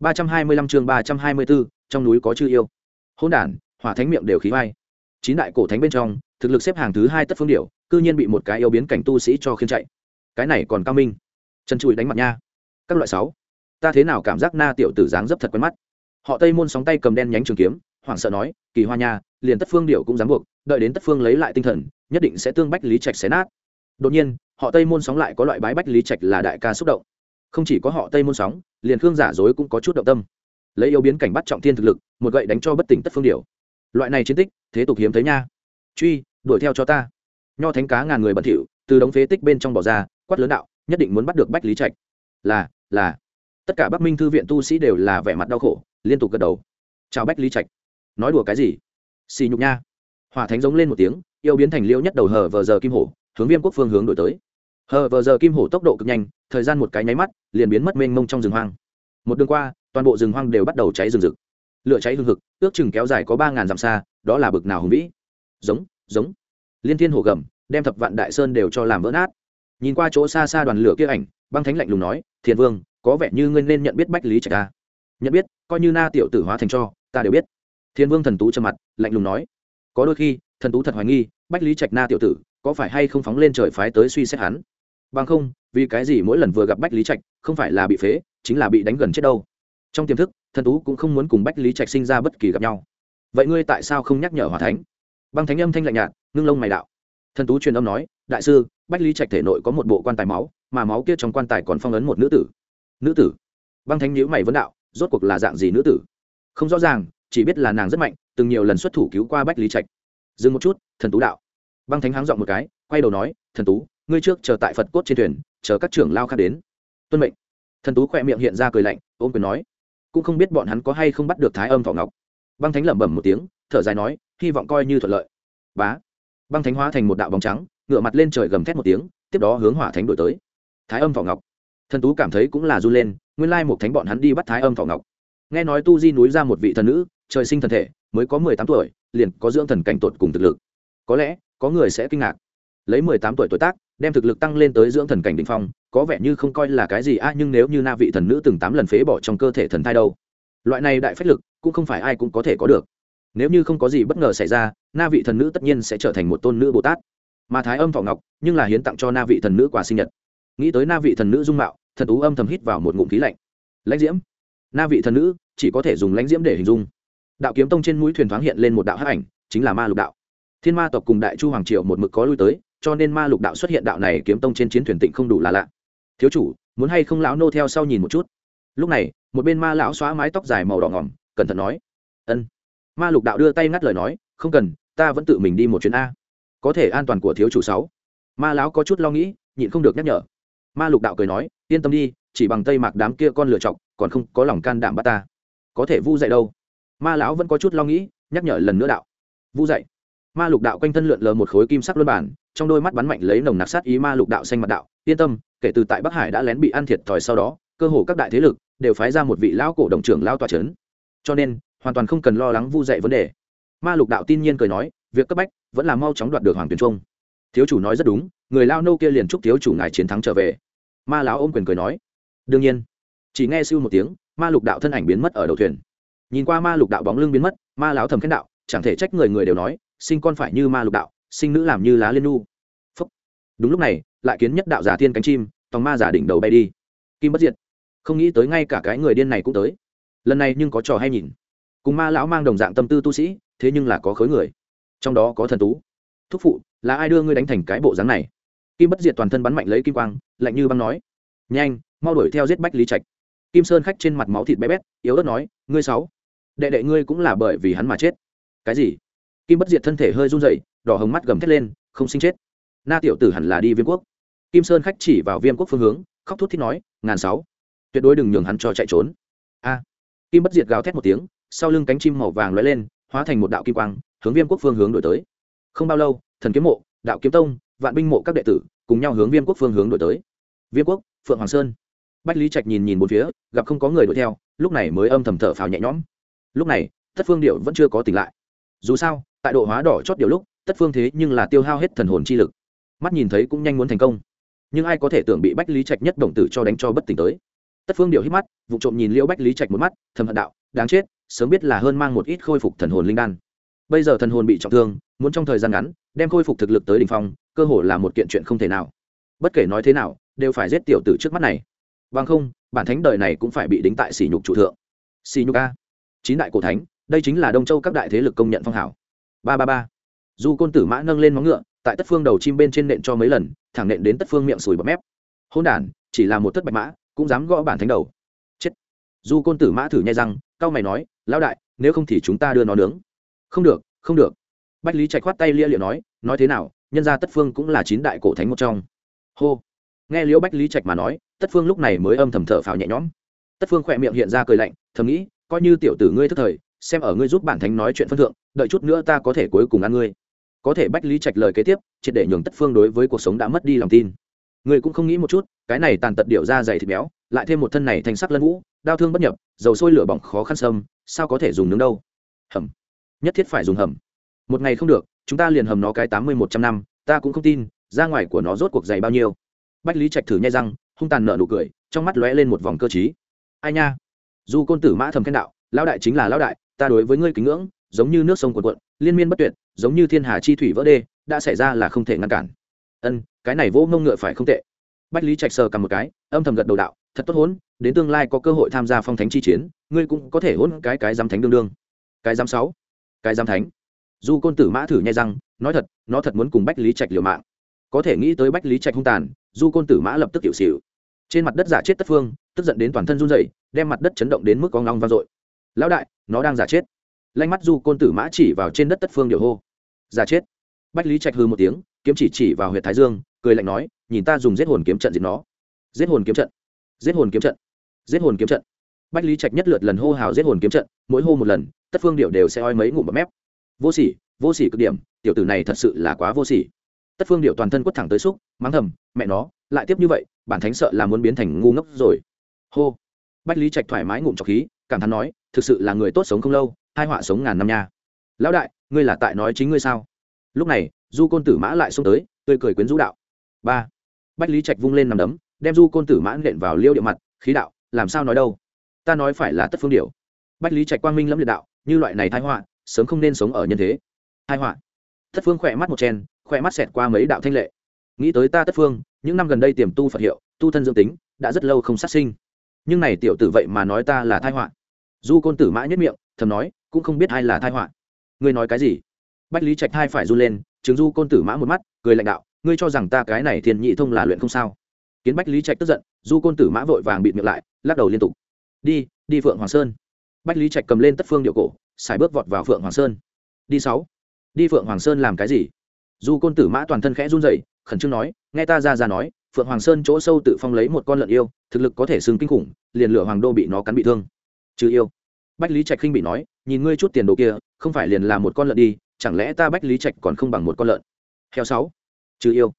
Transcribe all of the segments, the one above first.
ba trăm hai mươi lăm chương ba trăm hai mươi bốn trong núi có chư yêu. Hỗn đản, hỏa thánh miệng đều khí vai. Chín đại cổ thánh bên trong, thực lực xếp hàng thứ hai tất phương điệu cư nhiên bị một cái yêu biến cảnh tu sĩ cho khiến chạy. Cái này còn cao minh. Chân chùi đánh mặt nha. Các loại sáu. Ta thế nào cảm giác na tiểu tử dáng dấp thật quen mắt. Họ tây môn sóng tay cầm đen nhánh trường kiếm, hoảng sợ nói, kỳ hoa nha, liền tất phương điệu cũng dám buộc, đợi đến tất phương lấy lại tinh thần, nhất định sẽ tương bách lý trạch xé nát. Đột nhiên, họ tây môn sóng lại có loại bái bách lý trạch là đại ca xúc động không chỉ có họ tây môn sóng, liền khương giả dối cũng có chút động tâm. Lấy yêu biến cảnh bắt trọng thiên thực lực, một gậy đánh cho bất tỉnh tất phương điều. Loại này chiến tích, thế tục hiếm thấy nha. Truy, đuổi theo cho ta. Nho thánh cá ngàn người bẩn thỉu, từ đống phế tích bên trong bỏ ra, quát lớn đạo, nhất định muốn bắt được bách lý trạch. Là là. Tất cả bắc minh thư viện tu sĩ đều là vẻ mặt đau khổ, liên tục gật đầu. Chào bách lý trạch. Nói đùa cái gì? Xì nhục nha. Hỏa thánh giống lên một tiếng, yêu biến thành liêu nhất đầu hờ vờ giờ kim hổ, hướng viêm quốc phương hướng đổi tới hờ, vờ giờ kim hổ tốc độ cực nhanh, thời gian một cái nháy mắt, liền biến mất mênh mông trong rừng hoang. Một đường qua, toàn bộ rừng hoang đều bắt đầu cháy rừng rực. Lửa cháy hương thực ước chừng kéo dài có ba ngàn dặm xa, đó là bực nào hùng vĩ. Giống giống. Liên thiên hổ gầm, đem thập vạn đại sơn đều cho làm vỡ nát. Nhìn qua chỗ xa xa đoàn lửa kia ảnh, băng thánh lạnh lùng nói, thiền vương, có vẻ như ngươi nên nhận biết bách lý trạch ta. Nhận biết, coi như na tiểu tử hóa thành cho, ta đều biết. Thiên vương thần tú trầm mặt, lạnh lùng nói, có đôi khi, thần tú thật hoài nghi, bách lý trạch na tiểu tử, có phải hay không phóng lên trời phái tới suy xét hắn? Bằng không, vì cái gì mỗi lần vừa gặp bách lý trạch, không phải là bị phế, chính là bị đánh gần chết đâu. Trong tiềm thức, thần tú cũng không muốn cùng bách lý trạch sinh ra bất kỳ gặp nhau. Vậy ngươi tại sao không nhắc nhở hòa thánh? Băng thánh âm thanh lạnh nhạt, ngưng lông mày đạo. Thần tú truyền âm nói, đại sư, bách lý trạch thể nội có một bộ quan tài máu, mà máu kia trong quan tài còn phong ấn một nữ tử. Nữ tử? Băng thánh nhữ mày vấn đạo, rốt cuộc là dạng gì nữ tử? Không rõ ràng, chỉ biết là nàng rất mạnh, từng nhiều lần xuất thủ cứu qua bách lý trạch. Dừng một chút, thần tú đạo. Băng thánh háng dọn một cái, quay đầu nói, thần tú ngươi trước chờ tại phật cốt trên thuyền, chờ các trưởng lao khác đến. Tuân mệnh. Thần tú khỏe miệng hiện ra cười lạnh ôm quyền nói. Cũng không biết bọn hắn có hay không bắt được thái âm thọ ngọc. Băng thánh lẩm bẩm một tiếng, thở dài nói, hy vọng coi như thuận lợi. Bá. Băng thánh hóa thành một đạo bóng trắng ngựa mặt lên trời gầm thét một tiếng, tiếp đó hướng hỏa thánh đổi tới. Thái âm thọ ngọc. Thần tú cảm thấy cũng là run lên, nguyên lai một thánh bọn hắn đi bắt thái âm thọ ngọc. Nghe nói tu di núi ra một vị thần nữ, trời sinh thần thể, mới có mười tám tuổi, liền có dưỡng thần cảnh tột cùng thực lực. Có lẽ, có người sẽ kinh ngạc. Lấy mười tám tuổi tuổi tác đem thực lực tăng lên tới dưỡng thần cảnh đ ỉ n h phong, có vẻ như không coi là cái gì, a, nhưng nếu như na vị thần nữ từng tám lần phế bỏ trong cơ thể thần thai đâu, loại này đại phách lực cũng không phải ai cũng có thể có được. Nếu như không có gì bất ngờ xảy ra, na vị thần nữ tất nhiên sẽ trở thành một tôn nữ bồ tát. Mà thái âm thọ ngọc, nhưng là hiến tặng cho na vị thần nữ quà sinh nhật. Nghĩ tới na vị thần nữ dung mạo thần tú âm thầm hít vào một ngụm khí lạnh. Lãnh diễm. Na vị thần nữ chỉ có thể dùng lãnh diễm để hình dung. Đạo kiếm tông trên mũi thuyền thoáng hiện lên một đạo hắc ảnh, chính là ma lục đạo. Thiên ma tộc cùng đại chu hoàng triệu một mực có lui tới cho nên ma lục đạo xuất hiện đạo này kiếm tông trên chiến thuyền tịnh không đủ là lạ. Thiếu chủ, muốn hay không lão nô theo sau nhìn một chút? Lúc này, một bên ma lão xóa mái tóc dài màu đỏ ngỏm, cẩn thận nói, ân. Ma lục đạo đưa tay ngắt lời nói, không cần, ta vẫn tự mình đi một chuyến a. Có thể an toàn của thiếu chủ sáu. Ma lão có chút lo nghĩ, nhịn không được nhắc nhở. Ma lục đạo cười nói, yên tâm đi, chỉ bằng tây mạc đám kia con lựa chọc, còn không có lòng can đảm bắt ta. Có thể vu dạy đâu. Ma lão vẫn có chút lo nghĩ, nhắc nhở lần nữa đạo, vu dạy ma lục đạo quanh thân lượn lờ một khối kim sắc luân bản, trong đôi mắt bắn mạnh lấy nồng nặc sát ý ma lục đạo xanh mặt đạo. Yên tâm, kể từ tại bắc hải đã lén bị ăn thiệt thòi sau đó, cơ hồ các đại thế lực đều phái ra một vị lão cổ đồng trưởng lao tòa trấn cho nên, hoàn toàn không cần lo lắng vu dậy vấn đề. Ma lục đạo tin nhiên cười nói, việc cấp bách vẫn là mau chóng đoạt được hoàng tuyền trung. Thiếu chủ nói rất đúng, người lao nô kia liền chúc thiếu chủ ngài chiến thắng trở về. Ma lão ôm quyền cười nói, đương nhiên. Chỉ nghe siêu một tiếng, ma lục đạo thân ảnh biến mất ở đầu thuyền. Nhìn qua ma lục đạo bóng lưng biến mất, ma lão thầm khen đạo, chẳng thể trách người người đều nói sinh con phải như ma lục đạo, sinh nữ làm như lá liên nu. Phúc. đúng lúc này, lại kiến nhất đạo giả thiên cánh chim, tòng ma giả đỉnh đầu bay đi. Kim bất diệt. Không nghĩ tới ngay cả cái người điên này cũng tới. Lần này nhưng có trò hay nhìn. Cùng ma lão mang đồng dạng tâm tư tu sĩ, thế nhưng là có khối người. Trong đó có thần tú. Thúc phụ, là ai đưa ngươi đánh thành cái bộ dáng này? Kim bất diệt toàn thân bắn mạnh lấy kim quang, lạnh như băng nói. Nhanh, mau đuổi theo giết bách lý trạch. Kim sơn khách trên mặt máu thịt bé bét, yếu ớt nói, ngươi sáu. Đệ đệ ngươi cũng là bởi vì hắn mà chết. Cái gì? Kim bất diệt thân thể hơi run rẩy, đỏ hồng mắt gầm thét lên, không sinh chết. Na tiểu tử hẳn là đi viêm quốc. Kim sơn khách chỉ vào viêm quốc phương hướng, khóc thút thít nói, ngàn sáu, tuyệt đối đừng nhường hắn cho chạy trốn. A. Kim bất diệt gào thét một tiếng, sau lưng cánh chim màu vàng lóe lên, hóa thành một đạo kim quang, hướng viêm quốc phương hướng đổi tới. Không bao lâu, thần kiếm mộ, đạo kiếm tông, vạn binh mộ các đệ tử cùng nhau hướng viêm quốc phương hướng đổi tới. Viêm quốc, phượng hoàng sơn. Bách lý trạch nhìn nhìn một phía, gặp không có người đuổi theo, lúc này mới âm thầm thở phào nhẹ nhõm. Lúc này, thất phương điệu vẫn chưa có tỉnh lại dù sao, tại độ hóa đỏ chót điều lúc, tất phương thế nhưng là tiêu hao hết thần hồn chi lực. Mắt nhìn thấy cũng nhanh muốn thành công. Nhưng ai có thể tưởng bị bách lý trạch nhất đồng tử cho đánh cho bất tỉnh tới? Tất phương điệu hít mắt, vụ trộm nhìn liễu bách lý trạch một mắt, thầm hận đạo, đáng chết, sớm biết là hơn mang một ít khôi phục thần hồn linh đan. Bây giờ thần hồn bị trọng thương, muốn trong thời gian ngắn, đem khôi phục thực lực tới đ ỉ n h phong, cơ hồ là một kiện chuyện không thể nào. Bất kể nói thế nào, đều phải giết tiểu tử trước mắt này. Bằng không, bản thánh đời này cũng phải bị đính tại sỉ nhục trụ thượng. Sỉ nhục a. Chín đại cổ thánh đây chính là đông châu các đại thế lực công nhận phong hảo ba ba ba. Dù côn tử mã nâng lên móng ngựa, tại tất phương đầu chim bên trên nện cho mấy lần, thẳng nện đến tất phương miệng sùi bọt mép. Hôn đản chỉ là một thất bạch mã, cũng dám gõ bản thánh đầu. Chết. Dù côn tử mã thử nhai răng cao mày nói, lão đại, nếu không thì chúng ta đưa nó nướng. Không được không được. Bách lý chạy khoát tay lia liệu nói nói thế nào, nhân ra tất phương cũng là chín đại cổ thánh một trong. Hô. Nghe liễu bách lý trạch mà nói, tất phương lúc này mới âm thầm thở phào nhẹ nhõm. Tất phương khỏe miệng hiện ra cười lạnh, thầm nghĩ, coi như tiểu tử ngươi thức thời xem ở ngươi giúp bản thánh nói chuyện phân thượng, đợi chút nữa ta có thể cuối cùng ăn ngươi. Có thể bách lý trạch lời kế tiếp, triệt để nhường tất phương đối với cuộc sống đã mất đi lòng tin. Ngươi cũng không nghĩ một chút, cái này tàn tật điệu ra dày thịt béo, lại thêm một thân này thành sắc lân vũ, đau thương bất nhập, dầu sôi lửa bỏng khó khăn sâm, sao có thể dùng nướng đâu? Hầm. Nhất thiết phải dùng hầm. Một ngày không được, chúng ta liền hầm nó cái tám mươi một trăm năm, ta cũng không tin, ra ngoài của nó rốt cuộc dày bao nhiêu. Bách lý trạch thử nhai răng, hung tàn nợ nụ cười, trong mắt lóe lên một vòng cơ t ai nha? Dù côn tử mã thầm khen đạo, lão đại chính là lão đại ta đối với ngươi kính ngưỡng, giống như nước sông cuồn cuộn, liên miên bất tuyệt, giống như thiên hà chi thủy vỡ đê, đã xảy ra là không thể ngăn cản. Ân, cái này vỗ mông ngựa phải không tệ. Bách lý trạch sờ cầm một cái, âm thầm gật đầu đạo, thật tốt hốn, đến tương lai có cơ hội tham gia phong thánh chi chiến, ngươi cũng có thể hôn cái cái giám thánh đương đương. Cái giám sáu, cái giám thánh. Du côn tử mã thử nhai răng, nói thật, nó thật muốn cùng bách lý trạch liều mạng. Có thể nghĩ tới bách lý trạch hung tàn du côn tử mã lập tức hiệu xịu trên mặt đất giả chết tất phương, tức giận đến toàn thân run rẩy, đem mặt đất chấn động đến mức có ngong vang dội lão đại, nó đang giả chết. Lanh mắt du côn tử mã chỉ vào trên đất tất phương điều hô. Giả chết. Bách lý trạch hư một tiếng, kiếm chỉ chỉ vào huyện thái dương, cười lạnh nói, nhìn ta dùng giết hồn kiếm trận diệt nó. Giết hồn kiếm trận. Giết hồn kiếm trận. Giết hồn kiếm trận. Bách lý trạch nhất lượt lần hô hào giết hồn kiếm trận, mỗi hô một lần, tất phương điệu đều sẽ oi mấy ngụm bấm mép. Vô sỉ vô sỉ cực điểm, tiểu tử này thật sự là quá vô sỉ. Tất phương điệu toàn thân quất thẳng tới xúc, mắng thầm, mẹ nó, lại tiếp như vậy, bản thánh sợ là muốn biến thành ngu ngốc rồi. Hô. Bách lý trạch thoải mái ngụm trọc khí, cảm thán nói thực sự là người tốt sống không lâu, hai họa sống ngàn năm nha. Lão đại, ngươi là tại nói chính ngươi sao? Lúc này, du côn tử mã lại xông tới, tươi cười quyến rũ đạo. Ba. Bách lý trạch vung lên nằm đấm, đem du côn tử mã nện vào liêu địa mặt, khí đạo, làm sao nói đâu? Ta nói phải là tất phương điệu bách lý trạch quang minh lâm liệt đạo, như loại này thái họa, sớm không nên sống ở nhân thế. Thái họa. Tất phương khỏe mắt một chen, khỏe mắt xẹt qua mấy đạo thanh lệ. Nghĩ tới ta tất phương, những năm gần đây tiềm tu phật hiệu, tu thân dương tính, đã rất lâu không sát sinh. Nhưng này tiểu tử vậy mà nói ta là thái họa du côn tử mã nhất miệng, thầm nói, cũng không biết ai là thai họa. Ngươi nói cái gì? Bách lý trạch hai phải du lên chứng du côn tử mã một mắt, cười lãnh đạo, ngươi cho rằng ta cái này thiên nhị thông là luyện không sao? Kiến bách lý trạch tức giận, du côn tử mã vội vàng bịt miệng lại, lắc đầu liên tục. Đi đi phượng hoàng sơn. Bách lý trạch cầm lên tất phương điệu cổ, xài bước vọt vào phượng hoàng sơn. Đi sáu. Đi phượng hoàng sơn làm cái gì? Du côn tử mã toàn thân khẽ run rẩy, khẩn trương nói, nghe ta ra ra nói, phượng hoàng sơn chỗ sâu tự phong lấy một con lợn yêu, thực lực có thể xưng kinh khủng, liền lửa hoàng đô bị nó cắn bị thương chứ yêu. Bách lý trạch khinh bị nói, nhìn ngươi chút tiền đồ kia, không phải liền là một con lợn đi, chẳng lẽ ta bách lý trạch còn không bằng một con lợn? Heo sáu chứ yêu.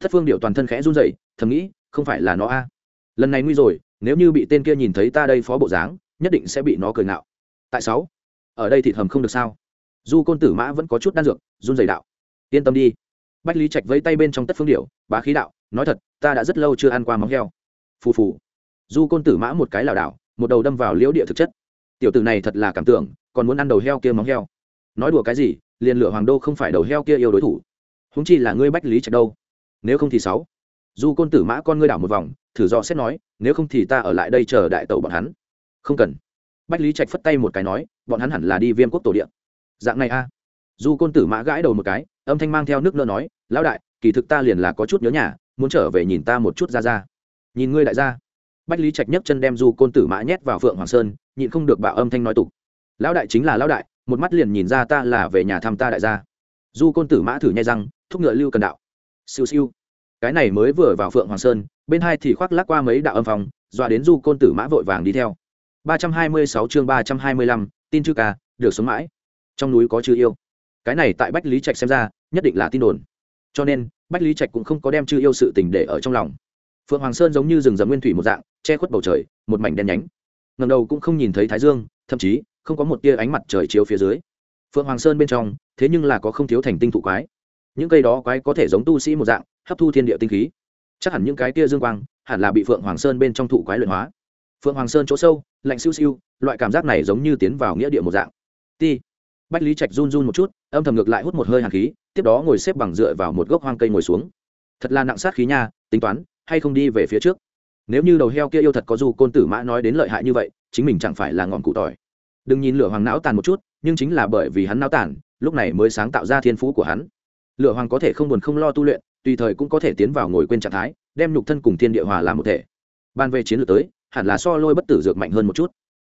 Thất phương điệu toàn thân khẽ run rẩy, thầm nghĩ, không phải là nó a? Lần này nguy rồi, nếu như bị tên kia nhìn thấy ta đây phó bộ dáng, nhất định sẽ bị nó cười ngạo. Tại sáu, ở đây thịt hầm không được sao? Du côn tử mã vẫn có chút đan dược, run dày đạo, yên tâm đi. Bách lý trạch vẫy tay bên trong tất phương điệu bá khí đạo, nói thật, ta đã rất lâu chưa ăn qua móng heo. Phù phù. Du côn tử mã một cái lảo đảo một đầu đâm vào liễu địa thực chất. Tiểu tử này thật là cảm tưởng, còn muốn ăn đầu heo kia móng heo. Nói đùa cái gì, liền lửa hoàng đô không phải đầu heo kia yêu đối thủ. Húng chi là ngươi bách lý trạch đâu? Nếu không thì sáu. Du côn tử mã con ngươi đảo một vòng, thử do xét nói, nếu không thì ta ở lại đây chờ đại tẩu bọn hắn. Không cần. Bách lý trạch phất tay một cái nói, bọn hắn hẳn là đi viêm quốc tổ điện dạng này a. Du côn tử mã gãi đầu một cái, âm thanh mang theo nước nợ nói, lão đại, kỳ thực ta liền là có chút nhớ nhà, muốn trở về nhìn ta một chút ra ra. Nhìn ngươi đại gia bách lý trạch nhấc chân đem du côn tử mã nhét vào phượng hoàng sơn, nhịn không được bạo âm thanh nói tục. Lão đại chính là lão đại, một mắt liền nhìn ra ta là về nhà thăm ta đại gia. Du côn tử mã thử nhai răng, thúc ngựa lưu cần đạo. Siêu siêu. Cái này mới vừa vào phượng hoàng sơn, bên hai thì khoác lắc qua mấy đạo âm phòng dọa đến du côn tử mã vội vàng đi theo. ba trăm hai mươi sáu chương ba trăm hai mươi lăm, tin chữ ca, được sống mãi. Trong núi có chữ yêu. Cái này tại bách lý trạch xem ra, nhất định là tin đồn. Cho nên, bách lý trạch cũng không có đem chữ yêu sự tình để ở trong lòng. Phượng hoàng sơn giống như rừng rậm nguyên thủy một dạng che khuất bầu trời, một mảnh đen nhánh. Ngầm đầu cũng không nhìn thấy thái dương, thậm chí, không có một tia ánh mặt trời chiếu phía dưới. Phượng hoàng sơn bên trong, thế nhưng là có không thiếu thành tinh thụ quái. Những cây đó quái có thể giống tu sĩ một dạng, hấp thu thiên địa tinh khí. Chắc hẳn những cái tia dương quang, hẳn là bị phượng hoàng sơn bên trong thụ quái luyện hóa. Phượng hoàng sơn chỗ sâu, lạnh siêu siêu, loại cảm giác này giống như tiến vào nghĩa địa một dạng. Ti. Bách lý trạch run run một chút, âm thầm ngược lại hút một hơi hàn khí, tiếp đó ngồi xếp bằng dựa vào một gốc hoang cây ngồi xuống. Thật là nặng sát khí nha, tính toán, hay không đi về phía trước nếu như đầu heo kia yêu thật có du côn tử mã nói đến lợi hại như vậy, chính mình chẳng phải là ngọn cụ tỏi. Đừng nhìn lửa hoàng não tàn một chút, nhưng chính là bởi vì hắn não tàn, lúc này mới sáng tạo ra thiên phú của hắn. Lửa hoàng có thể không buồn không lo tu luyện, tùy thời cũng có thể tiến vào ngồi quên trạng thái, đem nhục thân cùng thiên địa hòa làm một thể. Ban về chiến lược tới, hẳn là so lôi bất tử dược mạnh hơn một chút.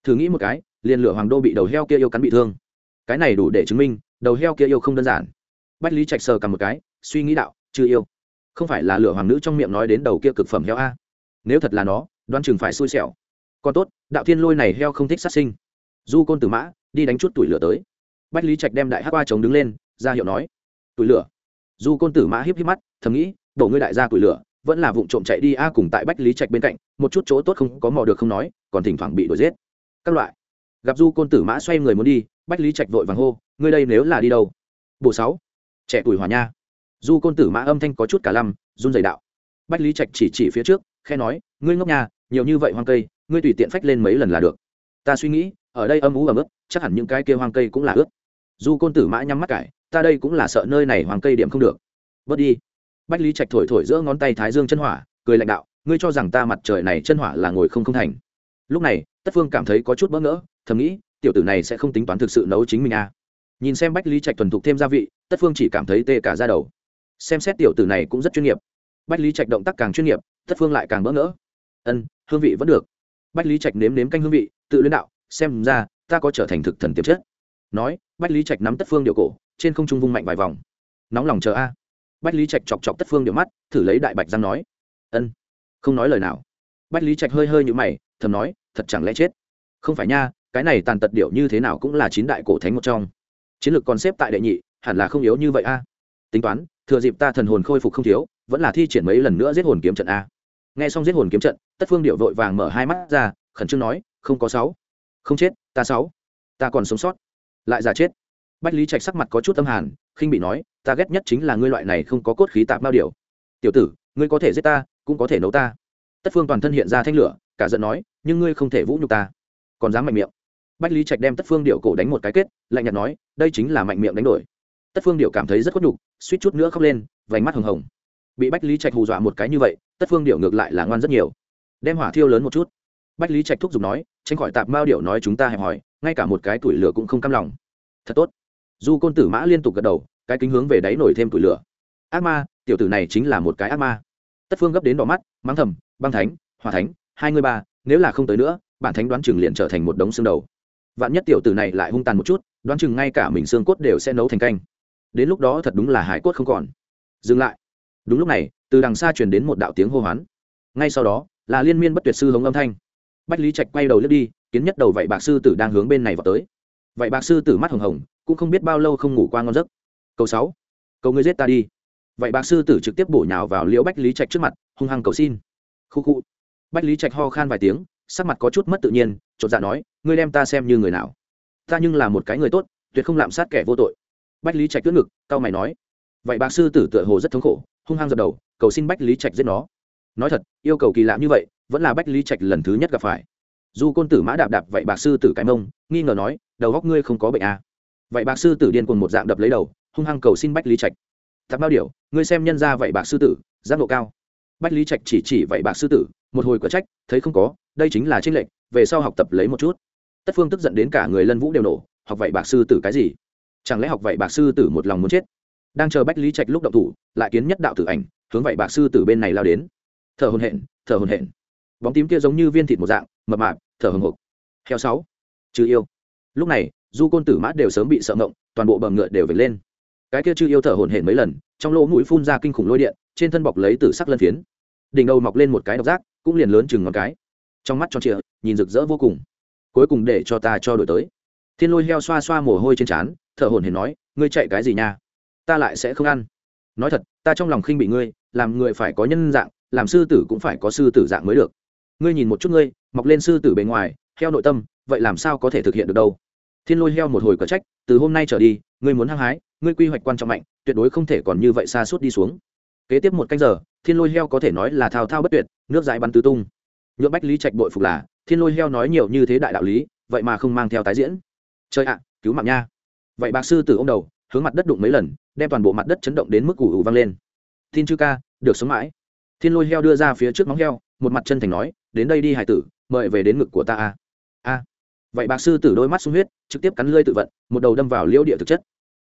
Thử nghĩ một cái, liền lửa hoàng đô bị đầu heo kia yêu cắn bị thương. Cái này đủ để chứng minh, đầu heo kia yêu không đơn giản. Bách lý trạch sờ cầm một cái, suy nghĩ đạo chưa yêu, không phải là lửa hoàng nữ trong miệng nói đến đầu kia cực phẩm heo a? Nếu thật là nó, đoan chừng phải xui xẻo. Còn tốt, đạo thiên lôi này heo không thích sát sinh. Du côn tử mã, đi đánh chút tuổi lửa tới. Bách lý trạch đem đại hát qua chống đứng lên, ra hiệu nói tuổi lửa. Du côn tử mã híp híp mắt, thầm nghĩ đổ ngươi đại gia tuổi lửa, vẫn là vụ trộm chạy đi a à cùng tại bách lý trạch bên cạnh, một chút chỗ tốt không có mò được không nói, còn thỉnh thoảng bị đuổi giết. Các loại. Gặp du côn tử mã xoay người muốn đi, bách lý trạch vội vàng hô, ngươi đây nếu là đi đâu? Bộ sáu. Trẻ tuổi hòa nha. Du côn tử mã âm thanh có chút cả lăm, run dày đạo. Bách lý trạch chỉ chỉ phía trước khe nói, ngươi ngốc nhà nhiều như vậy hoang cây, ngươi tùy tiện phách lên mấy lần là được. Ta suy nghĩ, ở đây âm ú ấm ướt, chắc hẳn những cái kia hoang cây cũng là ướt. Du côn tử mã nhắm mắt cải, ta đây cũng là sợ nơi này hoang cây điểm không được. Bớt đi. Bách lý trạch thổi thổi giữa ngón tay thái dương chân hỏa, cười lãnh đạo, ngươi cho rằng ta mặt trời này chân hỏa là ngồi không không thành. Lúc này, tất phương cảm thấy có chút bỡ ngỡ, thầm nghĩ, tiểu tử này sẽ không tính toán thực sự nấu chính mình à. nhìn xem bách lý trạch thuần thục thêm gia vị, tất phương chỉ cảm thấy tê cả ra đầu. Xem xét tiểu tử này cũng rất chuyên nghiệp. Bách lý trạch động tác càng chuyên nghiệp tất phương lại càng bỡ ngỡ. Ân, hương vị vẫn được. Bách lý trạch nếm nếm canh hương vị, tự luyến đạo, xem ra, ta có trở thành thực thần tiềm chất. Nói, bách lý trạch nắm tất phương điệu cổ, trên không trung vung mạnh vài vòng. Nóng lòng chờ a. Bách lý trạch chọc chọc tất phương điệu mắt, thử lấy đại bạch răng nói. Ân, không nói lời nào. Bách lý trạch hơi hơi như mày, thầm nói, thật chẳng lẽ chết? Không phải nha, cái này tàn tật điệu như thế nào cũng là chín đại cổ thánh một trong. Chiến lược còn xếp tại đệ nhị, hẳn là không yếu như vậy a. Tính toán, thừa dịp ta thần hồn khôi phục không thiếu, vẫn là thi triển mấy lần nữa giết hồn kiếm trận a nghe xong giết hồn kiếm trận, tất phương điệu vội vàng mở hai mắt ra, khẩn trương nói, không có sáu. Không chết, ta sáu. Ta còn sống sót. Lại giả chết. Bách lý trạch sắc mặt có chút tâm hàn, khinh bị nói, ta ghét nhất chính là ngươi loại này không có cốt khí tạp bao điều. Tiểu tử, ngươi có thể giết ta, cũng có thể nấu ta. Tất phương toàn thân hiện ra thanh lửa, cả giận nói, nhưng ngươi không thể vũ nhục ta. Còn dám mạnh miệng. Bách lý trạch đem tất phương điệu cổ đánh một cái kết, lạnh nhạt nói, đây chính là mạnh miệng đánh đổi. Tất phương điệu cảm thấy rất khuất nhục, suýt chút nữa khóc lên, vành mắt hồng hồng bị bách lý trạch hù dọa một cái như vậy, tất phương điệu ngược lại là ngoan rất nhiều. Đem hỏa thiêu lớn một chút. Bách lý trạch thúc giục nói, tránh khỏi tạp mao điệu nói chúng ta hẹp hòi, ngay cả một cái tuổi lửa cũng không căm lòng. Thật tốt. Du côn tử mã liên tục gật đầu, cái kính hướng về đáy nổi thêm tuổi lửa. Ác ma, tiểu tử này chính là một cái ác ma. Tất phương gấp đến đỏ mắt, mắng thầm, băng thánh hòa thánh, hai người ba, nếu là không tới nữa, bản thánh đoán chừng liền trở thành một đống xương đầu. Vạn nhất tiểu tử này lại hung tàn một chút, đoán chừng ngay cả mình xương cốt đều sẽ nấu thành canh. Đến lúc đó thật đúng là hải cốt không còn. Dừng lại đúng lúc này, từ đằng xa truyền đến một đạo tiếng hô hoán. Ngay sau đó, là liên miên bất tuyệt sư hống âm thanh. Bách lý trạch quay đầu lướt đi, kiến nhất đầu vậy bạc sư tử đang hướng bên này vào tới. Vậy bạc sư tử mắt hồng hồng, cũng không biết bao lâu không ngủ qua ngon giấc. Câu sáu câu ngươi giết ta đi. Vậy bạc sư tử trực tiếp bổ nhào vào liễu bách lý trạch trước mặt, hung hăng cầu xin. Khu khu. Bách lý trạch ho khan vài tiếng, sắc mặt có chút mất tự nhiên, chột dạ nói, ngươi đem ta xem như người nào. Ta nhưng là một cái người tốt, tuyệt không lạm sát kẻ vô tội. Bách lý trạch tuyết ngực tao mày nói. Vậy bạc sư tử tựa hồ rất thống khổ hung hăng dập đầu, cầu xin bách lý trạch giết nó. Nói thật, yêu cầu kỳ lạ như vậy, vẫn là bách lý trạch lần thứ nhất gặp phải. Dù côn tử mã đạp đạp, vậy bạc sư tử cái mông, nghi ngờ nói, đầu góc ngươi không có bệnh à. vậy bạc sư tử điên cùng một dạng đập lấy đầu, hung hăng cầu xin bách lý trạch. Tạp bao điều ngươi xem nhân ra vậy bạc sư tử, giác độ cao. Bách lý trạch chỉ chỉ vậy bạc sư tử, một hồi có trách, thấy không có, đây chính là trích lệnh về sau học tập lấy một chút. Tất phương tức giận đến cả người lân vũ đều nổ, học vậy bạc sư tử cái gì? Chẳng lẽ học vậy bạc sư tử một lòng muốn chết? Đang chờ bách lý trạch lúc động thủ, lại kiến nhất đạo tử ảnh, hướng vậy bạc sư từ bên này lao đến. Thở hồn hển, thở hồn hển. Bóng tím kia giống như viên thịt một dạng, mập mạp, thở hồng hộc. Heo sáu, chư yêu. Lúc này, du côn tử mã đều sớm bị sợ ngộng, toàn bộ bờ ngựa đều vệt lên. Cái kia chư yêu thở hồn hển mấy lần, trong lỗ mũi phun ra kinh khủng lôi điện, trên thân bọc lấy tử sắc lân phiến. Đỉnh đầu mọc lên một cái độc giác, cũng liền lớn chừng ngón cái. Trong mắt cho chịa nhìn rực rỡ vô cùng. Cuối cùng để cho ta cho đổi tới. Thiên lôi heo xoa xoa mồ hôi trên trán, thở hồn hển nói, ngươi chạy cái gì nha? Ta lại sẽ không ăn. Nói thật, ta trong lòng khinh bị ngươi, làm người phải có nhân dạng, làm sư tử cũng phải có sư tử dạng mới được. Ngươi nhìn một chút ngươi, mọc lên sư tử bề ngoài, heo nội tâm, vậy làm sao có thể thực hiện được đâu? Thiên lôi heo một hồi có trách, từ hôm nay trở đi, ngươi muốn hăng hái, ngươi quy hoạch quan trọng mạnh, tuyệt đối không thể còn như vậy xa suốt đi xuống. Kế tiếp một canh giờ, thiên lôi heo có thể nói là thao thao bất tuyệt, nước dãi bắn tứ tung. Nhuộm bách lý trạch bội phục là, thiên lôi heo nói nhiều như thế đại đạo lý, vậy mà không mang theo tái diễn. Chơi ạ, cứu mạng nha. Vậy bạc sư tử ô m đầu hướng mặt đất đụng mấy lần, đem toàn bộ mặt đất chấn động đến mức ủ ủ vang lên. Tin chư ca, được sống mãi. Thiên lôi heo đưa ra phía trước móng heo, một mặt chân thành nói, đến đây đi hải tử, mời về đến ngực của ta a. A. Vậy bạc sư tử đôi mắt sung huyết, trực tiếp cắn lơi tự vận, một đầu đâm vào liễu địa thực chất.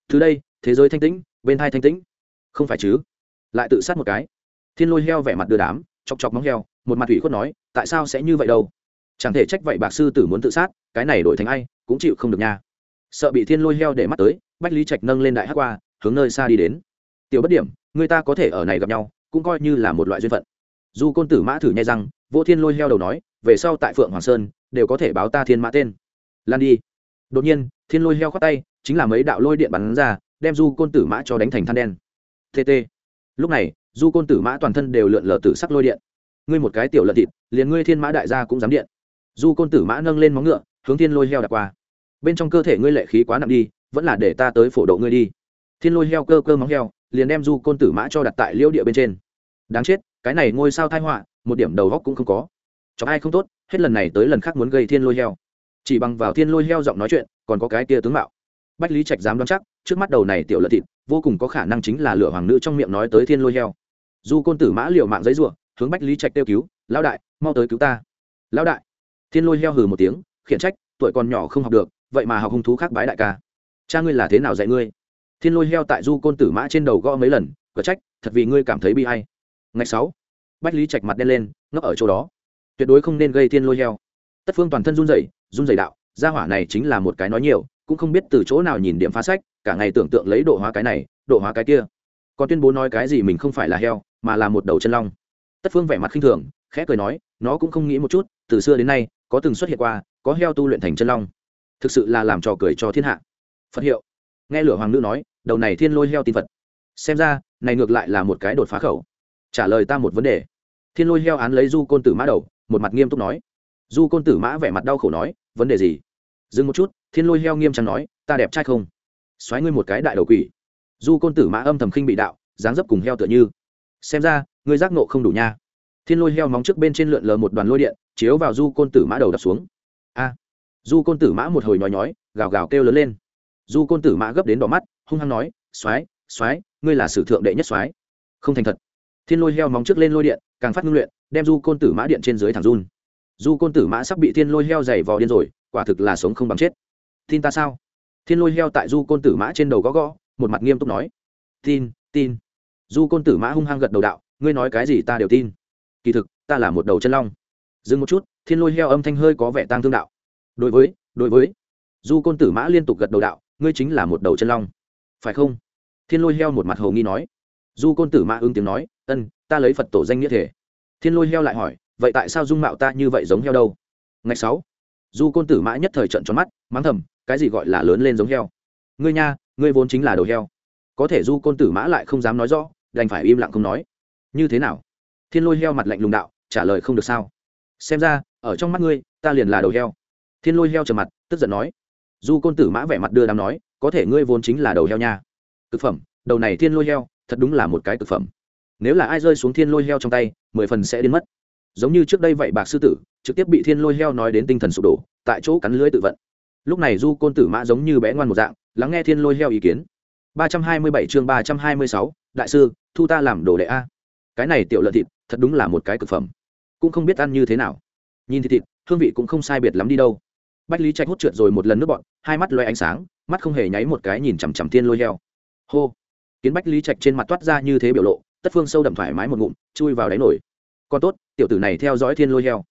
Từ đây, thế giới thanh tĩnh, bên thai thanh tĩnh. Không phải chứ? Lại tự sát một cái. Thiên lôi heo vẻ mặt đưa đám, chọc chọc móng heo, một mặt ủy khuất nói, tại sao sẽ như vậy đâu? Chẳng thể trách vậy bạc sư tử muốn tự sát, cái này đổi thành ai, cũng chịu không được nha sợ bị thiên lôi heo để mắt tới, bách lý trạch nâng lên đại hát qua, hướng nơi xa đi đến. Tiểu bất điểm, người ta có thể ở này gặp nhau, cũng coi như là một loại duyên phận. Dù côn tử mã thử nhai răng, vô thiên lôi heo đầu nói, về sau tại phượng hoàng sơn, đều có thể báo ta thiên mã tên. Lan đi. Đột nhiên, thiên lôi heo khoát tay, chính là mấy đạo lôi điện bắn ra, đem du côn tử mã cho đánh thành than đen. Tt lúc này, du côn tử mã toàn thân đều lượn lờ tử sắc lôi điện. Ngươi một cái tiểu lợn thịt, liền ngươi thiên mã đại gia cũng dám điện. Du côn tử mã nâng lên móng ngựa, hướng thiên lôi heo đặt qua bên trong cơ thể ngươi lệ khí quá nặng đi, vẫn là để ta tới phổ độ ngươi đi. Thiên lôi heo cơ cơ móng heo, liền đem du côn tử mã cho đặt tại liêu địa bên trên. Đáng chết, cái này ngôi sao thai họa, một điểm đầu góc cũng không có. Cho ai không tốt, hết lần này tới lần khác muốn gây thiên lôi heo. Chỉ bằng vào thiên lôi heo giọng nói chuyện, còn có cái kia tướng mạo. Bách lý trạch dám đoán chắc, trước mắt đầu này tiểu lợn thịt, vô cùng có khả năng chính là lửa hoàng nữ trong miệng nói tới thiên lôi heo. Du côn tử mã liệu mạng giấy ruộng hướng bách lý trạch kêu cứu, lão đại, mau tới cứu ta. Lão đại? Thiên lôi heo hừ một tiếng, khiển trách, tuổi còn nhỏ không học được vậy mà học hung thú khác bái đại ca. Cha ngươi là thế nào dạy ngươi? Thiên lôi heo tại du côn tử mã trên đầu gõ mấy lần cờ trách, thật vì ngươi cảm thấy bi hay ngày sáu, bách lý trạch mặt đen lên ngấp ở chỗ đó. Tuyệt đối không nên gây thiên lôi heo. Tất phương toàn thân run rẩy run rẩy đạo, gia hỏa này chính là một cái nói nhiều, cũng không biết từ chỗ nào nhìn điểm phá sách, cả ngày tưởng tượng lấy độ hóa cái này, độ hóa cái kia. Còn tuyên bố nói cái gì mình không phải là heo, mà là một đầu chân long. Tất phương vẻ mặt khinh thường, khẽ cười nói, nó cũng không nghĩ một chút, từ xưa đến nay, có từng xuất hiện qua, có heo tu luyện thành chân long thực sự là làm trò cười cho thiên hạ. Phật hiệu. Nghe lửa hoàng nữ nói, đầu này thiên lôi heo tin phật. Xem ra, này ngược lại là một cái đột phá khẩu. Trả lời ta một vấn đề. Thiên lôi heo án lấy du côn tử mã đầu, một mặt nghiêm túc nói. Du côn tử mã vẻ mặt đau khổ nói, vấn đề gì? Dừng một chút, thiên lôi heo nghiêm trang nói, ta đẹp trai không? Xoáy ngươi một cái đại đầu quỷ. Du côn tử mã âm thầm khinh bị đạo, dáng dấp cùng heo tựa như. Xem ra, ngươi giác nộ không đủ nha. Thiên lôi heo móng trước bên trên lượn lờ một đoàn lôi điện, chiếu vào du côn tử mã đầu đập xuống. A du côn tử mã một hồi nhói nhói, gào gào kêu lớn lên. Du côn tử mã gấp đến đỏ mắt, hung hăng nói, soái soái, ngươi là sử thượng đệ nhất soái. Không thành thật. Thiên lôi heo móng trước lên lôi điện, càng phát ngưng luyện, đem du côn tử mã điện trên dưới thẳng run. Du côn tử mã sắp bị thiên lôi heo dày vò điên rồi, quả thực là sống không bằng chết. Tin ta sao? Thiên lôi heo tại du côn tử mã trên đầu gõ gõ, một mặt nghiêm túc nói. Tin tin. Du côn tử mã hung hăng gật đầu đạo, ngươi nói cái gì ta đều tin. Kỳ thực, ta là một đầu chân long. Dừng một chút, thiên lôi heo âm thanh hơi có vẻ tang thương đạo đối với đối với. Du côn tử mã liên tục gật đầu đạo, ngươi chính là một đầu chân long. Phải không? Thiên lôi heo một mặt hồ nghi nói. Du côn tử mã ứng tiếng nói, ân, ta lấy phật tổ danh nghĩa thể. Thiên lôi heo lại hỏi, vậy tại sao dung mạo ta như vậy giống heo đâu? Ngày sáu, du côn tử mã nhất thời trận tròn mắt, mắng thầm, cái gì gọi là lớn lên giống heo? Ngươi nha, ngươi vốn chính là đầu heo. Có thể du côn tử mã lại không dám nói rõ, đành phải im lặng không nói. Như thế nào? Thiên lôi heo mặt lạnh lùng đạo, trả lời không được sao. Xem ra, ở trong mắt ngươi, ta liền là đầu heo thiên lôi heo trầm mặt, tức giận nói, du côn tử mã vẻ mặt đưa đám nói, có thể ngươi vốn chính là đầu heo nha. Cực phẩm, đầu này thiên lôi heo, thật đúng là một cái cực phẩm. Nếu là ai rơi xuống thiên lôi heo trong tay, mười phần sẽ đến mất. Giống như trước đây vậy bạc sư tử, trực tiếp bị thiên lôi heo nói đến tinh thần sụp đổ, tại chỗ cắn lưới tự vận. Lúc này du côn tử mã giống như bé ngoan một dạng, lắng nghe thiên lôi heo ý kiến. ba trăm hai mươi bảy chương ba trăm hai mươi sáu, đại sư, thu ta làm đồ đệ a. Cái này tiểu lợn thịt, thật đúng là một cái cực phẩm. Cũng không biết ăn như thế nào. Nhìn thịt thịt, hương vị cũng không sai biệt lắm đi đâu bách lý trạch hút trượt rồi một lần nước bọn, hai mắt loay ánh sáng, mắt không hề nháy một cái nhìn chằm chằm thiên lôi heo. Hô! Kiến bách lý trạch trên mặt toát ra như thế biểu lộ, tất phương sâu đậm thoải mái một ngụm, chui vào đáy nổi còn tốt, tiểu tử này theo dõi thiên lôi heo.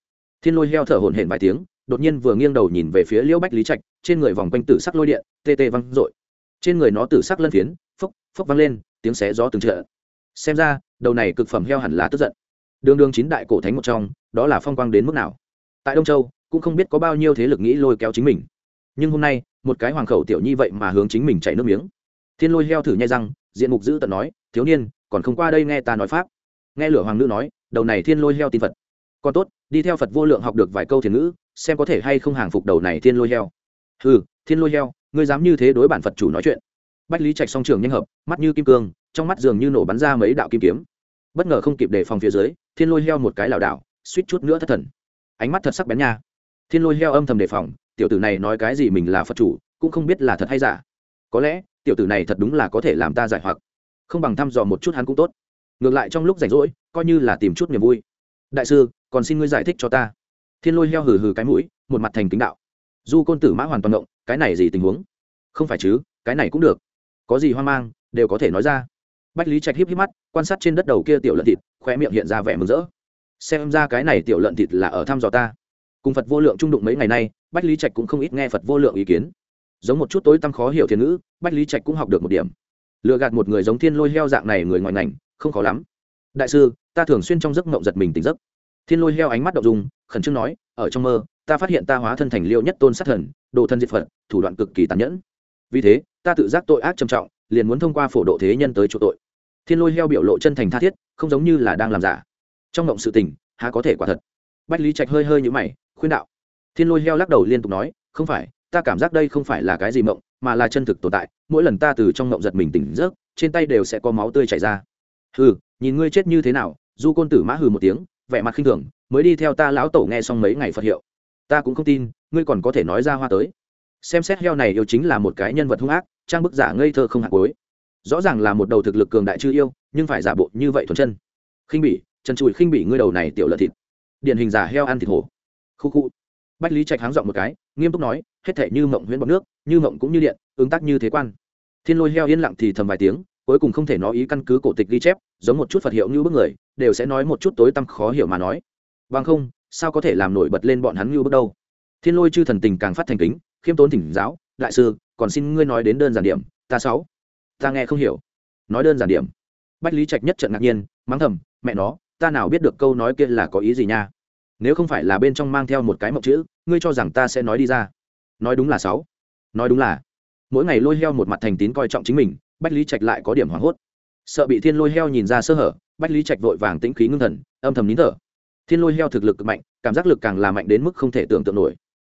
Thiên lôi heo thở hổn hển vài tiếng, đột nhiên vừa nghiêng đầu nhìn về phía liễu bách lý trạch, trên người vòng quanh tử sắc lôi điện, tê tê văng r trên người nó tử sắc lân phiến, phốc phốc văng lên, tiếng xé gió từng trợ xem ra, đầu này cực phẩm heo hẳn là tức giận. Đường đường chín đại cổ thánh một trong, đó là phong quang đến mức nào? Tại đông châu cũng không biết có bao nhiêu thế lực nghĩ lôi kéo chính mình. Nhưng hôm nay, một cái hoàng khẩu tiểu nhi vậy mà hướng chính mình chảy nước miếng. Thiên lôi heo thử nhai răng, diện mục giữ tận nói, thiếu niên, còn không qua đây nghe ta nói pháp. Nghe lửa hoàng nữ nói, đầu này thiên lôi heo tin phật. Còn tốt, đi theo phật vô lượng học được vài câu thiền ngữ, xem có thể hay không hàng phục đầu này thiên lôi heo. Ừ thiên lôi heo, ngươi dám như thế đối bản phật chủ nói chuyện. Bách lý trạch song trường nhanh hợp, mắt như kim cương, trong mắt dường như nổ bắn ra mấy đạo kim kiếm. Bất ngờ không kịp đề phòng phía dưới, thiên lôi heo một cái lảo đảo, suýt chút nữa thất thần. Ánh mắt thật sắc bén nha thiên lôi heo âm thầm đề phòng, tiểu tử này nói cái gì mình là phật chủ, cũng không biết là thật hay giả. Có lẽ, tiểu tử này thật đúng là có thể làm ta giải hoặc. Không bằng thăm dò một chút hắn cũng tốt. Ngược lại trong lúc rảnh rỗi, coi như là tìm chút niềm vui. Đại sư, còn xin ngươi giải thích cho ta. Thiên lôi heo hừ hừ cái mũi, một mặt thành kính đạo. Du côn tử mã hoàn toàn động cái này gì tình huống? Không phải chứ, cái này cũng được. Có gì hoang mang, đều có thể nói ra. Bách lý trạch híp híp mắt, quan sát trên đất đầu kia tiểu lợn thịt khoe miệng hiện ra vẻ mừng rỡ. Xem ra cái này tiểu lợn thịt là ở thăm dò ta cùng phật vô lượng trung đụng mấy ngày nay bách lý trạch cũng không ít nghe phật vô lượng ý kiến. Giống một chút tối tăm khó hiểu thiên ngữ bách lý trạch cũng học được một điểm. Lựa gạt một người giống thiên lôi heo dạng này người ngoài ngành không khó lắm. Đại sư ta thường xuyên trong giấc mộng giật mình tỉnh giấc. Thiên lôi heo ánh mắt đậu dung, khẩn trương nói ở trong mơ ta phát hiện ta hóa thân thành liêu nhất tôn sát thần đồ thân diệt phật thủ đoạn cực kỳ tàn nhẫn. Vì thế ta tự giác tội ác trầm trọng liền muốn thông qua phổ độ thế nhân tới chỗ tội. Thiên lôi heo biểu lộ chân thành tha thiết không giống như là đang làm giả. Trong mộng sự tình há có thể quả thật? Bách lý trạch hơi hơi nhữ mày, khuyên đạo. Thiên lôi heo lắc đầu liên tục nói, không phải, ta cảm giác đây không phải là cái gì mộng, mà là chân thực tồn tại. Mỗi lần ta từ trong mộng giật mình tỉnh giấc, trên tay đều sẽ có máu tươi chảy ra. Hừ, nhìn ngươi chết như thế nào. Du côn tử mã hừ một tiếng, vẻ mặt khinh thường, mới đi theo ta lão tổ nghe xong mấy ngày phật hiệu. Ta cũng không tin, ngươi còn có thể nói ra hoa tới. Xem xét heo này yêu chính là một cái nhân vật hung ác, trang bức giả ngây thơ không hạt cối rõ ràng là một đầu thực lực cường đại chưa yêu, nhưng phải giả bộ như vậy thuần chân. Khinh bỉ, chân trụi khinh bỉ ngươi đầu này tiểu lợn thịt điển hình giả heo ăn thịt hổ. Khu khu. Bách lý trạch háng dọn một cái, nghiêm túc nói, hết thể như mộng huyễn bọc nước, như mộng cũng như điện, ứng tác như thế quan. Thiên lôi heo yên lặng thì thầm vài tiếng, cuối cùng không thể nói ý căn cứ cổ tịch ghi chép, giống một chút phật hiệu như bức người, đều sẽ nói một chút tối tăm khó hiểu mà nói. Bằng không, sao có thể làm nổi bật lên bọn hắn như bước đâu? Thiên lôi chư thần tình càng phát thành kính, khiêm tốn thỉnh giáo, đại sư, còn xin ngươi nói đến đơn giản điểm, ta sáu, ta nghe không hiểu. Nói đơn giản điểm. Bách lý trạch nhất trận ngạc nhiên, mắng thầm, mẹ nó ta nào biết được câu nói kia là có ý gì nha? Nếu không phải là bên trong mang theo một cái mộng chữ, ngươi cho rằng ta sẽ nói đi ra. Nói đúng là sáu. Nói đúng là. Mỗi ngày lôi heo một mặt thành tín coi trọng chính mình, bách lý trạch lại có điểm hoảng hốt. Sợ bị thiên lôi heo nhìn ra sơ hở, bách lý trạch vội vàng tĩnh khí ngưng thần, âm thầm nín thở. Thiên lôi heo thực lực cực mạnh, cảm giác lực càng là mạnh đến mức không thể tưởng tượng nổi.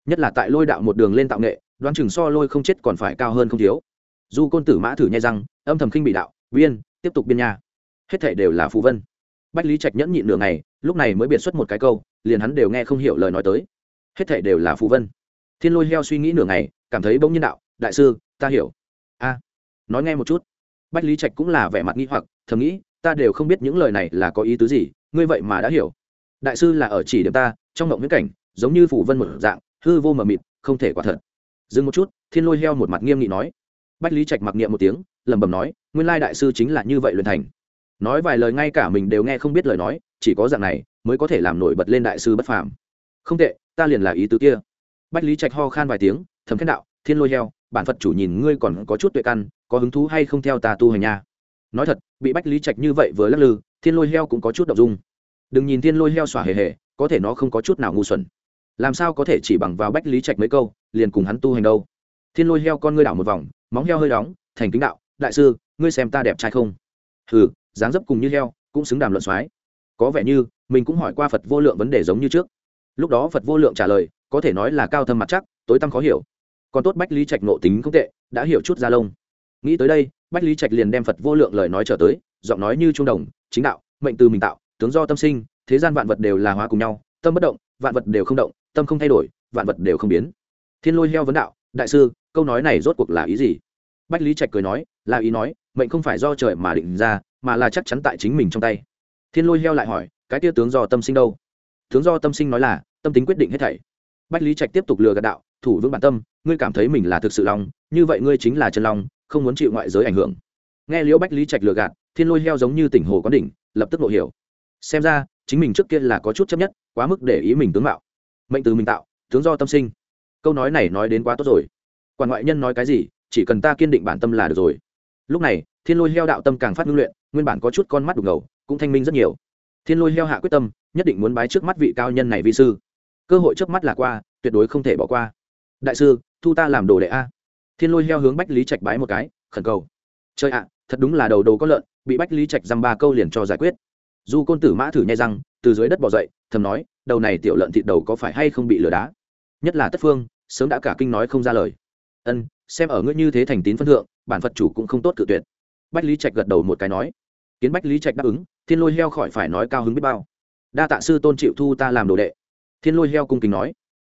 Nhất là tại lôi đạo một đường lên tạo nghệ, đoán chừng so lôi không chết còn phải cao hơn không thiếu. Du côn tử mã thử nhai răng, âm thầm khinh bị đạo, viên, tiếp tục biên nha. Hết thể đều là phù vân bách lý trạch nhẫn nhịn nửa ngày, lúc này mới biệt xuất một cái câu, liền hắn đều nghe không hiểu lời nói tới. Hết thể đều là phù vân. Thiên lôi heo suy nghĩ nửa ngày, cảm thấy bỗng nhiên đạo, đại sư, ta hiểu. A, nói nghe một chút. Bách lý trạch cũng là vẻ mặt nghi hoặc, thầm nghĩ, ta đều không biết những lời này là có ý tứ gì, ngươi vậy mà đã hiểu. Đại sư là ở chỉ điểm ta, trong mộng viễn cảnh, giống như phủ vân một dạng, hư vô mờ mịt, không thể quả thật. Dừng một chút, thiên lôi heo một mặt nghiêm nghị nói. Bách lý trạch mặc niệm một tiếng, lẩm bẩm nói, nguyên lai đại sư chính là như vậy luyện thành nói vài lời ngay cả mình đều nghe không biết lời nói, chỉ có dạng này mới có thể làm nổi bật lên đại sư bất phàm. Không tệ, ta liền là ý tứ kia. Bách lý trạch ho khan vài tiếng thấm khen đạo, thiên lôi heo, bản phật chủ nhìn ngươi còn có chút tuệ căn, có hứng thú hay không theo ta tu hành nha? Nói thật, bị bách lý trạch như vậy vừa lắc lư, thiên lôi heo cũng có chút đ ộ n g dung. Đừng nhìn thiên lôi heo xỏa hề hề, có thể nó không có chút nào ngu xuẩn. Làm sao có thể chỉ bằng vào bách lý trạch mấy câu, liền cùng hắn tu hành đâu? Thiên lôi heo con ngươi đảo một vòng, móng heo hơi đóng, thành kính đạo, đại sư, ngươi xem ta đẹp trai không? Ừ dáng dấp cùng như heo, cũng xứng đàm luận soái. Có vẻ như, mình cũng hỏi qua phật vô lượng vấn đề giống như trước. Lúc đó phật vô lượng trả lời, có thể nói là cao thâm mặt chắc, tối tăm khó hiểu. Còn tốt bách lý trạch nộ tính không tệ, đã hiểu chút ra lông. Nghĩ tới đây, bách lý trạch liền đem phật vô lượng lời nói trở tới, giọng nói như trung đồng, chính đạo, mệnh từ mình tạo, tướng do tâm sinh, thế gian vạn vật đều là hóa cùng nhau, tâm bất động, vạn vật đều không động, tâm không thay đổi, vạn vật đều không biến. Thiên lôi heo vấn đạo, đại sư, câu nói này rốt cuộc là ý gì? Bách lý trạch cười nói, là ý nói, mệnh không phải do trời mà định ra, mà là chắc chắn tại chính mình trong tay. Thiên lôi heo lại hỏi, cái tia tướng do tâm sinh đâu? Tướng do tâm sinh nói là, tâm tính quyết định hết thảy. Bách lý trạch tiếp tục lừa gạt đạo, thủ vững bản tâm, ngươi cảm thấy mình là thực sự long như vậy ngươi chính là chân long không muốn chịu ngoại giới ảnh hưởng. Nghe liễu bách lý trạch lừa gạt, thiên lôi heo giống như tỉnh hồ có đỉnh, lập tức lộ hiểu. Xem ra, chính mình trước kia là có chút chấp nhất, quá mức để ý mình tướng mạo. Mệnh từ mình tạo, tướng do tâm sinh. Câu nói này nói đến quá tốt rồi. Quản ngoại nhân nói cái gì chỉ cần ta kiên định bản tâm là được rồi. Lúc này, thiên lôi heo đạo tâm càng phát ngưng luyện, nguyên bản có chút con mắt đục ngầu, cũng thanh minh rất nhiều. Thiên lôi heo hạ quyết tâm, nhất định muốn bái trước mắt vị cao nhân này vi sư. Cơ hội trước mắt là qua, tuyệt đối không thể bỏ qua. Đại sư, thu ta làm đồ đệ a. Thiên lôi heo hướng bách lý trạch bái một cái, khẩn cầu. Chơi ạ, thật đúng là đầu đầu có lợn, bị bách lý trạch dăm ba câu liền cho giải quyết. Du côn tử mã thử nhai răng, từ dưới đất bỏ dậy, thầm nói, đầu này tiểu lợn thịt đầu có phải hay không bị lừa đá? Nhất là tất phương, sớm đã cả kinh nói không ra lời ân, xem ở ngươi như thế thành tín phân thượng, bản phật chủ cũng không tốt cự tuyệt. Bách lý trạch gật đầu một cái nói. Kiến bách lý trạch đáp ứng, thiên lôi heo khỏi phải nói cao hứng biết bao. Đa tạ sư tôn chịu thu ta làm đồ đệ. Thiên lôi heo cung kính nói.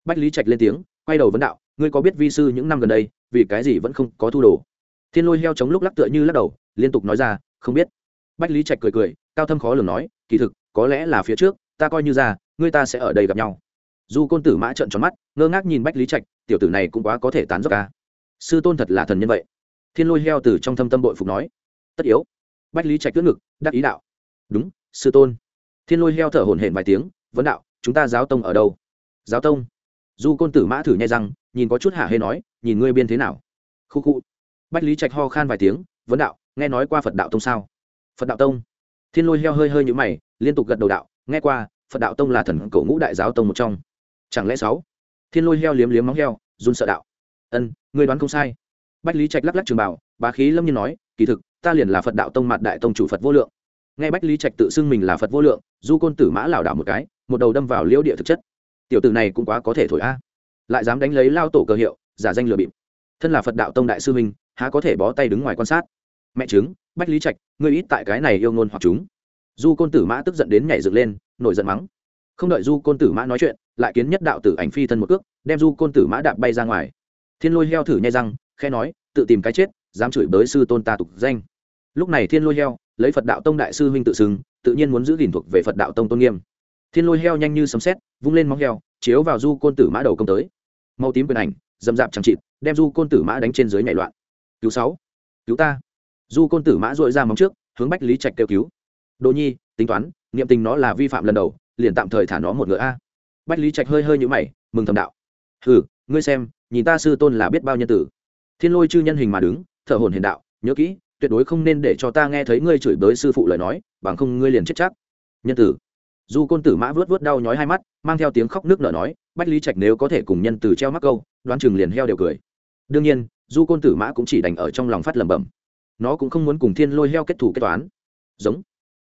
Bách lý trạch lên tiếng, quay đầu vấn đạo, ngươi có biết vi sư những năm gần đây, vì cái gì vẫn không có thu đồ? Thiên lôi heo chống lúc lắc tựa như lắc đầu, liên tục nói ra, không biết. Bách lý trạch cười cười, cao thâm khó lường nói, kỳ thực, có lẽ là phía trước, ta coi như ra, ngươi ta sẽ ở đây gặp nhau. Du côn tử mã trợn tròn mắt, ngơ ngác nhìn bách lý trạch, tiểu tử này cũng quá có thể tán dốc ca sư tôn thật là thần nhân vậy. Thiên lôi heo từ trong thâm tâm bội phục nói. Tất yếu. Bách lý trạch tước ngực, đắc ý đạo. Đúng, sư tôn. Thiên lôi heo thở hổn hển vài tiếng, vấn đạo, chúng ta giáo tông ở đâu? Giáo tông. Du côn tử mã thử nhai răng, nhìn có chút hạ hê nói, nhìn ngươi biên thế nào? Khu khu. Bách lý trạch ho khan vài tiếng, vấn đạo, nghe nói qua phật đạo tông sao? Phật đạo tông. Thiên lôi heo hơi hơi nhũ mày, liên tục gật đầu đạo, nghe qua, phật đạo tông là thần cổ ngũ đại giáo tông một trong. Chẳng lẽ sáu? Thiên lôi heo liếm liếm móng heo, run sợ đạo ân người đoán không sai. Bách lý trạch lắc lắc trường bảo, bá khí lâm nhiên nói, kỳ thực, ta liền là phật đạo tông mặt đại tông chủ phật vô lượng. Nghe bách lý trạch tự xưng mình là phật vô lượng, du côn tử mã lảo đảo một cái, một đầu đâm vào liễu địa thực chất. Tiểu tử này cũng quá có thể thổi a. Lại dám đánh lấy lao tổ cờ hiệu, giả danh lừa bịp. Thân là phật đạo tông đại sư minh há có thể bó tay đứng ngoài quan sát? Mẹ chứng bách lý trạch, ngươi ít tại cái này yêu ngôn hoặc chúng. Du côn tử mã tức giận đến nhảy dựng lên, nổi giận mắng. Không đợi du côn tử mã nói chuyện, lại kiến nhất đạo tử ảnh phi thân một cước, đem du côn tử mã đạp bay ra ngoài thiên lôi heo thử nhai răng khe nói, tự tìm cái chết, dám chửi bới sư tôn ta tục danh. Lúc này thiên lôi heo lấy phật đạo tông đại sư huynh tự xưng, tự nhiên muốn giữ gìn thuộc về phật đạo tông tôn nghiêm. Thiên lôi heo nhanh như sấm xét vung lên móng heo, chiếu vào du côn tử mã đầu công tới. Màu tím quyền ảnh dầm dạp chẳng chịt, đem du côn tử mã đánh trên dưới nhảy loạn. Cứu sáu, cứu ta. Du côn tử mã dội ra móng trước, hướng bách lý trạch kêu cứu. Đồ nhi, tính toán, niệm tình nó là vi phạm lần đầu, liền tạm thời thả nó một ngựa a. Bách lý trạch hơi hơi nhũ mày, mừng thầm đạo. Hừ, ngươi xem nhìn ta sư tôn là biết bao nhân tử. Thiên lôi chư nhân hình mà đứng, thở hồn hiền đạo, nhớ kỹ, tuyệt đối không nên để cho ta nghe thấy ngươi chửi bới sư phụ lời nói, bằng không ngươi liền chết chắc. Nhân tử. Du côn tử mã vớt vớt đau nhói hai mắt, mang theo tiếng khóc nước nở nói, bách lý trạch nếu có thể cùng nhân tử treo mắc câu, đoán chừng liền heo đều cười. Đương nhiên, du côn tử mã cũng chỉ đành ở trong lòng phát lẩm bẩm. Nó cũng không muốn cùng thiên lôi heo kết thủ kết toán. Giống.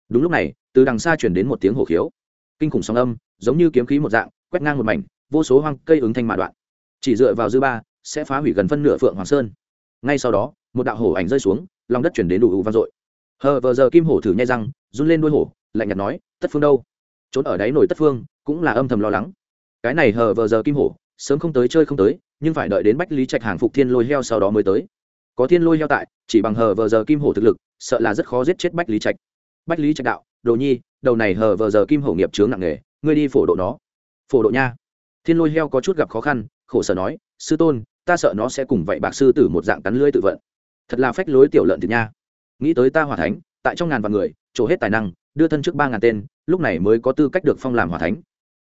Đúng lúc này, từ đằng xa chuyển đến một tiếng hổ khiếu. Kinh khủng sóng âm, giống như kiếm khí một dạng, quét ngang một mảnh, vô số hoang cây ứng thanh mạ đoạn chỉ dựa vào dư ba, sẽ phá hủy gần phân nửa phượng hoàng sơn. Ngay sau đó, một đạo hổ ảnh rơi xuống, lòng đất chuyển đến đủ vang dội. Hờ vờ giờ kim hổ thử nhai răng, run lên đuôi hổ, lạnh nhạt nói, tất phương đâu? Trốn ở đáy nổi tất phương, cũng là âm thầm lo lắng. Cái này hờ vờ giờ kim hổ, sớm không tới chơi không tới, nhưng phải đợi đến bách lý trạch hàng phục thiên lôi heo sau đó mới tới. Có thiên lôi heo tại, chỉ bằng hờ vờ giờ kim hổ thực lực, sợ là rất khó giết chết bách lý trạch. Bách lý trạch đạo, đồ nhi, đầu này hờ vờ giờ kim hổ nghiệp chướng nặng nghề ngươi đi phổ độ nó. Phổ độ nha. Thiên lôi heo có chút gặp khó khăn khổ sở nói, sư tôn, ta sợ nó sẽ cùng vậy bạc sư tử một dạng cắn lưỡi tự vận. Thật là phách lối tiểu lợn thịt nha. Nghĩ tới ta hỏa thánh, tại trong ngàn vạn người, trổ hết tài năng, đưa thân trước ba ngàn tên, lúc này mới có tư cách được phong làm hỏa thánh.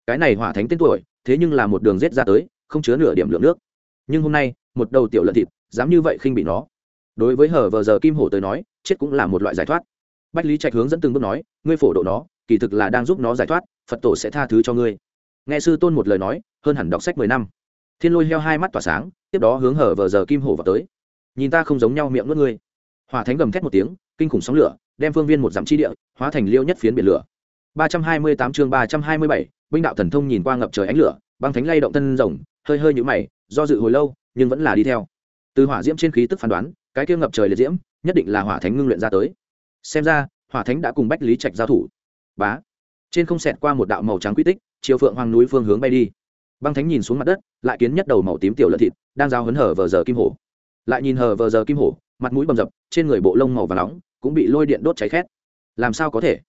Cái này hỏa thánh tên tuổi, thế nhưng là một đường rết ra tới, không chứa nửa điểm lượng nước. Nhưng hôm nay, một đầu tiểu lợn thịt, dám như vậy khinh bị nó. Đối với hở vờ giờ kim hổ tới nói, chết cũng là một loại giải thoát. Bách lý trạch hướng dẫn từng bước nói, ngươi phổ độ nó, kỳ thực là đang giúp nó giải thoát, phật tổ sẽ tha thứ cho ngươi. Nghe sư tôn một lời nói, hơn hẳn đọc sách mười năm thiên lôi heo hai mắt tỏa sáng, tiếp đó hướng hở vờ giờ kim hổ vào tới. Nhìn ta không giống nhau miệng nuốt ngươi. Hỏa thánh gầm thét một tiếng, kinh khủng sóng lửa, đem phương viên một dặm chi địa, hóa thành liêu nhất phiến biển lửa. ba trăm hai mươi tám chương ba trăm hai mươi bảy, binh đạo thần thông nhìn qua ngập trời ánh lửa, băng thánh lay động thân rồng, hơi hơi nhũ mày, do dự hồi lâu, nhưng vẫn là đi theo. Từ hỏa diễm trên khí tức phán đoán, cái kia ngập trời liệt diễm, nhất định là hỏa thánh ngưng luyện ra tới. Xem ra, hỏa thánh đã cùng bách lý trạch giao thủ. Bá. Trên không xẹt qua một đạo màu trắng quy tích, chiều phượng hoàng núi phương hướng bay đi băng thánh nhìn xuống mặt đất, lại kiến nhất đầu màu tím tiểu lợn thịt, đang giao hấn hở vờ giờ kim hổ. Lại nhìn hờ vờ giờ kim hổ, mặt mũi bầm dập, trên người bộ lông màu và nóng cũng bị lôi điện đốt cháy khét. Làm sao có thể?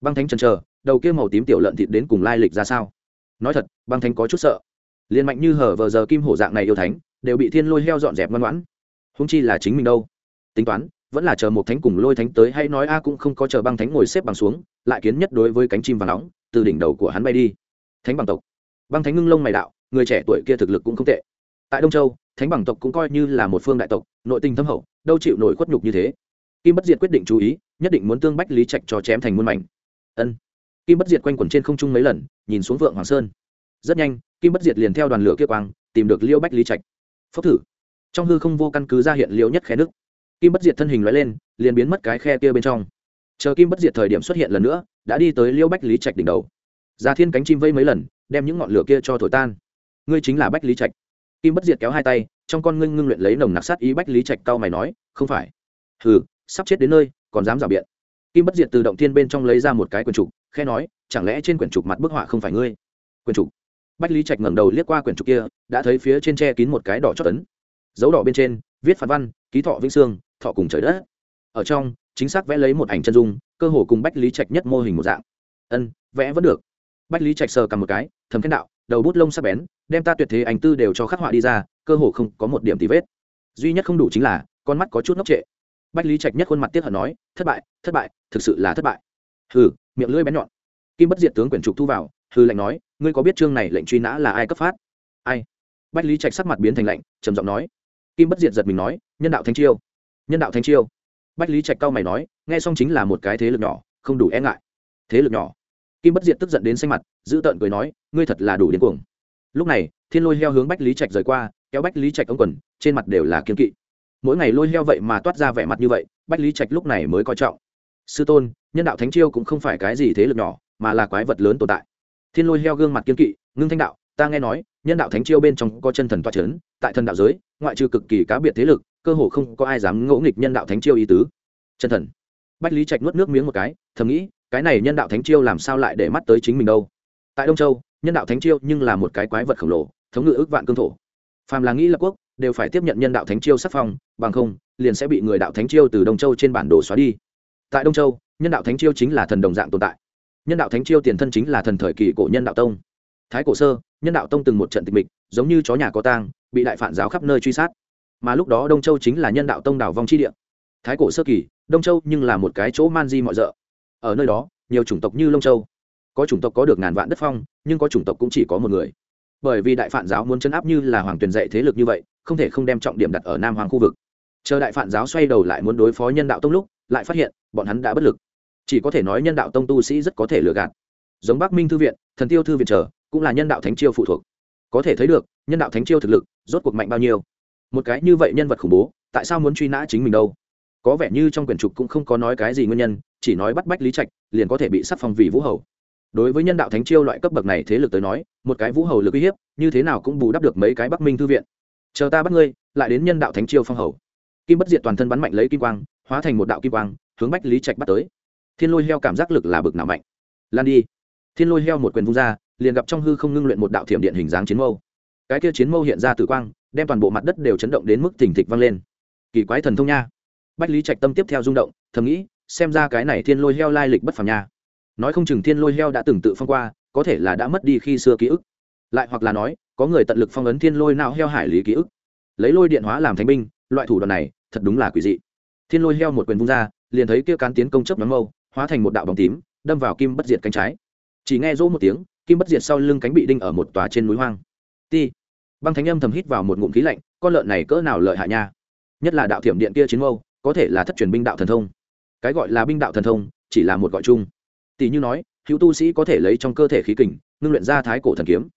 Băng thánh chần chờ, đầu kia màu tím tiểu lợn thịt đến cùng lai lịch ra sao? Nói thật, băng thánh có chút sợ. Liền mạnh như hở vờ giờ kim hổ dạng này yêu thánh, đều bị thiên lôi heo dọn dẹp ngoan ngoãn. Húng chi là chính mình đâu? Tính toán, vẫn là chờ một thánh cùng lôi thánh tới hay nói a cũng không có chờ băng thánh ngồi xếp bằng xuống, lại kiến nhất đối với cánh chim và nóng, từ đỉnh đầu của hắn bay đi. Thánh bằng tộc băng thánh ngưng lông mày đạo, người trẻ tuổi kia thực lực cũng không tệ. Tại đông châu, thánh bằng tộc cũng coi như là một phương đại tộc, nội tình thâm hậu, đâu chịu nổi khuất nhục như thế. Kim bất diệt quyết định chú ý, nhất định muốn tương bách lý trạch cho chém thành muôn mảnh. Ân. Kim bất diệt quanh quẩn trên không trung mấy lần, nhìn xuống vượng hoàng sơn. Rất nhanh, kim bất diệt liền theo đoàn lửa kia quang, tìm được liêu bách lý trạch. Phốc thử. Trong hư không vô căn cứ ra hiện liêu nhất khe nước. Kim bất diệt thân hình loại lên, liền biến mất cái khe kia bên trong. Chờ kim bất diệt thời điểm xuất hiện lần nữa, đã đi tới liêu bách lý trạch đỉnh đầu. Ra thiên cánh chim vây mấy lần đem những ngọn lửa kia cho thổi tan. Ngươi chính là bách lý trạch. Kim bất diệt kéo hai tay trong con ngưng ngưng luyện lấy nồng nặc sát ý bách lý trạch cao mày nói không phải. Hừ sắp chết đến nơi còn dám rào biện. Kim bất diệt từ động thiên bên trong lấy ra một cái quyển trục khe nói chẳng lẽ trên quyển trục mặt bức họa không phải ngươi? Quyển trục. Bách lý trạch ngẩng đầu liếc qua quyển trục kia đã thấy phía trên tre kín một cái đỏ chót tấn, dấu đỏ bên trên viết phạt văn ký thọ vĩnh sương thọ cùng trời đất. Ở trong chính xác vẽ lấy một ảnh chân dung cơ hồ cùng bách lý trạch nhất mô hình một dạng. Ân vẽ vẫn được bách lý trạch sờ cầm một cái, thầm khen đạo, đầu bút lông sắc bén, đem ta tuyệt thế ảnh tư đều cho khắc họa đi ra, cơ hồ không có một điểm tì vết. Duy nhất không đủ chính là, con mắt có chút ngốc trệ. Bách lý trạch nhất khuôn mặt tiếc hận nói, thất bại thất bại, thực sự là thất bại. Hừ, miệng lưỡi bén nhọn. Kim bất diệt tướng quyển trục thu vào hư lệnh nói, ngươi có biết chương này lệnh truy nã là ai cấp phát? Ai? Bách lý trạch sắc mặt biến thành lệnh trầm giọng nói. Kim bất diệt giật mình nói, nhân đạo thanh chiêu. Nhân đạo thanh chiêu. Bách lý trạch cao mày nói, nghe xong chính là một cái thế lực nhỏ, không đủ e ngại. Thế lực nhỏ? Kim bất diệt tức giận đến xanh mặt, giữ tợn cười nói, ngươi thật là đủ điên cuồng. Lúc này, thiên lôi heo hướng bách lý trạch rời qua, kéo bách lý trạch ống quần, trên mặt đều là kiên kỵ. Mỗi ngày lôi heo vậy mà toát ra vẻ mặt như vậy, bách lý trạch lúc này mới coi trọng. Sư tôn, nhân đạo thánh chiêu cũng không phải cái gì thế lực nhỏ, mà là quái vật lớn tồn tại. Thiên lôi heo gương mặt kiên kỵ, ngưng thanh đạo, ta nghe nói, nhân đạo thánh chiêu bên trong có chân thần toa c h ấ n tại thần đạo giới, ngoại trừ cực kỳ cá biệt thế lực, cơ hồ không có ai dám ngỗ nghịch nhân đạo thánh chiêu ý tứ. Chân thần. Bách lý trạch nuốt nước miếng một cái, thầm nghĩ cái này nhân đạo thánh chiêu làm sao lại để mắt tới chính mình đâu? Tại đông châu, nhân đạo thánh chiêu nhưng là một cái quái vật khổng lồ, thống ngự ước vạn cương thổ. Phàm là nghĩ lập quốc, đều phải tiếp nhận nhân đạo thánh chiêu sắc phong, bằng không, liền sẽ bị người đạo thánh chiêu từ đông châu trên bản đồ xóa đi. Tại đông châu, nhân đạo thánh chiêu chính là thần đồng dạng tồn tại. Nhân đạo thánh chiêu tiền thân chính là thần thời kỳ cổ nhân đạo tông. Thái cổ sơ, nhân đạo tông từng một trận tịch mịch, giống như chó nhà có tang, bị đại phản giáo khắp nơi truy sát. Mà lúc đó đông châu chính là nhân đạo tông đảo vong chi địa. Thái cổ sơ kỳ, đông châu nhưng là một cái chỗ man di mọi rợ ở nơi đó, nhiều chủng tộc như lông châu. Có chủng tộc có được ngàn vạn đất phong, nhưng có chủng tộc cũng chỉ có một người. Bởi vì đại phản giáo muốn chấn áp như là hoàng tuyền dạy thế lực như vậy, không thể không đem trọng điểm đặt ở nam hoàng khu vực. Chờ đại phản giáo xoay đầu lại muốn đối phó nhân đạo tông lúc, lại phát hiện, bọn hắn đã bất lực. Chỉ có thể nói nhân đạo tông tu sĩ rất có thể lừa gạt. Giống bắc minh thư viện, thần tiêu thư viện chờ, cũng là nhân đạo thánh chiêu phụ thuộc. Có thể thấy được, nhân đạo thánh chiêu thực lực, rốt cuộc mạnh bao nhiêu. Một cái như vậy nhân vật khủng bố, tại sao muốn truy nã chính mình đâu? Có vẻ như trong quyển trục cũng không có nói cái gì nguyên nhân chỉ nói bắt bách lý trạch, liền có thể bị sắc phong vì vũ hầu. Đối với nhân đạo thánh chiêu loại cấp bậc này thế lực tới nói, một cái vũ hầu lực uy hiếp, như thế nào cũng bù đắp được mấy cái bắc minh thư viện. Chờ ta bắt ngươi, lại đến nhân đạo thánh chiêu phong hầu. Kim bất diệt toàn thân bắn mạnh lấy kim quang, hóa thành một đạo kim quang, hướng bách lý trạch bắt tới. Thiên lôi heo cảm giác lực là bực nào mạnh. Lan đi. Thiên lôi heo một quyền vung ra, liền gặp trong hư không ngưng luyện một đạo thiểm điện hình dáng chiến mâu. Cái kia chiến mâu hiện ra tử quang, đem toàn bộ mặt đất đều chấn động đến mức thình thịch vang lên. Kỳ quái thần thông nha. Bách lý trạch tâm tiếp theo rung động, thầm nghĩ xem ra cái này thiên lôi heo lai lịch bất phàm nha. Nói không chừng thiên lôi heo đã từng tự phong qua, có thể là đã mất đi khi xưa ký ức. Lại hoặc là nói, có người tận lực phong ấn thiên lôi nào heo hải lý ký ức. Lấy lôi điện hóa làm thánh binh, loại thủ đoạn này, thật đúng là quỷ dị. Thiên lôi heo một quyền vung ra, liền thấy kia cán tiến công chấp nhóm mâu, hóa thành một đạo bóng tím, đâm vào kim bất diệt cánh trái. Chỉ nghe rỗ một tiếng, kim bất diệt sau lưng cánh bị đinh ở một tòa trên núi hoang. Ti. Băng thánh âm thầm hít vào một ngụm khí lạnh, con lợn này cỡ nào lợi hại nha. Nhất là đạo thiểm điện kia chiến mâu, có thể là thất truyền binh đạo thần thông cái gọi là binh đạo thần thông, chỉ là một gọi chung. Tỷ như nói, hữu tu sĩ có thể lấy trong cơ thể khí kình, ngưng luyện ra thái cổ thần kiếm.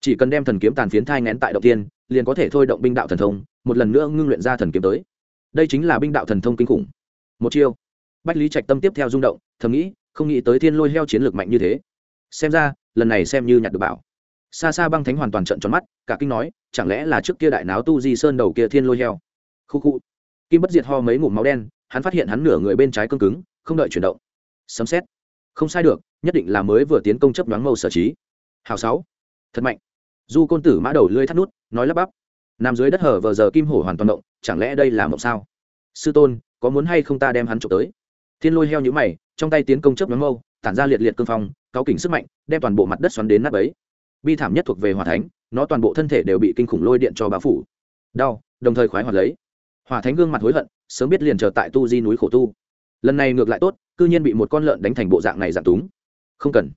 Chỉ cần đem thần kiếm tàn phiến thai ngén tại đầu tiên, liền có thể thôi động binh đạo thần thông, một lần nữa ngưng luyện ra thần kiếm tới. Đây chính là binh đạo thần thông kinh khủng. Một chiêu. Bách lý trạch tâm tiếp theo rung động, thầm nghĩ, không nghĩ tới thiên lôi heo chiến lược mạnh như thế. Xem ra, lần này xem như nhặt được bảo. Xa xa băng thánh hoàn toàn trận tròn mắt, cả kinh nói, chẳng lẽ là trước kia đại náo tu di sơn đầu kia thiên lôi heo? Khu khu. Kim bất diệt ho mấy ngụm máu đen hắn phát hiện hắn nửa người bên trái cương cứng, không đợi chuyển động. Sấm xét không sai được, nhất định là mới vừa tiến công chấp đoán mâu sở trí. Hào sáu. Thật mạnh. Du côn tử mã đầu lưới thắt nút, nói lắp bắp. Nằm dưới đất hở vờ giờ kim hổ hoàn toàn động, chẳng lẽ đây là mộng sao? Sư tôn, có muốn hay không ta đem hắn trộm tới? Thiên lôi heo nhũ mày, trong tay tiến công chấp nhóm mâu, tản ra liệt liệt cương phong, cáo kỉnh sức mạnh, đem toàn bộ mặt đất xoắn đến nắp ấy bi thảm nhất thuộc về hỏa thánh, nó toàn bộ thân thể đều bị kinh khủng lôi điện cho bao phủ. Đau, đồng thời khoái hoạt lấy. Hỏa thánh gương mặt hối hận sớm biết liền chờ tại tu di núi khổ tu. Lần này ngược lại tốt, cư nhiên bị một con lợn đánh thành bộ dạng này dạng túng. Không cần.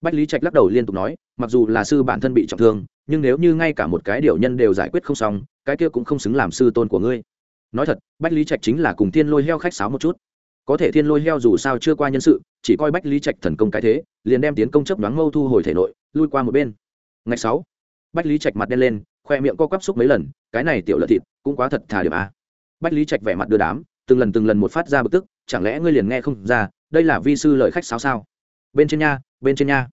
Bách lý trạch lắc đầu liên tục nói, mặc dù là sư bản thân bị trọng thương, nhưng nếu như ngay cả một cái điều nhân đều giải quyết không xong, cái kia cũng không xứng làm sư tôn của ngươi. Nói thật, bách lý trạch chính là cùng thiên lôi heo khách sáo một chút. Có thể thiên lôi heo dù sao chưa qua nhân sự, chỉ coi bách lý trạch thần công cái thế, liền đem tiến công chấp đoán mâu thu hồi thể nội, lui qua một bên. Ngày sáu, bách lý trạch mặt đen lên, khoe miệng co quắp xúc mấy lần, cái này tiểu lợn thịt cũng quá thật thà điểm a bách lý trạch vẻ mặt đưa đám, từng lần từng lần một phát ra bực tức, chẳng lẽ ngươi liền nghe không ra, đây là vi sư lời khách sáo sao? Bên trên nha, bên trên nha.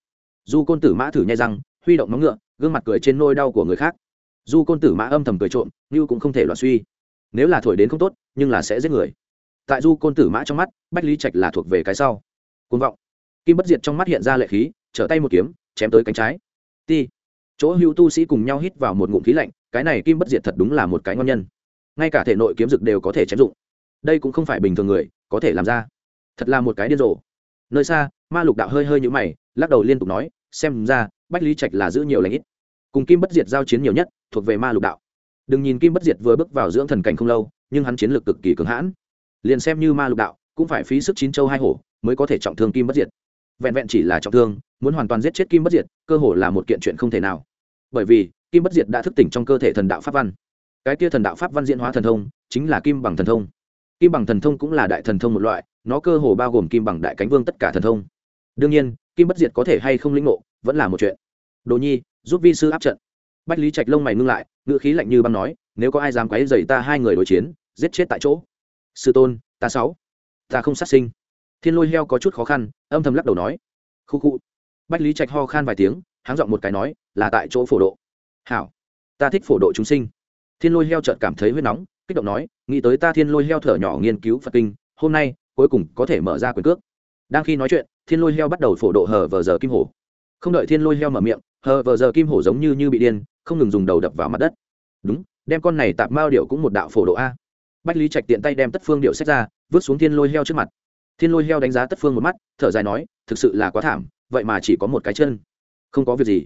Du côn tử mã thử nhai răng, huy động móng ngựa, gương mặt cười trên nôi đau của người khác. Du côn tử mã âm thầm cười trộm, như cũng không thể loạn suy. Nếu là thổi đến không tốt, nhưng là sẽ giết người. Tại du côn tử mã trong mắt, bách lý trạch là thuộc về cái sau. Côn vọng. Kim bất diệt trong mắt hiện ra lệ khí, trở tay một kiếm, chém tới cánh trái. Ti. Chỗ hữu tu sĩ cùng nhau hít vào một ngụm khí lạnh, cái này kim bất diệt thật đúng là một cái ngon nhân ngay cả thể nội kiếm dực đều có thể chém dụng. Đây cũng không phải bình thường người có thể làm ra. Thật là một cái điên rồ. Nơi xa, ma lục đạo hơi hơi nhũ mày, lắc đầu liên tục nói, xem ra, bách lý trạch là giữ nhiều lãnh ít. Cùng kim bất diệt giao chiến nhiều nhất, thuộc về ma lục đạo. Đừng nhìn kim bất diệt vừa bước vào dưỡng thần cảnh không lâu, nhưng hắn chiến lược cực kỳ cường hãn. Liền xem như ma lục đạo, cũng phải phí sức chín châu hai hổ, mới có thể trọng thương kim bất diệt. Vẹn vẹn chỉ là trọng thương, muốn hoàn toàn giết chết kim bất diệt, cơ hồ là một kiện chuyện không thể nào. Bởi vì, kim bất diệt đã thức tỉnh trong cơ thể thần đạo pháp văn cái kia thần đạo pháp văn diễn hóa thần thông, chính là kim bằng thần thông. Kim bằng thần thông cũng là đại thần thông một loại, nó cơ hồ bao gồm kim bằng đại cánh vương tất cả thần thông. Đương nhiên, kim bất diệt có thể hay không lĩnh ngộ, vẫn là một chuyện. Đồ nhi, giúp vi sư áp trận. Bách lý trạch lông mày ngưng lại, ngữ khí lạnh như băng nói, nếu có ai dám quấy dày ta hai người đối chiến, giết chết tại chỗ. Sư tôn, ta sáu. Ta không sát sinh. Thiên lôi heo có chút khó khăn, âm thầm lắc đầu nói. Khu khu. Bách lý trạch ho khan vài tiếng, háng giọng một cái nói, là tại chỗ phổ độ. Hảo. Ta thích phổ độ chúng sinh thiên lôi heo chợt cảm thấy huyết nóng, kích động nói, nghĩ tới ta thiên lôi heo thở nhỏ nghiên cứu phật kinh, hôm nay, cuối cùng có thể mở ra quyền cước. Đang khi nói chuyện, thiên lôi heo bắt đầu phổ độ hờ vờ giờ kim hổ. Không đợi thiên lôi heo mở miệng, hờ vờ giờ kim hổ giống như như bị điên, không ngừng dùng đầu đập vào mặt đất. Đúng, đem con này tạp mao điệu cũng một đạo phổ độ a. Bách lý trạch tiện tay đem tất phương điệu xét ra, vứt xuống thiên lôi heo trước mặt. Thiên lôi heo đánh giá tất phương một mắt, thở dài nói, thực sự là quá thảm, vậy mà chỉ có một cái chân. Không có việc gì.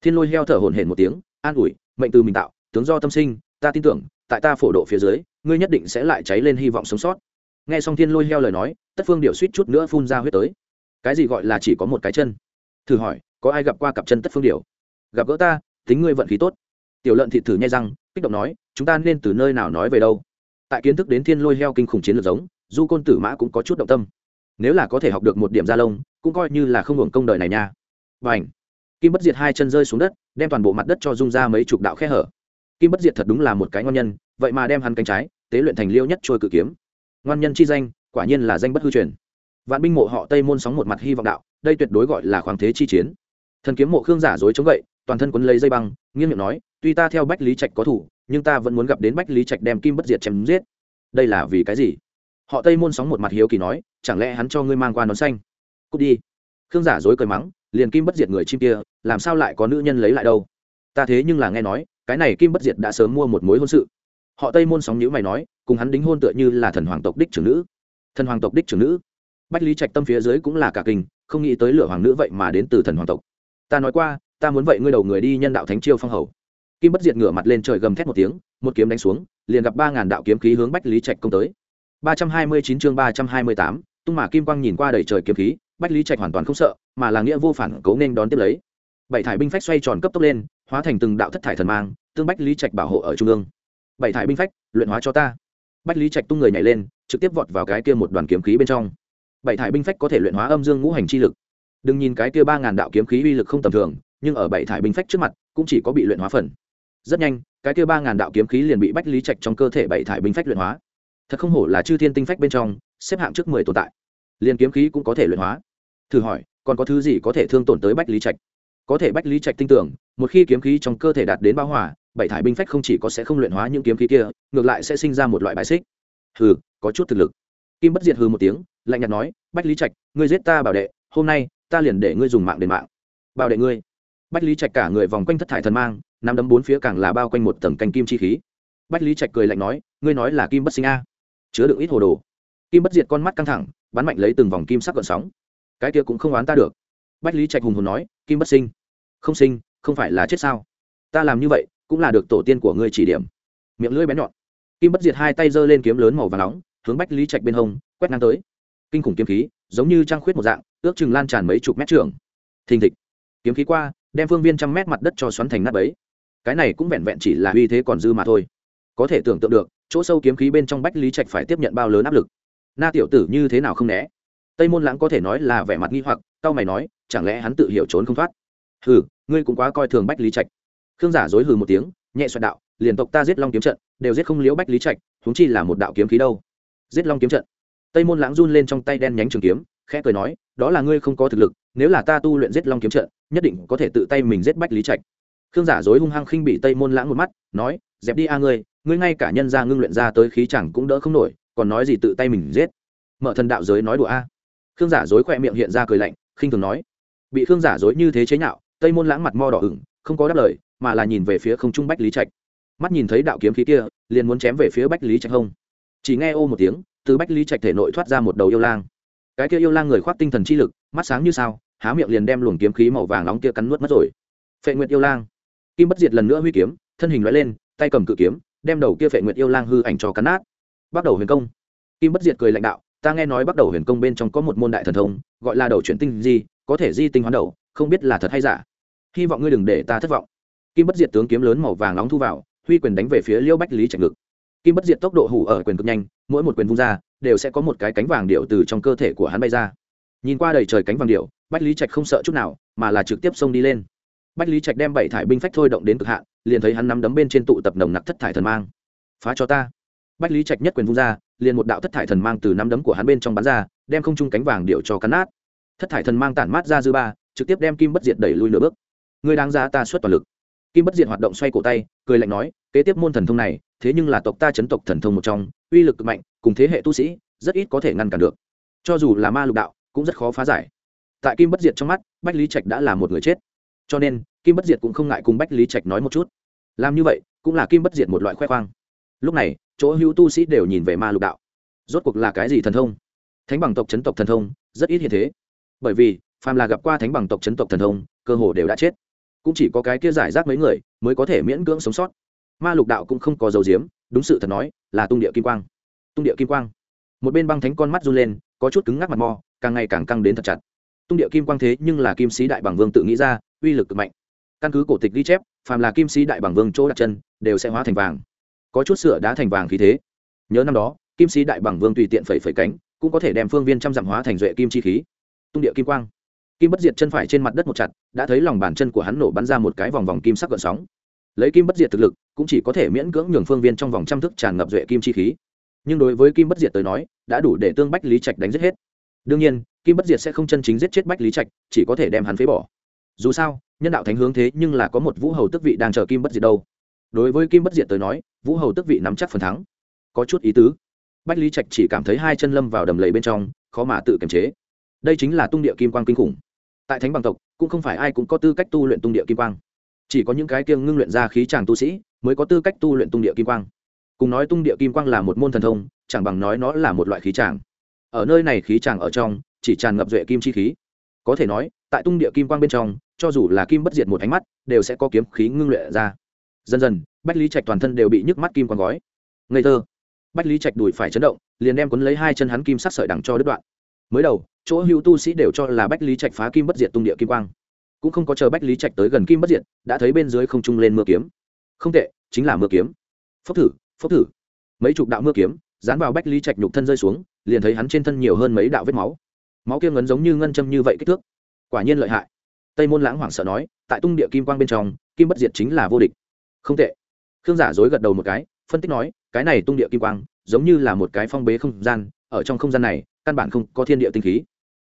Thiên lôi heo thở hổn hển một tiếng, an ủi, mệnh từ mình tạo, tướng do tâm sinh ta tin tưởng, tại ta phổ độ phía dưới, ngươi nhất định sẽ lại cháy lên hy vọng sống sót. Nghe xong thiên lôi heo lời nói, tất phương điệu suýt chút nữa phun ra huyết tới. Cái gì gọi là chỉ có một cái chân? Thử hỏi, có ai gặp qua cặp chân tất phương điệu gặp gỡ ta, tính ngươi vận khí tốt. Tiểu lợn thị thử nhai răng, kích động nói, chúng ta nên từ nơi nào nói về đâu? Tại kiến thức đến thiên lôi heo kinh khủng chiến lược giống, du côn tử mã cũng có chút động tâm. Nếu là có thể học được một điểm gia lông, cũng coi như là không hưởng công đời này nha. Và ảnh kim bất diệt hai chân rơi xuống đất, đem toàn bộ mặt đất cho rung ra mấy chục đạo khe hở kim bất diệt thật đúng là một cái ngon nhân, vậy mà đem hắn cánh trái, tế luyện thành liêu nhất trôi cự kiếm. Ngon nhân chi danh, quả nhiên là danh bất hư truyền. Vạn binh mộ họ tây môn sóng một mặt hy vọng đạo, đây tuyệt đối gọi là khoáng thế chi chiến. Thần kiếm mộ khương giả dối chống gậy, toàn thân quấn lấy dây băng, nghiêng miệng nói, tuy ta theo bách lý trạch có thủ, nhưng ta vẫn muốn gặp đến bách lý trạch đem kim bất diệt chém giết. Đây là vì cái gì? Họ tây môn sóng một mặt hiếu kỳ nói, chẳng lẽ hắn cho ngươi mang qua nón xanh? Cút đi. Khương giả dối cười mắng, liền kim bất diệt người chim kia, làm sao lại có nữ nhân lấy lại đâu? Ta thế nhưng là nghe nói cái này kim bất diệt đã sớm mua một mối hôn sự. Họ tây môn sóng nhữ mày nói, cùng hắn đính hôn tựa như là thần hoàng tộc đích trưởng nữ. Thần hoàng tộc đích trưởng nữ. Bách lý trạch tâm phía dưới cũng là cả kinh, không nghĩ tới lửa hoàng nữ vậy mà đến từ thần hoàng tộc. Ta nói qua, ta muốn vậy ngươi đầu người đi nhân đạo thánh chiêu phong hầu. Kim bất diệt ngửa mặt lên trời gầm thét một tiếng, một kiếm đánh xuống, liền gặp ba ngàn đạo kiếm khí hướng bách lý trạch công tới. Ba trăm hai mươi chín chương ba trăm hai mươi tám, tung mà kim quang nhìn qua đầy trời kiếm khí, bách lý trạch hoàn toàn không sợ, mà là nghĩa vô phản cố nên đón tiếp lấy. Bảy thải binh phách xoay tròn cấp tốc lên hóa thành từng đạo thất thải thần mang, tương bách lý trạch bảo hộ ở trung ương. Bảy thải binh phách, luyện hóa cho ta. Bách lý trạch tung người nhảy lên, trực tiếp vọt vào cái kia một đoàn kiếm khí bên trong. Bảy thải binh phách có thể luyện hóa âm dương ngũ hành chi lực. Đừng nhìn cái kia ba ngàn đạo kiếm khí uy lực không tầm thường, nhưng ở bảy thải binh phách trước mặt, cũng chỉ có bị luyện hóa phần. Rất nhanh, cái kia ba ngàn đạo kiếm khí liền bị bách lý trạch trong cơ thể bảy thải binh phách luyện hóa. Thật không hổ là chư thiên tinh phách bên trong, xếp hạng trước mười tồn tại. Liền kiếm khí cũng có thể luyện hóa. Thử hỏi, còn có thứ gì có thể thương tổn tới bách lý trạch? Có thể bách lý trạch tin tưởng, một khi kiếm khí trong cơ thể đạt đến bao hòa, bảy thải binh phách không chỉ có sẽ không luyện hóa những kiếm khí kia, ngược lại sẽ sinh ra một loại bài xích. Hừ, có chút thực lực. Kim bất diệt hừ một tiếng, lạnh nhạt nói, bách lý trạch, ngươi giết ta bảo đệ, hôm nay ta liền để ngươi dùng mạng đền mạng. Bảo đệ ngươi? Bách lý trạch cả người vòng quanh thất thải thần mang nằm đấm bốn phía càng là bao quanh một tầng canh kim chi khí. Bách lý trạch cười lạnh nói, ngươi nói là kim bất sinh a. Chứa đựng ít hồ đồ. Kim bất diệt con mắt căng thẳng, bắn mạnh lấy từng vòng kim sắc gợn sóng. Cái kia cũng không oán ta được bách lý trạch hùng hồn nói, kim bất sinh, không sinh, không phải là chết sao? Ta làm như vậy cũng là được tổ tiên của ngươi chỉ điểm. Miệng lưỡi bén nhọn. Kim bất diệt hai tay giơ lên kiếm lớn màu và nóng, hướng bách lý trạch bên hông, quét ngang tới. Kinh khủng kiếm khí, giống như trăng khuyết một dạng, ước chừng lan tràn mấy chục mét trường. Thình thịch. Kiếm khí qua, đem phương viên trăm mét mặt đất cho xoắn thành nát bấy. Cái này cũng vẹn vẹn chỉ là uy thế còn dư mà thôi. Có thể tưởng tượng được, chỗ sâu kiếm khí bên trong bách lý trạch phải tiếp nhận bao lớn áp lực. Na tiểu tử như thế nào không né? Tây môn lãng có thể nói là vẻ mặt nghi hoặc tao mày nói, chẳng lẽ hắn tự hiểu trốn không thoát? Hừ, ngươi cũng quá coi thường bách lý trạch. Khương giả dối hừ một tiếng, nhẹ xoẹt đạo, liền tộc ta giết long kiếm trận, đều giết không liễu bách lý trạch, huống chi là một đạo kiếm khí đâu? Giết long kiếm trận. Tây môn lãng run lên trong tay đen nhánh trường kiếm, khẽ cười nói, đó là ngươi không có thực lực, nếu là ta tu luyện giết long kiếm trận, nhất định có thể tự tay mình giết bách lý trạch. Khương giả dối hung hăng khinh bị tây môn lãng một mắt, nói, dẹp đi a ngươi ngươi ngay cả nhân ra ngưng luyện ra tới khí chẳng cũng đỡ không nổi, còn nói gì tự tay mình giết? Mở thần đạo giới nói đùa a khương giả dối khỏe miệng hiện ra cười lạnh, khinh thường nói, bị khương giả dối như thế chế nhạo, tây môn lãng mặt mo đỏ ửng, không có đáp lời, mà là nhìn về phía không trung bách lý trạch. Mắt nhìn thấy đạo kiếm khí kia, liền muốn chém về phía bách lý trạch không. chỉ nghe ô một tiếng, từ bách lý trạch thể nội thoát ra một đầu yêu lang. Cái kia yêu lang người khoác tinh thần chi lực, mắt sáng như sao, há miệng liền đem luồng kiếm khí màu vàng nóng kia cắn nuốt mất rồi. Phệ nguyệt yêu lang. Kim bất diệt lần nữa huy kiếm, thân hình loại lên, tay cầm cự kiếm, đem đầu kia phệ nguyệt yêu lang hư ảnh cho cắn nát. Bắt đầu huyền công. Kim bất diệt cười lãnh đạo ta nghe nói bắt đầu huyền công bên trong có một môn đại thần thông, gọi là đầu chuyển tinh di, có thể di tinh hoán đầu, không biết là thật hay giả. Hy vọng ngươi đừng để ta thất vọng. Kim bất diệt tướng kiếm lớn màu vàng nóng thu vào, huy quyền đánh về phía liêu bách lý trạch ngực. Kim bất diệt tốc độ hủ ở quyền cực nhanh, mỗi một quyền vung ra, đều sẽ có một cái cánh vàng điệu từ trong cơ thể của hắn bay ra. Nhìn qua đầy trời cánh vàng điệu, bách lý trạch không sợ chút nào, mà là trực tiếp xông đi lên. Bách lý trạch đem bảy thải binh phách thôi động đến cực hạn, liền thấy hắn nắm đấm bên trên tụ tập nồng nặc thất thải thần mang. Phá cho ta bách lý trạch nhất quyền vung ra, liền một đạo thất thải thần mang từ năm đấm của hắn bên trong bắn ra, đem không trung cánh vàng điệu cho cắn nát. Thất thải thần mang tản mát ra dư ba, trực tiếp đem kim bất diệt đẩy lui nửa bước. Người đáng giá ta xuất toàn lực. Kim bất diệt hoạt động xoay cổ tay, cười lạnh nói, kế tiếp môn thần thông này, thế nhưng là tộc ta chấn tộc thần thông một trong, uy lực cực mạnh, cùng thế hệ tu sĩ, rất ít có thể ngăn cản được. Cho dù là ma lục đạo, cũng rất khó phá giải. Tại kim bất diệt trong mắt, bách lý trạch đã là một người chết. Cho nên, kim bất diệt cũng không ngại cùng bách lý trạch nói một chút. Làm như vậy, cũng là kim bất diệt một loại khoe khoang lúc này, chỗ hữu tu sĩ đều nhìn về ma lục đạo. Rốt cuộc là cái gì thần thông? Thánh bằng tộc chấn tộc thần thông, rất ít hiện thế. Bởi vì, phàm là gặp qua thánh bằng tộc chấn tộc thần thông, cơ hồ đều đã chết. Cũng chỉ có cái kia giải rác mấy người mới có thể miễn cưỡng sống sót. Ma lục đạo cũng không có dấu diếm đúng sự thật nói, là tung địa kim quang. Tung địa kim quang. Một bên băng thánh con mắt run lên, có chút cứng ngắc mặt mò, càng ngày càng căng đến thật chặt. Tung địa kim quang thế nhưng là kim sĩ đại bằng vương tự nghĩ ra, uy lực cực mạnh. Căn cứ cổ tịch ghi chép, phàm là kim sĩ đại bằng vương chỗ đặt chân, đều sẽ hóa thành vàng có chút sửa đá thành vàng khí thế. Nhớ năm đó, kim sĩ đại bằng vương tùy tiện phẩy phẩy cánh, cũng có thể đem phương viên trăm dặm hóa thành duệ kim chi khí. Tung địa kim quang. Kim bất diệt chân phải trên mặt đất một chặt, đã thấy lòng bàn chân của hắn nổ bắn ra một cái vòng vòng kim sắc gợn sóng. Lấy kim bất diệt thực lực, cũng chỉ có thể miễn cưỡng nhường phương viên trong vòng trăm thức tràn ngập duệ kim chi khí. Nhưng đối với kim bất diệt tới nói, đã đủ để tương bách lý trạch đánh giết hết. Đương nhiên, kim bất diệt sẽ không chân chính giết chết bách lý trạch, chỉ có thể đem hắn phế bỏ. Dù sao, nhân đạo thánh hướng thế nhưng là có một vũ hầu tức vị đang chờ kim bất diệt đâu đối với kim bất diệt tới nói, vũ hầu tức vị nắm chắc phần thắng. Có chút ý tứ. Bách lý trạch chỉ cảm thấy hai chân lâm vào đầm lầy bên trong, khó mà tự kiềm chế. Đây chính là tung địa kim quang kinh khủng. Tại thánh bằng tộc, cũng không phải ai cũng có tư cách tu luyện tung địa kim quang. Chỉ có những cái kiêng ngưng luyện ra khí tràng tu sĩ mới có tư cách tu luyện tung địa kim quang. Cùng nói tung địa kim quang là một môn thần thông, chẳng bằng nói nó là một loại khí tràng ở nơi này khí tràng ở trong, chỉ tràn ngập duệ kim chi khí. Có thể nói, tại tung địa kim quang bên trong, cho dù là kim bất diệt một ánh mắt, đều sẽ có kiếm khí ngưng luyện ra dần dần, bách lý trạch toàn thân đều bị nhức mắt kim quang gói. Ngây thơ. Bách lý trạch đùi phải chấn động, liền đem quấn lấy hai chân hắn kim sắc sợi đằng cho đứt đoạn. Mới đầu, chỗ hữu tu sĩ đều cho là bách lý trạch phá kim bất diệt tung địa kim quang. Cũng không có chờ bách lý trạch tới gần kim bất diệt, đã thấy bên dưới không trung lên mưa kiếm. Không tệ, chính là mưa kiếm. Phốc thử phốc thử. Mấy chục đạo mưa kiếm, dán vào bách lý trạch nhục thân rơi xuống, liền thấy hắn trên thân nhiều hơn mấy đạo vết máu. Máu kia ngấn giống như ngân châm như vậy kích thước. Quả nhiên lợi hại. Tây môn lãng hoảng sợ nói, tại tung địa kim quang bên trong, kim bất diệt chính là vô địch không tệ. Khương giả dối gật đầu một cái, phân tích nói, cái này tung địa kim quang, giống như là một cái phong bế không gian, ở trong không gian này, căn bản không có thiên địa tinh khí.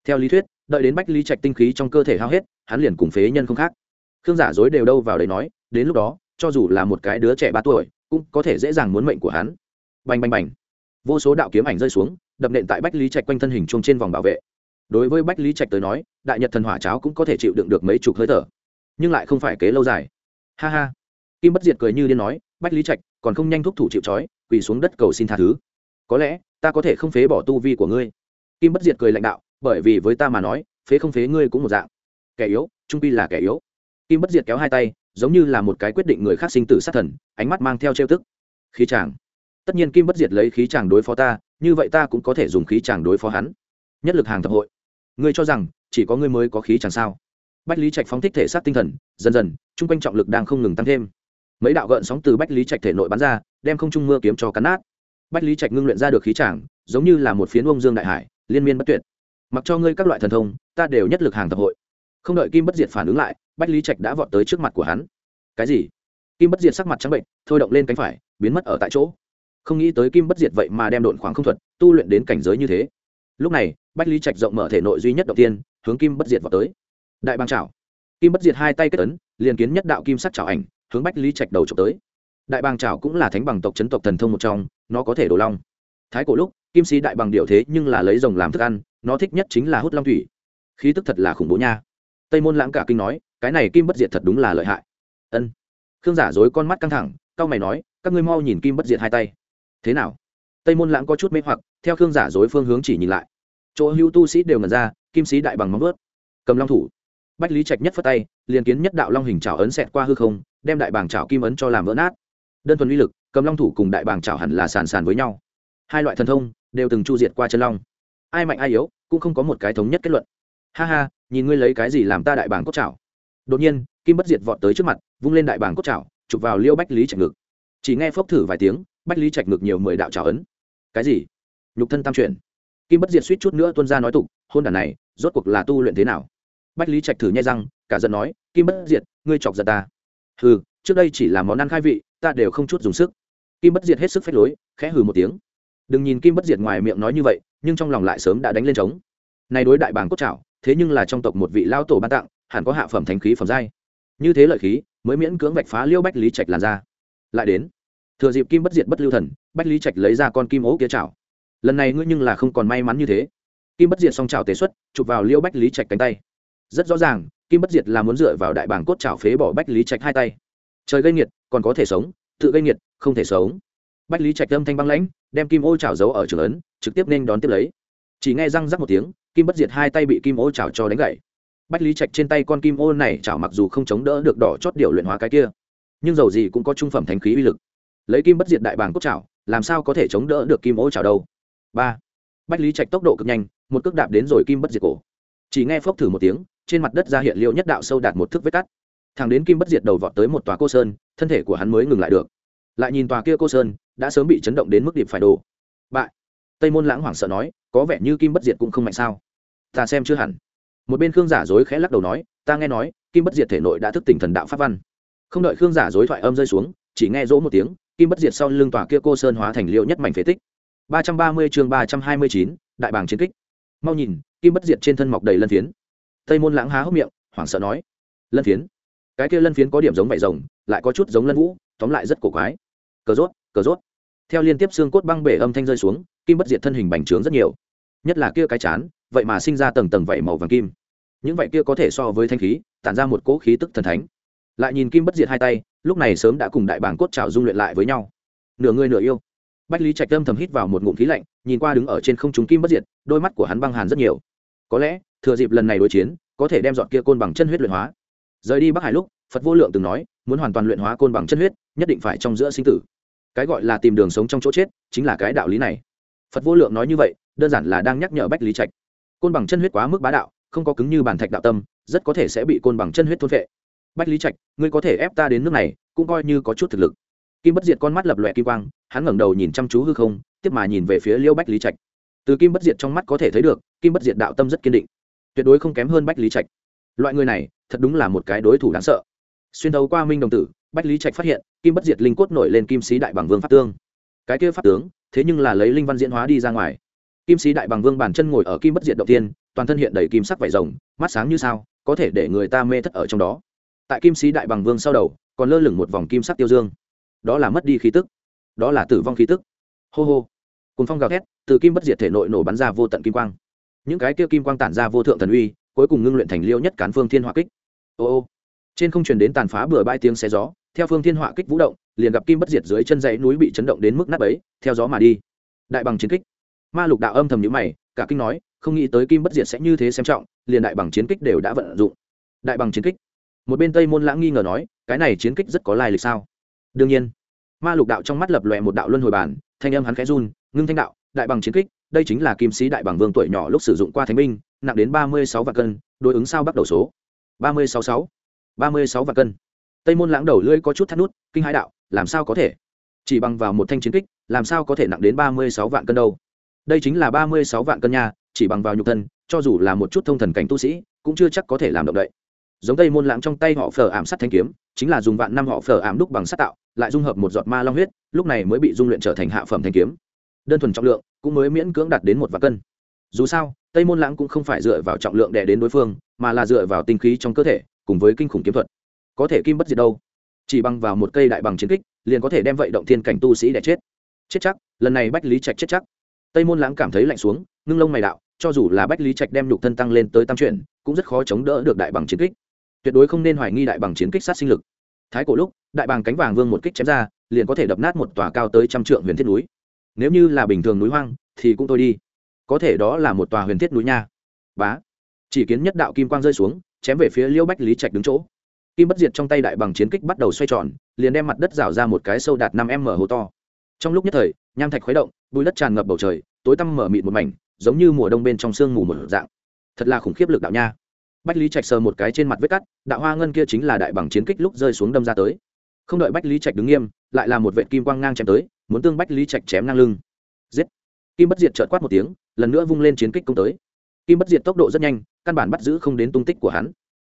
Theo lý thuyết, đợi đến bách lý trạch tinh khí trong cơ thể hao hết, hắn liền cùng phế nhân không khác. Khương giả dối đều đâu vào đấy nói, đến lúc đó, cho dù là một cái đứa trẻ ba tuổi, cũng có thể dễ dàng muốn mệnh của hắn. Bành bành bành. Vô số đạo kiếm ảnh rơi xuống, đập nện tại bách lý trạch quanh thân hình chung trên vòng bảo vệ. Đối với bách lý trạch tới nói, đại nhật thần hỏa cháo cũng có thể chịu đựng được mấy chục hơi thở, nhưng lại không phải kế lâu dài. Ha ha kim bất diệt cười như điên nói, bách lý trạch, còn không nhanh thúc thủ chịu trói, quỳ xuống đất cầu xin tha thứ. Có lẽ, ta có thể không phế bỏ tu vi của ngươi. Kim bất diệt cười lãnh đạo, bởi vì với ta mà nói, phế không phế ngươi cũng một dạng. Kẻ yếu, trung pi là kẻ yếu. Kim bất diệt kéo hai tay, giống như là một cái quyết định người khác sinh tử sát thần, ánh mắt mang theo trêu tức. Khí chàng. Tất nhiên kim bất diệt lấy khí chàng đối phó ta, như vậy ta cũng có thể dùng khí chàng đối phó hắn. Nhất lực hàng thập hội. Ngươi cho rằng, chỉ có ngươi mới có khí chàng sao? Bách lý trạch phóng thích thể xác tinh thần, dần dần chung quanh trọng lực đang không ngừng tăng thêm mấy đạo gợn sóng từ bách lý trạch thể nội bắn ra, đem không trung mưa kiếm cho cắn nát. Bách lý trạch ngưng luyện ra được khí trảng giống như là một phiến ông dương đại hải, liên miên bất tuyệt. Mặc cho ngươi các loại thần thông, ta đều nhất lực hàng tập hội. Không đợi kim bất diệt phản ứng lại, bách lý trạch đã vọt tới trước mặt của hắn. Cái gì? Kim bất diệt sắc mặt trắng bệnh, thôi động lên cánh phải, biến mất ở tại chỗ. Không nghĩ tới kim bất diệt vậy mà đem độn khoảng không thuật, tu luyện đến cảnh giới như thế. Lúc này, bách lý trạch rộng mở thể nội duy nhất đầu tiên, hướng kim bất diệt vào tới. Đại bang chảo. kim bất diệt hai tay kết ấn, liền kiến nhất đạo kim sắc chảo ảnh hướng bách lý trạch đầu trộm tới. Đại bang trảo cũng là thánh bằng tộc chấn tộc thần thông một trong, nó có thể đổ long. Thái cổ lúc, kim sĩ đại bằng điệu thế nhưng là lấy rồng làm thức ăn, nó thích nhất chính là hút long thủy. Khí tức thật là khủng bố nha. Tây môn lãng cả kinh nói, cái này kim bất diệt thật đúng là lợi hại. Ân. Khương giả dối con mắt căng thẳng, cao mày nói, các ngươi mau nhìn kim bất diệt hai tay. Thế nào? Tây môn lãng có chút mê hoặc, theo khương giả dối phương hướng chỉ nhìn lại. Chỗ hữu tu sĩ đều ngần ra, kim sĩ đại bằng móng vớt cầm long thủ. Bách lý trạch nhất phất tay, liền kiến nhất đạo long hình trào ấn xẹt qua hư không đem đại bàng chảo kim ấn cho làm vỡ nát. Đơn thuần uy lực, cầm long thủ cùng đại bàng chảo hẳn là sàn sàn với nhau. Hai loại thần thông đều từng chu diệt qua chân long. Ai mạnh ai yếu, cũng không có một cái thống nhất kết luận. Ha ha, nhìn ngươi lấy cái gì làm ta đại bàng cốt chảo? Đột nhiên, kim bất diệt vọt tới trước mặt, vung lên đại bàng cốt chảo, chụp vào liêu bách lý trạch ngực. Chỉ nghe phốc thử vài tiếng, bách lý trạch ngực nhiều mười đạo trào ấn. Cái gì? Nhục thân tam chuyển. Kim bất diệt suýt chút nữa tuân ra nói tục, hôn đản này, rốt cuộc là tu luyện thế nào? Bách lý trạch thử nhai răng, cả giận nói, kim bất diệt, ngươi chọc giận ta hừ, trước đây chỉ là món ăn khai vị, ta đều không chút dùng sức. Kim bất diệt hết sức phách lối, khẽ hừ một tiếng. Đừng nhìn kim bất diệt ngoài miệng nói như vậy, nhưng trong lòng lại sớm đã đánh lên trống. Nay đối đại bàng cốt trảo, thế nhưng là trong tộc một vị lao tổ ban tặng, hẳn có hạ phẩm thánh khí phẩm giai. Như thế lợi khí, mới miễn cưỡng vạch phá liêu bách lý trạch làn ra lại đến, thừa dịp kim bất diệt bất lưu thần, bách lý trạch lấy ra con kim ố kia chảo lần này ngươi nhưng là không còn may mắn như thế. Kim bất diệt song trảo tế xuất, chụp vào liêu bách lý trạch cánh tay. Rất rõ ràng kim bất diệt là muốn dựa vào đại bảng cốt chảo phế bỏ bách lý trạch hai tay. Trời gây nghiệt, còn có thể sống, tự gây nghiệt, không thể sống. Bách lý trạch âm thanh băng lãnh, đem kim ô chảo giấu ở trường ấn, trực tiếp nên đón tiếp lấy. Chỉ nghe răng rắc một tiếng, kim bất diệt hai tay bị kim ô chảo cho đánh gậy bách lý trạch trên tay con kim ô này chảo mặc dù không chống đỡ được đỏ chót điều luyện hóa cái kia, nhưng dầu gì cũng có trung phẩm thánh khí uy lực. Lấy kim bất diệt đại bảng cốt chảo làm sao có thể chống đỡ được kim ô chảo đâu? Ba. Bách lý trạch tốc độ cực nhanh, một cước đạp đến rồi kim bất diệt cổ. Chỉ nghe phốc thử một tiếng trên mặt đất ra hiện liệu nhất đạo sâu đạt một thước vết cắt. Thằng đến kim bất diệt đầu vọt tới một tòa cô sơn, thân thể của hắn mới ngừng lại được. Lại nhìn tòa kia cô sơn, đã sớm bị chấn động đến mức điệp phải đồ bại. Tây môn lãng hoảng sợ nói, có vẻ như kim bất diệt cũng không mạnh sao? Ta xem chưa hẳn. Một bên khương giả dối khẽ lắc đầu nói, ta nghe nói, kim bất diệt thể nội đã thức tỉnh thần đạo pháp văn. Không đợi khương giả dối thoại âm rơi xuống, chỉ nghe rỗ một tiếng, kim bất diệt sau lưng tòa kia cô sơn hóa thành liệu nhất mảnh phế tích. Ba trăm ba mươi chương ba trăm hai mươi chín, đại bàng chiến kích. Mau nhìn, kim bất diệt trên thân mọc đầy lân phiến tây môn lãng há hốc miệng, hoảng sợ nói, lân phiến. Cái kia lân phiến có điểm giống vải rồng, lại có chút giống lân vũ, tóm lại rất cổ quái. Cờ rốt cờ rốt. Theo liên tiếp xương cốt băng bể âm thanh rơi xuống, kim bất diệt thân hình bành trướng rất nhiều. Nhất là kia cái chán, vậy mà sinh ra tầng tầng vảy màu vàng kim. Những vảy kia có thể so với thanh khí, tản ra một cỗ khí tức thần thánh. Lại nhìn kim bất diệt hai tay, lúc này sớm đã cùng đại bảng cốt trào dung luyện lại với nhau. Nửa người nửa yêu. Bách lý trạch tâm thầm hít vào một ngụm khí lạnh, nhìn qua đứng ở trên không chúng kim bất diệt, đôi mắt của hắn băng hàn rất nhiều. Có lẽ thừa dịp lần này đối chiến, có thể đem dọn kia côn bằng chân huyết luyện hóa. Rời đi bắc hải lúc, phật vô lượng từng nói, muốn hoàn toàn luyện hóa côn bằng chân huyết, nhất định phải trong giữa sinh tử. Cái gọi là tìm đường sống trong chỗ chết, chính là cái đạo lý này. Phật vô lượng nói như vậy, đơn giản là đang nhắc nhở bách lý trạch. Côn bằng chân huyết quá mức bá đạo, không có cứng như bản thạch đạo tâm, rất có thể sẽ bị côn bằng chân huyết thôn vệ bách lý trạch, ngươi có thể ép ta đến nước này, cũng coi như có chút thực lực. Kim bất diệt con mắt lập lòe kim quang, hắn ngẩng đầu nhìn chăm chú hư không, tiếp mà nhìn về phía liêu bách lý trạch. Từ kim bất diệt trong mắt có thể thấy được, kim bất diệt đạo tâm rất kiên định tuyệt đối không kém hơn bách lý trạch. Loại người này, thật đúng là một cái đối thủ đáng sợ. Xuyên thấu qua minh đồng tử, bách lý trạch phát hiện, kim bất diệt linh cốt nổi lên kim sĩ đại bằng vương pháp tương. Cái kia pháp tướng, thế nhưng là lấy linh văn diễn hóa đi ra ngoài. Kim sĩ đại bằng vương bàn chân ngồi ở kim bất diệt đầu tiên, toàn thân hiện đầy kim sắc vải rồng, mắt sáng như sao, có thể để người ta mê thất ở trong đó. Tại kim sĩ đại bằng vương sau đầu, còn lơ lửng một vòng kim sắc tiêu dương. Đó là mất đi khí tức. Đó là tử vong khí tức. Hô hô. Cùng phong gào thét, từ kim bất diệt thể nội nổ bắn ra vô tận kim quang những cái kia kim quang tản ra vô thượng thần uy, cuối cùng ngưng luyện thành liêu nhất cán phương thiên hỏa kích. Ô ô. Trên không truyền đến tàn phá bừa bãi tiếng xe gió, theo phương thiên hỏa kích vũ động, liền gặp kim bất diệt dưới chân dãy núi bị chấn động đến mức nát ấy theo gió mà đi. Đại bằng chiến kích. Ma lục đạo âm thầm nhíu mày, cả kinh nói, không nghĩ tới kim bất diệt sẽ như thế xem trọng, liền đại bằng chiến kích đều đã vận dụng. Đại bằng chiến kích. Một bên tây môn lãng nghi ngờ nói, cái này chiến kích rất có lai lịch sao? Đương nhiên. Ma lục đạo trong mắt lập lòe một đạo luân hồi bản, thanh âm hắn khẽ run, ngưng thanh đạo, đại bằng chiến kích đây chính là kim sĩ đại bằng vương tuổi nhỏ lúc sử dụng qua thánh binh, nặng đến ba mươi sáu vạn cân, đối ứng sao bắt đầu số. ba mươi sáu sáu. ba mươi sáu vạn cân. Tây môn lãng đầu lưỡi có chút thắt nút, kinh hãi đạo, làm sao có thể? Chỉ bằng vào một thanh chiến kích, làm sao có thể nặng đến ba mươi sáu vạn cân đâu? Đây chính là ba mươi sáu vạn cân nha, chỉ bằng vào nhục thân, cho dù là một chút thông thần cảnh tu sĩ, cũng chưa chắc có thể làm động đậy. Giống tây môn lãng trong tay họ phở ảm sắt thanh kiếm, chính là dùng vạn năm họ phở ảm đúc bằng sắt tạo, lại dung hợp một giọt ma long huyết, lúc này mới bị dung luyện trở thành hạ phẩm thanh kiếm đơn thuần trọng lượng cũng mới miễn cưỡng đạt đến một vạn cân. Dù sao, tây môn lãng cũng không phải dựa vào trọng lượng đè đến đối phương, mà là dựa vào tinh khí trong cơ thể, cùng với kinh khủng kiếm thuật. Có thể kim bất diệt đâu? Chỉ bằng vào một cây đại bằng chiến kích, liền có thể đem vậy động thiên cảnh tu sĩ đẻ chết. Chết chắc, lần này bách lý trạch chết chắc. Tây môn lãng cảm thấy lạnh xuống, ngưng lông mày đạo, cho dù là bách lý trạch đem nhục thân tăng lên tới tam chuyển, cũng rất khó chống đỡ được đại bằng chiến kích. Tuyệt đối không nên hoài nghi đại bằng chiến kích sát sinh lực. Thái cổ lúc, đại bàng cánh vàng vương một kích chém ra, liền có thể đập nát một tòa cao tới trăm trượng huyền thiết núi nếu như là bình thường núi hoang, thì cũng thôi đi. Có thể đó là một tòa huyền thiết núi nha. Bá. Chỉ kiến nhất đạo kim quang rơi xuống, chém về phía liêu bách lý trạch đứng chỗ. Kim bất diệt trong tay đại bằng chiến kích bắt đầu xoay tròn, liền đem mặt đất rào ra một cái sâu đạt năm m hố to. Trong lúc nhất thời, nham thạch khuấy động bùi đất tràn ngập bầu trời, tối tăm mở mịt một mảnh, giống như mùa đông bên trong sương mù một dạng. Thật là khủng khiếp lực đạo nha. Bách lý trạch sờ một cái trên mặt vết cắt, đạo hoa ngân kia chính là đại bằng chiến kích lúc rơi xuống đâm ra tới. Không đợi bách lý trạch đứng nghiêm, lại là một vệ kim quang ngang chém tới muốn tương bách lý trạch chém ngang lưng. Giết. Kim bất diệt trợt quát một tiếng, lần nữa vung lên chiến kích công tới. Kim bất diệt tốc độ rất nhanh, căn bản bắt giữ không đến tung tích của hắn.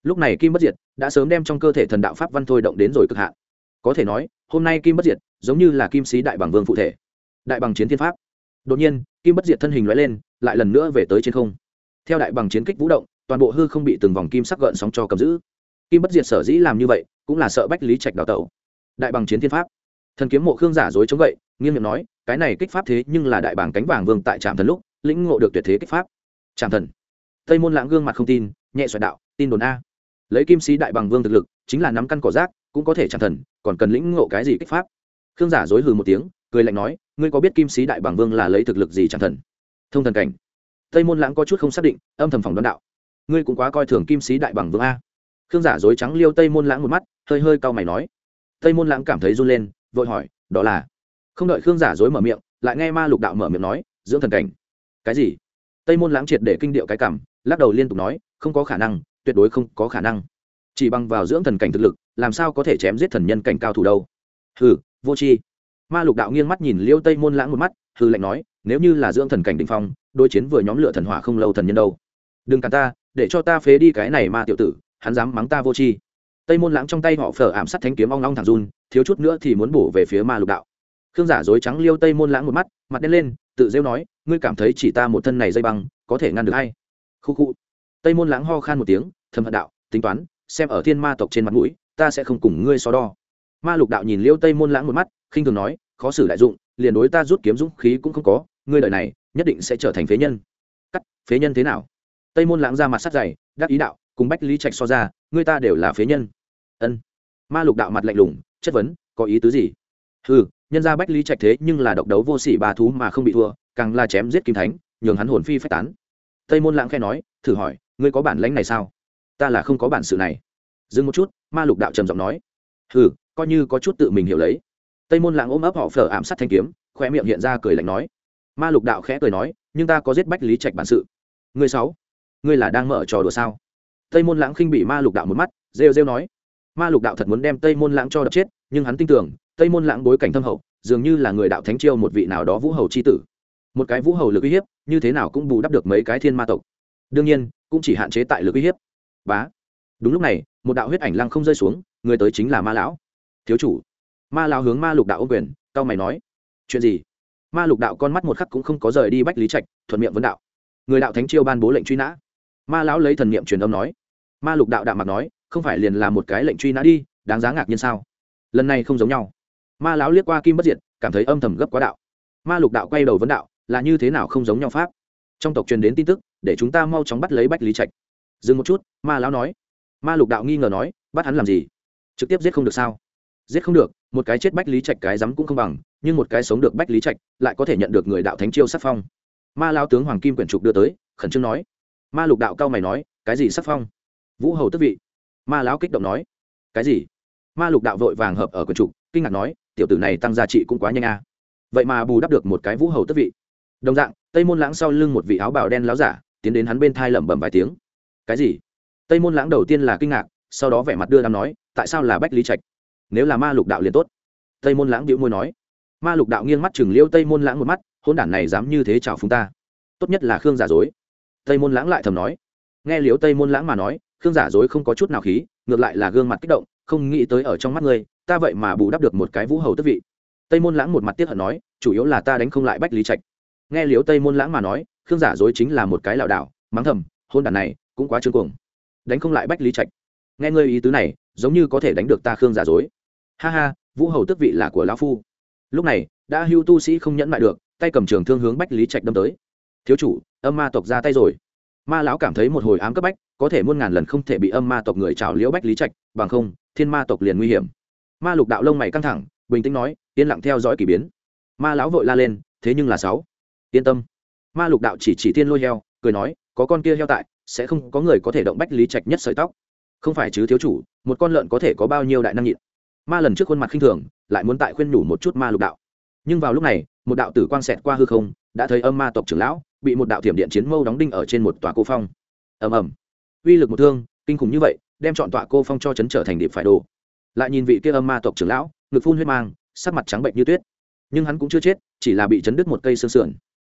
Lúc này kim bất diệt đã sớm đem trong cơ thể thần đạo pháp văn thôi động đến rồi cực hạn. Có thể nói, hôm nay kim bất diệt giống như là kim sĩ đại bằng vương phụ thể. Đại bằng chiến thiên pháp. Đột nhiên, kim bất diệt thân hình loại lên, lại lần nữa về tới trên không. Theo đại bằng chiến kích vũ động, toàn bộ hư không bị từng vòng kim sắc gợn sóng cho cầm giữ. Kim bất diệt sở dĩ làm như vậy, cũng là sợ bách lý trạch đào tẩu. Đại bằng chiến thiên pháp thần kiếm mộ khương giả dối chống gậy, nghiêm miệng nói, cái này kích pháp thế nhưng là đại bảng cánh vàng vương tại trạm thần lúc lĩnh ngộ được tuyệt thế kích pháp. Trạm thần. Tây môn lãng gương mặt không tin, nhẹ xoẹt đạo, tin đồn a. Lấy kim sĩ đại bằng vương thực lực, chính là nắm căn cỏ rác, cũng có thể trạm thần, còn cần lĩnh ngộ cái gì kích pháp? Khương giả dối hừ một tiếng, cười lạnh nói, ngươi có biết kim sĩ đại bằng vương là lấy thực lực gì trạm thần? Thông thần cảnh. Tây môn lãng có chút không xác định, âm thầm phòng đoán đạo, ngươi cũng quá coi thường kim sĩ đại bằng vương a. Khương giả dối trắng liêu tây môn lãng một mắt, hơi hơi cau mày nói. Tây môn lãng cảm thấy run lên vội hỏi, đó là? Không đợi khương giả dối mở miệng, lại nghe ma lục đạo mở miệng nói, dưỡng thần cảnh. Cái gì? Tây môn lãng triệt để kinh điệu cái cảm, lắc đầu liên tục nói, không có khả năng, tuyệt đối không có khả năng. Chỉ bằng vào dưỡng thần cảnh thực lực, làm sao có thể chém giết thần nhân cảnh cao thủ đâu? Hừ, vô tri. Ma lục đạo nghiêng mắt nhìn liêu tây môn lãng một mắt, hừ lạnh nói, nếu như là dưỡng thần cảnh đình phong đôi chiến vừa nhóm lửa thần hỏa không lâu thần nhân đâu. Đừng cả ta, để cho ta phế đi cái này ma tiểu tử, hắn dám mắng ta vô tri tây môn lãng trong tay họ phở ảm sát thánh kiếm ong ong thẳng run, thiếu chút nữa thì muốn bổ về phía ma lục đạo. Khương giả dối trắng liêu tây môn lãng một mắt, mặt đen lên, tự rêu nói, ngươi cảm thấy chỉ ta một thân này dây băng, có thể ngăn được hay khu khu. Tây môn lãng ho khan một tiếng, thầm hận đạo, tính toán, xem ở thiên ma tộc trên mặt mũi, ta sẽ không cùng ngươi so đo. Ma lục đạo nhìn liêu tây môn lãng một mắt, khinh thường nói, khó xử đại dụng, liền đối ta rút kiếm dũng khí cũng không có, ngươi đợi này, nhất định sẽ trở thành phế nhân. Cắt, phế nhân thế nào? Tây môn lãng ra mặt sắt dày đắc ý đạo, cùng bách lý trạch so ra, ngươi ta đều là phế nhân ân. Ma lục đạo mặt lạnh lùng, chất vấn, có ý tứ gì? Ừ nhân ra bách lý trạch thế nhưng là độc đấu vô sỉ ba thú mà không bị thua, càng là chém giết kim thánh, nhường hắn hồn phi phách tán. Tây môn lãng khe nói, thử hỏi, ngươi có bản lãnh này sao? Ta là không có bản sự này. Dừng một chút, ma lục đạo trầm giọng nói ừ coi như có chút tự mình hiểu lấy. Tây môn lãng ôm ấp họ phở ảm sát thanh kiếm khoe miệng hiện ra cười lạnh nói, ma lục đạo khẽ cười nói, nhưng ta có giết bách lý trạch bản sự. Ngươi sáu, ngươi là đang mở trò đùa sao? Tây môn lãng khinh bị ma lục đạo một mắt, rêu rêu nói ma lục đạo thật muốn đem tây môn lãng cho đập chết, nhưng hắn tin tưởng, tây môn lãng bối cảnh thâm hậu, dường như là người đạo thánh chiêu một vị nào đó vũ hầu c h i tử. Một cái vũ hầu lực uy hiếp, như thế nào cũng bù đắp được mấy cái thiên ma tộc. Đương nhiên, cũng chỉ hạn chế tại lực uy hiếp. Bá. Đúng lúc này, một đạo huyết ảnh lăng không rơi xuống, người tới chính là ma lão. Thiếu chủ. Ma lão hướng ma lục đạo ô quyền, cao mày nói. Chuyện gì? Ma lục đạo con mắt một khắc cũng không có rời đi bách lý trạch, thuận miệng vấn đạo. Người đạo thánh chiêu ban bố lệnh truy nã. Ma lão lấy thần niệm truyền âm nói. Ma lục đạo đạo mặt nói không phải liền là một cái lệnh truy nã đi, đáng giá ngạc nhiên sao? Lần này không giống nhau. Ma lão liếc qua kim bất diệt, cảm thấy âm thầm gấp quá đạo. Ma lục đạo quay đầu vấn đạo, là như thế nào không giống nhau pháp? Trong tộc truyền đến tin tức, để chúng ta mau chóng bắt lấy bách lý trạch. Dừng một chút, ma lão nói. Ma lục đạo nghi ngờ nói, bắt hắn làm gì? Trực tiếp giết không được sao? Giết không được, một cái chết bách lý trạch cái rắm cũng không bằng, nhưng một cái sống được bách lý trạch, lại có thể nhận được người đạo thánh chiêu sắc phong. Ma lao tướng hoàng kim quyển trục đưa tới, khẩn trương nói. Ma lục đạo cao mày nói, cái gì sắc phong? Vũ hầu tức vị ma lão kích động nói, cái gì? Ma lục đạo vội vàng hợp ở quần trục, kinh ngạc nói, tiểu tử này tăng giá trị cũng quá nhanh a. Vậy mà bù đắp được một cái vũ hầu tất vị. Đồng dạng, tây môn lãng sau lưng một vị áo bào đen láo giả, tiến đến hắn bên thai lẩm bẩm vài tiếng. Cái gì? Tây môn lãng đầu tiên là kinh ngạc, sau đó vẻ mặt đưa đám nói, tại sao là bách lý trạch? Nếu là ma lục đạo liền tốt. Tây môn lãng đĩu môi nói, ma lục đạo nghiêng mắt chừng liêu tây môn lãng một mắt hôn đản này dám như thế chào phúng ta. Tốt nhất là khương giả dối. Tây môn lãng lại thầm nói, nghe liếu tây môn lãng mà nói khương giả dối không có chút nào khí, ngược lại là gương mặt kích động, không nghĩ tới ở trong mắt ngươi, ta vậy mà bù đắp được một cái vũ hầu tức vị. Tây môn lãng một mặt tiếc hận nói, chủ yếu là ta đánh không lại bách lý trạch. Nghe liếu tây môn lãng mà nói, khương giả dối chính là một cái lảo đảo, mắng thầm, hôn đản này, cũng quá trương cuồng. Đánh không lại bách lý trạch. Nghe ngươi ý tứ này, giống như có thể đánh được ta khương giả dối. Ha ha, vũ hầu tức vị là của lão phu. Lúc này, đã hưu tu sĩ không nhẫn mại được, tay cầm trường thương hướng bách lý trạch đâm tới. Thiếu chủ, âm ma tộc ra tay rồi. Ma lão cảm thấy một hồi ám cấp bách có thể muôn ngàn lần không thể bị âm ma tộc người trào liễu bách lý trạch, bằng không, thiên ma tộc liền nguy hiểm. Ma lục đạo lông mày căng thẳng, bình tĩnh nói, yên lặng theo dõi k ỳ biến. Ma lão vội la lên, thế nhưng là sáu. Yên tâm. Ma lục đạo chỉ chỉ tiên lôi heo, cười nói, có con kia heo tại, sẽ không có người có thể động bách lý trạch nhất sợi tóc. Không phải chứ thiếu chủ, một con lợn có thể có bao nhiêu đại năng nhịn. Ma lần trước khuôn mặt khinh thường, lại muốn tại khuyên nhủ một chút ma lục đạo. Nhưng vào lúc này, một đạo tử quang xẹt qua hư không, đã thấy âm ma tộc trưởng lão, bị một đạo thiểm điện chiến mâu đóng đinh ở trên một tòa cô phong. Ầm ầm uy lực một thương, kinh khủng như vậy, đem chọn tọa cô phong cho chấn trở thành điệp phải đồ. Lại nhìn vị kia âm ma tộc trưởng lão, ngực phun huyết mang, sắc mặt trắng bệnh như tuyết. Nhưng hắn cũng chưa chết, chỉ là bị chấn đứt một cây xương sườn.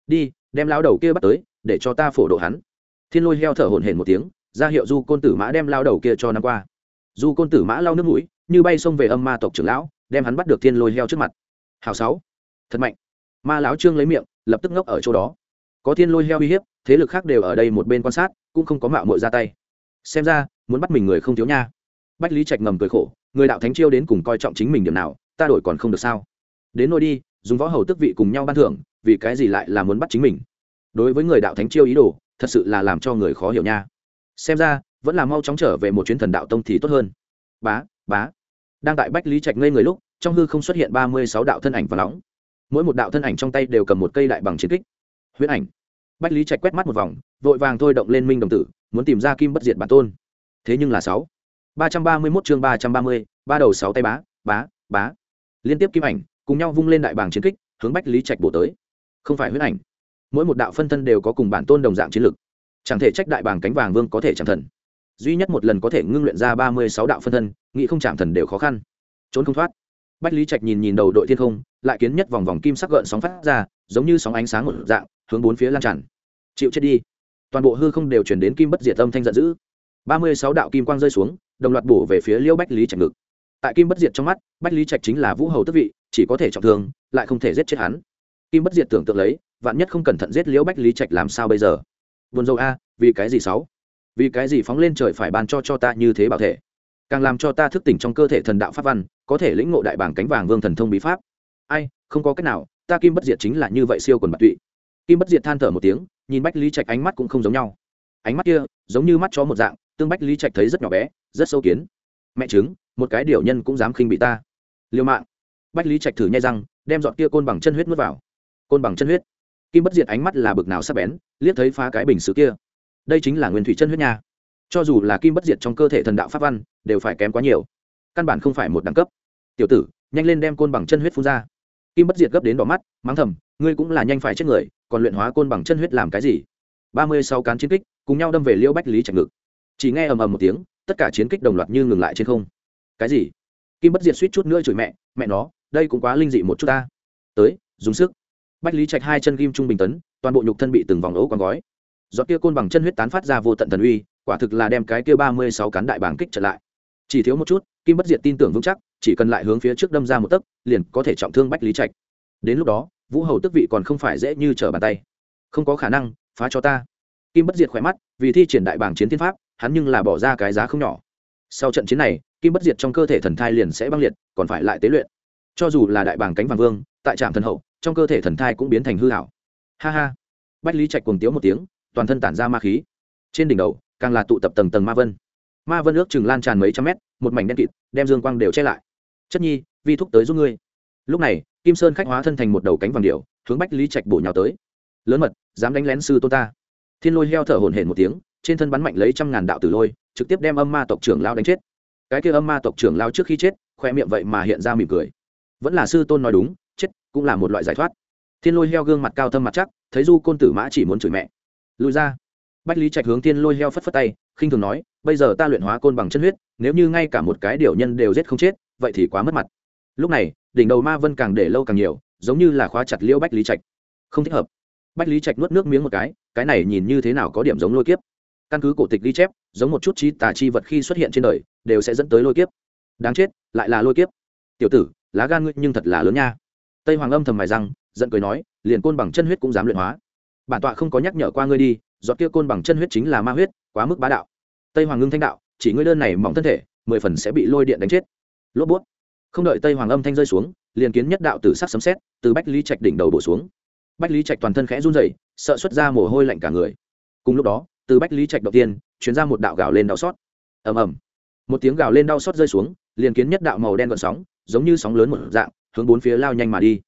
Đi, đem lao đầu kia bắt tới, để cho ta phổ độ hắn. Thiên lôi heo thở hổn hển một tiếng, ra hiệu du côn tử mã đem lao đầu kia cho năm qua. Du côn tử mã lao nước mũi, như bay xông về âm ma tộc trưởng lão, đem hắn bắt được thiên lôi heo trước mặt. Hào sáu. Thật mạnh. Ma lão trương lấy miệng, lập tức ngốc ở chỗ đó. Có thiên lôi heo uy hiếp, thế lực khác đều ở đây một bên quan sát cũng không có mạo mội ra tay. Xem ra, muốn bắt mình người không thiếu nha. Bách lý trạch ngầm cười khổ, người đạo thánh chiêu đến cùng coi trọng chính mình điểm nào, ta đổi còn không được sao? Đến nôi đi, dùng võ hầu tức vị cùng nhau ban thưởng, vì cái gì lại là muốn bắt chính mình? Đối với người đạo thánh chiêu ý đồ, thật sự là làm cho người khó hiểu nha. Xem ra, vẫn là mau chóng trở về một chuyến thần đạo tông thì tốt hơn. Bá bá. Đang tại bách lý trạch ngây người lúc, trong hư không xuất hiện ba mươi sáu đạo thân ảnh và nóng. Mỗi một đạo thân ảnh trong tay đều cầm một cây đại bằng chiến kích. Huyết ảnh bách lý trạch quét mắt một vòng, vội vàng thôi động lên minh đồng tử, muốn tìm ra kim bất diệt bản tôn. Thế nhưng là sáu. Ba trăm ba mươi mốt chương ba trăm ba mươi, ba đầu sáu tay bá bá bá. Liên tiếp kim ảnh, cùng nhau vung lên đại bàng chiến kích, hướng bách lý trạch bổ tới. Không phải huyết ảnh. Mỗi một đạo phân thân đều có cùng bản tôn đồng dạng chiến lực. Chẳng thể trách đại bàng cánh vàng vương có thể chạm thần. Duy nhất một lần có thể ngưng luyện ra ba mươi sáu đạo phân thân, nghĩ không chạm thần đều khó khăn. Trốn không thoát. Bách lý trạch nhìn nhìn đầu đội thiên không, lại kiến nhất vòng vòng kim sắc gợn sóng phát ra, giống như sóng ánh sáng một dạng hướng bốn phía lan tràn. Chịu chết đi. Toàn bộ hư không đều chuyển đến kim bất diệt âm thanh giận dữ. Ba mươi sáu đạo kim quang rơi xuống, đồng loạt bổ về phía liêu bách lý trạch ngực. Tại kim bất diệt trong mắt, bách lý trạch chính là vũ hầu tức vị, chỉ có thể trọng thương, lại không thể giết chết hắn. Kim bất diệt tưởng tượng lấy, vạn nhất không cẩn thận giết liễu bách lý trạch làm sao bây giờ? Buồn dâu a, vì cái gì sáu? Vì cái gì phóng lên trời phải ban cho cho ta như thế bảo thể? Càng làm cho ta thức tỉnh trong cơ thể thần đạo pháp văn, có thể lĩnh ngộ đại bảng cánh vàng vương thần thông bí pháp. Ai, không có cách nào, ta kim bất diệt chính là như vậy siêu quần bạc tụy kim bất diệt than thở một tiếng, nhìn bách lý trạch ánh mắt cũng không giống nhau. Ánh mắt kia, giống như mắt chó một dạng, tương bách lý trạch thấy rất nhỏ bé, rất sâu kiến. Mẹ chứng một cái điều nhân cũng dám khinh bị ta. Liêu mạng. Bách lý trạch thử nhai răng, đem dọn kia côn bằng chân huyết n vào. Côn bằng chân huyết. Kim bất diệt ánh mắt là bực nào sắp bén, liếc thấy phá cái bình xứ kia. Đây chính là nguyên thủy chân huyết nha. Cho dù là kim bất diệt trong cơ thể thần đạo pháp văn, đều phải kém quá nhiều. Căn bản không phải một đẳng cấp. Tiểu tử, nhanh lên đem côn bằng chân huyết phun ra kim bất diệt gấp đến đỏ mắt, mắng thầm, ngươi cũng là nhanh phải chết người, còn luyện hóa côn bằng chân huyết làm cái gì? Ba mươi sáu cán chiến kích, cùng nhau đâm về liễu bách lý trạch ngực. Chỉ nghe ầm ầm một tiếng, tất cả chiến kích đồng loạt như ngừng lại trên không. Cái gì? Kim bất diệt suýt chút nữa chửi mẹ mẹ nó, đây cũng quá linh dị một chút ta. Tới, dùng sức. Bách lý trạch hai chân kim trung bình tấn, toàn bộ nhục thân bị từng vòng ấu con gói. Giọt kia côn bằng chân huyết tán phát ra vô tận thần uy, quả thực là đem cái kia ba mươi sáu cán đại bảng kích trở lại chỉ thiếu một chút, kim bất diệt tin tưởng vững chắc, chỉ cần lại hướng phía trước đâm ra một tấc, liền có thể trọng thương bách lý trạch. Đến lúc đó, vũ hầu tức vị còn không phải dễ như trở bàn tay. Không có khả năng, phá cho ta. Kim bất diệt khỏe mắt, vì thi triển đại bảng chiến thiên pháp, hắn nhưng là bỏ ra cái giá không nhỏ. Sau trận chiến này, kim bất diệt trong cơ thể thần thai liền sẽ băng liệt, còn phải lại tế luyện. Cho dù là đại bảng cánh vàng vương, tại trạm thần hậu, trong cơ thể thần thai cũng biến thành hư hảo ha ha. Bách lý trạch cùng tiếu một tiếng, toàn thân tản ra ma khí. Trên đỉnh đầu, càng là tụ tập tầng tầng ma vân ma vân ước chừng lan tràn mấy trăm mét, một mảnh đen kịt, đem dương quang đều che lại. Chất nhi, vi thúc tới giúp ngươi. Lúc này, kim sơn khách hóa thân thành một đầu cánh vàng điệu hướng bách lý trạch bổ nhào tới. Lớn mật, dám đánh lén sư tôn ta. Thiên lôi heo thở hổn hển một tiếng, trên thân bắn mạnh lấy trăm ngàn đạo tử lôi, trực tiếp đem âm ma tộc trưởng lao đánh chết. Cái kia âm ma tộc trưởng lao trước khi chết, khoe miệng vậy mà hiện ra mỉm cười. Vẫn là sư tôn nói đúng, chết cũng là một loại giải thoát. Thiên lôi heo gương mặt cao thâm mặt chắc, thấy du côn tử mã chỉ muốn chửi mẹ. Lùi ra. Bách lý trạch hướng thiên lôi heo phất phất tay, khinh thường nói bây giờ ta luyện hóa côn bằng chân huyết, nếu như ngay cả một cái điều nhân đều giết không chết, vậy thì quá mất mặt. Lúc này, đỉnh đầu ma vân càng để lâu càng nhiều, giống như là khóa chặt liêu bách lý trạch. Không thích hợp. Bách lý trạch nuốt nước miếng một cái cái này nhìn như thế nào có điểm giống lôi kiếp. Căn cứ cổ tịch ghi chép, giống một chút trí tà chi vật khi xuất hiện trên đời, đều sẽ dẫn tới lôi kiếp. Đáng chết, lại là lôi kiếp. Tiểu tử, lá gan ngươi nhưng thật là lớn nha. Tây hoàng âm thầm mài răng, giận cười nói, liền côn bằng chân huyết cũng dám luyện hóa. Bản tọa không có nhắc nhở qua ngươi đi, giọt kia côn bằng chân huyết chính là ma huyết, quá mức bá đạo tây hoàng ngưng thanh đạo, chỉ ngươi đơn này mỏng thân thể, mười phần sẽ bị lôi điện đánh chết. Lốp bút. Không đợi tây hoàng âm thanh rơi xuống, liền kiến nhất đạo tử sắc sấm xét từ bách lý trạch đỉnh đầu bổ xuống. Bách lý trạch toàn thân khẽ run rẩy, sợ xuất ra mồ hôi lạnh cả người. Cùng lúc đó, từ bách lý trạch đầu tiên chuyến ra một đạo gào lên đau xót. Ầm ầm. Một tiếng gào lên đau xót rơi xuống, liền kiến nhất đạo màu đen gợn sóng, giống như sóng lớn một dạng, hướng bốn phía lao nhanh mà đi.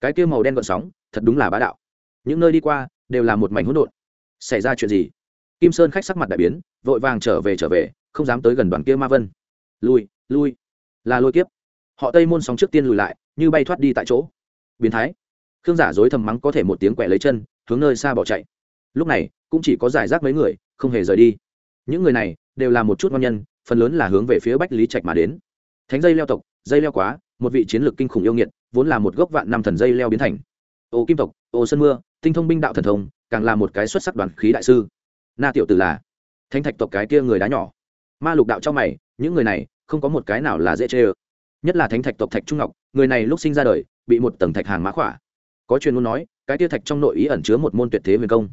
Cái kia màu đen gợn sóng, thật đúng là bá đạo. Những nơi đi qua, đều là một mảnh hỗn độn. Xảy ra chuyện gì? Kim sơn khách sắc mặt đại biến, vội vàng trở về trở về, không dám tới gần đoàn kia ma vân. Lui lui. Là lôi kiếp. Họ tây môn sóng trước tiên lùi lại, như bay thoát đi tại chỗ. Biến thái. Khương giả dối thầm mắng có thể một tiếng quẹ lấy chân, hướng nơi xa bỏ chạy. Lúc này, cũng chỉ có giải rác mấy người, không hề rời đi. Những người này, đều là một chút ngon nhân, phần lớn là hướng về phía bách lý trạch mà đến. Thánh dây leo tộc, dây leo quá, một vị chiến lược kinh khủng yêu nghiệt, vốn là một gốc vạn năm thần dây leo biến thành. Ô kim tộc, ô sơn mưa, tinh thông binh đạo thần thông, càng là một cái xuất sắc đoàn khí đại sư na tiểu tử là Thánh thạch tộc cái kia người đá nhỏ. Ma lục đạo cho mày, những người này, không có một cái nào là dễ chê ơ. Nhất là thánh thạch tộc thạch trung ngọc, người này lúc sinh ra đời, bị một tầng thạch hàng mã khỏa. Có chuyên muốn nói, cái tia thạch trong nội ý ẩn chứa một môn tuyệt thế huyền công.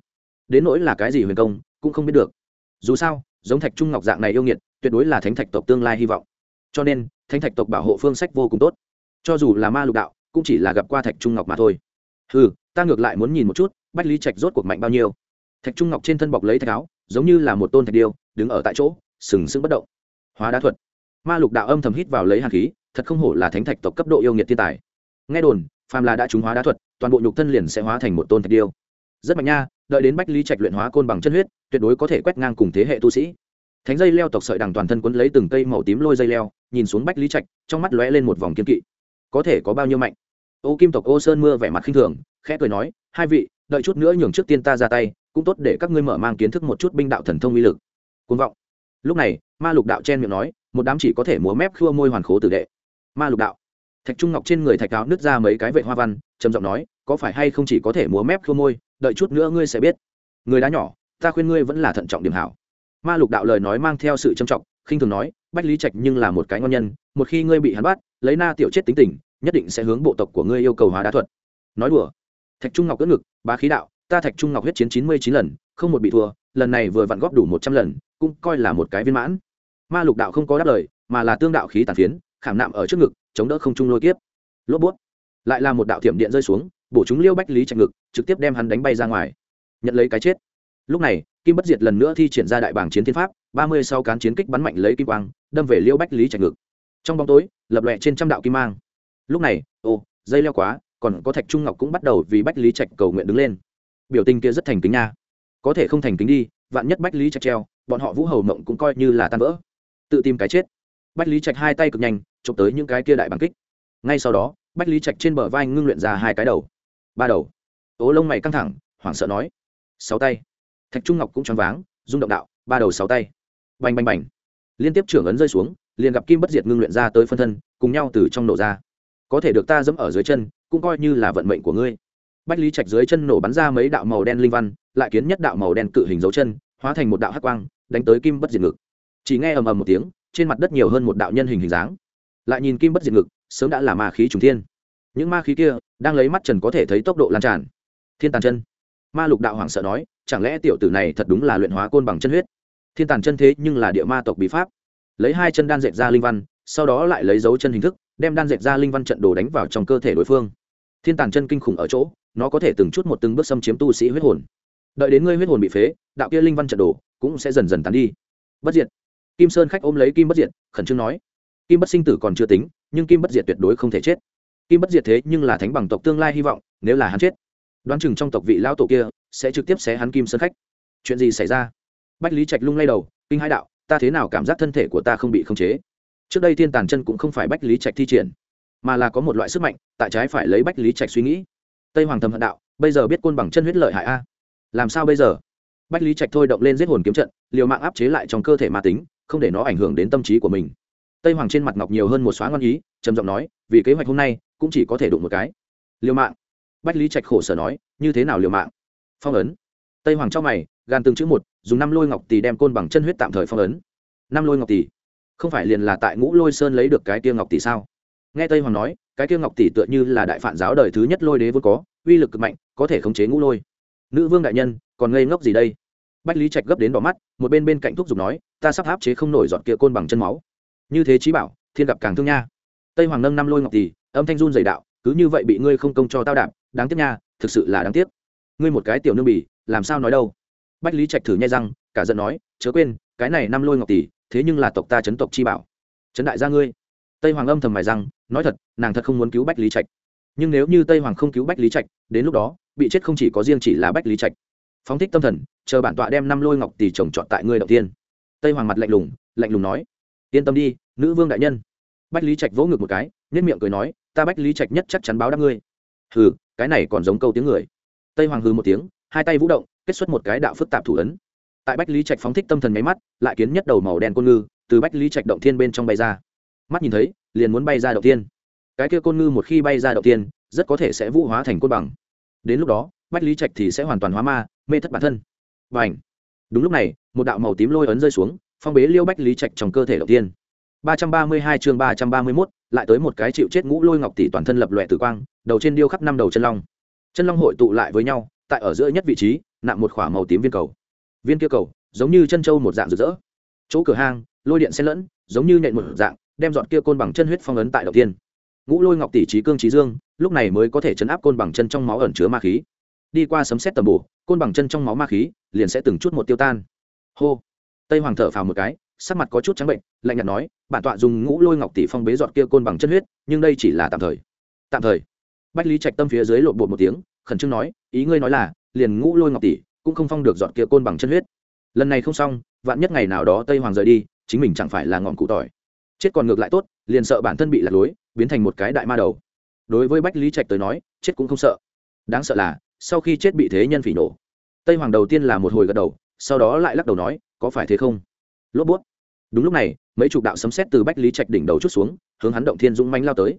Đến nỗi là cái gì huyền công, cũng không biết được. Dù sao, giống thạch trung ngọc dạng này yêu nghiệt, tuyệt đối là thánh thạch tộc tương lai hy vọng. Cho nên, thánh thạch tộc bảo hộ phương sách vô cùng tốt. Cho dù là ma lục đạo, cũng chỉ là gặp qua thạch trung ngọc mà thôi. Ừ ta ngược lại muốn nhìn một chút, bách lý trạch rốt cuộc mạnh bao nhiêu thạch trung ngọc trên thân bọc lấy thạch áo, giống như là một tôn thạch điêu, đứng ở tại chỗ, sừng sững bất động. Hóa đá thuật. Ma lục đạo âm thầm hít vào lấy hàn khí, thật không hổ là thánh thạch tộc cấp độ yêu nghiệt thiên tài. Nghe đồn, phàm là đã trúng hóa đá thuật, toàn bộ nhục thân liền sẽ hóa thành một tôn thạch điêu. Rất mạnh nha, đợi đến bách lý trạch luyện hóa côn bằng chân huyết, tuyệt đối có thể quét ngang cùng thế hệ tu sĩ. Thánh dây leo tộc sợi đằng toàn thân quấn lấy từng cây màu tím lôi dây leo, nhìn xuống bách lý trạch, trong mắt lóe lên một vòng kiên kỵ. Có thể có bao nhiêu mạnh? Ô kim tộc ô sơn mưa vẻ mặt khinh thường, khẽ cười nói, hai vị, đợi chút nữa nhường trước tiên ta ra tay cũng tốt để các ngươi mở mang kiến thức một chút binh đạo thần thông uy lực. Côn vọng. Lúc này, ma lục đạo chen miệng nói, một đám chỉ có thể múa mép khua môi hoàn khố tử đệ. Ma lục đạo. Thạch trung ngọc trên người thạch áo nứt ra mấy cái vệ hoa văn, trầm giọng nói, có phải hay không chỉ có thể múa mép khua môi, đợi chút nữa ngươi sẽ biết. Người đá nhỏ, ta khuyên ngươi vẫn là thận trọng điểm hảo. Ma lục đạo lời nói mang theo sự trầm trọng, khinh thường nói, bách lý trạch nhưng là một cái ngon nhân, một khi ngươi bị hắn bắt, lấy na tiểu chết tính tình, nhất định sẽ hướng bộ tộc của ngươi yêu cầu hóa đá thuật. Nói đùa. Thạch trung ngọc cất ngực, bá khí đạo ta thạch trung ngọc huyết chiến chín mươi chín lần, không một bị thua, lần này vừa vặn góp đủ một trăm lần, cũng coi là một cái viên mãn. Ma lục đạo không có đáp lời, mà là tương đạo khí tàn phiến, khảm nạm ở trước ngực, chống đỡ không trung lôi kiếp. Lốp bút. Lại là một đạo thiểm điện rơi xuống, bổ chúng liêu bách lý trạch ngực, trực tiếp đem hắn đánh bay ra ngoài. Nhận lấy cái chết. Lúc này, kim bất diệt lần nữa thi triển ra đại bảng chiến thiên pháp, ba mươi sau cán chiến kích bắn mạnh lấy kim quang, đâm về liêu bách lý trạch ngực. Trong bóng tối, lập lòe trên trăm đạo kim mang. Lúc này, ô, dây leo quá, còn có thạch trung ngọc cũng bắt đầu vì bách lý trạch cầu nguyện đứng lên biểu tình kia rất thành kính nha. Có thể không thành kính đi, vạn nhất bách lý trạch treo, bọn họ vũ hầu mộng cũng coi như là tan vỡ. Tự tìm cái chết. Bách lý trạch hai tay cực nhanh, chụp tới những cái kia đại bằng kích. Ngay sau đó, bách lý trạch trên bờ vai ngưng luyện ra hai cái đầu. Ba đầu. Ố lông mày căng thẳng, hoảng sợ nói. Sáu tay. Thạch trung ngọc cũng choáng váng, rung động đạo, ba đầu sáu tay. Bành bành bành. Liên tiếp trưởng ấn rơi xuống, liền gặp kim bất diệt ngưng luyện ra tới phân thân, cùng nhau từ trong nổ ra. Có thể được ta dẫm ở dưới chân, cũng coi như là vận mệnh của ngươi bách lý trạch dưới chân nổ bắn ra mấy đạo màu đen linh văn, lại kiến nhất đạo màu đen cự hình dấu chân, hóa thành một đạo hắc quang, đánh tới kim bất diệt ngực. Chỉ nghe ầm ầm một tiếng, trên mặt đất nhiều hơn một đạo nhân hình hình dáng. Lại nhìn kim bất diệt ngực, sớm đã là ma khí trùng thiên. Những ma khí kia, đang lấy mắt trần có thể thấy tốc độ lan tràn. Thiên tàn chân. Ma lục đạo hoàng sợ nói, chẳng lẽ tiểu tử này thật đúng là luyện hóa côn bằng chân huyết? Thiên tàn chân thế nhưng là địa ma tộc bí pháp. Lấy hai chân đan dệt ra linh văn, sau đó lại lấy dấu chân hình thức, đem đan dệt ra linh văn trận đồ đánh vào trong cơ thể đối phương. Thiên tàn chân kinh khủng ở chỗ nó có thể từng chút một từng bước xâm chiếm tu sĩ huyết hồn. Đợi đến ngươi huyết hồn bị phế, đạo kia linh văn trận đồ cũng sẽ dần dần tán đi. Bất diệt. Kim sơn khách ôm lấy kim bất diệt, khẩn trương nói. Kim bất sinh tử còn chưa tính, nhưng kim bất diệt tuyệt đối không thể chết. Kim bất diệt thế nhưng là thánh bằng tộc tương lai hy vọng, nếu là hắn chết, đoán chừng trong tộc vị lao tổ kia sẽ trực tiếp xé hắn kim sơn khách. Chuyện gì xảy ra? Bách lý trạch lung lay đầu, kinh hai đạo, ta thế nào cảm giác thân thể của ta không bị khống chế? Trước đây thiên tàn chân cũng không phải bách lý trạch thi triển, mà là có một loại sức mạnh, tại trái phải lấy bách lý trạch suy nghĩ tây hoàng thầm hận đạo, bây giờ biết côn bằng chân huyết lợi hại a. À? Làm sao bây giờ? Bách lý trạch thôi động lên giết hồn kiếm trận, liều mạng áp chế lại trong cơ thể ma tính, không để nó ảnh hưởng đến tâm trí của mình. Tây hoàng trên mặt ngọc nhiều hơn một xóa ngon ý, trầm giọng nói, vì kế hoạch hôm nay, cũng chỉ có thể đụng một cái. Liều mạng. Bách lý trạch khổ sở nói, như thế nào liều mạng? Phong ấn. Tây hoàng trong mày, gan từng chữ một, dùng năm lôi ngọc tỷ đem côn bằng chân huyết tạm thời phong ấn. Năm lôi ngọc tỷ không phải liền là tại ngũ lôi sơn lấy được cái tia ngọc tỷ sao? Nghe tây hoàng nói, cái kia ngọc tỷ tựa như là đại phản giáo đời thứ nhất lôi đế vốn có, uy lực cực mạnh, có thể khống chế ngũ lôi. Nữ vương đại nhân, còn ngây ngốc gì đây? Bách lý trạch gấp đến đỏ mắt, một bên bên cạnh thuốc giục nói, ta sắp áp chế không nổi dọn kia côn bằng chân máu. Như thế trí bảo, thiên gặp càng thương nha. Tây hoàng nâng năm lôi ngọc tỷ, âm thanh run dày đạo, cứ như vậy bị ngươi không công cho tao đạp, đáng tiếc nha, thực sự là đáng tiếc. Ngươi một cái tiểu nương bỉ, làm sao nói đâu? Bách lý trạch thử nhai răng, cả giận nói, chớ quên, cái này năm lôi ngọc tỷ, thế nhưng là tộc ta chấn tộc chi bảo. Chấn đại gia ngươi tây hoàng âm thầm mài rằng nói thật, nàng thật không muốn cứu bách lý trạch. Nhưng nếu như tây hoàng không cứu bách lý trạch, đến lúc đó, bị chết không chỉ có riêng chỉ là bách lý trạch. Phóng thích tâm thần, chờ bản tọa đem năm lôi ngọc tỷ trồng trọt tại ngươi đầu tiên. Tây hoàng mặt lạnh lùng lạnh lùng nói, yên tâm đi, nữ vương đại nhân. Bách lý trạch vỗ ngực một cái nhất miệng cười nói, ta bách lý trạch nhất chắc chắn báo đáp ngươi. Hừ, cái này còn giống câu tiếng người. Tây hoàng hừ một tiếng, hai tay vũ động, kết xuất một cái đạo phức tạp thủ ấn. Tại bách lý trạch phóng thích tâm thần máy mắt, lại kiến nhất đầu màu đen côn ngư, từ bách lý trạch động thiên bên trong bay ra mắt nhìn thấy, liền muốn bay ra đầu tiên. Cái kia côn ngư một khi bay ra đầu tiên, rất có thể sẽ vũ hóa thành côn bằng. Đến lúc đó, bách lý trạch thì sẽ hoàn toàn hóa ma, mê thất bản thân. Và ảnh đúng lúc này, một đạo màu tím lôi ấn rơi xuống, phong bế liêu bách lý trạch trong cơ thể đầu tiên. Ba trăm ba mươi hai chương ba trăm ba mươi mốt, lại tới một cái chịu chết ngũ lôi ngọc tỷ toàn thân lập lòe tử quang, đầu trên điêu khắc năm đầu chân long. Chân long hội tụ lại với nhau, tại ở giữa nhất vị trí nạm một k h ỏ a màu tím viên cầu. Viên kia cầu, giống như chân trâu một dạng rực rỡ. Chỗ cửa hang, lôi điện xen lẫn, giống như nhện một dạng đem dọn kia côn bằng chân huyết phong ấn tại đầu tiên. Ngũ lôi ngọc tỷ trí cương trí dương, lúc này mới có thể chấn áp côn bằng chân trong máu ẩn chứa ma khí. Đi qua sấm xét tầm bổ, côn bằng chân trong máu ma khí liền sẽ từng chút một tiêu tan. Hô. Tây hoàng thở phào một cái, sắc mặt có chút trắng bệnh, lạnh nhạt nói, bản tọa dùng ngũ lôi ngọc tỷ phong bế dọn kia côn bằng chân huyết, nhưng đây chỉ là tạm thời. Tạm thời? Bách lý trạch tâm phía dưới lộn bột một tiếng, khẩn trương nói, ý ngươi nói là, liền ngũ lôi ngọc tỷ cũng không phong được dọn kia côn bằng chân huyết. Lần này không xong, vạn nhất ngày nào đó tây hoàng rời đi, chính mình chẳng phải là ngọn cụ tỏi chết còn ngược lại tốt, liền sợ bản thân bị lạc lối, biến thành một cái đại ma đầu. Đối với bách lý trạch tới nói, chết cũng không sợ. Đáng sợ là, sau khi chết bị thế nhân phỉ nổ. Tây hoàng đầu tiên là một hồi gật đầu, sau đó lại lắc đầu nói, có phải thế không? Lốp bút đúng lúc này, mấy chục đạo sấm xét từ bách lý trạch đỉnh đầu chút xuống, hướng hắn động thiên dũng manh lao tới.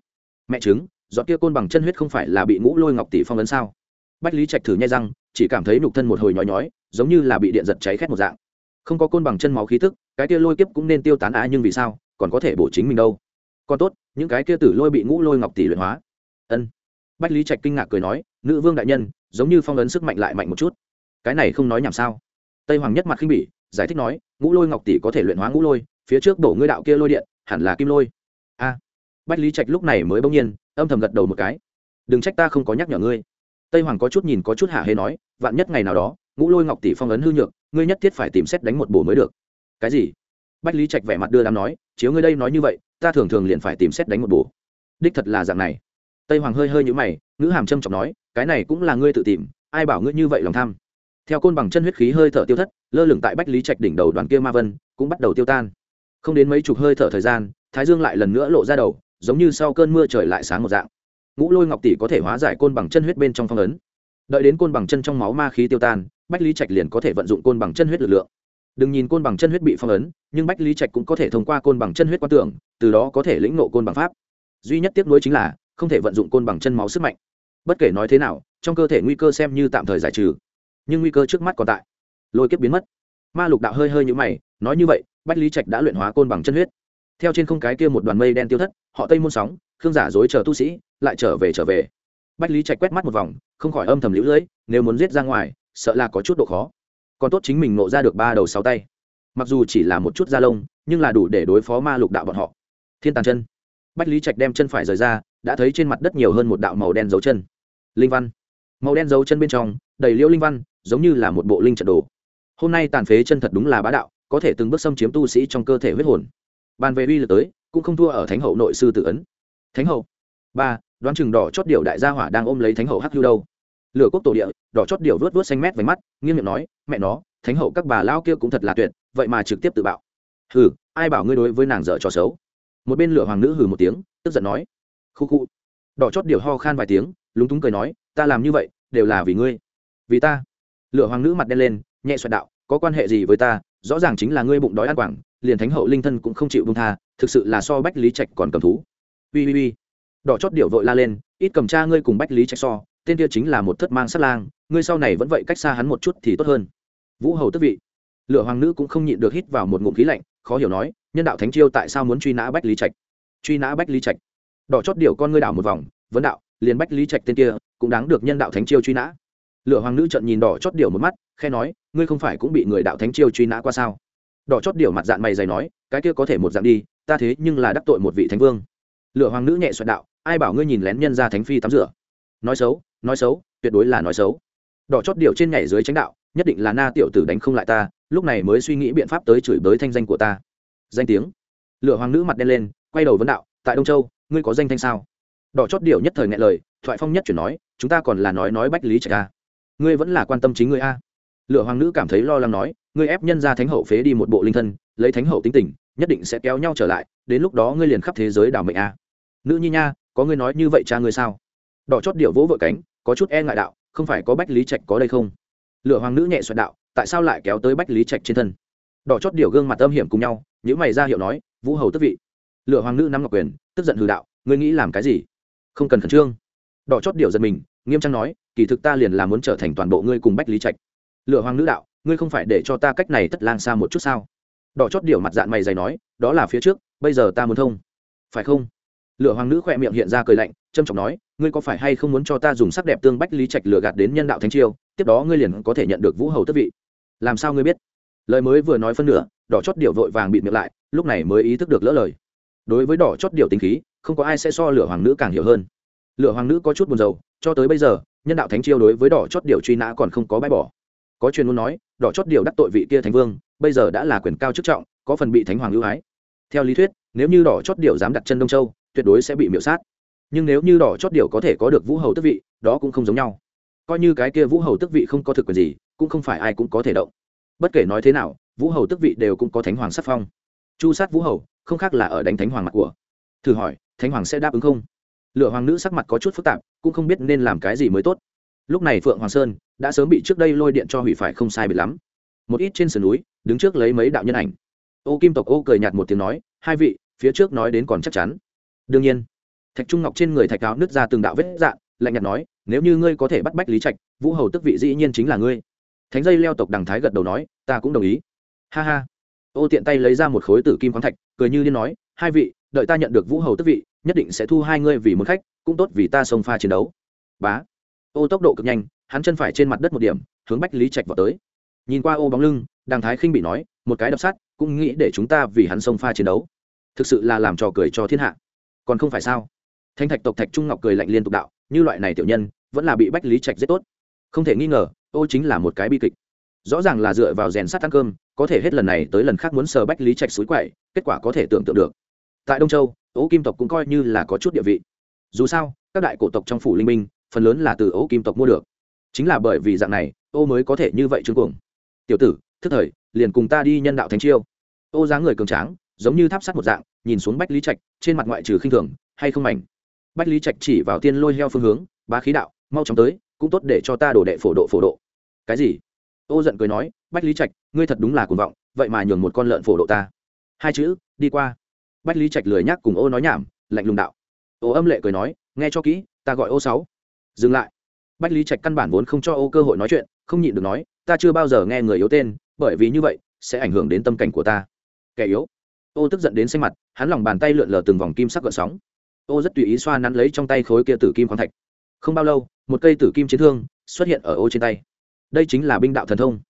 Mẹ chứng giọt kia côn bằng chân huyết không phải là bị ngũ lôi ngọc tỷ phong ấn sao? Bách lý trạch thử nhai răng, chỉ cảm thấy nhục thân một hồi nhói nhói, giống như là bị điện giật cháy khét một dạng. Không có côn bằng chân máu khí tức, cái kia lôi kiếp cũng nên tiêu tán á nhưng vì sao? Còn có thể bổ chính mình đâu. Còn tốt, những cái kia tử lôi bị ngũ lôi ngọc tỷ luyện hóa. Ân. Bách lý trạch kinh ngạc cười nói, nữ vương đại nhân, giống như phong ấn sức mạnh lại mạnh một chút. Cái này không nói nhảm sao? Tây hoàng nhất mặt khinh bỉ, giải thích nói, ngũ lôi ngọc tỷ có thể luyện hóa ngũ lôi, phía trước đổ ngươi đạo kia lôi điện, hẳn là kim lôi. A. Bách lý trạch lúc này mới bỗng nhiên, âm thầm gật đầu một cái. Đừng trách ta không có nhắc nhở ngươi. Tây hoàng có chút nhìn có chút hạ hê nói, vạn nhất ngày nào đó, ngũ lôi ngọc tỷ phong ấn hư nhược, ngươi nhất thiết phải tìm xét đánh một bổ mới được. Cái gì? Bách lý trạch vẻ mặt đưa đám nói, chiếu ngươi đây nói như vậy, ta thường thường liền phải tìm xét đánh một bổ. Đích thật là dạng này. Tây hoàng hơi hơi nhữ mày, ngữ hàm trâm trọng nói, cái này cũng là ngươi tự tìm, ai bảo ngươi như vậy lòng tham? Theo côn bằng chân huyết khí hơi thở tiêu thất, lơ lửng tại bách lý trạch đỉnh đầu đoàn kia ma vân, cũng bắt đầu tiêu tan. Không đến mấy chục hơi thở thời gian, thái dương lại lần nữa lộ ra đầu, giống như sau cơn mưa trời lại sáng một dạng. Ngũ lôi ngọc tỷ có thể hóa giải côn bằng chân huyết bên trong phong ấn. Đợi đến côn bằng chân trong máu ma khí tiêu tan, bách lý trạch liền có thể vận dụng côn bằng chân huyết lực lượng đừng nhìn côn bằng chân huyết bị phong ấn, nhưng bách lý trạch cũng có thể thông qua côn bằng chân huyết quan tưởng, từ đó có thể lĩnh nộ côn bằng pháp. Duy nhất tiếc nuối chính là không thể vận dụng côn bằng chân máu sức mạnh. Bất kể nói thế nào, trong cơ thể nguy cơ xem như tạm thời giải trừ, nhưng nguy cơ trước mắt còn tại. Lôi kiếp biến mất. Ma lục đạo hơi hơi như mày, nói như vậy, bách lý trạch đã luyện hóa côn bằng chân huyết. Theo trên không cái kia một đoàn mây đen tiêu thất, họ tây môn sóng, khương giả dối chờ tu sĩ, lại trở về trở về. Bách lý trạch quét mắt một vòng, không khỏi âm thầm lũ lưỡi nếu muốn giết ra ngoài, sợ là có chút độ khó còn tốt chính mình nộ ra được ba đầu sáu tay. Mặc dù chỉ là một chút da lông, nhưng là đủ để đối phó ma lục đạo bọn họ. Thiên tàn chân. Bách lý trạch đem chân phải rời ra, đã thấy trên mặt đất nhiều hơn một đạo màu đen dấu chân. Linh văn. Màu đen dấu chân bên trong, đầy liễu linh văn, giống như là một bộ linh trận đồ. Hôm nay tàn phế chân thật đúng là bá đạo, có thể từng bước xâm chiếm tu sĩ trong cơ thể huyết hồn. Bàn về uy lực tới, cũng không thua ở thánh hậu nội sư tự ấn. Thánh hậu. Ba, đoán chừng đỏ chót điệu đại gia hỏa đang ôm lấy thánh hậu hắc hưu đâu? Lửa quốc tổ địa, đỏ chót điều vớt vớt xanh mét váy mắt nghiêng miệng nói, mẹ nó, thánh hậu các bà lao kia cũng thật là tuyệt, vậy mà trực tiếp tự bạo. Hừ, ai bảo ngươi đối với nàng dở trò xấu? Một bên lửa hoàng nữ hừ một tiếng, tức giận nói, khu khu. Đỏ chót điều ho khan vài tiếng, lúng túng cười nói, ta làm như vậy, đều là vì ngươi. Vì ta? Lửa hoàng nữ mặt đen lên, nhẹ xoẹt đạo, có quan hệ gì với ta? Rõ ràng chính là ngươi bụng đói ăn quảng, liền thánh hậu linh thân cũng không chịu bông tha, thực sự là so bách lý trạch còn cầm thú. Ui ui ui đỏ chót điệu vội la lên, ít cầm cha ngươi cùng bách lý trạch so tên kia chính là một thất mang sát lang, ngươi sau này vẫn vậy cách xa hắn một chút thì tốt hơn. Vũ hầu tức vị. Lựa hoàng nữ cũng không nhịn được hít vào một ngụm khí lạnh, khó hiểu nói, nhân đạo thánh chiêu tại sao muốn truy nã bách lý trạch? Truy nã bách lý trạch. Đỏ chót điều con ngươi đảo một vòng, vấn đạo, liền bách lý trạch tên kia, cũng đáng được nhân đạo thánh chiêu truy nã. Lựa hoàng nữ trận nhìn đỏ chót điều một mắt khe nói, ngươi không phải cũng bị người đạo thánh chiêu truy nã qua sao? Đỏ chót điều mặt dạng mày dày nói, cái kia có thể một dạng đi, ta thế nhưng là đắc tội một vị thánh vương. Lựa hoàng nữ nhẹ xoẹt đạo, ai bảo ngươi nhìn lén nhân ra thánh phi tắm rửa? Nói xấu nói xấu, tuyệt đối là nói xấu. Đỏ chót điều trên nhảy dưới tránh đạo, nhất định là na tiểu tử đánh không lại ta, lúc này mới suy nghĩ biện pháp tới chửi bới thanh danh của ta. Danh tiếng. Lựa hoàng nữ mặt đen lên, quay đầu vấn đạo, tại đông châu, ngươi có danh thanh sao? Đỏ chót điều nhất thời ngại lời, thoại phong nhất chuyển nói, chúng ta còn là nói nói bách lý trạch a. Ngươi vẫn là quan tâm chính ngươi a. Lựa hoàng nữ cảm thấy lo lắng nói, ngươi ép nhân ra thánh hậu phế đi một bộ linh thân, lấy thánh hậu tính tình, nhất định sẽ kéo nhau trở lại, đến lúc đó ngươi liền khắp thế giới đảo mệnh a. Nữ nhi nha, có ngươi nói như vậy cha ngươi sao? Đỏ chót điệu vỗ vội cánh, có chút e ngại đạo, không phải có bách lý trạch có đây không? Lựa hoàng nữ nhẹ xoẹt đạo, tại sao lại kéo tới bách lý trạch trên thân? Đỏ chót điệu gương mặt âm hiểm cùng nhau, những mày ra hiệu nói, vũ hầu tức vị. Lựa hoàng nữ nắm ngọc quyền, tức giận hừ đạo, ngươi nghĩ làm cái gì? Không cần khẩn trương. Đỏ chót điệu giật mình, nghiêm trang nói, kỳ thực ta liền là muốn trở thành toàn bộ ngươi cùng bách lý trạch. Lựa hoàng nữ đạo, ngươi không phải để cho ta cách này tất lang xa một chút sao? Đỏ chót điệu mặt dạng mày dày nói, đó là phía trước, bây giờ ta muốn thông. Phải không? Lựa hoàng nữ khỏe miệng hiện ra cười lạnh trâm trọng nói, ngươi có phải hay không muốn cho ta dùng sắc đẹp tương bách lý trạch lừa gạt đến nhân đạo thánh chiêu, tiếp đó ngươi liền có thể nhận được vũ hầu tước vị. Làm sao ngươi biết? Lời mới vừa nói phân nửa, đỏ chót điệu vội vàng bịt miệng lại, lúc này mới ý thức được lỡ lời. Đối với đỏ chót điệu tính khí, không có ai sẽ so lửa hoàng nữ càng hiểu hơn. Lửa hoàng nữ có chút buồn rầu, cho tới bây giờ, nhân đạo thánh chiêu đối với đỏ chót điệu truy nã còn không có bãi bỏ. Có chuyên muốn nói, đỏ chót điệu đắc tội vị kia thánh vương, bây giờ đã là quyền cao chức trọng, có phần bị thánh hoàng ưu ái. Theo lý thuyết, nếu như đỏ chót điệu dám đặt chân đông châu, tuyệt đối sẽ bị miễu sát nhưng nếu như đỏ chót điều có thể có được vũ hầu tức vị, đó cũng không giống nhau. Coi như cái kia vũ hầu tức vị không có thực quyền gì, cũng không phải ai cũng có thể động. Bất kể nói thế nào, vũ hầu tức vị đều cũng có thánh hoàng sắc phong. Chu sát vũ hầu, không khác là ở đánh thánh hoàng mặt của. Thử hỏi, thánh hoàng sẽ đáp ứng không? Lựa hoàng nữ sắc mặt có chút phức tạp, cũng không biết nên làm cái gì mới tốt. Lúc này phượng hoàng sơn đã sớm bị trước đây lôi điện cho hủy phải không sai bị lắm. Một ít trên sườn núi, đứng trước lấy mấy đạo nhân ảnh. Ô kim tộc ô cười nhạt một tiếng nói, hai vị, phía trước nói đến còn chắc chắn. Đương nhiên thạch trung ngọc trên người thạch áo nứt ra từng đạo vết dạn lạnh nhạt nói nếu như ngươi có thể bắt bách lý trạch vũ hầu tức vị dĩ nhiên chính là ngươi. Thánh dây leo tộc đằng thái gật đầu nói ta cũng đồng ý. Ha ha. Ô tiện tay lấy ra một khối tử kim khoáng thạch cười như liên nói hai vị đợi ta nhận được vũ hầu tức vị nhất định sẽ thu hai ngươi vì một khách cũng tốt vì ta sông pha chiến đấu. Bá. Ô tốc độ cực nhanh hắn chân phải trên mặt đất một điểm hướng bách lý trạch vào tới. Nhìn qua ô bóng lưng đàng thái khinh bị nói một cái đập sát, cũng nghĩ để chúng ta vì hắn sông pha chiến đấu. Thực sự là làm trò cười cho thiên hạ. Còn không phải sao? Thanh thạch tộc thạch trung ngọc cười lạnh liên tục đạo, như loại này tiểu nhân, vẫn là bị bách lý trạch rất tốt. Không thể nghi ngờ, ô chính là một cái bi kịch. Rõ ràng là dựa vào rèn sắt ăn cơm, có thể hết lần này tới lần khác muốn sờ bách lý trạch suối quậy, kết quả có thể tưởng tượng được. Tại đông châu ố kim tộc cũng coi như là có chút địa vị. Dù sao, các đại cổ tộc trong phủ linh minh phần lớn là từ ố kim tộc mua được. Chính là bởi vì dạng này, ô mới có thể như vậy trương cuồng. Tiểu tử, thức thời, liền cùng ta đi nhân đạo thánh chiêu. Ô dáng người cường tráng, giống như tháp sắt một dạng, nhìn xuống bách lý trạch, trên mặt ngoại trừ khinh thường, hay không mảnh bách lý trạch chỉ vào tiên lôi heo phương hướng ba khí đạo, mau chóng tới, cũng tốt để cho ta đổ đệ phổ độ phổ độ. Cái gì? Ô giận cười nói, bách lý trạch, ngươi thật đúng là cuồng vọng, vậy mà nhường một con lợn phổ độ ta. Hai chữ, đi qua. Bách lý trạch lười nhắc cùng ô nói nhảm, lạnh lùng đạo. Ô âm lệ cười nói, nghe cho kỹ, ta gọi ô sáu. Dừng lại. Bách lý trạch căn bản vốn không cho ô cơ hội nói chuyện, không nhịn được nói, ta chưa bao giờ nghe người yếu tên, bởi vì như vậy, sẽ ảnh hưởng đến tâm cảnh của ta. Kẻ yếu? Ô tức giận đến xanh mặt, hắn lòng bàn tay lượn lờ từng vòng kim sắc gợn sóng ô rất tùy ý xoa nắn lấy trong tay khối kia tử kim khoáng thạch. Không bao lâu, một cây tử kim chiến thương xuất hiện ở ô trên tay. Đây chính là binh đạo thần thông.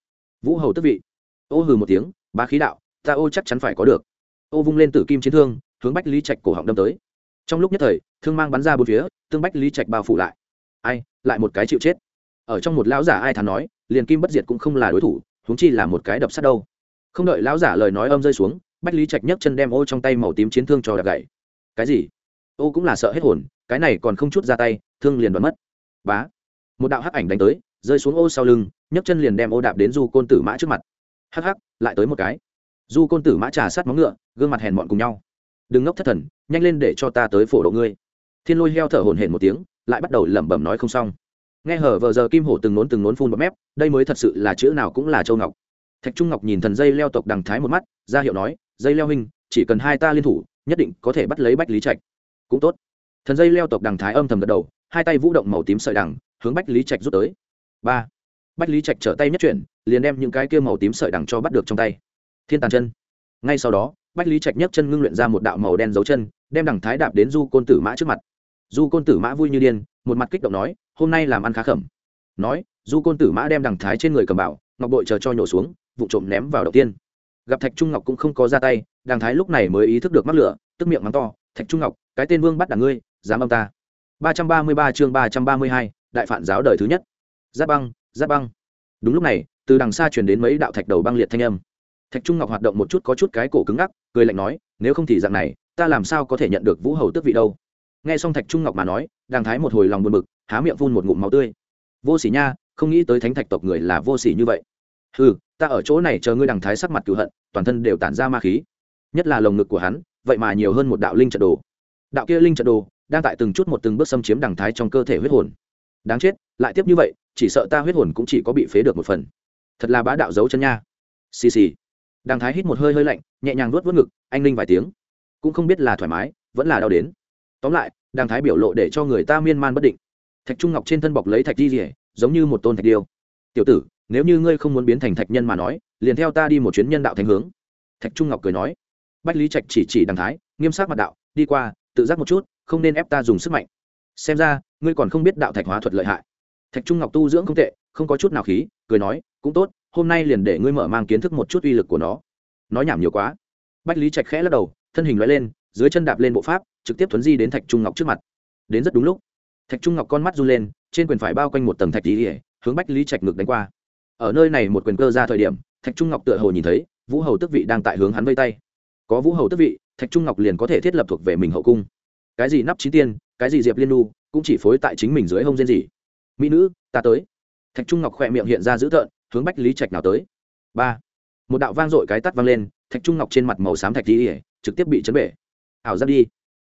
Vũ hầu tức vị. Ô hừ một tiếng, bá khí đạo, ta ô chắc chắn phải có được. Ô vung lên tử kim chiến thương, hướng bách lý trạch cổ họng đâm tới. Trong lúc nhất thời, thương mang bắn ra bốn phía, tương bách lý trạch bao phủ lại. Ai, lại một cái chịu chết. Ở trong một lão giả ai thắn nói, liền kim bất diệt cũng không là đối thủ, huống chi là một cái đập sát đâu. Không đợi lão giả lời nói âm rơi xuống, bách lý trạch nhấc chân đem ô trong tay màu tím chiến thương cho đập gậy. Cái gì? Ô cũng là sợ hết hồn, cái này còn không chút ra tay, thương liền đoán mất. Bá. Một đạo hắc ảnh đánh tới, rơi xuống ô sau lưng, nhấc chân liền đem ô đạp đến du côn tử mã trước mặt. Hắc hắc, lại tới một cái. Du côn tử mã trà sát móng ngựa, gương mặt hèn mọn cùng nhau. Đừng ngốc thất thần, nhanh lên để cho ta tới phổ độ ngươi. Thiên lôi heo thở hồn hển một tiếng, lại bắt đầu lẩm bẩm nói không xong. Nghe hở vờ giờ kim hổ từng nốn từng nốn phun bọt mép, đây mới thật sự là chữ nào cũng là châu ngọc. Thạch trung ngọc nhìn thần dây leo tộc đằng thái một mắt, ra hiệu nói, dây leo hình chỉ cần hai ta liên thủ, nhất định có thể bắt lấy bách lý trạch cũng tốt. Thần dây leo tộc đằng thái âm thầm gật đầu, hai tay vũ động màu tím sợi đằng, hướng bách lý trạch rút tới. Ba. Bách lý trạch trở tay nhất chuyển, liền đem những cái kia màu tím sợi đằng cho bắt được trong tay. Thiên tàn chân. Ngay sau đó, bách lý trạch nhấc chân ngưng luyện ra một đạo màu đen dấu chân, đem đằng thái đạp đến du côn tử mã trước mặt. Du côn tử mã vui như điên, một mặt kích động nói, hôm nay làm ăn khá khẩm. Nói, du côn tử mã đem đằng thái trên người cầm bảo, ngọc bội chờ cho nhổ xuống, vụ trộm ném vào đầu tiên. Gặp thạch trung ngọc cũng không có ra tay, đằng thái lúc này mới ý thức được mắc lửa, tức miệng mắng to, thạch trung ngọc cái tên vương bắt đảng ngươi, dám âm ta. ba trăm ba mươi ba chương ba trăm ba mươi hai, đại phản giáo đời thứ nhất. Giáp băng giáp băng. Đúng lúc này, từ đằng xa truyền đến mấy đạo thạch đầu băng liệt thanh âm. Thạch trung ngọc hoạt động một chút có chút cái cổ cứng ngắc, cười lạnh nói, nếu không thì dạng này, ta làm sao có thể nhận được vũ hầu tước vị đâu? Nghe xong thạch trung ngọc mà nói, đàng thái một hồi lòng buồn bực, há miệng phun một ngụm máu tươi. Vô sỉ nha, không nghĩ tới thánh thạch tộc người là vô sỉ như vậy. Ừ ta ở chỗ này chờ ngươi đàng thái sắc mặt cựu hận, toàn thân đều tản ra ma khí. Nhất là lồng ngực của hắn, vậy mà nhiều hơn một đạo linh trận đồ đạo kia linh trận đồ đang tại từng chút một từng bước xâm chiếm đằng thái trong cơ thể huyết hồn. Đáng chết, lại tiếp như vậy, chỉ sợ ta huyết hồn cũng chỉ có bị phế được một phần. Thật là bá đạo giấu chân nha. Xì xì. Đằng thái hít một hơi hơi lạnh, nhẹ nhàng nuốt vớt ngực, anh linh vài tiếng. Cũng không biết là thoải mái, vẫn là đau đến. Tóm lại, đằng thái biểu lộ để cho người ta miên man bất định. Thạch trung ngọc trên thân bọc lấy thạch di rỉa giống như một tôn thạch điêu. Tiểu tử, nếu như ngươi không muốn biến thành thạch nhân mà nói, liền theo ta đi một chuyến nhân đạo thành hướng. Thạch trung ngọc cười nói. Bách lý trạch chỉ chỉ đằng thái, nghiêm sắc mặt đạo, đi qua tự giác một chút, không nên ép ta dùng sức mạnh. Xem ra, ngươi còn không biết đạo thạch hóa thuật lợi hại. Thạch trung ngọc tu dưỡng không tệ, không có chút nào khí, cười nói, cũng tốt, hôm nay liền để ngươi mở mang kiến thức một chút uy lực của nó. Nói nhảm nhiều quá. Bách lý trạch khẽ lắc đầu, thân hình loại lên, dưới chân đạp lên bộ pháp, trực tiếp thuấn di đến thạch trung ngọc trước mặt. Đến rất đúng lúc, thạch trung ngọc con mắt run lên, trên quyền phải bao quanh một tầng thạch tỉ hướng bách lý trạch ngực đánh qua. Ở nơi này một quyền cơ ra thời điểm, thạch trung ngọc tựa hồ nhìn thấy, vũ hầu tức vị đang tại hướng hắn vây tay. Có vũ hầu tức vị thạch trung ngọc liền có thể thiết lập thuộc về mình hậu cung. Cái gì nắp chín tiên, cái gì diệp liên nu cũng chỉ phối tại chính mình dưới hông diên gì mỹ nữ, ta tới. Thạch trung ngọc khỏe miệng hiện ra dữ tợn, hướng bách lý trạch nào tới. Ba. Một đạo vang dội cái tắt vang lên, thạch trung ngọc trên mặt màu xám thạch đi trực tiếp bị chấn bể. Ảo ra đi.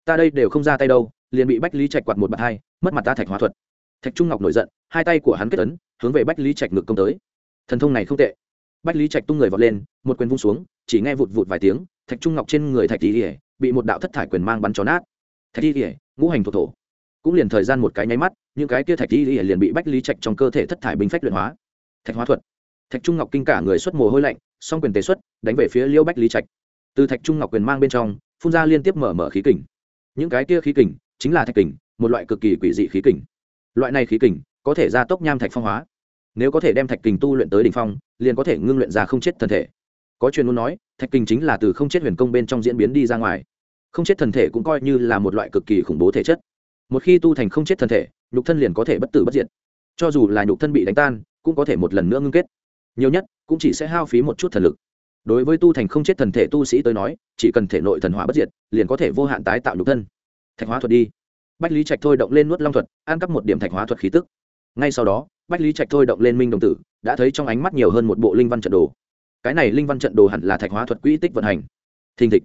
Ta đây đều không ra tay đâu, liền bị bách lý trạch quạt một bạt hai, mất mặt ta thạch hóa thuật. Thạch trung ngọc nổi giận, hai tay của hắn kết ấn, hướng về bách lý trạch ngực công tới. Thần thông này không tệ bách lý trạch tung người vọt lên, một quyền vung xuống, chỉ nghe vụt vụt vài tiếng, thạch trung ngọc trên người thạch tỷ ỉa bị một đạo thất thải quyền mang bắn tròn nát. Thạch tỷ ỉa ngũ hành thổ thổ. Cũng liền thời gian một cái nháy mắt, những cái kia thạch tỷ ỉa liền bị bách lý trạch trong cơ thể thất thải bình phách luyện hóa. Thạch hóa thuật. Thạch trung ngọc kinh cả người xuất mồ hôi lạnh, song quyền tế xuất, đánh về phía liêu bách lý trạch. Từ thạch trung ngọc quyền mang bên trong, phun ra liên tiếp mở mở khí kình. Những cái kia khí kình chính là thạch kình, một loại cực kỳ quỷ dị khí kình. Loại này khí kình có thể gia tốc nham thạch phong hóa nếu có thể đem thạch kình tu luyện tới đ ỉ n h phong, liền có thể ngưng luyện ra không chết thân thể. Có truyền muốn nói, thạch kình chính là từ không chết huyền công bên trong diễn biến đi ra ngoài. Không chết thần thể cũng coi như là một loại cực kỳ khủng bố thể chất. Một khi tu thành không chết thần thể, nhục thân liền có thể bất tử bất diệt. Cho dù là nhục thân bị đánh tan, cũng có thể một lần nữa ngưng kết. Nhiều nhất, cũng chỉ sẽ hao phí một chút thần lực. Đối với tu thành không chết thần thể tu sĩ tới nói, chỉ cần thể nội thần hỏa bất diệt, liền có thể vô hạn tái tạo nhục thân. Thạch hóa thuật đi. Bách lý trạch thôi động lên nuốt long thuật ăn cắp một điểm thạch hóa thuật khí tức ngay sau đó, bách lý trạch thôi động lên minh đồng tử, đã thấy trong ánh mắt nhiều hơn một bộ linh văn trận đồ. Cái này linh văn trận đồ hẳn là thạch hóa thuật quỹ tích vận hành. Thình thịch.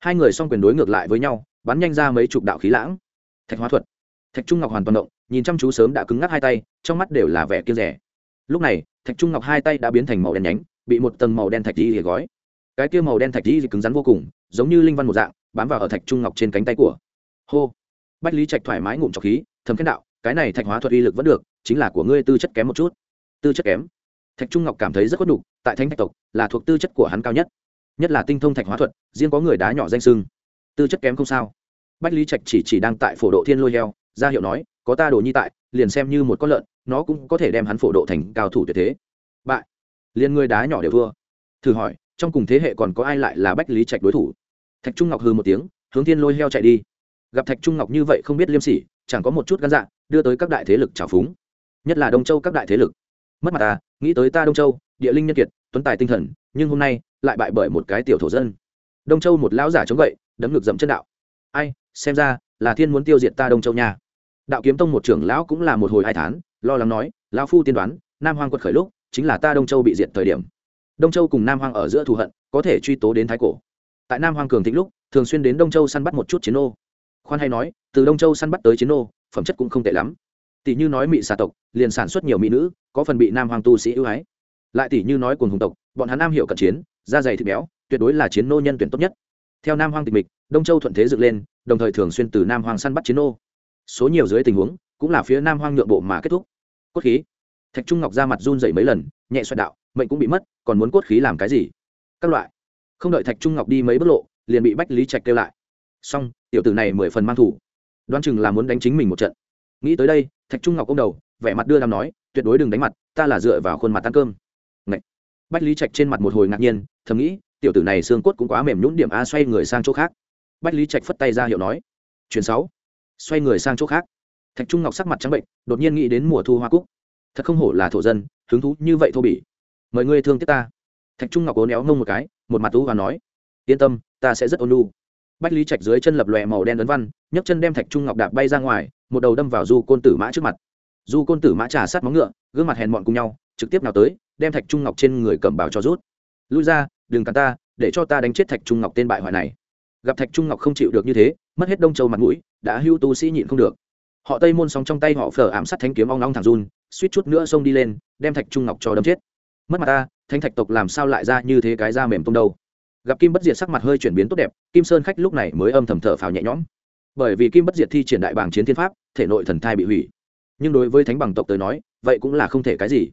Hai người s o n g quyền đối ngược lại với nhau, bắn nhanh ra mấy chục đạo khí lãng. Thạch hóa thuật. Thạch trung ngọc hoàn toàn động, nhìn chăm chú sớm đã cứng ngắc hai tay, trong mắt đều là vẻ kia rẻ lúc này, thạch trung ngọc hai tay đã biến thành màu đen nhánh, bị một tầng màu đen thạch đi hề gói. Cái kia màu đen thạch đi cứng rắn vô cùng, giống như linh văn một dạng, bám vào ở thạch trung ngọc trên cánh tay của. Hô. Bách lý trạch thoải mái ngụm trọc khí thấm khen đạo cái này thạch hóa thuật uy lực vẫn được, chính là của ngươi tư chất kém một chút. Tư chất kém? Thạch trung ngọc cảm thấy rất có đủ tại thánh thạch tộc là thuộc tư chất của hắn cao nhất. Nhất là tinh thông thạch hóa thuật, riêng có người đá nhỏ danh sưng. Tư chất kém không sao. Bách lý trạch chỉ chỉ đang tại phổ độ thiên lôi heo, ra hiệu nói, có ta đồ nhi tại, liền xem như một con lợn, nó cũng có thể đem hắn phổ độ thành cao thủ tuyệt thế. Bại. Liền người đá nhỏ đều thua. Thử hỏi, trong cùng thế hệ còn có ai lại là bách lý trạch đối thủ? Thạch trung ngọc hư một tiếng, hướng thiên lôi heo chạy đi. Gặp thạch trung ngọc như vậy không biết liêm sỉ chẳng có một chút gan dạ đưa tới các đại thế lực trào phúng. Nhất là đông châu các đại thế lực. Mất mặt ta, nghĩ tới ta đông châu, địa linh nhân kiệt, tuấn tài tinh thần, nhưng hôm nay lại bại bởi một cái tiểu thổ dân. Đông châu một lão giả chống gậy, đấm ngực dậm chân đạo. Ai, xem ra là thiên muốn tiêu diệt ta đông châu nha. Đạo kiếm tông một trưởng lão cũng là một hồi hai tháng lo lắng nói, lão phu tiên đoán, nam hoang quật khởi lúc, chính là ta đông châu bị diệt thời điểm. Đông châu cùng nam hoang ở giữa thù hận, có thể truy tố đến thái cổ. Tại nam hoang cường thịnh lúc, thường xuyên đến đông châu săn bắt một chút chiến ô khoan hay nói, từ đông châu săn bắt tới chiến nô, phẩm chất cũng không tệ lắm. Tỷ như nói mỹ xà tộc, liền sản xuất nhiều mỹ nữ, có phần bị nam hoàng tu sĩ ưu ái. Lại tỷ như nói cùng hùng tộc, bọn hắn nam hiểu cận chiến, da dày thịt béo, tuyệt đối là chiến nô nhân tuyển tốt nhất. Theo nam hoàng tịch mịch, đông châu thuận thế dựng lên, đồng thời thường xuyên từ nam hoàng săn bắt chiến nô. Số nhiều dưới tình huống, cũng là phía nam hoàng nhượng bộ mà kết thúc. Cốt khí. Thạch trung ngọc ra mặt run dậy mấy lần, nhẹ xoẹt đạo, mệnh cũng bị mất, còn muốn cốt khí làm cái gì? Các loại. Không đợi thạch trung ngọc đi mấy bước lộ, liền bị bách lý trạch kêu lại. Xong tiểu tử này mười phần mang thủ. Đoán chừng là muốn đánh chính mình một trận. Nghĩ tới đây, thạch trung ngọc ông đầu, vẻ mặt đưa làm nói, tuyệt đối đừng đánh mặt, ta là dựa vào khuôn mặt ăn cơm. Ngậy. bách lý trạch trên mặt một hồi ngạc nhiên, thầm nghĩ, tiểu tử này xương cốt cũng quá mềm nhũng điểm a, xoay người sang chỗ khác. Bách lý trạch phất tay ra hiệu nói, chuyển sáu. Xoay người sang chỗ khác. Thạch trung ngọc sắc mặt trắng bệnh, đột nhiên nghĩ đến mùa thu hoa cúc. Thật không hổ là thổ dân, hứng thú như vậy thô bỉ. Mời ngươi thương tiếc ta. Thạch trung ngọc cố néo ngông một cái, một mặt tú và nói, yên tâm, ta sẽ rất ôn lu bách lý trạch dưới chân lập lòe màu đen ấn văn, nhấc chân đem thạch trung ngọc đạp bay ra ngoài, một đầu đâm vào du côn tử mã trước mặt. Du côn tử mã trà sát móng ngựa, gương mặt hèn mọn cùng nhau, trực tiếp nào tới, đem thạch trung ngọc trên người cầm bào cho rút. Lui ra, đừng cắn ta, để cho ta đánh chết thạch trung ngọc tên bại hoại này. Gặp thạch trung ngọc không chịu được như thế, mất hết đông châu mặt mũi, đã hưu tu sĩ nhịn không được. Họ tây môn sóng trong tay họ phở ảm sát thánh kiếm ong long thẳng run, suýt chút nữa xông đi lên, đem thạch trung ngọc cho đâm chết. Mất mặt ta thanh thạch tộc làm sao lại ra như thế cái da mềm tông đâu? Gặp kim bất diệt sắc mặt hơi chuyển biến tốt đẹp, kim sơn khách lúc này mới âm thầm thở phào nhẹ nhõm. Bởi vì kim bất diệt thi triển đại bảng chiến thiên pháp, thể nội thần thai bị hủy. Nhưng đối với thánh bằng tộc tới nói, vậy cũng là không thể cái gì.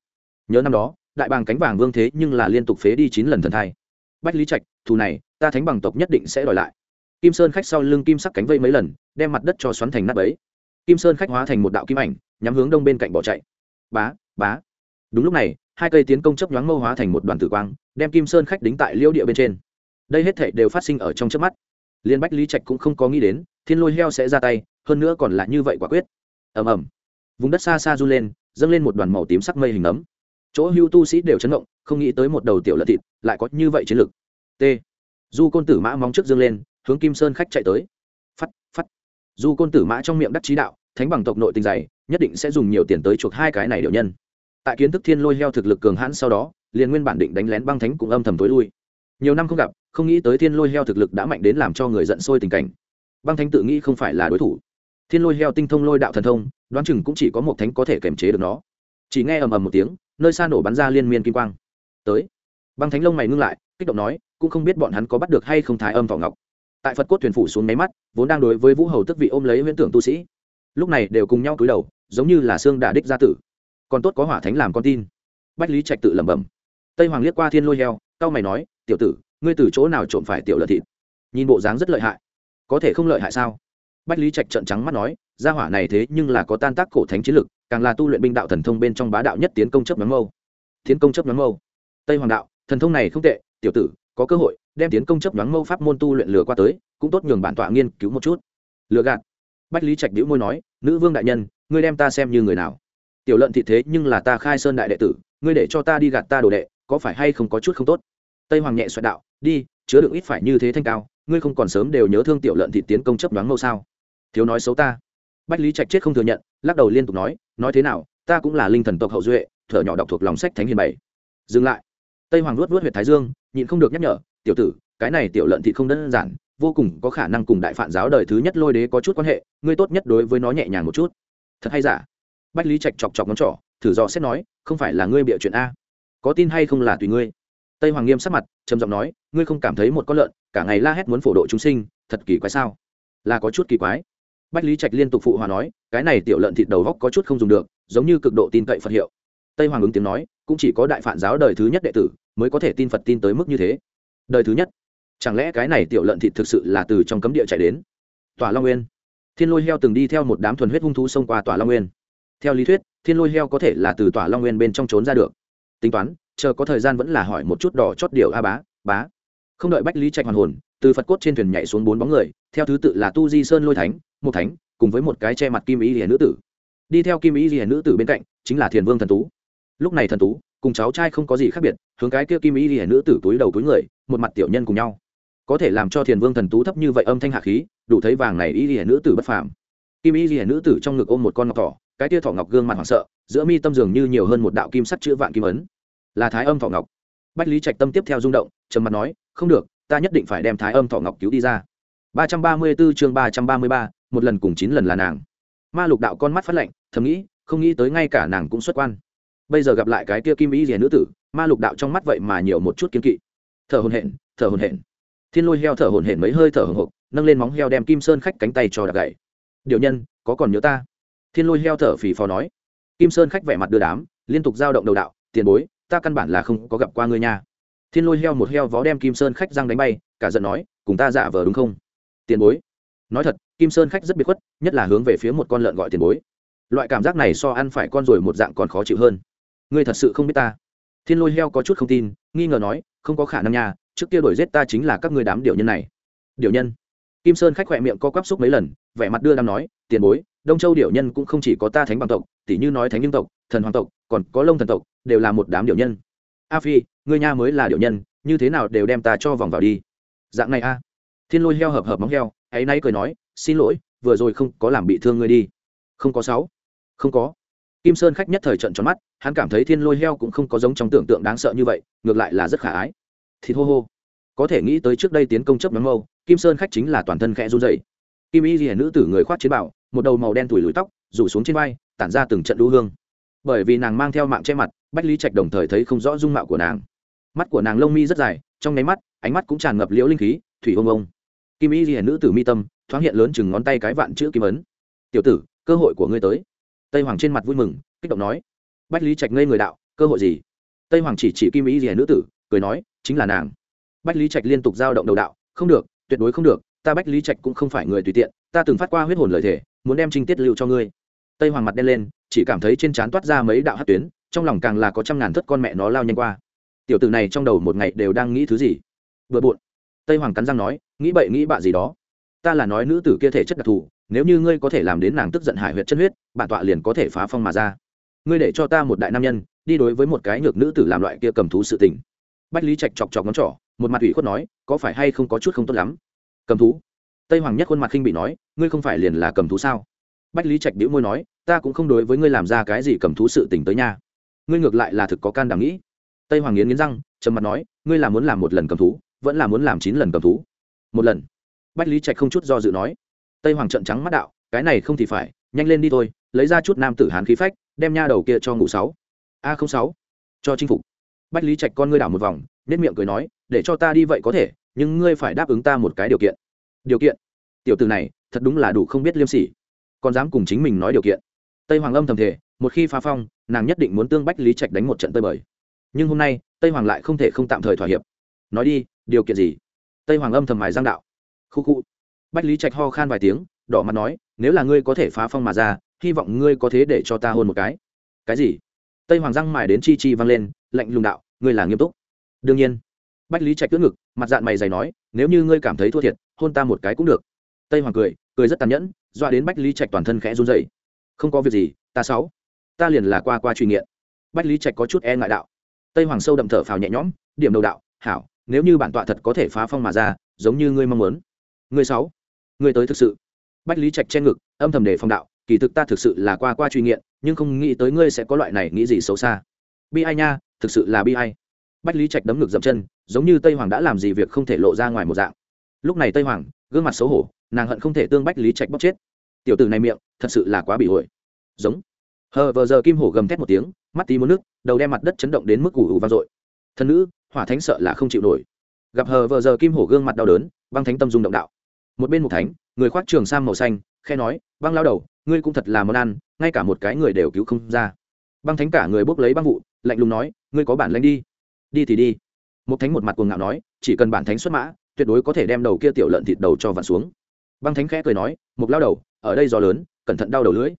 Nhớ năm đó, đại bàng cánh vàng vương thế nhưng là liên tục phế đi chín lần thần thai. Bách lý trạch, thù này, ta thánh bằng tộc nhất định sẽ đòi lại. Kim sơn khách sau lưng kim sắc cánh vây mấy lần, đem mặt đất cho xoắn thành nắp ấy kim sơn khách hóa thành một đạo kim ảnh, nhắm hướng đông bên cạnh bỏ chạy. Bá bá. Đúng lúc này, hai cây tiến công chấp nhoáng mâu hóa thành một đoàn tử quang, đem kim sơn khách đính tại liêu địa bên trên đây hết thảy đều phát sinh ở trong chớp mắt. Liên bách lý trạch cũng không có nghĩ đến, thiên lôi heo sẽ ra tay, hơn nữa còn là như vậy quả quyết. Ầm ầm. Vùng đất xa xa run lên, dâng lên một đoàn màu tím sắc mây hình ấm. Chỗ hưu tu sĩ đều chấn động, không nghĩ tới một đầu tiểu lợn thịt lại có như vậy chiến lược t. Du côn tử mã móng trước dương lên, hướng kim sơn khách chạy tới. Phắt phắt. Du côn tử mã trong miệng đắc chí đạo, thánh bằng tộc nội tình dày, nhất định sẽ dùng nhiều tiền tới chuộc hai cái này điệu nhân. Tại kiến thức thiên lôi heo thực lực cường hãn sau đó, liền nguyên bản định đánh lén băng thánh cũng âm thầm tối lui nhiều năm không gặp, không nghĩ tới thiên lôi heo thực lực đã mạnh đến làm cho người giận sôi tình cảnh. Băng thánh tự nghĩ không phải là đối thủ. Thiên lôi heo tinh thông lôi đạo thần thông, đoán chừng cũng chỉ có một thánh có thể kềm chế được nó. Chỉ nghe ầm ầm một tiếng, nơi xa nổ bắn ra liên miên kim quang. Tới. Băng thánh lông mày ngưng lại, kích động nói, cũng không biết bọn hắn có bắt được hay không thái âm vào ngọc. Tại phật cốt thuyền phủ xuống máy mắt, vốn đang đối với vũ hầu tức vị ôm lấy huyễn tưởng tu sĩ. Lúc này đều cùng nhau cúi đầu, giống như là xương đà đích gia tử. Còn tốt có hỏa thánh làm con tin. Bách lý trạch tự lẩm bẩm. Tây hoàng liếc qua thiên lôi heo cao mày nói, tiểu tử, ngươi từ chỗ nào trộm phải tiểu lợn thịt? Nhìn bộ dáng rất lợi hại. Có thể không lợi hại sao? Bách lý trạch trợn trắng mắt nói, gia hỏa này thế nhưng là có tan tác cổ thánh chiến lực, càng là tu luyện binh đạo thần thông bên trong bá đạo nhất tiến công chấp nhóm mâu. Tiến công chấp nhóm mâu. Tây hoàng đạo, thần thông này không tệ, tiểu tử, có cơ hội đem tiến công chấp nhoáng mâu pháp môn tu luyện lừa qua tới, cũng tốt nhường bản tọa nghiên cứu một chút. Lừa gạt. Bách lý trạch đĩu môi nói, nữ vương đại nhân, ngươi đem ta xem như người nào? Tiểu lợn thị thế nhưng là ta khai sơn đại đệ tử, ngươi để cho ta đi gạt ta đồ đệ có phải hay không có chút không tốt? Tây hoàng nhẹ xoẹt đạo, đi, chứa đựng ít phải như thế thanh cao, ngươi không còn sớm đều nhớ thương tiểu lợn thị tiến công chấp đoán mâu sao? Thiếu nói xấu ta. Bách lý trạch chết không thừa nhận, lắc đầu liên tục nói nói thế nào, ta cũng là linh thần tộc hậu duệ, thở nhỏ đọc thuộc lòng sách thánh hiền bảy. Dừng lại. Tây hoàng luốt luốt huyệt thái dương, nhịn không được nhắc nhở, tiểu tử, cái này tiểu lợn thị không đơn giản, vô cùng có khả năng cùng đại phản giáo đời thứ nhất lôi đế có chút quan hệ, ngươi tốt nhất đối với nó nhẹ nhàng một chút. Thật hay giả? Bách lý trạch chọc chọc ngón trỏ, thử dò xét nói, không phải là ngươi bịa chuyện a có tin hay không là tùy ngươi. Tây hoàng nghiêm sắc mặt, trầm giọng nói, ngươi không cảm thấy một con lợn, cả ngày la hét muốn phổ độ chúng sinh, thật kỳ quái sao? Là có chút kỳ quái. Bách lý trạch liên tục phụ hòa nói, cái này tiểu lợn thịt đầu góc có chút không dùng được, giống như cực độ tin cậy phật hiệu. Tây hoàng ứng tiếng nói, cũng chỉ có đại phản giáo đời thứ nhất đệ tử mới có thể tin phật tin tới mức như thế. Đời thứ nhất? Chẳng lẽ cái này tiểu lợn thịt thực sự là từ trong cấm địa chạy đến? Tòa long nguyên. Thiên lôi heo từng đi theo một đám thuần huyết hung thú xông qua tòa long nguyên. Theo lý thuyết, thiên lôi heo có thể là từ tòa long nguyên bên trong trốn ra được tính toán, chờ có thời gian vẫn là hỏi một chút đỏ chót điều a bá bá. Không đợi bách lý trạch hoàn hồn, từ phật cốt trên thuyền nhảy xuống bốn bóng người, theo thứ tự là tu di sơn lôi thánh một thánh, cùng với một cái che mặt kim ý rìa nữ tử. Đi theo kim ý rìa nữ tử bên cạnh, chính là thiền vương thần tú. Lúc này thần tú, cùng cháu trai không có gì khác biệt, hướng cái kia kim ý rìa nữ tử túi đầu túi người, một mặt tiểu nhân cùng nhau. Có thể làm cho thiền vương thần tú thấp như vậy âm thanh hạ khí, đủ thấy vàng này ý rìa nữ tử bất phàm. Kim ý rìa nữ tử trong ngực ôm một con ngọc thỏ cái tia thỏ ngọc gương mặt hoảng sợ, giữa mi tâm dường như nhiều hơn một đạo kim sắt chữ vạn kim ấn. Là thái âm thỏ ngọc. Bách lý trạch tâm tiếp theo rung động, trầm mặt nói, không được, ta nhất định phải đem thái âm thỏ ngọc cứu đi ra. Ba trăm ba mươi 334 chương ba trăm ba mươi ba, một lần cùng chín lần là nàng. Ma lục đạo con mắt phát lạnh, thầm nghĩ, không nghĩ tới ngay cả nàng cũng xuất quan. Bây giờ gặp lại cái tia kim ý rìa nữ tử, ma lục đạo trong mắt vậy mà nhiều một chút kiên kỵ. Thở hồn hển, thở hồn hển. Thiên lôi heo thở hồn hển mấy hơi thở hồng hộc, nâng lên móng heo đem kim sơn khách cánh tay cho đặc gậy. Điều nhân, có còn nhớ ta? Thiên lôi heo thở phì phò nói. Kim sơn khách vẻ mặt đưa đám, liên tục giao động đầu đạo, tiền bối, ta căn bản là không có gặp qua ngươi nha. Thiên lôi heo một heo vó đem kim sơn khách răng đánh bay, cả giận nói, cùng ta giả vờ đúng không? Tiền bối. Nói thật, kim sơn khách rất biệt khuất, nhất là hướng về phía một con lợn gọi tiền bối. Loại cảm giác này so ăn phải con rồi một dạng còn khó chịu hơn. Ngươi thật sự không biết ta? Thiên lôi heo có chút không tin, nghi ngờ nói, không có khả năng nha, trước kia đuổi giết ta chính là các ngươi đám điều nhân này. Điều nhân? Kim sơn khách khỏe miệng co quắp xúc mấy lần, vẻ mặt đưa đam nói, tiền bối đông châu điệu nhân cũng không chỉ có ta thánh bằng tộc tỷ như nói thánh nhân tộc, thần hoàng tộc, còn có lông thần tộc, đều là một đám điệu nhân. A phi, ngươi nha mới là điệu nhân, như thế nào đều đem ta cho vòng vào đi. Dạng này a. Thiên lôi heo hợp hợp móng heo, ấy nay cười nói, xin lỗi, vừa rồi không có làm bị thương ngươi đi. Không có sáu. Không có. Kim sơn khách nhất thời trận tròn mắt, hắn cảm thấy thiên lôi heo cũng không có giống trong tưởng tượng đáng sợ như vậy, ngược lại là rất khả ái. Thì hô hô. Có thể nghĩ tới trước đây tiến công chấp nhóm mâu, kim sơn khách chính là toàn thân khẽ run dày kim y ghi nữ tử người khoát chiến bảo một đầu màu đen tủi lùi tóc, rủ xuống trên vai, tản ra từng trận đu hương. Bởi vì nàng mang theo mạng che mặt, bách lý trạch đồng thời thấy không rõ dung mạo của nàng. Mắt của nàng lông mi rất dài, trong nháy mắt, ánh mắt cũng tràn ngập liễu linh khí, thủy ông ông kim y ghi nữ tử mi tâm, thoáng hiện lớn chừng ngón tay cái vạn chữ kim ấn. Tiểu tử, cơ hội của ngươi tới. Tây hoàng trên mặt vui mừng, kích động nói. Bách lý trạch ngây người đạo, cơ hội gì? Tây hoàng chỉ chỉ kim ý gì nữ tử, cười nói, chính là nàng. Bách lý trạch liên tục giao động đầu đạo, không được, tuyệt đối không được, ta bách lý trạch cũng không phải người tùy tiện, ta từng phát qua huyết hồn lời thể muốn đem trinh tiết lưu cho ngươi. Tây hoàng mặt đen lên, chỉ cảm thấy trên trán toát ra mấy đạo hát tuyến, trong lòng càng là có trăm ngàn thất con mẹ nó lao nhanh qua. Tiểu tử này trong đầu một ngày đều đang nghĩ thứ gì? Vừa bộn. tây hoàng cắn răng nói, nghĩ bậy nghĩ bạ gì đó. Ta là nói nữ tử kia thể chất đặc thù, nếu như ngươi có thể làm đến nàng tức giận hải huyệt chân huyết, bản tọa liền có thể phá phong mà ra. Ngươi để cho ta một đại nam nhân, đi đối với một cái nhược nữ tử làm loại kia cầm thú sự tình. Bách lý trạch chọc chọc ngón trỏ, một mặt ủy khuất nói, có phải hay không có chút không tốt lắm? Cầm thú? Tây hoàng nhất khuôn mặt khinh bị nói, ngươi không phải liền là cầm thú sao? Bách lý trạch đĩu môi nói, ta cũng không đối với ngươi làm ra cái gì cầm thú sự tình tới nha. Ngươi ngược lại là thực có can đảm nghĩ. Tây hoàng nghiến nghiến răng, trầm mặt nói, ngươi là muốn làm một lần cầm thú, vẫn là muốn làm chín lần cầm thú? Một lần. Bách lý trạch không chút do dự nói. Tây hoàng trận trắng mắt đạo, cái này không thì phải, nhanh lên đi thôi, lấy ra chút nam tử hán khí phách, đem nha đầu kia cho ngủ sáu. A không sáu, cho chinh phục. Bách lý trạch con ngươi đảo một vòng nết miệng cười nói, để cho ta đi vậy có thể, nhưng ngươi phải đáp ứng ta một cái điều kiện điều kiện. Tiểu từ này, thật đúng là đủ không biết liêm sỉ. Còn dám cùng chính mình nói điều kiện. Tây hoàng âm thầm thể một khi phá phong, nàng nhất định muốn tương bách lý trạch đánh một trận tơi bời. Nhưng hôm nay, tây hoàng lại không thể không tạm thời thỏa hiệp. Nói đi, điều kiện gì? Tây hoàng âm thầm mài giang đạo. Khu khu. Bách lý trạch ho khan vài tiếng, đỏ mặt nói, nếu là ngươi có thể phá phong mà ra, hy vọng ngươi có thế để cho ta hôn một cái. Cái gì? Tây hoàng răng mài đến chi chi vang lên, lạnh lùng đạo, ngươi là nghiêm túc. Đương nhiên bách lý trạch tước ngực, mặt dạng mày dày nói, nếu như ngươi cảm thấy thua thiệt, hôn ta một cái cũng được. Tây hoàng cười cười rất tàn nhẫn, dọa đến bách lý trạch toàn thân khẽ run dày không có việc gì, ta sáu, ta liền là qua qua truy nghiện. Bách lý trạch có chút e ngại đạo. Tây hoàng sâu đậm thở phào nhẹ nhõm, điểm đầu đạo, hảo, nếu như bản tọa thật có thể phá phong mà ra, giống như ngươi mong muốn. Ngươi sáu, ngươi tới thực sự. Bách lý trạch che ngực, âm thầm đề phong đạo, kỳ thực ta thực sự là qua qua truy nghiện, nhưng không nghĩ tới ngươi sẽ có loại này nghĩ gì xấu xa. Bi ai nha, thực sự là bi ai bách lý trạch đấm ngực dậm chân, giống như tây hoàng đã làm gì việc không thể lộ ra ngoài một dạng. Lúc này tây hoàng, gương mặt xấu hổ, nàng hận không thể tương bách lý trạch bóc chết. Tiểu tử này miệng, thật sự là quá bị ổi giống. Hờ vờ giờ kim hổ gầm thét một tiếng, mắt tí muốn nước, đầu đem mặt đất chấn động đến mức ủ ủ vang dội. Thân nữ, hỏa thánh sợ là không chịu nổi. Gặp hờ vờ giờ kim hổ gương mặt đau đớn, băng thánh tâm dùng động đạo. Một bên một thánh, người khoác trường sam màu xanh, khe nói, băng lao đầu, ngươi cũng thật là món ăn, ngay cả một cái người đều cứu không ra. Băng thánh cả người bốc lấy băng vụ, lạnh lùng nói, ngươi có bản lanh đi đi thì đi. Một thánh một mặt cuồng ngạo nói, chỉ cần bản thánh xuất mã, tuyệt đối có thể đem đầu kia tiểu lợn thịt đầu cho vặn xuống. Băng thánh khẽ cười nói một lao đầu, ở đây gió lớn, cẩn thận đau đầu lưỡi.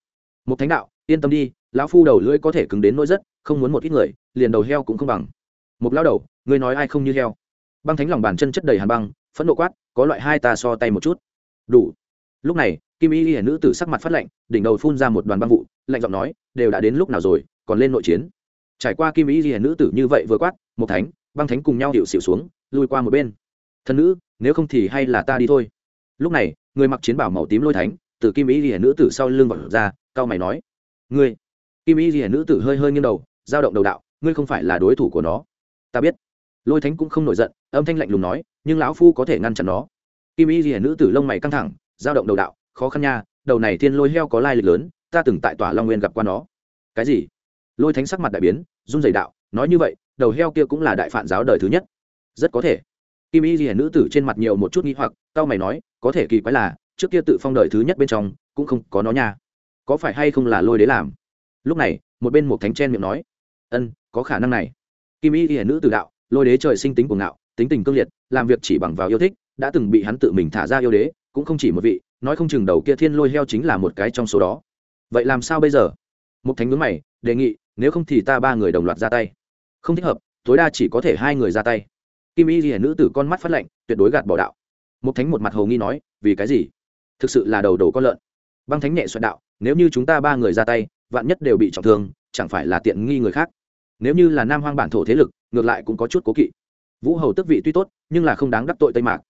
Một thánh đạo, yên tâm đi, lão phu đầu lưỡi có thể cứng đến nỗi rất, không muốn một ít người, liền đầu heo cũng không bằng. Một lao đầu, ngươi nói ai không như heo? Băng thánh lòng bàn chân chất đầy hàn băng, phẫn nộ quát, có loại hai ta so tay một chút. Đủ. Lúc này, kim y hiển nữ tử sắc mặt phát lạnh, đỉnh đầu phun ra một đoàn băng vụ, lạnh giọng nói, đều đã đến lúc nào rồi, còn lên nội chiến trải qua kim y hiển nữ tử như vậy vừa quát, một thánh, băng thánh cùng nhau hiệu xịu xuống lùi qua một bên. Thân nữ, nếu không thì hay là ta đi thôi. Lúc này, người mặc chiến bảo màu tím lôi thánh, từ kim y hiển nữ tử sau lưng vật ra, cao mày nói, ngươi. Kim y hiển nữ tử hơi hơi nghiêng đầu giao động đầu đạo, ngươi không phải là đối thủ của nó. Ta biết. Lôi thánh cũng không nổi giận, âm thanh lạnh lùng nói, nhưng lão phu có thể ngăn chặn nó. Kim y hiển nữ tử lông mày căng thẳng giao động đầu đạo, khó khăn nha, đầu này thiên lôi heo có lai lịch lớn, ta từng tại tòa long nguyên gặp qua nó. Cái gì? Lôi thánh sắc mặt đại biến, run dày đạo, nói như vậy, đầu heo kia cũng là đại phản giáo đời thứ nhất. Rất có thể. Kim y hiển nữ tử trên mặt nhiều một chút nghi hoặc tao mày nói, có thể kỳ quái là, trước kia tự phong đời thứ nhất bên trong, cũng không có nó nha. Có phải hay không là lôi đế làm? Lúc này, một bên một thánh chen miệng nói, ân, có khả năng này. Kim y hiển nữ tử đạo, lôi đế trời sinh tính của ngạo, tính tình cương liệt, làm việc chỉ bằng vào yêu thích, đã từng bị hắn tự mình thả ra yêu đế, cũng không chỉ một vị, nói không chừng đầu kia thiên lôi heo chính là một cái trong số đó. Vậy làm sao bây giờ? Một thánh nhướng mày, đề nghị, nếu không thì ta ba người đồng loạt ra tay. Không thích hợp, tối đa chỉ có thể hai người ra tay. Kim y ghi nữ tử con mắt phát lệnh tuyệt đối gạt bỏ đạo. Một thánh một mặt hầu nghi nói, vì cái gì? Thực sự là đầu đầu con lợn. Băng thánh nhẹ xoẹt đạo, nếu như chúng ta ba người ra tay, vạn nhất đều bị trọng thương, chẳng phải là tiện nghi người khác? Nếu như là nam hoang bản thổ thế lực, ngược lại cũng có chút cố kỵ. Vũ hầu tức vị tuy tốt, nhưng là không đáng đắc tội tây mạc.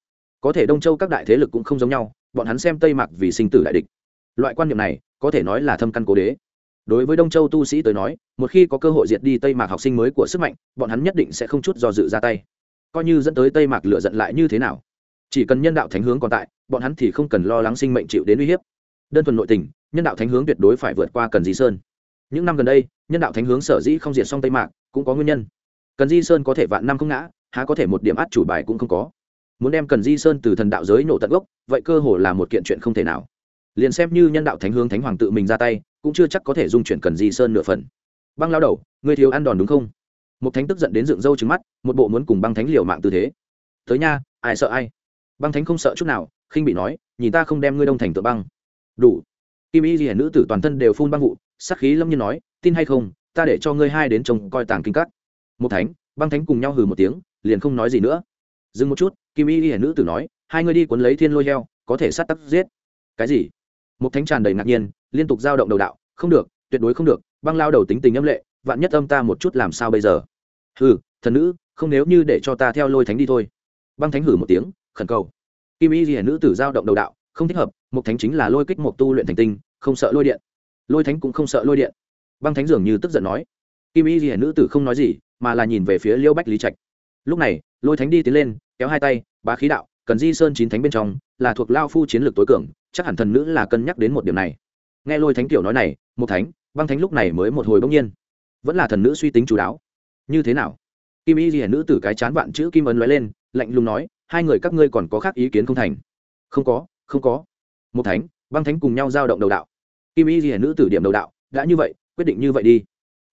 Có thể đông châu các đại thế lực cũng không giống nhau, bọn hắn xem tây mạc vì sinh tử đại địch. Loại quan niệm này, có thể nói là thâm căn cố đế đối với đông châu tu sĩ tới nói, một khi có cơ hội diệt đi tây mạc học sinh mới của sức mạnh, bọn hắn nhất định sẽ không chút do dự ra tay. Coi như dẫn tới tây mạc lựa giận lại như thế nào? Chỉ cần nhân đạo thánh hướng còn tại, bọn hắn thì không cần lo lắng sinh mệnh chịu đến uy hiếp. Đơn thuần nội tình, nhân đạo thánh hướng tuyệt đối phải vượt qua cần di sơn. Những năm gần đây, nhân đạo thánh hướng sở dĩ không diệt xong tây mạc, cũng có nguyên nhân. Cần di sơn có thể vạn năm không ngã, há có thể một điểm át chủ bài cũng không có. Muốn đem cần di sơn từ thần đạo giới nổ tận gốc, vậy cơ hồ là một kiện chuyện không thể nào liền xem như nhân đạo thánh hướng thánh hoàng tự mình ra tay, cũng chưa chắc có thể dung chuyển cần di sơn nửa phần. Băng lao đầu, ngươi thiếu ăn đòn đúng không? Một thánh tức giận đến dựng râu trứng mắt, một bộ muốn cùng băng thánh liều mạng tư thế. Tới nha, ai sợ ai? Băng thánh không sợ chút nào, khinh bị nói, nhìn ta không đem ngươi đông thành tự băng. Đủ. Kim y hiển nữ tử toàn thân đều phun băng vụ, sắc khí lâm nhiên nói, tin hay không, ta để cho ngươi hai đến trông coi tàng kinh cắt một thánh, băng thánh cùng nhau hừ một tiếng, liền không nói gì nữa. Dừng một chút, kim y hiển nữ tử nói, hai ngươi đi cuốn lấy thiên lôi heo, có thể sát tắc giết. Cái gì? Một thánh tràn đầy ngạc nhiên, liên tục giao động đầu đạo, không được, tuyệt đối không được, băng lao đầu tính tình âm lệ, vạn nhất âm ta một chút làm sao bây giờ? Hừ, thần nữ, không nếu như để cho ta theo lôi thánh đi thôi. Băng thánh hử một tiếng, khẩn cầu. Kim y hiển nữ tử giao động đầu đạo, không thích hợp, một thánh chính là lôi kích một tu luyện thành tinh, không sợ lôi điện. Lôi thánh cũng không sợ lôi điện. Băng thánh dường như tức giận nói. Kim y hiển nữ tử không nói gì, mà là nhìn về phía liêu bách lý trạch. Lúc này, lôi thánh đi tiến lên, kéo hai tay, bá khí đạo cần di sơn chín thánh bên trong, là thuộc lao phu chiến lược tối cường, chắc hẳn thần nữ là cân nhắc đến một điểm này. Nghe lôi thánh tiểu nói này, một thánh, băng thánh lúc này mới một hồi bỗng nhiên. Vẫn là thần nữ suy tính chú đáo. Như thế nào? Kim y ghi nữ tử cái chán vạn chữ kim ấn lóe lên, lạnh lùng nói, hai người các ngươi còn có khác ý kiến không thành? Không có không có. Một thánh, băng thánh cùng nhau giao động đầu đạo. Kim y ghi nữ tử điểm đầu đạo, đã như vậy, quyết định như vậy đi.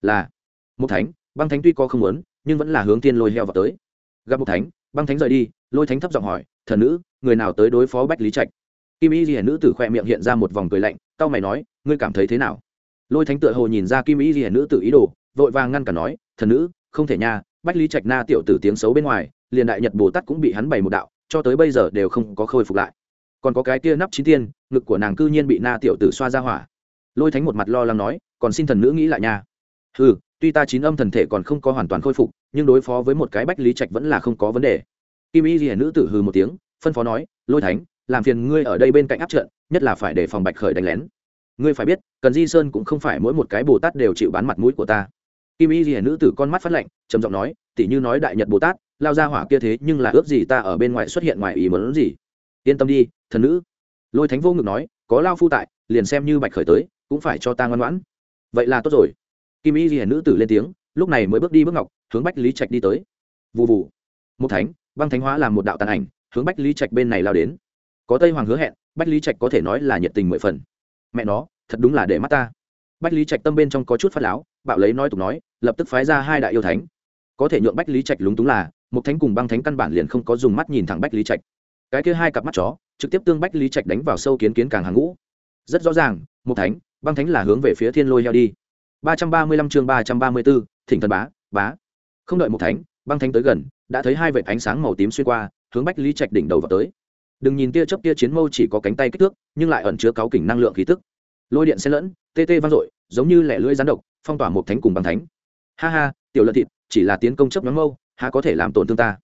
Là, một thánh, băng thánh tuy có không muốn, nhưng vẫn là hướng tiên lôi heo vào tới. Gặp một thánh, băng thánh rời đi, lôi thánh thấp giọng hỏi thần nữ, người nào tới đối phó bách lý trạch? Kim y ghi nữ tử khoe miệng hiện ra một vòng cười lạnh tao mày nói, ngươi cảm thấy thế nào? Lôi thánh tựa hồ nhìn ra kim y ghi nữ tử ý đồ, vội vàng ngăn cả nói, thần nữ, không thể nha, bách lý trạch na tiểu tử tiếng xấu bên ngoài, liền đại nhật bồ tát cũng bị hắn bày một đạo, cho tới bây giờ đều không có khôi phục lại. Còn có cái kia nắp chín tiên, ngực của nàng cư nhiên bị na tiểu tử xoa ra hỏa. Lôi thánh một mặt lo lắng nói, còn xin thần nữ nghĩ lại nha. Ừ tuy ta chín âm thần thể còn không có hoàn toàn khôi phục, nhưng đối phó với một cái bách lý trạch vẫn là không có vấn đề kim y ghi nữ tử hừ một tiếng, phân phó nói, lôi thánh, làm phiền ngươi ở đây bên cạnh áp trận, nhất là phải để phòng bạch khởi đánh lén. Ngươi phải biết, cần di sơn cũng không phải mỗi một cái bồ tát đều chịu bán mặt mũi của ta. Kim y ghi nữ tử con mắt phát lạnh, trầm giọng nói, tỉ như nói đại nhật bồ tát, lao ra hỏa kia thế nhưng là ước gì ta ở bên ngoài xuất hiện ngoài ý muốn gì? Yên tâm đi, thần nữ. Lôi thánh vô ngực nói, có lao phu tại, liền xem như bạch khởi tới, cũng phải cho ta ngoan ngoãn. Vậy là tốt rồi. Kim y ghi nữ tử lên tiếng, lúc này mới bước đi bước ngọc, hướng bách lý trạch đi tới. Vụ vụ một thánh băng thánh hóa làm một đạo tàn ảnh, hướng bách lý trạch bên này lao đến. Có tây hoàng hứa hẹn, bách lý trạch có thể nói là nhiệt tình mười phần. Mẹ nó, thật đúng là để mắt ta. Bách lý trạch tâm bên trong có chút phát láo, bạo lấy nói tục nói, lập tức phái ra hai đại yêu thánh. Có thể nhượng bách lý trạch lúng túng là, một thánh cùng băng thánh căn bản liền không có dùng mắt nhìn thẳng bách lý trạch. Cái kia hai cặp mắt chó, trực tiếp tương bách lý trạch đánh vào sâu kiến kiến càng hàng ngũ. Rất rõ ràng, một thánh, băng thánh là hướng về phía thiên lôi heo đi. Ba trăm ba mươi lăm chương ba trăm ba mươi b ố thỉnh thần bá bá. Không đợi một thánh, băng thánh tới gần đã thấy hai vệt ánh sáng màu tím xuyên qua, hướng bách lý trạch đỉnh đầu vào tới. Đừng nhìn tia chớp tia chiến mâu chỉ có cánh tay kích thước, nhưng lại ẩn chứa cáu kỉnh năng lượng khí tức. Lôi điện xen lẫn, tê tê vang dội, giống như lẻ lưỡi rán độc, phong tỏa một thánh cùng bằng thánh. Ha ha, tiểu lợn thịt, chỉ là tiến công chấp nhóm mâu, há có thể làm tổn thương ta?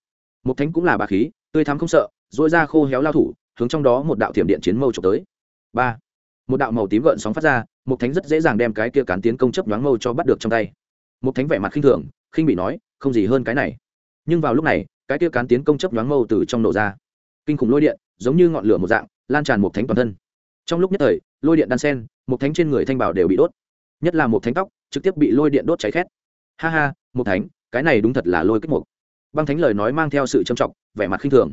Một thánh cũng là bà khí, tươi thắm không sợ dội ra khô héo lao thủ, hướng trong đó một đạo thiểm điện chiến mâu trộm tới. Ba. Một đạo màu tím gợn sóng phát ra, một thánh rất dễ dàng đem cái kia cán tiến công chấp nhoáng mâu cho bắt được trong tay. Một thánh vẻ mặt khinh thường, khinh bị nói, không gì hơn cái này nhưng vào lúc này, cái kia cán tiến công chấp nhoáng mâu từ trong nổ ra. Kinh khủng lôi điện, giống như ngọn lửa một dạng, lan tràn một thánh toàn thân. Trong lúc nhất thời, lôi điện đan sen, một thánh trên người thanh bảo đều bị đốt. Nhất là một thánh tóc, trực tiếp bị lôi điện đốt cháy khét. Ha ha, một thánh, cái này đúng thật là lôi kích mục. Băng thánh lời nói mang theo sự trầm trọng, vẻ mặt khinh thường.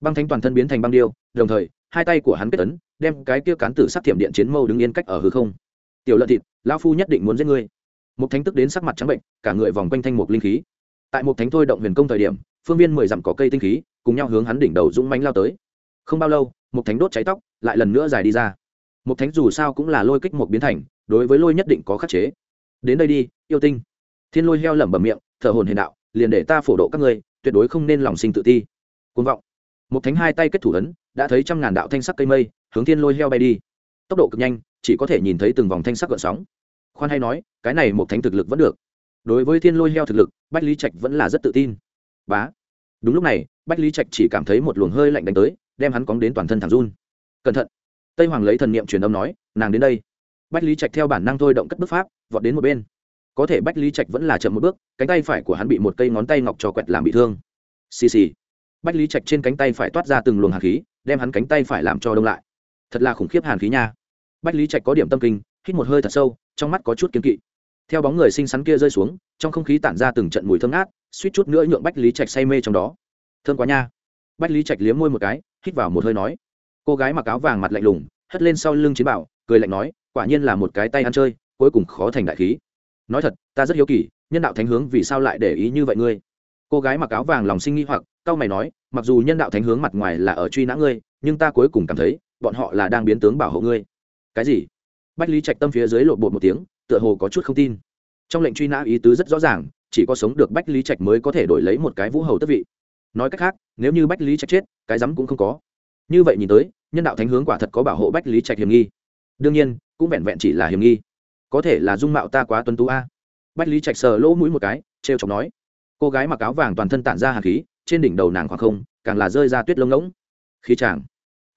Băng thánh toàn thân biến thành băng điêu, đồng thời, hai tay của hắn kết ấn, đem cái kia cán tử sắc thiểm điện chiến mâu đứng yên cách ở hư không. Tiểu lợn thịt, lão phu nhất định muốn giết ngươi. Một thánh tức đến sắc mặt trắng bệnh, cả người vòng quanh thanh mục linh khí tại một thánh thôi động huyền công thời điểm, phương viên mười dặm có cây tinh khí, cùng nhau hướng hắn đỉnh đầu dũng mánh lao tới. Không bao lâu, một thánh đốt cháy tóc, lại lần nữa dài đi ra. Một thánh dù sao cũng là lôi kích một biến thành, đối với lôi nhất định có khắc chế. Đến đây đi, yêu tinh. Thiên lôi heo lẩm bẩm miệng, thở hồn hiền đạo, liền để ta phổ độ các ngươi, tuyệt đối không nên lòng sinh tự ti. Côn vọng. Một thánh hai tay kết thủ ấn, đã thấy trăm ngàn đạo thanh sắc cây mây, hướng thiên lôi heo bay đi. Tốc độ cực nhanh, chỉ có thể nhìn thấy từng vòng thanh sắc gợn sóng. Khoan hay nói, cái này một thánh thực lực vẫn được. Đối với thiên lôi heo thực lực bách lý trạch vẫn là rất tự tin. Bá. Đúng lúc này, bách lý trạch chỉ cảm thấy một luồng hơi lạnh đánh tới, đem hắn cóng đến toàn thân thẳng run. Cẩn thận. Tây hoàng lấy thần niệm truyền âm nói, nàng đến đây. Bách lý trạch theo bản năng thôi động cất bước pháp, vọt đến một bên. Có thể bách lý trạch vẫn là chậm một bước, cánh tay phải của hắn bị một cây ngón tay ngọc trò quẹt làm bị thương. Xì xì. Bách lý trạch trên cánh tay phải toát ra từng luồng hàn khí, đem hắn cánh tay phải làm cho đông lại. Thật là khủng khiếp hàn khí nha. Bách lý trạch có điểm tâm kinh, hít một hơi thật sâu, trong mắt có chút kiên kỵ theo bóng người xinh xắn kia rơi xuống, trong không khí tản ra từng trận mùi thơm ngát, suýt chút nữa nhượng bách lý trạch say mê trong đó. Thơm quá nha. Bách lý trạch liếm môi một cái, hít vào một hơi nói. Cô gái mặc áo vàng mặt lạnh lùng, hất lên sau lưng chiến bảo, cười lạnh nói, quả nhiên là một cái tay ăn chơi, cuối cùng khó thành đại khí. Nói thật, ta rất hiếu kỳ, nhân đạo thánh hướng vì sao lại để ý như vậy ngươi? Cô gái mặc áo vàng lòng sinh nghi hoặc, cau mày nói, mặc dù nhân đạo thánh hướng mặt ngoài là ở truy nã ngươi, nhưng ta cuối cùng cảm thấy, bọn họ là đang biến tướng bảo hộ ngươi. Cái gì? Bách lý trạch tâm phía dưới lộn bột một tiếng tựa hồ có chút không tin. Trong lệnh truy nã ý tứ rất rõ ràng, chỉ có sống được bách lý trạch mới có thể đổi lấy một cái vũ hầu tước vị. Nói cách khác, nếu như bách lý trạch chết, cái rắm cũng không có. Như vậy nhìn tới, nhân đạo thánh hướng quả thật có bảo hộ bách lý trạch hiểm nghi. Đương nhiên, cũng vẹn vẹn chỉ là hiểm nghi. Có thể là dung mạo ta quá tuân tú a. Bách lý trạch sờ lỗ mũi một cái t r e o chọc nói. Cô gái mặc áo vàng toàn thân tản ra hạt khí, trên đỉnh đầu nàng khoảng không, càng là rơi ra tuyết lông ngỗng. Khí tràng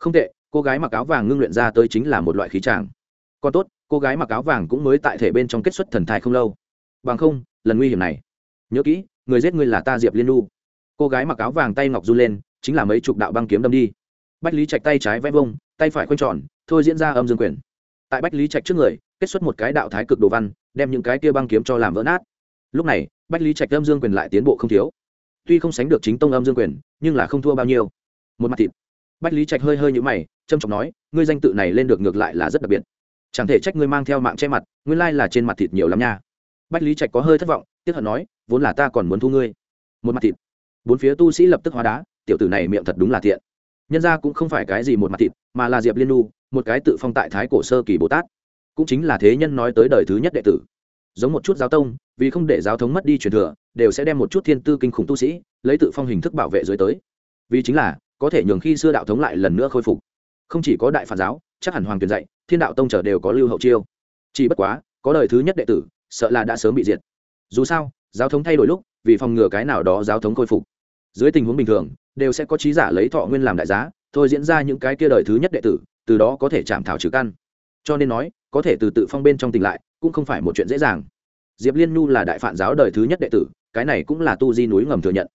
không tệ, cô gái mặc áo vàng ngưng luyện ra tới chính là một loại khí tràng còn tốt cô gái mặc áo vàng cũng mới tại thể bên trong kết xuất thần thai không lâu. Bằng không, lần nguy hiểm này. Nhớ kỹ, người giết ngươi là ta diệp liên lu cô gái mặc áo vàng tay ngọc du lên, chính là mấy chục đạo băng kiếm đâm đi. Bách lý trạch tay trái vẽ vông, tay phải khoanh tròn, thôi diễn ra âm dương quyền. Tại bách lý trạch trước người, kết xuất một cái đạo thái cực đồ văn, đem những cái kia băng kiếm cho làm vỡ nát. Lúc này, bách lý trạch âm dương quyền lại tiến bộ không thiếu. Tuy không sánh được chính tông âm dương quyền, nhưng là không thua bao nhiêu. Một mặt thịt. Bách lý trạch hơi hơi nhũ mày trâm trọng nói, ngươi danh tự này lên được ngược lại là rất đặc biệt chẳng thể trách ngươi mang theo mạng che mặt, nguyên lai là trên mặt thịt nhiều lắm nha. Bách lý trạch có hơi thất vọng, tiếc hận nói, vốn là ta còn muốn thu ngươi. Một mặt thịt. Bốn phía tu sĩ lập tức hóa đá, tiểu tử này miệng thật đúng là thiện. Nhân ra cũng không phải cái gì một mặt thịt, mà là diệp liên nu một cái tự phong tại thái cổ sơ kỳ bồ tát. Cũng chính là thế nhân nói tới đời thứ nhất đệ tử. Giống một chút giáo tông, vì không để giáo thống mất đi truyền thừa, đều sẽ đem một chút thiên tư kinh khủng tu sĩ, lấy tự phong hình thức bảo vệ dưới tới. Vì chính là, có thể nhường khi xưa đạo thống lại lần nữa khôi phục không chỉ có đại phản giáo, chắc hẳn hoàng tuyền dạy, thiên đạo tông trở đều có lưu hậu chiêu. Chỉ bất quá, có đời thứ nhất đệ tử, sợ là đã sớm bị diệt. Dù sao, giáo thống thay đổi lúc, vì phòng ngừa cái nào đó giáo thống khôi phục. Dưới tình huống bình thường, đều sẽ có trí giả lấy thọ nguyên làm đại giá, thôi diễn ra những cái kia đời thứ nhất đệ tử, từ đó có thể chạm thảo trừ căn. Cho nên nói, có thể từ tự phong bên trong tỉnh lại, cũng không phải một chuyện dễ dàng. Diệp liên nhu là đại phản giáo đời thứ nhất đệ tử, cái này cũng là tu di núi ngầm thừa nhận.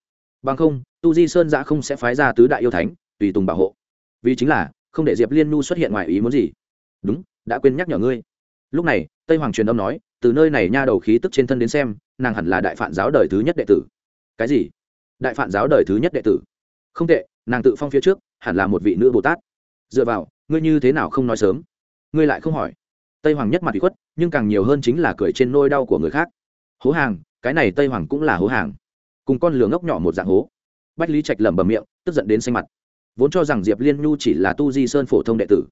Bằng không, tu di sơn giã không sẽ phái ra tứ đại yêu thánh, tùy tùng bảo hộ. Vì chính là không để diệp liên nhu xuất hiện ngoài ý muốn gì. Đúng, đã quên nhắc nhở ngươi. Lúc này, tây hoàng truyền âm nói, từ nơi này nha đầu khí tức trên thân đến xem, nàng hẳn là đại phản giáo đời thứ nhất đệ tử. Cái gì? Đại phản giáo đời thứ nhất đệ tử? Không tệ, nàng tự phong phía trước, hẳn là một vị nữ bồ tát. Dựa vào, ngươi như thế nào không nói sớm? Ngươi lại không hỏi. Tây hoàng nhất mặt bị khuất, nhưng càng nhiều hơn chính là cười trên nôi đau của người khác. Hố hàng, cái này tây hoàng cũng là hố hàng. Cùng con lửa ngốc nhỏ một dạng hố. Bách lý trạch lẩm bẩm miệng, tức giận đến xanh mặt vốn cho rằng diệp liên nhu chỉ là tu di sơn phổ thông đệ tử.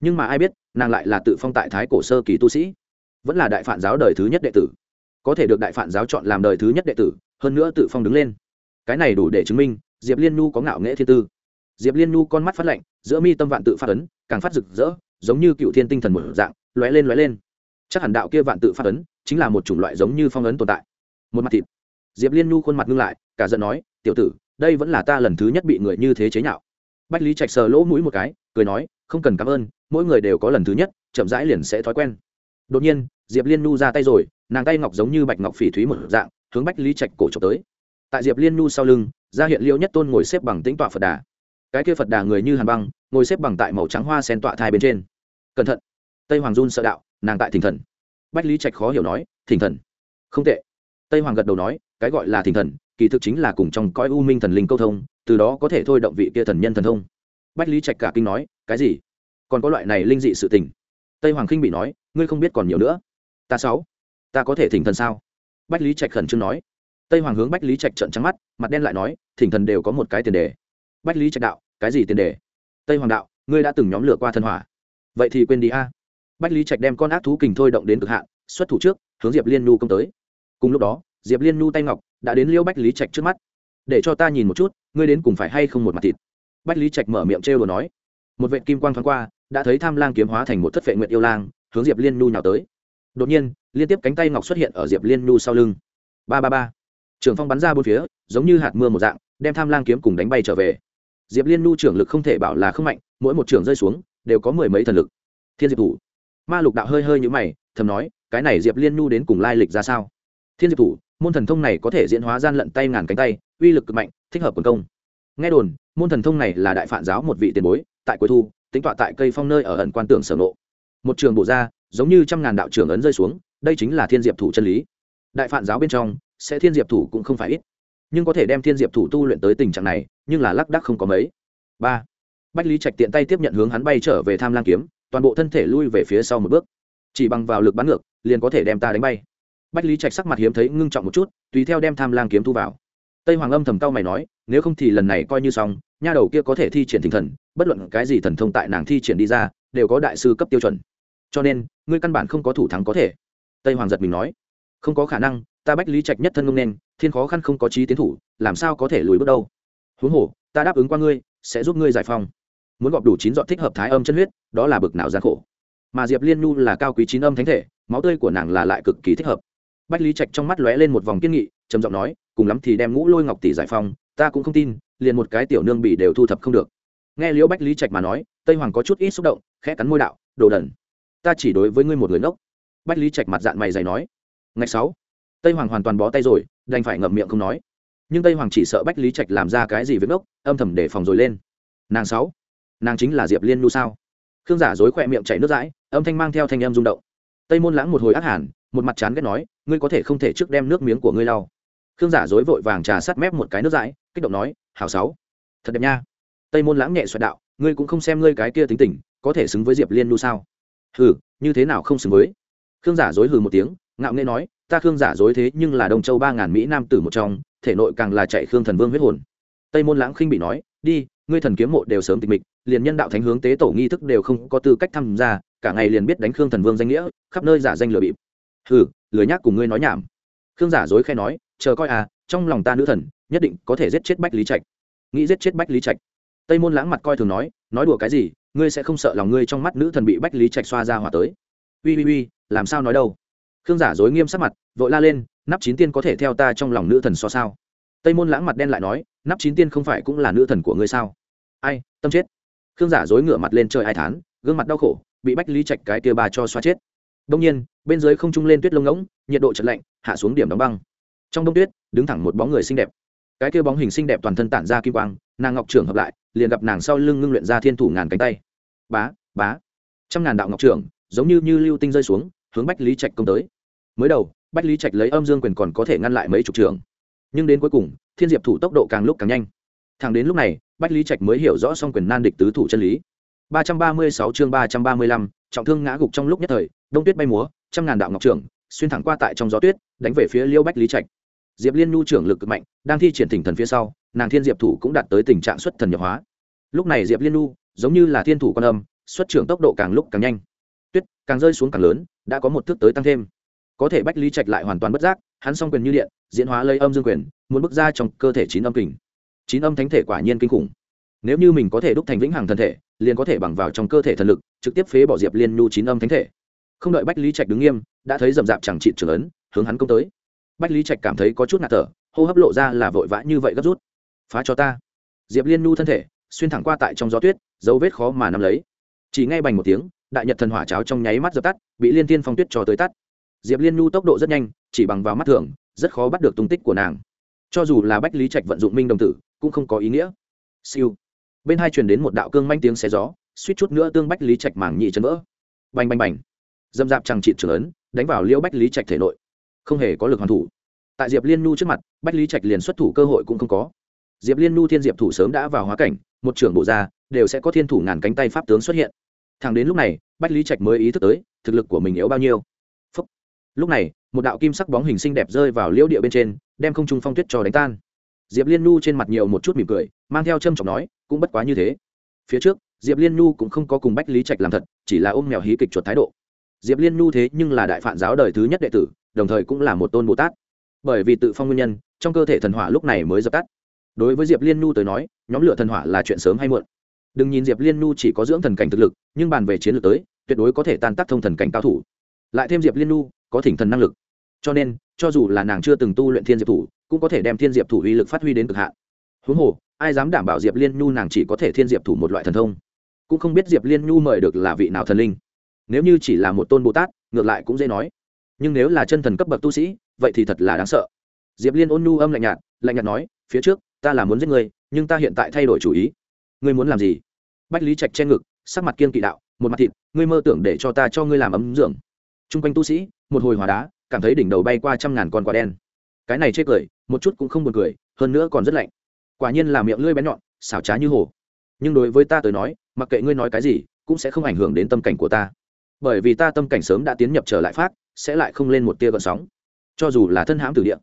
Nhưng mà ai biết, nàng lại là tự phong tại thái cổ sơ kỳ tu sĩ. Vẫn là đại phản giáo đời thứ nhất đệ tử. Có thể được đại phản giáo chọn làm đời thứ nhất đệ tử, hơn nữa tự phong đứng lên. Cái này đủ để chứng minh, diệp liên nhu có ngạo nghệ thiên tư. Diệp liên nhu con mắt phát lạnh, giữa mi tâm vạn tự phát ấn, càng phát rực rỡ, giống như cựu thiên tinh thần một dạng, lóe lên lóe lên. Chắc hẳn đạo kia vạn tự phát ấn, chính là một chủng loại giống như phong ấn tồn tại. Một mặt thịt. Diệp liên nhu khuôn mặt ngưng lại, cả giận nói, tiểu tử, đây vẫn là ta lần thứ nhất bị người như thế chế nhạo bách lý trạch sờ lỗ mũi một cái, cười nói, không cần cảm ơn, mỗi người đều có lần thứ nhất, chậm rãi liền sẽ thói quen. Đột nhiên, diệp liên nhu ra tay rồi, nàng tay ngọc giống như bạch ngọc phỉ thúy một dạng, hướng bách lý trạch cổ trộm tới. Tại diệp liên nhu sau lưng ra hiện liễu nhất tôn ngồi xếp bằng tính tọa phật đà. Cái kia phật đà người như hàn băng, ngồi xếp bằng tại màu trắng hoa sen tọa thai bên trên. Cẩn thận. Tây hoàng run sợ đạo, nàng tại thỉnh thần. Bách lý trạch khó hiểu nói, thỉnh thần? Không tệ. Tây hoàng gật đầu nói, cái gọi là thỉnh thần, kỳ thực chính là cùng trong coi u minh thần linh câu thông từ đó có thể thôi động vị kia thần nhân thần thông. Bách lý trạch cả kinh nói, cái gì? Còn có loại này linh dị sự tình? Tây hoàng khinh bị nói, ngươi không biết còn nhiều nữa. Ta sáu? Ta có thể thỉnh thần sao? Bách lý trạch khẩn trương nói. Tây hoàng hướng bách lý trạch trận trắng mắt, mặt đen lại nói, thỉnh thần đều có một cái tiền đề. Bách lý trạch đạo, cái gì tiền đề? Tây hoàng đạo, ngươi đã từng nhóm lửa qua thần hỏa. Vậy thì quên đi a. Bách lý trạch đem con ác thú kình thôi động đến cực hạn, xuất thủ trước, hướng diệp liên nhu công tới. Cùng lúc đó, diệp liên nhu tay ngọc đã đến liêu bách lý trạch trước mắt để cho ta nhìn một chút, ngươi đến cùng phải hay không một mặt thịt. Bách lý trạch mở miệng trêu đồ nói. Một vệ kim quang thoáng qua, đã thấy tham lang kiếm hóa thành một thất vệ nguyện yêu lang, hướng diệp liên nhu nhào tới. Đột nhiên, liên tiếp cánh tay ngọc xuất hiện ở diệp liên nhu sau lưng. Ba ba ba. Trường phong bắn ra bốn phía, giống như hạt mưa một dạng, đem tham lang kiếm cùng đánh bay trở về. Diệp liên nhu trưởng lực không thể bảo là không mạnh, mỗi một trường rơi xuống, đều có mười mấy thần lực. Thiên diệp thủ. Ma lục đạo hơi hơi như mày, thầm nói, cái này diệp liên nhu đến cùng lai lịch ra sao? Thiên diệp thủ, môn thần thông này có thể diễn hóa gian lận tay ngàn cánh tay uy lực cực mạnh, thích hợp quần công. Nghe đồn, môn thần thông này là đại phản giáo một vị tiền bối, tại cuối thu, tính tọa tại cây phong nơi ở ẩn quan tưởng sở nộ một trường bộ ra, giống như trăm ngàn đạo trưởng ấn rơi xuống, đây chính là thiên diệp thủ chân lý. Đại phản giáo bên trong, sẽ thiên diệp thủ cũng không phải ít. Nhưng có thể đem thiên diệp thủ tu luyện tới tình trạng này, nhưng là lác đắc không có mấy. Ba. Bách lý trạch tiện tay tiếp nhận hướng hắn bay trở về tham lang kiếm, toàn bộ thân thể lui về phía sau một bước. Chỉ bằng vào lực bắn ngược, liền có thể đem ta đánh bay. Bách lý trạch sắc mặt hiếm thấy, ngưng trọng một chút, tùy theo đem tham lang kiếm thu vào tây hoàng âm thầm cao mày nói, nếu không thì lần này coi như xong, nha đầu kia có thể thi triển thỉnh thần, bất luận cái gì thần thông tại nàng thi triển đi ra, đều có đại sư cấp tiêu chuẩn. Cho nên, ngươi căn bản không có thủ thắng có thể. Tây hoàng giật mình nói, không có khả năng, ta bách lý trạch nhất thân ngông nên, thiên khó khăn không có trí tiến thủ, làm sao có thể lùi bước đâu? Huống hồ, ta đáp ứng qua ngươi, sẽ giúp ngươi giải phong muốn gọp đủ chín dọn thích hợp thái âm chân huyết, đó là bực nào gian khổ. Mà diệp liên nhu là cao quý chín âm thánh thể, máu tươi của nàng là lại cực kỳ thích hợp bách lý trạch trong mắt lóe lên một vòng kiên nghị, trầm giọng nói, cùng lắm thì đem ngũ lôi ngọc tỷ giải phong ta cũng không tin, liền một cái tiểu nương bị đều thu thập không được. Nghe liễu bách lý trạch mà nói, tây hoàng có chút ít xúc động, khẽ cắn môi đạo, đồ đần, ta chỉ đối với ngươi một người nốc. bách lý trạch mặt dạng mày dày nói. Ngày sáu, tây hoàng hoàn toàn bó tay rồi, đành phải ngậm miệng không nói. Nhưng tây hoàng chỉ sợ bách lý trạch làm ra cái gì với ngốc, âm thầm để phòng rồi lên. Nàng sáu, nàng chính là diệp liên nu sao? Khương giả dối khỏe miệng chảy nước dãi âm thanh mang theo thanh âm rung động. Tây môn lãng một hồi ác hẳn một mặt chán ghét nói ngươi có thể không thể trước đem nước miếng của ngươi lau. Khương giả dối vội vàng trà sát mép một cái nước dãi, kích động nói, hảo sáu, thật đẹp nha. Tây môn lãng nhẹ xoẹt đạo, ngươi cũng không xem ngươi cái kia tính tình, có thể xứng với diệp liên nu sao? Hừ, như thế nào không xứng với? Khương giả dối hừ một tiếng, ngạo nghễ nói, ta khương giả dối thế nhưng là đông châu ba ngàn mỹ nam tử một trong, thể nội càng là chạy khương thần vương huyết hồn. Tây môn lãng khinh bị nói, đi, ngươi thần kiếm mộ đều sớm tịch mịch, liền nhân đạo thánh hướng tế tổ nghi thức đều không có tư cách tham gia, cả ngày liền biết đánh khương thần vương danh nghĩa, khắp nơi giả danh lừa bịp. Hừ lười nhác cùng ngươi nói nhảm. Khương giả dối khe nói, chờ coi à trong lòng ta nữ thần, nhất định có thể giết chết bách lý trạch. Nghĩ giết chết bách lý trạch, tây môn lãng mặt coi thường nói nói đùa cái gì, ngươi sẽ không sợ lòng ngươi trong mắt nữ thần bị bách lý trạch xoa ra hỏa tới. Ui ui ui làm sao nói đâu? Khương giả dối nghiêm sắc mặt, vội la lên, nắp chín tiên có thể theo ta trong lòng nữ thần so sao? Tây môn lãng mặt đen lại nói, nắp chín tiên không phải cũng là nữ thần của ngươi sao? Ai, tâm chết. Khương giả dối ngửa mặt lên trời ai thán, gương mặt đau khổ, bị bách lý trạch cái tia bà cho xoa chết đông nhiên, bên dưới không trung lên tuyết lông ngỗng, nhiệt độ chật lạnh, hạ xuống điểm đóng băng. Trong đông tuyết, đứng thẳng một bóng người xinh đẹp. Cái kia bóng hình xinh đẹp toàn thân tản ra kim quang, nàng ngọc trưởng hợp lại, liền gặp nàng sau lưng ngưng luyện ra thiên thủ ngàn cánh tay. Bá bá. Trăm ngàn đạo ngọc trưởng, giống như như lưu tinh rơi xuống, hướng bách lý trạch công tới. Mới đầu, bách lý trạch lấy âm dương quyền còn có thể ngăn lại mấy chục trường. Nhưng đến cuối cùng, thiên diệp thủ tốc độ càng lúc càng nhanh. Thẳng đến lúc này, bách lý trạch mới hiểu rõ xong quyền nan địch tứ thủ chân lý. Ba trăm ba mươi sáu chương ba trăm ba mươi lăm, trọng thương ngã gục trong lúc nhất thời đông tuyết bay múa, trăm ngàn đạo ngọc trưởng, xuyên thẳng qua tại trong gió tuyết, đánh về phía liêu bách lý trạch. Diệp liên nhu trưởng lực cực mạnh, đang thi triển thỉnh thần phía sau, nàng thiên diệp thủ cũng đạt tới tình trạng xuất thần nhập hóa. Lúc này diệp liên nhu, giống như là thiên thủ quan âm, xuất trưởng tốc độ càng lúc càng nhanh. Tuyết, càng rơi xuống càng lớn, đã có một thước tới tăng thêm. Có thể bách lý trạch lại hoàn toàn bất giác, hắn s o n g quyền như điện, diễn hóa lây âm dương quyền, muốn bước ra trong cơ thể chín âm kình. Chín âm thánh thể quả nhiên kinh khủng. Nếu như mình có thể đúc thành vĩnh hằng thân thể, liền có thể bằng vào trong cơ thể thần lực, trực tiếp phế bỏ diệp liên nhu chín âm thánh thể không đợi bách lý trạch đứng nghiêm, đã thấy rầm rạp chẳng trị trưởng ấn, hướng hắn công tới. Bách lý trạch cảm thấy có chút ngạt thở, hô hấp lộ ra là vội vã như vậy gấp rút. Phá cho ta. Diệp liên nhu thân thể, xuyên thẳng qua tại trong gió tuyết, dấu vết khó mà nắm lấy. Chỉ ngay bành một tiếng, đại nhật thần hỏa cháo trong nháy mắt dập tắt, bị liên tiên phong tuyết cho tới tắt. Diệp liên nhu tốc độ rất nhanh, chỉ bằng vào mắt thường, rất khó bắt được tung tích của nàng. Cho dù là bách lý trạch vận dụng minh đồng tử, cũng không có ý nghĩa. Siêu. Bên hai truyền đến một đạo cương manh tiếng xé gió, suýt chút nữa tương bách lý trạch mảng nhị chân vỡ. Bành bành bành dâm dạp chẳng trị trưởng ấn, đánh vào liễu bách lý trạch thể nội. Không hề có lực hoàn thủ. Tại diệp liên nhu trước mặt, bách lý trạch liền xuất thủ cơ hội cũng không có. Diệp liên nhu thiên diệp thủ sớm đã vào hóa cảnh, một trưởng bộ ra, đều sẽ có thiên thủ ngàn cánh tay pháp tướng xuất hiện. Thẳng đến lúc này, bách lý trạch mới ý thức tới, thực lực của mình yếu bao nhiêu. Phúc. lúc này, một đạo kim sắc bóng hình xinh đẹp rơi vào liễu địa bên trên, đem không trung phong tuyết cho đánh tan. Diệp liên nhu trên mặt nhiều một chút mỉm cười, mang theo châm trọng nói, cũng bất quá như thế. Phía trước, diệp liên nhu cũng không có cùng bách lý trạch làm thật, chỉ là ôm mèo hí kịch chuột thái độ diệp liên nhu thế nhưng là đại phạn giáo đời thứ nhất đệ tử, đồng thời cũng là một tôn bồ tát. Bởi vì tự phong nguyên nhân, trong cơ thể thần hỏa lúc này mới dập tắt. Đối với diệp liên nhu tới nói, nhóm lửa thần hỏa là chuyện sớm hay muộn. Đừng nhìn diệp liên nhu chỉ có dưỡng thần cảnh thực lực, nhưng bàn về chiến lược tới, tuyệt đối có thể tan tác thông thần cảnh cao thủ. Lại thêm diệp liên nhu, có thỉnh thần năng lực. Cho nên, cho dù là nàng chưa từng tu luyện thiên diệp thủ, cũng có thể đem thiên diệp thủ uy lực phát huy đến cực hạn. Huống hồ, ai dám đảm bảo diệp liên nhu nàng chỉ có thể thiên diệp thủ một loại thần thông? Cũng không biết diệp liên nhu mời được là vị nào thần linh nếu như chỉ là một tôn bồ tát, ngược lại cũng dễ nói. Nhưng nếu là chân thần cấp bậc tu sĩ, vậy thì thật là đáng sợ. Diệp liên ôn nhu âm lạnh nhạt lạnh nhạt nói, phía trước, ta là muốn giết ngươi, nhưng ta hiện tại thay đổi chủ ý. Ngươi muốn làm gì? Bách lý trạch che ngực, sắc mặt kiên kỵ đạo, một mặt thịt, ngươi mơ tưởng để cho ta cho ngươi làm ấm dưỡng. T r u n g quanh tu sĩ, một hồi hòa đá, cảm thấy đỉnh đầu bay qua trăm ngàn con quả đen. Cái này chê cười, một chút cũng không buồn cười, hơn nữa còn rất lạnh. Quả nhiên là miệng lưỡi bén nhọn, xảo trá như hồ. Nhưng đối với ta tới nói, mặc kệ ngươi nói cái gì, cũng sẽ không ảnh hưởng đến tâm cảnh của ta bởi vì ta tâm cảnh sớm đã tiến nhập trở lại phát, sẽ lại không lên một tia gợn sóng. Cho dù là thân hãm tử địa.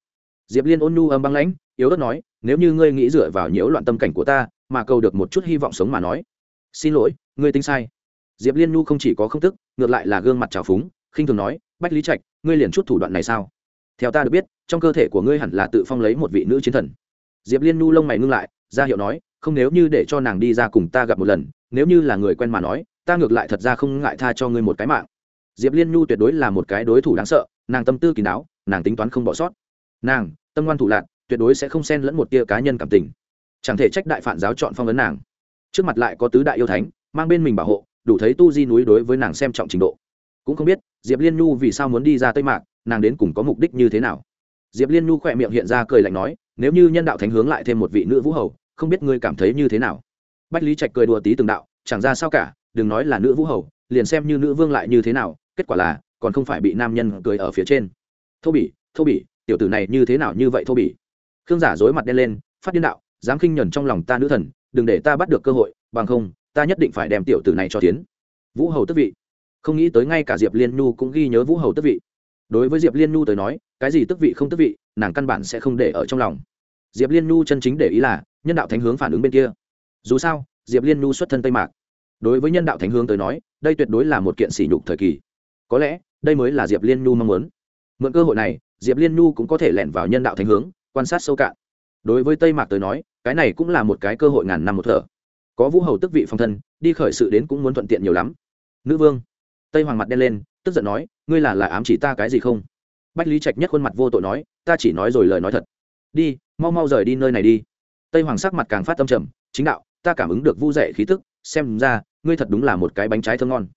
Diệp liên ôn nhu âm băng lãnh, yếu ớt nói, nếu như ngươi nghĩ dựa vào nhiễu loạn tâm cảnh của ta, mà cầu được một chút hy vọng sống mà nói. Xin lỗi, ngươi tính sai. Diệp liên nhu không chỉ có không tức, ngược lại là gương mặt trào phúng, khinh thường nói, bách lý trạch, ngươi liền chút thủ đoạn này sao? Theo ta được biết, trong cơ thể của ngươi hẳn là tự phong lấy một vị nữ chiến thần. Diệp liên nhu lông mày ngưng lại, ra hiệu nói, không nếu như để cho nàng đi ra cùng ta gặp một lần, nếu như là người quen mà nói ta ngược lại thật ra không ngại tha cho ngươi một cái mạng. Diệp liên nhu tuyệt đối là một cái đối thủ đáng sợ, nàng tâm tư kín đáo, nàng tính toán không bỏ sót. Nàng, tâm ngoan thủ lạc tuyệt đối sẽ không xen lẫn một tia cá nhân cảm tình. Chẳng thể trách đại phản giáo chọn phong vấn nàng. Trước mặt lại có tứ đại yêu thánh, mang bên mình bảo hộ, đủ thấy tu di núi đối với nàng xem trọng trình độ. Cũng không biết, diệp liên nhu vì sao muốn đi ra tây mạc, nàng đến cùng có mục đích như thế nào? Diệp liên nhu khỏe miệng hiện ra cười lạnh nói, nếu như nhân đạo thánh hướng lại thêm một vị nữ vũ hầu, không biết ngươi cảm thấy như thế nào? Bách lý trạch cười đùa tí từng đạo, chẳng ra sao cả đừng nói là nữ vũ hầu, liền xem như nữ vương lại như thế nào, kết quả là còn không phải bị nam nhân cười ở phía trên. Thô bỉ thô bỉ, tiểu tử này như thế nào như vậy thô bỉ? Khương giả dối mặt đen lên, phát điên đạo, dám khinh nhuần trong lòng ta nữ thần, đừng để ta bắt được cơ hội, bằng không, ta nhất định phải đem tiểu tử này cho tiến. Vũ hầu tức vị. Không nghĩ tới ngay cả diệp liên nhu cũng ghi nhớ vũ hầu tức vị. Đối với diệp liên nhu tới nói, cái gì tức vị không tức vị, nàng căn bản sẽ không để ở trong lòng. Diệp liên nhu chân chính để ý là, nhân đạo thánh hướng phản ứng bên kia. Dù sao, diệp liên nhu xuất thân tây mạc đối với nhân đạo thánh hướng tới nói, đây tuyệt đối là một kiện sỉ nhục thời kỳ. Có lẽ, đây mới là diệp liên nhu mong muốn. Mượn cơ hội này, diệp liên nhu cũng có thể lẻn vào nhân đạo thánh hướng, quan sát sâu cạn. Đối với tây mạc tới nói, cái này cũng là một cái cơ hội ngàn năm một thở. Có vũ hầu tức vị phong thân, đi khởi sự đến cũng muốn thuận tiện nhiều lắm. Nữ vương, tây hoàng mặt đen lên, tức giận nói, ngươi là là ám chỉ ta cái gì không? Bách lý trạch nhất khuôn mặt vô tội nói, ta chỉ nói rồi lời nói thật. Đi, mau mau rời đi nơi này đi. Tây hoàng sắc mặt càng phát tâm trầm, chính đạo, ta cảm ứng được vu dạy khí tức xem ra, ngươi thật đúng là một cái bánh trái thơm ngon.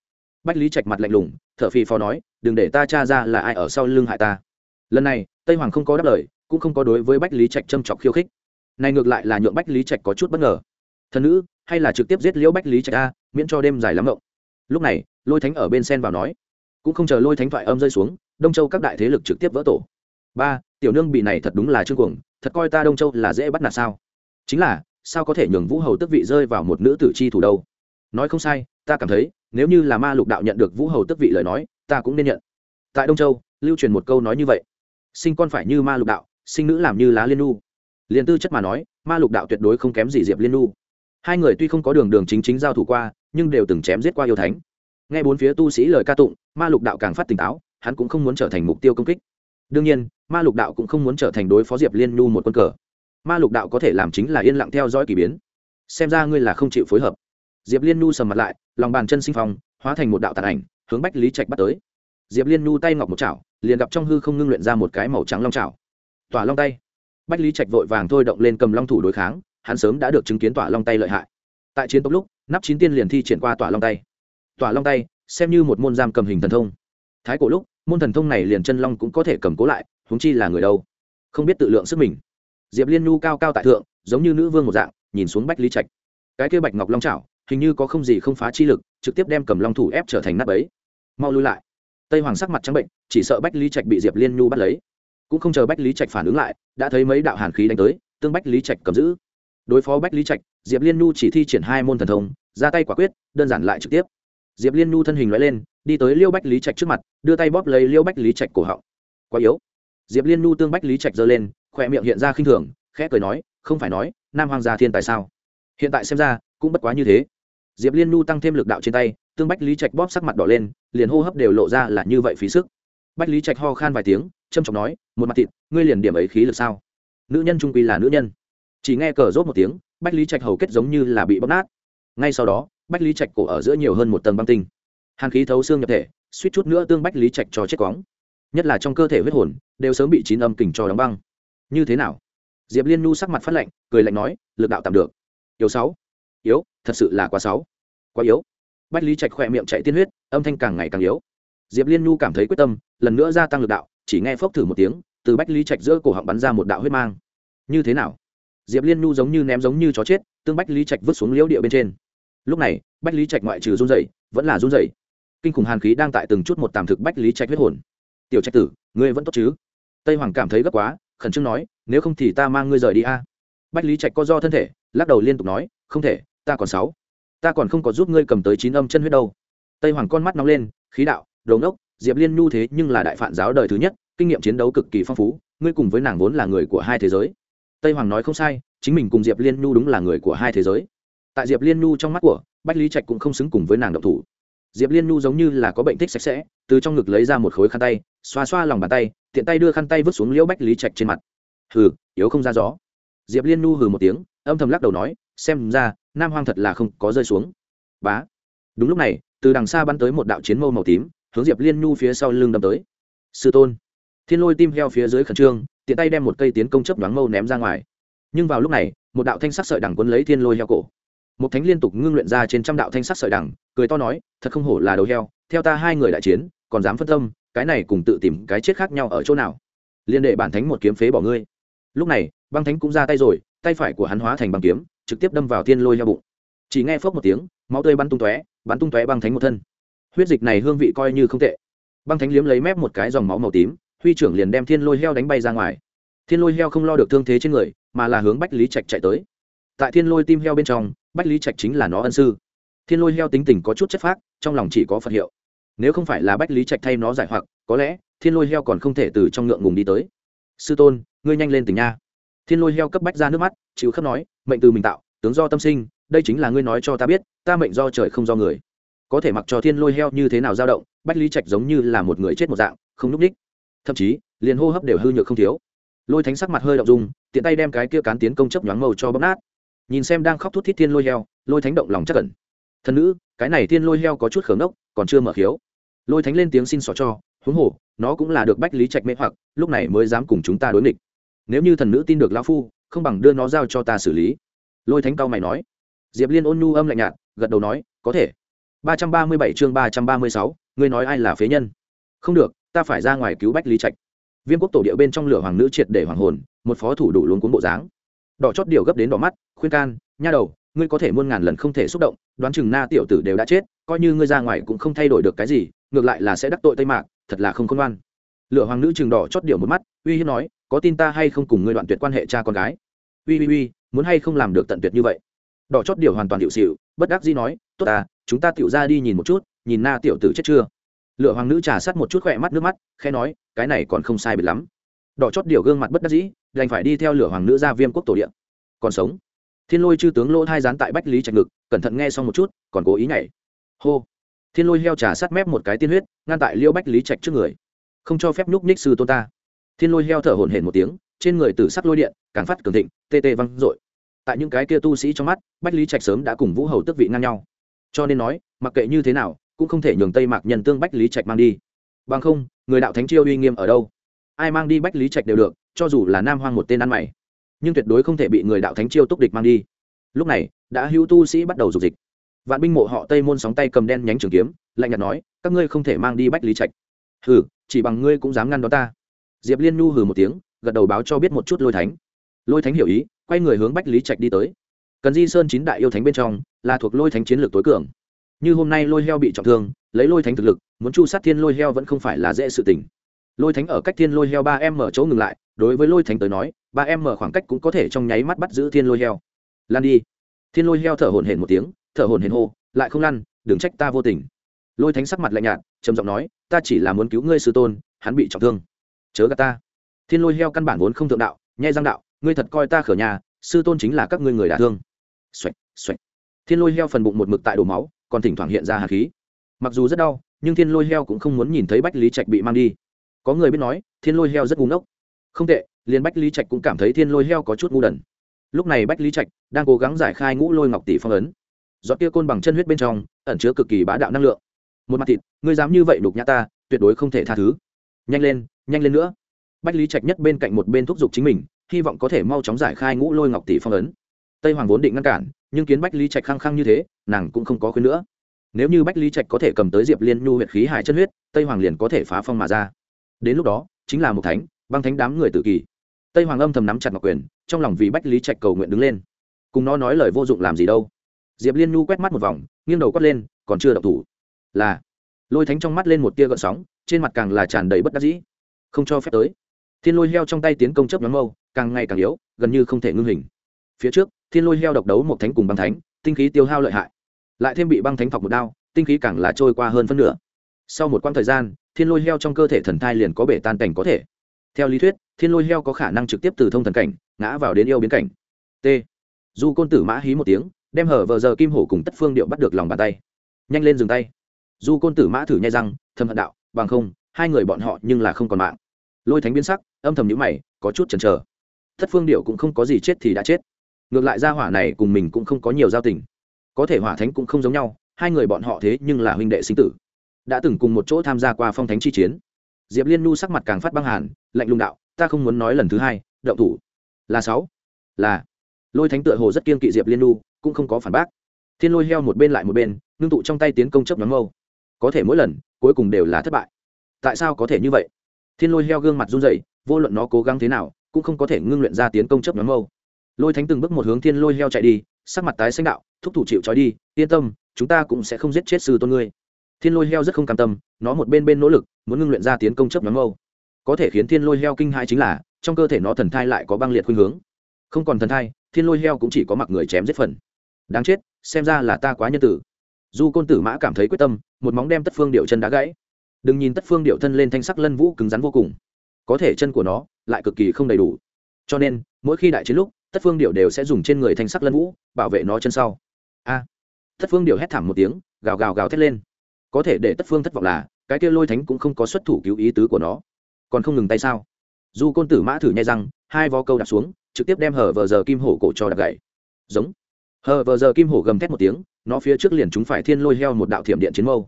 Bách lý trạch mặt lạnh lùng t h ở phì phò nói, đừng để ta tra ra là ai ở sau lưng hại ta. Lần này, tây hoàng không có đáp lời, cũng không có đối với bách lý trạch châm chọc khiêu khích. Này ngược lại là nhượng bách lý trạch có chút bất ngờ. Thần nữ, hay là trực tiếp giết liễu bách lý trạch a, miễn cho đêm dài lắm ngộng lúc này, lôi thánh ở bên sen vào nói, cũng không chờ lôi thánh thoại âm rơi xuống, đông châu các đại thế lực trực tiếp vỡ tổ. Ba, tiểu nương bị này thật đúng là trương cuồng, thật coi ta đông châu là dễ bắt nạt sao? Chính là sao có thể nhường vũ hầu tức vị rơi vào một nữ tử chi thủ đâu? Nói không sai, ta cảm thấy, nếu như là ma lục đạo nhận được vũ hầu tức vị lời nói, ta cũng nên nhận. Tại đông châu, lưu truyền một câu nói như vậy. Sinh con phải như ma lục đạo, sinh nữ làm như lá liên nu. Liền tư chất mà nói, ma lục đạo tuyệt đối không kém gì diệp liên nu. Hai người tuy không có đường đường chính chính giao thủ qua, nhưng đều từng chém giết qua yêu thánh. Nghe bốn phía tu sĩ lời ca tụng, ma lục đạo càng phát tỉnh táo, hắn cũng không muốn trở thành mục tiêu công kích. Đương nhiên, ma lục đạo cũng không muốn trở thành đối phó diệp liên nu một quân cờ ma lục đạo có thể làm chính là yên lặng theo dõi k ỳ biến. Xem ra ngươi là không chịu phối hợp. Diệp liên nu sầm mặt lại, lòng bàn chân sinh phong, hóa thành một đạo tàn ảnh, hướng bách lý trạch bắt tới. Diệp liên nu tay ngọc một chảo, liền gặp trong hư không ngưng luyện ra một cái màu trắng long chảo. Tỏa long tay. Bách lý trạch vội vàng thôi động lên cầm long thủ đối kháng, hắn sớm đã được chứng kiến tỏa long tay lợi hại. Tại chiến tốc lúc, nắp chín tiên liền thi triển qua tỏa long tay. Tỏa long tay, xem như một môn giam cầm hình thần thông. Thái cổ lúc, môn thần thông này liền chân long cũng có thể cầm cố lại, huống chi là người đâu? Không biết tự lượng sức mình diệp liên nhu cao cao tại thượng, giống như nữ vương một dạng, nhìn xuống bách lý trạch. Cái kia bạch ngọc long trảo hình như có không gì không phá chi lực, trực tiếp đem cầm long thủ ép trở thành nắp ấy mau lui lại. Tây hoàng sắc mặt trắng bệnh, chỉ sợ bách lý trạch bị diệp liên nhu bắt lấy. Cũng không chờ bách lý trạch phản ứng lại, đã thấy mấy đạo hàn khí đánh tới, tương bách lý trạch cầm giữ. Đối phó bách lý trạch, diệp liên nhu chỉ thi triển hai môn thần thông, ra tay quả quyết, đơn giản lại trực tiếp. Diệp liên nhu thân hình loại lên, đi tới liêu bách lý trạch trước mặt, đưa tay bóp lấy liêu bách lý trạch cổ họng. Quá yếu. Diệp liên nhu tương bách lý trạch giơ lên khoe miệng hiện ra khinh thường, khẽ cười nói, không phải nói, nam hoàng gia thiên tại sao? Hiện tại xem ra, cũng bất quá như thế. Diệp liên nhu tăng thêm lực đạo trên tay, tương bách lý trạch bóp sắc mặt đỏ lên, liền hô hấp đều lộ ra là như vậy phí sức. Bách lý trạch ho khan vài tiếng trâm trọng nói, một mặt thịt, ngươi liền điểm ấy khí lực sao? Nữ nhân trung quy là nữ nhân. Chỉ nghe cờ rốt một tiếng, bách lý trạch hầu kết giống như là bị bóp nát. Ngay sau đó, bách lý trạch cổ ở giữa nhiều hơn một tầng băng tinh. Hàn khí thấu xương nhập thể, suýt chút nữa tương bách lý trạch cho chết quóng nhất là trong cơ thể huyết hồn, đều sớm bị chín âm kình cho đóng băng như thế nào? Diệp liên nhu sắc mặt phát lạnh, cười lạnh nói, lực đạo tạm được. Yếu sáu. Yếu, thật sự là quá sáu. Quá yếu. Bách lý trạch khỏe miệng chạy tiên huyết, âm thanh càng ngày càng yếu. Diệp liên nhu cảm thấy quyết tâm, lần nữa gia tăng lực đạo, chỉ nghe phốc thử một tiếng, từ bách lý trạch giữa cổ họng bắn ra một đạo huyết mang. Như thế nào? Diệp liên nhu giống như ném giống như chó chết, tương bách lý trạch vứt xuống liễu địa bên trên. Lúc này, bách lý trạch ngoại trừ run dày vẫn là run dày kinh khủng hàn khí đang tại từng chút một tàm thực bách lý trạch huyết hồn. Tiểu trạch tử, ngươi vẫn tốt chứ? Tây hoàng cảm thấy gấp quá khẩn trương nói, nếu không thì ta mang ngươi rời đi a. Bách lý trạch co do thân thể, lắc đầu liên tục nói, không thể, ta còn sáu. Ta còn không có giúp ngươi cầm tới chín âm chân huyết đâu. Tây hoàng con mắt nóng lên, khí đạo đồn đốc diệp liên nhu thế nhưng là đại phản giáo đời thứ nhất, kinh nghiệm chiến đấu cực kỳ phong phú, ngươi cùng với nàng vốn là người của hai thế giới. Tây hoàng nói không sai, chính mình cùng diệp liên nhu đúng là người của hai thế giới. Tại diệp liên nhu trong mắt của, bách lý trạch cũng không xứng cùng với nàng động thủ. Diệp liên nhu giống như là có bệnh thích sạch sẽ, từ trong ngực lấy ra một khối khăn tay xoa xoa lòng bàn tay, tiện tay đưa khăn tay vứt xuống liễu bách lý trạch trên mặt. Hừ, yếu không ra gió. Diệp liên Nu hừ một tiếng, âm thầm lắc đầu nói, xem ra, nam hoang thật là không có rơi xuống. Bá. Đúng lúc này, từ đằng xa bắn tới một đạo chiến mâu màu tím, hướng diệp liên nhu phía sau lưng đâm tới. Sư tôn. Thiên lôi tim heo phía dưới khẩn trương, tiện tay đem một cây tiến công chấp đoán mâu ném ra ngoài. Nhưng vào lúc này, một đạo thanh sắc sợi đằng quấn lấy thiên lôi heo cổ. Một thánh liên tục ngưng luyện ra trên trăm đạo thanh sắc sợi đằng, cười to nói, thật không hổ là đầu heo, theo ta hai người đại chiến, còn dám phân tâm cái này cùng tự tìm cái chết khác nhau ở chỗ nào? Liên đệ bản thánh một kiếm phế bỏ ngươi. Lúc này, băng thánh cũng ra tay rồi, tay phải của hắn hóa thành băng kiếm, trực tiếp đâm vào thiên lôi heo bụng. Chỉ nghe phốc một tiếng, máu tươi bắn tung tóe, bắn tung tóe băng thánh một thân. Huyết dịch này hương vị coi như không tệ. Băng thánh liếm lấy mép một cái dòng máu màu tím, huy trưởng liền đem thiên lôi heo đánh bay ra ngoài. Thiên lôi heo không lo được thương thế trên người, mà là hướng bách lý trạch chạy tới. Tại thiên lôi tim heo bên trong, bách lý trạch chính là nó ân sư. Thiên lôi heo tính tình có chút chất phác, trong lòng chỉ có phật hiệu nếu không phải là bách lý trạch thay nó giải hoặc, có lẽ thiên lôi heo còn không thể từ trong ngượng ngùng đi tới. Sư tôn, ngươi nhanh lên tỉnh nha. Thiên lôi heo cấp bách ra nước mắt, chịu khắp nói, mệnh từ mình tạo, tướng do tâm sinh, đây chính là ngươi nói cho ta biết, ta mệnh do trời không do người. Có thể mặc cho thiên lôi heo như thế nào dao động, bách lý trạch giống như là một người chết một dạng, không núp ních thậm chí, liền hô hấp đều hư nhược không thiếu. Lôi thánh sắc mặt hơi động dung, tiện tay đem cái kia cán tiến công chấp nhoáng màu cho bấm nát. Nhìn xem đang khóc thút thít thiên lôi heo, lôi thánh động lòng chắc cẩn thân nữ, cái này thiên lôi heo có chút khởi ngốc, còn chưa mở khiếu lôi thánh lên tiếng xin xỏ cho, huống hồ, nó cũng là được bách lý trạch mê hoặc, lúc này mới dám cùng chúng ta đối nghịch. Nếu như thần nữ tin được lao phu, không bằng đưa nó giao cho ta xử lý. Lôi thánh cao mày nói. Diệp liên ôn nhu âm lạnh nhạt, gật đầu nói, có thể. Ba trăm ba mươi bảy chương ba trăm ba mươi sáu, ngươi nói ai là phế nhân? Không được, ta phải ra ngoài cứu bách lý trạch. Viêm quốc tổ địa bên trong lửa hoàng nữ triệt để hoàng hồn, một phó thủ đủ luôn cuốn bộ dáng. Đỏ chót điều gấp đến đỏ mắt, khuyên can, nha đầu, ngươi có thể muôn ngàn lần không thể xúc động, đoán chừng na tiểu tử đều đã chết, coi như ngươi ra ngoài cũng không thay đổi được cái gì ngược lại là sẽ đắc tội tây mạc, thật là không khôn ngoan. Lửa hoàng nữ chừng đỏ chót điều một mắt, uy hiếp nói, có tin ta hay không cùng ngươi đoạn tuyệt quan hệ cha con gái? Uy uy uy, muốn hay không làm được tận tuyệt như vậy? Đỏ chót điều hoàn toàn hiệu xịu bất đắc dĩ nói, tốt à chúng ta tiểu ra đi nhìn một chút, nhìn na tiểu tử chết chưa? Lựa hoàng nữ trà sát một chút khỏe mắt nước mắt khe nói, cái này còn không sai biệt lắm. Đỏ chót điều gương mặt bất đắc dĩ, đành phải đi theo lửa hoàng nữ ra viêm quốc tổ điện còn sống. Thiên lôi chư tướng lỗ thai rán tại bách lý trạch ngực, cẩn thận nghe xong một chút, còn cố ý nhảy. Hô thiên lôi heo trà sát mép một cái tiên huyết, ngăn tại liêu bách lý trạch trước người. Không cho phép nhúc nhích sư tôn ta. Thiên lôi heo thở hổn hển một tiếng, trên người tử sắc lôi điện, càng phát cường thịnh, tê tê văng dội tại những cái kia tu sĩ trong mắt, bách lý trạch sớm đã cùng vũ hầu tức vị ngang nhau. Cho nên nói, mặc kệ như thế nào, cũng không thể nhường tây mạc nhân tương bách lý trạch mang đi. Bằng không, người đạo thánh chiêu uy nghiêm ở đâu? Ai mang đi bách lý trạch đều được, cho dù là nam hoang một tên ăn mày. Nhưng tuyệt đối không thể bị người đạo thánh chiêu túc địch mang đi. Lúc này, đã hữu tu sĩ bắt đầu dục dịch vạn binh mộ họ tây môn sóng tay cầm đen nhánh trường kiếm, lạnh nhạt nói, các ngươi không thể mang đi bách lý trạch. Hừ, chỉ bằng ngươi cũng dám ngăn đó ta. Diệp liên nhu hừ một tiếng, gật đầu báo cho biết một chút lôi thánh. Lôi thánh hiểu ý, quay người hướng bách lý trạch đi tới. Cần di sơn chín đại yêu thánh bên trong, là thuộc lôi thánh chiến lược tối cường. Như hôm nay lôi heo bị trọng thương, lấy lôi thánh thực lực, muốn chu sát thiên lôi heo vẫn không phải là dễ sự tình. Lôi thánh ở cách thiên lôi heo ba em mở chỗ ngừng lại, đối với lôi thánh tới nói, ba em mở khoảng cách cũng có thể trong nháy mắt bắt giữ thiên lôi heo. Lan đi. Thiên lôi heo thở hổn hển một tiếng thở hổn hển hô, lại không lăn, đừng trách ta vô tình. Lôi thánh sắc mặt lạnh nhạt, trầm giọng nói, ta chỉ là muốn cứu ngươi sư tôn, hắn bị trọng thương. Chớ gạt ta. Thiên lôi heo căn bản vốn không thượng đạo, nhai răng đạo, ngươi thật coi ta khở nhà, sư tôn chính là các ngươi người đả thương. Xoạch xoạch thiên lôi heo phần bụng một mực tại đổ máu, còn thỉnh thoảng hiện ra hạt khí. Mặc dù rất đau, nhưng thiên lôi heo cũng không muốn nhìn thấy bách lý trạch bị mang đi. Có người biết nói, thiên lôi heo rất ngu ngốc. Không tệ, liền bách lý trạch cũng cảm thấy thiên lôi heo có chút ngu đần. Lúc này bách lý trạch đang cố gắng giải khai ngũ lôi ngọc tỷ phong ấn giọt kia côn bằng chân huyết bên trong, ẩn chứa cực kỳ bá đạo năng lượng. Một mặt thịt, ngươi dám như vậy đục nhã ta, tuyệt đối không thể tha thứ. Nhanh lên nhanh lên nữa. Bách lý trạch nhất bên cạnh một bên thúc giục chính mình, hy vọng có thể mau chóng giải khai ngũ lôi ngọc tỷ phong ấn. Tây hoàng vốn định ngăn cản, nhưng kiến bách lý trạch khăng khăng như thế, nàng cũng không có khuyên nữa. Nếu như bách lý trạch có thể cầm tới diệp liên nhu huyện khí hải chân huyết, tây hoàng liền có thể phá phong mà ra. Đến lúc đó, chính là một thánh, băng thánh đám người tự kỷ. Tây hoàng âm thầm nắm chặt ngọc quyền, trong lòng vì bách lý trạch cầu nguyện đứng lên. Cùng nó nói lời vô dụng làm gì đâu diệp liên nhu quét mắt một vòng, nghiêng đầu quát lên, còn chưa đậu thủ. Là. Lôi thánh trong mắt lên một tia gợn sóng, trên mặt càng là tràn đầy bất đắc dĩ. Không cho phép tới. Thiên lôi heo trong tay tiến công chấp nhóm mâu, càng ngày càng yếu, gần như không thể ngưng hình. Phía trước, thiên lôi heo độc đấu một thánh cùng băng thánh, tinh khí tiêu hao lợi hại. Lại thêm bị băng thánh thọc một đao, tinh khí càng là trôi qua hơn phân nửa. Sau một quãng thời gian, thiên lôi heo trong cơ thể thần thai liền có bể tan cảnh có thể. Theo lý thuyết, thiên lôi heo có khả năng trực tiếp từ thông thần cảnh, ngã vào đến yêu biến cảnh. T. Du côn tử mã hí một tiếng đem hở vờ giờ kim hổ cùng tất phương điệu bắt được lòng bàn tay. Nhanh lên dừng tay. Du côn tử mã thử nhai răng thâm hận đạo, bằng không, hai người bọn họ nhưng là không còn mạng. Lôi thánh biến sắc, âm thầm nhữ mày, có chút chần chờ. Thất phương điệu cũng không có gì chết thì đã chết. Ngược lại ra hỏa này cùng mình cũng không có nhiều giao tình. Có thể hỏa thánh cũng không giống nhau, hai người bọn họ thế nhưng là huynh đệ sinh tử. Đã từng cùng một chỗ tham gia qua phong thánh chi chiến. Diệp liên Nu sắc mặt càng phát băng hàn, lạnh lùng đạo, ta không muốn nói lần thứ hai, động thủ. Là sáu. Là. Lôi thánh tựa hồ rất kiên kỵ diệp liên Nu cũng không có phản bác. Thiên lôi heo một bên lại một bên, ngưng tụ trong tay tiến công chấp nhóm mâu. Có thể mỗi lần, cuối cùng đều là thất bại. Tại sao có thể như vậy? Thiên lôi heo gương mặt run dậy vô luận nó cố gắng thế nào, cũng không có thể ngưng luyện ra tiến công chấp nhóm mâu. Lôi thánh từng bước một hướng thiên lôi heo chạy đi, sắc mặt tái xanh đạo, thúc thủ chịu trói đi, yên tâm, chúng ta cũng sẽ không giết chết sư tôn ngươi. Thiên lôi heo rất không cam tâm, nó một bên bên nỗ lực, muốn ngưng luyện ra tiến công chấp nhóm mâu. Có thể khiến thiên lôi heo kinh hãi chính là, trong cơ thể nó thần thai lại có băng liệt khuynh hướng. Không còn thần thai, thiên lôi heo cũng chỉ có mặc người chém giết phần đáng chết, xem ra là ta quá nhân tử. Du côn tử mã cảm thấy quyết tâm, một móng đem tất phương điệu chân đá gãy. Đừng nhìn tất phương điệu thân lên thanh sắc lân vũ cứng rắn vô cùng. Có thể chân của nó lại cực kỳ không đầy đủ. Cho nên, mỗi khi đại chiến lúc, tất phương điệu đều sẽ dùng trên người thanh sắc lân vũ bảo vệ nó chân sau. A. Tất phương điệu hét thảm một tiếng, gào gào gào thét lên. Có thể để tất phương thất vọng là, cái kia lôi thánh cũng không có xuất thủ cứu ý tứ của nó. Còn không ngừng tay sao? Du côn tử mã thử nhai răng, hai vó câu đạp xuống, trực tiếp đem hở vờ giờ kim hổ cổ cho đạp gậy giống hờ, vờ giờ kim hổ gầm thét một tiếng, nó phía trước liền chúng phải thiên lôi heo một đạo thiểm điện chiến mâu.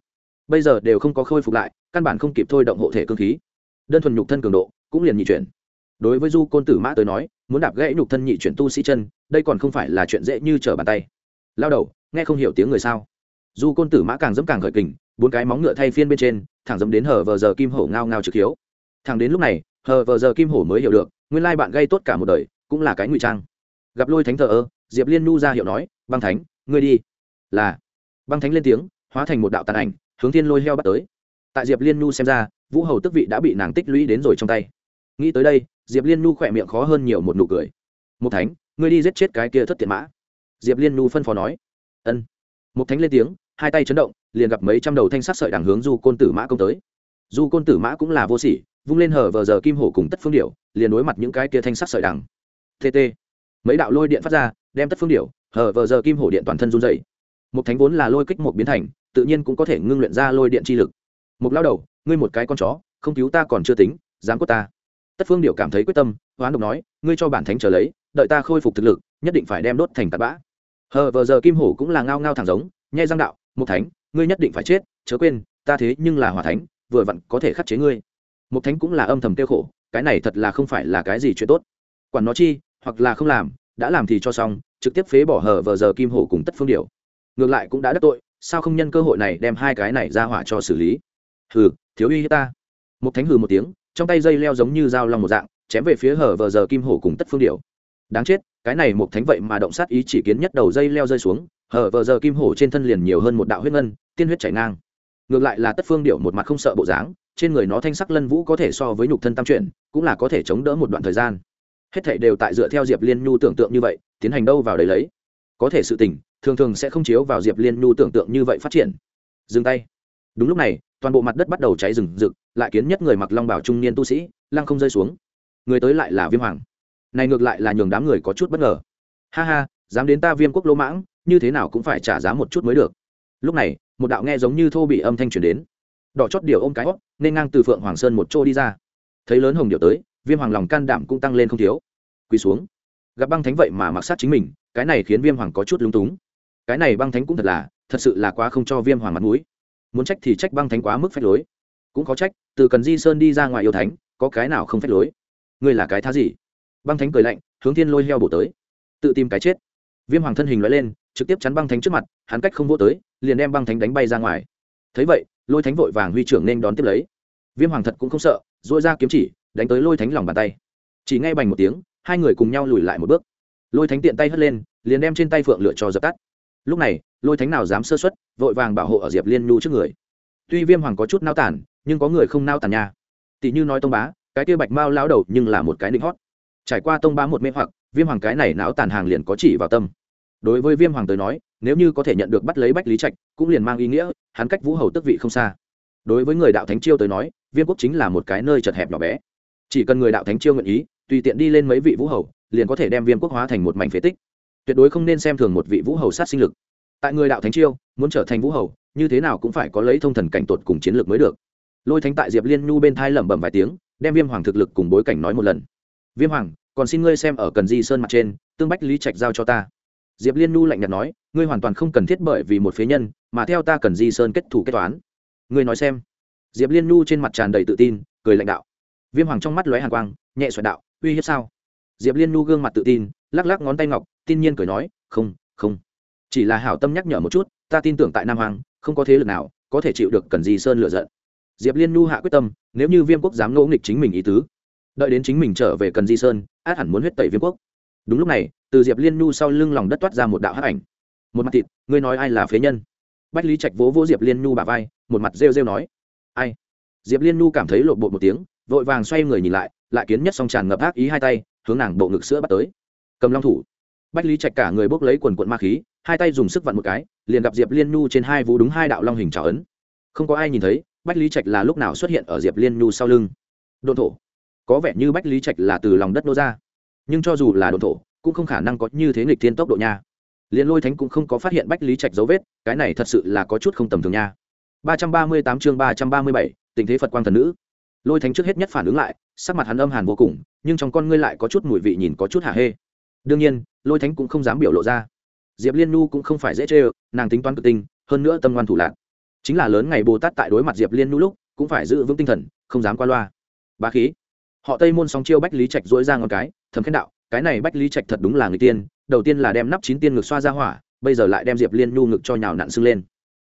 Bây giờ đều không có khôi phục lại, căn bản không kịp thôi động hộ thể cơ khí. Đơn thuần nhục thân cường độ, cũng liền nhị chuyển. Đối với du côn tử mã tới nói, muốn đạp gãy nhục thân nhị chuyển tu sĩ chân, đây còn không phải là chuyện dễ như trở bàn tay. Lao đầu, nghe không hiểu tiếng người sao? Du côn tử mã càng dẫm càng khởi kình, bốn cái móng ngựa thay phiên bên trên, thẳng dẫm đến hờ, vờ giờ kim hổ ngao ngao trực hiếu. Thẳng đến lúc này, hờ, vờ giờ kim hổ mới hiểu được, nguyên lai bạn gây tốt cả một đời, cũng là cái ngụy trang. Gặp lôi thánh thờ ơ diệp liên Nu ra hiệu nói, băng thánh, ngươi đi. Là. Băng thánh lên tiếng, hóa thành một đạo tàn ảnh, hướng thiên lôi heo bắt tới. Tại diệp liên Nu xem ra, vũ hầu tức vị đã bị nàng tích lũy đến rồi trong tay. Nghĩ tới đây, diệp liên Nu khỏe miệng khó hơn nhiều một nụ cười. Một thánh, ngươi đi giết chết cái kia thất tiện mã. Diệp liên Nu phân phó nói. Ân. Một thánh lên tiếng, hai tay chấn động, liền gặp mấy trăm đầu thanh sát sợi đằng hướng du côn tử mã công tới. Du côn tử mã cũng là vô sỉ, vung lên hở vờ giờ kim hổ cùng tất phương điệu liền đối mặt những cái kia thanh sát sợi đằng. Tt mấy đạo lôi điện phát ra đem tất phương điệu hở vờ giờ kim hổ điện toàn thân run dày một thánh vốn là lôi kích một biến thành, tự nhiên cũng có thể ngưng luyện ra lôi điện chi lực. Một lao đầu, ngươi một cái con chó, không cứu ta còn chưa tính, dám quất ta. Tất phương điệu cảm thấy quyết tâm, hoán độc nói, ngươi cho bản thánh trở lấy, đợi ta khôi phục thực lực, nhất định phải đem đốt thành tạt bã. Hờ vờ giờ kim hổ cũng là ngao ngao thẳng giống, nhai răng đạo một thánh, ngươi nhất định phải chết, chớ quên, ta thế nhưng là hòa thánh, vừa vặn có thể khắc chế ngươi. Một thánh cũng là âm thầm tiêu khổ, cái này thật là không phải là cái gì chuyện tốt. Quản nó chi, hoặc là không làm đã làm thì cho xong, trực tiếp phế bỏ hở vờ giờ kim hổ cùng tất phương điều ngược lại cũng đã đắc tội, sao không nhân cơ hội này đem hai cái này ra hỏa cho xử lý? Hừ, thiếu uy hiếp ta. Một thánh hừ một tiếng, trong tay dây leo giống như dao long một dạng, chém về phía hở vờ giờ kim hổ cùng tất phương điệu đáng chết, cái này một thánh vậy mà động sát ý chỉ kiến nhất đầu dây leo rơi xuống, hở vờ giờ kim hổ trên thân liền nhiều hơn một đạo huyết ngân, tiên huyết chảy ngang. Ngược lại là tất phương điệu một mặt không sợ bộ dáng, trên người nó thanh sắc lân vũ có thể so với nhục thân tam chuyển, cũng là có thể chống đỡ một đoạn thời gian hết thảy đều tại dựa theo diệp liên nhu tưởng tượng như vậy, tiến hành đâu vào đấy lấy. Có thể sự tình, thường thường sẽ không chiếu vào diệp liên nhu tưởng tượng như vậy phát triển. Dừng tay. Đúng lúc này, toàn bộ mặt đất bắt đầu cháy rừng rực, lại kiến nhất người mặc long bảo trung niên tu sĩ, lăng không rơi xuống. Người tới lại là viêm hoàng. Này ngược lại là nhường đám người có chút bất ngờ. Ha ha, dám đến ta viêm quốc lỗ mãng, như thế nào cũng phải trả giá một chút mới được. Lúc này, một đạo nghe giống như thô bị âm thanh truyền đến. Đỏ chót điều ôm cái hót, nên ngang từ phượng hoàng sơn một chỗ đi ra. Thấy lớn hồng điệu tới viêm hoàng lòng can đảm cũng tăng lên không thiếu. Quỳ xuống. Gặp băng thánh vậy mà mặc sát chính mình, cái này khiến viêm hoàng có chút lung túng. Cái này băng thánh cũng thật là, thật sự là quá không cho viêm hoàng mặt mũi. Muốn trách thì trách băng thánh quá mức phép lối. Cũng có trách, từ cần di sơn đi ra ngoài yêu thánh, có cái nào không phép lối? Ngươi là cái thá gì? Băng thánh cười lạnh, hướng thiên lôi heo bổ tới. Tự tìm cái chết. Viêm hoàng thân hình loại lên, trực tiếp chắn băng thánh trước mặt, hắn cách không vô tới, liền đem băng thánh đánh bay ra ngoài. Thấy vậy, lôi thánh vội vàng huy trưởng nên đón tiếp lấy. Viêm hoàng thật cũng không sợ dội ra kiếm chỉ đánh tới lôi thánh lòng bàn tay. Chỉ ngay bành một tiếng, hai người cùng nhau lùi lại một bước. Lôi thánh tiện tay hất lên, liền đem trên tay phượng lựa cho dập tắt. Lúc này, lôi thánh nào dám sơ xuất vội vàng bảo hộ ở diệp liên nhu trước người. Tuy viêm hoàng có chút nao tản, nhưng có người không nao tản nha. Tỷ như nói tông bá, cái kia bạch mao lao đầu nhưng là một cái định hót. Trải qua tông bá một mê hoặc, viêm hoàng cái này não tàn hàng liền có chỉ vào tâm. Đối với viêm hoàng tới nói, nếu như có thể nhận được bắt lấy bách lý trạch, cũng liền mang ý nghĩa, hắn cách vũ hầu tức vị không xa. Đối với người đạo thánh chiêu tới nói, viêm quốc chính là một cái nơi chật hẹp nhỏ bé chỉ cần người đạo thánh chiêu nguyện ý, tùy tiện đi lên mấy vị vũ hầu, liền có thể đem viêm quốc hóa thành một mảnh phế tích. Tuyệt đối không nên xem thường một vị vũ hầu sát sinh lực. Tại người đạo thánh chiêu, muốn trở thành vũ hầu, như thế nào cũng phải có lấy thông thần cảnh tột cùng chiến lược mới được. Lôi thánh tại diệp liên nhu bên thai lẩm bẩm vài tiếng, đem viêm hoàng thực lực cùng bối cảnh nói một lần. Viêm hoàng, còn xin ngươi xem ở cần di sơn mặt trên, tương bách lý trạch giao cho ta. Diệp liên nhu lạnh nhạt nói, ngươi hoàn toàn không cần thiết bởi vì một phế nhân, mà theo ta cần di sơn kết thủ kết toán. Ngươi nói xem. Diệp liên nhu trên mặt tràn đầy tự tin, cười lãnh đạo viêm hoàng trong mắt lóe hàng quang, nhẹ xoẹt đạo, uy hiếp sao? Diệp liên Nu gương mặt tự tin, lắc lắc ngón tay ngọc, tin nhiên cười nói, không không. Chỉ là hảo tâm nhắc nhở một chút, ta tin tưởng tại nam hoàng, không có thế lực nào có thể chịu được cần di sơn lựa giận. Diệp liên Nu hạ quyết tâm, nếu như viêm quốc dám ngỗ nghịch chính mình ý tứ, đợi đến chính mình trở về cần di sơn, át hẳn muốn huyết tẩy viêm quốc. Đúng lúc này, từ diệp liên Nu sau lưng lòng đất toát ra một đạo hắc ảnh. Một mặt thịt, ngươi nói ai là phế nhân? Bách lý trạch vỗ vỗ diệp liên Nu bà vai, một mặt rêu rêu nói. Ai? Diệp liên Nu cảm thấy lộn bộ một tiếng vội vàng xoay người nhìn lại lại kiến nhất song tràn ngập ác ý hai tay, hướng nàng bộ ngực sữa bắt tới. Cầm long thủ. Bách lý trạch cả người bốc lấy quần quận ma khí, hai tay dùng sức vặn một cái, liền gặp diệp liên nhu trên hai vú đúng hai đạo long hình trào ấn. Không có ai nhìn thấy, bách lý trạch là lúc nào xuất hiện ở diệp liên nhu sau lưng? Đồn thổ. Có vẻ như bách lý trạch là từ lòng đất nô ra. Nhưng cho dù là đồn thổ, cũng không khả năng có như thế nghịch thiên tốc độ nha. Liền lôi thánh cũng không có phát hiện bách lý trạch dấu vết, cái này thật sự là có chút không tầm thường nha. Ba trăm ba mươi tám chương ba trăm ba mươi bảy, tình thế phật quang thần nữ lôi thánh trước hết nhất phản ứng lại, sắc mặt hắn âm hàn vô cùng, nhưng trong con ngươi lại có chút mùi vị nhìn có chút hả hê. Đương nhiên, lôi thánh cũng không dám biểu lộ ra. Diệp liên nu cũng không phải dễ chê ơ, nàng tính toán cực tinh, hơn nữa tâm ngoan thủ lạc. Chính là lớn ngày bồ tát tại đối mặt diệp liên nu lúc, cũng phải giữ vững tinh thần, không dám qua loa. Ba khí. Họ tây môn song chiêu bách lý trạch dỗi ra ngón cái thấm khen đạo, cái này bách lý trạch thật đúng là người tiên, đầu tiên là đem nắp chín tiên ngực xoa ra hỏa, bây giờ lại đem diệp liên nhu ngực cho nhào nặn sưng lên.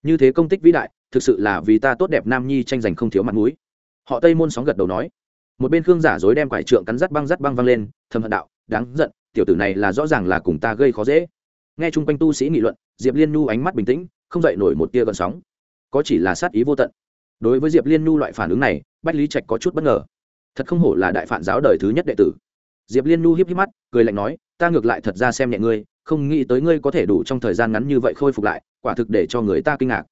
Như thế công tích vĩ đại, thực sự là vì ta tốt đẹp nam nhi tranh giành không thiếu mặt mũi họ tây môn sóng gật đầu nói. Một bên khương giả dối đem quải trượng cắn rắt băng rắt băng văng lên, thầm hận đạo, đáng giận, tiểu tử này là rõ ràng là cùng ta gây khó dễ. Nghe chung quanh tu sĩ nghị luận, diệp liên nhu ánh mắt bình tĩnh, không dậy nổi một tia gần sóng. Có chỉ là sát ý vô tận. Đối với diệp liên nhu loại phản ứng này, bách lý trạch có chút bất ngờ. Thật không hổ là đại phản giáo đời thứ nhất đệ tử. Diệp liên nhu hiếp hiếp mắt, cười lạnh nói, ta ngược lại thật ra xem nhẹ ngươi, không nghĩ tới ngươi có thể đủ trong thời gian ngắn như vậy khôi phục lại, quả thực để cho người ta kinh ngạc.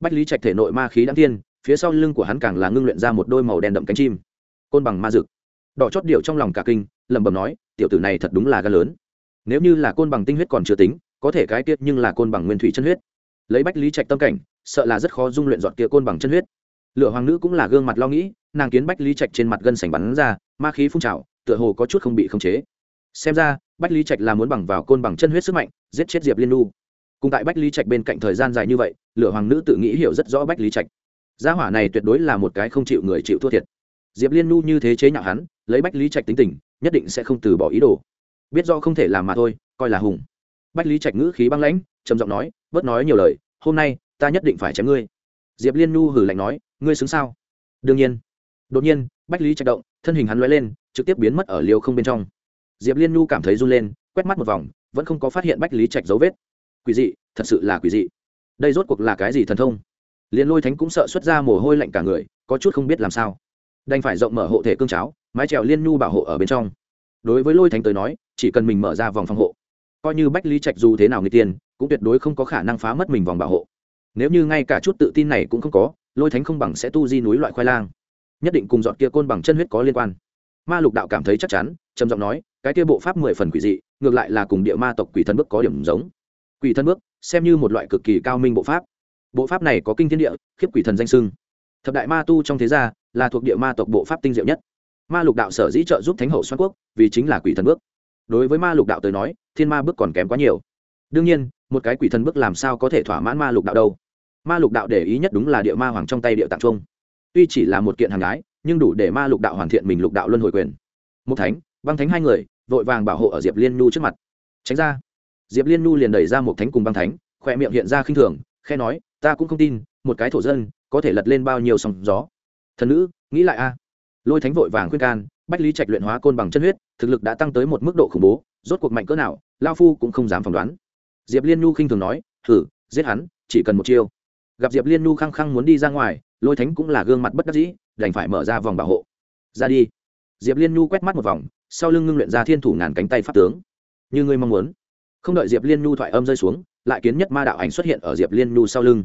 Bách lý trạch thể nội ma khí đáng thiên phía sau lưng của hắn càng là ngưng luyện ra một đôi màu đen đậm cánh chim. Côn bằng ma dực. Đỏ chót điệu trong lòng cả kinh, lẩm bẩm nói, tiểu tử này thật đúng là gan lớn. Nếu như là côn bằng tinh huyết còn chưa tính, có thể cái tiết nhưng là côn bằng nguyên thủy chân huyết. Lấy bách lý trạch tâm cảnh, sợ là rất khó dung luyện dọn kia côn bằng chân huyết. Lửa hoàng nữ cũng là gương mặt lo nghĩ, nàng kiến bách lý trạch trên mặt gân sành bắn ra, ma khí phun trào, tựa hồ có chút không bị khống chế. Xem ra, bách lý trạch là muốn bằng vào côn bằng chân huyết sức mạnh, giết chết diệp liên nu cùng tại bách lý trạch bên cạnh thời gian dài như vậy, lửa hoàng nữ tự nghĩ hiểu rất rõ bách lý trạch gia hỏa này tuyệt đối là một cái không chịu người chịu thua thiệt. Diệp liên nu như thế chế nhạo hắn, lấy bách lý trạch tính tình, nhất định sẽ không từ bỏ ý đồ. Biết do không thể làm mà thôi, coi là hùng. Bách lý trạch ngữ khí băng lãnh, trầm giọng nói, bớt nói nhiều lời, hôm nay, ta nhất định phải chém ngươi. Diệp liên nu hử lạnh nói, ngươi xứng sao? Đương nhiên. Đột nhiên, bách lý trạch động, thân hình hắn l lên, trực tiếp biến mất ở liều không bên trong. Diệp liên nu cảm thấy run lên, quét mắt một vòng, vẫn không có phát hiện bách lý trạch dấu vết. Quỷ dị, thật sự là quỷ dị. Đây rốt cuộc là cái gì thần thông? Liền lôi thánh cũng sợ xuất ra mồ hôi lạnh cả người, có chút không biết làm sao. Đành phải rộng mở hộ thể cương cháo, mái trèo liên nhu bảo hộ ở bên trong. Đối với lôi thánh tới nói, chỉ cần mình mở ra vòng phòng hộ, coi như bách lý trạch dù thế nào người tiền, cũng tuyệt đối không có khả năng phá mất mình vòng bảo hộ. Nếu như ngay cả chút tự tin này cũng không có, lôi thánh không bằng sẽ tu di núi loại khoai lang. Nhất định cùng dọn kia côn bằng chân huyết có liên quan. Ma lục đạo cảm thấy chắc chắn, trầm giọng nói, cái kia bộ pháp mười phần quỷ dị, ngược lại là cùng địa ma tộc quỷ thân bước có điểm giống. Quỷ thân bước, xem như một loại cực kỳ cao minh bộ pháp bộ pháp này có kinh thiên địa, khiếp quỷ thần danh sưng. Thập đại ma tu trong thế gia là thuộc địa ma tộc bộ pháp tinh diệu nhất. Ma lục đạo sở dĩ trợ giúp thánh hậu xoan quốc, vì chính là quỷ thần bước. Đối với ma lục đạo tới nói, thiên ma bước còn kém quá nhiều. Đương nhiên, một cái quỷ thần bước làm sao có thể thỏa mãn ma lục đạo đâu. Ma lục đạo để ý nhất đúng là địa ma hoàng trong tay địa tạng trung. Tuy chỉ là một kiện hàng ái nhưng đủ để ma lục đạo hoàn thiện mình lục đạo luân hồi quyền. Một thánh, băng thánh hai người, vội vàng bảo hộ ở diệp liên nhu trước mặt. Tránh ra. Diệp liên nhu liền đẩy ra một thánh cùng băng thánh, khỏe miệng hiện ra khinh thường khe nói ta cũng không tin, một cái thổ dân có thể lật lên bao nhiêu sóng gió. Thần nữ, nghĩ lại a. Lôi thánh vội vàng khuyên can, bách lý trạch luyện hóa côn bằng chân huyết, thực lực đã tăng tới một mức độ khủng bố, rốt cuộc mạnh cỡ nào, lao phu cũng không dám phỏng đoán. Diệp liên nhu khinh thường nói thử giết hắn, chỉ cần một chiêu. Gặp diệp liên nhu khăng khăng muốn đi ra ngoài, lôi thánh cũng là gương mặt bất đắc dĩ, đành phải mở ra vòng bảo hộ. Ra đi. Diệp liên nhu quét mắt một vòng, sau lưng ngưng luyện ra thiên thủ ngàn cánh tay pháp tướng. Như ngươi mong muốn. Không đợi diệp liên nhu thoại âm rơi xuống lại kiến nhất ma đạo ảnh xuất hiện ở diệp liên nhu sau lưng.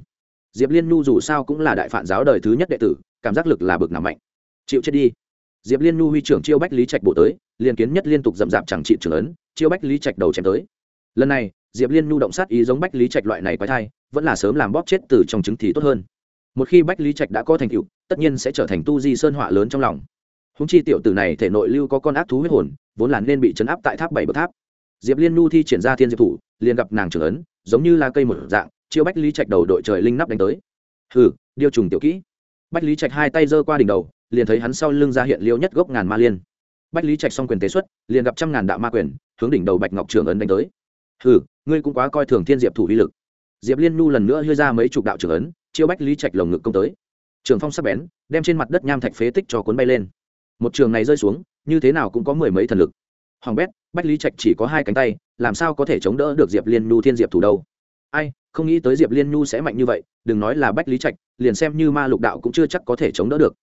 Diệp liên nhu dù sao cũng là đại phản giáo đời thứ nhất đệ tử, cảm giác lực là bực nào mạnh. Chịu chết đi. Diệp liên nhu huy trưởng chiêu bách lý trạch bộ tới, liền kiến nhất liên tục dậm dạp chẳng trị trưởng ấn, chiêu bách lý trạch đầu chém tới. Lần này, diệp liên nhu động sát ý giống bách lý trạch loại này quái thai, vẫn là sớm làm bóp chết từ trong trứng thì tốt hơn. Một khi bách lý trạch đã có thành tựu, tất nhiên sẽ trở thành tu di sơn họa lớn trong lòng. Húng chi tiểu tử này thể nội lưu có con ác thú huyết hồn, vốn là nên bị chấn áp tại tháp bảy bậc tháp. Diệp liên nhu thi triển ra thiên diệp thủ liền gặp nàng trưởng ấn, giống như là cây một dạng, chiêu bách lý trạch đầu đội trời linh nắp đánh tới. Hừ, điêu trùng tiểu kỹ. Bách lý trạch hai tay giơ qua đỉnh đầu, liền thấy hắn sau lưng ra hiện liêu nhất gốc ngàn ma liên. Bách lý trạch xong quyền tế xuất, liền gặp trăm ngàn đạo ma quyền, hướng đỉnh đầu bạch ngọc trưởng ấn đánh tới. Hừ, ngươi cũng quá coi thường thiên diệp thủ uy lực. Diệp liên nhu lần nữa đưa ra mấy chục đạo trưởng ấn, chiêu bách lý trạch lồng ngực công tới. Trường phong sắc bén, đem trên mặt đất nham thạch phế tích cho cuốn bay lên. Một trường này rơi xuống, như thế nào cũng có mười mấy thần lực. Hoàng bét bách lý trạch chỉ có hai cánh tay, làm sao có thể chống đỡ được diệp liên nhu thiên diệp thủ đâu? Ai, không nghĩ tới diệp liên nhu sẽ mạnh như vậy, đừng nói là bách lý trạch, liền xem như ma lục đạo cũng chưa chắc có thể chống đỡ được.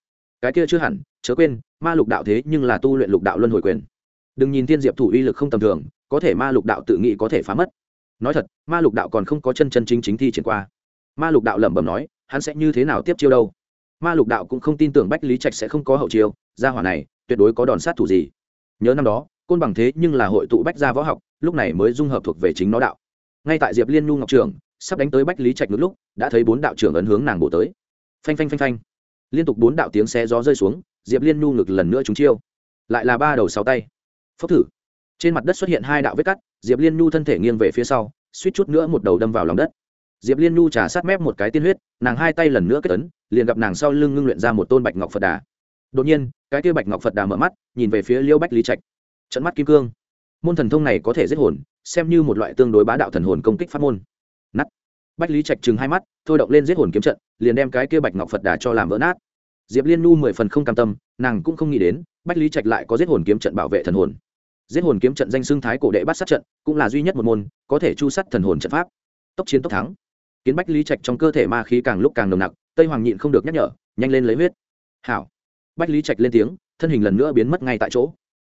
Cái kia chưa hẳn, chớ quên, ma lục đạo thế nhưng là tu luyện lục đạo luân hồi quyền. Đừng nhìn thiên diệp thủ uy lực không tầm thường, có thể ma lục đạo tự nghĩ có thể phá mất. Nói thật, ma lục đạo còn không có chân chân chính chính thi triển qua. Ma lục đạo lẩm bẩm nói, hắn sẽ như thế nào tiếp chiêu đâu? Ma lục đạo cũng không tin tưởng bách lý trạch sẽ không có hậu chiêu, gia hỏa này, tuyệt đối có đòn sát thủ gì. Nhớ năm đó côn bằng thế nhưng là hội tụ bách gia võ học, lúc này mới dung hợp thuộc về chính nó đạo. Ngay tại diệp liên nhu ngọc trường, sắp đánh tới bách lý trạch ngữ lúc, đã thấy bốn đạo trưởng ấn hướng nàng bổ tới. Phanh phanh phanh phanh. Liên tục bốn đạo tiếng xe gió rơi xuống, diệp liên nhu ngực lần nữa trúng chiêu. Lại là ba đầu sáu tay. Phốc thử. Trên mặt đất xuất hiện hai đạo vết cắt, diệp liên nhu thân thể nghiêng về phía sau, suýt chút nữa một đầu đâm vào lòng đất. Diệp liên nhu trả sát mép một cái tiên huyết, nàng hai tay lần nữa kết tấn liền gặp nàng sau lưng ngưng luyện ra một tôn bạch ngọc phật đà. Đột nhiên, cái kia bạch ngọc phật đà mở mắt, nhìn về phía liêu bách lý trạch trận mắt kim cương. Môn thần thông này có thể giết hồn, xem như một loại tương đối bá đạo thần hồn công kích pháp môn. Nắt bách lý trạch chừng hai mắt, thôi động lên giết hồn kiếm trận, liền đem cái kia bạch ngọc phật đà cho làm vỡ nát. Diệp liên nu mười phần không cam tâm, nàng cũng không nghĩ đến, bách lý trạch lại có giết hồn kiếm trận bảo vệ thần hồn. Giết hồn kiếm trận danh xưng thái cổ đệ bắt sát trận, cũng là duy nhất một môn, có thể chu sắt thần hồn trận pháp. Tốc chiến tốc thắng. Kiến bách lý trạch trong cơ thể ma khí càng lúc càng nồng nặc, tây hoàng nhịn không được nhắc nhở, nhanh lên lấy huyết. Hảo. Bách lý trạch lên tiếng, thân hình lần nữa biến mất ngay tại chỗ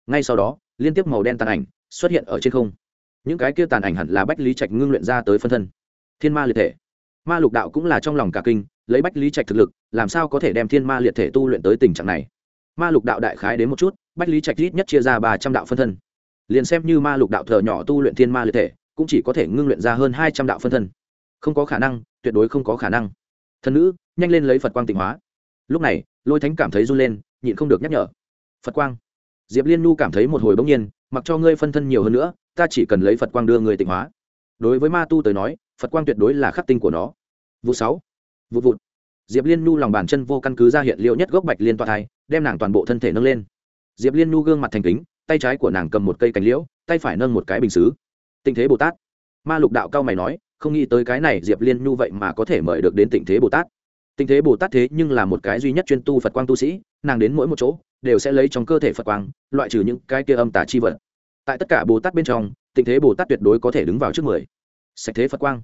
ngay sau đó, liên tiếp màu đen tàn ảnh xuất hiện ở trên không. Những cái kia tàn ảnh hẳn là bách lý trạch ngưng luyện ra tới phân thân. Thiên ma liệt thể. Ma lục đạo cũng là trong lòng cả kinh, lấy bách lý trạch thực lực, làm sao có thể đem thiên ma liệt thể tu luyện tới tình trạng này? Ma lục đạo đại khái đến một chút, bách lý trạch ít nhất chia ra ba trăm đạo phân thân. Liền xem như ma lục đạo thờ nhỏ tu luyện thiên ma liệt thể, cũng chỉ có thể ngưng luyện ra hơn hai trăm đạo phân thân. Không có khả năng, tuyệt đối không có khả năng. Thần nữ, nhanh lên lấy phật quang tịnh hóa. Lúc này, lôi thánh cảm thấy run lên, nhịn không được nhắc nhở. Phật quang diệp liên nhu cảm thấy một hồi bỗng nhiên, mặc cho ngươi phân thân nhiều hơn nữa, ta chỉ cần lấy phật quang đưa người tịnh hóa. Đối với ma tu tới nói, phật quang tuyệt đối là khắc tinh của nó. Vụ sáu. Vụ vụt. Diệp liên nhu lòng bàn chân vô căn cứ ra hiện liệu nhất gốc bạch liên toa thai, đem nàng toàn bộ thân thể nâng lên. Diệp liên nhu gương mặt thành kính, tay trái của nàng cầm một cây cành liễu, tay phải nâng một cái bình xứ. Tình thế bồ tát. Ma lục đạo cao mày nói, không nghĩ tới cái này diệp liên nhu vậy mà có thể mời được đến tình thế bồ tát. Tình thế bồ tát thế nhưng là một cái duy nhất chuyên tu phật quang tu sĩ, nàng đến mỗi một chỗ đều sẽ lấy trong cơ thể phật quang, loại trừ những cái kia âm tà chi vật. Tại tất cả bồ tát bên trong, tình thế bồ tát tuyệt đối có thể đứng vào trước mười. Sạch thế phật quang.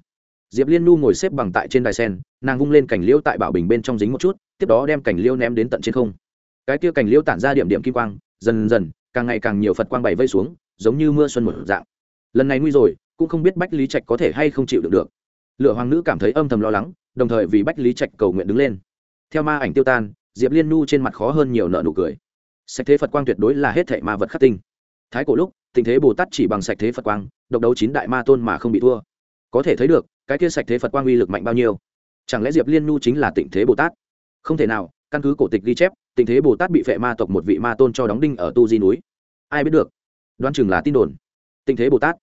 Diệp liên nu ngồi xếp bằng tại trên đài sen, nàng vung lên cảnh liêu tại bảo bình bên trong dính một chút, tiếp đó đem cảnh liêu ném đến tận trên không. Cái kia cảnh liêu tản ra điểm điểm kim quang, dần dần, càng ngày càng nhiều phật quang bày vây xuống, giống như mưa xuân một dạng. Lần này nguy rồi, cũng không biết bách lý trạch có thể hay không chịu được được. Lựa hoàng nữ cảm thấy âm thầm lo lắng, đồng thời vì bách lý trạch cầu nguyện đứng lên. Theo ma ảnh tiêu tan diệp liên nu trên mặt khó hơn nhiều nợ nụ cười. Sạch thế phật quang tuyệt đối là hết thệ ma vật khắc tinh. Thái cổ lúc, tình thế bồ tát chỉ bằng sạch thế phật quang, độc đấu chín đại ma tôn mà không bị thua. Có thể thấy được, cái kia sạch thế phật quang uy lực mạnh bao nhiêu. Chẳng lẽ diệp liên nu chính là tịnh thế bồ tát? Không thể nào, căn cứ cổ tịch ghi chép tình thế bồ tát bị phệ ma tộc một vị ma tôn cho đóng đinh ở tu di núi. Ai biết được? Đoán chừng là tin đồn. Tình thế bồ tát.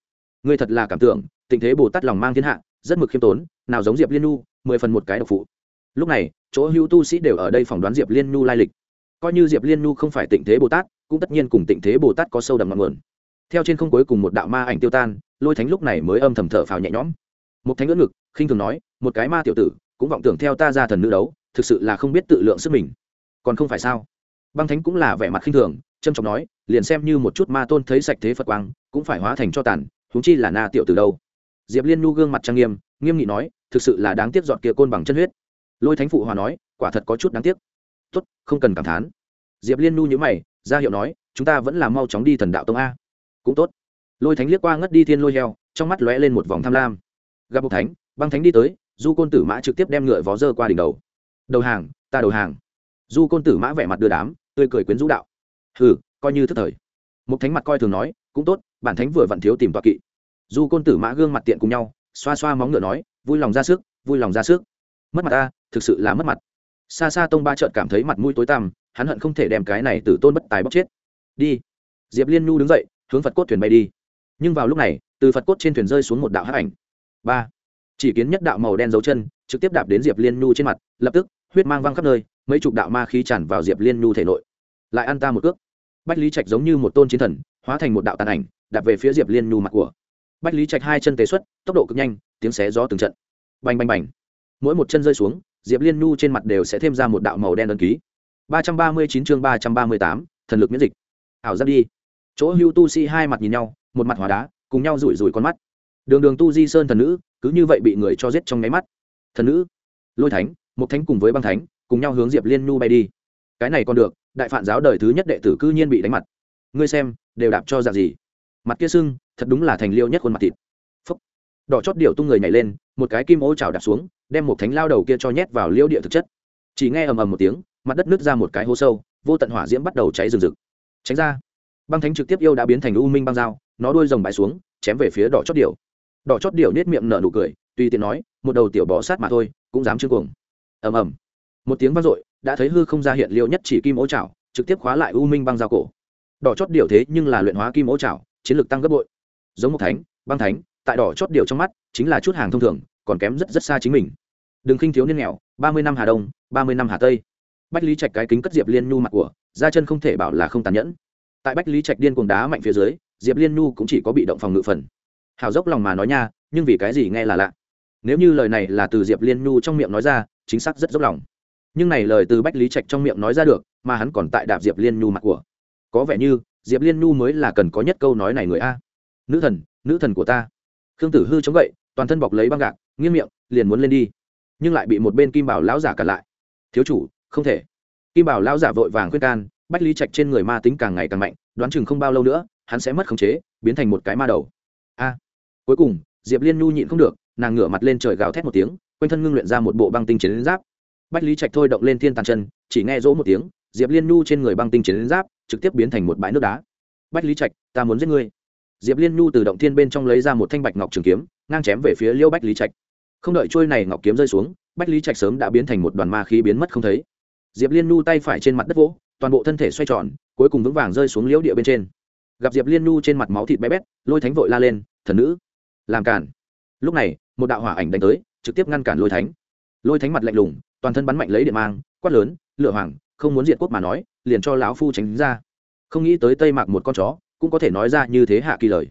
Người thật là cảm tưởng tình thế bồ tát lòng mang thiên hạ, rất mực khiêm tốn, nào giống diệp liên nu mười phần một cái độc phụ lúc này, chỗ hữu tu sĩ đều ở đây phỏng đoán diệp liên nu lai lịch. Coi như diệp liên nu không phải tịnh thế bồ tát, cũng tất nhiên cùng tịnh thế bồ tát có sâu đậm ngọn nguồn. Theo trên không cuối cùng một đạo ma ảnh tiêu tan, lôi thánh lúc này mới âm thầm thở phào nhẹ nhõm. Một thánh ngưỡng ngực, khinh thường nói, một cái ma tiểu tử, cũng vọng tưởng theo ta ra thần nữ đấu, thực sự là không biết tự lượng sức mình. Còn không phải sao? Băng thánh cũng là vẻ mặt khinh thường trâm trọng nói, liền xem như một chút ma tôn thấy sạch thế phật quang, cũng phải hóa thành cho tàn, huống chi là na tiểu từ đâu. Diệp liên nu gương mặt trang nghiêm nghiêm nghị nói, thực sự là đáng tiếc dọn kia côn bằng chân huyết lôi thánh phụ hòa nói, quả thật có chút đáng tiếc. Tốt, không cần cảm thán. Diệp liên nu nhữ mày, ra hiệu nói, chúng ta vẫn là mau chóng đi thần đạo tông a. Cũng tốt. Lôi thánh liếc qua ngất đi thiên lôi heo, trong mắt lóe lên một vòng tham lam. Gặp bục thánh, băng thánh đi tới, du côn tử mã trực tiếp đem ngựa vó dơ qua đỉnh đầu. Đầu hàng, ta đầu hàng. Du côn tử mã vẻ mặt đưa đám, tươi cười quyến rũ đạo. Hừ, coi như thức thời. Một thánh mặt coi thường nói, cũng tốt, bản thánh vừa vặn thiếu tìm tọa kỵ. Du côn tử mã gương mặt tiện cùng nhau, xoa xoa móng ngựa nói, vui lòng ra sức, vui lòng ra sức mất mặt ta, thực sự là mất mặt. Xa xa tông ba trợn cảm thấy mặt mũi tối tăm, hắn hận không thể đem cái này từ tôn bất tài bóc chết. Đi. Diệp liên nhu đứng dậy, hướng phật cốt thuyền bay đi. Nhưng vào lúc này, từ phật cốt trên thuyền rơi xuống một đạo hắc ảnh. Ba. Chỉ kiến nhất đạo màu đen dấu chân, trực tiếp đạp đến diệp liên nhu trên mặt, lập tức, huyết mang văng khắp nơi, mấy chục đạo ma khí tràn vào diệp liên nhu thể nội. Lại ăn ta một cước. Bách lý trạch giống như một tôn chiến thần, hóa thành một đạo tàn ảnh, đạp về phía diệp liên nhu mặt của. Bách lý trạch hai chân tế xuất, tốc độ cực nhanh, tiếng xé gió từng trận. Bành bành bành mỗi một chân rơi xuống, diệp liên nhu trên mặt đều sẽ thêm ra một đạo màu đen ấn ký. ba trăm ba mươi chín chương ba trăm ba mươi tám, thần lực miễn dịch. Ảo giáp đi. Chỗ hưu tu Si hai mặt nhìn nhau, một mặt hóa đá, cùng nhau rủi rủi con mắt. Đường đường tu di sơn thần nữ, cứ như vậy bị người cho giết trong nháy mắt. Thần nữ, lôi thánh một thánh cùng với băng thánh, cùng nhau hướng diệp liên nhu bay đi. Cái này còn được, đại phản giáo đời thứ nhất đệ tử cư nhiên bị đánh mặt. Ngươi xem, đều đạp cho dạng gì? Mặt kia sưng, thật đúng là thành liêu nhất khuôn mặt thịt. Phúc. Đỏ chót điệu tung người nhảy lên, một cái kim ô chảo đạp xuống đem một thánh lao đầu kia cho nhét vào liêu địa thực chất. Chỉ nghe ầm ầm một tiếng, mặt đất nứt ra một cái hố sâu, vô tận hỏa diễm bắt đầu cháy rừng rực. Tránh ra, băng thánh trực tiếp yêu đã biến thành u minh băng dao, nó đuôi rồng bãi xuống, chém về phía đỏ chót điệu đỏ chót điệu nết miệng nở nụ cười, tùy tiện nói, một đầu tiểu bò sát mà thôi, cũng dám chương cuồng. Ầm ầm. Một tiếng vang dội, đã thấy hư không ra hiện liêu nhất chỉ kim ố chảo, trực tiếp khóa lại u minh băng dao cổ. Đỏ chót điệu thế nhưng là luyện hóa kim ố chảo, chiến lược tăng gấp bội. Giống một thánh, băng thánh, tại đỏ chót điệu trong mắt, chính là chút hàng thông thường còn kém rất rất xa chính mình. Đừng khinh thiếu niên nghèo, ba mươi năm hà đông, ba mươi năm hà tây. Bách lý trạch cái kính cất diệp liên nhu mặt của ra chân không thể bảo là không tàn nhẫn. Tại bách lý trạch điên cuồng đá mạnh phía dưới, diệp liên nhu cũng chỉ có bị động phòng ngự phần. Hào dốc lòng mà nói nha, nhưng vì cái gì nghe là lạ. Nếu như lời này là từ diệp liên nhu trong miệng nói ra, chính xác rất dốc lòng. Nhưng này lời từ bách lý trạch trong miệng nói ra được, mà hắn còn tại đạp diệp liên nhu mặt của. Có vẻ như, diệp liên nhu mới là cần có nhất câu nói này người a. Nữ thần nữ thần của ta. Khương tử hư chống gậy, toàn thân bọc lấy băng gạc nghiêng miệng, liền muốn lên đi. Nhưng lại bị một bên kim bảo lão giả cản lại. Thiếu chủ, không thể. Kim bảo lão giả vội vàng khuyên can, bách lý trạch trên người ma tính càng ngày càng mạnh, đoán chừng không bao lâu nữa, hắn sẽ mất khống chế, biến thành một cái ma đầu. A. Cuối cùng, diệp liên nhu nhịn không được, nàng ngửa mặt lên trời gào thét một tiếng, quanh thân ngưng luyện ra một bộ băng tinh chiến giáp. Bách lý trạch thôi động lên thiên tàn chân, chỉ nghe rỗ một tiếng, diệp liên nhu trên người băng tinh chiến giáp trực tiếp biến thành một bãi nước đá. Bách lý trạch, ta muốn giết ngươi. Diệp liên nhu từ động thiên bên trong lấy ra một thanh bạch ngọc trường kiếm, ngang chém về phía liêu bách lý trạch không đợi trôi này ngọc kiếm rơi xuống, bách lý trạch sớm đã biến thành một đoàn ma khí biến mất không thấy. Diệp liên nhu tay phải trên mặt đất vỗ, toàn bộ thân thể xoay tròn, cuối cùng vững vàng rơi xuống liễu địa bên trên. Gặp diệp liên nhu trên mặt máu thịt bé bét, lôi thánh vội la lên, thần nữ, làm cản. Lúc này, một đạo hỏa ảnh đánh tới, trực tiếp ngăn cản lôi thánh. Lôi thánh mặt lạnh lùng, toàn thân bắn mạnh lấy điện mang, quát lớn, lựa hoàng, không muốn diện quốc mà nói, liền cho lão phu tránh ra. Không nghĩ tới tây mạc một con chó, cũng có thể nói ra như thế hạ kỳ lời.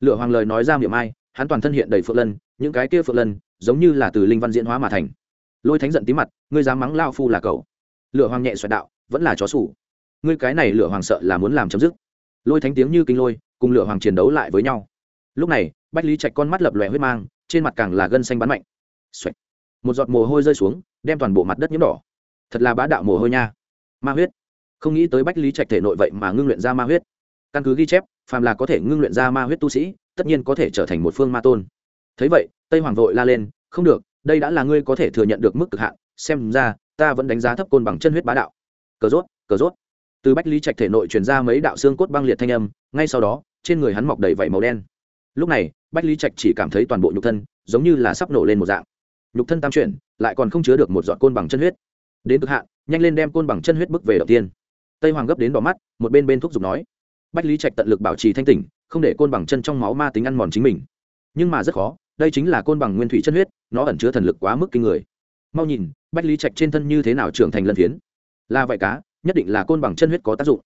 Lựa hoàng lời nói ra miệng ai, hắn toàn thân hiện đầy phượng lân, những cái kia phượng lân giống như là từ linh văn diễn hóa mà thành. Lôi thánh giận tí mặt, ngươi dám mắng lao phu là cậu. Lửa hoàng nhẹ xoẹt đạo, vẫn là chó sủ. Ngươi cái này lửa hoàng sợ là muốn làm chấm dứt. Lôi thánh tiếng như kinh lôi, cùng lửa hoàng chiến đấu lại với nhau. Lúc này, bách lý trạch con mắt lập lòe huyết mang, trên mặt càng là gân xanh bắn mạnh. Xoẹt. một giọt mồ hôi rơi xuống, đem toàn bộ mặt đất nhiễm đỏ. Thật là bá đạo mồ hôi nha. Ma huyết. Không nghĩ tới bách lý trạch thể nội vậy mà ngưng luyện ra ma huyết. Căn cứ ghi chép, phàm là có thể ngưng luyện ra ma huyết tu sĩ, tất nhiên có thể trở thành một phương ma tôn thấy vậy, tây hoàng vội la lên, không được, đây đã là ngươi có thể thừa nhận được mức cực hạn, xem ra, ta vẫn đánh giá thấp côn bằng chân huyết bá đạo. Cờ rốt cờ rốt. Từ bách lý trạch thể nội truyền ra mấy đạo xương cốt băng liệt thanh âm, ngay sau đó, trên người hắn mọc đầy vảy màu đen. Lúc này, bách lý trạch chỉ cảm thấy toàn bộ nhục thân giống như là sắp nổ lên một dạng. Nhục thân tam chuyển, lại còn không chứa được một giọt côn bằng chân huyết. Đến cực hạn, nhanh lên đem côn bằng chân huyết bước về đầu tiên. Tây hoàng gấp đến đỏ mắt, một bên bên thúc giục nói. Bách lý trạch tận lực bảo trì thanh tỉnh, không để côn bằng chân trong máu ma tính ăn mòn chính mình. Nhưng mà rất khó đây chính là côn bằng nguyên thủy chân huyết, nó ẩn chứa thần lực quá mức kinh người. Mau nhìn, bách lý trạch trên thân như thế nào trưởng thành lân phiến. Là vậy cá, nhất định là côn bằng chân huyết có tác dụng.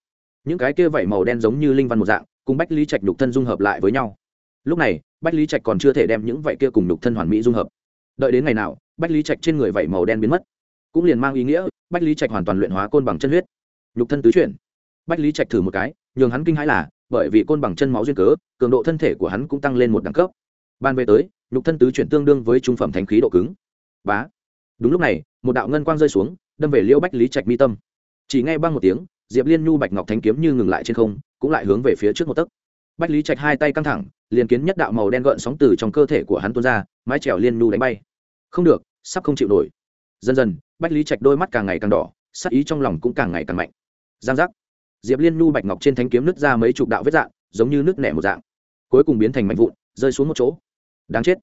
Những cái kia vảy màu đen giống như linh văn một dạng, cùng bách lý trạch nhục thân dung hợp lại với nhau. Lúc này, bách lý trạch còn chưa thể đem những vảy kia cùng nhục thân hoàn mỹ dung hợp. Đợi đến ngày nào, bách lý trạch trên người vảy màu đen biến mất. Cũng liền mang ý nghĩa, bách lý trạch hoàn toàn luyện hóa côn bằng chân huyết. Nhục thân tứ chuyển. Bách lý trạch thử một cái, nhường hắn kinh hãi là, bởi vì côn bằng chân máu duyên cớ, cường độ thân thể của hắn cũng tăng lên một đẳng cấp ban về tới, nhục thân tứ chuyển tương đương với trung phẩm thánh khí độ cứng. Bá. Đúng lúc này, một đạo ngân quang rơi xuống, đâm về liễu bách lý trạch mi tâm. Chỉ nghe băng một tiếng, diệp liên nhu bạch ngọc thánh kiếm như ngừng lại trên không, cũng lại hướng về phía trước một tấc. Bách lý trạch hai tay căng thẳng, liền kiến nhất đạo màu đen gợn sóng từ trong cơ thể của hắn tuôn ra, mái trèo liên nhu đánh bay. Không được, sắp không chịu nổi. Dần dần, bách lý trạch đôi mắt càng ngày càng đỏ sắc ý trong lòng cũng càng ngày càng mạnh. Giang giác. Diệp liên nhu bạch ngọc trên thánh kiếm nứt ra mấy chục đạo vết dạng, giống như nứt nẻ một dạng. Cuối cùng biến thành mạnh vụn, rơi xuống một chỗ đáng chết.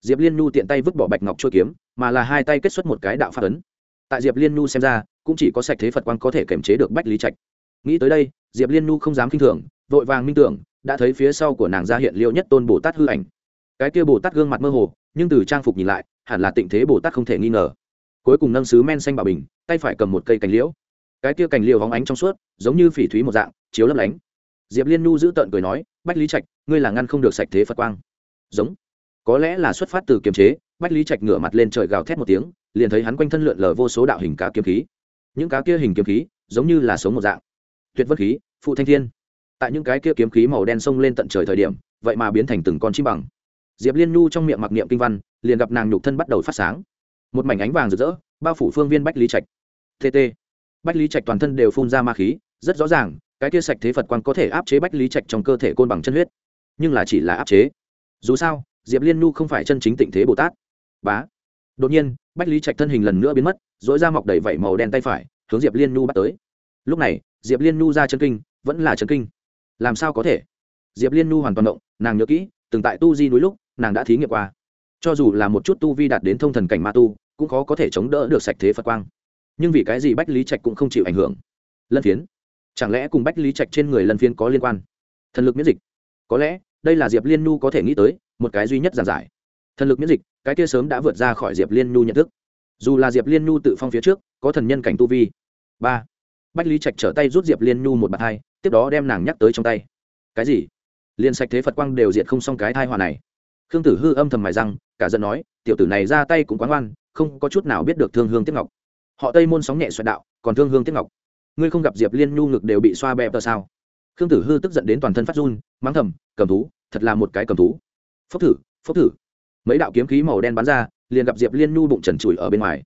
Diệp liên nhu tiện tay vứt bỏ bạch ngọc trôi kiếm, mà là hai tay kết xuất một cái đạo phát ấn. Tại diệp liên nhu xem ra, cũng chỉ có sạch thế phật quang có thể kiềm chế được bách lý trạch. Nghĩ tới đây, diệp liên nhu không dám k i n h thường, vội vàng minh tưởng, đã thấy phía sau của nàng ra hiện liệu nhất tôn bồ tát hư ảnh. Cái kia bồ tát gương mặt mơ hồ, nhưng từ trang phục nhìn lại, hẳn là tịnh thế bồ tát không thể nghi ngờ. Cuối cùng nâng sứ men xanh bảo bình, tay phải cầm một cây cành liễu. Cái kia cành liễu hóng ánh trong suốt, giống như phỉ thúy một dạng, chiếu lấp lánh. Diệp liên nhu giữ tợn cười nói, bách lý trạch, ngươi là ngăn không được sạch thế phật quang. Giống có lẽ là xuất phát từ kiềm chế, bách lý trạch ngửa mặt lên trời gào thét một tiếng, liền thấy hắn quanh thân lượn lờ vô số đạo hình cá kiếm khí. Những cá kia hình kiếm khí, giống như là sống một dạng. Tuyệt vất khí, phụ thanh thiên. Tại những cái kia kiếm khí màu đen xông lên tận trời thời điểm, vậy mà biến thành từng con chim bằng. Diệp liên nhu trong miệng mặc niệm kinh văn, liền gặp nàng nhục thân bắt đầu phát sáng. Một mảnh ánh vàng rực rỡ, bao phủ phương viên bách lý trạch. Tt bách lý trạch toàn thân đều phun ra ma khí, rất rõ ràng, cái kia sạch thế phật quang có thể áp chế bách lý trạch trong cơ thể côn bằng chân huyết. Nhưng là chỉ là áp chế. Dù sao diệp liên nhu không phải chân chính tịnh thế bồ tát. Bá. Đột nhiên, bách lý trạch thân hình lần nữa biến mất dỗi ra mọc đầy vẩy màu đen tay phải, hướng diệp liên nhu bắt tới. Lúc này, diệp liên nhu ra chân kinh, vẫn là chân kinh. Làm sao có thể? Diệp liên nhu hoàn toàn động, nàng nhớ kỹ, từng tại tu di núi lúc, nàng đã thí nghiệm qua. Cho dù là một chút tu vi đạt đến thông thần cảnh ma tu, cũng khó có thể chống đỡ được sạch thế phật quang. Nhưng vì cái gì bách lý trạch cũng không chịu ảnh hưởng? Lân phiến. Chẳng lẽ cùng bách lý trạch trên người lân phiến có liên quan? Thần lực miễn dịch. Có lẽ, đây là diệp liên nhu có thể nghĩ tới một cái duy nhất giản giải. Thần lực miễn dịch, cái kia sớm đã vượt ra khỏi diệp liên nhu nhận thức. Dù là diệp liên nhu tự phong phía trước, có thần nhân cảnh tu vi. Ba. Bách lý trạch trở tay rút diệp liên nhu một bàn hai tiếp đó đem nàng nhắc tới trong tay. Cái gì? Liên sạch thế phật quang đều diệt không xong cái thai hòa này. Khương tử hư âm thầm mài răng, cả giận nói, tiểu tử này ra tay cũng quán oan không có chút nào biết được thương hương tiếp ngọc. Họ tây môn sóng nhẹ xoẹt đạo, còn thương hương tiếp ngọc. Ngươi không gặp diệp liên nhu ngực đều bị xoa bẹp tờ sao? Khương tử hư tức giận đến toàn thân phát run, mắng thầm, cầm thú, thật là một cái cầm thú phốc thử phốc thử. Mấy đạo kiếm khí màu đen bắn ra, liền gặp diệp liên nhu bụng trần trụi ở bên ngoài.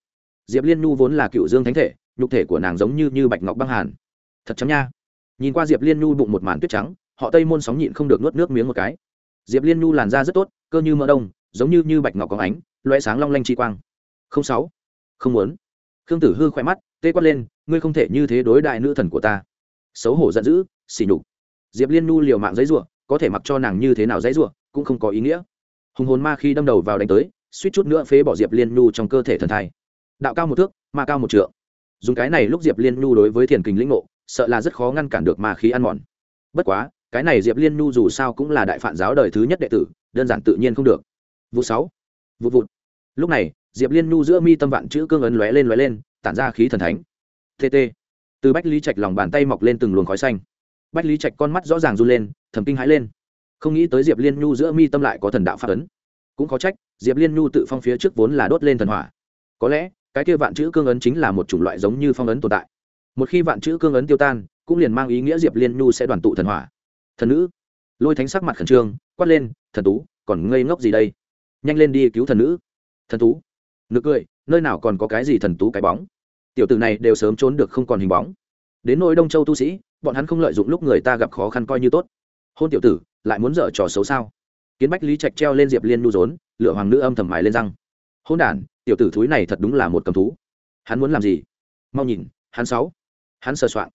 Diệp liên nhu vốn là cựu dương thánh thể, nhục thể của nàng giống như như bạch ngọc băng hàn. Thật chấm nha. Nhìn qua diệp liên nhu bụng một màn tuyết trắng, họ tây môn sóng nhịn không được nuốt nước miếng một cái. Diệp liên nhu làn da rất tốt, cơ như mỡ đông, giống như như bạch ngọc có ánh loe sáng long lanh chi quang. Không sáu. Không muốn. Khương tử hư khỏe mắt, tê quát lên, ngươi không thể như thế đối đại nữ thần của ta. Xấu hổ giận dữ xỉ nhục. Diệp liên nhu liều mạng giấy ruộng có thể mặc cho nàng như thế nào dãy ruộng cũng không có ý nghĩa. Hùng hồn ma khi đâm đầu vào đánh tới, suýt chút nữa phế bỏ diệp liên nhu trong cơ thể thần thai. Đạo cao một thước, ma cao một trượng. Dùng cái này lúc diệp liên nhu đối với thiền kình lĩnh ngộ, sợ là rất khó ngăn cản được ma khí ăn mòn. Bất quá, cái này diệp liên nhu dù sao cũng là đại phản giáo đời thứ nhất đệ tử, đơn giản tự nhiên không được. Vụ sáu. Vụ vụt. Lúc này, diệp liên nhu giữa mi tâm vạn chữ cương ấn lóe lên lóe lên, tản ra khí thần thánh. Tt từ bách lý trạch lòng bàn tay mọc lên từng luồng khói xanh bách lý trạch con mắt rõ ràng run lên, thầm kinh hãi lên. Không nghĩ tới diệp liên nhu giữa mi tâm lại có thần đạo phát ấn. Cũng có trách, diệp liên nhu tự phong phía trước vốn là đốt lên thần hỏa. Có lẽ, cái kia vạn chữ cương ấn chính là một chủng loại giống như phong ấn tồn tại. Một khi vạn chữ cương ấn tiêu tan, cũng liền mang ý nghĩa diệp liên nhu sẽ đoàn tụ thần hỏa. Thần nữ. Lôi thánh sắc mặt khẩn trương, quát lên, thần tú, còn ngây ngốc gì đây? Nhanh lên đi cứu thần nữ. Thần tú? Nực cười, nơi nào còn có cái gì thần tú cái bóng? Tiểu tử này đều sớm trốn được không còn hình bóng. Đến nỗi đông châu tu sĩ bọn hắn không lợi dụng lúc người ta gặp khó khăn coi như tốt. Hôn tiểu tử, lại muốn dở trò xấu sao? Kiến bách lý trạch treo lên diệp liên nu rốn lựa hoàng nữ âm thầm mài lên răng. Hôn đản, tiểu tử thúi này thật đúng là một cầm thú. Hắn muốn làm gì? Mau nhìn, hắn sáu. Hắn sờ soạn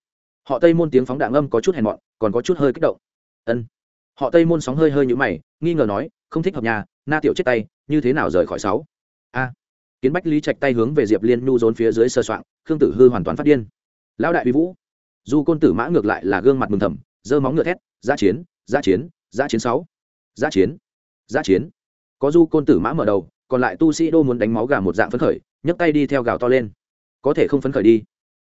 họ tây môn tiếng phóng đạn âm có chút hèn mọn, còn có chút hơi kích động. Ân. Họ tây môn sóng hơi hơi nhũ mày, nghi ngờ nói, không thích hợp nhà, na tiểu chết tay, như thế nào rời khỏi sáu? A. Kiến bách lý trạch tay hướng về diệp liên nu rốn phía dưới sơ soạn khương tử hư hoàn toàn phát điên. Lão đại uy vũ du côn tử mã ngược lại là gương mặt mừng thầm, giơ móng ngựa thét, giã chiến giã chiến giã chiến sáu, giã chiến giã chiến. Có du côn tử mã mở đầu, còn lại tu sĩ đô muốn đánh máu gà một dạng phấn khởi, nhấc tay đi theo gào to lên. Có thể không phấn khởi đi.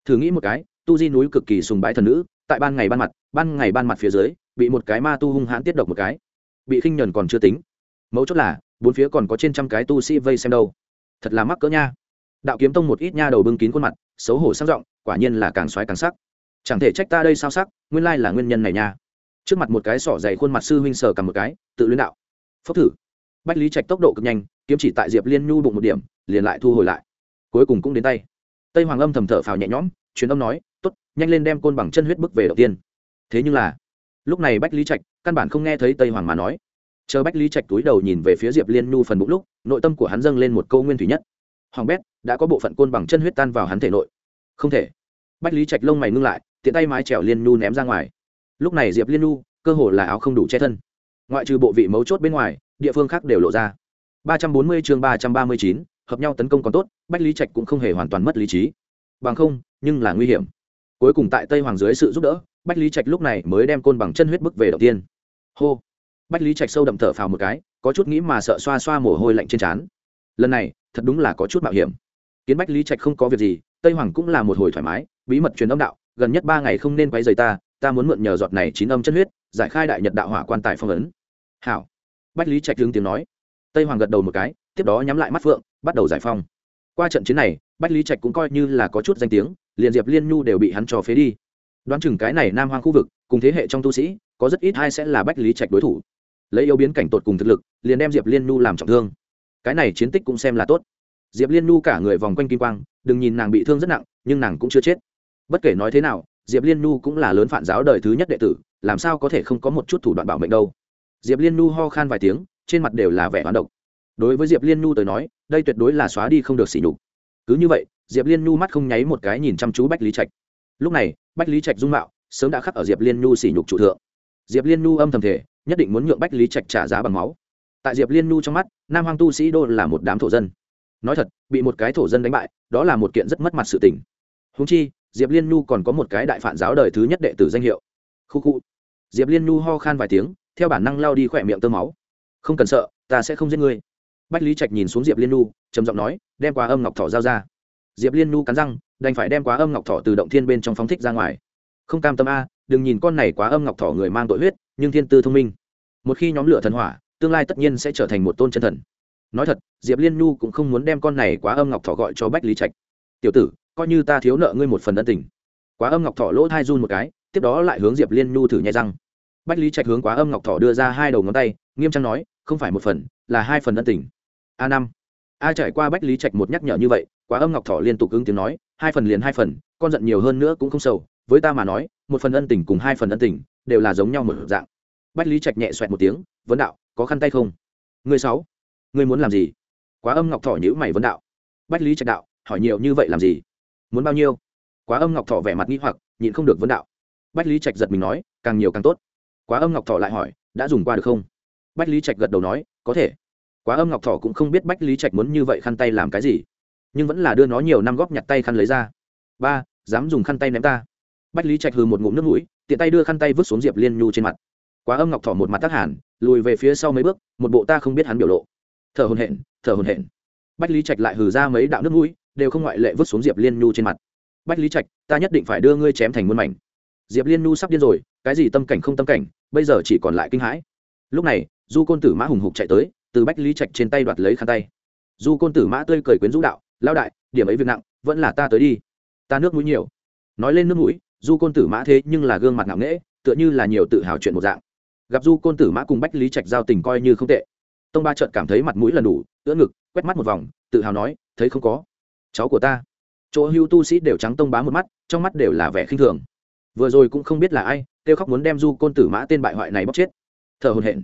Thử nghĩ một cái, tu di núi cực kỳ sùng bái thần nữ, tại ban ngày ban mặt, ban ngày ban mặt phía dưới, bị một cái ma tu hung hãn tiết độc một cái. Bị khinh nhuần còn chưa tính. Mấu chốt là, bốn phía còn có trên trăm cái tu sĩ vây xem đâu. Thật là mắc cỡ nha. Đạo kiếm tông một ít nha đầu bưng kín khuôn mặt, xấu hổ sang giọng, quả nhiên là càng xoáy càng sắc chẳng thể trách ta đây sao sắc, nguyên lai là nguyên nhân này nha. Trước mặt một cái sỏ dày khuôn mặt sư huynh sờ cầm một cái, tự luyến đạo. Phốc thử. Bách lý trạch tốc độ cực nhanh, kiếm chỉ tại diệp liên nhu bụng một điểm, liền lại thu hồi lại. Cuối cùng cũng đến tay. Tây hoàng âm thầm thở phào nhẹ nhõm, truyền âm nói t ố t nhanh lên đem côn bằng chân huyết bước về đầu tiên. Thế nhưng là, lúc này bách lý trạch căn bản không nghe thấy tây hoàng mà nói. Chờ bách lý trạch túi đầu nhìn về phía diệp liên nhu phần bụng lúc, nội tâm của hắn dâng lên một câu nguyên thủy nhất. Hoàng bét, đã có bộ phận côn bằng chân huyết tan vào hắn thể nội. Không thể. Bách lý trạch lông mày ngưng lại tiện tay mái trèo liên nhu ném ra ngoài. Lúc này diệp liên nhu, cơ hồ là áo không đủ che thân. Ngoại trừ bộ vị mấu chốt bên ngoài, địa phương khác đều lộ ra. ba trăm bốn mươi chương ba trăm ba mươi chín, hợp nhau tấn công còn tốt, bách lý trạch cũng không hề hoàn toàn mất lý trí. Bằng không, nhưng là nguy hiểm. Cuối cùng tại tây hoàng dưới sự giúp đỡ, bách lý trạch lúc này mới đem côn bằng chân huyết bức về đầu tiên. Hô! Bách lý trạch sâu đậm thở phào một cái, có chút nghĩ mà sợ xoa xoa mồ hôi lạnh trên trán. Lần này, thật đúng là có chút mạo hiểm. Kiến bách lý trạch không có việc gì, tây hoàng cũng là một hồi thoải mái, bí mật truyền âm đạo gần nhất ba ngày không nên quay dày ta ta muốn mượn nhờ giọt này chín âm chân huyết, giải khai đại nhật đạo hỏa quan tài phong ấn. Hảo. Bách lý trạch dương tiếng nói. Tây hoàng gật đầu một cái, tiếp đó nhắm lại mắt phượng, bắt đầu giải phong. Qua trận chiến này, bách lý trạch cũng coi như là có chút danh tiếng, liền diệp liên nhu đều bị hắn trò phế đi. Đoán chừng cái này nam hoang khu vực, cùng thế hệ trong tu sĩ, có rất ít ai sẽ là bách lý trạch đối thủ. Lấy yêu biến cảnh tột cùng thực lực, liền đem diệp liên nhu làm trọng thương. Cái này chiến tích cũng xem là tốt. Diệp liên nhu cả người vòng quanh kim quang, đừng nhìn nàng bị thương rất nặng, nhưng nàng cũng chưa chết bất kể nói thế nào, diệp liên nhu cũng là lớn phản giáo đời thứ nhất đệ tử, làm sao có thể không có một chút thủ đoạn bảo mệnh đâu. Diệp liên nhu ho khan vài tiếng, trên mặt đều là vẻ hoán độc. Đối với diệp liên nhu tới nói, đây tuyệt đối là xóa đi không được xỉ nhục. Cứ như vậy, diệp liên nhu mắt không nháy một cái nhìn chăm chú bách lý trạch. Lúc này, bách lý trạch dung mạo sớm đã khắc ở diệp liên nhu xỉ nhục chủ thượng. Diệp liên nhu âm thầm thể nhất định muốn nhượng bách lý trạch trả giá bằng máu. Tại diệp liên nhu trong mắt, nam hoàng tu sĩ đô là một đám thổ dân. Nói thật, bị một cái thổ dân đánh bại, đó là một kiện rất mất mặt sự tình. Húng chi diệp liên nhu còn có một cái đại phản giáo đời thứ nhất đệ tử danh hiệu. Khu khu. Diệp liên nhu ho khan vài tiếng, theo bản năng lao đi khỏe miệng tơ máu. Không cần sợ, ta sẽ không giết ngươi. Bách lý trạch nhìn xuống diệp liên nhu, trầm giọng nói, đem quá âm ngọc thỏ giao ra. Diệp liên nhu cắn răng, đành phải đem quá âm ngọc thỏ từ động thiên bên trong phóng thích ra ngoài. Không cam tâm a, đừng nhìn con này quá âm ngọc thỏ người mang tội huyết, nhưng thiên tư thông minh. Một khi nhóm lửa thần hỏa, tương lai tất nhiên sẽ trở thành một tôn chân thần. Nói thật, diệp liên nhu cũng không muốn đem con này quá âm ngọc thọ gọi cho bách lý trạch. Tiểu tử coi như ta thiếu nợ ngươi một phần ân tình. Quá âm ngọc thọ lỗ thai run một cái, tiếp đó lại hướng diệp liên nhu thử nhai răng. Bách lý trạch hướng quá âm ngọc thọ đưa ra hai đầu ngón tay, nghiêm trang nói, không phải một phần, là hai phần ân tình. A năm. A trải qua bách lý trạch một nhắc nhở như vậy, quá âm ngọc thọ liên tục ứng tiếng nói, hai phần liền hai phần, con giận nhiều hơn nữa cũng không sầu, với ta mà nói, một phần ân tình cùng hai phần ân tình, đều là giống nhau một dạng. Bách lý trạch nhẹ xoẹt một tiếng, vấn đạo, có khăn tay không? Người sáu, ngươi muốn làm gì? Quá âm ngọc thọ nhữ mày vấn đạo. Bách lý trạch đạo, hỏi nhiều như vậy làm gì? Muốn bao nhiêu? Quá âm ngọc thọ vẻ mặt nghĩ hoặc, nhịn không được vấn đạo. Bách lý trạch giật mình nói, càng nhiều càng tốt. Quá âm ngọc thọ lại hỏi, đã dùng qua được không? Bách lý trạch gật đầu nói, có thể. Quá âm ngọc thọ cũng không biết bách lý trạch muốn như vậy khăn tay làm cái gì, nhưng vẫn là đưa nó nhiều năm góp nhặt tay khăn lấy ra. Ba, dám dùng khăn tay ném ta. Bách lý trạch hừ một ngụm nước mũi, tiện tay đưa khăn tay vứt xuống diệp liên nhu trên mặt. Quá âm ngọc thỏ một mặt tác hàn, lùi về phía sau mấy bước, một bộ ta không biết hắn biểu lộ. Thở hồn hển, thở hồn hển. Bách lý trạch lại hừ ra mấy đạo nước mũi đều không ngoại lệ vứt xuống diệp liên nhu trên mặt. Bách lý trạch, ta nhất định phải đưa ngươi chém thành muôn mảnh. Diệp liên nhu sắp điên rồi, cái gì tâm cảnh không tâm cảnh, bây giờ chỉ còn lại kinh hãi. Lúc này, du côn tử mã hùng hục chạy tới, từ bách lý trạch trên tay đoạt lấy khăn tay. Du côn tử mã tươi cười quyến rũ đạo lao đại, điểm ấy việc nặng, vẫn là ta tới đi. Ta nước mũi nhiều. Nói lên nước mũi, du côn tử mã thế nhưng là gương mặt ngạo nghễ, tựa như là nhiều tự hào chuyện một dạng. Gặp du côn tử mã cùng bách lý trạch giao tình coi như không tệ. Tông ba trợt cảm thấy mặt mũi lần đủ, ưỡn ngực, quét mắt một vòng, tự hào nói, thấy không có cháu của ta. Chỗ hưu tu sĩ đều trắng tông bá một mắt, trong mắt đều là vẻ khinh thường. Vừa rồi cũng không biết là ai, kêu khóc muốn đem du côn tử mã tên bại hoại này bóc chết. Thở hồn hển.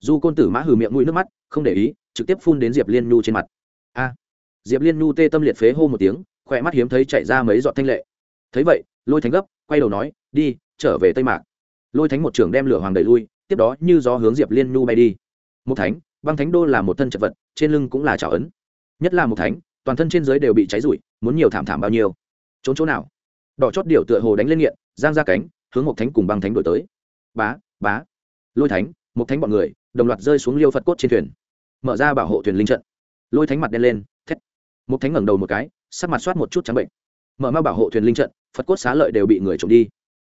Du côn tử mã hừ miệng mũi nước mắt, không để ý, trực tiếp phun đến diệp liên nhu trên mặt. A. Diệp liên nhu tê tâm liệt phế hô một tiếng, khỏe mắt hiếm thấy chạy ra mấy giọt thanh lệ. Thấy vậy, lôi thánh gấp, quay đầu nói, đi, trở về tây mạc. Lôi thánh một trưởng đem lửa hoàng đẩy lui, tiếp đó như gió hướng diệp liên nhu bay đi. Một thánh, băng thánh đô là một thân chật vật, trên lưng cũng là trào ấn. Nhất là một thánh toàn thân trên dưới đều bị cháy rụi, muốn nhiều thảm thảm bao nhiêu. Trốn chỗ nào? Đỏ chót điệu tựa hồ đánh lên nghiện, giang ra cánh, hướng một thánh cùng băng thánh đổi tới. Bá bá. Lôi thánh một thánh bọn người, đồng loạt rơi xuống liêu phật cốt trên thuyền. Mở ra bảo hộ thuyền linh trận. Lôi thánh mặt đen lên, thét. Một thánh ngẩng đầu một cái, sắc mặt soát một chút trắng bệnh. Mở ma bảo hộ thuyền linh trận, phật cốt xá lợi đều bị người trộm đi.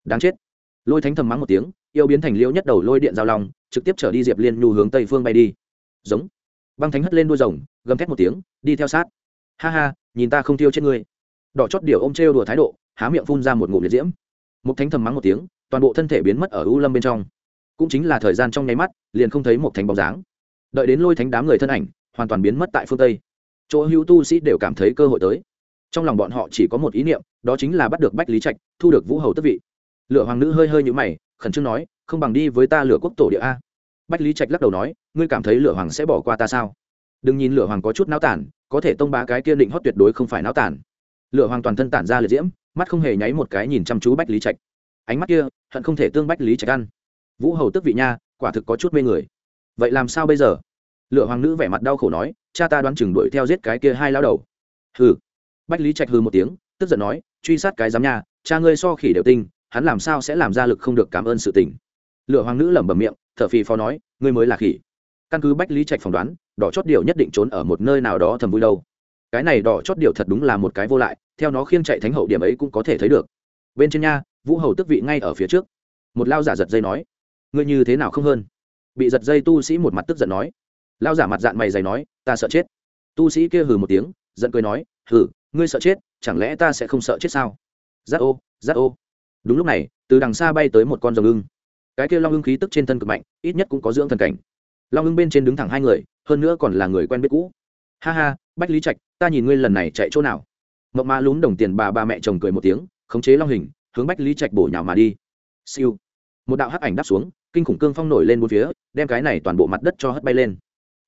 Đáng chết. Lôi thánh thầm mắng một tiếng, yêu biến thành liêu nhất đầu lôi điện giao long, trực tiếp trở đi diệp liên nhu hướng tây phương bay đi. Giống. Băng thánh hất lên đuôi rồng, gầm thét một tiếng, đi theo sát ha ha, nhìn ta không tiêu chết ngươi. Đỏ chót điều ô m trêu đùa thái độ, há miệng phun ra một ngụm liệt diễm. Một thánh thầm mắng một tiếng, toàn bộ thân thể biến mất ở u lâm bên trong. Cũng chính là thời gian trong nháy mắt, liền không thấy một thánh bóng dáng. Đợi đến lôi thánh đám người thân ảnh, hoàn toàn biến mất tại phương tây. Chỗ hữu tu sĩ đều cảm thấy cơ hội tới. Trong lòng bọn họ chỉ có một ý niệm, đó chính là bắt được bách lý trạch, thu được vũ hầu tức vị. Lựa hoàng nữ hơi hơi nhũ mày, khẩn trương nói, không bằng đi với ta lửa quốc tổ địa a. Bách lý trạch lắc đầu nói, ngươi cảm thấy lửa hoàng sẽ bỏ qua ta sao? Đừng nhìn lửa hoàng có chút náo tản có thể tông ba cái kia định hót tuyệt đối không phải náo tản. Lửa hoàng toàn thân tản ra liệt diễm, mắt không hề nháy một cái nhìn chăm chú bách lý trạch. Ánh mắt kia, hận không thể tương bách lý trạch ăn. Vũ hầu tức vị nha, quả thực có chút mê người. Vậy làm sao bây giờ? Lựa hoàng nữ vẻ mặt đau khổ nói, cha ta đoán chừng đuổi theo giết cái kia hai lao đầu. Hừ. Bách lý trạch hừ một tiếng, tức giận nói, truy sát cái giám nha, cha ngươi so khỉ đều tinh, hắn làm sao sẽ làm ra lực không được cảm ơn sự tình. Lựa hoàng nữ lẩm bẩm miệng, thở phì phò nói, ngươi mới là khỉ căn cứ bách lý trạch phỏng đoán, đỏ chót điều nhất định trốn ở một nơi nào đó thầm vui đâu cái này đỏ chót điều thật đúng là một cái vô lại, theo nó khiêng chạy thánh hậu điểm ấy cũng có thể thấy được. Bên trên nha, vũ hầu tức vị ngay ở phía trước. Một lao giả giật dây nói, ngươi như thế nào không hơn? Bị giật dây tu sĩ một mặt tức giận nói. Lao giả mặt dạng mày dày nói, ta sợ chết. Tu sĩ kia hừ một tiếng, giận cười nói, hừ, ngươi sợ chết, chẳng lẽ ta sẽ không sợ chết sao? Giác ô giác ô. Đúng lúc này, từ đằng xa bay tới một con rồng ưng. Cái kia long ưng khí tức trên thân cực mạnh, ít nhất cũng có dưỡng thần cảnh long ưng bên trên đứng thẳng hai người hơn nữa còn là người quen biết cũ ha ha bách lý trạch ta nhìn ngươi lần này chạy chỗ nào mộng ma lún đồng tiền bà ba mẹ chồng cười một tiếng khống chế long hình hướng bách lý trạch bổ nhào mà đi siêu một đạo hắc ảnh đáp xuống kinh khủng cương phong nổi lên bốn phía đem cái này toàn bộ mặt đất cho hất bay lên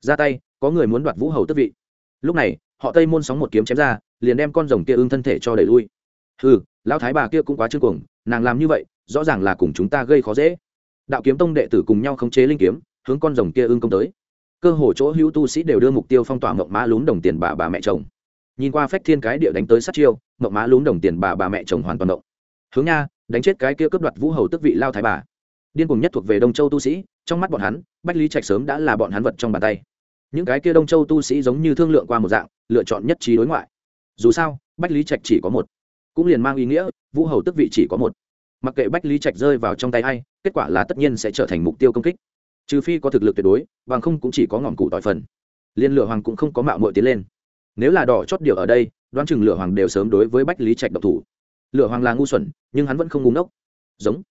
ra tay có người muốn đoạt vũ hầu tức vị lúc này họ tây môn sóng một kiếm chém ra liền đem con rồng kia ưng thân thể cho đẩy lui ừ lão thái bà kia cũng quá trương cuồng nàng làm như vậy rõ ràng là cùng chúng ta gây khó dễ đạo kiếm tông đệ tử cùng nhau khống chế linh kiếm hướng con rồng kia ưng công tới. Cơ hồ chỗ hữu tu sĩ đều đưa mục tiêu phong tỏa mộng mã lún đồng tiền bà bà mẹ chồng. Nhìn qua phách thiên cái địa đánh tới sát chiêu, mộng mã lún đồng tiền bà bà mẹ chồng hoàn toàn động. Hướng nha, đánh chết cái kia cướp đoạt vũ hầu tức vị lao thái bà. Điên cùng nhất thuộc về đông châu tu sĩ, trong mắt bọn hắn, bách lý trạch sớm đã là bọn hắn vật trong bàn tay. Những cái kia đông châu tu sĩ giống như thương lượng qua một dạng, lựa chọn nhất trí đối ngoại. Dù sao, bách lý trạch chỉ có một. Cũng liền mang ý nghĩa, vũ hầu tức vị chỉ có một. Mặc kệ bách lý trạch rơi vào trong tay hay kết quả là tất nhiên sẽ trở thành mục tiêu công kích trừ phi có thực lực tuyệt đối, bằng không cũng chỉ có ngọn cụ tỏi phần. Liên lửa hoàng cũng không có mạo mội tiến lên. Nếu là đỏ chót điều ở đây, đoán chừng lửa hoàng đều sớm đối với bách lý trạch độc thủ. Lửa hoàng là ngu xuẩn, nhưng hắn vẫn không ngúng ngốc. giống.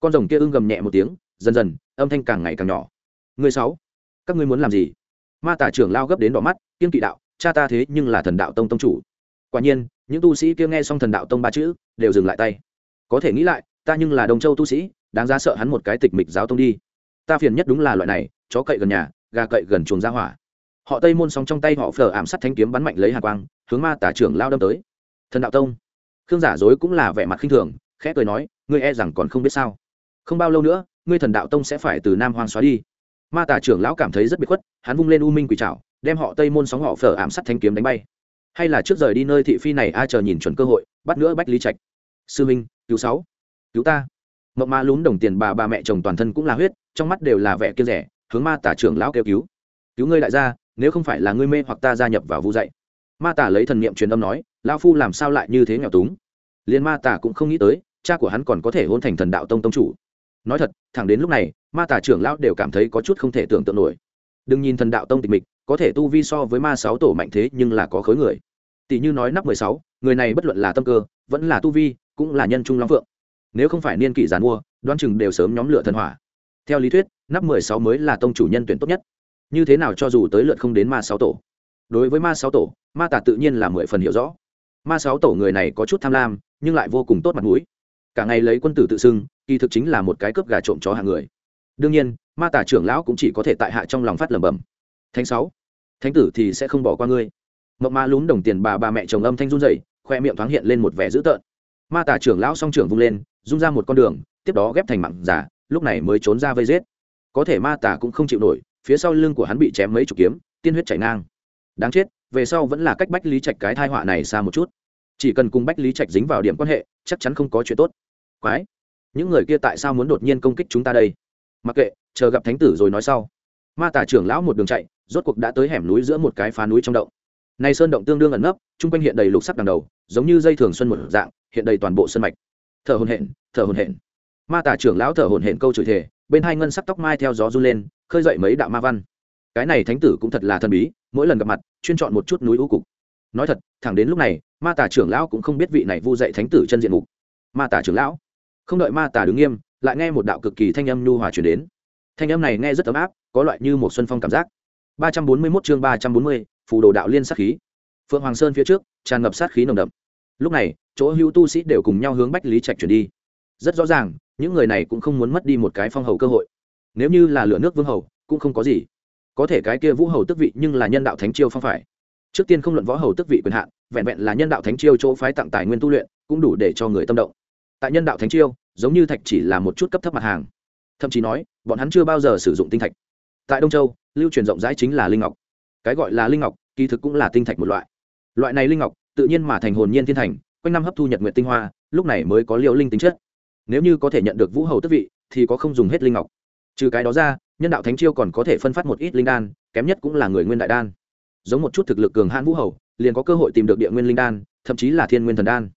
Con rồng kia ưng gầm nhẹ một tiếng, dần dần, âm thanh càng ngày càng nhỏ. Người sáu, các ngươi muốn làm gì? Ma tả trưởng lao gấp đến đỏ mắt, kiên kỵ đạo, cha ta thế nhưng là thần đạo tông tông chủ. Quả nhiên, những tu sĩ kia nghe xong thần đạo tông ba chữ, đều dừng lại tay. Có thể nghĩ lại, ta nhưng là đồng châu tu sĩ, đáng giá sợ hắn một cái tịch mịch giáo tông đi ta phiền nhất đúng là loại này, chó cậy gần nhà, gà cậy gần chuồng ra hỏa. Họ tây môn sóng trong tay họ phở ảm sắt thanh kiếm bắn mạnh lấy hạ quang, hướng ma tả trưởng lao đâm tới. Thần đạo tông. Khương giả dối cũng là vẻ mặt khinh thường, khẽ cười nói, ngươi e rằng còn không biết sao. Không bao lâu nữa, ngươi thần đạo tông sẽ phải từ nam hoang xóa đi. Ma tả trưởng lão cảm thấy rất bị khuất, hắn vung lên u minh quỷ trảo, đem họ tây môn sóng họ phở ảm sắt thanh kiếm đánh bay. Hay là trước rời đi nơi thị phi này ai chờ nhìn chuẩn cơ hội, bắt nữa bách lý trạch. Sư minh, cứu sáu. Cứu ta mộng ma lún đồng tiền bà bà mẹ chồng toàn thân cũng là huyết, trong mắt đều là vẻ kia rẻ, hướng ma tả trưởng lão kêu cứu. Cứu ngươi đại gia, nếu không phải là ngươi mê hoặc ta gia nhập vào vu dạy. Ma tả lấy thần niệm truyền âm nói, lão phu làm sao lại như thế nghèo túng? Liền ma tả cũng không nghĩ tới, cha của hắn còn có thể hôn thành thần đạo tông tông chủ. Nói thật, thẳng đến lúc này, ma tả trưởng lão đều cảm thấy có chút không thể tưởng tượng nổi. Đừng nhìn thần đạo tông tịch mịch, có thể tu vi so với ma sáu tổ mạnh thế nhưng là có khối người. Tỷ như nói nắp mười sáu, người này bất luận là tâm cơ, vẫn là tu vi, cũng là nhân trung long phượng nếu không phải niên kỷ giàn mua, đoán chừng đều sớm nhóm lửa thần hỏa. Theo lý thuyết, nắp mười sáu mới là tông chủ nhân tuyển tốt nhất. Như thế nào cho dù tới lượt không đến ma sáu tổ. Đối với ma sáu tổ, ma tả tự nhiên là mười phần hiểu rõ. Ma sáu tổ người này có chút tham lam, nhưng lại vô cùng tốt mặt mũi. Cả ngày lấy quân tử tự xưng, kỳ thực chính là một cái cướp gà trộm chó hàng người. Đương nhiên, ma tả trưởng lão cũng chỉ có thể tại hạ trong lòng phát lẩm bẩm. Thánh sáu, thánh tử thì sẽ không bỏ qua ngươi. Mộng ma lún đồng tiền bà bà mẹ chồng âm thanh run dậy khoe miệng thoáng hiện lên một vẻ dữ tợn. Ma tả trưởng lão song trưởng vung lên dung ra một con đường, tiếp đó ghép thành mạng giả, lúc này mới trốn ra vây giết. Có thể ma tà cũng không chịu nổi, phía sau lưng của hắn bị chém mấy chục kiếm, tiên huyết chảy ngang. Đáng chết, về sau vẫn là cách bách lý trạch cái thai họa này xa một chút. Chỉ cần cùng bách lý trạch dính vào điểm quan hệ, chắc chắn không có chuyện tốt. Quái! Những người kia tại sao muốn đột nhiên công kích chúng ta đây? Mặc kệ, chờ gặp thánh tử rồi nói sau. Ma tà trưởng lão một đường chạy, rốt cuộc đã tới hẻm núi giữa một cái phá núi trong động. Nay sơn động tương đương ẩn nấp, chung quanh hiện đầy lục sắc đằng đầu, giống như dây thường xuân một dạng, hiện đầy toàn bộ sân mạch thở hồn hển thở hồn hển. Ma tả trưởng lão thở hồn hển câu chửi thề, bên hai ngân sắc tóc mai theo gió run lên khơi dậy mấy đạo ma văn. Cái này thánh tử cũng thật là thần bí mỗi lần gặp mặt chuyên chọn một chút núi u cục. Nói thật thẳng đến lúc này ma tả trưởng lão cũng không biết vị này vu dạy thánh tử chân diện mục. Ma tả trưởng lão. Không đợi ma tả đứng nghiêm lại nghe một đạo cực kỳ thanh âm nhu hòa chuyển đến. Thanh âm này nghe rất ấm áp có loại như một xuân phong cảm giác. Ba trăm bốn mươi 341 chương ba trăm bốn mươi phù đồ đạo liên sát khí. Phượng hoàng sơn phía trước tràn ngập sát khí nồng đậm lúc này, chỗ hữu tu sĩ đều cùng nhau hướng bách lý trạch chuyển đi. Rất rõ ràng, những người này cũng không muốn mất đi một cái phong hầu cơ hội. Nếu như là lửa nước vương hầu, cũng không có gì. Có thể cái kia vũ hầu tức vị nhưng là nhân đạo thánh chiêu phong phải. Trước tiên không luận võ hầu tức vị quyền hạn, vẹn vẹn là nhân đạo thánh chiêu chỗ phái tặng tài nguyên tu luyện, cũng đủ để cho người tâm động. Tại nhân đạo thánh chiêu, giống như thạch chỉ là một chút cấp thấp mặt hàng. Thậm chí nói, bọn hắn chưa bao giờ sử dụng tinh thạch. Tại đông châu, lưu truyền rộng rãi chính là linh ngọc. Cái gọi là linh ngọc, kỳ thực cũng là tinh thạch một loại. Loại này linh ngọc tự nhiên mà thành hồn nhiên thiên thành, quanh năm hấp thu nhật nguyện tinh hoa, lúc này mới có liệu linh tính chất. Nếu như có thể nhận được vũ hầu tức vị, thì có không dùng hết linh ngọc. Trừ cái đó ra, nhân đạo thánh chiêu còn có thể phân phát một ít linh đan, kém nhất cũng là người nguyên đại đan. Giống một chút thực lực cường hãn vũ hầu, liền có cơ hội tìm được địa nguyên linh đan, thậm chí là thiên nguyên thần đan.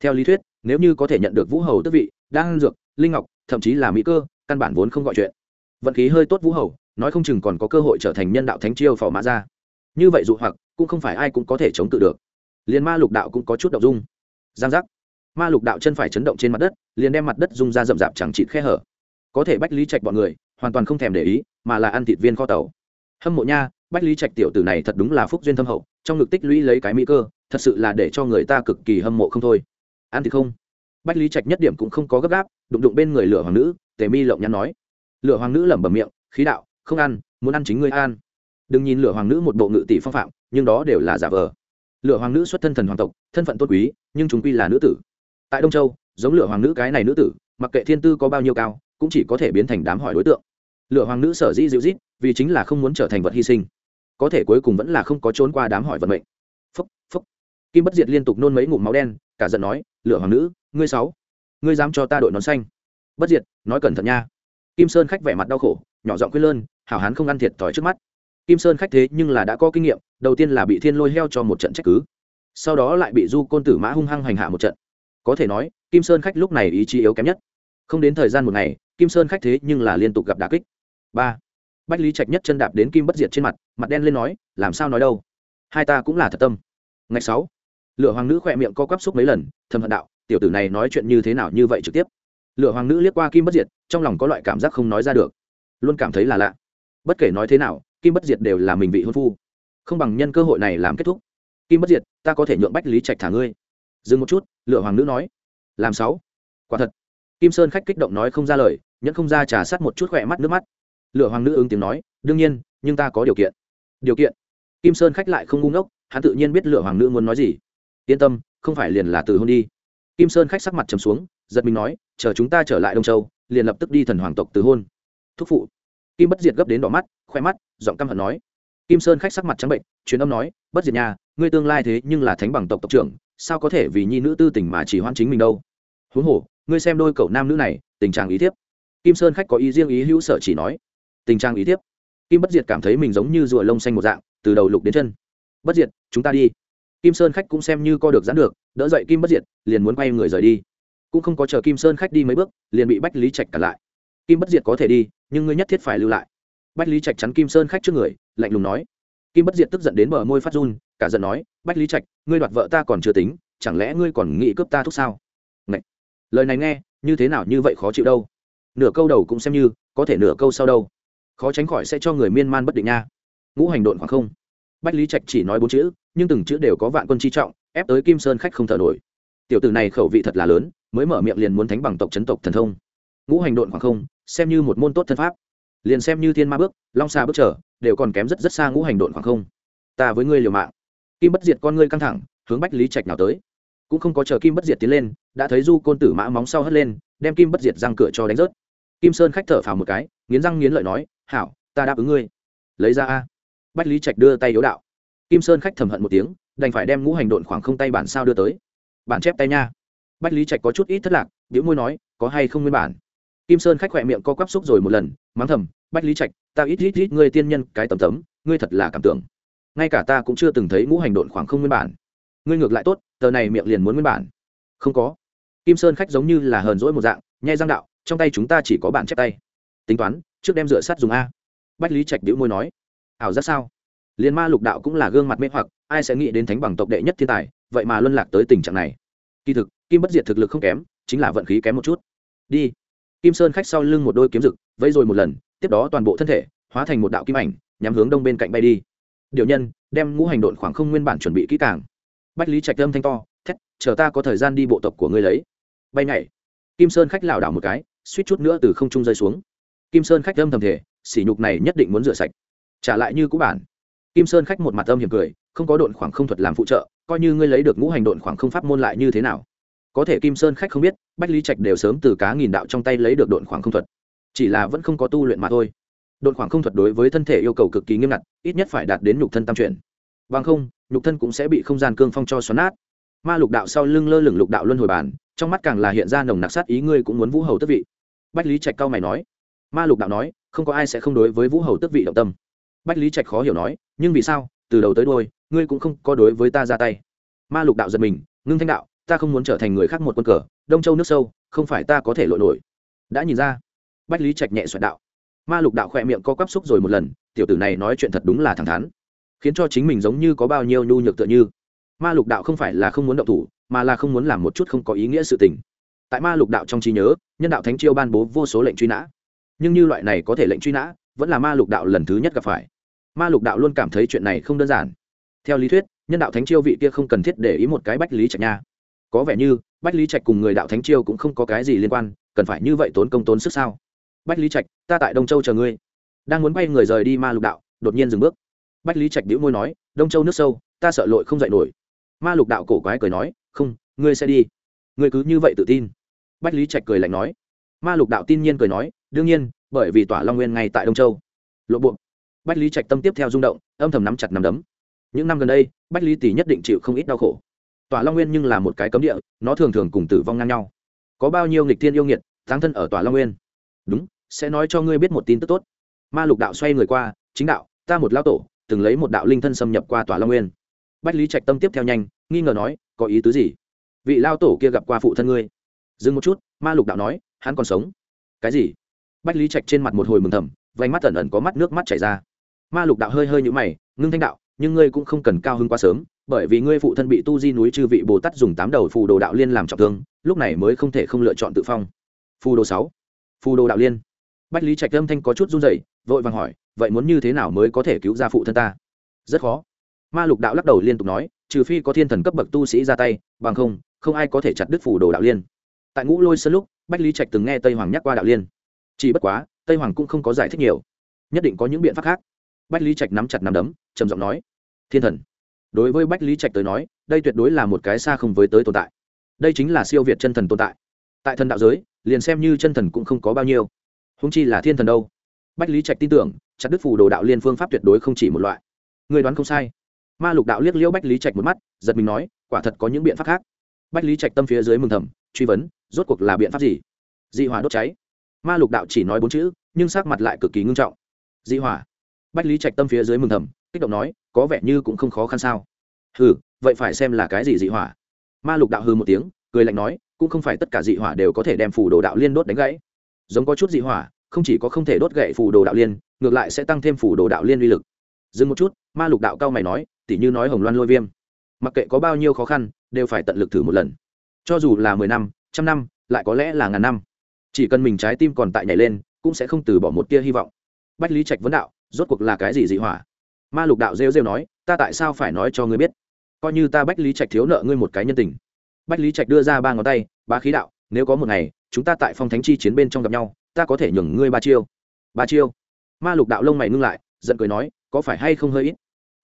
Theo lý thuyết, nếu như có thể nhận được vũ hầu tức vị, đan dược, linh ngọc, thậm chí là mỹ cơ, căn bản vốn không gọi chuyện. Vận khí hơi tốt vũ hầu, nói không chừng còn có cơ hội trở thành nhân đạo thánh chiêu phò mã ra. Như vậy dụ hoặc, cũng không phải ai cũng có thể chống tự được liền ma lục đạo cũng có chút động dung. Giang giác. Ma lục đạo chân phải chấn động trên mặt đất, liền đem mặt đất rung ra rậm rạp chẳng chịt khe hở. Có thể bách lý trạch bọn người, hoàn toàn không thèm để ý, mà là ăn thịt viên kho tàu. Hâm mộ nha, bách lý trạch tiểu tử này thật đúng là phúc duyên thâm hậu, trong ngực tích lũy lấy cái mỹ cơ, thật sự là để cho người ta cực kỳ hâm mộ không thôi. Ăn thì không? Bách lý trạch nhất điểm cũng không có gấp gáp, đụng đụng bên người lửa hoàng nữ, tề mi lộng nhắn nói. Lửa hoàng nữ lẩm bẩm miệng, khí đạo, không ăn, muốn ăn chính ngươi ăn. Đừng nhìn lửa hoàng nữ một bộ ngự tỷ phong phạm, nhưng đó đều là giả vờ lửa hoàng nữ xuất thân thần hoàng tộc, thân phận tôn quý, nhưng chúng quy là nữ tử. Tại đông châu, giống lửa hoàng nữ cái này nữ tử, mặc kệ thiên tư có bao nhiêu cao, cũng chỉ có thể biến thành đám hỏi đối tượng. Lửa hoàng nữ sở dĩ dịu rít vì chính là không muốn trở thành vật hy sinh. Có thể cuối cùng vẫn là không có trốn qua đám hỏi vận mệnh. Phúc phúc. Kim bất diệt liên tục nôn mấy ngụm máu đen, cả giận nói, lửa hoàng nữ, ngươi sáu, ngươi dám cho ta đội nón xanh. Bất diệt, nói cẩn thận nha. Kim sơn khách vẻ mặt đau khổ, nhỏ giọng quyết lơn, hảo hán không ăn thiệt thòi trước mắt. Kim sơn khách thế nhưng là đã có kinh nghiệm đầu tiên là bị thiên lôi heo cho một trận trách cứ, sau đó lại bị du côn tử mã hung hăng hành hạ một trận. Có thể nói, kim sơn khách lúc này ý chí yếu kém nhất. Không đến thời gian một ngày, kim sơn khách thế nhưng là liên tục gặp đà kích. Ba. Bách lý trạch nhất chân đạp đến kim bất diệt trên mặt mặt đen lên nói, làm sao nói đâu? Hai ta cũng là thật tâm. Ngày sáu lựa hoàng nữ khỏe miệng co quắp xúc mấy lần, thầm hận đạo, tiểu tử này nói chuyện như thế nào như vậy trực tiếp? Lựa hoàng nữ liếc qua kim bất diệt, trong lòng có loại cảm giác không nói ra được. Luôn cảm thấy là lạ. Bất kể nói thế nào, kim bất diệt đều là mình vị hôn phu không bằng nhân cơ hội này làm kết thúc. Kim bất diệt, ta có thể nhượng bách lý trạch thả ngươi. Dừng một chút, lựa hoàng nữ nói. Làm sáu. Quả thật. Kim sơn khách kích động nói không ra lời, nhẫn không ra trà sát một chút khỏe mắt, nước mắt. Lựa hoàng nữ ứng tiếng nói, đương nhiên, nhưng ta có điều kiện. Điều kiện? Kim sơn khách lại không ngu ngốc, hắn tự nhiên biết lựa hoàng nữ muốn nói gì. Yên tâm, không phải liền là từ hôn đi. Kim sơn khách sắc mặt trầm xuống, giật mình nói, chờ chúng ta trở lại đông châu, liền lập tức đi thần hoàng tộc từ hôn. Thúc phụ. Kim bất diệt gấp đến đỏ mắt khoe mắt, giọng căm hận nói kim sơn khách sắc mặt trắng bệnh, truyền âm nói, bất diệt nhà ngươi tương lai thế nhưng là thánh bằng tộc tộc trưởng, sao có thể vì nhi nữ tư tình mà chỉ hoan chính mình đâu? Huống hồ, ngươi xem đôi cậu nam nữ này, tình trạng ý thiếp. Kim sơn khách có ý riêng ý hữu sở chỉ nói, tình trạng ý thiếp. Kim bất diệt cảm thấy mình giống như rùa lông xanh một dạng, từ đầu lục đến chân. Bất diệt, chúng ta đi. Kim sơn khách cũng xem như co được giãn được, đỡ dậy kim bất diệt, liền muốn quay người rời đi. Cũng không có chờ kim sơn khách đi mấy bước, liền bị bách lý trạch cản lại. Kim bất diệt có thể đi, nhưng ngươi nhất thiết phải lưu lại bách lý trạch chắn kim sơn khách trước người, lạnh lùng nói. Kim bất diệt tức giận đến bờ môi phát run, cả giận nói, bách lý trạch, ngươi đoạt vợ ta còn chưa tính, chẳng lẽ ngươi còn nghĩ cướp ta thúc sao? Ngậy! lời này nghe, như thế nào như vậy khó chịu đâu. Nửa câu đầu cũng xem như, có thể nửa câu sau đâu. Khó tránh khỏi sẽ cho người miên man bất định nha. Ngũ hành độn khoảng không. Bách lý trạch chỉ nói bốn chữ, nhưng từng chữ đều có vạn quân chi trọng, ép tới kim sơn khách không thở nổi. Tiểu tử này khẩu vị thật là lớn, mới mở miệng liền muốn thánh bằng tộc chấn tộc thần thông. Ngũ hành độn khoảng không, xem như một môn tốt thân pháp liền xem như thiên ma bước, long xa bước trở, đều còn kém rất rất xa ngũ hành độn khoảng không. Ta với ngươi liều mạng. Kim bất diệt con ngươi căng thẳng, hướng bách lý trạch nào tới. Cũng không có chờ kim bất diệt tiến lên, đã thấy du côn tử mã móng sau hất lên, đem kim bất diệt răng cửa cho đánh rớt. Kim sơn khách thở phào một cái, nghiến răng nghiến lợi nói, hảo, ta đáp ứng ngươi. Lấy ra a. Bách lý trạch đưa tay yếu đạo. Kim sơn khách thầm hận một tiếng, đành phải đem ngũ hành độn khoảng không tay bản sao đưa tới. Bản chép tay nha. Bách lý trạch có chút ít thất lạc biểu môi nói, có hay không nguyên bản? Kim sơn khách khỏe miệng co quắp xúc rồi một lần, mắng thầm, bách lý trạch, ta ít ít ít ngươi tiên nhân cái tầm tấm, ngươi thật là cảm tưởng. Ngay cả ta cũng chưa từng thấy ngũ hành độn khoảng không nguyên bản. Ngươi ngược lại tốt, tờ này miệng liền muốn nguyên bản. Không có. Kim sơn khách giống như là hờn rỗi một dạng, nhai răng đạo, trong tay chúng ta chỉ có bản chép tay. Tính toán, trước đem rửa sắt dùng a. Bách lý trạch đĩu môi nói, ảo giác sao? Liền ma lục đạo cũng là gương mặt mê hoặc, ai sẽ nghĩ đến thánh bằng tộc đệ nhất thiên tài, vậy mà luân lạc tới tình trạng này. Kỳ thực, kim bất diệt thực lực không kém, chính là vận khí kém một chút. Đi kim sơn khách sau lưng một đôi kiếm rực, vẫy rồi một lần, tiếp đó toàn bộ thân thể hóa thành một đạo kim ảnh, nhắm hướng đông bên cạnh bay đi. Điều nhân, đem ngũ hành độn khoảng không nguyên bản chuẩn bị kỹ càng. Bách lý trạch âm thanh to, thét, chờ ta có thời gian đi bộ tộc của ngươi lấy. Bay nhảy. Kim sơn khách lảo đảo một cái, suýt chút nữa từ không trung rơi xuống. Kim sơn khách âm thầm thể sỉ nhục này nhất định muốn rửa sạch. Trả lại như cũ bản. Kim sơn khách một mặt âm hiểm cười, không có độn khoảng không thuật làm phụ trợ, coi như ngươi lấy được ngũ hành độn khoảng không pháp môn lại như thế nào? Có thể kim sơn khách không biết bách lý trạch đều sớm từ cá nghìn đạo trong tay lấy được độn khoảng không thuật. Chỉ là vẫn không có tu luyện mà thôi. Độn khoảng không thuật đối với thân thể yêu cầu cực kỳ nghiêm ngặt ít nhất phải đạt đến nhục thân tam chuyển. Vâng không nhục thân cũng sẽ bị không gian cương phong cho xoắn nát. Ma lục đạo sau lưng lơ lửng lục đạo luân hồi bàn, trong mắt càng là hiện ra nồng nặc sát ý ngươi cũng muốn vũ hầu tức vị. Bách lý trạch cao mày nói. Ma lục đạo nói không có ai sẽ không đối với vũ hầu tức vị động tâm. Bách lý trạch khó hiểu nói nhưng vì sao? Từ đầu tới đôi ngươi cũng không có đối với ta ra tay. Ma lục đạo giật mình ngưng thanh đạo ta không muốn trở thành người khác một quân cờ, đông châu nước sâu, không phải ta có thể lội nổi. Đã nhìn ra. Bách lý trạch nhẹ xoẹt đạo. Ma lục đạo khỏe miệng co quắp xúc rồi một lần, tiểu tử này nói chuyện thật đúng là thẳng thắn. Khiến cho chính mình giống như có bao nhiêu nhu nhược tựa như. Ma lục đạo không phải là không muốn động thủ, mà là không muốn làm một chút không có ý nghĩa sự tình. Tại ma lục đạo trong trí nhớ, nhân đạo thánh chiêu ban bố vô số lệnh truy nã. Nhưng như loại này có thể lệnh truy nã, vẫn là ma lục đạo lần thứ nhất gặp phải. Ma lục đạo luôn cảm thấy chuyện này không đơn giản. Theo lý thuyết, nhân đạo thánh chiêu vị kia không cần thiết để ý một cái bách lý trạch nha có vẻ như bách lý trạch cùng người đạo thánh chiêu cũng không có cái gì liên quan, cần phải như vậy tốn công tốn sức sao? Bách lý trạch, ta tại đông châu chờ ngươi. Đang muốn bay người rời đi ma lục đạo, đột nhiên dừng bước. Bách lý trạch đĩu môi nói, đông châu nước sâu, ta sợ lội không dậy nổi. Ma lục đạo cổ quái cười nói, không, ngươi sẽ đi. Ngươi cứ như vậy tự tin. Bách lý trạch cười lạnh nói. Ma lục đạo tin nhiên cười nói, đương nhiên, bởi vì tỏa long nguyên ngay tại đông châu. Lộ buộc bách lý trạch tâm tiếp theo rung động, âm thầm nắm chặt nắm đấm. Những năm gần đây, bách lý tỷ nhất định chịu không ít đau khổ. Tòa long nguyên nhưng là một cái cấm địa, nó thường thường cùng tử vong ngang nhau. Có bao nhiêu nghịch thiên yêu nghiệt táng thân ở tòa long nguyên? Đúng, sẽ nói cho ngươi biết một tin tức tốt. Ma lục đạo xoay người qua, chính đạo, ta một lao tổ, từng lấy một đạo linh thân xâm nhập qua tòa long nguyên. Bách lý trạch tâm tiếp theo nhanh, nghi ngờ nói, có ý tứ gì? Vị lao tổ kia gặp qua phụ thân ngươi. Dừng một chút, ma lục đạo nói, hắn còn sống. Cái gì? Bách lý trạch trên mặt một hồi mừng thầm, vành mắt ẩn ẩn có mắt nước mắt chảy ra. Ma lục đạo hơi hơi nhũ mày, ngưng thanh đạo, nhưng ngươi cũng không cần cao hứng quá sớm bởi vì ngươi phụ thân bị tu di núi chư vị bồ tát dùng tám đầu phù đồ đạo liên làm trọng thương, lúc này mới không thể không lựa chọn tự phong. Phù đồ sáu. Phù đồ đạo liên. Bách lý trạch âm thanh có chút run rẩy, vội vàng hỏi, vậy muốn như thế nào mới có thể cứu ra phụ thân ta? Rất khó. Ma lục đạo lắc đầu liên tục nói, trừ phi có thiên thần cấp bậc tu sĩ ra tay, bằng không không ai có thể chặt đứt phù đồ đạo liên. Tại ngũ lôi sơn lúc, bách lý trạch từng nghe tây hoàng nhắc qua đạo liên. Chỉ bất quá, tây hoàng cũng không có giải thích nhiều. Nhất định có những biện pháp khác. Bách lý trạch nắm chặt nắm đấm, trầm giọng nói, thiên thần đối với bách lý trạch tới nói, đây tuyệt đối là một cái xa không với tới tồn tại. Đây chính là siêu việt chân thần tồn tại. Tại thần đạo giới, liền xem như chân thần cũng không có bao nhiêu. Húng chi là thiên thần đâu? Bách lý trạch tin tưởng, chặt đức phù đồ đạo liên phương pháp tuyệt đối không chỉ một loại. Người đoán không sai. Ma lục đạo liếc liễu bách lý trạch một mắt, giật mình nói, quả thật có những biện pháp khác. Bách lý trạch tâm phía dưới mừng thầm, truy vấn, rốt cuộc là biện pháp gì? Dị hỏa đốt cháy. Ma lục đạo chỉ nói bốn chữ, nhưng sắc mặt lại cực kỳ ngưng trọng. Dị hỏa. Bách lý trạch tâm phía dưới mừng thầm kích động nói, có vẻ như cũng không khó khăn sao. Hừ, vậy phải xem là cái gì dị hỏa. Ma lục đạo hư một tiếng, cười lạnh nói, cũng không phải tất cả dị hỏa đều có thể đem phủ đồ đạo liên đốt đánh gãy. Giống có chút dị hỏa, không chỉ có không thể đốt gậy phủ đồ đạo liên, ngược lại sẽ tăng thêm phủ đồ đạo liên uy lực. Dừng một chút, ma lục đạo cao mày nói, tỉ như nói hồng loan lôi viêm, mặc kệ có bao nhiêu khó khăn, đều phải tận lực thử một lần. Cho dù là mười năm, trăm năm, lại có lẽ là ngàn năm. Chỉ cần mình trái tim còn tại nhảy lên, cũng sẽ không từ bỏ một tia hy vọng. Bách lý trạch vấn đạo, rốt cuộc là cái gì dị hỏa? Ma lục đạo rêu rêu nói, ta tại sao phải nói cho ngươi biết? Coi như ta bách lý trạch thiếu nợ ngươi một cái nhân tình. Bách lý trạch đưa ra ba ngón tay ba khí đạo, nếu có một ngày, chúng ta tại phong thánh chi chiến bên trong gặp nhau, ta có thể nhường ngươi ba chiêu. Ba chiêu? Ma lục đạo lông mày ngưng lại, giận cười nói, có phải hay không hơi ít?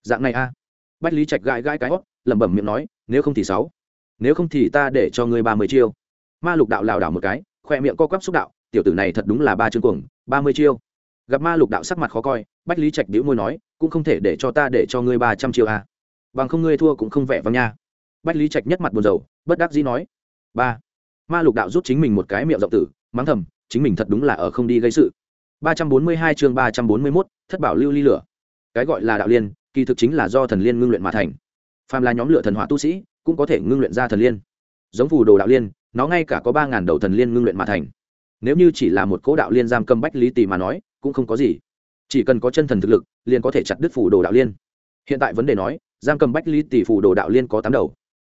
Dạng này a à? bách lý trạch gãi gãi cái hót, lẩm bẩm miệng nói, nếu không thì sáu, nếu không thì ta để cho ngươi ba mươi chiêu. Ma lục đạo lảo đảo một cái, khoe miệng co quắp xúc đạo, tiểu tử này thật đúng là ba chương cuồng, ba mươi chiêu gặp ma lục đạo sắc mặt khó coi, bách lý trạch đĩu môi nói, cũng không thể để cho ta để cho ngươi ba trăm chiêu à. bằng không ngươi thua cũng không vẻ vang nha. Bách lý trạch nhất mặt buồn rầu, bất đắc dĩ nói, ba. Ma lục đạo rút chính mình một cái miệng rộng tử, mắng thầm, chính mình thật đúng là ở không đi gây sự. Ba trăm bốn mươi hai chương ba trăm bốn mươi mốt, thất bảo lưu ly lửa. Cái gọi là đạo liên, kỳ thực chính là do thần liên ngưng luyện mà thành. Phàm là nhóm lửa thần hỏa tu sĩ, cũng có thể ngưng luyện ra thần liên. Giống phù đồ đạo liên, nó ngay cả có ba ngàn đầu thần liên ngưng luyện mà thành. Nếu như chỉ là một cố đạo liên giam cầm bách lý tỷ mà nói cũng không có gì. Chỉ cần có chân thần thực lực, liền có thể chặt đứt phủ đồ đạo liên. Hiện tại vấn đề nói, giam cầm bách lý tỷ phủ đồ đạo liên có tám đầu.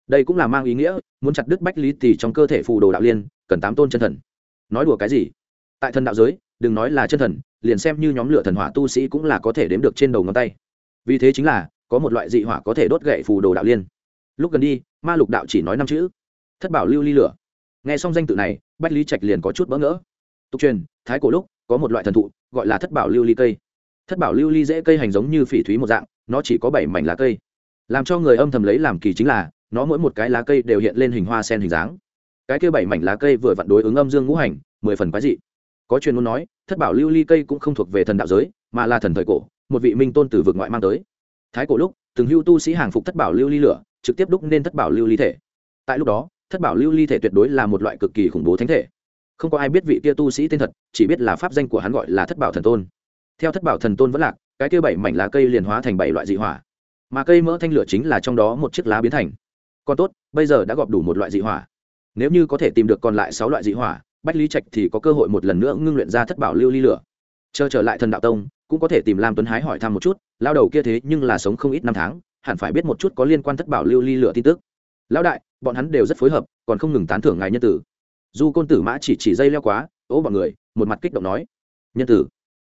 Đây cũng là mang ý nghĩa, muốn chặt đứt bách lý tỷ trong cơ thể phủ đồ đạo liên, cần tám tôn chân thần. Nói đùa cái gì? Tại thần đạo giới, đừng nói là chân thần, liền xem như nhóm lửa thần hỏa tu sĩ cũng là có thể đếm được trên đầu ngón tay. Vì thế chính là, có một loại dị hỏa có thể đốt gậy phù đồ đạo liên. Lúc gần đi, ma lục đạo chỉ nói năm chữ. Thất bảo lưu ly lửa. Nghe xong danh tự này, bách lý trạch liền có chút bỡ ngỡ. Tục truyền, thái cổ lúc có một loại thần thụ, gọi là thất bảo lưu ly cây. Thất bảo lưu ly dễ cây hành giống như phỉ thúy một dạng, nó chỉ có bảy mảnh lá cây. Làm cho người âm thầm lấy làm kỳ chính là, nó mỗi một cái lá cây đều hiện lên hình hoa sen hình dáng. Cái kia bảy mảnh lá cây vừa vặn đối ứng âm dương ngũ hành, mười phần quái dị. Có chuyên muốn nói, thất bảo lưu ly cây cũng không thuộc về thần đạo giới, mà là thần thời cổ, một vị minh tôn từ vực ngoại mang tới. Thái cổ lúc, từng hưu tu sĩ hàng phục thất bảo lưu ly lửa, trực tiếp đúc nên thất bảo lưu ly thể. Tại lúc đó, thất bảo lưu ly thể tuyệt đối là một loại cực kỳ khủng bố thánh thể không có ai biết vị kia tu sĩ tên thật, chỉ biết là pháp danh của hắn gọi là thất bảo thần tôn. Theo thất bảo thần tôn vẫn lạc, cái kia bảy mảnh lá cây liền hóa thành bảy loại dị hỏa. Mà cây mỡ thanh lửa chính là trong đó một chiếc lá biến thành. Còn tốt, bây giờ đã gọp đủ một loại dị hỏa. Nếu như có thể tìm được còn lại sáu loại dị hỏa, bách lý trạch thì có cơ hội một lần nữa ngưng luyện ra thất bảo lưu ly lửa. Chờ trở lại thần đạo tông, cũng có thể tìm lam tuấn hái hỏi thăm một chút lao đầu kia thế nhưng là sống không ít năm tháng, hẳn phải biết một chút có liên quan thất bảo lưu ly lửa tin tức. Lão đại, bọn hắn đều rất phối hợp, còn không ngừng tán thưởng ngài nhân tử du côn tử mã chỉ chỉ dây leo quá, ố bọn người, một mặt kích động nói. Nhân tử.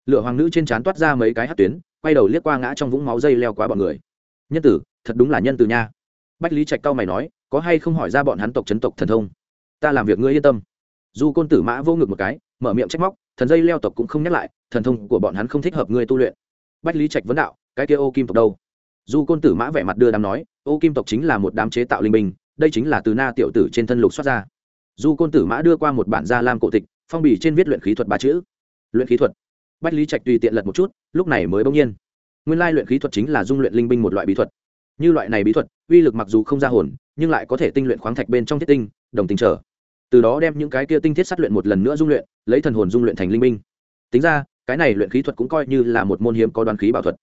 Lửa hoàng nữ trên trán toát ra mấy cái hát tuyến, quay đầu liếc qua ngã trong vũng máu dây leo quá bọn người. Nhân tử, thật đúng là nhân tử nha. Bách lý trạch cao mày nói, có hay không hỏi ra bọn hắn tộc chấn tộc thần thông? Ta làm việc ngươi yên tâm. Du côn tử mã vô ngực một cái, mở miệng trách móc, thần dây leo tộc cũng không nhắc lại, thần thông của bọn hắn không thích hợp ngươi tu luyện. Bách lý trạch vấn đạo, cái kia ô kim tộc đâu? Du côn tử mã vẻ mặt đưa đám nói, ô kim tộc chính là một đám chế tạo linh binh, đây chính là từ na tiểu tử trên thân lục xuất ra du côn tử mã đưa qua một bản gia lam cổ tịch, phong bì trên viết luyện khí thuật ba chữ. Luyện khí thuật. Bách lý trạch tùy tiện lật một chút, lúc này mới bỗng nhiên. Nguyên lai luyện khí thuật chính là dung luyện linh binh một loại bí thuật. Như loại này bí thuật, uy lực mặc dù không ra hồn, nhưng lại có thể tinh luyện khoáng thạch bên trong thiết tinh, đồng tình trở. Từ đó đem những cái kia tinh thiết sát luyện một lần nữa dung luyện, lấy thần hồn dung luyện thành linh minh tính ra, cái này luyện khí thuật cũng coi như là một môn hiếm có đoàn khí bảo thuật.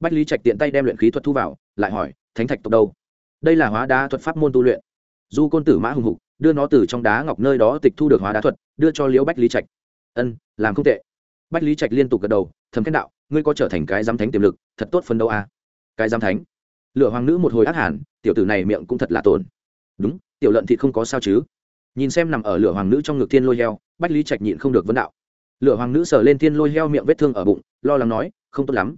Bách lý trạch tiện tay đem luyện khí thuật thu vào, lại hỏi, thánh thạch tộc đâu? Đây là hóa đá thuật pháp môn tu luyện. Du côn tử mã hùng hục đưa nó từ trong đá ngọc nơi đó tịch thu được hóa đá thuật, đưa cho liễu bách lý trạch. Ân, làm không tệ. Bách lý trạch liên tục gật đầu, thầm khen đạo, ngươi có trở thành cái giám thánh tiềm lực, thật tốt phấn đấu à? cái giám thánh? Lựa hoàng nữ một hồi ác hẳn, tiểu tử này miệng cũng thật là tổn. Đúng, tiểu lợn thịt không có sao chứ. Nhìn xem nằm ở lửa hoàng nữ trong ngực thiên lôi heo, bách lý trạch nhịn không được vấn đạo. Lửa hoàng nữ sờ lên thiên lôi heo miệng vết thương ở bụng, lo lắng nói, không tốt lắm.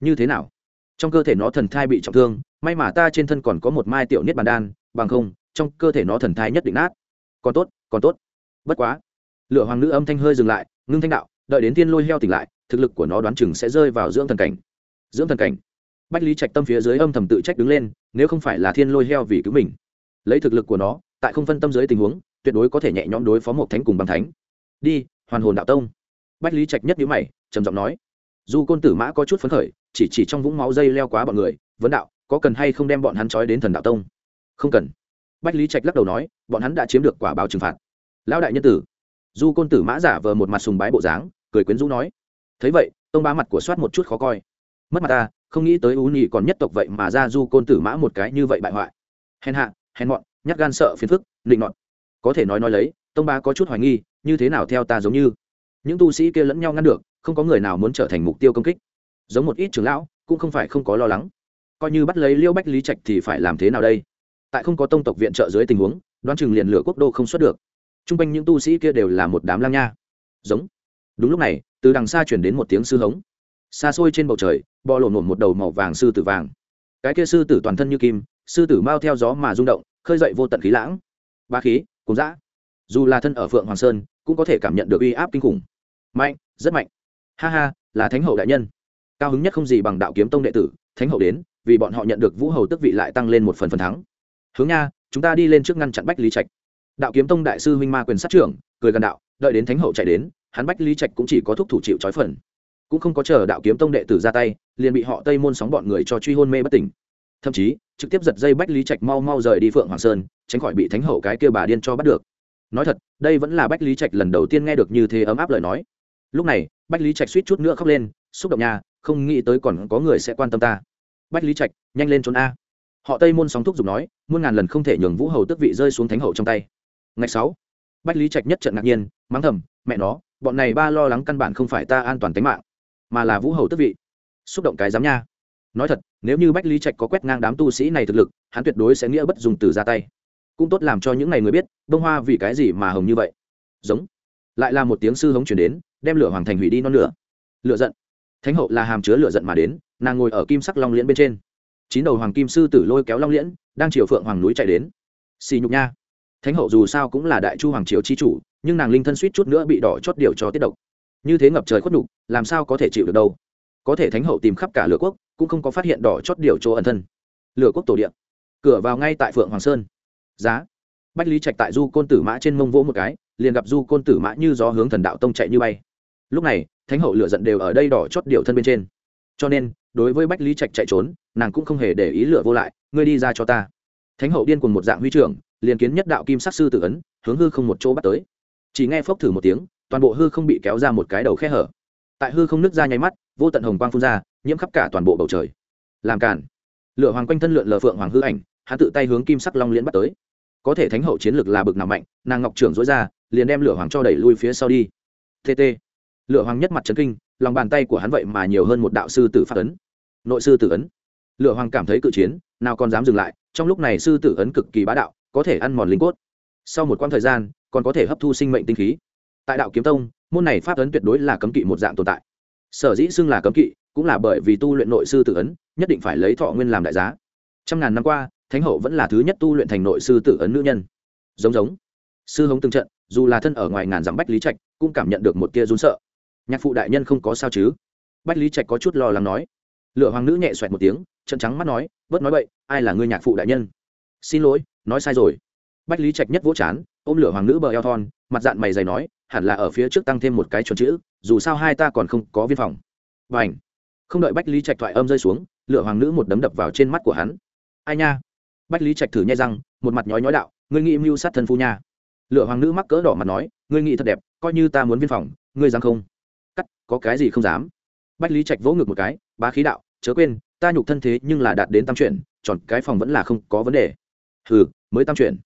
Như thế nào? Trong cơ thể nó thần thai bị trọng thương, may mà ta trên thân còn có một mai tiểu niết bàn đan, bằng không trong cơ thể nó thần thái nhất định nát. Còn tốt còn tốt. Bất quá. Lửa hoàng nữ âm thanh hơi dừng lại, ngưng thanh đạo, đợi đến thiên lôi heo tỉnh lại, thực lực của nó đoán chừng sẽ rơi vào dưỡng thần cảnh. Dưỡng thần cảnh. Bách lý trạch tâm phía dưới âm thầm tự trách đứng lên, nếu không phải là thiên lôi heo vì cứu mình. Lấy thực lực của nó, tại không phân tâm dưới tình huống, tuyệt đối có thể nhẹ nhõm đối phó một thánh cùng bằng thánh. Đi, hoàn hồn đạo tông. Bách lý trạch nhất nhữ mày, trầm giọng nói. Dù côn tử mã có chút phấn khởi, chỉ chỉ trong vũng máu dây leo quá bọn người, vấn đạo, có cần hay không đem bọn hắn trói đến thần đạo tông? Không cần bách lý trạch lắc đầu nói, bọn hắn đã chiếm được quả báo trừng phạt. Lão đại nhân tử. Du côn tử mã giả vờ một mặt sùng bái bộ dáng, cười quyến rũ nói, thấy vậy, tông bá mặt của soát một chút khó coi. Mất mặt ta, không nghĩ tới ú nhị còn nhất tộc vậy mà ra du côn tử mã một cái như vậy bại hoại. Hèn hạ, hèn mọn, nhát gan sợ phiền phức, nịnh nọt. Có thể nói nói lấy, tông ba có chút hoài nghi, như thế nào theo ta giống như. Những tu sĩ kia lẫn nhau ngăn được, không có người nào muốn trở thành mục tiêu công kích. Giống một ít trưởng lão, cũng không phải không có lo lắng. Coi như bắt lấy liêu bách lý trạch thì phải làm thế nào đây? Tại không có tông tộc viện trợ dưới tình huống, đoán chừng liền lửa quốc đô không xuất được. T r u n g quanh những tu sĩ kia đều là một đám lang nha. Giống. Đúng lúc này, từ đằng xa chuyển đến một tiếng sư hống. Xa xôi trên bầu trời, bò lổn một đầu màu vàng sư tử vàng. Cái kia sư tử toàn thân như kim, sư tử mau theo gió mà rung động, khơi dậy vô tận khí lãng. Ba khí cùng dã. Dù là thân ở phượng hoàng sơn, cũng có thể cảm nhận được uy áp kinh khủng. Mạnh, rất mạnh. Ha ha, là thánh hậu đại nhân. Cao hứng nhất không gì bằng đạo kiếm tông đệ tử, thánh hậu đến, vì bọn họ nhận được vũ hầu tức vị lại tăng lên một phần phần thắng hướng nha, chúng ta đi lên trước ngăn chặn bách lý trạch. Đạo kiếm tông đại sư huynh ma quyền sát trưởng, cười gần đạo, đợi đến thánh hậu chạy đến, hắn bách lý trạch cũng chỉ có thúc thủ chịu trói phần. Cũng không có chờ đạo kiếm tông đệ tử ra tay, liền bị họ tây môn sóng bọn người cho truy hôn mê bất tỉnh. Thậm chí, trực tiếp giật dây bách lý trạch mau mau rời đi phượng hoàng sơn, tránh khỏi bị thánh hậu cái kia bà điên cho bắt được. Nói thật, đây vẫn là bách lý trạch lần đầu tiên nghe được như thế ấm áp lời nói. Lúc này, bách lý trạch suýt chút nữa khóc lên, xúc động nha, không nghĩ tới còn có người sẽ quan tâm ta. Bách lý trạch, nhanh lên trốn a họ tây môn sóng thúc giục nói, muôn ngàn lần không thể nhường vũ hầu tước vị rơi xuống thánh hậu trong tay. Ngày sáu, bách lý trạch nhất trận ngạc nhiên, mắng thầm, mẹ nó, bọn này ba lo lắng căn bản không phải ta an toàn tính mạng, mà là vũ hầu tức vị. Xúc động cái dám nha. Nói thật, nếu như bách lý trạch có quét ngang đám tu sĩ này thực lực, hắn tuyệt đối sẽ nghĩa bất dùng từ ra tay. Cũng tốt làm cho những ngày người biết bông hoa vì cái gì mà hồng như vậy. Giống. Lại là một tiếng sư hống chuyển đến, đem lửa hoàng thành hủy đi non lửa lửa giận. Thánh hậu là hàm chứa lửa giận mà đến, nàng ngồi ở kim sắc long liễn bên trên chín đầu hoàng kim sư tử lôi kéo long liễn, đang chiều phượng hoàng núi chạy đến. Xì nhục nha. Thánh hậu dù sao cũng là đại chu hoàng triều chi chủ, nhưng nàng linh thân suýt chút nữa bị đỏ chót điều cho tiết độc. Như thế ngập trời khuất nhục, làm sao có thể chịu được đâu? Có thể thánh hậu tìm khắp cả lửa quốc, cũng không có phát hiện đỏ chót điều chỗ ẩn thân. Lửa quốc tổ điện cửa vào ngay tại phượng hoàng sơn. Giá. Bách lý trạch tại du côn tử mã trên mông vỗ một cái, liền gặp du côn tử mã như gió hướng thần đạo tông chạy như bay. Lúc này, thánh hậu lửa giận đều ở đây đỏ chót điều thân bên trên cho nên, đối với bách lý trạch chạy trốn, nàng cũng không hề để ý lửa vô lại, ngươi đi ra cho ta. Thánh hậu điên cùng một dạng huy trưởng, liền kiến nhất đạo kim sắc sư tử ấn, hướng hư không một chỗ bắt tới. Chỉ nghe phốc thử một tiếng, toàn bộ hư không bị kéo ra một cái đầu khe hở. Tại hư không nứt ra nháy mắt, vô tận hồng quang phun ra, nhiễm khắp cả toàn bộ bầu trời. Làm cản lửa hoàng quanh thân lượn lờ phượng hoàng hư ảnh, hắn tự tay hướng kim sắc long liễn bắt tới. Có thể thánh hậu chiến lực là bực nào mạnh, nàng ngọc trưởng dối ra, liền đem lửa hoàng cho đẩy lui phía sau đi. Tt lửa hoàng nhất mặt trấn kinh lòng bàn tay của hắn vậy mà nhiều hơn một đạo sư tử phát ấn. Nội sư tử ấn. Lựa hoàng cảm thấy cự chiến, nào còn dám dừng lại, trong lúc này sư tử ấn cực kỳ bá đạo, có thể ăn mòn linh cốt. Sau một quãng thời gian, còn có thể hấp thu sinh mệnh tinh khí. Tại đạo kiếm tông, môn này pháp ấn tuyệt đối là cấm kỵ một dạng tồn tại. Sở dĩ xưng là cấm kỵ, cũng là bởi vì tu luyện nội sư tử ấn, nhất định phải lấy thọ nguyên làm đại giá. Trăm ngàn năm qua, thánh hậu vẫn là thứ nhất tu luyện thành nội sư tử ấn nữ nhân. Giống giống. Sư hống từng trận, dù là thân ở ngoài ngàn dặm bách lý trạch, cũng cảm nhận được một tia run sợ nhạc phụ đại nhân không có sao chứ? Bách lý trạch có chút lo lắng nói. Lựa hoàng nữ nhẹ xoẹt một tiếng trận trắng mắt nói, bớt nói bậy, ai là ngươi nhạc phụ đại nhân? Xin lỗi, nói sai rồi. Bách lý trạch nhất vỗ chán, ôm lửa hoàng nữ bờ eo thon, mặt dạng mày dày nói, hẳn là ở phía trước tăng thêm một cái chuẩn chữ, dù sao hai ta còn không có viên phòng. Và ảnh không đợi bách lý trạch thoại âm rơi xuống, lửa hoàng nữ một đấm đập vào trên mắt của hắn. Ai nha? Bách lý trạch thử nhai răng, một mặt nhói nhói đạo, ngươi nghĩ mưu sát thân phu nha. Lửa hoàng nữ mắc cỡ đỏ mặt nói, ngươi nghĩ thật đẹp, coi như ta muốn viên phòng, ngươi dám không? Cắt, có cái gì không dám. Bách lý trạch vỗ ngực một cái, bá khí đạo, chớ quên, ta nhục thân thế nhưng là đạt đến tam chuyển chọn cái phòng vẫn là không có vấn đề. Hừ, mới tam chuyển.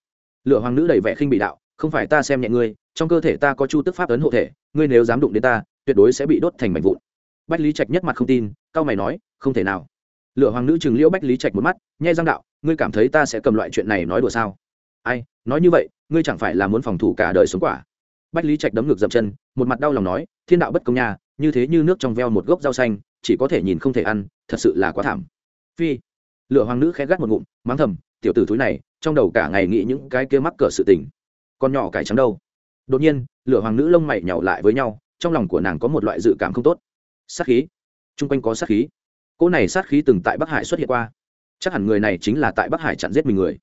Lựa hoàng nữ đầy vẻ khinh bị đạo, không phải ta xem nhẹ ngươi, trong cơ thể ta có chu tức pháp ấn hộ thể, ngươi nếu dám đụng đến ta, tuyệt đối sẽ bị đốt thành mảnh vụn. Bách lý trạch nhất mặt không tin, cao mày nói, không thể nào. Lựa hoàng nữ chừng liễu bách lý trạch một mắt, nhai răng đạo, ngươi cảm thấy ta sẽ cầm loại chuyện này nói đùa sao? Ai, nói như vậy, ngươi chẳng phải là muốn phòng thủ cả đời sống quả. Bách lý trạch đấm ngược dậm chân, một mặt đau lòng nói thiên đạo bất công nhà như thế như nước trong veo một gốc rau xanh, chỉ có thể nhìn không thể ăn, thật sự là quá thảm. Phi. Lựa hoàng nữ khẽ gắt một ngụm, mắng thầm, tiểu tử thúi này, trong đầu cả ngày nghĩ những cái kia mắc cỡ sự tình. Con nhỏ cải trắng đâu? Đột nhiên, lửa hoàng nữ lông mày nhỏ lại với nhau, trong lòng của nàng có một loại dự cảm không tốt. Sát khí. T r u n g quanh có sát khí. Cỗ này sát khí từng tại bắc hải xuất hiện qua. Chắc hẳn người này chính là tại bắc hải chặn giết mình người.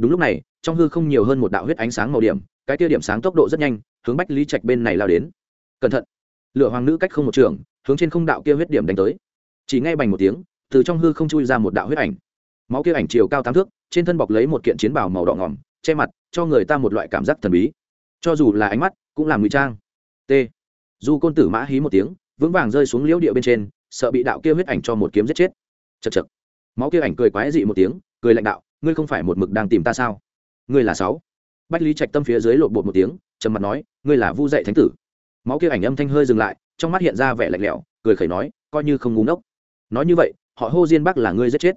Đúng lúc này, trong hư không nhiều hơn một đạo huyết ánh sáng màu điểm, cái tiêu điểm sáng tốc độ rất nhanh, hướng bách lý trạch bên này lao đến. Cẩn thận lửa hoàng nữ cách không một trường, hướng trên không đạo kia huyết điểm đánh tới. Chỉ ngay bành một tiếng, từ trong hư không chui ra một đạo huyết ảnh. Máu kia ảnh chiều cao tám thước, trên thân bọc lấy một kiện chiến bào màu đỏ ngỏm, che mặt, cho người ta một loại cảm giác thần bí. Cho dù là ánh mắt, cũng làm ngụy trang. T. Du côn tử mã hí một tiếng, vững vàng rơi xuống liễu địa bên trên, sợ bị đạo kia huyết ảnh cho một kiếm giết chết. Chật chật máu kia ảnh cười quái dị một tiếng, cười lãnh đạo, ngươi không phải một mực đang tìm ta sao? Ngươi là sáu. Bách lý trạch tâm phía dưới lộn bột một tiếng, trầm mặt nói, ngươi là vu dạy thánh tử máu kia ảnh âm thanh hơi dừng lại, trong mắt hiện ra vẻ lạnh lẽo, cười khẩy nói, coi như không ngu ngốc. Nói như vậy, họ hô diên bắc là ngươi giết chết.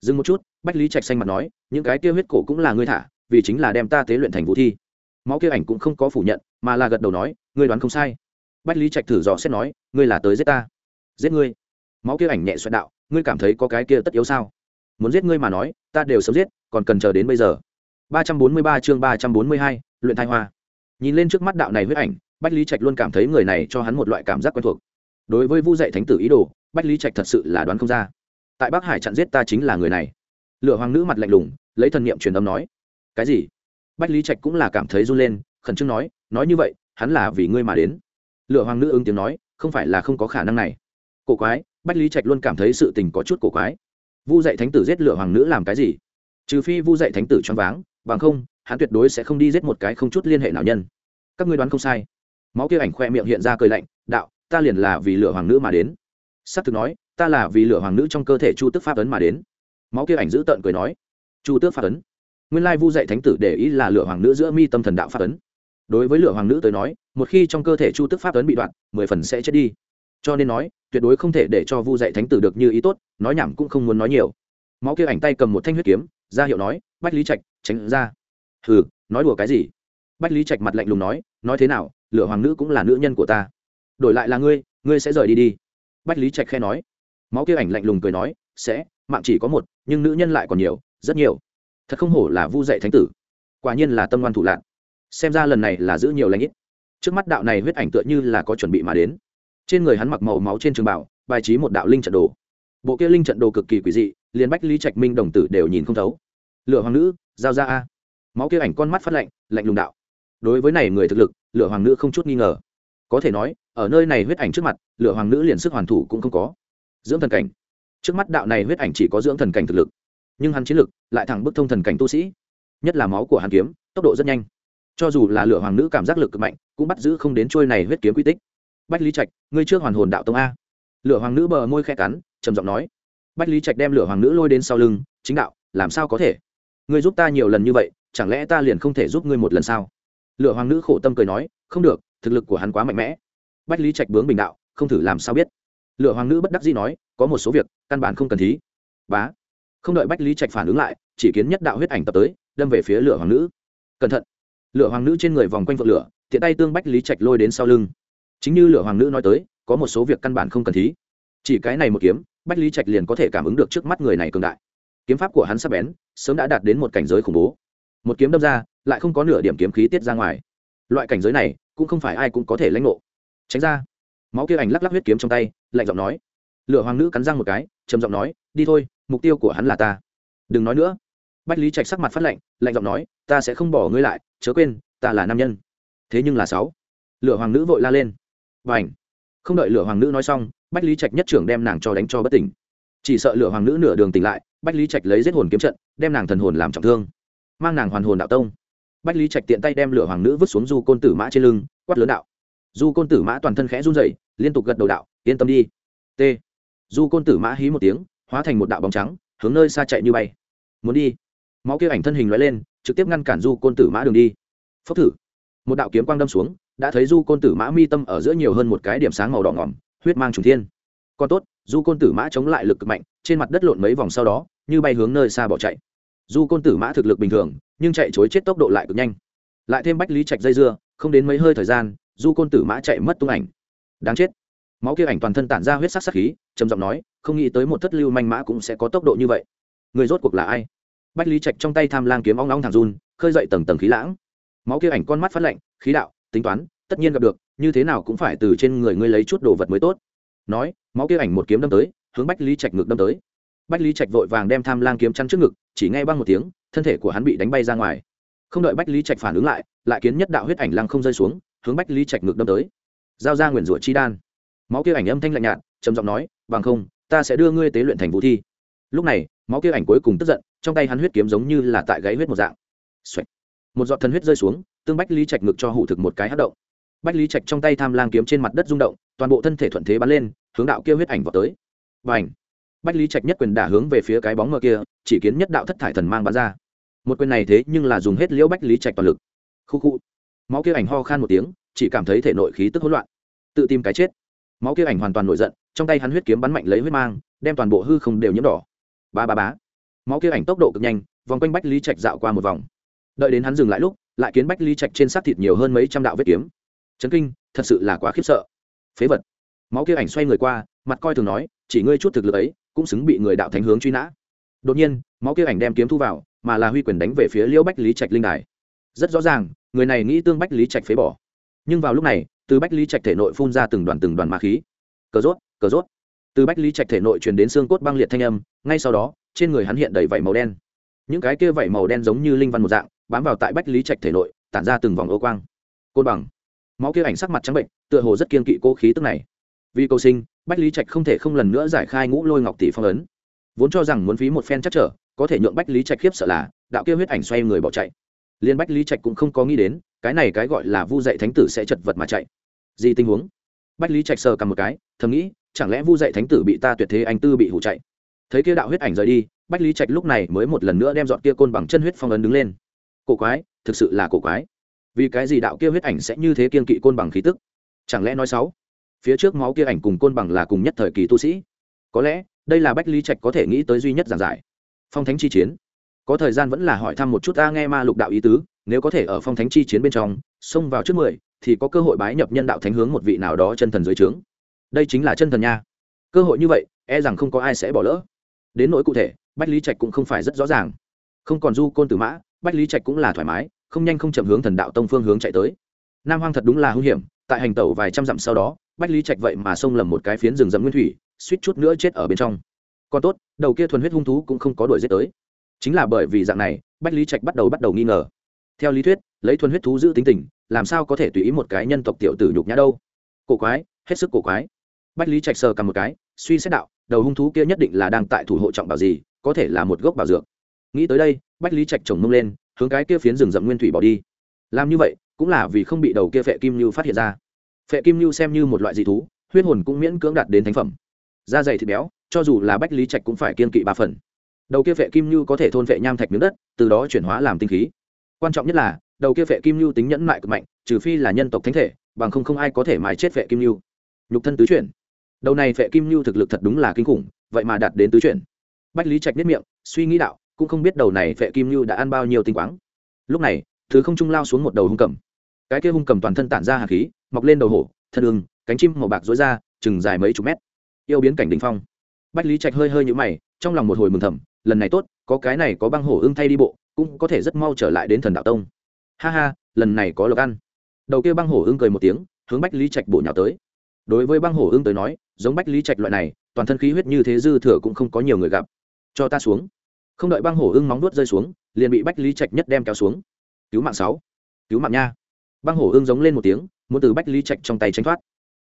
Dừng một chút, bách lý trạch xanh mặt nói, những cái kia huyết cổ cũng là ngươi thả, vì chính là đem ta tế luyện thành vũ thi. Máu kia ảnh cũng không có phủ nhận, mà là gật đầu nói, ngươi đoán không sai. Bách lý trạch thử dò xét nói, ngươi là tới giết ta. Giết ngươi? Máu kia ảnh nhẹ xoẹt đạo, ngươi cảm thấy có cái kia tất yếu sao? Muốn giết ngươi mà nói, ta đều sớm giết, còn cần chờ đến bây giờ. Ba trăm bốn mươi ba chương ba trăm bốn mươi hai, luyện thai hoa. Nhìn lên trước mắt đạo này huyết ảnh bách lý trạch luôn cảm thấy người này cho hắn một loại cảm giác quen thuộc. Đối với vu dạy thánh tử ý đồ, bách lý trạch thật sự là đoán không ra. Tại bắc hải chặn giết ta chính là người này. Lựa hoàng nữ mặt lạnh lùng, lấy thần niệm truyền âm nói. Cái gì? Bách lý trạch cũng là cảm thấy run lên, khẩn trương nói nói như vậy, hắn là vì ngươi mà đến. Lựa hoàng nữ ứng tiếng nói, không phải là không có khả năng này. Cổ quái, bách lý trạch luôn cảm thấy sự tình có chút cổ quái. Vu dạy thánh tử giết lựa hoàng nữ làm cái gì? Trừ phi vu dạy thánh tử choáng váng, bằng không, hắn tuyệt đối sẽ không đi giết một cái không chút liên hệ nào nhân. Các ngươi đoán không sai máu kia ảnh khoe miệng hiện ra cười lạnh, đạo, ta liền là vì lửa hoàng nữ mà đến. S ắ c thực nói, ta là vì lửa hoàng nữ trong cơ thể chu tức pháp ấn mà đến. Máu kia ảnh giữ tợn cười nói, chu tước pháp ấn? Nguyên lai vu dạy thánh tử để ý là lửa hoàng nữ giữa mi tâm thần đạo pháp ấn. Đối với lửa hoàng nữ tới nói, một khi trong cơ thể chu tức pháp ấn bị đoạn, mười phần sẽ chết đi. Cho nên nói, tuyệt đối không thể để cho vu dạy thánh tử được như ý tốt, nói nhảm cũng không muốn nói nhiều. Máu kia ảnh tay cầm một thanh huyết kiếm, ra hiệu nói, bách lý trạch, tránh ra. Hừ, nói đùa cái gì? Bách lý trạch mặt lạnh lùng nói nói thế nào lửa hoàng nữ cũng là nữ nhân của ta. Đổi lại là ngươi ngươi sẽ rời đi đi. Bách lý trạch khe nói. Máu kia ảnh lạnh lùng cười nói, sẽ, mạng chỉ có một, nhưng nữ nhân lại còn nhiều, rất nhiều. Thật không hổ là vu dạy thánh tử. Quả nhiên là tâm ngoan thủ lạc xem ra lần này là giữ nhiều lãnh ít. Trước mắt đạo này huyết ảnh tựa như là có chuẩn bị mà đến. Trên người hắn mặc màu máu trên trường bảo, bài trí một đạo linh trận đồ. Bộ kia linh trận đồ cực kỳ quỷ dị, liền bách lý trạch minh đồng tử đều nhìn không thấu. Lửa hoàng nữ, giao ra a. Máu kia ảnh con mắt phát lạnh lạnh lùng đạo đối với này người thực lực, lửa hoàng nữ không chút nghi ngờ. Có thể nói, ở nơi này huyết ảnh trước mặt, lửa hoàng nữ liền sức hoàn thủ cũng không có. Dưỡng thần cảnh. Trước mắt đạo này huyết ảnh chỉ có dưỡng thần cảnh thực lực. Nhưng hắn chiến lực lại thẳng bức thông thần cảnh tu sĩ. Nhất là máu của hàn kiếm, tốc độ rất nhanh. Cho dù là lửa hoàng nữ cảm giác lực cực mạnh, cũng bắt giữ không đến trôi này huyết kiếm quy tích. Bách lý trạch, ngươi trước hoàn hồn đạo tông a. Lửa hoàng nữ bờ môi khe cắn, trầm giọng nói. Bách lý trạch đem lửa hoàng nữ lôi đến sau lưng, chính đạo, làm sao có thể? Ngươi giúp ta nhiều lần như vậy, chẳng lẽ ta liền không thể giúp ngươi một lần sao? Lửa hoàng nữ khổ tâm cười nói, không được, thực lực của hắn quá mạnh mẽ. Bách lý trạch bướng bình đạo, không thử làm sao biết? Lửa hoàng nữ bất đắc dĩ nói, có một số việc, căn bản không cần thí. Bá. Không đợi bách lý trạch phản ứng lại, chỉ kiến nhất đạo huyết ảnh tập tới, đâm về phía lửa hoàng nữ. Cẩn thận. Lửa hoàng nữ trên người vòng quanh vợ lửa, tiện tay tương bách lý trạch lôi đến sau lưng. Chính như lửa hoàng nữ nói tới, có một số việc căn bản không cần thí. Chỉ cái này một kiếm, bách lý trạch liền có thể cảm ứng được trước mắt người này cường đại. Kiếm pháp của hắn sắp bén, sớm đã đạt đến một cảnh giới khủng bố. Một kiếm đâm ra lại không có nửa điểm kiếm khí tiết ra ngoài. Loại cảnh giới này, cũng không phải ai cũng có thể lãnh ngộ. Tránh ra. Máu kia ảnh lắc lắc huyết kiếm trong tay, lạnh giọng nói. Lửa hoàng nữ cắn răng một cái, trầm giọng nói, đi thôi, mục tiêu của hắn là ta. Đừng nói nữa. Bách lý trạch sắc mặt phát lạnh lạnh giọng nói, ta sẽ không bỏ ngươi lại, chớ quên, ta là nam nhân. Thế nhưng là sáu. Lửa hoàng nữ vội la lên. Và ảnh không đợi lửa hoàng nữ nói xong, bách lý trạch nhất trưởng đem nàng cho đánh cho bất tỉnh. Chỉ sợ lửa hoàng nữ nửa đường tỉnh lại, bách lý trạch lấy giết hồn kiếm trận, đem nàng thần hồn làm trọng thương. Mang nàng hoàn hồn đạo tông bách lý trạch tiện tay đem lửa hoàng nữ vứt xuống du côn tử mã trên lưng, quát lớn đạo. Du côn tử mã toàn thân khẽ run dậy liên tục gật đầu đạo, yên tâm đi. T. Du côn tử mã hí một tiếng, hóa thành một đạo bóng trắng, hướng nơi xa chạy như bay. Muốn đi. Máu kia ảnh thân hình loại lên, trực tiếp ngăn cản du côn tử mã đường đi. Phốc thử. Một đạo kiếm quang đâm xuống, đã thấy du côn tử mã mi tâm ở giữa nhiều hơn một cái điểm sáng màu đỏ ngỏm, huyết mang trùng thiên. Còn tốt, du côn tử mã chống lại lực cực mạnh, trên mặt đất lộn mấy vòng sau đó, như bay hướng nơi xa bỏ chạy du côn tử mã thực lực bình thường, nhưng chạy chối chết tốc độ lại cực nhanh. Lại thêm bách lý trạch dây dưa, không đến mấy hơi thời gian, du côn tử mã chạy mất tung ảnh. Đáng chết. Máu kia ảnh toàn thân tản ra huyết sắc sắc khí, trầm giọng nói, không nghĩ tới một thất lưu manh mã cũng sẽ có tốc độ như vậy. Người rốt cuộc là ai? Bách lý trạch trong tay tham lang kiếm ong long thẳng run, khơi dậy tầng tầng khí lãng. Máu kia ảnh con mắt phát lạnh, khí đạo, tính toán, tất nhiên gặp được, như thế nào cũng phải từ trên người ngươi lấy chút đồ vật mới tốt. Nói, máu kia ảnh một kiếm đâm tới, hướng bách lý trạch ngược đâm tới bách lý trạch vội vàng đem tham lang kiếm chắn trước ngực, chỉ ngay băng một tiếng, thân thể của hắn bị đánh bay ra ngoài. Không đợi bách lý trạch phản ứng lại lại kiến nhất đạo huyết ảnh lăng không rơi xuống, hướng bách lý trạch ngực đâm tới. Giao ra nguyền rủa chi đan. Máu kia ảnh âm thanh lạnh nhạt, trầm giọng nói, bằng không, ta sẽ đưa ngươi tế luyện thành vũ thi. Lúc này, máu kia ảnh cuối cùng tức giận, trong tay hắn huyết kiếm giống như là tại gáy huyết một dạng. Một giọt thân huyết rơi xuống, tương bách lý trạch ngực cho hủ thực một cái hát động. Bách lý trạch trong tay tham lang kiếm trên mặt đất rung động, toàn bộ thân thể thuận thế bắn lên, hướng đạo kia huyết ảnh vào tới. Và ảnh bách lý trạch nhất quyền đả hướng về phía cái bóng mờ kia, chỉ kiến nhất đạo thất thải thần mang bắn ra. Một quyền này thế nhưng là dùng hết liễu bách lý trạch toàn lực. Khu khu. Máu kia ảnh ho khan một tiếng, chỉ cảm thấy thể nội khí tức hỗn loạn. Tự tìm cái chết. Máu kia ảnh hoàn toàn nổi giận, trong tay hắn huyết kiếm bắn mạnh lấy huyết mang, đem toàn bộ hư không đều nhiễm đỏ. Ba ba bá máu kia ảnh tốc độ cực nhanh, vòng quanh bách lý trạch dạo qua một vòng. Đợi đến hắn dừng lại lúc, lại kiến bách lý trạch trên xác thịt nhiều hơn mấy trăm đạo vết kiếm. Chấn kinh, thật sự là quá khiếp sợ. Phế vật. Máu kia ảnh xoay người qua mặt coi thường nói, chỉ ngươi chút thực lực ấy, cũng xứng bị người đạo thánh hướng truy nã. Đột nhiên, máu kia ảnh đem kiếm thu vào, mà là huy quyền đánh về phía liễu bách lý trạch linh đài. Rất rõ ràng, người này nghĩ tương bách lý trạch phế bỏ. Nhưng vào lúc này, từ bách lý trạch thể nội phun ra từng đoàn từng đoàn ma khí. Cờ rốt cờ rốt. Từ bách lý trạch thể nội truyền đến xương cốt băng liệt thanh âm, ngay sau đó, trên người hắn hiện đầy vảy màu đen. Những cái kia vảy màu đen giống như linh văn một dạng, bám vào tại bách lý trạch thể nội, tản ra từng vòng ô quang. Côn bằng. Máu kia ảnh sắc mặt trắng bệnh tựa hồ rất kiên kỵ cố khí tức này vì cầu sinh, bách lý trạch không thể không lần nữa giải khai ngũ lôi ngọc tỷ phong ấn. Vốn cho rằng muốn phí một phen chắc trở, có thể nhượng bách lý trạch khiếp sợ là, đạo kia huyết ảnh xoay người bỏ chạy. Liên bách lý trạch cũng không có nghĩ đến, cái này cái gọi là vu dạy thánh tử sẽ chật vật mà chạy. Gì tình huống? Bách lý trạch sờ cầm một cái, thầm nghĩ, chẳng lẽ vu dạy thánh tử bị ta tuyệt thế anh tư bị hủ chạy? Thấy kia đạo huyết ảnh rời đi, bách lý trạch lúc này mới một lần nữa đem dọn kia côn bằng chân huyết phong ấn đứng lên. Cổ quái, thực sự là cổ quái. Vì cái gì đạo kia huyết ảnh sẽ như thế kiên kỵ côn bằng khí tức? Chẳng lẽ nói sáu phía trước máu kia ảnh cùng côn bằng là cùng nhất thời kỳ tu sĩ. Có lẽ, đây là bách lý trạch có thể nghĩ tới duy nhất giảng giải. Phong thánh chi chiến. Có thời gian vẫn là hỏi thăm một chút ta nghe ma lục đạo ý tứ, nếu có thể ở phong thánh chi chiến bên trong, xông vào trước mười, thì có cơ hội bái nhập nhân đạo thánh hướng một vị nào đó chân thần dưới trướng. Đây chính là chân thần nha. Cơ hội như vậy e rằng không có ai sẽ bỏ lỡ. Đến nỗi cụ thể, bách lý trạch cũng không phải rất rõ ràng. Không còn du côn tử mã, bách lý trạch cũng là thoải mái, không nhanh không chậm hướng thần đạo tông phương hướng chạy tới. Nam hoang thật đúng là hung hiểm, tại hành tẩu vài trăm dặm sau đó bách lý trạch vậy mà xông lầm một cái phiến rừng rậm nguyên thủy, suýt chút nữa chết ở bên trong. Còn tốt, đầu kia thuần huyết hung thú cũng không có đuổi giết tới. Chính là bởi vì dạng này, bách lý trạch bắt đầu bắt đầu nghi ngờ. Theo lý thuyết, lấy thuần huyết thú giữ tính tình, làm sao có thể tùy ý một cái nhân tộc tiểu tử nhục nhã đâu? Cổ quái, hết sức cổ quái. Bách lý trạch sờ cầm một cái, suy xét đạo, đầu hung thú kia nhất định là đang tại thủ hộ trọng bảo gì, có thể là một gốc bảo dược. Nghĩ tới đây, bách lý trạch chồng mông lên, hướng cái kia phiến rừng rậm nguyên thủy bỏ đi. Làm như vậy, cũng là vì không bị đầu kia phệ kim lưu phát hiện ra phệ kim lưu xem như một loại dị thú, huyết hồn cũng miễn cưỡng đạt đến thánh phẩm. Da dày thịt béo, cho dù là bách lý trạch cũng phải kiên kỵ ba phần. Đầu kia phệ kim lưu có thể thôn phệ nham thạch miếng đất, từ đó chuyển hóa làm tinh khí. Quan trọng nhất là, đầu kia phệ kim lưu tính nhẫn mại cực mạnh, trừ phi là nhân tộc thánh thể, bằng không không ai có thể mài chết phệ kim lưu nhục thân tứ chuyển. Đầu này phệ kim lưu thực lực thật đúng là kinh khủng, vậy mà đạt đến tứ chuyển. Bách lý trạch biết miệng, suy nghĩ đạo, cũng không biết đầu này phệ kim lưu đã ăn bao nhiêu tinh quáng. Lúc này, thứ không trung lao xuống một đầu hung cầm. Cái kia hung cầm toàn thân tản ra hạt khí mọc lên đầu hổ, thân ương cánh chim màu bạc dối ra, chừng dài mấy chục mét. Yêu biến cảnh đình phong. Bách lý trạch hơi hơi nhũ mày, trong lòng một hồi mừng thầm, lần này tốt, có cái này có băng hổ ưng thay đi bộ, cũng có thể rất mau trở lại đến thần đạo tông. Ha ha, lần này có lộc ăn. Đầu kia băng hổ ưng cười một tiếng, hướng bách lý trạch bổ nhào tới. Đối với băng hổ ưng tới nói, giống bách lý trạch loại này, toàn thân khí huyết như thế dư thừa cũng không có nhiều người gặp. Cho ta xuống. Không đợi băng hổ ưng móng nuốt rơi xuống, liền bị bách lý trạch nhất đem kéo xuống. Cứu mạng sáu. Cứu mạng nha. Băng hổ ưng giống lên một tiếng muốn từ bách lý trạch trong tay tránh thoát.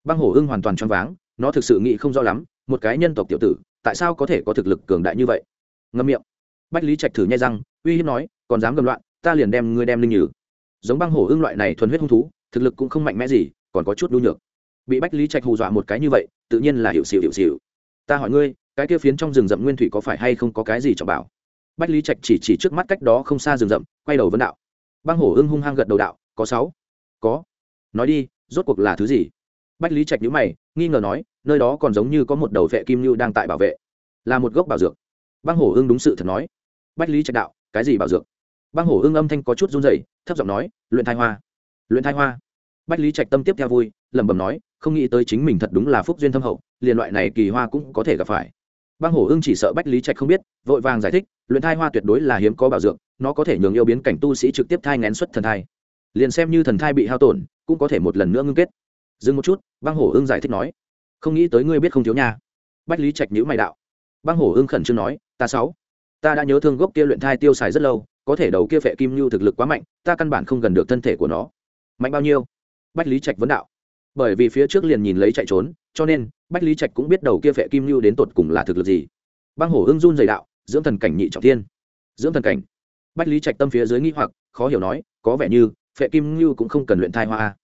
Băng hổ ưng hoàn toàn choáng váng, nó thực sự nghĩ không rõ lắm, một cái nhân tộc tiểu tử, tại sao có thể có thực lực cường đại như vậy? Ngâm miệng. Bách lý trạch thử nhai răng, uy hiếp nói, còn dám gầm loạn, ta liền đem ngươi đem linh nhử. Giống băng hổ ưng loại này thuần huyết hung thú, thực lực cũng không mạnh mẽ gì, còn có chút đu nhược. Bị bách lý trạch hù dọa một cái như vậy, tự nhiên là hiệu xịu hiệu xịu ta hỏi ngươi, cái kia phiến trong rừng rậm nguyên thủy có phải hay không có cái gì cho bảo? Bách lý trạch chỉ chỉ trước mắt cách đó không xa rừng rậm, quay đầu vấn đạo. Băng hổ ưng hung hăng gật đầu đạo, có sáu. Có nói đi, rốt cuộc là thứ gì? Bách lý trạch nhữ mày, nghi ngờ nói, nơi đó còn giống như có một đầu vệ kim lưu đang tại bảo vệ. Là một gốc bảo dược. Băng hổ ưng đúng sự thật nói. Bách lý trạch đạo, cái gì bảo dược? Băng hổ ưng âm thanh có chút run dày thấp giọng nói, luyện thai hoa. Luyện thai hoa. Bách lý trạch tâm tiếp theo vui, lẩm bẩm nói, không nghĩ tới chính mình thật đúng là phúc duyên thâm hậu, liền loại này kỳ hoa cũng có thể gặp phải. Băng hổ ưng chỉ sợ bách lý trạch không biết, vội vàng giải thích, luyện thai hoa tuyệt đối là hiếm có bảo dược, nó có thể nhường yêu biến cảnh tu sĩ trực tiếp thai ngén xuất thần thai liền xem như thần thai bị hao tổn, cũng có thể một lần nữa ngưng kết. Dừng một chút, băng hổ ưng giải thích nói. Không nghĩ tới ngươi biết không thiếu nha. Bách lý trạch nhữ mày đạo. Băng hổ ưng khẩn trương nói, ta sáu, ta đã nhớ thương gốc kia luyện thai tiêu xài rất lâu, có thể đầu kia phệ kim nhu thực lực quá mạnh, ta căn bản không gần được thân thể của nó. Mạnh bao nhiêu? Bách lý trạch vấn đạo. Bởi vì phía trước liền nhìn lấy chạy trốn, cho nên, bách lý trạch cũng biết đầu kia phệ kim nhu đến tột cùng là thực lực gì. Băng hổ ưng run dày đạo, dưỡng thần cảnh nhị trọng thiên. Dưỡng thần cảnh? Bách lý trạch tâm phía dưới nghĩ hoặc, khó hiểu nói, có vẻ như phệ kim ngưu cũng không cần luyện thai hoa.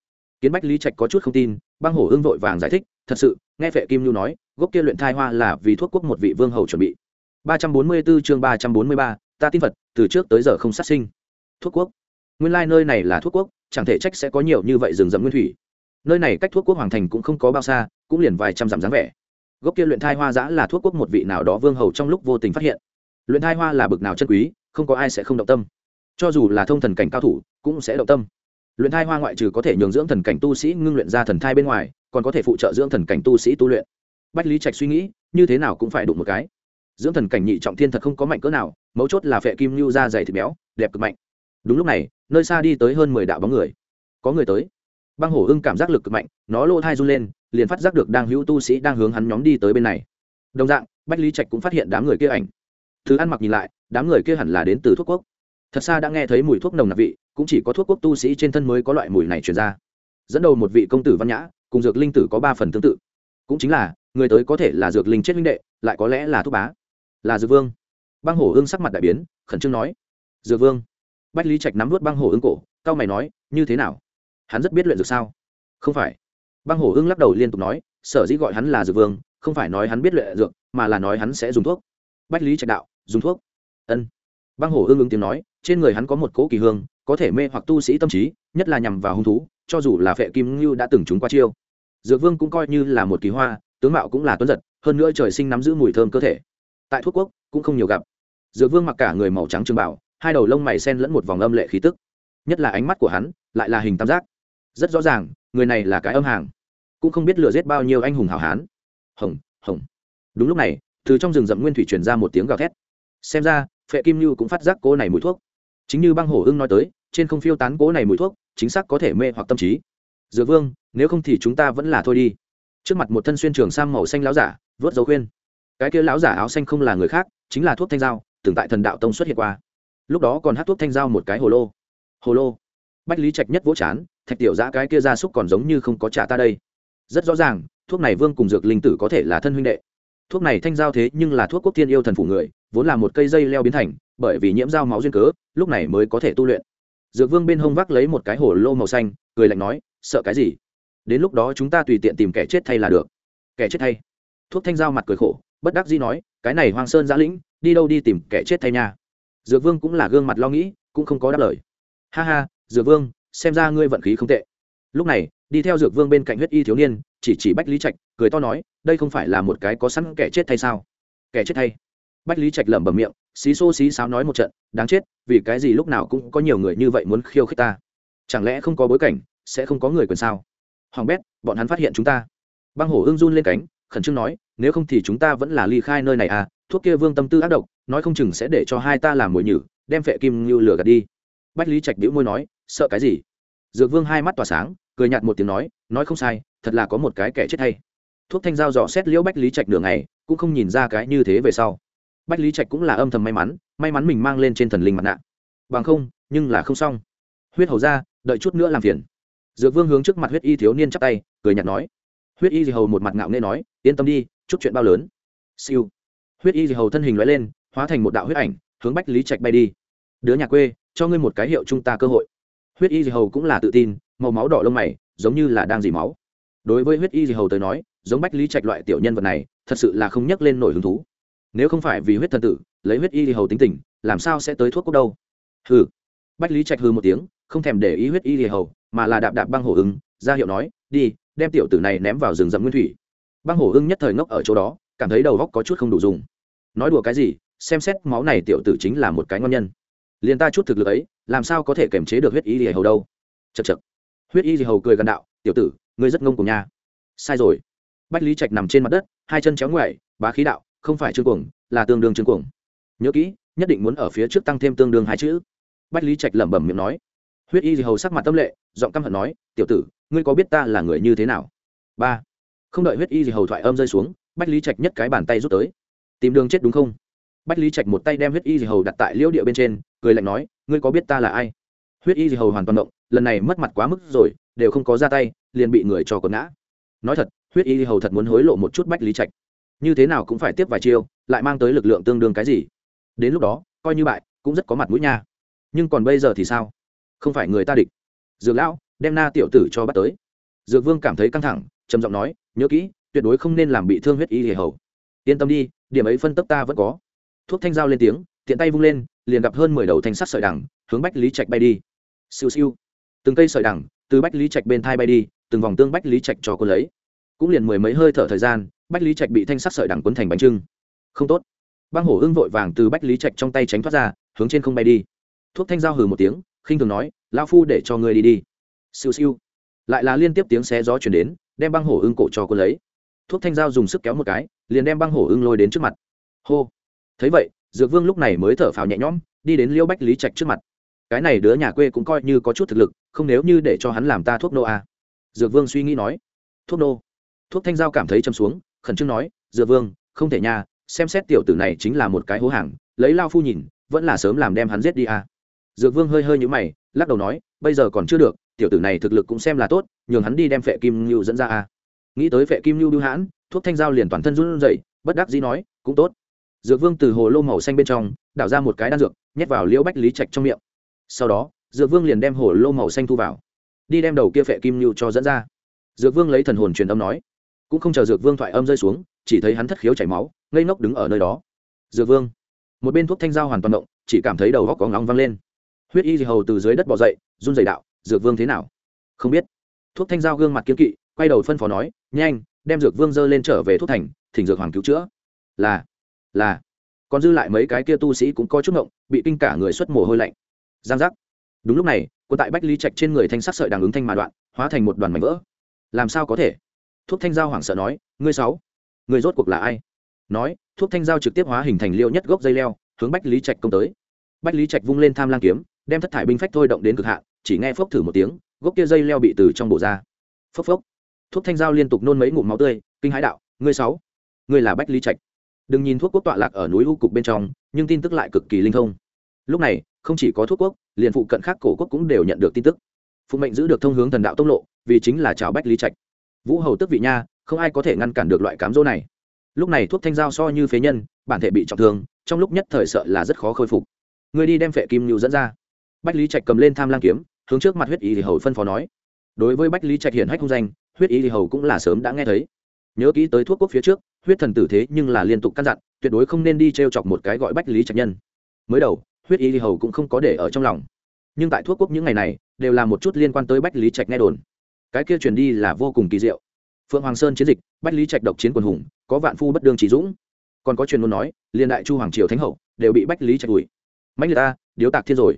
Kiến bách lý trạch có chút không tin, băng hổ hưng vội vàng giải thích, thật sự, nghe phệ kim ngưu nói, gốc kia luyện thai hoa là vì thuốc quốc một vị vương hầu chuẩn bị. Ba trăm bốn mươi 344 chương ba trăm bốn mươi ba, ta tin phật, từ trước tới giờ không sát sinh. Thuốc quốc. Nguyên lai nơi này là thuốc quốc, chẳng thể trách sẽ có nhiều như vậy rừng rậm nguyên thủy. Nơi này cách thuốc quốc hoàng thành cũng không có bao xa, cũng liền vài trăm dặm dáng vẻ. Gốc kia luyện thai hoa giã là thuốc quốc một vị nào đó vương hầu trong lúc vô tình phát hiện. Luyện thai hoa là bực nào chân quý, không có ai sẽ không động tâm cho dù là thông thần cảnh cao thủ, cũng sẽ động tâm. Luyện thai hoa ngoại trừ có thể nhường dưỡng thần cảnh tu sĩ ngưng luyện ra thần thai bên ngoài, còn có thể phụ trợ dưỡng thần cảnh tu sĩ tu luyện. Bách lý trạch suy nghĩ, như thế nào cũng phải đụng một cái. Dưỡng thần cảnh nhị trọng thiên thật không có mạnh cỡ nào, mấu chốt là phệ kim lưu da dày thịt béo, đẹp cực mạnh. Đúng lúc này, nơi xa đi tới hơn mười đạo bóng người. Có người tới. Băng hổ Hưng cảm giác lực cực mạnh, nó lô thai run lên, liền phát giác được đang hữu tu sĩ đang hướng hắn nhóm đi tới bên này. Đồng dạng, bách lý trạch cũng phát hiện đám người kia ảnh. Thứ ăn mặc nhìn lại, đám người kia hẳn là đến từ thuốc quốc thật xa đã nghe thấy mùi thuốc nồng nặc vị, cũng chỉ có thuốc quốc tu sĩ trên thân mới có loại mùi này truyền ra. Dẫn đầu một vị công tử văn nhã, cùng dược linh tử có ba phần tương tự. Cũng chính là, người tới có thể là dược linh chết linh đệ, lại có lẽ là thuốc bá. Là dược vương. Băng hổ ương sắc mặt đại biến, khẩn trương nói. Dược vương. Bách lý trạch nắm vút băng hổ ương cổ, cao mày nói, như thế nào? Hắn rất biết luyện dược sao? Không phải. Băng hổ ương lắc đầu liên tục nói, sở dĩ gọi hắn là dược vương, không phải nói hắn biết luyện dược, mà là nói hắn sẽ dùng thuốc. Bách lý trạch đạo, dùng thuốc. Ân. Băng hổ ương ứng tiếng nói trên người hắn có một cỗ kỳ hương, có thể mê hoặc tu sĩ tâm trí, nhất là nhằm vào hung thú, cho dù là phệ kim ngưu đã từng trúng qua chiêu. Dược vương cũng coi như là một kỳ hoa, tướng mạo cũng là tuấn giật, hơn nữa trời sinh nắm giữ mùi thơm cơ thể. Tại thuốc quốc, cũng không nhiều gặp. Dược vương mặc cả người màu trắng trường bảo hai đầu lông mày sen lẫn một vòng âm lệ khí tức. Nhất là ánh mắt của hắn, lại là hình tam giác. Rất rõ ràng, người này là cái âm hàng. Cũng không biết lừa giết bao nhiêu anh hùng hảo hán. Hồng hồng. Đúng lúc này, từ trong rừng rậm nguyên thủy truyền ra một tiếng gào thét. Xem ra, phệ kim như cũng phát giác cố này mùi thuốc chính như băng hổ ưng nói tới, trên không phiêu tán cố này mùi thuốc, chính xác có thể mê hoặc tâm trí. Dược vương, nếu không thì chúng ta vẫn là thôi đi. Trước mặt một thân xuyên trường sang màu xanh láo giả, vớt dấu khuyên. Cái kia lão giả áo xanh không là người khác, chính là thuốc thanh dao tưởng tại thần đạo tông xuất hiện qua. Lúc đó còn hát thuốc thanh dao một cái hồ lô. Hồ lô. Bách lý trạch nhất vỗ chán, thạch tiểu giã cái kia gia súc còn giống như không có trả ta đây. Rất rõ ràng, thuốc này vương cùng dược linh tử có thể là thân huynh đệ. Thuốc này thanh giao thế nhưng là thuốc quốc tiên yêu thần phủ người vốn là một cây dây leo biến thành, bởi vì nhiễm dao máu duyên cớ, lúc này mới có thể tu luyện. Dược vương bên hông vác lấy một cái hồ lô màu xanh, cười lạnh nói, sợ cái gì? Đến lúc đó chúng ta tùy tiện tìm kẻ chết thay là được. Kẻ chết thay? Thuốc thanh giao mặt cười khổ, bất đắc dĩ nói, cái này hoang sơn giã lĩnh, đi đâu đi tìm kẻ chết thay nha. Dược vương cũng là gương mặt lo nghĩ, cũng không có đáp lời. Ha ha, dược vương, xem ra ngươi vận khí không tệ. Lúc này, đi theo dược vương bên cạnh huyết y thiếu niên, chỉ chỉ bách lý trạch, cười to nói, đây không phải là một cái có sẵn kẻ chết thay sao? Kẻ chết thay? Bách lý trạch lẩm bẩm miệng, xí xô xí xáo nói một trận, đáng chết, vì cái gì lúc nào cũng có nhiều người như vậy muốn khiêu khích ta? Chẳng lẽ không có bối cảnh, sẽ không có người quyền sao? Hoàng bét, bọn hắn phát hiện chúng ta. Băng hổ ưng run lên cánh, khẩn trương nói, nếu không thì chúng ta vẫn là ly khai nơi này à thuốc kia vương tâm tư ác độc, nói không chừng sẽ để cho hai ta làm mồi nhử, đem phệ kim như lửa gạt đi. Bách lý trạch đĩu môi nói, sợ cái gì? Dược vương hai mắt tỏa sáng, cười nhạt một tiếng nói nói không sai, thật là có một cái kẻ chết hay. Thuốc thanh dao dò xét liễu bách lý trạch đường này cũng không nhìn ra cái như thế về sau bách lý trạch cũng là âm thầm may mắn may mắn mình mang lên trên thần linh mặt nạ. Bằng không, nhưng là không xong. Huyết hầu ra, đợi chút nữa làm phiền. Dược vương hướng trước mặt huyết y thiếu niên chắp tay, cười nhạt nói. Huyết y gì hầu một mặt ngạo nghê nói, yên tâm đi, chút chuyện bao lớn. Siêu. Huyết y gì hầu thân hình loại lên, hóa thành một đạo huyết ảnh, hướng bách lý trạch bay đi. Đứa nhà quê, cho ngươi một cái hiệu chúng ta cơ hội. Huyết y gì hầu cũng là tự tin, màu máu đỏ lông mày, giống như là đang dì máu. Đối với huyết y gì hầu tới nói, giống bách lý trạch loại tiểu nhân vật này, thật sự là không nhắc lên nổi hứng thú nếu không phải vì huyết thần tử, lấy huyết y thì hầu tính tình, làm sao sẽ tới thuốc cốc đâu? Hừ. Bách lý trạch hư một tiếng, không thèm để ý huyết y thì hầu, mà là đạp đạp băng hổ ứng ra hiệu nói, đi, đem tiểu tử này ném vào rừng rậm nguyên thủy. Băng hổ ưng nhất thời ngốc ở chỗ đó, cảm thấy đầu góc có chút không đủ dùng. Nói đùa cái gì, xem xét máu này tiểu tử chính là một cái ngon nhân. Liền ta chút thực lực ấy, làm sao có thể kiềm chế được huyết y gì hầu đâu? Chật chật huyết y gì hầu cười gần đạo, tiểu tử, ngươi rất ngông cùng nha. Sai rồi. Bách lý trạch nằm trên mặt đất, hai chân chéo ngoại bá khí đạo không phải trương cuồng, là tương đương trương cuồng. Nhớ kỹ, nhất định muốn ở phía trước tăng thêm tương đương hai chữ. Bách lý trạch lẩm bẩm miệng nói. Huyết y gì hầu sắc mặt tâm lệ, giọng căm hận nói, tiểu tử, ngươi có biết ta là người như thế nào? Ba. Không đợi huyết y gì hầu thoại âm rơi xuống, bách lý trạch nhất cái bàn tay rút tới. Tìm đường chết đúng không? Bách lý trạch một tay đem huyết y gì hầu đặt tại liễu địa bên trên, cười lạnh nói, ngươi có biết ta là ai? Huyết y gì hầu hoàn toàn động, lần này mất mặt quá mức rồi, đều không có ra tay, liền bị người cho quần ngã. Nói thật, huyết y hầu thật muốn hối lộ một chút bách lý trạch như thế nào cũng phải tiếp vài chiêu, lại mang tới lực lượng tương đương cái gì? Đến lúc đó, coi như bại, cũng rất có mặt mũi nha. Nhưng còn bây giờ thì sao? Không phải người ta địch. Dược lão, đem na tiểu tử cho bắt tới. Dược vương cảm thấy căng thẳng, trầm giọng nói, nhớ kỹ, tuyệt đối không nên làm bị thương huyết y hề hầu. Yên tâm đi, điểm ấy phân tấp ta vẫn có. Thuốc thanh dao lên tiếng, tiện tay vung lên, liền gặp hơn mười đầu thanh sắt sợi đẳng hướng bách lý trạch bay đi. Siêu siêu. Từng cây sợi đẳng từ bách lý trạch bên thai bay đi, từng vòng tương bách lý trạch cho cô lấy cũng liền mười mấy hơi thở thời gian, bách lý trạch bị thanh sắc sợi đằng quấn thành bánh trưng. Không tốt. Băng hổ ưng vội vàng từ bách lý trạch trong tay tránh thoát ra, hướng trên không bay đi. Thuốc thanh giao hừ một tiếng, khinh thường nói lao phu để cho ngươi đi đi. Siêu siêu. Lại là liên tiếp tiếng xé gió chuyển đến, đem băng hổ ưng cổ cho cô lấy. Thuốc thanh giao dùng sức kéo một cái, liền đem băng hổ ưng lôi đến trước mặt. Hô. Thấy vậy, dược vương lúc này mới thở phào nhẹ nhõm, đi đến liêu bách lý trạch trước mặt. Cái này đứa nhà quê cũng coi như có chút thực lực, không nếu như để cho hắn làm ta thuốc nô a à. dược vương suy nghĩ nói. Thuốc nô? Thuốc thanh giao cảm thấy châm xuống, khẩn trương nói dược vương, không thể nha, xem xét tiểu tử này chính là một cái hố hàng, lấy lao phu nhìn, vẫn là sớm làm đem hắn giết đi à. dược vương hơi hơi nhũ mày, lắc đầu nói, bây giờ còn chưa được, tiểu tử này thực lực cũng xem là tốt, nhường hắn đi đem phệ kim lưu dẫn ra à. nghĩ tới phệ kim lưu bưu hãn, thuốc thanh giao liền toàn thân run rẩy, bất đắc dĩ nói, cũng tốt dược vương từ hồ lô màu xanh bên trong, đảo ra một cái đan dược, nhét vào liễu bách lý trạch trong miệng sau đó, dược vương liền đem hồ lô màu xanh thu vào, đi đem đầu kia phệ kim lưu cho dẫn ra dược vương lấy thần hồn truyền âm nói cũng không chờ dược vương thoại âm rơi xuống, chỉ thấy hắn thất khiếu chảy máu, ngây ngốc đứng ở nơi đó. Dược vương, một bên thuốc thanh dao hoàn toàn động, chỉ cảm thấy đầu góc có ngóng văng lên. Huyết y dì hầu từ dưới đất bỏ dậy, run dày đạo, dược vương thế nào? Không biết. Thuốc thanh giao gương mặt kiếm kỵ, quay đầu phân phó nói, nhanh, đem dược vương dơ lên trở về thuốc thành, thỉnh dược hoàng cứu chữa. Là là. Còn dư lại mấy cái kia tu sĩ cũng có chút ngộng, bị kinh cả người xuất mồ hôi lạnh. Giang giác. Đúng lúc này, quân tại bách lý trạch trên người thanh sắc sợi đang ứng thanh mà đoạn, hóa thành một đoàn mảnh vỡ. Làm sao có thể? Thuốc thanh giao hoảng sợ nói, ngươi sáu người rốt cuộc là ai? Nói, thuốc thanh giao trực tiếp hóa hình thành liêu nhất gốc dây leo, hướng bách lý trạch công tới. Bách lý trạch vung lên tham lang kiếm, đem thất thải binh phách thôi động đến cực hạn, chỉ nghe phốc thử một tiếng, gốc kia dây leo bị từ trong bộ ra. Phốc phốc. Thuốc thanh giao liên tục nôn mấy ngụm máu tươi, kinh hãi đạo, ngươi sáu, ngươi là bách lý trạch. Đừng nhìn thuốc quốc tọa lạc ở núi u cục bên trong, nhưng tin tức lại cực kỳ linh thông. Lúc này, không chỉ có thuốc quốc, liền phụ cận khác cổ quốc cũng đều nhận được tin tức. Phụ mệnh giữ được thông hướng thần đạo tông lộ, vì chính là chào bách lý trạch vũ hầu tức vị nha, không ai có thể ngăn cản được loại cám dỗ này. Lúc này thuốc thanh giao so như phế nhân, bản thể bị trọng thương, trong lúc nhất thời sợ là rất khó khôi phục. Người đi đem phệ kim nhu dẫn ra. Bách lý trạch cầm lên tham lang kiếm, hướng trước mặt huyết y thì hầu phân phó nói. Đối với bách lý trạch hiển hách không danh, huyết y thì hầu cũng là sớm đã nghe thấy. Nhớ kỹ tới thuốc quốc phía trước, huyết thần tử thế nhưng là liên tục căn dặn, tuyệt đối không nên đi t r e o chọc một cái gọi bách lý trạch nhân. Mới đầu, huyết y thì hầu cũng không có để ở trong lòng. Nhưng tại thuốc quốc những ngày này, đều là một chút liên quan tới bách lý trạch nghe đồn cái kia truyền đi là vô cùng kỳ diệu. Phượng hoàng sơn chiến dịch, bách lý trạch độc chiến quần hùng, có vạn phu bất đương trí dũng. Còn có truyền muốn nói liên đại chu hoàng triều thánh hậu, đều bị bách lý trạch đuổi. mạnh người ta, điếu tạc thiên rồi.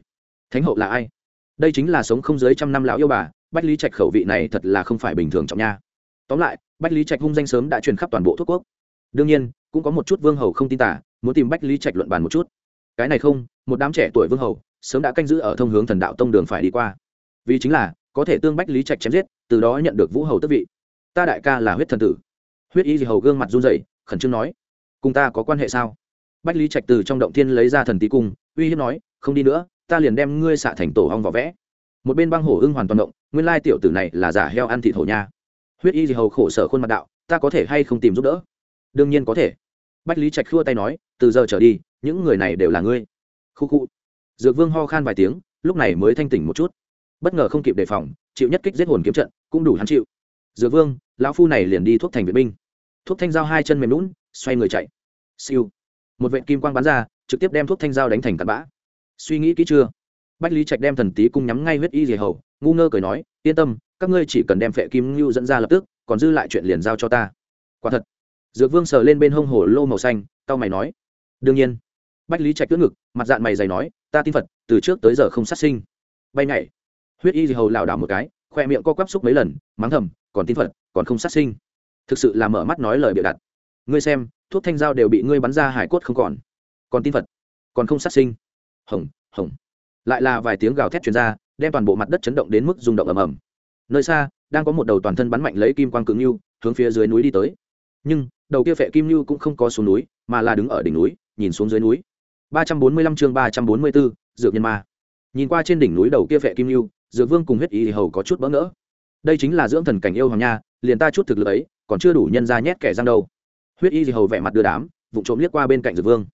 Thánh hậu là ai? Đây chính là sống không dưới trăm năm lão yêu bà, bách lý trạch khẩu vị này thật là không phải bình thường trọng nha. Tóm lại, bách lý trạch hung danh sớm đã truyền khắp toàn bộ thuốc quốc. Đương nhiên, cũng có một chút vương hầu không tin tả, muốn tìm bách lý trạch luận bàn một chút. Cái này không, một đám trẻ tuổi vương hầu, sớm đã canh giữ ở thông hướng thần đạo tông đường phải đi qua. Vì chính là có thể tương bách lý trạch chém giết, từ đó nhận được vũ hầu tức vị. Ta đại ca là huyết thần tử. Huyết y gì hầu gương mặt run rẩy, khẩn trương nói, cùng ta có quan hệ sao? Bách lý trạch từ trong động thiên lấy ra thần tí cung, uy hiếp nói, không đi nữa, ta liền đem ngươi xạ thành tổ hong vỏ vẽ. Một bên băng hổ ưng hoàn toàn động, nguyên lai tiểu tử này là giả heo ăn thịt hổ nha. Huyết y gì hầu khổ sở khuôn mặt đạo, ta có thể hay không tìm giúp đỡ? Đương nhiên có thể. Bách lý trạch khua tay nói, từ giờ trở đi, những người này đều là ngươi. Khu khu. Dược vương ho khan vài tiếng, lúc này mới thanh tỉnh một chút bất ngờ không kịp đề phòng, chịu nhất kích giết hồn kiếm trận, cũng đủ hắn chịu. Dược vương, lão phu này liền đi thuốc thành vệ binh. Thuốc thanh dao hai chân mềm lún xoay người chạy. Siêu. Một vệ kim quang bắn ra, trực tiếp đem thuốc thanh dao đánh thành cặn bã. Suy nghĩ kỹ chưa? Bách lý trạch đem thần tí cung nhắm ngay huyết y dì hầu, ngu ngơ cười nói, yên tâm, các ngươi chỉ cần đem phệ kim ngưu dẫn ra lập tức, còn dư lại chuyện liền giao cho ta. Quả thật. Dược vương sờ lên bên hông hồ lô màu xanh tao mày nói, đương nhiên. Bách lý trạch tưỡng ngực, mặt dạng mày dày nói, ta tin phật, từ trước tới giờ không sát sinh. Bay nhảy huyết y dì hầu lảo đảo một cái, khoe miệng co quắp xúc mấy lần, mắng thầm, còn tin phật, còn không sát sinh. Thực sự là mở mắt nói lời bịa đặt. Ngươi xem, thuốc thanh dao đều bị ngươi bắn ra hải cốt không còn. Còn tin phật, còn không sát sinh. Hồng hồng. Lại là vài tiếng gào thét truyền ra, đem toàn bộ mặt đất chấn động đến mức rung động ầm ầm. Nơi xa, đang có một đầu toàn thân bắn mạnh lấy kim quang cứng lưu hướng phía dưới núi đi tới. Nhưng, đầu kia phệ kim lưu cũng không có xuống núi, mà là đứng ở đỉnh núi, nhìn xuống dưới núi. Ba trăm bốn mươi lăm chương ba trăm bốn mươi bốn dược nhân ma. Nhìn qua trên đỉnh núi đầu kia phệ kim lưu dược vương cùng huyết y hầu có chút bỡ ngỡ. Đây chính là dưỡng thần cảnh yêu hoàng nha, liền ta chút thực lực ấy, còn chưa đủ nhân ra nhét kẻ răng đâu. Huyết y hầu vẻ mặt đưa đám vụ trộm liếc qua bên cạnh dược vương.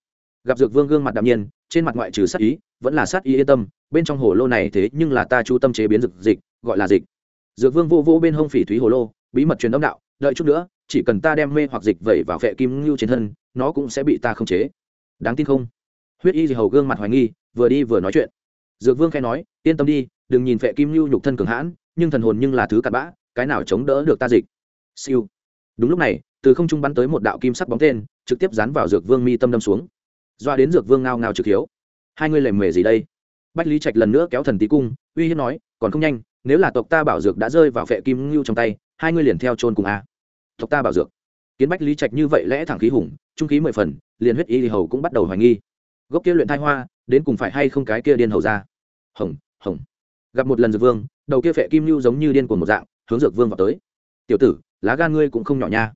Gặp dược vương gương mặt đạm nhiên, trên mặt ngoại trừ sát ý, vẫn là sát ý yên tâm, bên trong hồ lô này thế nhưng là ta chú tâm chế biến dược dịch, gọi là dịch. Dược vương vô vô bên hông phỉ thúy hồ lô, bí mật truyền âm đạo, đợi chút nữa, chỉ cần ta đem mê hoặc dịch vẩy vào vệ kim ngưu trên thân, nó cũng sẽ bị ta khống chế. Đáng tin không? Huyết y gì hầu gương mặt hoài nghi, vừa đi vừa nói chuyện. Dược vương khai nói, yên tâm đi đừng nhìn phệ kim lưu nhục thân cường hãn, nhưng thần hồn nhưng là thứ cặn bã, cái nào chống đỡ được ta dịch? Siêu. Đúng lúc này, từ không trung bắn tới một đạo kim sắc bóng tên, trực tiếp dán vào dược vương mi tâm đâm xuống. Doa đến dược vương ngao ngao trực hiếu. Hai ngươi lề mề gì đây? Bách lý trạch lần nữa kéo thần tí cung, uy hiếp nói, còn không nhanh, nếu là tộc ta bảo dược đã rơi vào phệ kim ngưu trong tay, hai ngươi liền theo trôn cùng a. Tộc ta bảo dược? Kiến bách lý trạch như vậy lẽ thẳng khí hùng, trung khí mười phần, liền huyết y thì hầu cũng bắt đầu hoài nghi. Gốc kia luyện thai hoa, đến cùng phải hay không cái kia điên hầu ra? Hồng hồng gặp một lần dược vương, đầu kia phệ kim lưu giống như điên cuồng một dạng, hướng dược vương vào tới. Tiểu tử, lá gan ngươi cũng không nhỏ nha.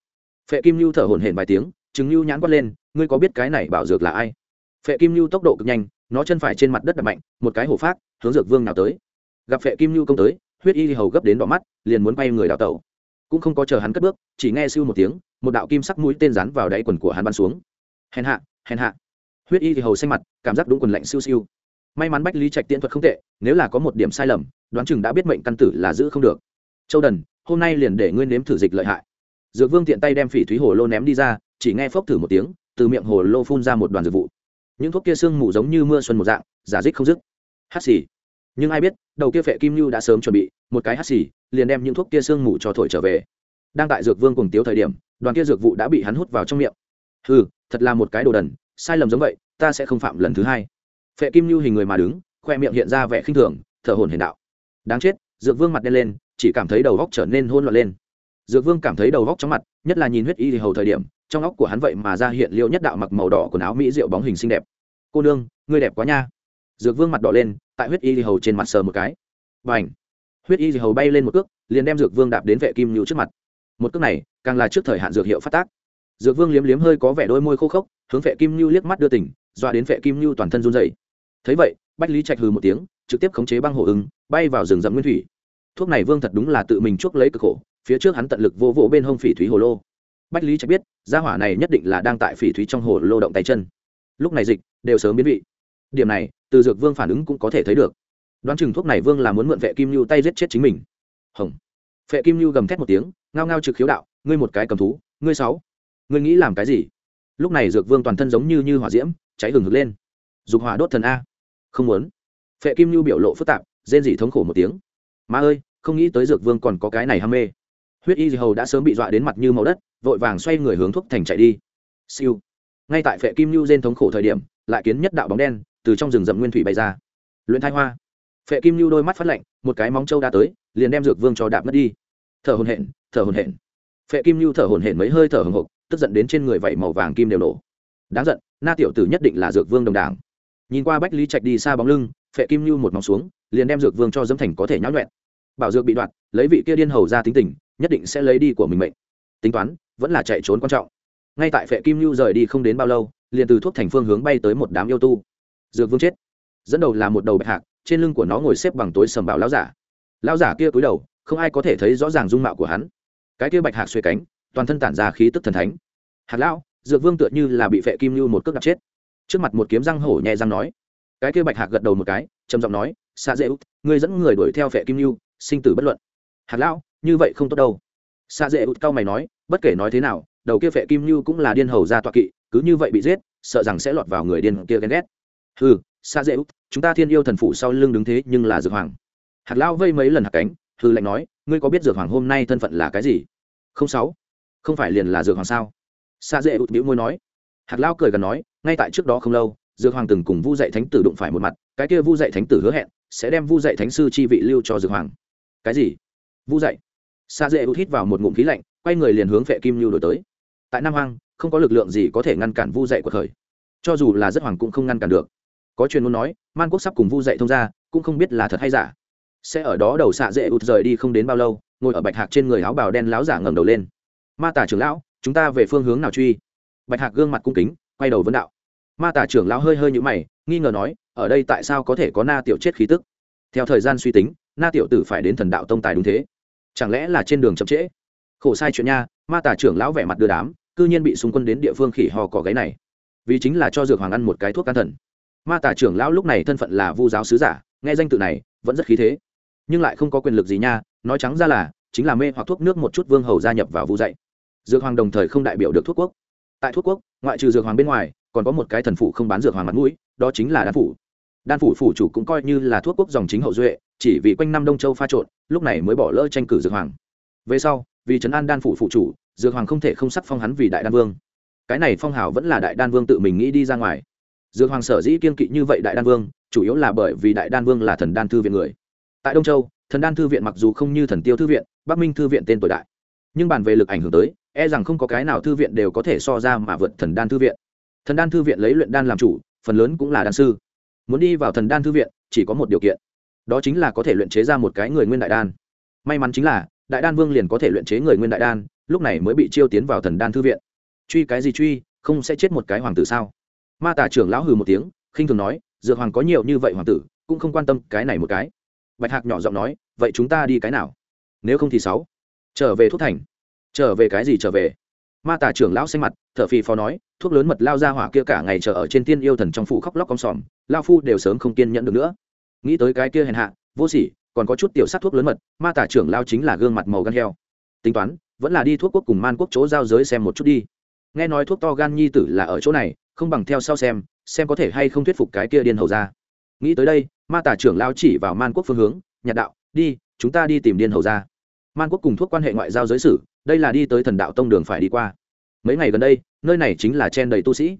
Phệ kim lưu thở hổn hển vài tiếng chứng lưu nhãn quát lên, ngươi có biết cái này bảo dược là ai? Phệ kim lưu tốc độ cực nhanh, nó chân phải trên mặt đất đập mạnh, một cái hổ phát, hướng dược vương nào tới. Gặp phệ kim lưu công tới, huyết y hầu gấp đến đỏ mắt, liền muốn bay người đào tẩu. Cũng không có chờ hắn cất bước, chỉ nghe siêu một tiếng, một đạo kim sắc mũi tên rắn vào đáy quần của hắn bắn xuống. Hèn hạ hèn hạ. Huyết y hầu xanh mặt, cảm giác đúng quần lạnh siêu siêu may mắn bách lý trạch tiễn thuật không tệ, nếu là có một điểm sai lầm, đoán chừng đã biết mệnh căn tử là giữ không được. Châu đần, hôm nay liền để ngươi nếm thử dịch lợi hại. Dược vương tiện tay đem phỉ thúy hồ lô ném đi ra, chỉ nghe phốc thử một tiếng, từ miệng hồ lô phun ra một đoàn dược vụ. Những thuốc kia sương mù giống như mưa xuân một dạng, giả dích không dứt. Hát xì. Nhưng ai biết, đầu kia phệ kim lưu đã sớm chuẩn bị, một cái hắt xì, liền đem những thuốc kia sương mù cho thổi trở về. Đang tại dược vương cùng tiếu thời điểm, đoàn kia dược vụ đã bị hắn hút vào trong miệng. Ừ thật là một cái đồ đần, sai lầm giống vậy, ta sẽ không phạm lần thứ hai phệ kim lưu hình người mà đứng, khoe miệng hiện ra vẻ khinh thường, thở hồn hiền đạo. Đáng chết, dược vương mặt đen lên, chỉ cảm thấy đầu góc trở nên hôn loạn lên. Dược vương cảm thấy đầu góc chóng mặt, nhất là nhìn huyết y thì hầu thời điểm, trong óc của hắn vậy mà ra hiện liệu nhất đạo mặc màu đỏ quần áo mỹ rượu bóng hình xinh đẹp. Cô nương, ngươi đẹp quá nha. Dược vương mặt đỏ lên, tại huyết y thì hầu trên mặt sờ một cái. B à n h huyết y thì hầu bay lên một cước, liền đem dược vương đạp đến vệ kim nhu trước mặt. Một cước này, càng là trước thời hạn dược hiệu phát tác. Dược vương liếm liếm hơi có vẻ đôi môi khô khốc, hướng vệ kim nhu liếc mắt đưa tỉnh dọa đến vệ kim nhu toàn thân run dày thấy vậy, bách lý trạch hừ một tiếng, trực tiếp khống chế băng hộ ứng bay vào rừng rậm nguyên thủy. Thuốc này vương thật đúng là tự mình chuốc lấy cực khổ, phía trước hắn tận lực vô vỗ bên hông phỉ thúy hồ lô. Bách lý trạch biết, gia hỏa này nhất định là đang tại phỉ thúy trong hồ lô động tay chân. Lúc này dịch, đều sớm biến vị. Điểm này, từ dược vương phản ứng cũng có thể thấy được. Đoán chừng thuốc này vương là muốn mượn vệ kim lưu tay giết chết chính mình. Hồng. Vệ kim lưu gầm thét một tiếng, ngao ngao trực khiếu đạo, ngươi một cái cầm thú, ngươi sáu, ngươi nghĩ làm cái gì? Lúc này dược vương toàn thân giống như như hỏa diễm, cháy hừng hực lên. Dục hỏa đốt thần a không muốn. Phệ kim lưu biểu lộ phức tạp, rên rỉ thống khổ một tiếng. Má ơi, không nghĩ tới dược vương còn có cái này ham mê. Huyết y hầu đã sớm bị dọa đến mặt như màu đất, vội vàng xoay người hướng thuốc thành chạy đi. Siêu. Ngay tại phệ kim lưu rên thống khổ thời điểm, lại kiến nhất đạo bóng đen từ trong rừng rậm nguyên thủy bay ra. Luyện thai hoa. Phệ kim lưu đôi mắt phát lạnh, một cái móng trâu đã tới, liền đem dược vương cho đạp mất đi. Thở hồn hển, thở hồn hển. Phệ kim lưu thở hồn hển mấy hơi thở hồng hộc tức giận đến trên người vảy màu vàng kim đều nổ. Đáng giận, na tiểu tử nhất định là dược vương đồng đảng nhìn qua bách lý trạch đi xa bóng lưng, phệ kim lưu một móng xuống, liền đem dược vương cho dâm thành có thể nháo nhuẹn. Bảo dược bị đoạt, lấy vị kia điên hầu ra tính tình, nhất định sẽ lấy đi của mình mệnh. Tính toán, vẫn là chạy trốn quan trọng. Ngay tại phệ kim lưu rời đi không đến bao lâu, liền từ thuốc thành phương hướng bay tới một đám yêu tu. Dược vương chết. Dẫn đầu là một đầu bạch hạc, trên lưng của nó ngồi xếp bằng tối sầm bảo lão giả. Lão giả kia cúi đầu, không ai có thể thấy rõ ràng dung mạo của hắn. Cái kia bạch hạc xuê cánh, toàn thân tản ra khí tức thần thánh. Hạt lão, dược vương tựa như là bị phệ kim lưu một cước đặt chết trước mặt một kiếm răng hổ nhẹ răng nói. Cái kia bạch hạc gật đầu một cái, trầm giọng nói xa dễ út ngươi dẫn người đuổi theo phệ kim lưu sinh tử bất luận. Hạt lão, như vậy không tốt đâu. Xa dễ út cao mày nói, bất kể nói thế nào, đầu kia phệ kim lưu cũng là điên hầu ra tọa kỵ, cứ như vậy bị giết, sợ rằng sẽ lọt vào người điên kia ghen ghét. Ừ xa dễ út chúng ta thiên yêu thần phụ sau lưng đứng thế nhưng là dược hoàng. Hạt lão vây mấy lần hạt cánh hư lệnh nói, ngươi có biết dược hoàng hôm nay thân phận là cái gì? Không sáu, không phải liền là dược hoàng sao? Xa dễ út bĩu môi nói hạt lao cười gần nói, ngay tại trước đó không lâu, dược hoàng từng cùng vu dạy thánh tử đụng phải một mặt, cái kia vu dạy thánh tử hứa hẹn sẽ đem vu dạy thánh sư chi vị lưu cho dược hoàng. Cái gì? Vu dạy. Xa dễ ụt hít vào một ngụm khí lạnh, quay người liền hướng phệ kim lưu đổi tới. Tại nam Hoang, không có lực lượng gì có thể ngăn cản vu dạy của thời cho dù là rất hoàng cũng không ngăn cản được. Có truyền muốn nói, man quốc sắp cùng vu dạy thông ra cũng không biết là thật hay giả. Sẽ ở đó đầu xạ dễ ụt rời đi không đến bao lâu, ngồi ở bạch hạc trên người áo bào đen láo giả ngẩng đầu lên. Ma tả trưởng lão, chúng ta về phương hướng nào truy? Bạch hạc gương mặt cung kính, quay đầu vấn đạo. Ma tả trưởng lão hơi hơi nhũ mày, nghi ngờ nói, ở đây tại sao có thể có na tiểu chết khí tức? Theo thời gian suy tính, na tiểu tử phải đến thần đạo tông tài đúng thế. Chẳng lẽ là trên đường chậm trễ? Khổ sai chuyện nha, ma tả trưởng lão vẻ mặt đưa đám, cư nhiên bị xung quân đến địa phương khỉ hò cỏ gáy này. Vì chính là cho dược hoàng ăn một cái thuốc can thần. Ma tả trưởng lão lúc này thân phận là vu giáo sứ giả, nghe danh tự này, vẫn rất khí thế. Nhưng lại không có quyền lực gì nha, nói trắng ra là, chính là mê hoặc thuốc nước một chút vương hầu gia nhập vào vu dạy. Dược hoàng đồng thời không đại biểu được thuốc quốc tại thuốc quốc, ngoại trừ dược hoàng bên ngoài, còn có một cái thần phủ không bán dược hoàng mặt mũi, đó chính là đan phủ. Đan phủ phủ chủ cũng coi như là thuốc quốc dòng chính hậu duệ, chỉ vì quanh năm đông châu pha trộn, lúc này mới bỏ lỡ tranh cử dược hoàng. Về sau, vì trấn an đan phủ phụ chủ, dược hoàng không thể không sắc phong hắn vì đại đan vương. Cái này phong hào vẫn là đại đan vương tự mình nghĩ đi ra ngoài. Dược hoàng sở dĩ kiên kỵ như vậy đại đan vương, chủ yếu là bởi vì đại đan vương là thần đan thư viện người. Tại đông châu, thần đan thư viện mặc dù không như thần tiêu thư viện, bắc minh thư viện tên tuổi đại, nhưng bàn về lực ảnh hưởng tới e rằng không có cái nào thư viện đều có thể so ra mà vượt thần đan thư viện. Thần đan thư viện lấy luyện đan làm chủ, phần lớn cũng là đan sư. Muốn đi vào thần đan thư viện, chỉ có một điều kiện. Đó chính là có thể luyện chế ra một cái người nguyên đại đan. May mắn chính là, đại đan vương liền có thể luyện chế người nguyên đại đan, lúc này mới bị chiêu tiến vào thần đan thư viện. Truy cái gì truy, không sẽ chết một cái hoàng tử sao? Ma tả trưởng lão hừ một tiếng, khinh thường nói, dược hoàng có nhiều như vậy hoàng tử, cũng không quan tâm cái này một cái. Bạch hạc nhỏ giọng nói, vậy chúng ta đi cái nào? Nếu không thì sáu. Trở về thuốc thành trở về cái gì trở về? Ma tà trưởng lão xanh mặt, thở phì phò nói, thuốc lớn mật lao ra hỏa kia cả ngày chờ ở trên tiên yêu thần trong phủ khóc lóc con sòm, lao phu đều sớm không kiên nhẫn được nữa. Nghĩ tới cái kia hèn hạ, vô sỉ, còn có chút tiểu sát thuốc lớn mật, ma tà trưởng lao chính là gương mặt màu gan heo. Tính toán, vẫn là đi thuốc quốc cùng man quốc chỗ giao giới xem một chút đi. Nghe nói thuốc to gan nhi tử là ở chỗ này, không bằng theo sau xem xem có thể hay không thuyết phục cái kia điên hầu ra. Nghĩ tới đây, ma tà trưởng lao chỉ vào man quốc phương hướng, nhạt đạo, đi, chúng ta đi tìm điên hầu ra. Man quốc cùng thuốc quan hệ ngoại giao giới sử đây là đi tới thần đạo tông đường phải đi qua. Mấy ngày gần đây, nơi này chính là chen đầy tu sĩ.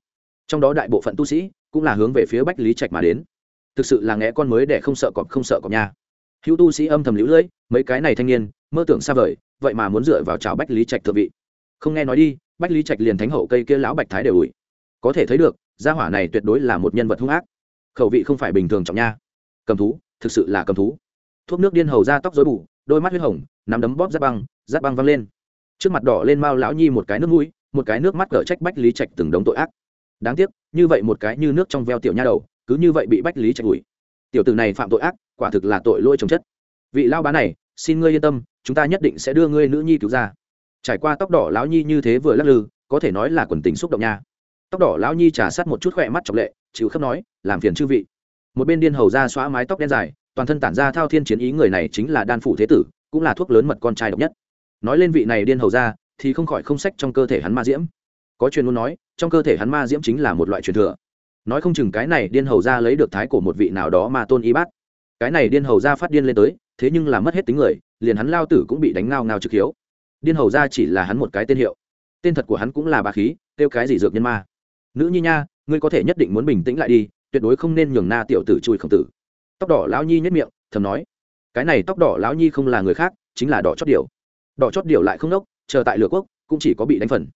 Trong đó đại bộ phận tu sĩ cũng là hướng về phía bách lý trạch mà đến. Thực sự là nghe con mới để không sợ cọp, không sợ cọp nha. Hữu tu sĩ âm thầm lũ lưỡi, mấy cái này thanh niên, mơ tưởng xa vời, vậy mà muốn dựa vào chào bách lý trạch thượng vị. Không nghe nói đi, bách lý trạch liền thánh hậu cây kia lão bạch thái đều ủi. Có thể thấy được, gia hỏa này tuyệt đối là một nhân vật hung ác. Khẩu vị không phải bình thường trọng nha. Cầm thú, thực sự là cầm thú. Thuốc nước điên hầu ra tóc dối bù, đôi mắt huyết hồng, nắm đấm bóp giáp băng giáp băng văng lên trước mặt đỏ lên mao lão nhi một cái nước mũi, một cái nước mắt cở trách bách lý trạch từng đống tội ác. Đáng tiếc, như vậy một cái như nước trong veo tiểu nha đầu, cứ như vậy bị bách lý trạch ủi. Tiểu tử này phạm tội ác, quả thực là tội lỗi trồng chất. Vị lao bá này, xin ngươi yên tâm, chúng ta nhất định sẽ đưa ngươi nữ nhi cứu ra. Trải qua tóc đỏ lão nhi như thế vừa lắc lư, có thể nói là quần tình xúc động nha. Tóc đỏ lão nhi trả sát một chút khỏe mắt trọng lệ, chịu khớp nói, làm phiền chư vị. Một bên điên hầu ra xóa mái tóc đen dài, toàn thân tản ra thao thiên chiến ý người này chính là đan phủ thế tử, cũng là thuốc lớn mật con trai độc nhất nói lên vị này điên hầu ra, thì không khỏi không sách trong cơ thể hắn ma diễm. Có truyền muốn nói, trong cơ thể hắn ma diễm chính là một loại truyền thừa. Nói không chừng cái này điên hầu ra lấy được thái của một vị nào đó mà tôn y bát. Cái này điên hầu ra phát điên lên tới, thế nhưng là mất hết tính người, liền hắn lao tử cũng bị đánh ngao ngao trực hiếu. Điên hầu ra chỉ là hắn một cái tên hiệu. Tên thật của hắn cũng là bà khí, kêu cái gì dược nhân ma. Nữ nhi nha, ngươi có thể nhất định muốn bình tĩnh lại đi, tuyệt đối không nên nhường na tiểu tử chui khổng tử. Tóc đỏ lão nhi nhất miệng, thầm nói. Cái này tóc đỏ lão nhi không là người khác, chính là đỏ chót điều đỏ chót điều lại không đốc, chờ tại lửa quốc, cũng chỉ có bị đánh phần.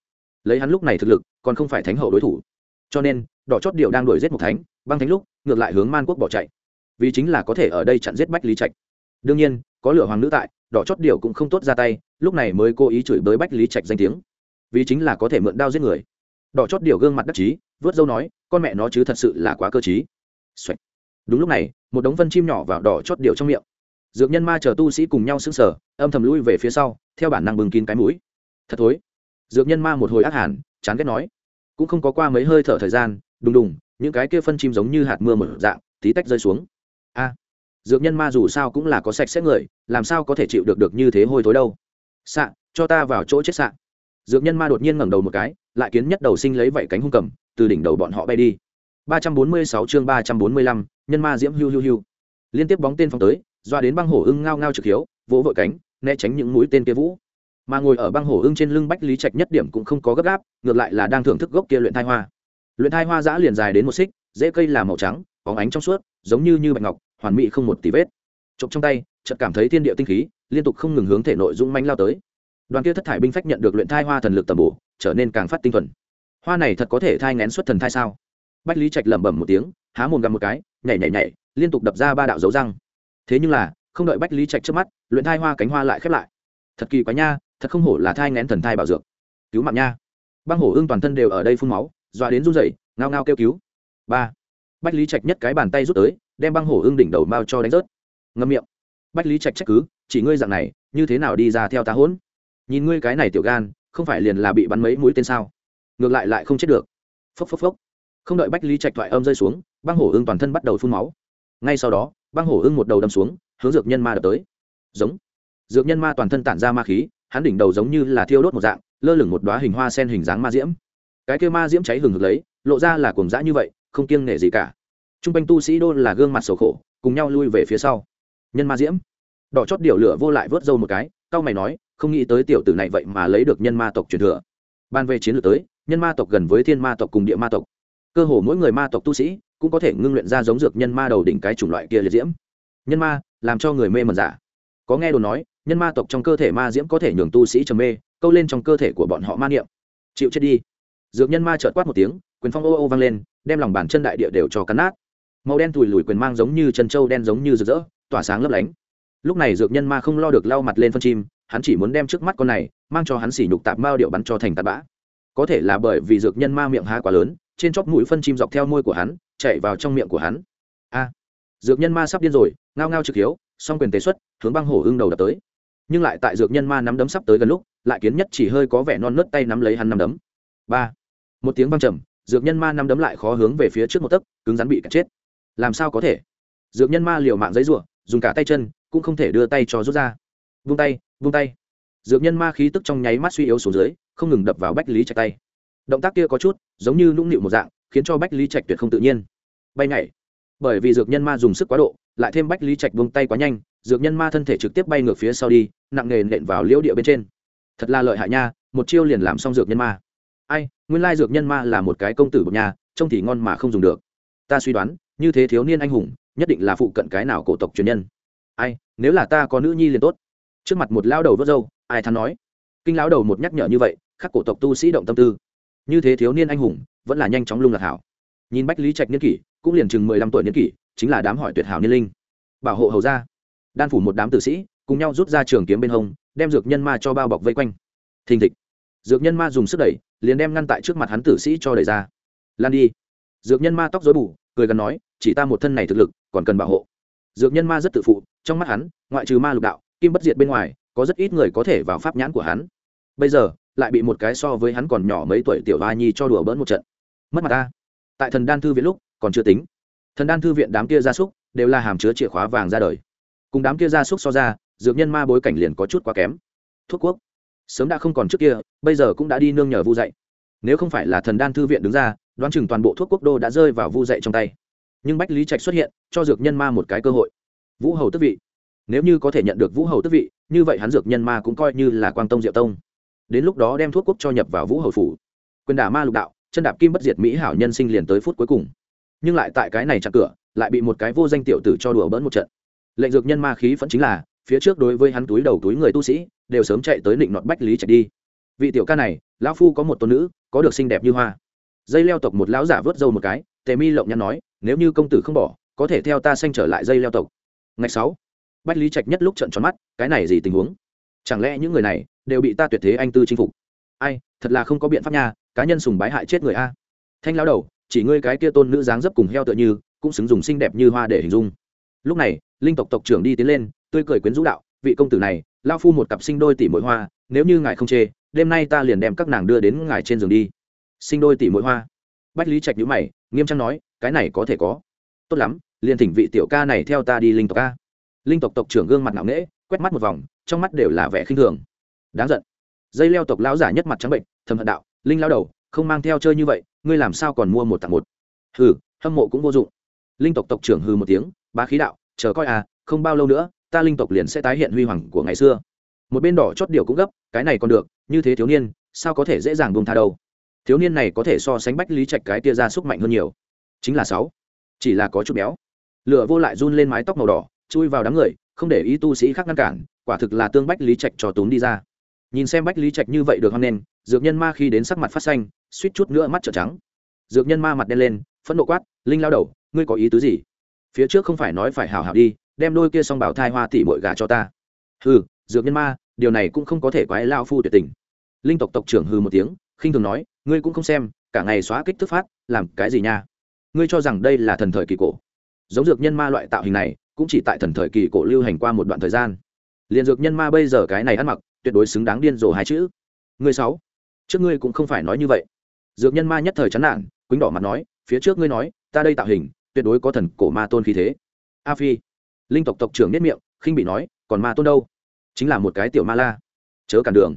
Lấy hắn lúc này thực lực, còn không phải thánh hậu đối thủ. Cho nên, đỏ chót điều đang đuổi giết một thánh, băng thánh lúc, ngược lại hướng man quốc bỏ chạy. Vì chính là có thể ở đây chặn giết bách lý trạch. Đương nhiên, có lửa hoàng nữ tại, đỏ chót điều cũng không tốt ra tay, lúc này mới cố ý chửi bới bách lý trạch danh tiếng. Vì chính là có thể mượn đao giết người. Đỏ chót điều gương mặt đắc chí, vớt dâu nói, con mẹ nó chứ thật sự là quá cơ chí Xoạch. đúng lúc này, một đống vân chim nhỏ vào đỏ chót điều trong miệng dược nhân ma chờ tu sĩ cùng nhau sững sờ âm thầm lui về phía sau theo bản năng bừng kín cái mũi. Thật thối. Dược nhân ma một hồi ác hẳn chán ghét nói. Cũng không có qua mấy hơi thở thời gian đùng đùng những cái kia phân chim giống như hạt mưa một dạng tí tách rơi xuống. A. Dược nhân ma dù sao cũng là có sạch sẽ người làm sao có thể chịu được được như thế hôi thối đâu. Xạ cho ta vào chỗ chết xạ. Dược nhân ma đột nhiên ngẩng đầu một cái lại kiến nhất đầu sinh lấy vảy cánh hung cầm từ đỉnh đầu bọn họ bay đi. 346 chương 345, nhân ma diễm hưu hưu hưu liên tiếp bóng tên phong tới doa đến băng hổ ưng ngao ngao trực hiếu, vỗ vội cánh, né tránh những mũi tên kia vũ. Mà ngồi ở băng hổ ưng trên lưng bách lý trạch nhất điểm cũng không có gấp gáp, ngược lại là đang thưởng thức gốc kia luyện thai hoa. Luyện thai hoa giã liền dài đến một xích dễ cây là màu trắng có ánh trong suốt, giống như như bạch ngọc, hoàn mỹ không một tí vết. Chụp trong tay, chợt cảm thấy thiên địa tinh khí, liên tục không ngừng hướng thể nội dũng manh lao tới. Đoàn kia thất thải binh phách nhận được luyện thai hoa thần lực tầm bổ, trở nên càng phát tinh thuần. Hoa này thật có thể thai ngén xuất thần thai sao? Bách lý trạch lẩm bẩm một tiếng, há mồm gặm một cái, nhảy nhảy nhảy, liên tục đập ra ba đạo dấu răng thế nhưng là, không đợi bách lý trạch trước mắt, luyện thai hoa cánh hoa lại khép lại. Thật kỳ quá nha, thật không hổ là thai ngén thần thai bảo dược. Cứu mạng nha. Băng hổ ưng toàn thân đều ở đây phun máu, dọa đến run rẩy, ngao ngao kêu cứu. Ba. Bách lý trạch nhất cái bàn tay rút tới, đem băng hổ ưng đỉnh đầu mao cho đánh rớt. Ngâm miệng. Bách lý trạch trách cứ, chỉ ngươi dạng này, như thế nào đi ra theo tá hỗn? Nhìn ngươi cái này tiểu gan, không phải liền là bị bắn mấy mũi tên sao? Ngược lại lại không chết được. Phốc phốc phốc. Không đợi bách lý trạch thoại âm rơi xuống, băng hổ ưng toàn thân bắt đầu phun máu. Ngay sau đó băng hổ ưng một đầu đâm xuống, hướng dược nhân ma đập tới. Giống. Dược nhân ma toàn thân tản ra ma khí, hắn đỉnh đầu giống như là thiêu đốt một dạng, lơ lửng một đoá hình hoa sen hình dáng ma diễm. Cái kia ma diễm cháy hừng hực lấy, lộ ra là cuồng dã như vậy, không kiêng nể gì cả. T r u n g quanh tu sĩ đô là gương mặt sầu khổ, cùng nhau lui về phía sau. Nhân ma diễm. Đỏ chót điệu lửa vô lại vớt dâu một cái c mày nói, không nghĩ tới tiểu tử này vậy mà lấy được nhân ma tộc truyền thừa. Ban về chiến lược tới, nhân ma tộc gần với thiên ma tộc cùng địa ma tộc. Cơ hồ mỗi người ma tộc tu sĩ cũng có thể ngưng luyện ra giống dược nhân ma đầu đỉnh cái chủng loại kia liệt diễm. Nhân ma, làm cho người mê mẩn giả. Có nghe đồn nói, nhân ma tộc trong cơ thể ma diễm có thể nhường tu sĩ trầm mê, câu lên trong cơ thể của bọn họ ma niệm. Chịu chết đi. Dược nhân ma trợt quát một tiếng, quyền phong ô ô vang lên, đem lòng bàn chân đại địa đều cho cắn nát. Màu đen thùi lùi quyền mang giống như chân trâu đen giống như rực rỡ, tỏa sáng lấp lánh. Lúc này dược nhân ma không lo được lau mặt lên phân chim, hắn chỉ muốn đem trước mắt con này, mang cho hắn xỉ nhục tạp mao điệu bắn cho thành tạt bã. Có thể là bởi vì dược nhân ma miệng há quá lớn, trên chóp mũi phân chim dọc theo môi của hắn chạy vào trong miệng của hắn. A dược nhân ma sắp điên rồi ngao ngao trực hiếu song quyền tế xuất hướng băng hổ hưng đầu đập tới. Nhưng lại tại dược nhân ma nắm đấm sắp tới gần lúc lại kiến nhất chỉ hơi có vẻ non nớt tay nắm lấy hắn nắm đấm. Ba một tiếng vang trầm dược nhân ma nắm đấm lại khó hướng về phía trước một tấc cứng rắn bị cắt chết. Làm sao có thể? Dược nhân ma liều mạng giấy rủa, dùng cả tay chân cũng không thể đưa tay cho rút ra. Vung tay vung tay. Dược nhân ma khí tức trong nháy mắt suy yếu xuống dưới không ngừng đập vào bách lý trạch tay. Động tác kia có chút giống như nũng nịu một dạng khiến cho bách lý trạch tuyệt không tự nhiên. Bay nhảy. Bởi vì dược nhân ma dùng sức quá độ, lại thêm bách lý trạch buông tay quá nhanh, dược nhân ma thân thể trực tiếp bay ngược phía sau đi, nặng nề nện vào liễu địa bên trên. Thật là lợi hại nha, một chiêu liền làm xong dược nhân ma. Ai, nguyên lai dược nhân ma là một cái công tử bậc nhà, trông thì ngon mà không dùng được. Ta suy đoán, như thế thiếu niên anh hùng, nhất định là phụ cận cái nào cổ tộc truyền nhân. Ai, nếu là ta có nữ nhi liền tốt. Trước mặt một lao đầu vớt râu, ai thắn nói. Kinh lao đầu một nhắc nhở như vậy, khắc cổ tộc tu sĩ động tâm tư. Như thế thiếu niên anh hùng vẫn là nhanh chóng lung lạc hảo. Nhìn bách lý trạch niên kỷ, cũng liền chừng mười lăm tuổi niên kỷ, chính là đám hỏi tuyệt hảo niên linh. Bảo hộ hầu ra đan phủ một đám tử sĩ, cùng nhau rút ra trường kiếm bên hông, đem dược nhân ma cho bao bọc vây quanh. Thình thịch. Dược nhân ma dùng sức đẩy, liền đem ngăn tại trước mặt hắn tử sĩ cho đẩy ra. Lan đi. Dược nhân ma tóc dối bù, cười gần nói, chỉ ta một thân này thực lực, còn cần bảo hộ. Dược nhân ma rất tự phụ, trong mắt hắn, ngoại trừ ma lục đạo, kim bất diệt bên ngoài, có rất ít người có thể vào pháp nhãn của hắn. Bây giờ, lại bị một cái so với hắn còn nhỏ mấy tuổi tiểu ba nhi cho đùa bỡn một trận mất mặt ta. Tại thần đan thư viện lúc, còn chưa tính. Thần đan thư viện đám kia gia súc đều là hàm chứa chìa khóa vàng ra đời. Cùng đám kia gia súc so ra, dược nhân ma bối cảnh liền có chút quá kém. Thuốc quốc. Sớm đã không còn trước kia, bây giờ cũng đã đi nương nhờ vu dạy. Nếu không phải là thần đan thư viện đứng ra, đoán chừng toàn bộ thuốc quốc đô đã rơi vào vu dạy trong tay. Nhưng bách lý trạch xuất hiện, cho dược nhân ma một cái cơ hội. Vũ hầu tức vị. Nếu như có thể nhận được vũ hầu tức vị, như vậy hắn dược nhân ma cũng coi như là quang tông diệu tông. Đến lúc đó đem thuốc quốc cho nhập vào vũ hầu phủ. Quyền đả ma lục đạo chân đạp kim bất diệt mỹ hảo nhân sinh liền tới phút cuối cùng. Nhưng lại tại cái này chặt cửa, lại bị một cái vô danh tiểu tử cho đùa bỡn một trận. Lệnh dược nhân ma khí vẫn chính là, phía trước đối với hắn túi đầu túi người tu sĩ, đều sớm chạy tới định nọt bách lý chạy đi. Vị tiểu ca này, lão phu có một tôn nữ, có được xinh đẹp như hoa. Dây leo tộc một lão giả vớt dâu một cái, tề mi lộng nhăn nói, nếu như công tử không bỏ, có thể theo ta xanh trở lại dây leo tộc. Ngày sáu, bách lý trạch nhất lúc trận tròn mắt, cái này gì tình huống? Chẳng lẽ những người này đều bị ta tuyệt thế anh tư chinh phục? Ai thật là không có biện pháp nha, cá nhân sùng bái hại chết người a. Thanh lão đầu, chỉ ngươi cái kia tôn nữ dáng dấp cùng heo tựa như, cũng xứng dùng xinh đẹp như hoa để hình dung. Lúc này, linh tộc tộc trưởng đi tiến lên, tươi cười quyến rũ đạo, vị công tử này lao phu một cặp sinh đôi tỷ mỗi hoa, nếu như ngài không chê, đêm nay ta liền đem các nàng đưa đến ngài trên giường đi. Sinh đôi tỷ mỗi hoa. Bách lý trạch nhữ mày, nghiêm trang nói, cái này có thể có. Tốt lắm, liền thỉnh vị tiểu ca này theo ta đi linh tộc ca linh tộc tộc trưởng gương mặt ngạo nghễ, quét mắt một vòng, trong mắt đều là vẻ khinh thường. Đáng giận dây leo tộc lão giả nhất mặt trắng bệnh, thầm hận đạo, linh lao đầu, không mang theo chơi như vậy, ngươi làm sao còn mua một tặng một? Hừ, hâm mộ cũng vô dụng. Linh tộc tộc trưởng hừ một tiếng, bá khí đạo, chờ coi à không bao lâu nữa, ta linh tộc liền sẽ tái hiện huy hoàng của ngày xưa. Một bên đỏ chót điều cũng gấp, cái này còn được, như thế thiếu niên, sao có thể dễ dàng buông tha đâu? Thiếu niên này có thể so sánh bách lý trạch cái tia ra xúc mạnh hơn nhiều. Chính là sáu, chỉ là có chút béo. Lửa vô lại run lên mái tóc màu đỏ, chui vào đám người, không để ý tu sĩ khác ngăn cản, quả thực là tương bách lý trạch cho tốn đi ra nhìn xem bách lý trạch như vậy được hăng nên dược nhân ma khi đến sắc mặt phát xanh, suýt chút nữa mắt trợn trắng. Dược nhân ma mặt đen lên, phẫn nộ quát, linh lao đầu, ngươi có ý tứ gì? Phía trước không phải nói phải hào hào đi, đem đôi kia xong bảo thai hoa tỉ mội gà cho ta. Hừ, dược nhân ma, điều này cũng không có thể quái lao phu tuyệt tình. Linh tộc tộc trưởng hừ một tiếng, khinh thường nói, ngươi cũng không xem, cả ngày xóa kích thức phát, làm cái gì nha? Ngươi cho rằng đây là thần thời kỳ cổ? Giống dược nhân ma loại tạo hình này, cũng chỉ tại thần thời kỳ cổ lưu hành qua một đoạn thời gian. Liền dược nhân ma bây giờ cái này ăn mặc tuyệt đối xứng đáng điên rồ hai chữ. Ngươi sáu, trước ngươi cũng không phải nói như vậy. Dược nhân ma nhất thời chán nản, quýnh đỏ mặt nói, phía trước ngươi nói, ta đây tạo hình, tuyệt đối có thần cổ ma tôn khí thế. A phi, linh tộc tộc trưởng nhất miệng, khinh bị nói, còn ma tôn đâu? Chính là một cái tiểu ma la. Chớ cản đường.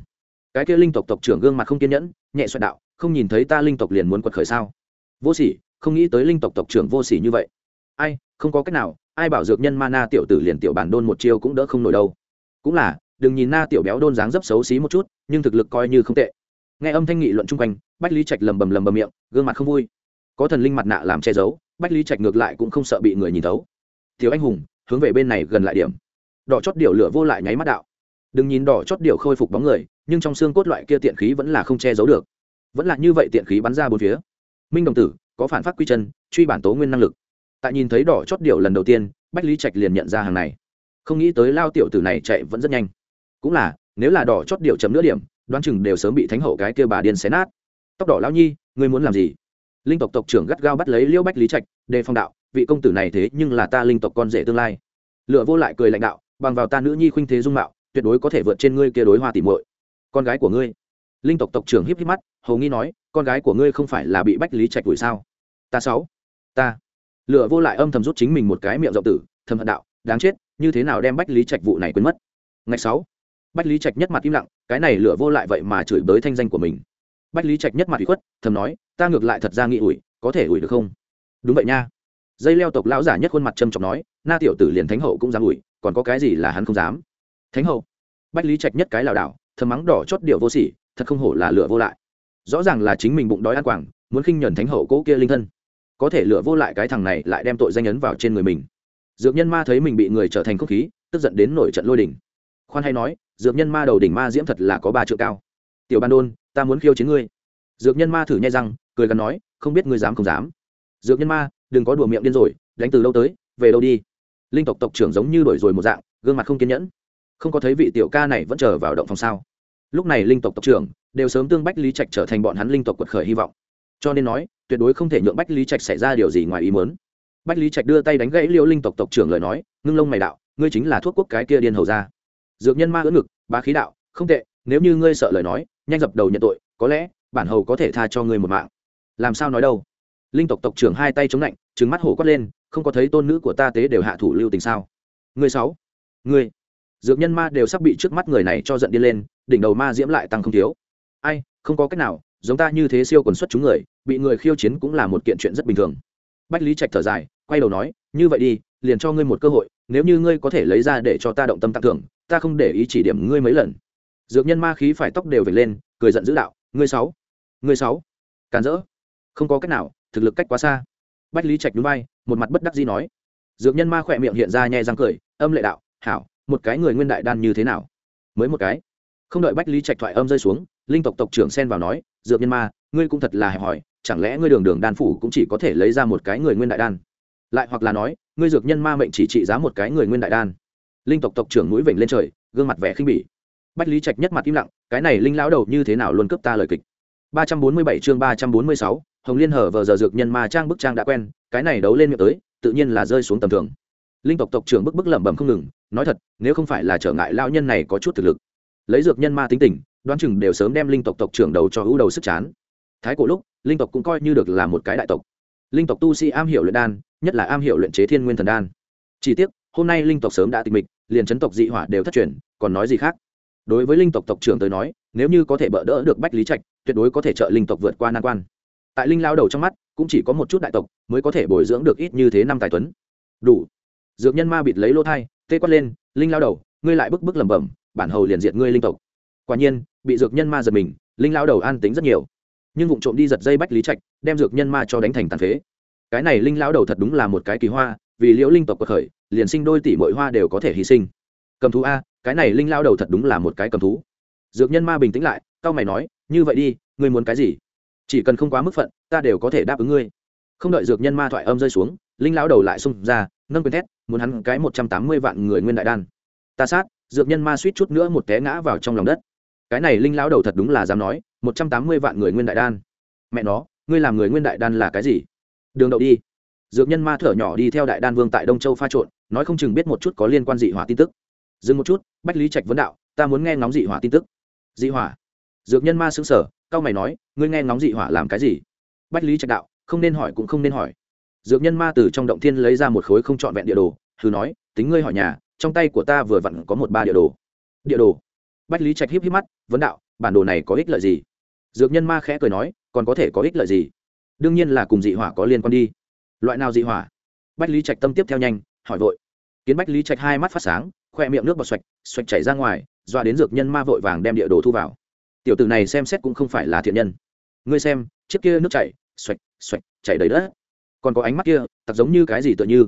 Cái kia linh tộc tộc trưởng gương mặt không kiên nhẫn, nhẹ xoẹt đạo, không nhìn thấy ta linh tộc liền muốn quật khởi sao? Vô sỉ, không nghĩ tới linh tộc tộc trưởng vô sỉ như vậy. Ai, không có cách nào, ai bảo dược nhân ma na tiểu tử liền tiểu bản đôn một chiêu cũng đỡ không nổi đâu. Cũng là đừng nhìn na tiểu béo đôn dáng dấp xấu xí một chút, nhưng thực lực coi như không tệ. Nghe âm thanh nghị luận chung quanh, bách lý trạch lầm bầm lầm bầm miệng, gương mặt không vui. Có thần linh mặt nạ làm che giấu, bách lý trạch ngược lại cũng không sợ bị người nhìn thấu. Thiếu anh hùng, hướng về bên này gần lại điểm. Đỏ chót điệu lửa vô lại nháy mắt đạo. Đừng nhìn đỏ chót điệu khôi phục bóng người, nhưng trong xương cốt loại kia tiện khí vẫn là không che giấu được. Vẫn là như vậy tiện khí bắn ra bốn phía. Minh đồng tử, có phản phát quy chân, truy bản tố nguyên năng lực. Tại nhìn thấy đỏ chót điệu lần đầu tiên, bách lý trạch liền nhận ra hàng này. Không nghĩ tới lao tiểu tử này chạy vẫn rất nhanh cũng là, nếu là đỏ chót điệu chấm nửa điểm, đoán chừng đều sớm bị thánh hậu cái kia bà điên xé nát. Tóc đỏ lão nhi, ngươi muốn làm gì? Linh tộc tộc trưởng gắt gao bắt lấy liêu bách lý trạch, đề phong đạo, vị công tử này thế nhưng là ta linh tộc con rể tương lai. Lựa vô lại cười lãnh đạo, bằng vào ta nữ nhi khuynh thế dung mạo, tuyệt đối có thể vượt trên ngươi kia đối hoa tỉ muội. Con gái của ngươi. Linh tộc tộc trưởng híp híp mắt, hầu nghi nói, con gái của ngươi không phải là bị bách lý trạch đuổi sao? Ta sáu ta. Lựa vô lại âm thầm rút chính mình một cái miệng rộng tử, thầm hận đạo, đáng chết, như thế nào đem bách lý trạch vụ này quên mất? Ngày sáu bách lý trạch nhất mặt im lặng, cái này lửa vô lại vậy mà chửi bới thanh danh của mình. Bách lý trạch nhất mặt bị khuất, thầm nói, ta ngược lại thật ra nghĩ ủi, có thể ủi được không? Đúng vậy nha. Dây leo tộc lão giả nhất khuôn mặt trầm trọng nói, na tiểu tử liền thánh hậu cũng dám ủi, còn có cái gì là hắn không dám? Thánh hậu? Bách lý trạch nhất cái lảo đảo, thầm mắng đỏ chót điệu vô sỉ, thật không hổ là lửa vô lại. Rõ ràng là chính mình bụng đói ăn quảng, muốn khinh nhuần thánh hậu cố kia linh thân. Có thể lửa vô lại cái thằng này lại đem tội danh ấn vào trên người mình. Dược nhân ma thấy mình bị người trở thành không khí, tức giận đến nổi trận lôi đình. khoan hay nói dược nhân ma đầu đỉnh ma diễm thật là có ba triệu cao. Tiểu ban đôn, ta muốn khiêu chiến ngươi. Dược nhân ma thử nhai răng, cười gắn nói, không biết ngươi dám không dám. Dược nhân ma, đừng có đùa miệng điên rồi, đánh từ lâu tới, về đâu đi. Linh tộc tộc trưởng giống như đổi rồi một dạng, gương mặt không kiên nhẫn. Không có thấy vị tiểu ca này vẫn chờ vào động phòng sao? Lúc này linh tộc tộc trưởng đều sớm tương bách lý trạch trở thành bọn hắn linh tộc quật khởi hy vọng. Cho nên nói, tuyệt đối không thể nhượng bách lý trạch xảy ra điều gì ngoài ý muốn. Bách lý trạch đưa tay đánh gãy liễu linh tộc tộc trưởng lời nói, ngưng lông mày đạo, ngươi chính là thuốc quốc cái kia điên hầu ra dược nhân ma ưỡn ngực, bá khí đạo, không tệ, nếu như ngươi sợ lời nói, nhanh dập đầu nhận tội, có lẽ, bản hầu có thể tha cho ngươi một mạng. Làm sao nói đâu? Linh tộc tộc trưởng hai tay chống lạnh trứng mắt hổ quát lên, không có thấy tôn nữ của ta tế đều hạ thủ lưu tình sao? Ngươi sáu, ngươi, dược nhân ma đều sắp bị trước mắt người này cho giận đi lên, đỉnh đầu ma diễm lại tăng không thiếu. Ai, không có cách nào, giống ta như thế siêu quần xuất chúng người, bị người khiêu chiến cũng là một kiện chuyện rất bình thường. Bách lý trạch thở dài, quay đầu nói, như vậy đi, liền cho ngươi một cơ hội, nếu như ngươi có thể lấy ra để cho ta động tâm tặng thưởng ta không để ý chỉ điểm ngươi mấy lần. Dược nhân ma khí phải tóc đều về lên, cười giận dữ đạo, ngươi sáu ngươi sáu, càn rỡ. Không có cách nào, thực lực cách quá xa. Bách lý trạch núi bay một mặt bất đắc dĩ nói. Dược nhân ma khỏe miệng hiện ra nhẹ răng cười, âm lệ đạo, hảo, một cái người nguyên đại đan như thế nào? Mới một cái. Không đợi bách lý trạch thoại âm rơi xuống, linh tộc tộc trưởng xen vào nói, dược nhân ma, ngươi cũng thật là hẹp hòi, chẳng lẽ ngươi đường đường đan phủ cũng chỉ có thể lấy ra một cái người nguyên đại đan? Lại hoặc là nói, ngươi dược nhân ma mệnh chỉ trị giá một cái người nguyên đại đan linh tộc tộc trưởng mũi vểnh lên trời, gương mặt vẻ khinh bỉ. Bách lý trạch nhất mặt im lặng, cái này linh lão đầu như thế nào luôn cướp ta lời kịch. Ba trăm bốn mươi bảy chương ba trăm bốn mươi sáu, hồng liên hở vờ giờ dược nhân ma trang bức trang đã quen, cái này đấu lên miệng tới, tự nhiên là rơi xuống tầm thường. Linh tộc tộc trưởng bức bức lẩm bẩm không ngừng, nói thật, nếu không phải là trở ngại lão nhân này có chút thực lực, lấy dược nhân ma tính tình, đoán chừng đều sớm đem linh tộc tộc trưởng đầu cho hữu đầu sức chán. Thái cổ lúc, linh tộc cũng coi như được là một cái đại tộc. Linh tộc tu sĩ am hiểu luyện đan, nhất là am hiểu luyện chế thiên nguyên thần đan. Chỉ tiếc hôm nay linh tộc sớm đã tịch mịch, liền chấn tộc dị hỏa đều thất truyền, còn nói gì khác? Đối với linh tộc tộc trưởng tới nói, nếu như có thể bỡ đỡ được bách lý trạch, tuyệt đối có thể trợ linh tộc vượt qua nan quan. Tại linh lao đầu trong mắt, cũng chỉ có một chút đại tộc mới có thể bồi dưỡng được ít như thế năm tài tuấn. Đủ. Dược nhân ma bịt lấy lỗ thai, tê quát lên, linh lao đầu, ngươi lại bức bức lẩm bẩm, bản hầu liền diệt ngươi linh tộc. Quả nhiên, bị dược nhân ma giật mình, linh lao đầu an tính rất nhiều. Nhưng vụ trộm đi giật dây bách lý trạch, đem dược nhân ma cho đánh thành tàn phế. Cái này linh lao đầu thật đúng là một cái kỳ hoa vì liễu linh tộc cuộc khởi, liền sinh đôi tỷ mỗi hoa đều có thể hy sinh. Cầm thú a, cái này linh lao đầu thật đúng là một cái cầm thú. Dược nhân ma bình tĩnh lại, tao mày nói, như vậy đi, ngươi muốn cái gì? Chỉ cần không quá mức phận, ta đều có thể đáp ứng ngươi. Không đợi dược nhân ma thoại âm rơi xuống, linh lão đầu lại xung ra, nâng quyền thét, muốn hắn cái một trăm tám mươi vạn người nguyên đại đan. Ta sát, dược nhân ma suýt chút nữa một té ngã vào trong lòng đất. Cái này linh lão đầu thật đúng là dám nói, một trăm tám mươi vạn người nguyên đại đan. Mẹ nó, ngươi làm người nguyên đại đan là cái gì? Đường đậu đi dược nhân ma thở nhỏ đi theo đại đan vương tại đông châu pha trộn, nói không chừng biết một chút có liên quan dị hỏa tin tức. Dừng một chút, bách lý trạch vấn đạo, ta muốn nghe ngóng dị hỏa tin tức. Dị hỏa? Dược nhân ma xứng sở cao mày nói, ngươi nghe ngóng dị hỏa làm cái gì? Bách lý trạch đạo, không nên hỏi cũng không nên hỏi. Dược nhân ma từ trong động thiên lấy ra một khối không trọn vẹn địa đồ, thử nói, tính ngươi hỏi nhà, trong tay của ta vừa vặn có một ba địa đồ. Địa đồ? Bách lý trạch híp híp mắt, vấn đạo, bản đồ này có ích lợi gì? Dược nhân ma khẽ cười nói, còn có thể có ích lợi gì? Đương nhiên là cùng dị hỏa có liên quan đi loại nào dị hỏa? Bách lý trạch tâm tiếp theo nhanh, hỏi vội. Kiến bách lý trạch hai mắt phát sáng, khoe miệng nước bọt xoạch xoạch chảy ra ngoài, dọa đến dược nhân ma vội vàng đem địa đồ thu vào. Tiểu tử này xem xét cũng không phải là thiện nhân. Ngươi xem, chiếc kia nước chảy, xoạch xoạch, chảy đầy đất. Còn có ánh mắt kia tặc giống như cái gì tựa như.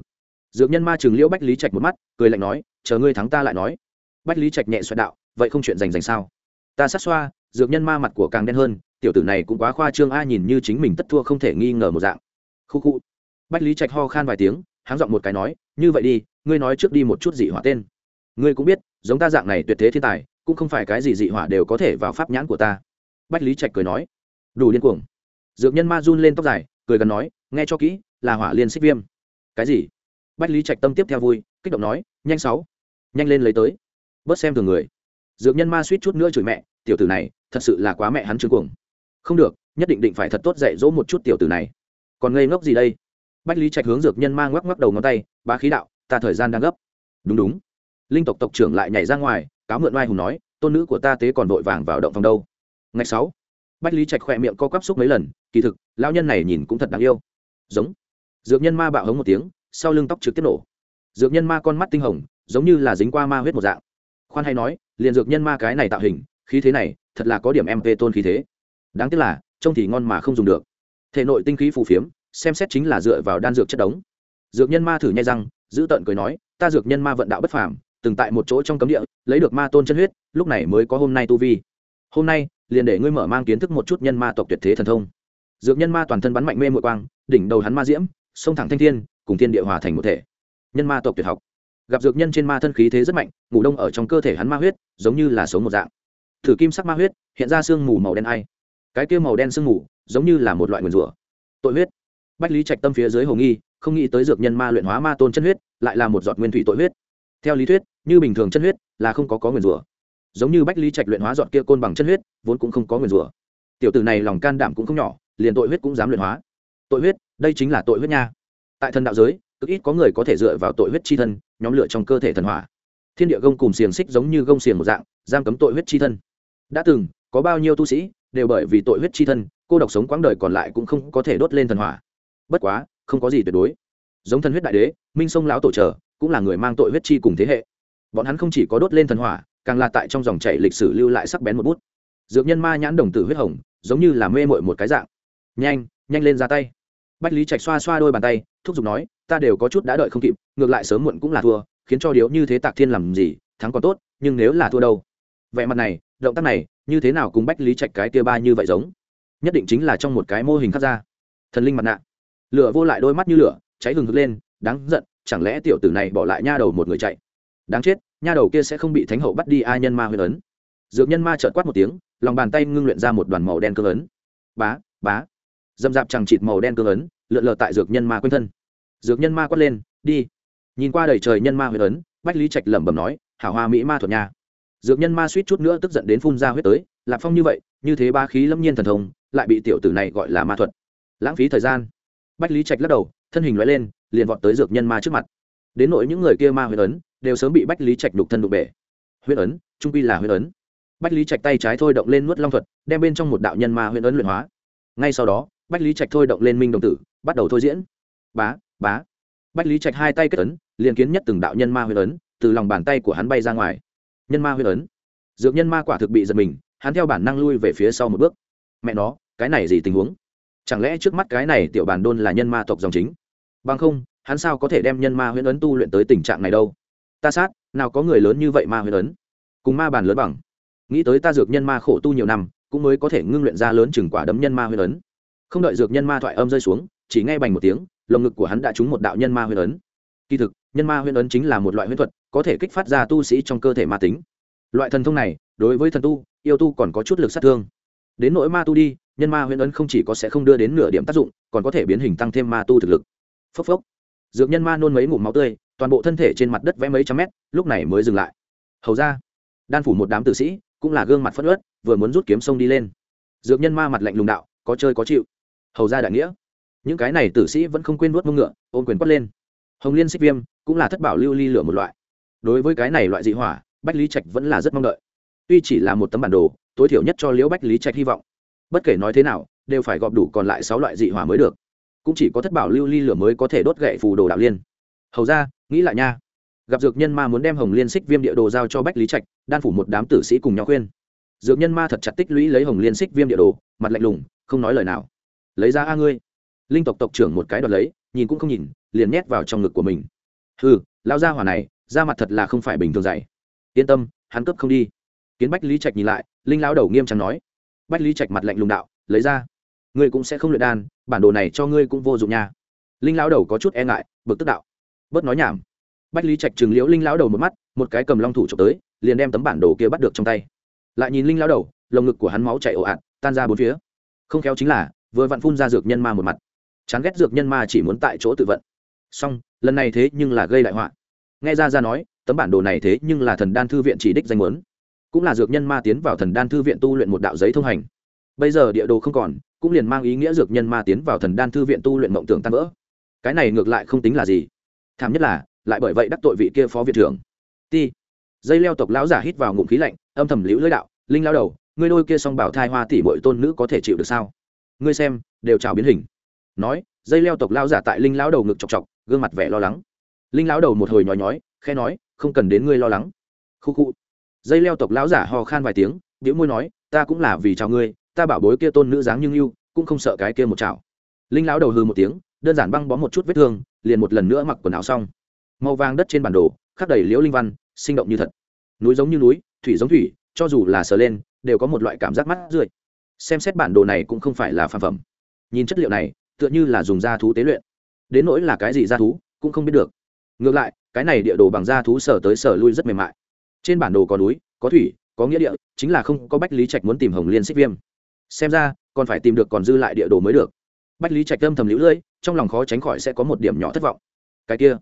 Dược nhân ma chừng liễu bách lý trạch một mắt, cười lạnh nói, chờ ngươi thắng ta lại nói. Bách lý trạch nhẹ xoẹt đạo, vậy không chuyện dành dành sao? Ta sát xoa, dược nhân ma mặt của càng đen hơn, tiểu tử này cũng quá khoa trương a, nhìn như chính mình tất thua không thể nghi ngờ một dạng. Khu khu bách lý trạch ho khan vài tiếng, háng giọng một cái nói, như vậy đi, ngươi nói trước đi một chút dị hỏa tên. Ngươi cũng biết, giống ta dạng này tuyệt thế thiên tài, cũng không phải cái gì dị hỏa đều có thể vào pháp nhãn của ta. Bách lý trạch cười nói, đủ điên cuồng. Dược nhân ma run lên tóc dài, cười gần nói, nghe cho kỹ, là hỏa liên xích viêm. Cái gì? Bách lý trạch tâm tiếp theo vui, kích động nói, nhanh sáu, nhanh lên lấy tới. Bớt xem thường người. Dược nhân ma suýt chút nữa chửi mẹ, tiểu tử này, thật sự là quá mẹ hắn trương cuồng. Không được, nhất định định phải thật tốt dạy dỗ một chút tiểu tử này. Còn ngây ngốc gì đây? Bách lý trạch hướng dược nhân ma ngoắc ngoắc đầu ngón tay, bá khí đạo, ta thời gian đang gấp. Đúng đúng. Linh tộc tộc trưởng lại nhảy ra ngoài, cáo mượn oai hùng nói, tôn nữ của ta tế còn vội vàng vào động phòng đâu. Ngày sáu, bách lý trạch khỏe miệng co quắp xúc mấy lần, kỳ thực lao nhân này nhìn cũng thật đáng yêu. Giống. Dược nhân ma bạo hống một tiếng, sau lưng tóc trực tiếp nổ. Dược nhân ma con mắt tinh hồng, giống như là dính qua ma huyết một dạng. Khoan hay nói, liền dược nhân ma cái này tạo hình, khí thế này, thật là có điểm mp tôn khí thế. Đáng tiếc là, trông thì ngon mà không dùng được. Thể nội tinh khí phù phiếm xem xét chính là dựa vào đan dược chất đống. Dược nhân ma thử nhai răng, giữ tợn cười nói, ta dược nhân ma vận đạo bất phàm, từng tại một chỗ trong cấm địa, lấy được ma tôn chân huyết, lúc này mới có hôm nay tu vi. Hôm nay, liền để ngươi mở mang kiến thức một chút nhân ma tộc tuyệt thế thần thông. Dược nhân ma toàn thân bắn mạnh mê mội quang, đỉnh đầu hắn ma diễm, sông thẳng thanh thiên, cùng thiên địa hòa thành một thể. Nhân ma tộc tuyệt học. Gặp dược nhân trên ma thân khí thế rất mạnh, ngủ đông ở trong cơ thể hắn ma huyết, giống như là sống một dạng. Thử kim sắc ma huyết, hiện ra sương mù màu đen ai. Cái kia màu đen sương mù, giống như là một loại nguyền rủa. Tội huyết bách lý trạch tâm phía dưới hồ nghi, không nghĩ tới dược nhân ma luyện hóa ma tôn chân huyết, lại là một giọt nguyên thủy tội huyết. Theo lý thuyết, như bình thường chân huyết, là không có có nguyền rủa. Giống như bách lý trạch luyện hóa giọt kia côn bằng chân huyết, vốn cũng không có nguyền rủa. Tiểu tử này lòng can đảm cũng không nhỏ, liền tội huyết cũng dám luyện hóa. Tội huyết, đây chính là tội huyết nha. Tại thần đạo giới, cực ít có người có thể dựa vào tội huyết chi thân, nhóm lửa trong cơ thể thần hỏa. Thiên địa gông cùng xiềng xích giống như gông xiềng một dạng, giam cấm tội huyết chi thân. Đã từng, có bao nhiêu tu sĩ, đều bởi vì tội huyết chi thân, cô độc sống quãng đời còn lại cũng không có thể đốt lên thần hỏa bất quá, không có gì tuyệt đối. Giống thần huyết đại đế, minh sông lão tổ trở cũng là người mang tội huyết chi cùng thế hệ. Bọn hắn không chỉ có đốt lên thần hỏa, càng là tại trong dòng chảy lịch sử lưu lại sắc bén một bút. Dược nhân ma nhãn đồng tử huyết hồng, giống như là mê mội một cái dạng. Nhanh nhanh lên ra tay. Bách lý trạch xoa xoa đôi bàn tay, thúc giục nói, ta đều có chút đã đợi không kịp, ngược lại sớm muộn cũng là thua, khiến cho điếu như thế tạc thiên làm gì, thắng còn tốt, nhưng nếu là thua đâu? Vẻ mặt này, động tác này, như thế nào cùng bách lý trạch cái tia ba như vậy giống? Nhất định chính là trong một cái mô hình khác ra. Thần linh mặt nạ lửa vô lại đôi mắt như lửa, cháy hừng hực lên, đáng giận, chẳng lẽ tiểu tử này bỏ lại nha đầu một người chạy? Đáng chết, nha đầu kia sẽ không bị thánh hậu bắt đi ai nhân ma huyền ấn. Dược nhân ma trợt quát một tiếng, lòng bàn tay ngưng luyện ra một đoàn màu đen cương ấn. Bá bá. Dầm dạp chẳng chịt màu đen cương ấn, lượn lờ tại dược nhân ma quanh thân. Dược nhân ma quát lên, đi. Nhìn qua đầy trời nhân ma huyền ấn, bách lý trạch lẩm bẩm nói, hảo hoa mỹ ma thuật nha. Dược nhân ma suýt chút nữa tức giận đến phun ra huyết tới, lạc phong như vậy, như thế ba khí lâm nhiên thần thông, lại bị tiểu tử này gọi là ma thuật. Lãng phí thời gian bách lý trạch lắc đầu, thân hình loại lên, liền vọt tới dược nhân ma trước mặt. Đến nỗi những người kia ma huyết ấn, đều sớm bị bách lý trạch đục thân đục bể. Huyết ấn, trung pi là huyết ấn. Bách lý trạch tay trái thôi động lên nuốt long thuật, đem bên trong một đạo nhân ma huyết ấn luyện hóa. Ngay sau đó, bách lý trạch thôi động lên minh đồng tử, bắt đầu thôi diễn. Bá bá. Bách lý trạch hai tay kết ấn, liền kiến nhất từng đạo nhân ma huyết ấn, từ lòng bàn tay của hắn bay ra ngoài. Nhân ma huyết ấn. Dược nhân ma quả thực bị giật mình, hắn theo bản năng lui về phía sau một bước. Mẹ nó, cái này gì tình huống? Chẳng lẽ trước mắt cái này tiểu bản đôn là nhân ma tộc dòng chính? Bằng không, hắn sao có thể đem nhân ma huyễn ấn tu luyện tới tình trạng này đâu? Ta sát, nào có người lớn như vậy ma huyễn ấn? Cùng ma bàn lớn bằng. Nghĩ tới ta dược nhân ma khổ tu nhiều năm, cũng mới có thể ngưng luyện ra lớn chừng quả đấm nhân ma huyễn ấn. Không đợi dược nhân ma thoại âm rơi xuống, chỉ ngay bành một tiếng, lồng ngực của hắn đã trúng một đạo nhân ma huyễn ấn. Kỳ thực, nhân ma huyễn ấn chính là một loại huyễn thuật, có thể kích phát ra tu sĩ trong cơ thể ma tính. Loại thần thông này, đối với thần tu, yêu tu còn có chút lực sát thương. Đến nỗi ma tu đi nhân ma huyễn ấn không chỉ có sẽ không đưa đến nửa điểm tác dụng, còn có thể biến hình tăng thêm ma tu thực lực. Phốc phốc. Dược nhân ma nôn mấy ngụm máu tươi, toàn bộ thân thể trên mặt đất vẽ mấy trăm mét, lúc này mới dừng lại. Hầu ra, đan phủ một đám tử sĩ, cũng là gương mặt phất ớt vừa muốn rút kiếm sông đi lên. Dược nhân ma mặt lạnh lùng đạo, có chơi có chịu. Hầu ra đại nghĩa. Những cái này tử sĩ vẫn không quên nuốt mông ngựa, ôm quyền quất lên. Hồng liên xích viêm cũng là thất bảo lưu ly lửa một loại. Đối với cái này loại dị hỏa, bách lý trạch vẫn là rất mong đợi. Tuy chỉ là một tấm bản đồ, tối thiểu nhất cho liễu bách lý trạch hy vọng bất kể nói thế nào, đều phải gọp đủ còn lại sáu loại dị hỏa mới được. Cũng chỉ có thất bảo lưu ly lửa mới có thể đốt gậy phù đồ đạo liên. Hầu ra, nghĩ lại nha. Gặp dược nhân ma muốn đem hồng liên xích viêm địa đồ giao cho bách lý trạch, đan phủ một đám tử sĩ cùng nhau khuyên. Dược nhân ma thật chặt tích lũy lấy hồng liên xích viêm địa đồ, mặt lạnh lùng, không nói lời nào. Lấy ra a ngươi. Linh tộc tộc trưởng một cái đoạt lấy, nhìn cũng không nhìn, liền nhét vào trong ngực của mình. Ừ lao ra hỏa này ra mặt thật là không phải bình thường dày yên tâm, hắn cấp không đi. Kiến bách lý trạch nhìn lại, linh lao đầu nghiêm trọng nói bách lý trạch mặt lạnh lùng đạo, lấy ra. Ngươi cũng sẽ không luyện đan, bản đồ này cho ngươi cũng vô dụng nha. Linh lão đầu có chút e ngại, bực tức đạo, bớt nói nhảm. Bách lý trạch chừng liễu linh lão đầu một mắt, một cái cầm long thủ trộm tới, liền đem tấm bản đồ kia bắt được trong tay. Lại nhìn linh lão đầu, lồng ngực của hắn máu chảy ồ ạt, tan ra bốn phía. Không khéo chính là, vừa vặn phun ra dược nhân ma một mặt. Chán ghét dược nhân ma chỉ muốn tại chỗ tự vận. Xong, lần này thế nhưng là gây đại họa. Nghe ra ra nói, tấm bản đồ này thế nhưng là thần đan thư viện chỉ đích danh muốn cũng là dược nhân ma tiến vào thần đan thư viện tu luyện một đạo giấy thông hành. Bây giờ địa đồ không còn, cũng liền mang ý nghĩa dược nhân ma tiến vào thần đan thư viện tu luyện mộng tưởng tan vỡ. Cái này ngược lại không tính là gì. Thảm nhất là, lại bởi vậy đắc tội vị kia phó viện trưởng. Ti. Dây leo tộc lão giả hít vào ngụm khí lạnh, âm thầm liễu lưỡi đạo, linh lao đầu, ngươi đôi kia song bảo thai hoa tỷ bội tôn nữ có thể chịu được sao? Ngươi xem, đều trào biến hình. Nói, dây leo tộc lao giả tại linh lão đầu ngực chọc chọc, gương mặt vẻ lo lắng. Linh lão đầu một hồi nhói nhói khe nói, không cần đến ngươi lo lắng. Khu khu dây leo tộc lão giả ho khan vài tiếng biểu môi nói, ta cũng là vì chào ngươi, ta bảo bối kia tôn nữ dáng nhưng yêu, cũng không sợ cái kia một chảo. Linh lão đầu hư một tiếng, đơn giản băng bó một chút vết thương, liền một lần nữa mặc quần áo xong. Màu vàng đất trên bản đồ, khắc đầy liễu linh văn, sinh động như thật. Núi giống như núi, thủy giống thủy, cho dù là sờ lên, đều có một loại cảm giác mắt rượi. Xem xét bản đồ này cũng không phải là phàm phẩm. Nhìn chất liệu này, tựa như là dùng da thú tế luyện. Đến nỗi là cái gì da thú, cũng không biết được. Ngược lại, cái này địa đồ bằng da thú sở tới sở lui rất mềm mại trên bản đồ có núi, có thủy, có nghĩa địa, chính là không có bách lý trạch muốn tìm hồng liên xích viêm. Xem ra, còn phải tìm được còn dư lại địa đồ mới được. Bách lý trạch âm thầm lũ lưỡi trong lòng khó tránh khỏi sẽ có một điểm nhỏ thất vọng. Cái kia,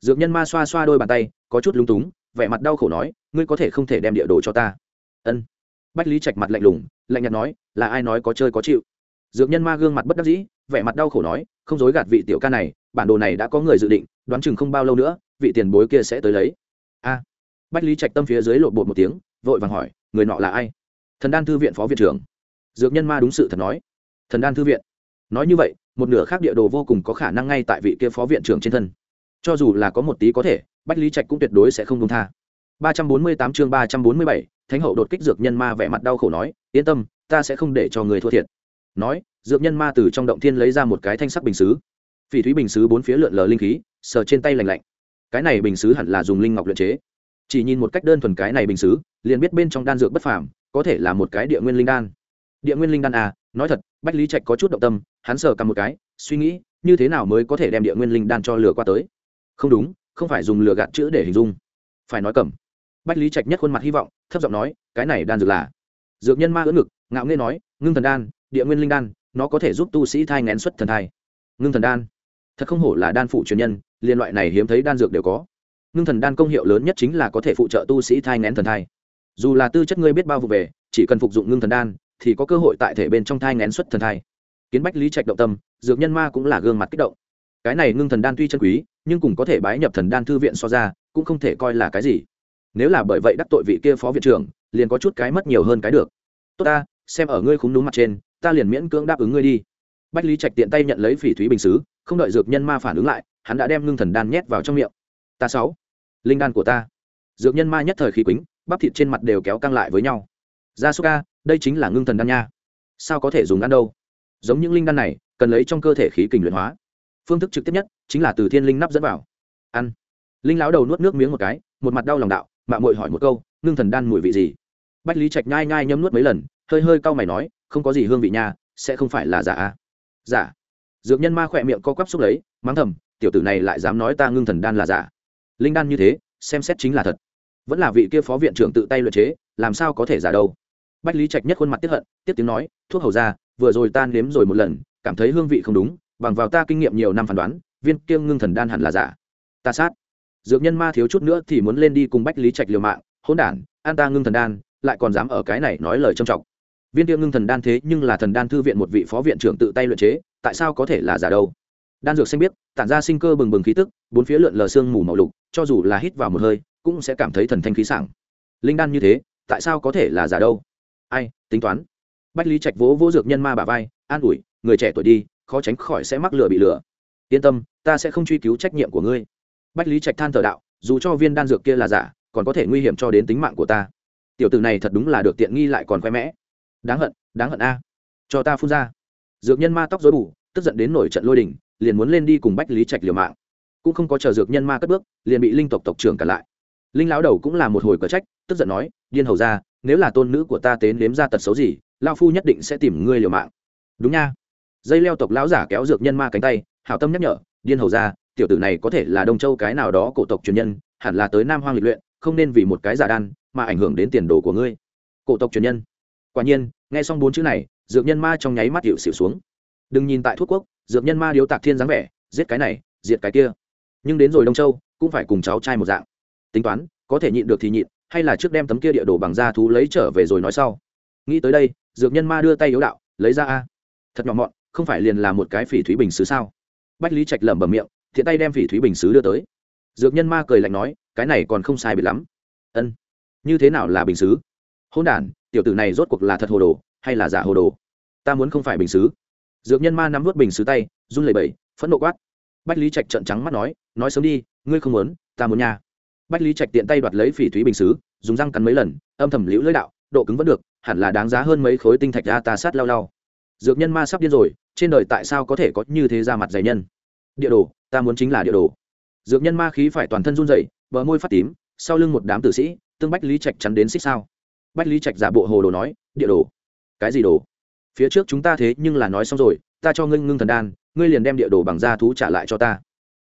dược nhân ma xoa xoa đôi bàn tay, có chút lung túng, vẻ mặt đau khổ nói, ngươi có thể không thể đem địa đồ cho ta? Ân. Bách lý trạch mặt lạnh lùng, lạnh nhạt nói, là ai nói có chơi có chịu? Dược nhân ma gương mặt bất đắc dĩ, vẻ mặt đau khổ nói, không dối gạt vị tiểu ca này, bản đồ này đã có người dự định, đoán chừng không bao lâu nữa, vị tiền bối kia sẽ tới lấy. A bách lý trạch tâm phía dưới lộn bột một tiếng, vội vàng hỏi, người nọ là ai? Thần đan thư viện phó viện trưởng. Dược nhân ma đúng sự thật nói. Thần đan thư viện. Nói như vậy, một nửa khác địa đồ vô cùng có khả năng ngay tại vị kia phó viện trưởng trên thân. Cho dù là có một tí có thể, bách lý trạch cũng tuyệt đối sẽ không công tha. ba trăm bốn mươi tám chương ba trăm bốn mươi bảy, thánh hậu đột kích dược nhân ma vẻ mặt đau khổ nói, yên tâm, ta sẽ không để cho người thua thiệt. Nói, dược nhân ma từ trong động thiên lấy ra một cái thanh sắc bình xứ. Phỉ thúy bình xứ bốn phía lượn lờ linh khí, sờ trên tay lành lạnh. Cái này bình xứ hẳn là dùng linh ngọc luyện chế chỉ nhìn một cách đơn thuần cái này bình xứ, liền biết bên trong đan dược bất phàm, có thể là một cái địa nguyên linh đan. Địa nguyên linh đan à nói thật, bách lý trạch có chút động tâm, hắn sờ cầm một cái, suy nghĩ, như thế nào mới có thể đem địa nguyên linh đan cho lừa qua tới? Không đúng, không phải dùng lừa gạt chữ để hình dung. Phải nói cầm. Bách lý trạch nhất khuôn mặt hy vọng, thấp giọng nói, cái này đan dược là dược nhân ma ưỡn ngực, ngạo nghê nói, ngưng thần đan, địa nguyên linh đan, nó có thể giúp tu sĩ thai ngén xuất thần thai. Ngưng thần đan. Thật không hổ là đan phụ truyền nhân, liên loại này hiếm thấy đan dược đều có ngưng thần đan công hiệu lớn nhất chính là có thể phụ trợ tu sĩ thai ngén thần thai. Dù là tư chất ngươi biết bao vụ về, chỉ cần phục dụng ngưng thần đan, thì có cơ hội tại thể bên trong thai ngén xuất thần thai. Kiến bách lý trạch động tâm, dược nhân ma cũng là gương mặt kích động. Cái này ngưng thần đan tuy chân quý, nhưng cũng có thể bái nhập thần đan thư viện so ra, cũng không thể coi là cái gì. Nếu là bởi vậy đắc tội vị kia phó viện trưởng, liền có chút cái mất nhiều hơn cái được. Tốt ta, xem ở ngươi khúng núm mặt trên, ta liền miễn cưỡng đáp ứng ngươi đi. Bách lý trạch tiện tay nhận lấy phỉ thúy bình xứ, không đợi dược nhân ma phản ứng lại, hắn đã đem ngưng thần đan nhét vào trong miệng. Ta sáu linh đan của ta. Dược nhân ma nhất thời khí quýnh bắp thịt trên mặt đều kéo căng lại với nhau. Gia súc ca đây chính là ngưng thần đan nha. Sao có thể dùng đan đâu? Giống những linh đan này, cần lấy trong cơ thể khí kình luyện hóa. Phương thức trực tiếp nhất chính là từ thiên linh nắp dẫn vào. Ăn. Linh lão đầu nuốt nước miếng một cái, một mặt đau lòng đạo, mạ muội hỏi một câu, ngưng thần đan mùi vị gì? Bách lý trạch nhai nhai nhấm nuốt mấy lần, hơi hơi cau mày nói, không có gì hương vị nha, sẽ không phải là giả a. Giả? Dược nhân ma khỏe miệng co quắp xúc lấy, mắng thầm, tiểu tử này lại dám nói ta ngưng thần đan là giả linh đan như thế, xem xét chính là thật. Vẫn là vị kia phó viện trưởng tự tay luyện chế, làm sao có thể giả đâu? Bách lý trạch nhất khuôn mặt tiếp hận, tiếp tiếng nói, thuốc hầu ra, vừa rồi tan nếm rồi một lần, cảm thấy hương vị không đúng, bằng vào ta kinh nghiệm nhiều năm phán đoán, viên kiêng ngưng thần đan hẳn là giả. Ta sát. Dược nhân ma thiếu chút nữa thì muốn lên đi cùng bách lý trạch liều mạng, hỗn đản, an ta ngưng thần đan, lại còn dám ở cái này nói lời trầm trọng. Viên tiêu ngưng thần đan thế nhưng là thần đan thư viện một vị phó viện trưởng tự tay luyện chế, tại sao có thể là giả đâu? Đan dược xanh biết tản ra sinh cơ bừng bừng khí tức, bốn phía lượn lờ sương mù màu lục, cho dù là hít vào một hơi, cũng sẽ cảm thấy thần thanh khí sảng. Linh đan như thế, tại sao có thể là giả đâu? Ai, tính toán. Bách lý trạch vỗ vỗ dược nhân ma bà vai, an ủi, người trẻ tuổi đi, khó tránh khỏi sẽ mắc lửa bị lửa. Yên tâm, ta sẽ không truy cứu trách nhiệm của ngươi. Bách lý trạch than thờ đạo, dù cho viên đan dược kia là giả, còn có thể nguy hiểm cho đến tính mạng của ta. Tiểu tử này thật đúng là được tiện nghi lại còn khoe mẽ. Đáng hận đáng hận a. Cho ta phun ra. Dược nhân ma tóc dối bù tức giận đến nổi trận lôi đình, liền muốn lên đi cùng bách lý trạch liều mạng. Cũng không có chờ dược nhân ma cất bước, liền bị linh tộc tộc trưởng cản lại. Linh lão đầu cũng là một hồi cờ trách, tức giận nói, điên hầu ra nếu là tôn nữ của ta tế nếm ra tật xấu gì lao phu nhất định sẽ tìm ngươi liều mạng. Đúng nha. Dây leo tộc lão giả kéo dược nhân ma cánh tay, hảo tâm nhắc nhở, điên hầu ra tiểu tử này có thể là đông châu cái nào đó cổ tộc truyền nhân, hẳn là tới nam hoang lịch luyện, không nên vì một cái giả đan mà ảnh hưởng đến tiền đồ của ngươi. Cổ tộc truyền nhân. Quả nhiên, nghe xong bốn chữ này, dược nhân ma trong nháy mắt hiệu xỉu xuống đừng nhìn tại thuốc quốc, dược nhân ma điếu tạc thiên dáng vẻ, giết cái này, diệt cái kia. Nhưng đến rồi đông châu, cũng phải cùng cháu trai một dạng. Tính toán, có thể nhịn được thì nhịn, hay là trước đem tấm kia địa đồ bằng da thú lấy trở về rồi nói sau. Nghĩ tới đây, dược nhân ma đưa tay yếu đạo, lấy ra a. Thật nhỏ mọn, không phải liền là một cái phỉ thúy bình xứ sao? Bách lý trạch lẩm bẩm miệng, thiện tay đem phỉ thúy bình xứ đưa tới. Dược nhân ma cười lạnh nói, cái này còn không sai bị lắm. Ân, như thế nào là bình xứ? Hôn đản, tiểu tử này rốt cuộc là thật hồ đồ, hay là giả hồ đồ? Ta muốn không phải bình xứ dược nhân ma nắm vớt bình xứ tay, run lẩy bẩy, phẫn nộ quát. Bách lý trạch trợn trắng mắt nói nói sớm đi, ngươi không muốn, ta muốn nhà. Bách lý trạch tiện tay đoạt lấy phỉ thúy bình xứ, dùng răng cắn mấy lần, âm thầm liễu lưỡi đạo, độ cứng vẫn được, hẳn là đáng giá hơn mấy khối tinh thạch ra ta sát lao lao dược nhân ma sắp điên rồi, trên đời tại sao có thể có như thế ra mặt dày nhân? Địa đồ, ta muốn chính là địa đồ. Dược nhân ma khí phải toàn thân run dậy bờ môi phát tím, sau lưng một đám tử sĩ, tương bách lý trạch chắn đến xích sao. Bách lý trạch giả bộ hồ đồ nói, địa đồ. Cái gì đồ? Phía trước chúng ta thế nhưng là nói xong rồi, ta cho ngươi ngưng thần đan, ngươi liền đem địa đồ bằng da thú trả lại cho ta.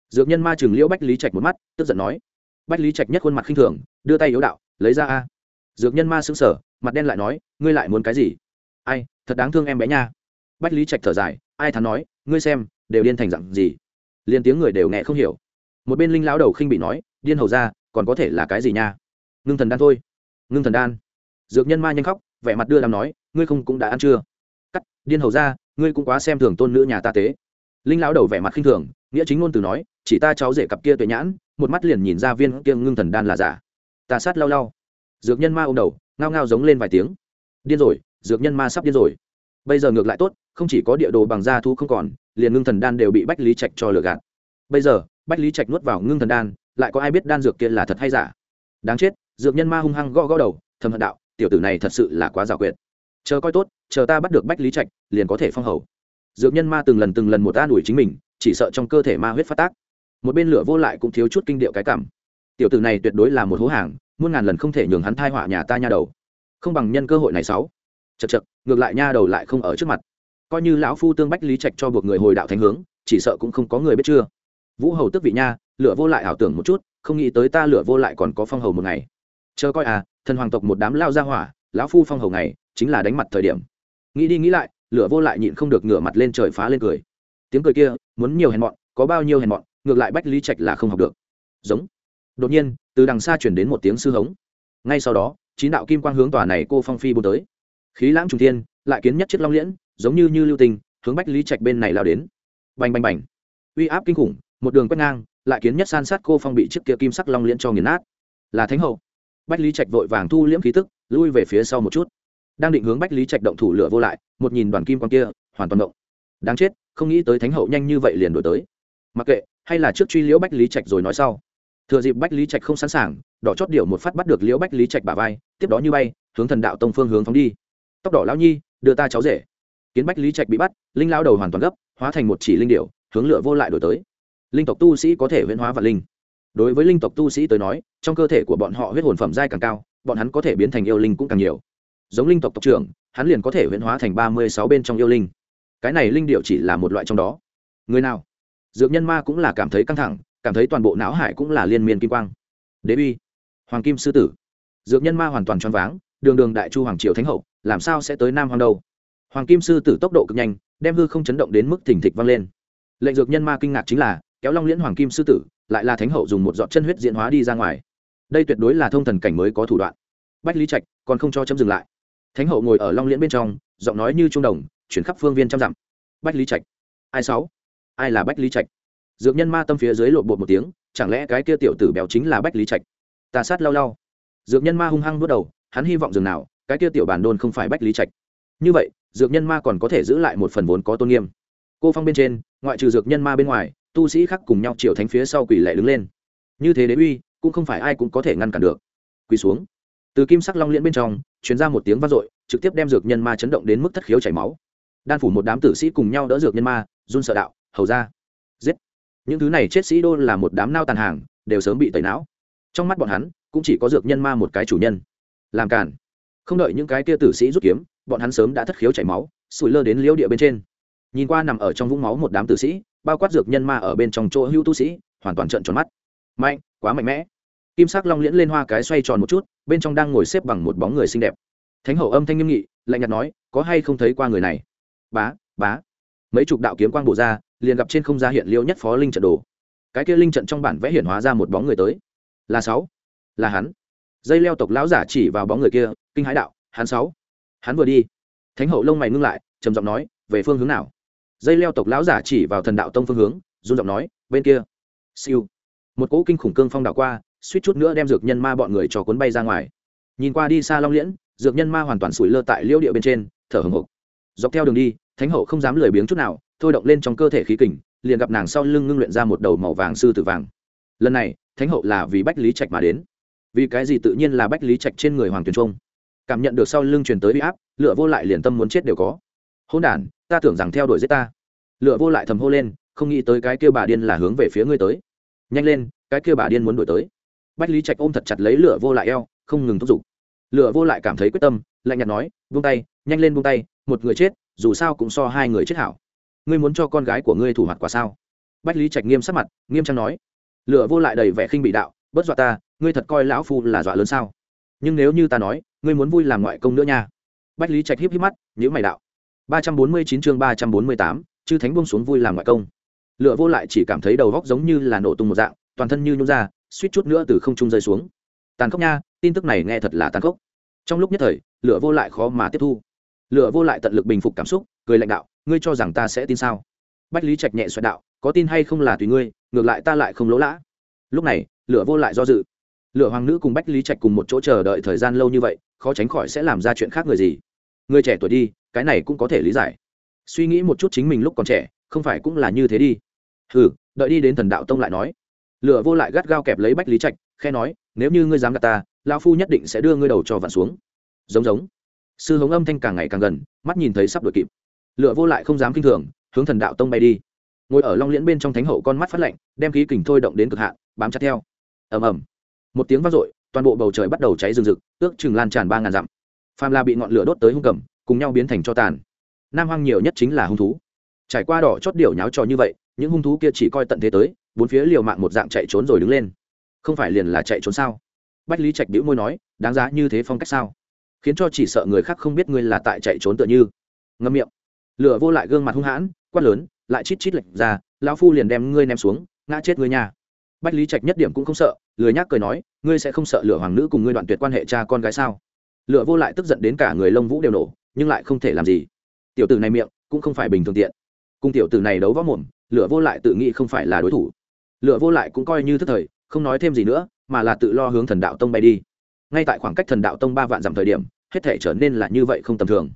Dược nhân ma chừng liễu bách lý trạch một mắt, tức giận nói. Bách lý trạch nhất khuôn mặt khinh thường, đưa tay yếu đạo, lấy ra a. Dược nhân ma xứng sở mặt đen lại nói, ngươi lại muốn cái gì? Ai, thật đáng thương em bé nha. Bách lý trạch thở dài, ai thắn nói, ngươi xem, đều điên thành dặn gì? Liền tiếng người đều nghe không hiểu. Một bên linh lão đầu khinh bị nói, điên hầu ra, còn có thể là cái gì nha? Ngưng thần đan thôi. Ngưng thần đan. Dược nhân ma nhanh khóc, vẻ mặt đưa làm nói, ngươi không cũng đã ăn chưa? Cắt, điên hầu ra, ngươi cũng quá xem thường tôn nữ nhà ta tế. Linh lão đầu vẻ mặt khinh thường, nghĩa chính ngôn từ nói, chỉ ta cháu rể cặp kia tuệ nhãn, một mắt liền nhìn ra viên kia ngưng thần đan là giả. Ta sát lau lau. Dược nhân ma ô m đầu, ngao ngao giống lên vài tiếng. Điên rồi, dược nhân ma sắp điên rồi. Bây giờ ngược lại tốt, không chỉ có địa đồ bằng da thu không còn, liền ngưng thần đan đều bị bách lý trạch cho lừa gạt. Bây giờ, bách lý trạch nuốt vào ngưng thần đan, lại có ai biết đan dược kia là thật hay giả? Đáng chết, dược nhân ma hung hăng gõ gõ đầu, thầm hận đạo, tiểu tử này thật sự là quá giả quyệt chờ coi tốt, chờ ta bắt được bách lý trạch, liền có thể phong hầu. Dược nhân ma từng lần từng lần một an ủi chính mình, chỉ sợ trong cơ thể ma huyết phát tác. Một bên lửa vô lại cũng thiếu chút kinh điệu cái cảm. Tiểu tử này tuyệt đối là một hố hàng, muôn ngàn lần không thể nhường hắn thai họa nhà ta nha đầu. Không bằng nhân cơ hội này sáu. Chật chật ngược lại nha đầu lại không ở trước mặt. Coi như lão phu tương bách lý trạch cho buộc người hồi đạo thánh hướng, chỉ sợ cũng không có người biết chưa. Vũ hầu tức vị nha, lửa vô lại ảo tưởng một chút, không nghĩ tới ta lửa vô lại còn có phong hầu một ngày. Chờ coi à thần hoàng tộc một đám lao ra hỏa lão phu phong hầu ngày, chính là đánh mặt thời điểm. Nghĩ đi nghĩ lại, lửa vô lại nhịn không được ngửa mặt lên trời phá lên cười. Tiếng cười kia, muốn nhiều hèn mọn, có bao nhiêu hèn mọn, ngược lại bách lý trạch là không học được. Giống. Đột nhiên, từ đằng xa chuyển đến một tiếng sư hống. Ngay sau đó, chín đạo kim quang hướng tòa này cô phong phi bôn tới. Khí lãng trùng thiên, lại kiến nhất chiếc long liễn, giống như như lưu tình, hướng bách lý trạch bên này lao đến. Bành bành bành. Uy áp kinh khủng, một đường quét ngang, lại kiến nhất san sát cô phong bị chiếc kia kim sắc long liễn cho nghiền nát. Là thánh hậu. Bách lý trạch vội vàng thu liễm khí tức lui về phía sau một chút. Đang định hướng bách lý trạch động thủ lửa vô lại, một nhìn đoàn kim quan kia, hoàn toàn động. Đáng chết, không nghĩ tới thánh hậu nhanh như vậy liền đổi tới. Mặc kệ, hay là trước truy liễu bách lý trạch rồi nói sau. Thừa dịp bách lý trạch không sẵn sàng, đỏ chót điệu một phát bắt được liễu bách lý trạch bả vai, tiếp đó như bay, hướng thần đạo tông phương hướng phóng đi. Tóc đỏ lão nhi, đưa ta cháu rể. Kiến bách lý trạch bị bắt, linh lao đầu hoàn toàn gấp, hóa thành một chỉ linh điệu hướng lửa vô lại đổi tới. Linh tộc tu sĩ có thể huyễn hóa và linh. Đối với linh tộc tu sĩ tới nói, trong cơ thể của bọn họ huyết hồn phẩm giai càng cao bọn hắn có thể biến thành yêu linh cũng càng nhiều. Giống linh tộc tộc trưởng, hắn liền có thể huyễn hóa thành ba mươi sáu bên trong yêu linh. Cái này linh điệu chỉ là một loại trong đó. Người nào? Dược nhân ma cũng là cảm thấy căng thẳng, cảm thấy toàn bộ não hải cũng là liên miên kim quang. Đế uy. Hoàng kim sư tử. Dược nhân ma hoàn toàn choáng váng, đường đường đại chu hoàng triều thánh hậu, làm sao sẽ tới nam hoàng đâu? Hoàng kim sư tử tốc độ cực nhanh, đem hư không chấn động đến mức thỉnh thịch vang lên. Lệnh dược nhân ma kinh ngạc chính là, kéo long liễn hoàng kim sư tử, lại là thánh hậu dùng một giọt chân huyết diễn hóa đi ra ngoài đây tuyệt đối là thông thần cảnh mới có thủ đoạn. Bách lý trạch, còn không cho chấm dừng lại. Thánh hậu ngồi ở long liễn bên trong, giọng nói như trung đồng, chuyển khắp phương viên trăm dặm. Bách lý trạch. Ai sáu? Ai là bách lý trạch? Dược nhân ma tâm phía dưới lộn bột một tiếng, chẳng lẽ cái kia tiểu tử béo chính là bách lý trạch? Ta sát lau lau. Dược nhân ma hung hăng bước đầu, hắn hy vọng dường nào, cái kia tiểu bản đôn không phải bách lý trạch. Như vậy, dược nhân ma còn có thể giữ lại một phần vốn có tôn nghiêm. Cô phong bên trên, ngoại trừ dược nhân ma bên ngoài, tu sĩ khác cùng nhau triệu thánh phía sau quỷ lệ đứng lên. Như thế đế uy cũng không phải ai cũng có thể ngăn cản được. Quỳ xuống. Từ kim sắc long liễn bên trong chuyển ra một tiếng vang dội, trực tiếp đem dược nhân ma chấn động đến mức thất khiếu chảy máu. Đan phủ một đám tử sĩ cùng nhau đỡ dược nhân ma, run sợ đạo, hầu ra. Giết. Những thứ này chết sĩ đô là một đám nao tàn hàng, đều sớm bị tẩy não. Trong mắt bọn hắn, cũng chỉ có dược nhân ma một cái chủ nhân. Làm cản không đợi những cái kia tử sĩ rút kiếm, bọn hắn sớm đã thất khiếu chảy máu, sủi lơ đến liễu địa bên trên. Nhìn qua nằm ở trong vũng máu một đám tử sĩ, bao quát dược nhân ma ở bên trong chỗ hưu tu sĩ, hoàn toàn trợn tròn mắt mạnh, quá mạnh mẽ. Kim sắc long liễn lên hoa cái xoay tròn một chút, bên trong đang ngồi xếp bằng một bóng người xinh đẹp. Thánh hậu âm thanh nghiêm nghị, lạnh nhạt nói, có hay không thấy qua người này? Bá bá. Mấy chục đạo kiếm quang bổ ra, liền gặp trên không gian hiện liêu nhất phó linh trận đồ. Cái kia linh trận trong bản vẽ hiện hóa ra một bóng người tới. Là sáu. Là hắn. Dây leo tộc lão giả chỉ vào bóng người kia, kinh hãi đạo, hắn sáu. Hắn vừa đi. Thánh hậu lông mày ngưng lại, trầm giọng nói, về phương hướng nào? Dây leo tộc lão giả chỉ vào thần đạo tông phương hướng, run giọng nói, bên kia. Siêu một cỗ kinh khủng cương phong đảo qua, suýt chút nữa đem dược nhân ma bọn người cho cuốn bay ra ngoài. Nhìn qua đi xa long liễn, dược nhân ma hoàn toàn sủi lơ tại liễu địa bên trên, thở hồng hộc dọc theo đường đi, thánh hậu không dám lười biếng chút nào, thôi động lên trong cơ thể khí kình, liền gặp nàng sau lưng ngưng luyện ra một đầu màu vàng sư tử vàng. Lần này, thánh hậu là vì bách lý trạch mà đến. Vì cái gì tự nhiên là bách lý trạch trên người hoàng tuyền trung? Cảm nhận được sau lưng truyền tới bị áp lựa vô lại liền tâm muốn chết đều có. Hôn đản, ta tưởng rằng theo đuổi giết ta. Lựa vô lại thầm hô lên, không nghĩ tới cái kêu bà điên là hướng về phía ngươi tới nhanh lên, cái kia bà điên muốn đuổi tới. Bách lý trạch ôm thật chặt lấy lửa vô lại eo, không ngừng thúc giục. Lửa vô lại cảm thấy quyết tâm, lạnh nhạt nói, buông tay, nhanh lên buông tay, một người chết, dù sao cũng so hai người chết hảo. Ngươi muốn cho con gái của ngươi thủ mặt quả sao? Bách lý trạch nghiêm sắc mặt, nghiêm trang nói, lửa vô lại đầy vẻ khinh bị đạo bất dọa ta, ngươi thật coi lão phu là dọa lớn sao? Nhưng nếu như ta nói, ngươi muốn vui làm ngoại công nữa nha. Bách lý trạch híp híp mắt nhữ mày đạo. Ba trăm bốn mươi chín chương ba trăm bốn mươi tám, chư thánh buông xuống vui làm ngoại công lựa vô lại chỉ cảm thấy đầu góc giống như là nổ tung một dạng, toàn thân như nhún ra, suýt chút nữa từ không trung rơi xuống. Tàn khốc nha, tin tức này nghe thật là tàn khốc. Trong lúc nhất thời lựa vô lại khó mà tiếp thu. Lựa vô lại tận lực bình phục cảm xúc, cười lãnh đạo, ngươi cho rằng ta sẽ tin sao? Bách lý trạch nhẹ xoẹt đạo, có tin hay không là tùy ngươi, ngược lại ta lại không lỗ lã. Lúc này lựa vô lại do dự. Lựa hoàng nữ cùng bách lý trạch cùng một chỗ chờ đợi thời gian lâu như vậy, khó tránh khỏi sẽ làm ra chuyện khác người gì. Người trẻ tuổi đi, cái này cũng có thể lý giải. Suy nghĩ một chút chính mình lúc còn trẻ, không phải cũng là như thế đi ừ đợi đi đến thần đạo tông lại nói. Lửa vô lại gắt gao kẹp lấy bách lý trạch khe nói, nếu như ngươi dám gạt ta lao phu nhất định sẽ đưa ngươi đầu cho vặn xuống. Giống giống. Sư hống âm thanh càng ngày càng gần, mắt nhìn thấy sắp đuổi kịp. Lửa vô lại không dám kinh thường, hướng thần đạo tông bay đi. Ngồi ở long liễn bên trong thánh hậu con mắt phát lạnh, đem khí kình thôi động đến cực hạn, bám chặt theo. Ầm ầm. Một tiếng vang dội, toàn bộ bầu trời bắt đầu cháy rừng rực, ước chừng lan tràn ba ngàn dặm. Phàm la bị ngọn lửa đốt tới hung cầm, cùng nhau biến thành cho tàn. Nam hoang nhiều nhất chính là hung thú. Trải qua đỏ chót điểu nháo trò như vậy những hung thú kia chỉ coi tận thế tới, bốn phía liều mạng một dạng chạy trốn rồi đứng lên. Không phải liền là chạy trốn sao? Bách lý trạch bĩu môi nói, đáng giá như thế phong cách sao? Khiến cho chỉ sợ người khác không biết ngươi là tại chạy trốn tựa như. Ngâm miệng. Lửa vô lại gương mặt hung hãn, quát lớn, lại chít chít lệch ra, lão phu liền đem ngươi ném xuống, ngã chết ngươi nhà bách lý trạch nhất điểm cũng không sợ, lười nhác cười nói, ngươi sẽ không sợ lửa hoàng nữ cùng ngươi đoạn tuyệt quan hệ cha con gái sao? Lửa vô lại tức giận đến cả người lông vũ đều nổ, nhưng lại không thể làm gì. Tiểu tử này miệng cũng không phải bình thường tiện. Cùng tiểu tử này đấu võ mồm lửa vô lại tự nghĩ không phải là đối thủ. Lửa vô lại cũng coi như thức thời, không nói thêm gì nữa, mà là tự lo hướng thần đạo tông bay đi. Ngay tại khoảng cách thần đạo tông ba vạn dặm thời điểm, hết thể trở nên là như vậy không tầm thường.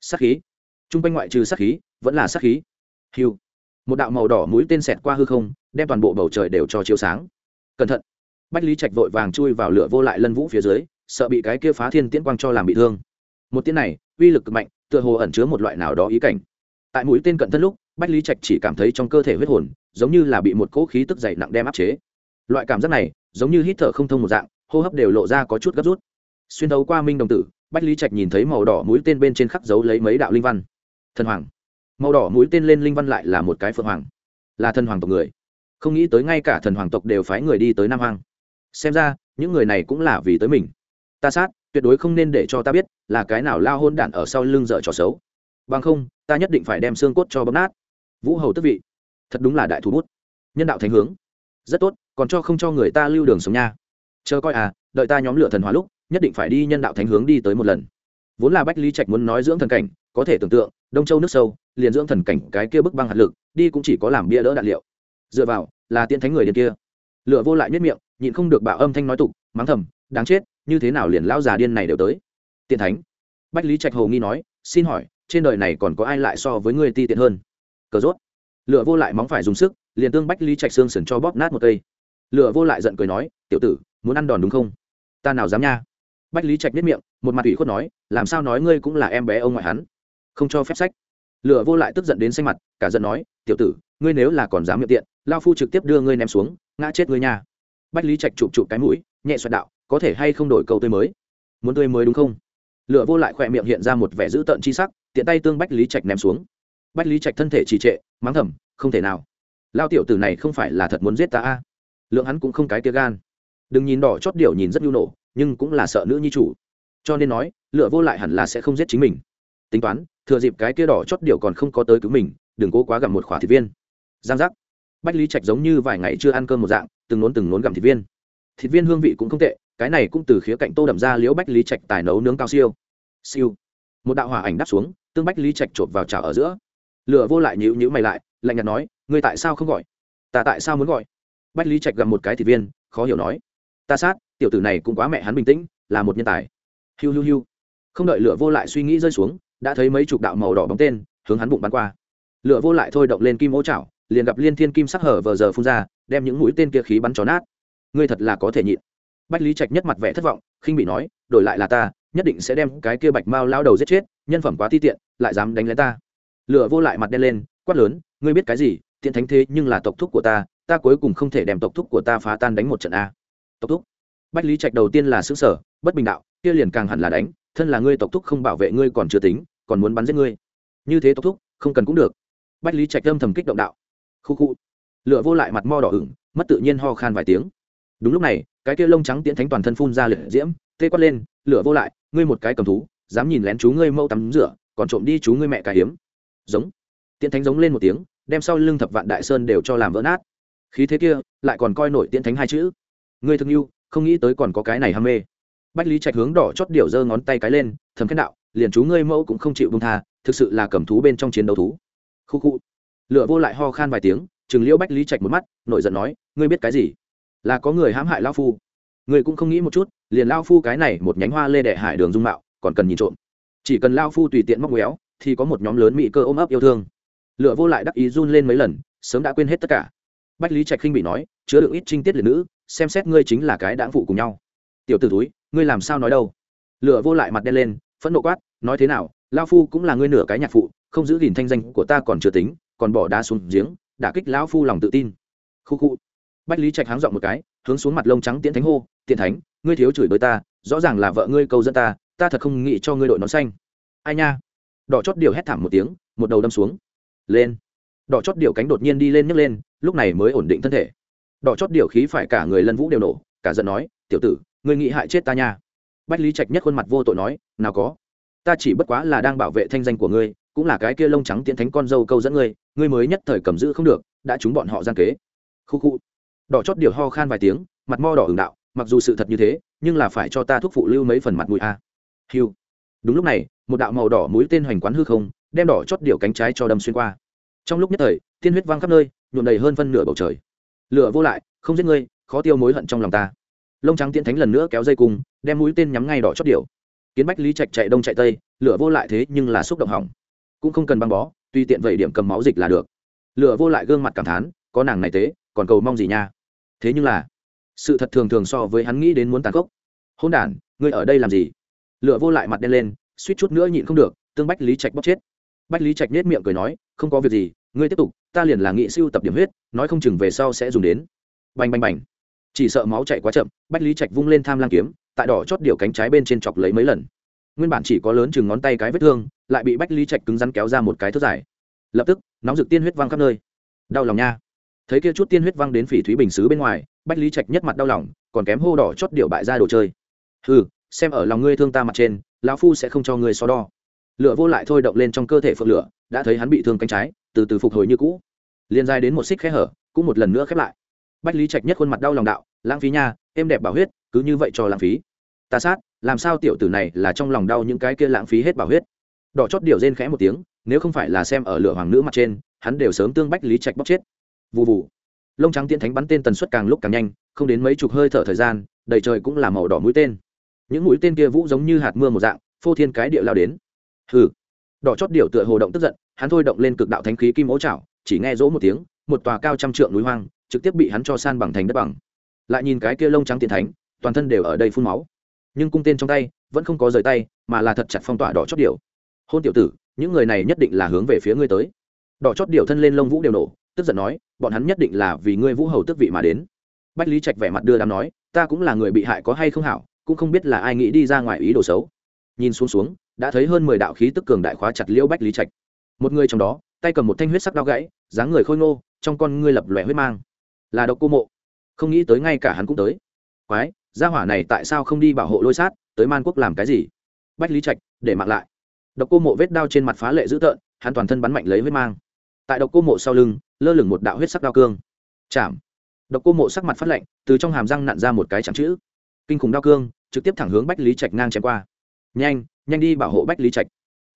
Sát khí. T r u n g quanh ngoại trừ sát khí, vẫn là sát khí. Hiu một đạo màu đỏ mũi tên xẹt qua hư không, đem toàn bộ bầu trời đều cho chiếu sáng. Cẩn thận. Bách lý trạch vội vàng chui vào lửa vô lại lân vũ phía dưới, sợ bị cái kia phá thiên tiễn quang cho làm bị thương. Một tiên này, uy lực cực mạnh, tựa hồ ẩn chứa một loại nào đó ý cảnh tại mũi tên cận thân lúc, bách lý trạch chỉ cảm thấy trong cơ thể huyết hồn giống như là bị một cỗ khí tức dày nặng đem áp chế. Loại cảm giác này giống như hít thở không thông một dạng, hô hấp đều lộ ra có chút gấp rút. Xuyên đấu qua minh đồng tử, bách lý trạch nhìn thấy màu đỏ mũi tên bên trên khắc dấu lấy mấy đạo linh văn. Thần hoàng. Màu đỏ mũi tên lên linh văn lại là một cái phượng hoàng. Là thần hoàng tộc người. Không nghĩ tới ngay cả thần hoàng tộc đều phái người đi tới nam hoàng xem ra, những người này cũng là vì tới mình. Ta sát, tuyệt đối không nên để cho ta biết là cái nào lao hôn đản ở sau lưng dở trò xấu bằng không, ta nhất định phải đem xương cốt cho bấm nát. Vũ hầu tức vị. Thật đúng là đại thủ bút. Nhân đạo thành hướng. Rất tốt, còn cho không cho người ta lưu đường sống nha. Chờ coi à đợi ta nhóm lửa thần hóa lúc, nhất định phải đi nhân đạo thánh hướng đi tới một lần. Vốn là bách lý trạch muốn nói dưỡng thần cảnh, có thể tưởng tượng, đông châu nước sâu, liền dưỡng thần cảnh cái kia bức băng hạt lực, đi cũng chỉ có làm bia đỡ đạn liệu. Dựa vào, là tiên thánh người điên kia. Lựa vô lại nhất miệng, nhịn không được bảo âm thanh nói tục, mắng thầm, đáng chết, như thế nào liền lao già điên này đều tới? Tiên thánh. Bách lý trạch hồ nghi nói, xin hỏi trên đời này còn có ai lại so với ngươi ti tiện hơn? Cờ rốt. Lựa vô lại móng phải dùng sức, liền tương bách lý trạch xương sần cho bóp nát một cây. Lựa vô lại giận cười nói, tiểu tử, muốn ăn đòn đúng không? Ta nào dám nha. Bách lý trạch biết miệng, một mặt ủy khuất nói, làm sao nói ngươi cũng là em bé ông ngoại hắn? Không cho phép sách. Lựa vô lại tức giận đến xanh mặt, cả giận nói, tiểu tử, ngươi nếu là còn dám miệng tiện, lao phu trực tiếp đưa ngươi ném xuống, ngã chết ngươi nha. Bách lý trạch chụp chụp cái mũi, nhẹ xoẹt đạo, có thể hay không đổi câu tươi mới? Muốn tươi mới đúng không? Lựa vô lại khỏe miệng hiện ra một vẻ dữ tợn chi sắc tiện tay tương bách lý trạch ném xuống. Bách lý trạch thân thể trì trệ, mắng thầm, không thể nào. Lao tiểu tử này không phải là thật muốn giết ta a. Lượng hắn cũng không cái tia gan. Đừng nhìn đỏ chót điệu nhìn rất nhu nổ, nhưng cũng là sợ nữ nhi chủ. Cho nên nói lựa vô lại hẳn là sẽ không giết chính mình. Tính toán, thừa dịp cái kia đỏ chót điệu còn không có tới cứu mình, đừng cố quá gặm một khỏa thịt viên. Giang giác. Bách lý trạch giống như vài ngày chưa ăn cơm một dạng, từng nốn từng nốn gặm thịt viên. Thịt viên hương vị cũng không tệ, cái này cũng từ khía cạnh tô đậm ra liễu bách lý trạch tài nấu nướng cao siêu. Siêu một đạo hỏa ảnh đáp xuống, tương bách lý trạch chộp vào chảo ở giữa. Lửa vô lại nhữ nhữ mày lại, lạnh nhạt nói, ngươi tại sao không gọi? Ta tại sao muốn gọi? Bách lý trạch gặp một cái thị viên, khó hiểu nói, ta sát, tiểu tử này cũng quá mẹ hắn bình tĩnh, là một nhân tài. Hiu hiu hiu. Không đợi lửa vô lại suy nghĩ rơi xuống, đã thấy mấy chục đạo màu đỏ bóng tên, hướng hắn bụng bắn qua. Lửa vô lại thôi động lên kim ô chảo, liền gặp liên thiên kim sắc hở vờ giờ phun ra, đem những mũi tên kia khí bắn chó nát. Ngươi thật là có thể nhịn. Bách lý trạch nhất mặt vẻ thất vọng, khinh bị nói, đổi lại là ta nhất định sẽ đem cái kia bạch mao lao đầu giết chết, nhân phẩm quá ti tiện, lại dám đánh lấy ta. Lửa vô lại mặt đen lên, quát lớn, ngươi biết cái gì, tiện thánh thế nhưng là tộc thúc của ta ta cuối cùng không thể đem tộc thúc của ta phá tan đánh một trận a. Tộc thúc. Bách lý trạch đầu tiên là xứ sở bất bình đạo, kia liền càng hẳn là đánh, thân là ngươi tộc thúc không bảo vệ ngươi còn chưa tính, còn muốn bắn giết ngươi. Như thế tộc thúc, không cần cũng được. Bách lý trạch âm thầm kích động đạo. Khu khu. Lửa vô lại mặt mo đỏ ửng, mất tự nhiên ho khan vài tiếng. Đúng lúc này, cái kia lông trắng tiễn thánh toàn thân phun ra liệt diễm, tê quát lên, lửa vô lại ngươi một cái cầm thú, dám nhìn lén chú ngươi mẫu tắm rửa, còn trộm đi chú ngươi mẹ cả hiếm. Giống. Tiễn thánh giống lên một tiếng, đem sau lưng thập vạn đại sơn đều cho làm vỡ nát. Khí thế kia, lại còn coi nổi tiễn thánh hai chữ. Ngươi thương yêu, không nghĩ tới còn có cái này ham mê. Bách lý trạch hướng đỏ chót điểu giơ ngón tay cái lên, thầm khen đạo, liền chú ngươi mẫu cũng không chịu bông tha, thực sự là cầm thú bên trong chiến đấu thú. Khu khu. Lựa vô lại ho khan vài tiếng chừng liễu bách lý trạch một mắt, nổi giận nói, ngươi biết cái gì? Là có người hãm hại lao phu người cũng không nghĩ một chút, liền lao phu cái này một nhánh hoa lê đệ hải đường dung mạo, còn cần nhìn trộm. Chỉ cần lao phu tùy tiện móc méo, thì có một nhóm lớn mỹ cơ ôm ấp yêu thương. Lựa vô lại đắc ý run lên mấy lần, sớm đã quên hết tất cả. Bách lý trạch khinh bị nói, chứa đựng ít trinh tiết liệt nữ, xem xét ngươi chính là cái đáng phụ cùng nhau. Tiểu t ử túi ngươi làm sao nói đâu? Lựa vô lại mặt đen lên, phẫn nộ quát, nói thế nào, lao phu cũng là ngươi nửa cái nhạc phụ, không giữ gìn thanh danh của ta còn chưa tính, còn bỏ đá xuống giếng đả kích lão phu lòng tự tin. Khu khu. Bách lý trạch háng dọn một cái hướng xuống mặt lông trắng tiễn thánh hô tiện thánh, ngươi thiếu chửi bới ta, rõ ràng là vợ ngươi câu dẫn ta ta thật không nghĩ cho ngươi đội nón xanh. Ai nha? Đỏ chót điều hét thảm một tiếng, một đầu đâm xuống. Lên. Đỏ chót điều cánh đột nhiên đi lên nhấc lên, lúc này mới ổn định thân thể. Đỏ chót điều khí phải cả người lân vũ đều nổ, cả giận nói, tiểu tử, ngươi nghĩ hại chết ta nha. Bách lý trạch nhất khuôn mặt vô tội nói, nào có. Ta chỉ bất quá là đang bảo vệ thanh danh của ngươi, cũng là cái kia lông trắng tiễn thánh con dâu câu dẫn ngươi ngươi mới nhất thời cầm giữ không được, đã trúng bọn họ gian kế. Khu khu đỏ chót điều ho khan vài tiếng, mặt mo đỏ hưởng đạo, mặc dù sự thật như thế, nhưng là phải cho ta thuốc phụ lưu mấy phần mặt mũi a. À. hiu. Đúng lúc này, một đạo màu đỏ mũi tên hoành quán hư không, đem đỏ chót điều cánh trái cho đâm xuyên qua. Trong lúc nhất thời, tiên huyết văng khắp nơi, nhuộm đầy hơn phân nửa bầu trời. Lửa vô lại, không giết ngươi, khó tiêu mối hận trong lòng ta. Lông trắng tiễn thánh lần nữa kéo dây cung, đem mũi tên nhắm ngay đỏ chót điều. Kiến bách lý trạch chạy đông chạy tây, lửa vô lại thế nhưng là xúc động hỏng. Cũng không cần băng bó, tùy tiện vậy điểm cầm máu dịch là được. Lửa vô lại gương mặt cảm thán, có nàng này tế, còn cầu mong gì nha thế nhưng là, sự thật thường thường so với hắn nghĩ đến muốn tàn khốc. Hôn đản, ngươi ở đây làm gì? Lựa vô lại mặt đen lên, suýt chút nữa nhịn không được, tương bách lý trạch bóc chết. Bách lý trạch nết miệng cười nói, không có việc gì, ngươi tiếp tục, ta liền là nghị siêu tập điểm huyết, nói không chừng về sau sẽ dùng đến. Bành bành bành. Chỉ sợ máu chạy quá chậm, bách lý trạch vung lên tham lang kiếm, tại đỏ chót điệu cánh trái bên trên chọc lấy mấy lần. Nguyên bản chỉ có lớn chừng ngón tay cái vết thương, lại bị bách lý trạch cứng rắn kéo ra một cái thước dài. Lập tức, nóng rực tiên huyết văng khắp nơi. Đau lòng nha thấy kia chút tiên huyết văng đến phỉ thúy bình xứ bên ngoài, bách lý trạch nhất mặt đau lòng, còn kém hô đỏ chót điệu bại ra đồ chơi. Ừ xem ở lòng ngươi thương ta mặt trên, lão phu sẽ không cho ngươi so đo. Lửa vô lại thôi động lên trong cơ thể phượng lửa, đã thấy hắn bị thương cánh trái, từ từ phục hồi như cũ. Liền dài đến một xích khẽ hở, cũng một lần nữa khép lại. Bách lý trạch nhất khuôn mặt đau lòng đạo, lãng phí nha em đẹp bảo huyết, cứ như vậy cho lãng phí. Ta sát, làm sao tiểu tử này là trong lòng đau những cái kia lãng phí hết bảo huyết? Đỏ chót điều rên khẽ một tiếng, nếu không phải là xem ở lửa hoàng nữ mặt trên, hắn đều sớm tương bách lý trạch bóc chết vụ vụ lông trắng tiễn thánh bắn tên tần suất càng lúc càng nhanh, không đến mấy chục hơi thở thời gian, đầy trời cũng là màu đỏ mũi tên. Những mũi tên kia vũ giống như hạt mưa một dạng, phô thiên cái địa lao đến. Hừ. Đỏ chót điểu tựa hồ động tức giận, hắn thôi động lên cực đạo thánh khí kim ố chảo, chỉ nghe rỗ một tiếng, một tòa cao trăm trượng núi hoang, trực tiếp bị hắn cho san bằng thành đất bằng. Lại nhìn cái kia lông trắng tiền thánh, toàn thân đều ở đây phun máu. Nhưng cung tên trong tay, vẫn không có rời tay, mà là thật chặt phong tỏa đỏ chót điểu. hôn tiểu tử, những người này nhất định là hướng về phía ngươi tới. Đỏ chót điểu thân lên lông vũ đều nổ tức giận nói, bọn hắn nhất định là vì ngươi vũ hầu tức vị mà đến. Bách lý trạch vẻ mặt đưa đám nói, ta cũng là người bị hại có hay không hảo, cũng không biết là ai nghĩ đi ra ngoài ý đồ xấu. Nhìn xuống xuống, đã thấy hơn mười đạo khí tức cường đại khóa chặt liễu bách lý trạch. Một người trong đó, tay cầm một thanh huyết sắc đao gãy, dáng người khôi ngô, trong con ngươi lập lòe huyết mang. Là độc cô mộ. Không nghĩ tới ngay cả hắn cũng tới. Quái, gia hỏa này tại sao không đi bảo hộ lôi sát, tới man quốc làm cái gì? Bách lý trạch, để mặc lại. Độc cô mộ vết đao trên mặt phá lệ dữ tợn, hắn toàn thân bắn mạnh lấy huyết mang tại độc cô mộ sau lưng, lơ lửng một đạo huyết sắc đao cương. Chạm. Độc cô mộ sắc mặt phát lạnh, từ trong hàm răng nặn ra một cái chạm chữ. Kinh khủng đao cương, trực tiếp thẳng hướng bách lý trạch ngang chém qua. Nhanh nhanh đi bảo hộ bách lý trạch.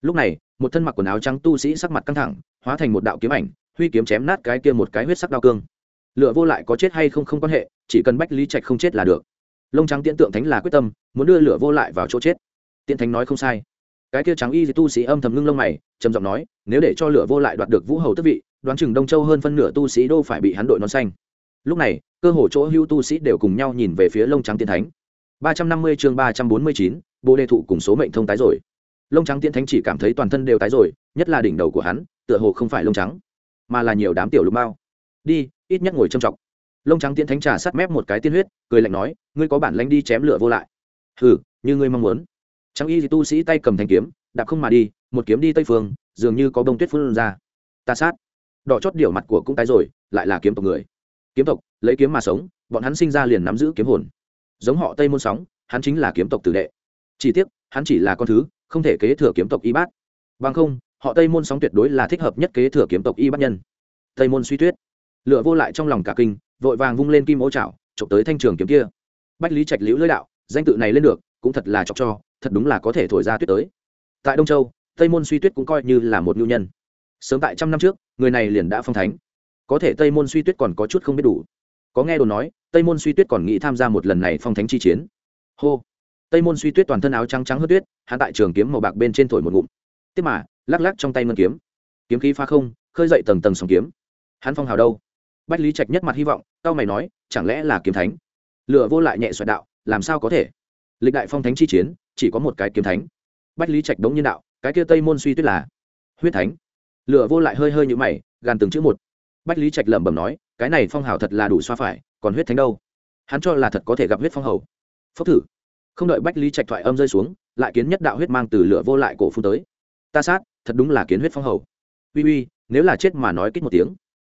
Lúc này, một thân mặc quần áo trắng tu sĩ sắc mặt căng thẳng, hóa thành một đạo kiếm ảnh, huy kiếm chém nát cái kia một cái huyết sắc đao cương. Lựa vô lại có chết hay không không quan hệ, chỉ cần bách lý trạch không chết là được. Lông trắng tiễn tượng thánh là quyết tâm, muốn đưa lửa vô lại vào chỗ chết. Tiễn thánh nói không sai cái kia trắng y tu sĩ âm thầm ngưng lông mày, trầm giọng nói, nếu để cho lửa vô lại đoạt được vũ hầu tức vị, đoán chừng đông châu hơn phân nửa tu sĩ đô phải bị hắn đội nón xanh. Lúc này, cơ hồ chỗ hưu tu sĩ đều cùng nhau nhìn về phía lông trắng tiên thánh. ba trăm năm mươi chương ba trăm bốn mươi chín, bồ đề thụ cùng số mệnh thông tái rồi. Lông trắng tiên thánh chỉ cảm thấy toàn thân đều tái rồi, nhất là đỉnh đầu của hắn, tựa hồ không phải lông trắng, mà là nhiều đám tiểu lục bao đi, ít nhất ngồi trầm trọng lông trắng tiên thánh trà sát mép một cái tiên huyết, cười lạnh nói, ngươi có bản lanh đi chém lửa vô lại. Hừ, như ngươi mong muốn. Trang y tu sĩ tay cầm thanh kiếm, đạp không mà đi, một kiếm đi tây phương, dường như có bông tuyết phun ra. Ta sát. Đỏ chót điểu mặt của cũng tái rồi, lại là kiếm tộc người. Kiếm tộc, lấy kiếm mà sống, bọn hắn sinh ra liền nắm giữ kiếm hồn. Giống họ tây môn sóng, hắn chính là kiếm tộc tử đệ. Chỉ tiếc, hắn chỉ là con thứ, không thể kế thừa kiếm tộc y bát. Bằng không, họ tây môn sóng tuyệt đối là thích hợp nhất kế thừa kiếm tộc y bát nhân. Tây môn suy tuyết. Lựa vô lại trong lòng cả kinh, vội vàng vung lên kim ô chảo, chụp tới thanh trường kiếm kia. Bách lý trạch liễu lưỡi đạo, danh tự này lên được, cũng thật là chọc cho thật đúng là có thể thổi ra tuyết tới. Tại đông châu, tây môn suy tuyết cũng coi như là một nhu nhân. Sớm tại trăm năm trước, người này liền đã phong thánh. Có thể tây môn suy tuyết còn có chút không biết đủ. Có nghe đồn nói, tây môn suy tuyết còn nghĩ tham gia một lần này phong thánh chi chiến. Hô! Tây môn suy tuyết toàn thân áo trắng trắng hớt tuyết, hắn tại trường kiếm màu bạc bên trên thổi một ngụm. Tiếp mà, lắc lắc trong tay ngân kiếm. Kiếm khí pha không, khơi dậy tầng tầng sòng kiếm. Hắn phong hào đâu? Bách lý trạch nhất mặt hy vọng tao mày nói, chẳng lẽ là kiếm thánh? Lựa vô lại nhẹ xoẹt đạo, làm sao có thể? Lịch đại phong thánh chi chiến chỉ có một cái kiếm thánh. Bách lý trạch đống nhiên đạo, cái kia tây môn suy tuyết là huyết thánh. Lựa vô lại hơi hơi như mày, gàn từng chữ một. Bách lý trạch lẩm bẩm nói, cái này phong hào thật là đủ xoa phải, còn huyết thánh đâu? Hắn cho là thật có thể gặp huyết phong hầu. Phốc thử. Không đợi bách lý trạch thoại âm rơi xuống, lại kiến nhất đạo huyết mang từ lửa vô lại cổ phun tới. Ta sát, thật đúng là kiến huyết phong hầu. Uy uy, nếu là chết mà nói kích một tiếng.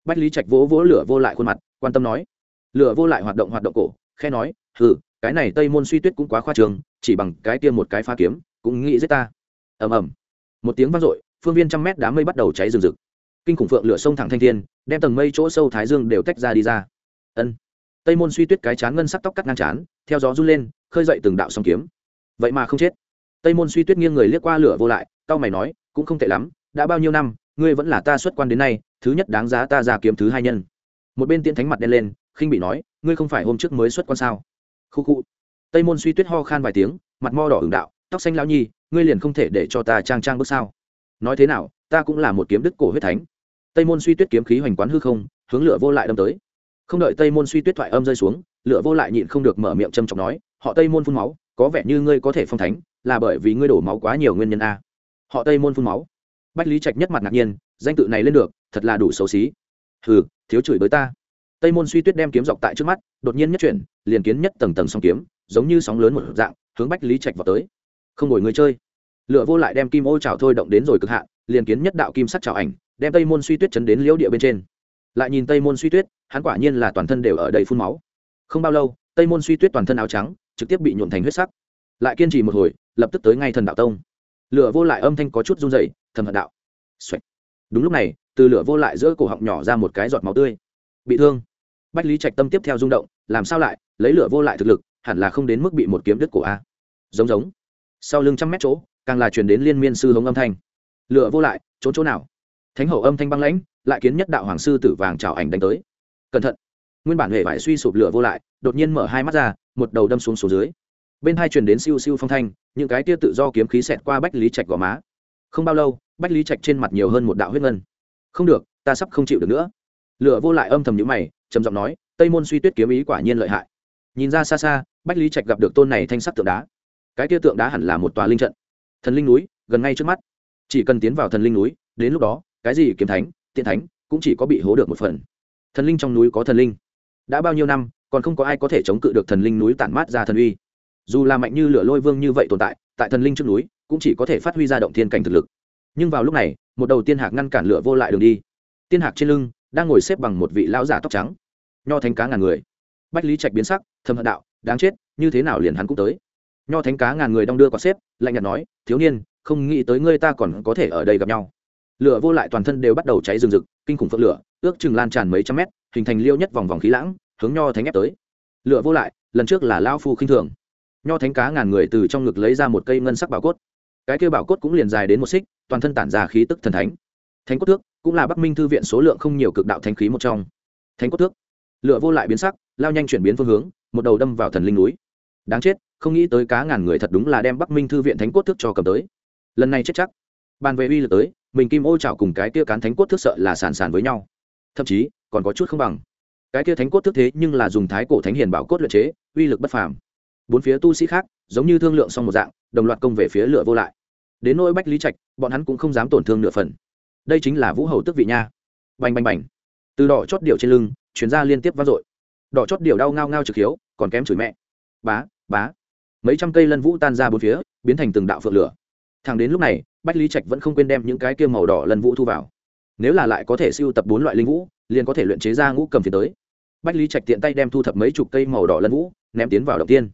Bách lý trạch vỗ vỗ lửa vô lại khuôn mặt, quan tâm nói. Lửa vô lại hoạt động hoạt động cổ khe nói, hừ cái này tây môn suy tuyết cũng quá khoa trường chỉ bằng cái tiêm một cái pha kiếm, cũng nghĩ giết ta. Ầm ầm. Một tiếng vang dội, phương viên trăm mét đám mây bắt đầu cháy rừng rực. Kinh khủng phượng lửa sông thẳng thanh thiên, đem tầng mây chỗ sâu thái dương đều tách ra đi ra. Ân. Tây môn suy tuyết cái chán ngân sắc tóc cắt ngang chán, theo gió run lên, khơi dậy từng đạo song kiếm. Vậy mà không chết. Tây môn suy tuyết nghiêng người liếc qua lửa vô lại tao mày nói, cũng không tệ lắm, đã bao nhiêu năm, ngươi vẫn là ta xuất quan đến nay, thứ nhất đáng giá ta ra kiếm thứ hai nhân. Một bên tiễn thánh mặt đen lên, khinh bị nói, ngươi không phải hôm trước mới xuất quan sao? Khu khu. Tây môn suy tuyết ho khan vài tiếng, mặt mo đỏ hưởng đạo, tóc xanh lão nhi, ngươi liền không thể để cho ta trang trang bước sao? Nói thế nào, ta cũng là một kiếm đức cổ huyết thánh. Tây môn suy tuyết kiếm khí hoành quán hư không, hướng lửa vô lại đâm tới. Không đợi tây môn suy tuyết thoại âm rơi xuống, lửa vô lại nhịn không được mở miệng châm trọng nói, họ tây môn phun máu, có vẻ như ngươi có thể phong thánh, là bởi vì ngươi đổ máu quá nhiều nguyên nhân a. Họ tây môn phun máu. Bách lý trạch nhất mặt ngạc nhiên, danh tự này lên được, thật là đủ xấu xí. Hừ, thiếu chửi bới ta. Tây môn suy tuyết đem kiếm dọc tại trước mắt, đột nhiên nhất chuyển liền kiến nhất tầng tầng song kiếm, giống như sóng lớn một dạng, hướng bách lý trạch vào tới. Không ngồi người chơi. Lựa vô lại đem kim ô trào thôi động đến rồi cực hạn, liền kiến nhất đạo kim sắc trào ảnh, đem tây môn suy tuyết chấn đến liễu địa bên trên. Lại nhìn tây môn suy tuyết, hắn quả nhiên là toàn thân đều ở đầy phun máu. Không bao lâu, tây môn suy tuyết toàn thân áo trắng, trực tiếp bị nhuộn thành huyết sắc. Lại kiên trì một hồi, lập tức tới ngay thần đạo tông. Lửa vô lại âm thanh có chút run dày thầm hận đạo、Xoạch. đúng lúc này, từ lửa vô lại giữa cổ họng nhỏ ra một cái giọt máu tươi. Bị thương. Bách lý trạch tâm tiếp theo rung động, làm sao lại? Lấy lửa vô lại thực lực, hẳn là không đến mức bị một kiếm đứt cổ a. Giống giống. Sau lưng trăm mét chỗ, càng là chuyển đến liên miên sư hống âm thanh. Lửa vô lại, trốn chỗ nào? Thánh hậu âm thanh băng lãnh, lại kiến nhất đạo hoàng sư tử vàng trào ảnh đánh tới. Cẩn thận. Nguyên bản hệ vải suy sụp lửa vô lại, đột nhiên mở hai mắt ra, một đầu đâm xuống số dưới. Bên hai truyền đến siêu siêu phong thanh, những cái tia tự do kiếm khí xẹt qua bách lý trạch gò má. Không bao lâu, bách lý trạch trên mặt nhiều hơn một đạo huyết ngân. Không được, ta sắp không chịu được nữa. Lửa vô lại âm thầm nhữ mày, trầm giọng nói, tây môn suy tuyết kiếm ý quả nhiên lợi hại nhìn ra xa xa, bách lý trạch gặp được tôn này thanh sắc tượng đá. Cái kia tượng đá hẳn là một tòa linh trận. Thần linh núi, gần ngay trước mắt. Chỉ cần tiến vào thần linh núi, đến lúc đó, cái gì kiếm thánh tiện thánh cũng chỉ có bị hố được một phần. Thần linh trong núi có thần linh. Đã bao nhiêu năm, còn không có ai có thể chống cự được thần linh núi tản mát ra thần uy. Dù là mạnh như lửa lôi vương như vậy tồn tại tại thần linh trước núi, cũng chỉ có thể phát huy ra động thiên cảnh thực lực. Nhưng vào lúc này, một đầu tiên hạc ngăn cản lửa vô lại đường đi. Tiên hạc trên lưng đang ngồi xếp bằng một vị lão giả tóc trắng, nho thánh cá ngàn người. Bách lý trạch biến sắc thâm hận đạo, đáng chết, như thế nào liền hắn cũng tới? Nho thánh cá ngàn người đong đưa có xếp, lạnh nhạt nói, thiếu niên, không nghĩ tới ngươi ta còn có thể ở đây gặp nhau. Lửa vô lại toàn thân đều bắt đầu cháy rừng rực, kinh khủng phượng lửa, ước chừng lan tràn mấy trăm mét, hình thành liêu nhất vòng vòng khí lãng, hướng nho thánh ép tới. Lửa vô lại, lần trước là lao phu khinh thường. Nho thánh cá ngàn người từ trong ngực lấy ra một cây ngân sắc bảo cốt. Cái kêu bảo cốt cũng liền dài đến một xích, toàn thân tản ra khí tức thần thánh. Thánh cốt thước cũng là bắc minh thư viện số lượng không nhiều cực đạo thánh khí một trong. Thánh cốt thước. Lửa vô lại biến sắc, lao nhanh chuyển biến phương hướng một đầu đâm vào thần linh núi. Đáng chết, không nghĩ tới cá ngàn người thật đúng là đem bắc minh thư viện thánh cốt thước cho cầm tới. Lần này chết chắc. Bàn về uy lực tới, mình kim ô chảo cùng cái kia cán thánh cốt thức sợ là sàn sàn với nhau. Thậm chí, còn có chút không bằng. Cái kia thánh cốt thức thế nhưng là dùng thái cổ thánh hiền bảo cốt luyện chế, uy lực bất phàm. Bốn phía tu sĩ khác, giống như thương lượng xong một dạng, đồng loạt công về phía lửa vô lại. Đến nỗi bách lý trạch, bọn hắn cũng không dám tổn thương nửa phần. Đây chính là vũ hầu tức vị nha. Bành bành bành. Từ đỏ chót điệu trên lưng, chuyển ra liên tiếp vang dội. Đỏ chót điệu đau ngao ngao trực hiếu còn kém chửi mẹ. Bá bá. Mấy trăm cây lân vũ tan ra bốn phía, biến thành từng đạo phượng lửa. Thẳng đến lúc này, bách lý trạch vẫn không quên đem những cái kia màu đỏ lân vũ thu vào. Nếu là lại có thể siêu tập bốn loại linh vũ, liền có thể luyện chế ra ngũ cầm phiền tới. Bách lý trạch tiện tay đem thu thập mấy chục cây màu đỏ lân vũ, ném tiến vào đầu tiên.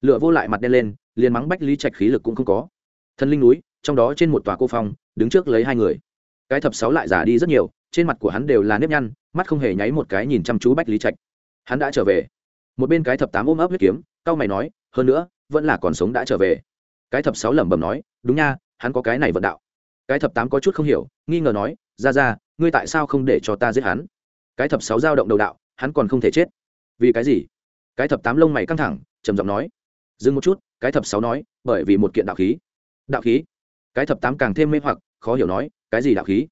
Lửa vô lại mặt đen lên, liền mắng bách lý trạch khí lực cũng không có. Thần linh núi, trong đó trên một tòa cô phong đứng trước lấy hai người. Cái thập sáu lại giả đi rất nhiều, trên mặt của hắn đều là nếp nhăn, mắt không hề nháy một cái nhìn chăm chú bách lý trạch. Hắn đã trở về một bên cái thập tám ôm ấp huyết kiếm cao mày nói, hơn nữa, vẫn là còn sống đã trở về. Cái thập sáu lẩm bẩm nói, đúng nha, hắn có cái này vận đạo. Cái thập tám có chút không hiểu, nghi ngờ nói, ra ra, ngươi tại sao không để cho ta giết hắn? Cái thập sáu dao động đầu đạo, hắn còn không thể chết. Vì cái gì? Cái thập tám lông mày căng thẳng, trầm giọng nói, dừng một chút. Cái thập sáu nói, bởi vì một kiện đạo khí. Đạo khí? Cái thập tám càng thêm mê hoặc, khó hiểu nói, cái gì đạo khí?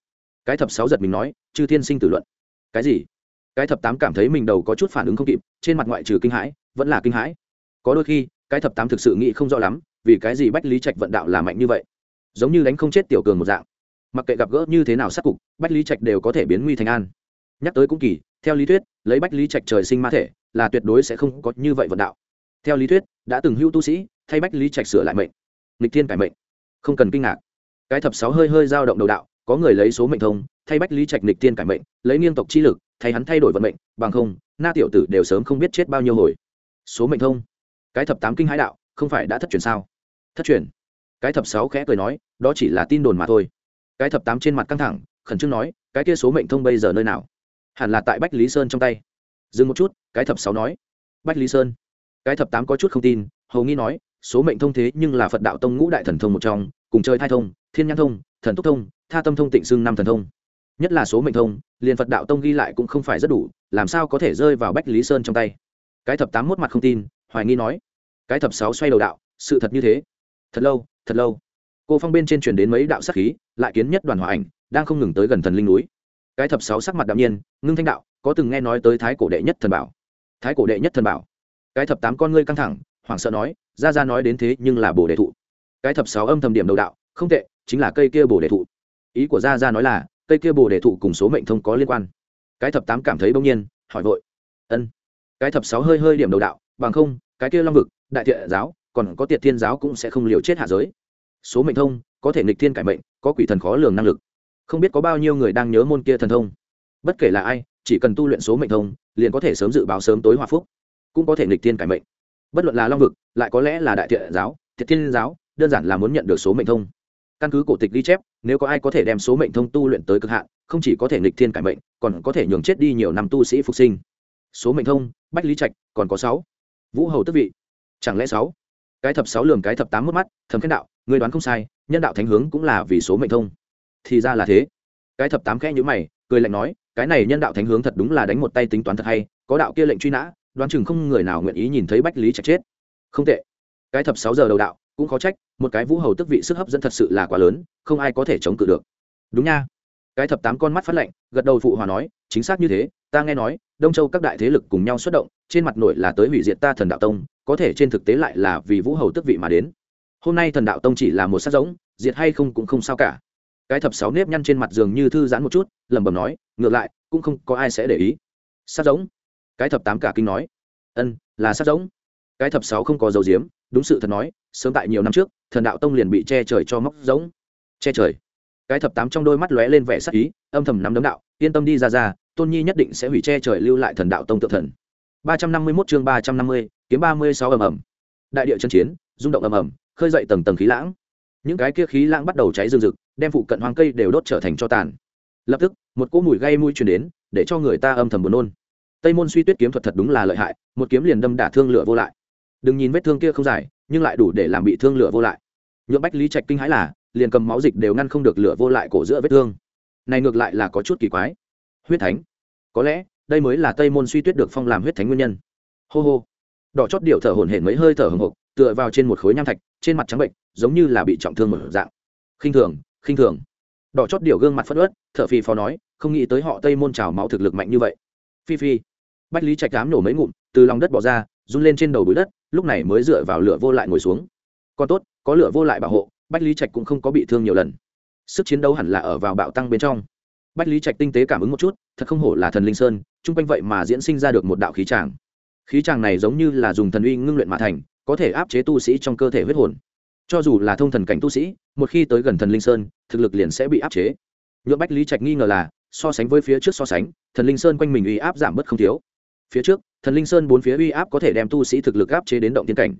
Cái thập sáu giật mình nói, chư thiên sinh tử luận. Cái gì? Cái thập tám cảm thấy mình đầu có chút phản ứng không kịp, trên mặt ngoại trừ kinh hãi, vẫn là kinh hãi. Có đôi khi, cái thập tám thực sự nghĩ không rõ lắm, vì cái gì bách lý trạch vận đạo là mạnh như vậy. Giống như đánh không chết tiểu cường một dạng. Mặc kệ gặp gỡ như thế nào sát cục, bách lý trạch đều có thể biến nguy thành an. Nhắc tới cũng kỳ, theo lý thuyết, lấy bách lý trạch trời sinh ma thể, là tuyệt đối sẽ không có như vậy vận đạo. Theo lý thuyết, đã từng hưu tu sĩ, thay bách lý trạch sửa lại mệnh. Nghịch thiên cải mệnh. Không cần kinh ngạc. Cái thập sáu hơi hơi dao động đầu đạo, có người lấy số mệnh thông, thay bách lý trạch nghịch thiên cải mệnh, lấy nghiêng tộc chi lực thay hắn thay đổi vận mệnh, bằng không, na tiểu tử đều sớm không biết chết bao nhiêu hồi. Số mệnh thông. Cái thập tám kinh hãi đạo, không phải đã thất truyền sao? Thất truyền. Cái thập sáu khẽ cười nói, đó chỉ là tin đồn mà thôi. Cái thập tám trên mặt căng thẳng, khẩn trương nói, cái kia số mệnh thông bây giờ nơi nào? Hẳn là tại bách lý sơn trong tay. Dừng một chút, cái thập sáu nói. Bách lý sơn. Cái thập tám có chút không tin, hầu nghi nói, số mệnh thông thế nhưng là phật đạo tông ngũ đại thần thông một trong, cùng chơi thai thông, thiên nhãn thông, thần túc thông, tha tâm thông tịnh xưng năm thần thông nhất là số mệnh thông, liền phật đạo tông ghi lại cũng không phải rất đủ, làm sao có thể rơi vào bách lý sơn trong tay? Cái thập tám mốt mặt không tin, hoài nghi nói, cái thập sáu xoay đầu đạo, sự thật như thế. Thật lâu thật lâu. Cô phong bên trên truyền đến mấy đạo sắc khí, lại kiến nhất đoàn hòa ảnh, đang không ngừng tới gần thần linh núi. Cái thập sáu sắc mặt đạm nhiên, ngưng thanh đạo, có từng nghe nói tới thái cổ đệ nhất thần bảo. Thái cổ đệ nhất thần bảo. Cái thập tám con ngươi căng thẳng, hoảng sợ nói, ra ra nói đến thế nhưng là bồ đề thụ. Cái thập sáu âm thầm điểm đầu đạo, không tệ, chính là cây kia bồ đề thụ. Ý của Ra Ra nói là cây kia bồ đề thụ cùng số mệnh thông có liên quan. Cái thập tám cảm thấy bỗng nhiên, hỏi vội. Ân. Cái thập sáu hơi hơi điểm đầu đạo, bằng không, cái kia long vực, đại thiện giáo, còn có tiệt thiên giáo cũng sẽ không liều chết hạ giới. Số mệnh thông, có thể nghịch thiên cải mệnh, có quỷ thần khó lường năng lực. Không biết có bao nhiêu người đang nhớ môn kia thần thông. Bất kể là ai, chỉ cần tu luyện số mệnh thông, liền có thể sớm dự báo sớm tối hòa phúc. Cũng có thể nghịch thiên cải mệnh. Bất luận là long vực, lại có lẽ là đại thiện giáo thiệt thiên giáo, đơn giản là muốn nhận được số mệnh thông căn cứ cổ tịch ghi chép, nếu có ai có thể đem số mệnh thông tu luyện tới cực hạn, không chỉ có thể nghịch thiên cải mệnh, còn có thể nhường chết đi nhiều năm tu sĩ phục sinh. Số mệnh thông, bách lý trạch, còn có sáu. Vũ hầu tức vị, chẳng lẽ sáu? Cái thập sáu lường cái thập tám mất mắt thầm khen đạo người đoán không sai, nhân đạo thánh hướng cũng là vì số mệnh thông. Thì ra là thế. Cái thập tám khẽ nhữ mày, cười lạnh nói, cái này nhân đạo thánh hướng thật đúng là đánh một tay tính toán thật hay, có đạo kia lệnh truy nã, đoán chừng không người nào nguyện ý nhìn thấy bách lý trạch chết. Không tệ. Cái thập sáu giờ đầu đạo cũng khó trách, một cái vũ hầu tức vị sức hấp dẫn thật sự là quá lớn, không ai có thể chống cự được. Đúng nha. Cái thập tám con mắt phát lệnh gật đầu phụ hòa nói, chính xác như thế, ta nghe nói, đông châu các đại thế lực cùng nhau xuất động, trên mặt nội là tới hủy diệt ta thần đạo tông, có thể trên thực tế lại là vì vũ hầu tức vị mà đến. Hôm nay thần đạo tông chỉ là một sát giống, diệt hay không cũng không sao cả. Cái thập sáu nếp nhăn trên mặt giường như thư giãn một chút, lẩm bẩm nói, ngược lại, cũng không có ai sẽ để ý. Sát giống. Cái thập tám cả kinh nói, ân, là sát giống. Cái thập sáu không có dấu diếm đúng sự thật nói, sớm tại nhiều năm trước, thần đạo tông liền bị che trời cho móc giống. Che trời. Cái thập tám trong đôi mắt lóe lên vẻ sắc ý, âm thầm nắm đấm đạo, yên tâm đi ra ra, tôn nhi nhất định sẽ hủy che trời lưu lại thần đạo tông tự thần. Ba trăm năm mươi 351 chương ba trăm năm mươi, kiếm ba mươi sáu ầm ầm. Đại địa chân chiến, rung động ầm ầm, khơi dậy tầng tầng khí lãng. Những cái kia khí lãng bắt đầu cháy rừng rực, đem phụ cận hoang cây đều đốt trở thành cho tàn. Lập tức, một cỗ mùi gây mùi truyền đến, để cho người ta âm thầm buồn nôn. Tây môn suy tuyết kiếm thuật thật đúng là lợi hại, một kiếm liền đâm đả thương lửa vô lại đừng nhìn vết thương kia không dài, nhưng lại đủ để làm bị thương lửa vô lại. Nhuộm bách lý trạch kinh hãi là, liền cầm máu dịch đều ngăn không được lửa vô lại cổ giữa vết thương. Này ngược lại là có chút kỳ quái. Huyết thánh, có lẽ, đây mới là tây môn suy tuyết được phong làm huyết thánh nguyên nhân. Hô hô. Đỏ chót điệu thở hổn hển mấy hơi thở hồng hộc tựa vào trên một khối nham thạch, trên mặt trắng bệnh, giống như là bị trọng thương một dạng. Khinh thường khinh thường. Đỏ chót điệu gương mặt phất ớt thở phì phò nói, không nghĩ tới họ tây môn trào máu thực lực mạnh như vậy. Phi phi. Bách lý trạch cám nổ mấy ngụm, từ lòng đất bỏ ra, run lên trên đầu bụi đất lúc này mới dựa vào lửa vô lại ngồi xuống. Còn tốt, có lửa vô lại bảo hộ, bách lý trạch cũng không có bị thương nhiều lần. Sức chiến đấu hẳn là ở vào bạo tăng bên trong. Bách lý trạch tinh tế cảm ứng một chút, thật không hổ là thần linh sơn, chung quanh vậy mà diễn sinh ra được một đạo khí tràng. Khí tràng này giống như là dùng thần uy ngưng luyện mà thành, có thể áp chế tu sĩ trong cơ thể huyết hồn. Cho dù là thông thần cảnh tu sĩ, một khi tới gần thần linh sơn, thực lực liền sẽ bị áp chế. Nhuộm bách lý trạch nghi ngờ là, so sánh với phía trước so sánh, thần linh sơn quanh mình uy áp giảm bớt không thiếu. Phía trước thần linh sơn bốn phía uy áp có thể đem tu sĩ thực lực áp chế đến động tiên cảnh.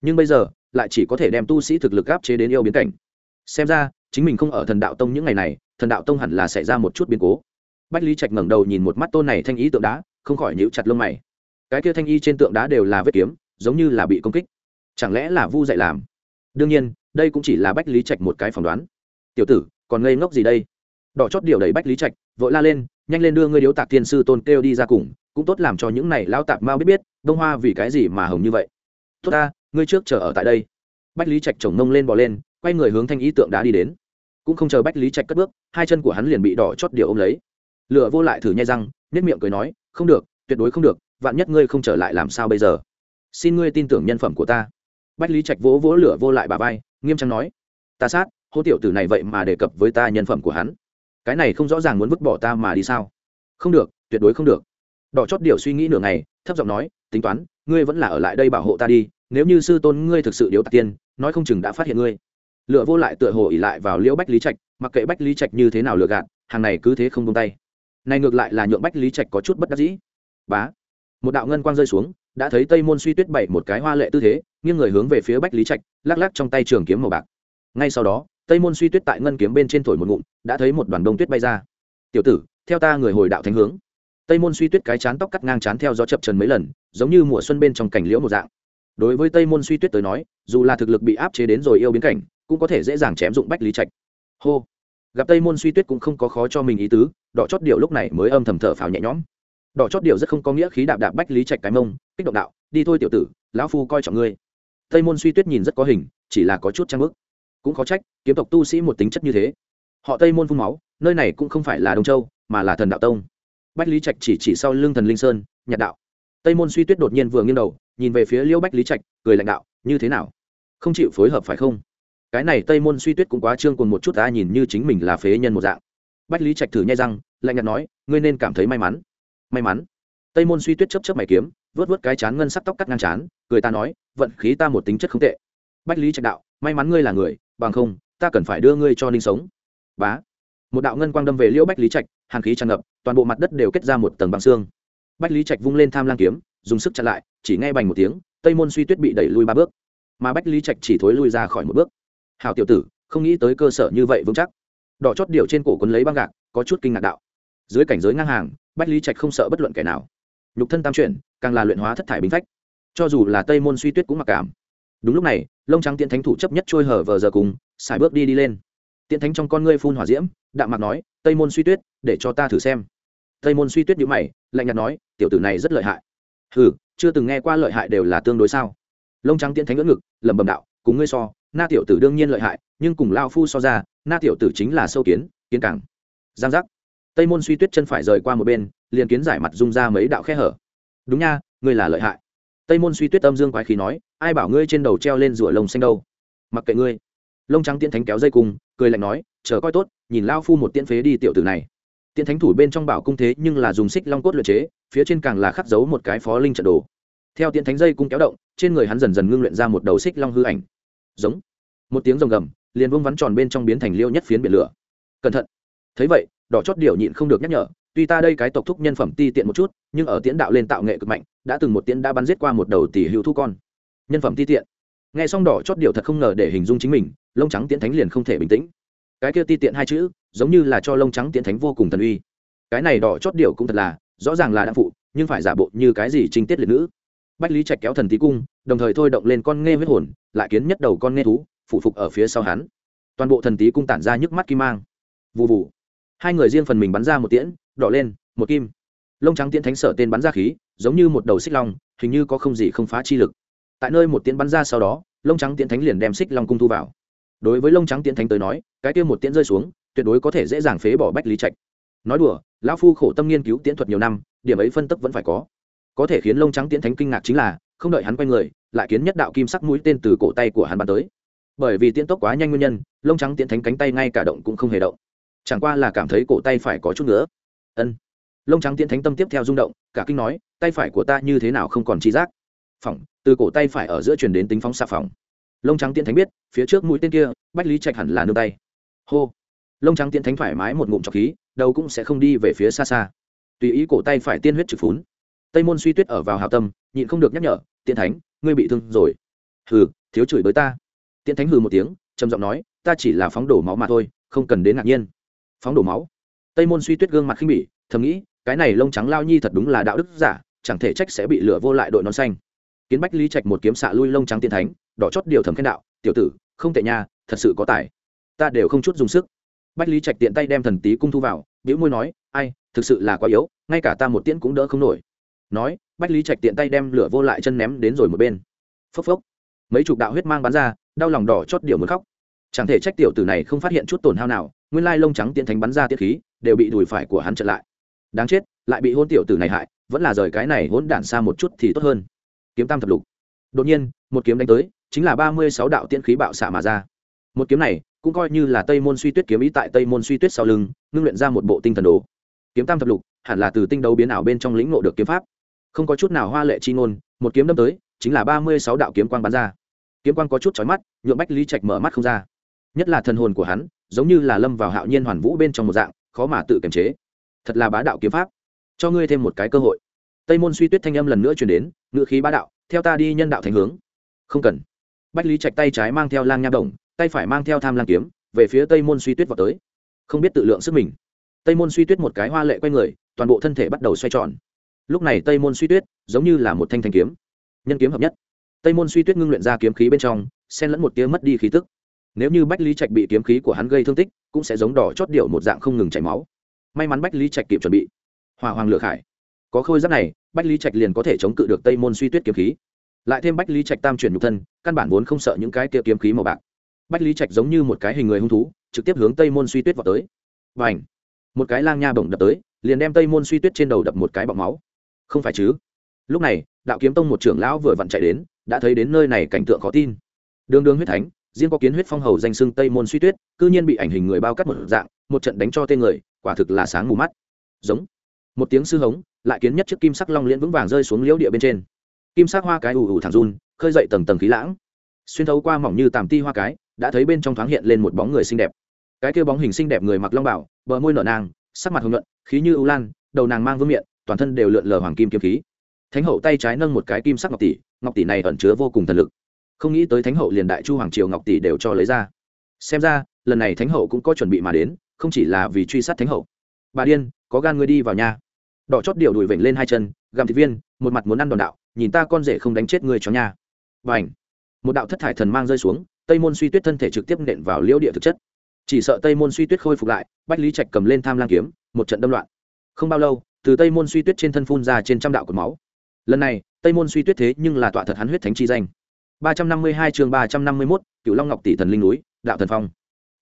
Nhưng bây giờ, lại chỉ có thể đem tu sĩ thực lực áp chế đến yêu biến cảnh. Xem ra, chính mình không ở thần đạo tông những ngày này, thần đạo tông hẳn là xảy ra một chút biến cố. Bách lý trạch ngẩng đầu nhìn một mắt tôn này thanh ý tượng đá, không khỏi nhíu chặt lông mày. Cái kia thanh y trên tượng đá đều là vết kiếm, giống như là bị công kích. Chẳng lẽ là vu dạy làm? Đương nhiên, đây cũng chỉ là bách lý trạch một cái phỏng đoán. Tiểu tử, còn ngây ngốc gì đây? Đỏ chót điều đầy bách lý trạch, vội la lên, nhanh lên đưa ngươi điếu tạc tiên sư tôn kêu đi ra cùng, cũng tốt làm cho những này lao tạp mau biết biết, đông hoa vì cái gì mà hồng như vậy? Tốt ta, ngươi trước chờ ở tại đây. Bách lý trạch chồng mông lên bò lên, quay người hướng thanh ý tượng đã đi đến. Cũng không chờ bách lý trạch cất bước, hai chân của hắn liền bị đỏ chót điều ôm lấy. Lựa vô lại thử nhai răng nếp miệng cười nói, không được, tuyệt đối không được, vạn nhất ngươi không trở lại làm sao bây giờ? Xin ngươi tin tưởng nhân phẩm của ta. Bách lý trạch vỗ vỗ lửa vô lại bà vai, nghiêm trang nói, ta sát, hô tiểu tử này vậy mà đề cập với ta nhân phẩm của hắn cái này không rõ ràng muốn vứt bỏ ta mà đi sao? Không được, tuyệt đối không được. Đỏ chót điều suy nghĩ nửa ngày, thấp giọng nói, tính toán, ngươi vẫn là ở lại đây bảo hộ ta đi, nếu như sư tôn ngươi thực sự điếu tạc tiên, nói không chừng đã phát hiện ngươi. Lựa vô lại tựa hồ ỉ lại vào liễu bách lý trạch, mặc kệ bách lý trạch như thế nào lừa gạt, hàng này cứ thế không tung tay. Này ngược lại là nhượng bách lý trạch có chút bất đắc dĩ. Bá, một đạo ngân quang rơi xuống, đã thấy tây môn suy tuyết bảy một cái hoa lệ tư thế, nghiêng người hướng về phía bách lý trạch, lắc lắc trong tay trường kiếm màu bạc. Ngay sau đó tây môn suy tuyết tại ngân kiếm bên trên thổi một ngụm, đã thấy một đoàn đông tuyết bay ra. Tiểu tử, theo ta người hồi đạo thánh hướng. Tây môn suy tuyết cái chán tóc cắt ngang chán theo gió chập trần mấy lần, giống như mùa xuân bên trong cảnh liễu một dạng. Đối với tây môn suy tuyết tới nói, dù là thực lực bị áp chế đến rồi yêu biến cảnh, cũng có thể dễ dàng chém dụng bách lý trạch. Hô. Gặp tây môn suy tuyết cũng không có khó cho mình ý tứ, đỏ chót điệu lúc này mới âm thầm thở phào nhẹ nhõm. Đỏ chót điệu rất không có nghĩa khí đạp đạp bách lý trạch cái mông, kích động đạo, đi thôi tiểu tử, lão phu coi trọng ngươi. Tây môn suy tuyết nhìn rất có hình, chỉ là có chút trang bức cũng khó trách, kiếm tộc tu sĩ một tính chất như thế. Họ tây môn phun máu, nơi này cũng không phải là đông châu, mà là thần đạo tông. Bách lý trạch chỉ chỉ sau lưng thần linh sơn nhạt đạo. Tây môn suy tuyết đột nhiên vừa nghiêng đầu, nhìn về phía liễu bách lý trạch, cười lãnh đạo, như thế nào? Không chịu phối hợp phải không? Cái này tây môn suy tuyết cũng quá trương cùng một chút, ta nhìn như chính mình là phế nhân một dạng. Bách lý trạch thử nhai răng, lạnh nhạt nói, ngươi nên cảm thấy may mắn. May mắn? Tây môn suy tuyết chấp chấp mày kiếm vớt vớt cái chán ngân sắc tóc cắt ngang chán, cười ta nói, vận khí ta một tính chất không tệ. Bách lý trạch đạo, may mắn ngươi là người bằng không, ta cần phải đưa ngươi cho ninh sống. Bá. Một đạo ngân quang đâm về liễu bách lý trạch, hàn khí tràn ngập, toàn bộ mặt đất đều kết ra một tầng bằng xương. Bách lý trạch vung lên tham lang kiếm, dùng sức chặn lại, chỉ nghe bành một tiếng, tây môn suy tuyết bị đẩy lui ba bước. Mà bách lý trạch chỉ thối lui ra khỏi một bước. Hào tiểu tử, không nghĩ tới cơ sở như vậy vững chắc. Đỏ chót điệu trên cổ quấn lấy băng gạc, có chút kinh ngạc đạo. Dưới cảnh giới ngang hàng, bách lý trạch không sợ bất luận kẻ nào. Nhục thân tam chuyển, càng là luyện hóa thất thải bính phách. Cho dù là tây môn suy tuyết cũng mặc cảm đúng lúc này, lông trắng tiễn thánh thủ chấp nhất trôi hở vờ giờ cùng, xài bước đi đi lên. Tiễn thánh trong con ngươi phun hỏa diễm, đạm mạc nói, tây môn suy tuyết, để cho ta thử xem. Tây môn suy tuyết nhữ mày, lạnh nhạt nói, tiểu tử này rất lợi hại. Hừ, chưa từng nghe qua lợi hại đều là tương đối sao? Lông trắng tiễn thánh ngỡ ngực, lẩm bẩm đạo, cùng ngươi so, na tiểu tử đương nhiên lợi hại, nhưng cùng lao phu so ra, na tiểu tử chính là sâu kiến kiến cảng giang giác. Tây môn suy tuyết chân phải rời qua một bên, liền kiến giải mặt dung ra mấy đạo khe hở. Đúng nha, ngươi là lợi hại tây môn suy tuyết âm dương quái khí nói, ai bảo ngươi trên đầu treo lên rủa lông xanh đâu? Mặc kệ ngươi. Lông trắng tiễn thánh kéo dây cung, cười lạnh nói, chờ coi tốt, nhìn lao phu một tiễn phế đi tiểu tử này. Tiễn thánh thủ bên trong bảo cung thế nhưng là dùng xích long cốt luyện chế, phía trên càng là khắc dấu một cái phó linh trận đồ. Theo tiễn thánh dây cung kéo động, trên người hắn dần dần ngưng luyện ra một đầu xích long hư ảnh. Giống. Một tiếng rồng gầm, liền vương vắn tròn bên trong biến thành liêu nhất phiến biển lửa. Cẩn thận. Thấy vậy, đỏ chót điểu nhịn không được nhắc nhở tuy ta đây cái tộc thúc nhân phẩm ti tiện một chút, nhưng ở tiễn đạo lên tạo nghệ cực mạnh, đã từng một tiễn đã bắn giết qua một đầu tỷ hữu thu con. Nhân phẩm ti tiện. Nghe xong đỏ chót điều thật không ngờ để hình dung chính mình, lông trắng tiễn thánh liền không thể bình tĩnh. Cái kia ti tiện hai chữ, giống như là cho lông trắng tiễn thánh vô cùng thần uy. Cái này đỏ chót điều cũng thật là, rõ ràng là đã phụ, nhưng phải giả bộ như cái gì trinh tiết liệt nữ. Bách lý trạch kéo thần tí cung, đồng thời thôi động lên con nghe huyết hồn, lại kiến nhất đầu con nghe thú, phụ phục ở phía sau hắn. Toàn bộ thần tí cung tản ra nhức mắt kim mang. Vụ vụ hai người riêng phần mình bắn ra một tiễn đỏ lên, một kim. Lông trắng tiễn thánh sở tên bắn ra khí, giống như một đầu xích long, hình như có không gì không phá chi lực. Tại nơi một tiễn bắn ra sau đó, lông trắng tiễn thánh liền đem xích long cung thu vào. Đối với lông trắng tiễn thánh tới nói, cái kia một tiễn rơi xuống, tuyệt đối có thể dễ dàng phế bỏ bách lý trạch. Nói đùa, lão phu khổ tâm nghiên cứu tiễn thuật nhiều năm, điểm ấy phân tức vẫn phải có. Có thể khiến lông trắng tiễn thánh kinh ngạc chính là, không đợi hắn quay người, lại kiến nhất đạo kim sắc mũi tên từ cổ tay của hắn bắn tới. Bởi vì tiễn tốc quá nhanh nguyên nhân, lông trắng tiễn thánh cánh tay ngay cả động cũng không hề động. Chẳng qua là cảm thấy cổ tay phải có chút nữa ân. Lông trắng tiễn thánh tâm tiếp theo rung động, cả kinh nói, tay phải của ta như thế nào không còn tri giác? Phỏng, từ cổ tay phải ở giữa truyền đến tính phóng xạ phòng lông trắng tiễn thánh biết, phía trước mũi tên kia, bách lý trạch hẳn là nương tay. Hô. Lông trắng tiễn thánh thoải mái một ngụm trọc khí, đầu cũng sẽ không đi về phía xa xa. Tùy ý cổ tay phải tiên huyết trực phún. Tây môn suy tuyết ở vào hào tâm, nhịn không được nhắc nhở, tiễn thánh, ngươi bị thương rồi. Hừ, thiếu chửi bới ta. Tiễn thánh hừ một tiếng, trầm giọng nói, ta chỉ là phóng đổ máu mà thôi, không cần đến ngạc nhiên. Phóng đổ máu? Tây môn suy tuyết gương mặt khinh bỉ, thầm nghĩ, cái này lông trắng lao nhi thật đúng là đạo đức giả, chẳng thể trách sẽ bị lửa vô lại đội nón xanh. Kiến bách lý trạch một kiếm xạ lui lông trắng tiên thánh, đỏ chót điều thầm khen đạo, tiểu tử, không tệ nha, thật sự có tài. Ta đều không chút dùng sức. Bách lý trạch tiện tay đem thần tý cung thu vào biểu môi nói, ai, thực sự là quá yếu, ngay cả ta một tiễn cũng đỡ không nổi. Nói, bách lý trạch tiện tay đem lửa vô lại chân ném đến rồi một bên. Phốc phốc. Mấy chục đạo huyết mang bắn ra, đau lòng đỏ chót điều muốn khóc. Chẳng thể trách tiểu tử này không phát hiện chút tổn hao nào nguyên lai lông trắng tiện thánh bắn ra tiết khí, đều bị đùi phải của hắn chặn lại. Đáng chết, lại bị hôn tiểu tử này hại, vẫn là rời cái này hôn đản xa một chút thì tốt hơn. Kiếm tam thập lục. Đột nhiên, một kiếm đánh tới, chính là ba mươi sáu đạo tiễn khí bạo xạ mà ra. Một kiếm này, cũng coi như là tây môn suy tuyết kiếm ý tại tây môn suy tuyết sau lưng, ngưng luyện ra một bộ tinh thần đồ. Kiếm tam thập lục, hẳn là từ tinh đấu biến ảo bên trong lĩnh ngộ được kiếm pháp. Không có chút nào hoa lệ chi ngôn, một kiếm đâm tới, chính là ba mươi sáu đạo kiếm quang bắn ra. Kiếm quang có chút chói mắt, nhuộm bách lý trạch mở mắt không ra. Nhất là thần hồn của hắn giống như là lâm vào hạo nhiên hoàn vũ bên trong một dạng, khó mà tự kiềm chế. Thật là bá đạo kiếm pháp. Cho ngươi thêm một cái cơ hội. Tây môn suy tuyết thanh âm lần nữa chuyển đến ngự khí bá đạo, theo ta đi nhân đạo thành hướng. Không cần. Bách lý trạch tay trái mang theo lang nha đồng, tay phải mang theo tham lang kiếm, về phía tây môn suy tuyết vào tới. Không biết tự lượng sức mình. Tây môn suy tuyết một cái hoa lệ q u a y người, toàn bộ thân thể bắt đầu xoay tròn. Lúc này tây môn suy tuyết giống như là một thanh thanh kiếm. Nhân kiếm hợp nhất. Tây môn suy tuyết ngưng luyện ra kiếm khí bên trong, xen lẫn một tiếng mất đi khí tức nếu như bách lý trạch bị kiếm khí của hắn gây thương tích, cũng sẽ giống đỏ chót điệu một dạng không ngừng chảy máu. May mắn bách lý trạch kịp chuẩn bị. Hòa hoàng lựa khải. Có khôi giáp này, bách lý trạch liền có thể chống cự được tây môn suy tuyết kiếm khí. Lại thêm bách lý trạch tam chuyển nhục thân, căn bản vốn không sợ những cái kia kiếm khí màu bạc. Bách lý trạch giống như một cái hình người hung thú, trực tiếp hướng tây môn suy tuyết vào tới. Và ảnh một cái lang nha bổng đập tới, liền đem tây môn suy tuyết trên đầu đập một cái bọc máu. Không phải chứ? Lúc này, đạo kiếm tông một trưởng lão vừa vặn chạy đến, đã thấy đến nơi này cảnh tượng khó tin. Đường đường huyết thánh riêng có kiến huyết phong hầu danh xưng tây môn suy tuyết, cư nhiên bị ảnh hình người bao cắt một dạng, một trận đánh cho tên người, quả thực là sáng mù mắt. Giống. Một tiếng sư hống, lại kiến nhất chiếc kim sắc long liễn vững vàng rơi xuống liễu địa bên trên. Kim sắc hoa cái ù ù thẳng run, khơi dậy tầng tầng khí lãng. Xuyên thấu qua mỏng như tàm ti hoa cái, đã thấy bên trong thoáng hiện lên một bóng người xinh đẹp. Cái kia bóng hình xinh đẹp người mặc long bảo, bờ môi nở nàng sắc mặt hồng nhuận, khí như ưu lan, đầu nàng mang vương miệng toàn thân đều lượn lờ hoàng kim kiếm khí. Thánh hậu tay trái nâng một cái kim sắc ngọc tỷ ngọc tỷ này ẩn chứa vô cùng thần lực không nghĩ tới thánh hậu liền đại chu hoàng triều ngọc tỷ đều cho lấy ra. Xem ra, lần này thánh hậu cũng có chuẩn bị mà đến, không chỉ là vì truy sát thánh hậu. Bà điên, có gan ngươi đi vào nhà. Đỏ chót điều đùi vểnh lên hai chân, gặm thịt viên, một mặt muốn ăn đòn đạo, nhìn ta con rể không đánh chết ngươi cho nhà và ảnh một đạo thất thải thần mang rơi xuống, tây môn suy tuyết thân thể trực tiếp nện vào liễu địa thực chất. Chỉ sợ tây môn suy tuyết khôi phục lại, bách lý trạch cầm lên tham lang kiếm, một trận đâm loạn. Không bao lâu, từ tây môn suy tuyết trên thân phun ra trên trăm đạo cột máu. Lần này, tây môn suy tuyết thế nhưng là tọa thật hắn huyết thánh chi danh ba trăm năm mươi hai chương ba trăm năm mươi cựu long ngọc tỷ thần linh núi, đạo thần phong.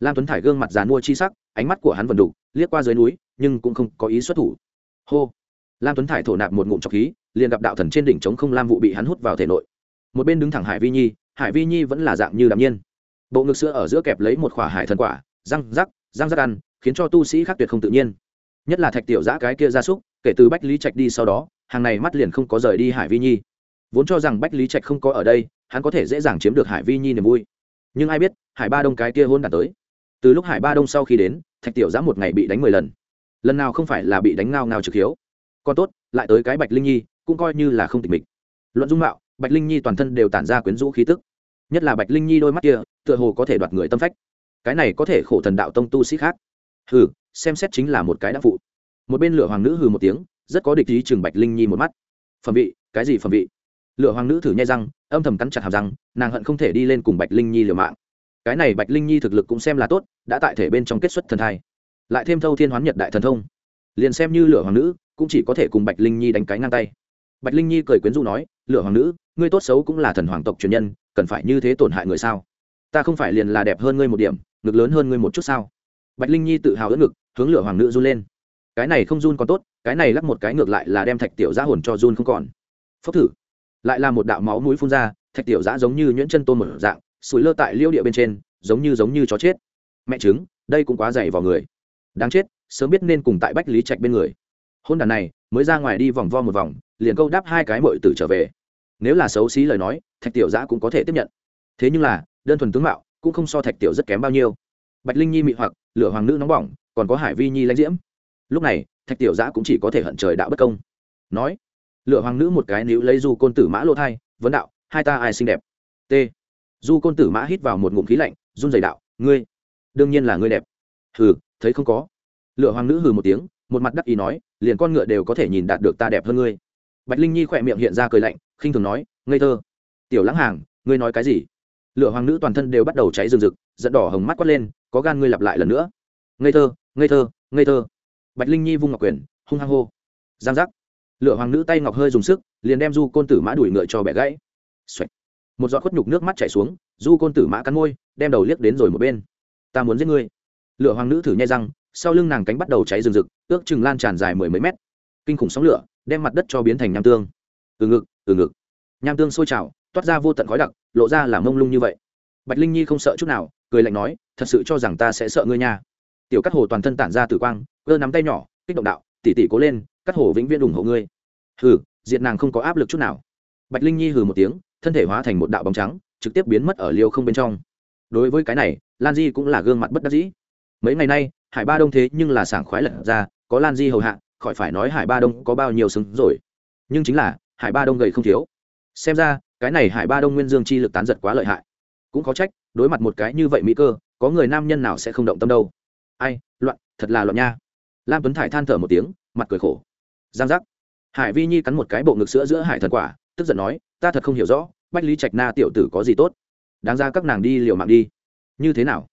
Lam tuấn thải gương mặt giàn mua chi sắc, ánh mắt của hắn vẫn đủ liếc qua dưới núi, nhưng cũng không có ý xuất thủ. Hô! Lam tuấn thải thổ nạp một ngụm trọc khí, liền gặp đạo thần trên đỉnh chống không lam vụ bị hắn hút vào thể nội. Một bên đứng thẳng hải vi nhi, hải vi nhi vẫn là dạng như đạm nhiên. Bộ ngực sữa ở giữa kẹp lấy một quả hải thần quả, răng rắc răng rắc ăn, khiến cho tu sĩ khác tuyệt không tự nhiên. Nhất là thạch tiểu giã cái kia ra súc, kể từ bách lý trạch đi sau đó, hàng này mắt liền không có rời đi hải vi nhi. Vốn cho rằng bách lý trạch không có ở đây hắn có thể dễ dàng chiếm được hải vi nhi niềm vui. Nhưng ai biết, hải ba đông cái kia hôn đạt tới. Từ lúc hải ba đông sau khi đến, thạch tiểu giã một ngày bị đánh mười lần. Lần nào không phải là bị đánh ngao ngao trực hiếu. Còn tốt, lại tới cái bạch linh nhi, cũng coi như là không tịch mịch. Luận dung mạo, bạch linh nhi toàn thân đều tản ra quyến rũ khí tức. Nhất là bạch linh nhi đôi mắt kia, tựa hồ có thể đoạt người tâm phách. Cái này có thể khổ thần đạo tông tu sĩ khác. Hừ, xem xét chính là một cái đã phụ. Một bên lửa hoàng nữ hừ một tiếng, rất có địch ý chừng bạch linh nhi một mắt. Phẩm vị, cái gì phẩm vị? Lửa hoàng nữ thử nhai răng, âm thầm cắn chặt hàm răng, nàng hận không thể đi lên cùng bạch linh nhi liều mạng. Cái này bạch linh nhi thực lực cũng xem là tốt, đã tại thể bên trong kết xuất thần thai. Lại thêm thâu thiên hoán nhật đại thần thông. Liền xem như lửa hoàng nữ, cũng chỉ có thể cùng bạch linh nhi đánh cái ngang tay. Bạch linh nhi cười quyến rũ nói, lửa hoàng nữ, ngươi tốt xấu cũng là thần hoàng tộc truyền nhân, cần phải như thế tổn hại người sao? Ta không phải liền là đẹp hơn ngươi một điểm, ngực lớn hơn ngươi một chút sao? Bạch linh nhi tự hào ớt ngực, hướng lửa hoàng nữ run lên. Cái này không run còn tốt, cái này lắc một cái ngược lại là đem thạch tiểu ra hồn cho run không còn. Phốc thử lại là một đạo máu mũi phun ra, thạch tiểu giã giống như nhuyễn chân tôn một dạng, sủi lơ tại liêu địa bên trên, giống như giống như chó chết. Mẹ chứng đây cũng quá dày vào người. Đáng chết, sớm biết nên cùng tại bách lý trạch bên người. Hôn đàn này, mới ra ngoài đi vòng vo một vòng, liền câu đáp hai cái mội tử trở về. Nếu là xấu xí lời nói, thạch tiểu giã cũng có thể tiếp nhận. Thế nhưng là, đơn thuần tướng mạo, cũng không so thạch tiểu rất kém bao nhiêu. Bạch linh nhi mị hoặc, lửa hoàng nữ nóng bỏng, còn có hải vi nhi lãnh diễm. Lúc này, thạch tiểu giã cũng chỉ có thể hận trời đạo bất công. Nói lựa hoàng nữ một cái níu lấy du côn tử mã lô thai, vấn đạo, hai ta ai xinh đẹp? T. Du côn tử mã hít vào một ngụm khí lạnh, run dày đạo, ngươi, đương nhiên là ngươi đẹp. Hừ, thấy không có. Lựa hoàng nữ hừ một tiếng, một mặt đắc ý nói, liền con ngựa đều có thể nhìn đạt được ta đẹp hơn ngươi. Bạch linh nhi khỏe miệng hiện ra cười lạnh, khinh thường nói, ngây thơ. Tiểu lãng hàng, ngươi nói cái gì? Lựa hoàng nữ toàn thân đều bắt đầu cháy rừng rực dẫn đỏ hồng mắt quát lên, có gan ngươi lặp lại lần nữa. Ngây thơ ngây thơ ngây thơ. Bạch linh nhi vung ngọc quyền hung hăng hô. Giang giác. Lựa hoàng nữ tay ngọc hơi dùng sức, liền đem du côn tử mã đuổi ngựa cho bẻ gãy. Xoạch. một giọt khuất nhục nước mắt chảy xuống, du côn tử mã cắn môi, đem đầu liếc đến rồi một bên. Ta muốn giết ngươi. Lựa hoàng nữ thử nhai răng, sau lưng nàng cánh bắt đầu cháy rừng rực, ước chừng lan tràn dài mười mấy mét. Kinh khủng sóng lửa, đem mặt đất cho biến thành nham tương. Từ ngực từ ngực. Nham tương sôi trào, toát ra vô tận khói đặc, lộ ra là mông lung như vậy. Bạch linh nhi không sợ chút nào, cười lạnh nói, thật sự cho rằng ta sẽ sợ ngươi nha. Tiểu cắt hồ toàn thân tản ra tử quang, cơ nắm tay nhỏ, kích động đạo tỉ tỉ cố lên cắt hổ vĩnh viễn ủng hộ ngươi. Hừ, diệt nàng không có áp lực chút nào. Bạch linh nhi hừ một tiếng, thân thể hóa thành một đạo bóng trắng, trực tiếp biến mất ở liêu không bên trong. Đối với cái này, lan di cũng là gương mặt bất đắc dĩ. Mấy ngày nay, hải ba đông thế nhưng là sảng khoái lật ra, có lan di hầu hạ, khỏi phải nói hải ba đông có bao nhiêu xứng rồi. Nhưng chính là, hải ba đông gầy không thiếu. Xem ra, cái này hải ba đông nguyên dương chi lực tán giật quá lợi hại. Cũng có trách, đối mặt một cái như vậy mỹ cơ, có người nam nhân nào sẽ không động tâm đâu. Ai, loạn, thật là loạn nha. Lam tuấn thải than thở một tiếng, mặt cười khổ giang giác. Hải vi nhi cắn một cái bộ ngực sữa giữa hải thần quả, tức giận nói, ta thật không hiểu rõ, bách lý trạch na tiểu tử có gì tốt? Đáng ra các nàng đi liều mạng đi. Như thế nào?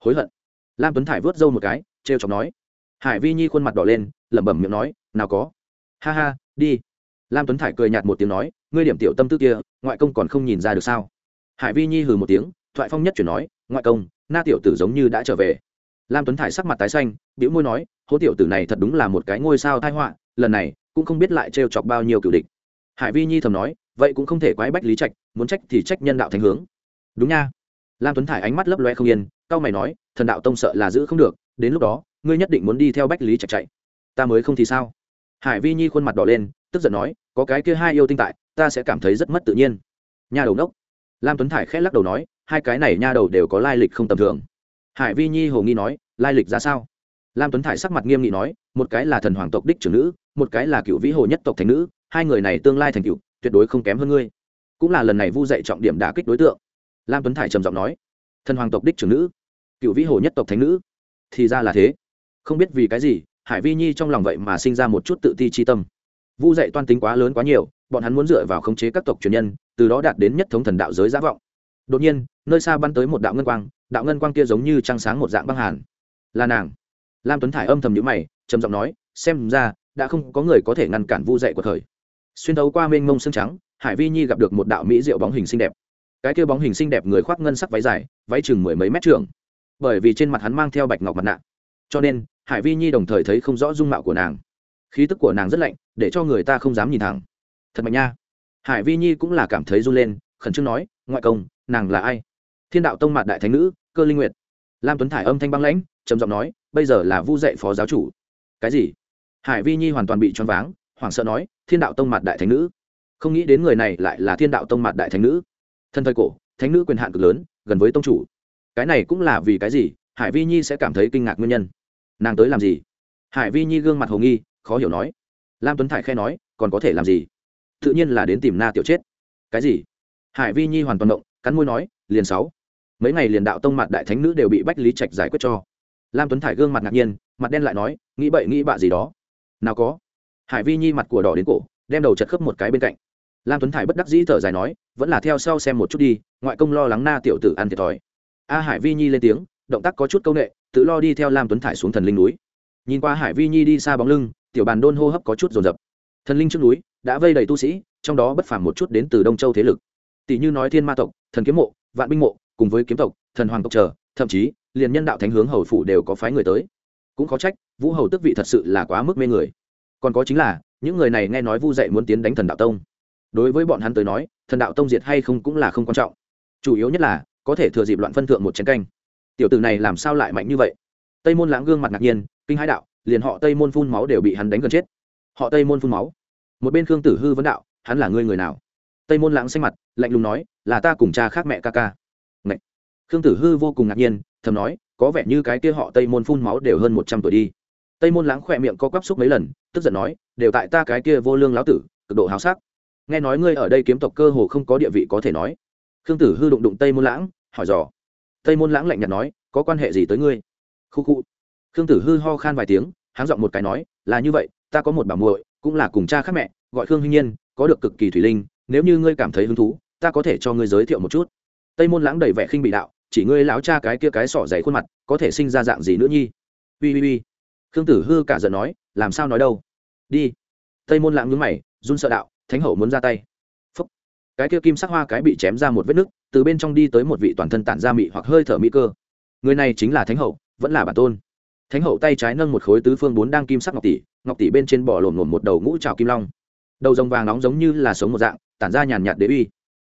Hối hận. Lam tuấn thải vớt râu một cái t r e o chọc nói. Hải vi nhi khuôn mặt đỏ lên, lẩm bẩm miệng nói, nào có. Ha ha, đi. Lam tuấn thải cười nhạt một tiếng nói, ngươi điểm tiểu tâm tư kia, ngoại công còn không nhìn ra được sao? Hải vi nhi hừ một tiếng, thoại phong nhất chuyển nói, ngoại công, na tiểu tử giống như đã trở về. Lam tuấn thải sắc mặt tái xanh biểu môi nói, hố tiểu tử này thật đúng là một cái ngôi sao thai họa lần này cũng không biết lại trêu chọc bao nhiêu cựu địch. Hải vi nhi thầm nói, vậy cũng không thể quái bách lý trạch, muốn trách thì trách nhân đạo thành hướng. Đúng nha. Lam tuấn thải ánh mắt lấp loe không yên cao mày nói, thần đạo tông sợ là giữ không được, đến lúc đó, ngươi nhất định muốn đi theo bách lý trạch chạy. Ta mới không thì sao? Hải vi nhi khuôn mặt đỏ lên, tức giận nói, có cái kia hai yêu tinh tại, ta sẽ cảm thấy rất mất tự nhiên. Nha đầu nốc lam tuấn thải khẽ lắc đầu nói, hai cái này nha đầu đều có lai lịch không tầm thường. Hải vi nhi hồ nghi nói, lai lịch ra sao? Lam tuấn thải sắc mặt nghiêm nghị nói, một cái là thần hoàng tộc đích trưởng nữ, một cái là cựu vĩ hồ nhất tộc thành nữ, hai người này tương lai thành cựu tuyệt đối không kém hơn ngươi. Cũng là lần này vu dạy trọng điểm đả kích đối tượng. Lam tuấn thải trầm giọng nói, thần hoàng tộc đích trưởng nữ, cựu vĩ hồ nhất tộc thánh nữ, thì ra là thế. Không biết vì cái gì, hải vi nhi trong lòng vậy mà sinh ra một chút tự ti chi tâm. Vu dạy toan tính quá lớn quá nhiều, bọn hắn muốn dựa vào khống chế các tộc truyền nhân, từ đó đạt đến nhất thống thần đạo giới giả vọng. Đột nhiên, nơi xa bắn tới một đạo ngân quang, đạo ngân quang kia giống như trăng sáng một dạng băng hàn. Là nàng lam tuấn thải âm thầm nhữ mày, trầm giọng nói, xem ra, đã không có người có thể ngăn cản vu dạy của thời. Xuyên thấu qua mênh mông xương trắng, hải vi nhi gặp được một đạo mỹ diệu bóng hình xinh đẹp. Cái kia bóng hình xinh đẹp người khoác ngân sắc váy dài, váy chừng mười mấy mét trường. Bởi vì trên mặt hắn mang theo bạch ngọc mặt nạ. Cho nên, hải vi nhi đồng thời thấy không rõ dung mạo của nàng. Khí tức của nàng rất lạnh, để cho người ta không dám nhìn thẳng. Thật mạnh nha. Hải vi nhi cũng là cảm thấy run lên, khẩn trương nói, ngoại công, nàng là ai? Thiên đạo tông mạt đại thánh nữ, cơ linh nguyệt. Lam tuấn thải âm thanh băng lãnh, trầm giọng nói bây giờ là vu dạy phó giáo chủ. Cái gì? Hải vi nhi hoàn toàn bị choáng váng, hoảng sợ nói, thiên đạo tông mặt đại thánh nữ. Không nghĩ đến người này lại là thiên đạo tông mặt đại thánh nữ. Thân thời cổ, thánh nữ quyền hạn cực lớn, gần với tông chủ. Cái này cũng là vì cái gì? Hải vi nhi sẽ cảm thấy kinh ngạc nguyên nhân. Nàng tới làm gì? Hải vi nhi gương mặt hồ nghi, khó hiểu nói. Lam tuấn thải khe nói, còn có thể làm gì? Tự nhiên là đến tìm na tiểu chết. Cái gì? Hải vi nhi hoàn toàn động, cắn môi nói, liền sáu. Mấy ngày liền đạo tông mặt đại thánh nữ đều bị bách lý trạch giải quyết cho lam tuấn thải gương mặt ngạc nhiên, mặt đen lại nói, nghĩ bậy, nghĩ bạ gì đó. Nào có. Hải vi nhi mặt của đỏ đến cổ, đem đầu chật khớp một cái bên cạnh. Lam tuấn thải bất đắc dĩ thở dài nói, vẫn là theo sau xem một chút đi, ngoại công lo lắng na tiểu tử ăn thiệt thòi. A hải vi nhi lên tiếng, động tác có chút c â u n ệ tự lo đi theo lam tuấn thải xuống thần linh núi. Nhìn qua hải vi nhi đi xa bóng lưng, tiểu bàn đôn hô hấp có chút rồn rập thần linh trước núi, đã vây đầy tu sĩ, trong đó bất phàm một chút đến từ đông châu thế lực. Tỷ như nói thiên ma tộc, thần kiếm mộ, vạn binh mộ, cùng với kiếm tộc, thần hoàng tộc chờ, thậm chí liền nhân đạo thánh hướng hầu phủ đều có phái người tới. Cũng khó trách, vũ hầu tức vị thật sự là quá mức mê người. Còn có chính là, những người này nghe nói vu dậy muốn tiến đánh thần đạo tông. Đối với bọn hắn tới nói, thần đạo tông diệt hay không cũng là không quan trọng. Chủ yếu nhất là, có thể thừa dịp loạn phân thượng một chén canh. Tiểu tử này làm sao lại mạnh như vậy? Tây môn lãng gương mặt ngạc nhiên, kinh hãi đạo, liền họ tây môn phun máu đều bị hắn đánh gần chết. Họ tây môn phun máu. Một bên khương tử hư vấn đạo, hắn là ngươi người nào? Tây môn lãng xanh mặt, lạnh lùng nói, là ta cùng cha khác mẹ ca ca. Ngậy. khương tử hư vô cùng ngạc nhiên thầm nói, có vẻ như cái kia họ tây môn phun máu đều hơn một trăm tuổi đi. Tây môn lãng khỏe miệng co quắp xúc mấy lần, tức giận nói, đều tại ta cái kia vô lương láo tử, cực độ háo sắc. Nghe nói ngươi ở đây kiếm tộc cơ hồ không có địa vị có thể nói. Khương tử hư đụng đụng tây môn lãng, hỏi dò. Tây môn lãng lạnh nhạt nói, có quan hệ gì tới ngươi? Khu khu. Khương tử hư ho khan vài tiếng, háng giọng một cái nói, là như vậy, ta có một bà muội, cũng là cùng cha khác mẹ, gọi khương hinh nhiên, có được cực kỳ thủy linh, nếu như ngươi cảm thấy hứng thú, ta có thể cho ngươi giới thiệu một chút. Tây môn lãng đầy vẻ khinh bị đạo chỉ ngươi lão cha cái kia cái sỏ dày khuôn mặt, có thể sinh ra dạng gì nữa nhi? Ui ui ui khương tử hư cả giận nói, làm sao nói đâu? Đi. Tây môn lãng nhướng mày, run sợ đạo, thánh hậu muốn ra tay. Phúc. cái kia kim sắc hoa cái bị chém ra một vết nứt, từ bên trong đi tới một vị toàn thân tản ra mị hoặc hơi thở mỹ cơ. Người này chính là thánh hậu, vẫn là bản tôn. Thánh hậu tay trái nâng một khối tứ phương bốn đang kim sắc ngọc tỷ ngọc tỷ bên trên bỏ lổn lổn một đầu ngũ trào kim long. Đầu rồng vàng nóng giống như là sống một dạng, tản ra nhàn nhạt đế uy.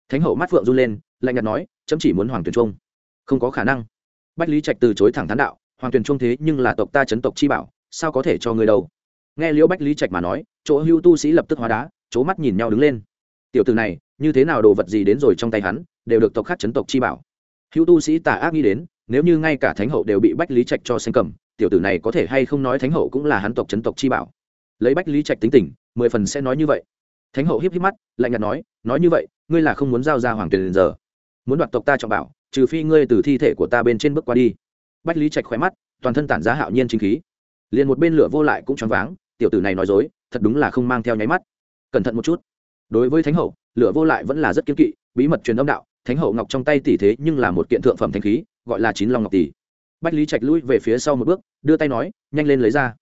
Thánh hậu mắt phượng run lên, lạnh nhạt nói, chấm chỉ muốn hoàng tuyền trung không có khả năng. Bách lý trạch từ chối thẳng thắn đạo, hoàng tuyền trung thế nhưng là tộc ta chấn tộc chi bảo, sao có thể cho người đâu? Nghe liễu bách lý trạch mà nói, chỗ hưu tu sĩ lập tức hóa đá chỗ mắt nhìn nhau đứng lên. Tiểu từ này, như thế nào đồ vật gì đến rồi trong tay hắn, đều được tộc khác chấn tộc chi bảo. Hữu tu sĩ tà ác nghĩ đến, nếu như ngay cả thánh hậu đều bị bách lý trạch cho xanh cầm, tiểu tử này có thể hay không nói thánh hậu cũng là hắn tộc chấn tộc chi bảo? Lấy bách lý trạch tính tình, mười phần sẽ nói như vậy. Thánh hậu hiếp híp mắt, lạnh nhạt nói nói như vậy, ngươi là không muốn giao ra hoàng tiền giờ. Muốn đoạt tộc ta trọng bảo trừ phi ngươi từ thi thể của ta bên trên bước qua đi. Bách lý trạch khỏe mắt, toàn thân tản ra hạo nhiên chính khí. Liền một bên lửa vô lại cũng choáng váng, tiểu tử này nói dối, thật đúng là không mang theo nháy mắt. Cẩn thận một chút. Đối với thánh hậu, lửa vô lại vẫn là rất kiên kỵ, bí mật truyền âm đạo, thánh hậu ngọc trong tay tỷ thế nhưng là một kiện thượng phẩm thanh khí, gọi là chín long ngọc tỷ. Bách lý trạch lui về phía sau một bước, đưa tay nói, nhanh lên lấy ra.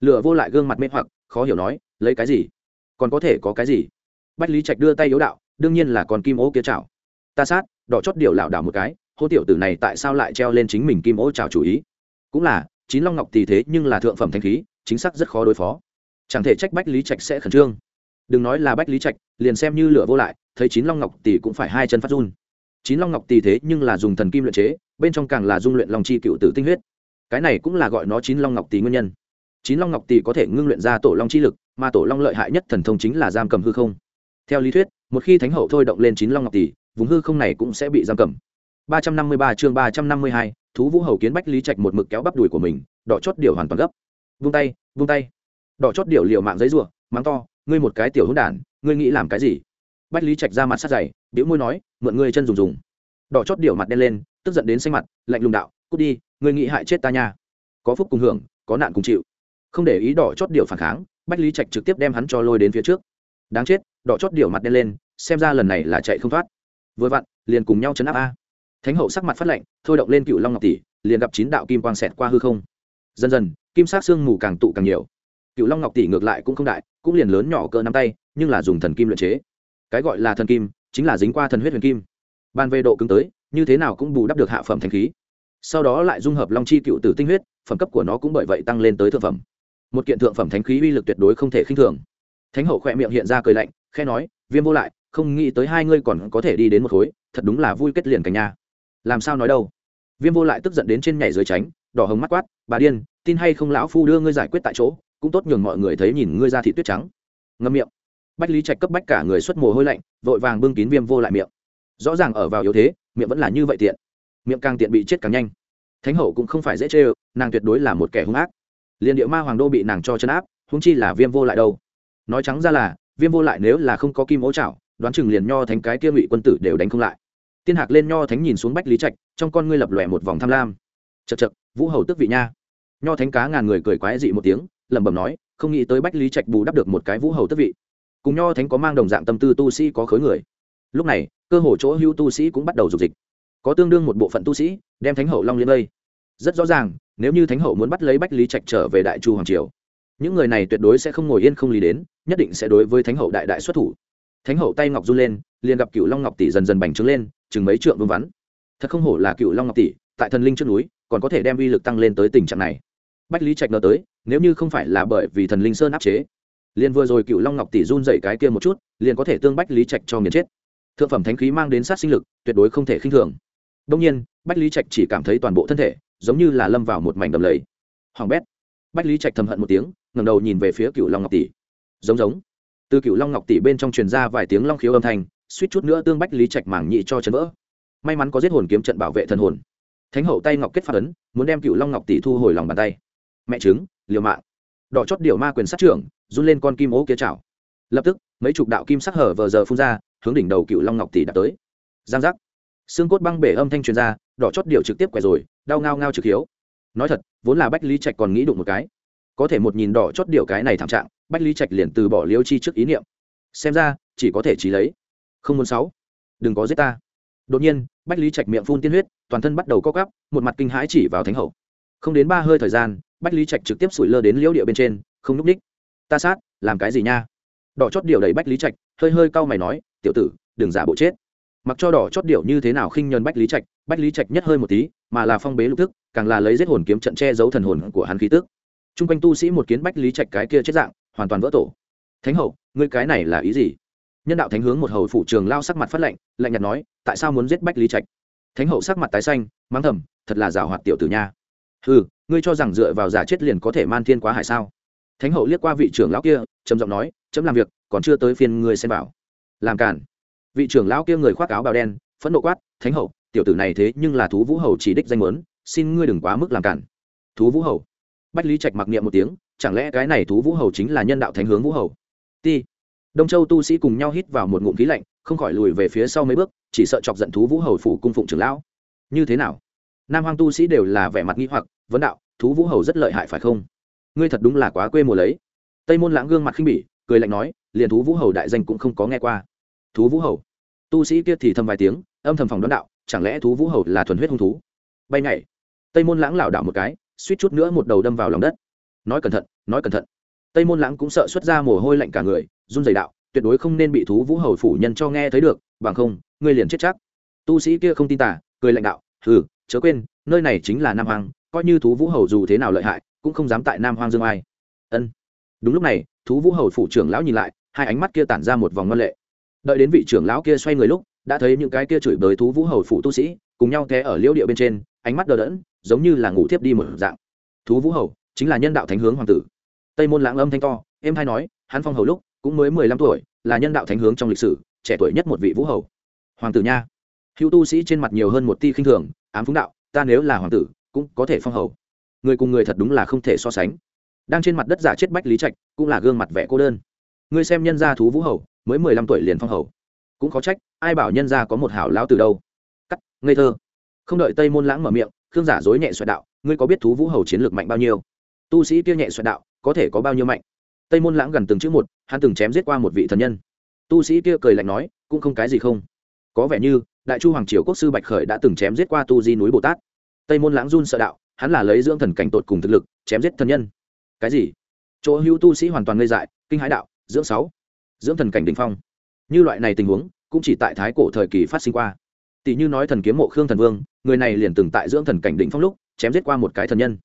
Lửa vô lại gương mặt mê hoặc, khó hiểu nói, lấy cái gì? Còn có thể có cái gì? Bách lý trạch đưa tay yếu đạo, đương nhiên là còn kim ô kia chảo. Ta sát đỏ chót điều lảo đảo một cái, hô tiểu tử này tại sao lại treo lên chính mình kim ô chào chủ ý? Cũng là, chín long ngọc tỷ thế nhưng là thượng phẩm thanh khí, chính xác rất khó đối phó. Chẳng thể trách bách lý trạch sẽ khẩn trương. Đừng nói là bách lý trạch, liền xem như lửa vô lại, thấy chín long ngọc tỷ cũng phải hai chân phát run. Chín long ngọc tỷ thế nhưng là dùng thần kim luyện chế, bên trong càng là dung luyện long chi cựu tử tinh huyết. Cái này cũng là gọi nó chín long ngọc tỷ nguyên nhân. Chín long ngọc tỷ có thể ngưng luyện ra tổ long chi lực, mà tổ long lợi hại nhất thần thông chính là giam cầm hư không. Theo lý thuyết, một khi thánh hậu thôi động lên chín long ngọc tỷ vùng hư không này cũng sẽ bị giam cầm. ba trăm năm mươi ba chương ba trăm năm mươi hai, thú vũ hầu kiến bách lý trạch một mực kéo bắp đùi của mình, đỏ chót điều hoàn toàn gấp. Vung tay vung tay. Đỏ chót điều liều mạng giấy rủa mắng to, ngươi một cái tiểu hỗn đản, ngươi nghĩ làm cái gì? Bách lý trạch ra mặt sát dày biểu môi nói, mượn ngươi chân dùng dùng. Đỏ chót điều mặt đen lên, tức giận đến xanh mặt, lạnh lùng đạo, cút đi, ngươi nghĩ hại chết ta nha. Có phúc cùng hưởng, có nạn cùng chịu. Không để ý đỏ chót điều phản kháng, bách lý trạch trực tiếp đem hắn cho lôi đến phía trước. Đáng chết, đỏ chót điều mặt đen lên, xem ra lần này là chạy không thoát vừa vặn, liền cùng nhau chấn áp a. Thánh hậu sắc mặt phát lệnh thôi động lên cựu long ngọc tỷ, liền gặp chín đạo kim quang xẹt qua hư không. Dần dần, kim sát xương mù càng tụ càng nhiều. Cựu long ngọc tỷ ngược lại cũng không đại, cũng liền lớn nhỏ cỡ nắm tay, nhưng là dùng thần kim luyện chế. Cái gọi là thần kim, chính là dính qua thần huyết huyền kim. Ban về độ cứng tới, như thế nào cũng bù đắp được hạ phẩm thanh khí. Sau đó lại dung hợp long chi cựu tử tinh huyết, phẩm cấp của nó cũng bởi vậy tăng lên tới thượng phẩm. Một kiện thượng phẩm thánh khí uy lực tuyệt đối không thể khinh thường. Thánh hậu khỏe miệng hiện ra cười lạnh khe nói, viêm vô lại không nghĩ tới hai ngươi còn có thể đi đến một khối, thật đúng là vui kết liền cả nhà làm sao nói đâu? Viêm vô lại tức giận đến trên nhảy dưới tránh, đỏ hồng mắt quát, bà điên, tin hay không lão phu đưa ngươi giải quyết tại chỗ, cũng tốt nhường mọi người thấy nhìn ngươi ra thị tuyết trắng. Ngâm miệng. Bách lý trạch cấp bách cả người xuất mồ hôi lạnh, vội vàng bưng kín viêm vô lại miệng. Rõ ràng ở vào yếu thế, miệng vẫn là như vậy tiện. Miệng càng tiện bị chết càng nhanh. Thánh hậu cũng không phải dễ chê ơ, nàng tuyệt đối là một kẻ hung ác. Liền địa ma hoàng đô bị nàng cho chân áp húng chi là viêm vô lại đâu. Nói trắng ra là, viêm vô lại nếu là không có kim ố chảo đoán chừng liền nho thánh cái kia ngụy quân tử đều đánh không lại. Tiên hạc lên nho thánh nhìn xuống bách lý trạch, trong con ngươi lập lòe một vòng tham lam. Chật chật vũ hầu tức vị nha. Nho thánh cá ngàn người cười quái dị một tiếng, lẩm bẩm nói, không nghĩ tới bách lý trạch bù đắp được một cái vũ hầu tức vị. Cùng nho thánh có mang đồng dạng tâm tư tu sĩ có khối người. Lúc này, cơ hồ chỗ hưu tu sĩ cũng bắt đầu dục dịch. Có tương đương một bộ phận tu sĩ, đem thánh hậu long liên đây rất rõ ràng, nếu như thánh hậu muốn bắt lấy bách lý trạch trở về đại chu hoàng triều, những người này tuyệt đối sẽ không ngồi yên không lý đến, nhất định sẽ đối với thánh hậu đại đại xuất thủ thánh hậu tay ngọc run lên, liền gặp cựu long ngọc tỷ dần dần bành trướng lên, chừng mấy trượng vương vắn. Thật không hổ là cựu long ngọc tỷ, tại thần linh trước núi, còn có thể đem uy lực tăng lên tới tình trạng này. Bách lý trạch ngờ tới, nếu như không phải là bởi vì thần linh sơn áp chế, liền vừa rồi cựu long ngọc tỷ run dậy cái kia một chút, liền có thể tương bách lý trạch cho nghiền chết. Thượng phẩm thánh khí mang đến sát sinh lực, tuyệt đối không thể khinh thường. Đông nhiên, bách lý trạch chỉ cảm thấy toàn bộ thân thể, giống như là lâm vào một mảnh đầm lầy. Hoàng bét. Bách lý trạch thầm hận một tiếng ngầm đầu nhìn về phía cựu long ngọc tỷ. Giống giống từ cựu long ngọc tỷ bên trong truyền ra vài tiếng long khiếu âm thanh, suýt chút nữa tương bách lý trạch mảng nhị cho chấn vỡ. May mắn có giết hồn kiếm trận bảo vệ thần hồn. Thánh hậu tay ngọc kết phát ấn, muốn đem cựu long ngọc tỷ thu hồi lòng bàn tay. Mẹ chứng liều mạng. Đỏ chót điều ma quyền sát trưởng, run lên con kim ố kia chảo. Lập tức, mấy chục đạo kim sắc hở vờ giờ phun ra, hướng đỉnh đầu cựu long ngọc tỷ đã tới. Giang giác. Xương cốt băng bể âm thanh truyền ra, đỏ chót điều trực tiếp quẻ rồi, đau ngao ngao trực hiếu. Nói thật, vốn là bách lý trạch còn nghĩ đụng một cái. Có thể một nhìn đỏ chót điều cái này thảm trạng bách lý trạch liền từ bỏ liêu chi trước ý niệm. Xem ra, chỉ có thể trí lấy. Không muốn sáu. Đừng có giết ta. Đột nhiên, bách lý trạch miệng phun tiên huyết, toàn thân bắt đầu co cắp một mặt kinh hãi chỉ vào thánh hậu. Không đến ba hơi thời gian, bách lý trạch trực tiếp sủi lơ đến liễu địa bên trên, không núp ních ta sát, làm cái gì nha? Đỏ chót điệu đầy bách lý trạch, hơi hơi cau mày nói, tiểu tử, đừng giả bộ chết. Mặc cho đỏ chót điệu như thế nào khinh nhơn bách lý trạch, bách lý trạch nhất hơi một tí, mà là phong bế lục thức càng là lấy giết hồn kiếm trận che giấu thần hồn của hắn khí tức. T r u n g quanh tu sĩ một kiến bách lý trạch cái kia chết dạng hoàn toàn vỡ tổ. Thánh hậu, ngươi cái này là ý gì? Nhân đạo thánh hướng một hầu phụ trường lao sắc mặt phát lệnh lạnh nhạt nói, tại sao muốn giết bách lý trạch? Thánh hậu sắc mặt tái xanh, mắng thầm, thật là rào hoạt tiểu tử nha. Ừ ngươi cho rằng dựa vào giả chết liền có thể man thiên quá hải sao? Thánh hậu liếc qua vị trưởng lão kia, trầm giọng nói, chấm làm việc, còn chưa tới phiên ngươi xem bảo. Làm cản vị trưởng lão kia người khoác áo bào đen, phẫn nộ quát, thánh hậu, tiểu tử này thế nhưng là thú vũ hầu chỉ đích danh muốn, xin ngươi đừng quá mức làm cản thú vũ hầu? Bách lý trạch mặc niệm một tiếng chẳng lẽ cái này thú vũ hầu chính là nhân đạo thánh hướng vũ hầu? Ti, đông châu tu sĩ cùng nhau hít vào một ngụm khí lạnh, không khỏi lùi về phía sau mấy bước, chỉ sợ chọc giận thú vũ hầu phủ cung phụng trưởng lão. Như thế nào? Nam hoang tu sĩ đều là vẻ mặt nghi hoặc, vấn đạo, thú vũ hầu rất lợi hại phải không? Ngươi thật đúng là quá quê mùa lấy. Tây môn lãng gương mặt khinh bỉ, cười lạnh nói, liền thú vũ hầu đại danh cũng không có nghe qua. Thú vũ hầu? Tu sĩ kia thì thầm vài tiếng, âm thầm phòng đoán đạo, chẳng lẽ thú vũ hầu là thuần huyết hung thú? Bay nhảy. Tây môn lãng lảo đảo một cái, suýt chút nữa một đầu đâm vào lòng đất nói cẩn thận, nói cẩn thận. Tây môn lãng cũng sợ xuất ra mồ hôi lạnh cả người, run dày đạo, tuyệt đối không nên bị thú vũ hầu phủ nhân cho nghe thấy được, bằng không, ngươi liền chết chắc. Tu sĩ kia không tin tả cười lạnh đạo ừ chớ quên, nơi này chính là nam hoàng coi như thú vũ hầu dù thế nào lợi hại, cũng không dám tại nam Hoang dương ai. Ân. Đúng lúc này, thú vũ hầu phủ trưởng lão nhìn lại, hai ánh mắt kia tản ra một vòng ngân lệ. Đợi đến vị trưởng lão kia xoay người lúc, đã thấy những cái kia chửi bới thú vũ hầu phụ tu sĩ, cùng nhau té ở liễu địa bên trên, ánh mắt đờ đẫn, giống như là ngủ thiếp đi một dạng. Thú vũ hầu chính là nhân đạo thánh hướng hoàng tử. Tây môn lãng âm thanh to em hay nói, hắn phong hầu lúc cũng mới mười lăm tuổi, là nhân đạo thánh hướng trong lịch sử, trẻ tuổi nhất một vị vũ hầu. Hoàng tử nha. Hữu tu sĩ trên mặt nhiều hơn một ti khinh thường, ám phúng đạo, ta nếu là hoàng tử, cũng có thể phong hầu. Người cùng người thật đúng là không thể so sánh. Đang trên mặt đất giả chết bách lý trạch, cũng là gương mặt vẻ cô đơn. Ngươi xem nhân gia thú vũ hầu, mới mười lăm tuổi liền phong hầu. Cũng có trách, ai bảo nhân gia có một hảo lão từ đâu. Cắt, ngây thơ. Không đợi tây môn lãng mở miệng, khương giả dối nhẹ xoẹt đạo, ngươi có biết thú vũ hầu chiến lược mạnh bao nhiêu? Tu sĩ kia nhẹ xoẹt đạo, có thể có bao nhiêu mạnh? Tây môn lãng gần từng chữ một, hắn từng chém giết qua một vị thần nhân. Tu sĩ kia cười lạnh nói, cũng không cái gì không. Có vẻ như, đại chu hoàng triều quốc sư bạch khởi đã từng chém giết qua tu di núi bồ tát. Tây môn lãng run sợ đạo, hắn là lấy dưỡng thần cảnh tột cùng thực lực, chém giết thần nhân. Cái gì? Chỗ hữu tu sĩ hoàn toàn ngây dại, kinh hãi đạo, dưỡng sáu, dưỡng thần cảnh đình phong. Như loại này tình huống, cũng chỉ tại thái cổ thời kỳ phát sinh qua. Tỷ như nói thần kiếm mộ khương thần vương, người này liền từng tại dưỡng thần cảnh đỉnh phong lúc, chém giết qua một cái thần nhân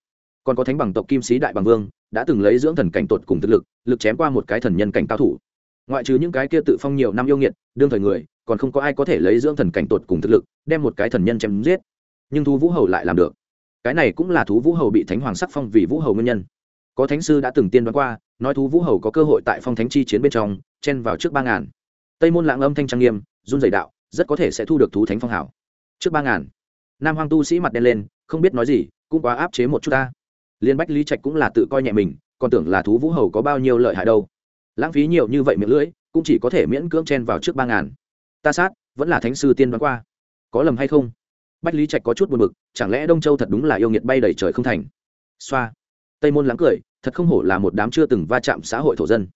còn có thánh bằng tộc kim sĩ đại bằng vương, đã từng lấy dưỡng thần cảnh tột cùng thực lực lực chém qua một cái thần nhân cảnh cao thủ. Ngoại trừ những cái kia tự phong nhiều năm yêu nghiệt, đương thời người, còn không có ai có thể lấy dưỡng thần cảnh tột cùng thực lực, đem một cái thần nhân chém giết. Nhưng thú vũ hầu lại làm được. Cái này cũng là thú vũ hầu bị thánh hoàng sắc phong vì vũ hầu nguyên nhân. Có thánh sư đã từng tiên đoán qua, nói thú vũ hầu có cơ hội tại phong thánh chi chiến bên trong, chen vào trước ba ngàn. Tây môn lãng âm thanh trang nghiêm, run dày đạo, rất có thể sẽ thu được thú thánh phong hảo. Trước ba ngàn. Nam hoàng tu sĩ mặt đen lên, không biết nói gì, cũng quá áp chế một chút ta liên bách lý trạch cũng là tự coi nhẹ mình, còn tưởng là thú vũ hầu có bao nhiêu lợi hại đâu. Lãng phí nhiều như vậy miệng lưỡi, cũng chỉ có thể miễn cưỡng chen vào trước ba ngàn. Ta sát, vẫn là thánh sư tiên đoán qua. Có lầm hay không? Bách lý trạch có chút buồn b ự c chẳng lẽ đông châu thật đúng là yêu nghiệt bay đầy trời không thành? Xoa. Tây môn lắng cười, thật không hổ là một đám chưa từng va chạm xã hội thổ dân.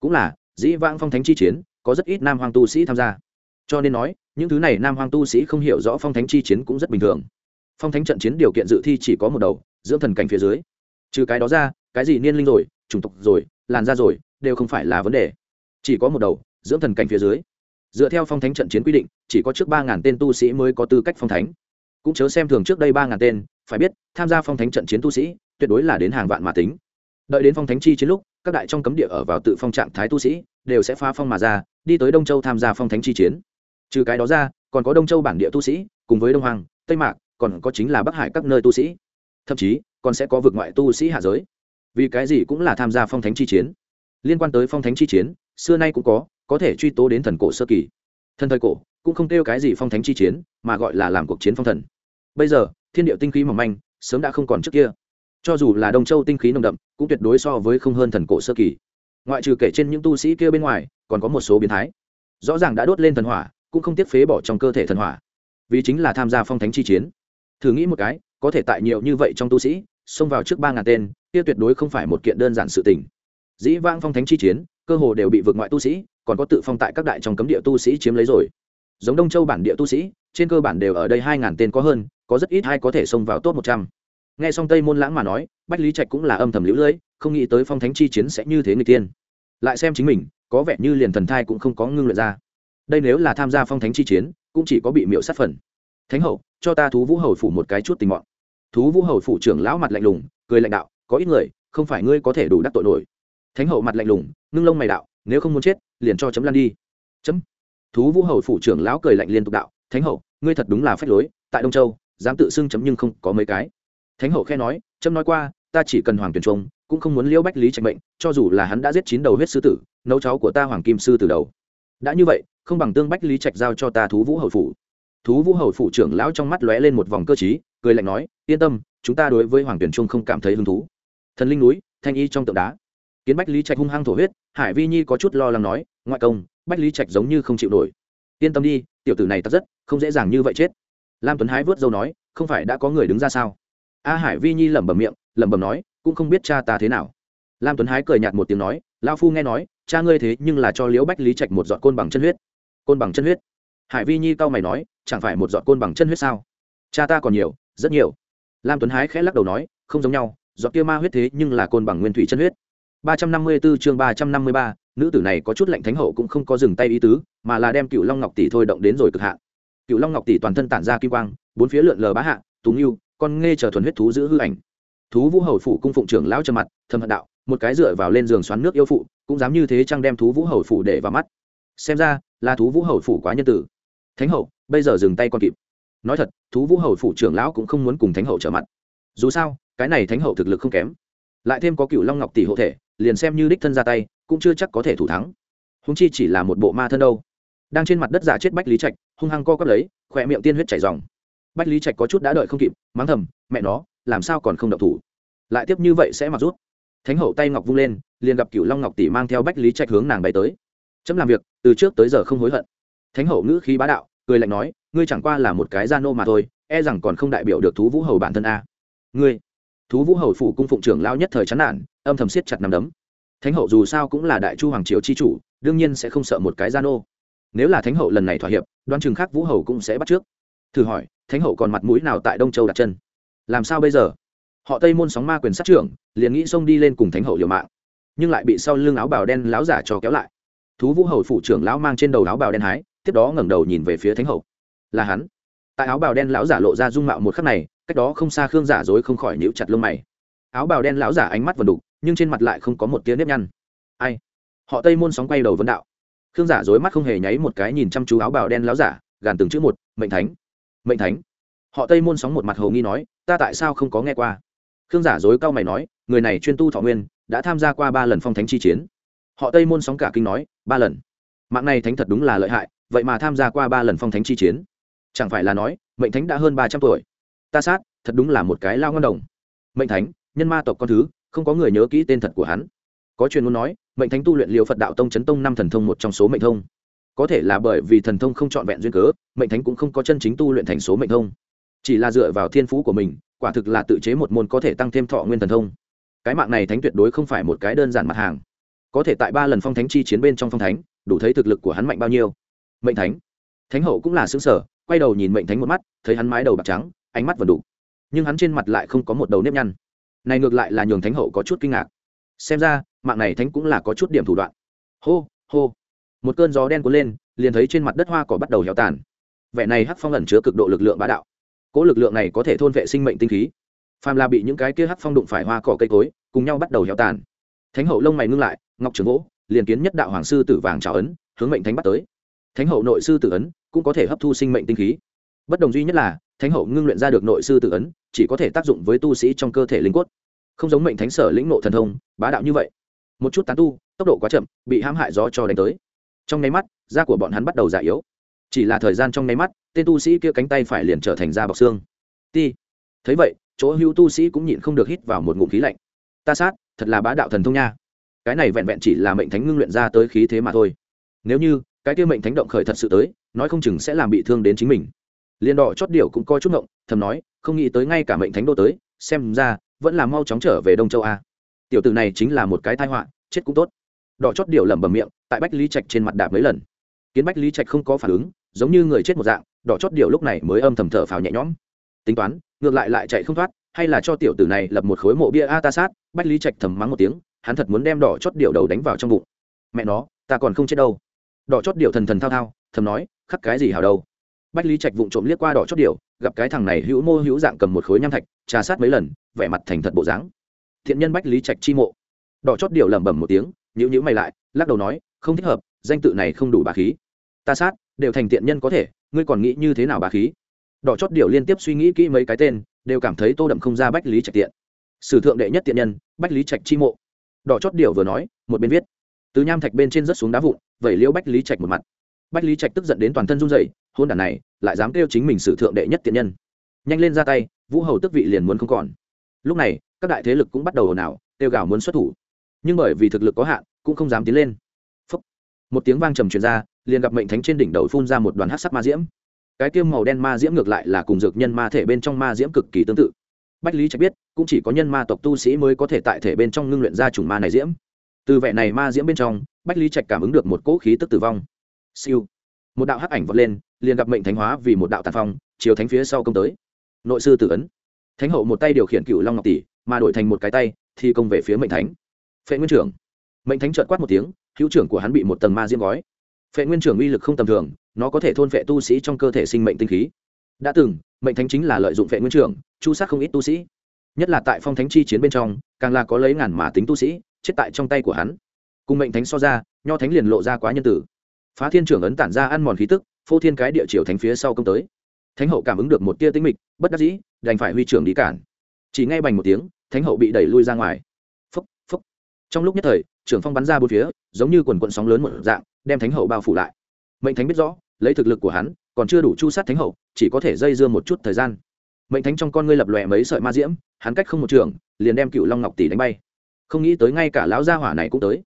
Cũng là, dĩ vãng phong thánh chi chiến, có rất ít nam hoàng tu sĩ tham gia. Cho nên nói, những thứ này nam hoàng tu sĩ không hiểu rõ phong thánh chi chiến cũng rất bình thường. Phong thánh trận chiến điều kiện dự thi chỉ có một đầu dưỡng thần cảnh phía dưới. Trừ cái đó ra, cái gì niên linh rồi, chủng tộc rồi, làn da rồi, đều không phải là vấn đề. Chỉ có một đầu, dưỡng thần cảnh phía dưới. Dựa theo phong thánh trận chiến quy định, chỉ có trước ba ngàn tên tu sĩ mới có tư cách phong thánh. Cũng chớ xem thường trước đây ba ngàn tên, phải biết, tham gia phong thánh trận chiến tu sĩ, tuyệt đối là đến hàng vạn mà tính. Đợi đến phong thánh chi chiến lúc, các đại trong cấm địa ở vào tự phong trạng thái tu sĩ, đều sẽ phá phong mà ra, đi tới đông châu tham gia phong thánh chi chiến. Trừ cái đó ra, còn có đông châu bản địa tu sĩ, cùng với đông hoàng tây mạc, còn có chính là bắc hải các nơi tu sĩ thậm chí còn sẽ có vực ngoại tu sĩ hạ giới. Vì cái gì cũng là tham gia phong thánh chi chiến. Liên quan tới phong thánh chi chiến, xưa nay cũng có có thể truy tố đến thần cổ sơ kỳ. Thần thời cổ cũng không kêu cái gì phong thánh chi chiến, mà gọi là làm cuộc chiến phong thần. Bây giờ, thiên điệu tinh khí mỏng manh, sớm đã không còn trước kia. Cho dù là đông châu tinh khí nồng đậm, cũng tuyệt đối so với không hơn thần cổ sơ kỳ. Ngoại trừ kể trên những tu sĩ kia bên ngoài, còn có một số biến thái. Rõ ràng đã đốt lên thần hỏa, cũng không tiếc phế bỏ trong cơ thể thần hỏa. Vì chính là tham gia phong thánh chi chiến. Thử nghĩ một cái có thể tại nhiều như vậy trong tu sĩ, xông vào trước ba ngàn tên, kia tuyệt đối không phải một kiện đơn giản sự tình. Dĩ vang phong thánh chi chiến, cơ hồ đều bị vượt ngoại tu sĩ, còn có tự phong tại các đại trong cấm địa tu sĩ chiếm lấy rồi. Giống đông châu bản địa tu sĩ, trên cơ bản đều ở đây hai ngàn tên có hơn, có rất ít hay có thể xông vào top một trăm. Nghe xong tây môn lãng mà nói, bách lý trạch cũng là âm thầm lũ lưỡi không nghĩ tới phong thánh chi chiến sẽ như thế người tiên lại xem chính mình, có vẻ như liền thần thai cũng không có ngưng luyện ra. Đây nếu là tham gia phong thánh chi chiến, cũng chỉ có bị miễu sát phần thánh hậu, cho ta thú vũ hầu phủ một cái chút tình mọn. Thú vũ hầu phủ trưởng lão mặt lạnh lùng, cười lãnh đạo, có ít người, không phải ngươi có thể đủ đắc tội nổi. Thánh hậu mặt lạnh lùng, ngưng lông mày đạo, nếu không muốn chết, liền cho chấm lan đi. Chấm. Thú vũ hầu phủ trưởng lão cười lạnh liên tục đạo, thánh hậu, ngươi thật đúng là phép lối, tại đông châu, dám tự xưng chấm nhưng không có mấy cái. Thánh hậu khe nói, chấm nói qua, ta chỉ cần hoàng tuyển trung, cũng không muốn liễu bách lý trạch bệnh cho dù là hắn đã giết chín đầu huyết sư tử, nấu cháu của ta hoàng kim sư từ đầu. Đã như vậy, không bằng tương bách lý trạch giao cho ta thú vũ hầu phủ thú vũ hầu phủ trưởng lão trong mắt lóe lên một vòng cơ chí cười lạnh nói, yên tâm, chúng ta đối với hoàng tuyển trung không cảm thấy hứng thú. Thần linh núi, thanh y trong tượng đá. Kiến bách lý trạch hung hăng thổ huyết, hải vi nhi có chút lo lắng nói, ngoại công, bách lý trạch giống như không chịu nổi. Yên tâm đi, tiểu tử này tắt rất, không dễ dàng như vậy chết. Lam tuấn hái vớt dâu nói, không phải đã có người đứng ra sao? A hải vi nhi lẩm bẩm miệng, lẩm bẩm nói, cũng không biết cha ta thế nào. Lam tuấn hái cười nhạt một tiếng nói lao phu nghe nói, cha ngươi thế nhưng là cho liễu bách lý trạch một giọt côn bằng chân huyết. Côn bằng chân huyết? Hải vi nhi cau mày nói chẳng phải một giọt côn bằng chân huyết sao? Cha ta còn nhiều rất nhiều. Lam tuấn hái khẽ lắc đầu nói không giống nhau giọt kia ma huyết thế nhưng là côn bằng nguyên thủy chân huyết. ba trăm năm mươi 354 chương ba trăm năm mươi ba, nữ tử này có chút lạnh thánh hậu cũng không có dừng tay ý tứ mà là đem cựu long ngọc tỷ thôi động đến rồi cực hạn. Cựu long ngọc tỷ toàn thân tản ra kim quang bốn phía lượn lờ bá hạ túng Nưu, con nghe chờ thuần huyết thú giữ hư ảnh. Thú vũ hầu phủ cung phụng trưởng lão trầm mặt thâm hận đạo một cái dựa vào lên giường xoắn nước yêu phụ cũng dám như thế chăng đem thú vũ hầu phủ để vào mắt? Xem ra là thú vũ hầu phủ quá nhân tử. Thánh hậu bây giờ dừng tay còn kịp. Nói thật, thú vũ hầu phụ trưởng lão cũng không muốn cùng thánh hậu trở mặt. Dù sao, cái này thánh hậu thực lực không kém. Lại thêm có cựu long ngọc tỷ hộ thể, liền xem như đích thân ra tay, cũng chưa chắc có thể thủ thắng. Húng chi chỉ là một bộ ma thân đâu. Đang trên mặt đất giả chết bách lý trạch, hung hăng co quắp lấy, khỏe miệng tiên huyết chảy dòng bách lý trạch có chút đã đợi không kịp, mắng thầm, mẹ nó, làm sao còn không độc thủ? Lại tiếp như vậy sẽ mặc rút. Thánh hậu tay ngọc vung lên, liền gặp cựu long ngọc tỷ mang theo bách lý trạch hướng nàng bay tới. Chấm làm việc, từ trước tới giờ không hối hận. Thánh hậu ngữ khí bá đạo cười lạnh nói, ngươi chẳng qua là một cái gia nô mà thôi e rằng còn không đại biểu được thú vũ hầu bản thân a. Ngươi? Thú vũ hầu phủ cung phụng trưởng lao nhất thời chán nản, âm thầm siết chặt nằm đấm. Thánh hậu dù sao cũng là đại chu hoàng triều chi chủ, đương nhiên sẽ không sợ một cái gia nô. Nếu là thánh hậu lần này thỏa hiệp, đoan chừng khác vũ hầu cũng sẽ bắt trước. Thử hỏi, thánh hậu còn mặt mũi nào tại đông châu đặt chân? Làm sao bây giờ? Họ tây môn sóng ma quyền sát trưởng, liền nghĩ xông đi lên cùng thánh hậu liều mạng, nhưng lại bị sau lưng áo bào đen láo giả cho kéo lại. Thú vũ hầu phủ trưởng lão mang trên đầu áo bào đen hái tiếp đó ngẩng đầu nhìn về phía thánh hậu. Là hắn. Tại áo bào đen lão giả lộ ra dung mạo một khắc này, cách đó không xa khương giả dối không khỏi níu chặt lông mày. Áo bào đen lão giả ánh mắt vần đục, nhưng trên mặt lại không có một tia nếp nhăn. Ai? Họ tây môn sóng quay đầu vấn đạo. Khương giả dối mắt không hề nháy một cái nhìn chăm chú áo bào đen lão giả, gàn từng chữ một, mệnh thánh mệnh thánh. Họ tây môn sóng một mặt hầu nghi nói, ta tại sao không có nghe qua? Khương giả dối cao mày nói, người này chuyên tu thọ nguyên, đã tham gia qua ba lần phong thánh chi chiến. Họ tây môn sóng cả kinh nói, ba lần. Mạng này thánh thật đúng là lợi hại vậy mà tham gia qua ba lần phong thánh chi chiến. Chẳng phải là nói, mệnh thánh đã hơn ba trăm tuổi. Ta sát, thật đúng là một cái lao ngon đồng. Mệnh thánh, nhân ma tộc con thứ, không có người nhớ kỹ tên thật của hắn. Có truyền muốn nói, mệnh thánh tu luyện liệu phật đạo tông chấn tông năm thần thông một trong số mệnh thông. Có thể là bởi vì thần thông không trọn vẹn duyên cớ, mệnh thánh cũng không có chân chính tu luyện thành số mệnh thông. Chỉ là dựa vào thiên phú của mình, quả thực là tự chế một môn có thể tăng thêm thọ nguyên thần thông. Cái mạng này thánh tuyệt đối không phải một cái đơn giản mặt hàng. Có thể tại ba lần phong thánh chi chiến bên trong phong thánh, đủ thấy thực lực của hắn mạnh bao nhiêu mệnh thánh. Thánh hậu cũng là xứng sở quay đầu nhìn mệnh thánh một mắt, thấy hắn mái đầu bạc trắng, ánh mắt vẫn đủ. Nhưng hắn trên mặt lại không có một đầu nếp nhăn. Này ngược lại là nhường thánh hậu có chút kinh ngạc. Xem ra, mạng này thánh cũng là có chút điểm thủ đoạn. Hô hô. Một cơn gió đen cuốn lên, liền thấy trên mặt đất hoa cỏ bắt đầu héo tàn. Vẻ này hắc phong ẩn chứa cực độ lực lượng bá đạo. Cỗ lực lượng này có thể thôn vệ sinh mệnh tinh khí. Phàm là bị những cái kia hắc phong đụng phải hoa cỏ cây cối, cùng nhau bắt đầu héo tàn. Thánh hậu lông mày ngưng lại, ngọc trường gỗ liền kiến nhất đạo hoàng sư tử vàng trào ấn, hướng mệnh thánh bắt tới thánh hậu nội sư tử ấn cũng có thể hấp thu sinh mệnh tinh khí. Bất đồng duy nhất là, thánh hậu ngưng luyện ra được nội sư tử ấn, chỉ có thể tác dụng với tu sĩ trong cơ thể linh cốt. Không giống mệnh thánh sở lĩnh nộ thần thông, bá đạo như vậy. Một chút tán tu, tốc độ quá chậm, bị hãm hại gió cho đánh tới. Trong nháy mắt, da của bọn hắn bắt đầu già yếu. Chỉ là thời gian trong nháy mắt, tên tu sĩ kia cánh tay phải liền trở thành da bọc xương. Ti. Thấy vậy, chỗ hữu tu sĩ cũng nhịn không được hít vào một ngụm khí lạnh. Ta sát, thật là bá đạo thần thông nha. Cái này vẹn vẹn chỉ là mệnh thánh ngưng luyện ra tới khí thế mà thôi. Nếu như cái kia mệnh thánh động khởi thật sự tới, nói không chừng sẽ làm bị thương đến chính mình. Liên đỏ chót điệu cũng coi chút ngộng, thầm nói, không nghĩ tới ngay cả mệnh thánh đô tới, xem ra, vẫn là mau chóng trở về đông châu a. Tiểu tử này chính là một cái tai họa, chết cũng tốt. Đỏ chót điệu lẩm bẩm miệng, tại bách lý trạch trên mặt đạp mấy lần. Kiến bách lý trạch không có phản ứng, giống như người chết một dạng, đỏ chót điệu lúc này mới âm thầm thở phào nhẹ nhõm. Tính toán, ngược lại lại chạy không thoát, hay là cho tiểu tử này lập một khối mộ bia a ta sát, bách lý trạch thầm mắng một tiếng, hắn thật muốn đem đỏ chót điệu đầu đánh vào trong bụng. Mẹ nó, ta còn không chết đâu đỏ chót điệu thần thần thao thao, thầm nói, khắc cái gì hào đâu? Bách lý trạch vụng trộm liếc qua đỏ chót điệu gặp cái thằng này hữu mô hữu dạng cầm một khối nham thạch, trà sát mấy lần, vẻ mặt thành thật bộ dáng. Thiện nhân bách lý trạch chi mộ. Đỏ chót điệu lẩm bẩm một tiếng nhữ nhữ mày lại, lắc đầu nói, không thích hợp, danh tự này không đủ bà khí. Ta sát, đều thành tiện nhân có thể, ngươi còn nghĩ như thế nào bà khí? Đỏ chót điệu liên tiếp suy nghĩ kỹ mấy cái tên, đều cảm thấy tô đậm không ra bách lý trạch tiện. Sử thượng đệ nhất tiện nhân, bách lý trạch chi mộ. Đỏ chót điệu vừa nói, một bên viết từ nham thạch bên trên rớt xuống đá vụn, vẩy liễu bách lý trạch một mặt. Bách lý trạch tức giận đến toàn thân run dậy hôn đản này, lại dám kêu chính mình sử thượng đệ nhất tiện nhân. Nhanh lên ra tay, vũ hầu tức vị liền muốn không còn. Lúc này, các đại thế lực cũng bắt đầu ồn ào, kêu gào muốn xuất thủ. Nhưng bởi vì thực lực có hạn, cũng không dám tiến lên. Phúc. một tiếng vang trầm truyền ra, liền gặp mệnh thánh trên đỉnh đầu phun ra một đoàn hát sắc ma diễm. Cái tiêm màu đen ma diễm ngược lại là cùng dược nhân ma thể bên trong ma diễm cực kỳ tương tự. Bách lý trạch biết, cũng chỉ có nhân ma tộc tu sĩ mới có thể tại thể bên trong ngưng luyện ra chủng ma này diễm từ vẻ này ma diễm bên trong, bách lý trạch cảm ứng được một cỗ khí tức tử vong. Siêu. Một đạo hắc ảnh vọt lên, liền gặp mệnh thánh hóa vì một đạo tàn phong chiều thánh phía sau công tới. Nội sư tử ấn. Thánh hậu một tay điều khiển cựu long ngọc tỷ, mà đổi thành một cái tay thì công về phía mệnh thánh. Phệ nguyên trưởng. Mệnh thánh trợt quát một tiếng, hữu trưởng của hắn bị một tầng ma diễm gói. Phệ nguyên trưởng uy lực không tầm thường, nó có thể thôn phệ tu sĩ trong cơ thể sinh mệnh tinh khí. Đã từng, mệnh thánh chính là lợi dụng phệ nguyên trưởng, chu sát không ít tu sĩ. Nhất là tại phong thánh chi chiến bên trong, càng là có lấy ngàn mà tính tu sĩ chết tại trong tay của hắn. Cùng mệnh thánh so ra, nho thánh liền lộ ra quá nhân tử. Phá thiên trưởng ấn tản ra ăn mòn khí tức, phô thiên cái địa chiều thánh phía sau công tới. Thánh hậu cảm ứng được một tia tinh mịch, bất đắc dĩ, đành phải huy trưởng đi cản. Chỉ ngay bành một tiếng, thánh hậu bị đẩy lui ra ngoài. Phúc phúc trong lúc nhất thời, trưởng phong bắn ra bốn phía, giống như quần quận sóng lớn một dạng, đem thánh hậu bao phủ lại. Mệnh thánh biết rõ, lấy thực lực của hắn, còn chưa đủ chu sát thánh hậu, chỉ có thể dây dưa một chút thời gian. Mệnh thánh trong con ngươi lập lòe mấy sợi ma diễm, hắn cách không một trường, liền đem cựu long ngọc tỷ đánh bay không nghĩ tới ngay cả lão gia hỏa này cũng tới.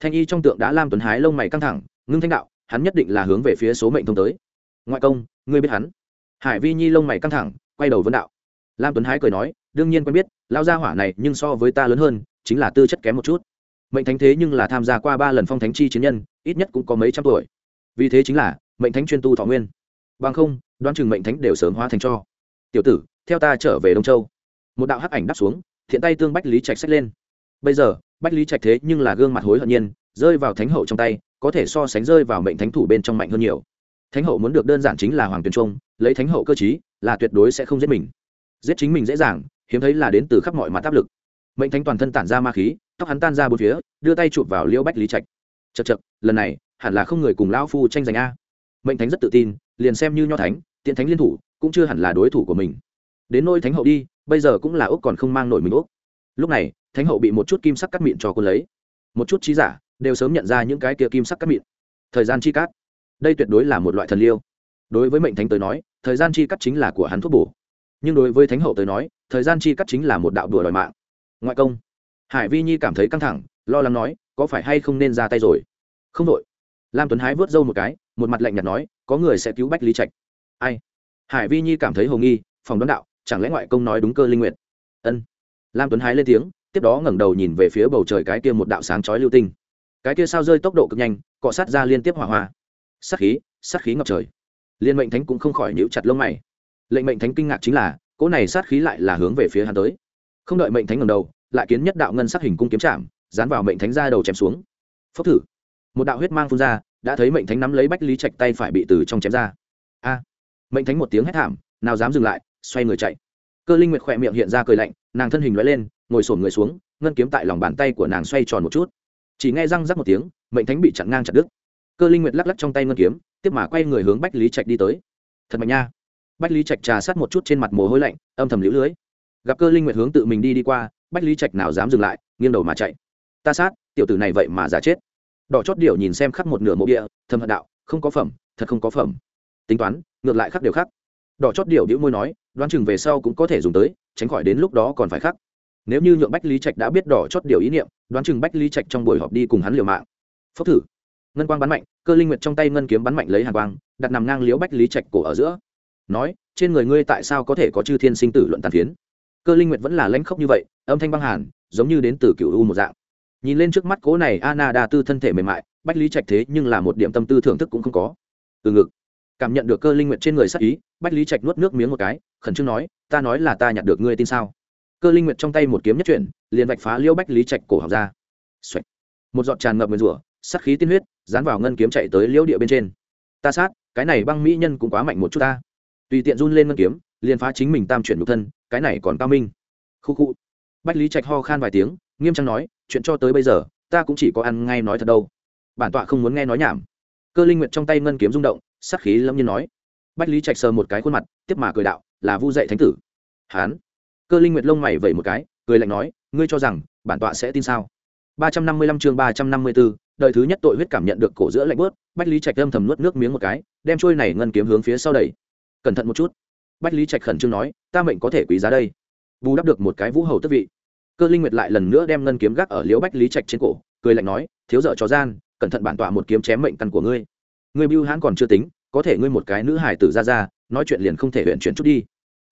Thanh y trong tượng đã lam tuấn hái lông mày căng thẳng, ngưng thanh đạo, hắn nhất định là hướng về phía số mệnh thông tới. Ngoại công, ngươi biết hắn? Hải vi nhi lông mày căng thẳng, quay đầu vấn đạo. Lam tuấn hái cười nói, đương nhiên quen biết, lão gia hỏa này nhưng so với ta lớn hơn, chính là tư chất kém một chút. Mệnh thánh thế nhưng là tham gia qua ba lần phong thánh chi chiến nhân, ít nhất cũng có mấy trăm tuổi. Vì thế chính là, mệnh thánh chuyên tu thọ nguyên. Bằng không, đoán chừng mệnh thánh đều sớm hóa thành cho. Tiểu tử, theo ta trở về đông châu. Một đạo hắc ảnh đáp xuống, thiện tay tương bách lý trạch sách lên bây giờ, bách lý trạch thế nhưng là gương mặt hối hận nhiên, rơi vào thánh hậu trong tay, có thể so sánh rơi vào mệnh thánh thủ bên trong mạnh hơn nhiều. Thánh hậu muốn được đơn giản chính là hoàng tuyền trung, lấy thánh hậu cơ chí là tuyệt đối sẽ không giết mình. Giết chính mình dễ dàng, hiếm thấy là đến từ khắp mọi mặt áp lực. Mệnh thánh toàn thân tản ra ma khí, tóc hắn tan ra bốn phía, đưa tay chụp vào liễu bách lý trạch. Chật chật lần này, hẳn là không người cùng lão phu tranh giành a. Mệnh thánh rất tự tin, liền xem như nho thánh tiện thánh liên thủ, cũng chưa hẳn là đối thủ của mình. Đến nôi thánh hậu đi, bây giờ cũng là úc còn không mang nổi mình úc lúc này, thánh hậu bị một chút kim sắc cắt miệng cho cô lấy. Một chút trí giả đều sớm nhận ra những cái kia kim sắc cắt miệng thời gian chi cắt đây tuyệt đối là một loại thần liêu. Đối với mệnh thánh tới nói, thời gian chi cắt chính là của hắn thuốc bổ. Nhưng đối với thánh hậu tới nói, thời gian chi cắt chính là một đạo đùa đòi mạng. Ngoại công. Hải vi nhi cảm thấy căng thẳng, lo lắng nói, có phải hay không nên ra tay rồi? Không đội. Lam tuấn hái vớt râu một cái, một mặt lạnh nhạt nói, có người sẽ cứu bách lý trạch. Ai? Hải vi nhi cảm thấy hồ nghi, phòng đón đạo, chẳng lẽ ngoại công nói đúng cơ linh nguyện ân lam tuấn hái lên tiếng, tiếp đó ngẩng đầu nhìn về phía bầu trời cái kia một đạo sáng chói lưu tinh. Cái kia sao rơi tốc độ cực nhanh, cọ sát ra liên tiếp hỏa hoa. Sát khí sát khí ngập trời. Liên mệnh thánh cũng không khỏi nhíu chặt lông mày. Lệnh mệnh thánh kinh ngạc chính là, cỗ này sát khí lại là hướng về phía hắn tới. Không đợi mệnh thánh ngẩng đầu, lại kiến nhất đạo ngân sắc hình cung kiếm chạm, dán vào mệnh thánh ra đầu chém xuống. Phốc thử. Một đạo huyết mang phun ra, đã thấy mệnh thánh nắm lấy bách lý trạch tay phải bị từ trong chém ra. A. Mệnh thánh một tiếng hét thảm, nào dám dừng lại, xoay người chạy cơ linh nguyệt khỏe miệng hiện ra cười lạnh, nàng thân hình loại lên, ngồi sổm người xuống, ngân kiếm tại lòng bàn tay của nàng xoay tròn một chút. Chỉ nghe răng rắc một tiếng, mệnh thánh bị chặn ngang chặt đứt. Cơ linh nguyệt lắc lắc trong tay ngân kiếm, tiếp mà quay người hướng bách lý trạch đi tới. Thật mạnh nha. Bách lý trạch trà sát một chút trên mặt mồ hôi lạnh, âm thầm lũ lưới. Gặp cơ linh nguyệt hướng tự mình đi đi qua, bách lý trạch nào dám dừng lại, nghiêng đầu mà chạy. Ta sát, tiểu tử này vậy mà giả chết. Đỏ chót điệu nhìn xem khắc một nửa mộ địa thâm hận đạo, không có phẩm, thật không có phẩm. Tính toán, ngược lại khắc đều khắc đỏ chót điệu đĩu môi nói đoán chừng về sau cũng có thể dùng tới, tránh khỏi đến lúc đó còn phải khắc. Nếu như nhượng bách lý trạch đã biết đỏ chót điều ý niệm, đoán chừng bách lý trạch trong buổi họp đi cùng hắn liều mạng. Phốc thử. Ngân quang bắn mạnh, cơ linh nguyệt trong tay ngân kiếm bắn mạnh lấy hàng quang, đặt nằm ngang liếu bách lý trạch cổ ở giữa. Nói, trên người ngươi tại sao có thể có chư thiên sinh tử luận tàn phiến? Cơ linh nguyệt vẫn là lãnh khốc như vậy, âm thanh băng hàn, giống như đến từ cựu u một dạng. Nhìn lên trước mắt cố này ana đa tư thân thể mềm mại, bách lý trạch thế nhưng là một điểm tâm tư thưởng thức cũng không có. Từ ngực cảm nhận được cơ linh nguyệt trên người sắc ý, bách lý trạch nuốt nước miếng một cái, khẩn trương nói, ta nói là ta nhặt được ngươi tin sao? Cơ linh nguyệt trong tay một kiếm nhất chuyển, liền vạch phá liêu bách lý trạch cổ học ra. Xoạch. một giọt tràn ngập nguyền rủa sắc khí tiên huyết, dán vào ngân kiếm chạy tới liễu địa bên trên. Ta sát, cái này băng mỹ nhân cũng quá mạnh một chút ta. Tùy tiện run lên ngân kiếm, liền phá chính mình tam chuyển nhục thân, cái này còn cao minh. Khu khu. Bách lý trạch ho khan vài tiếng, nghiêm trang nói, chuyện cho tới bây giờ, ta cũng chỉ có ăn ngay nói thật đâu. Bản tọa không muốn nghe nói nhảm. Cơ linh nguyệt trong tay ngân kiếm rung động sắc khí lâm nhiên nói. Bách lý trạch sờ một cái khuôn mặt, tiếp mà cười đạo, là vu dạy thánh tử. Hán. Cơ linh nguyệt lông mày vẩy một cái, cười lạnh nói, ngươi cho rằng, bản tọa sẽ tin sao? ba trăm năm mươi lăm chương ba trăm năm mươi bốn đời thứ nhất tội huyết cảm nhận được cổ giữa lạnh bớt bách lý trạch âm thầm nuốt nước miếng một cái, đem trôi này ngân kiếm hướng phía sau đẩy. Cẩn thận một chút. Bách lý trạch khẩn trương nói, ta mệnh có thể quý giá đây. Bù đắp được một cái vũ hầu tức vị. Cơ linh nguyệt lại lần nữa đem ngân kiếm gác ở liễu bách lý trạch trên cổ, cười lạnh nói, thiếu dợ cho gian, cẩn thận bản tọa một kiếm chém mệnh căn của ngươi. Ngươi bưu hãn còn chưa tính có thể ngươi một cái nữ hải tử ra ra, nói chuyện liền không thể huyện chuyển chút đi.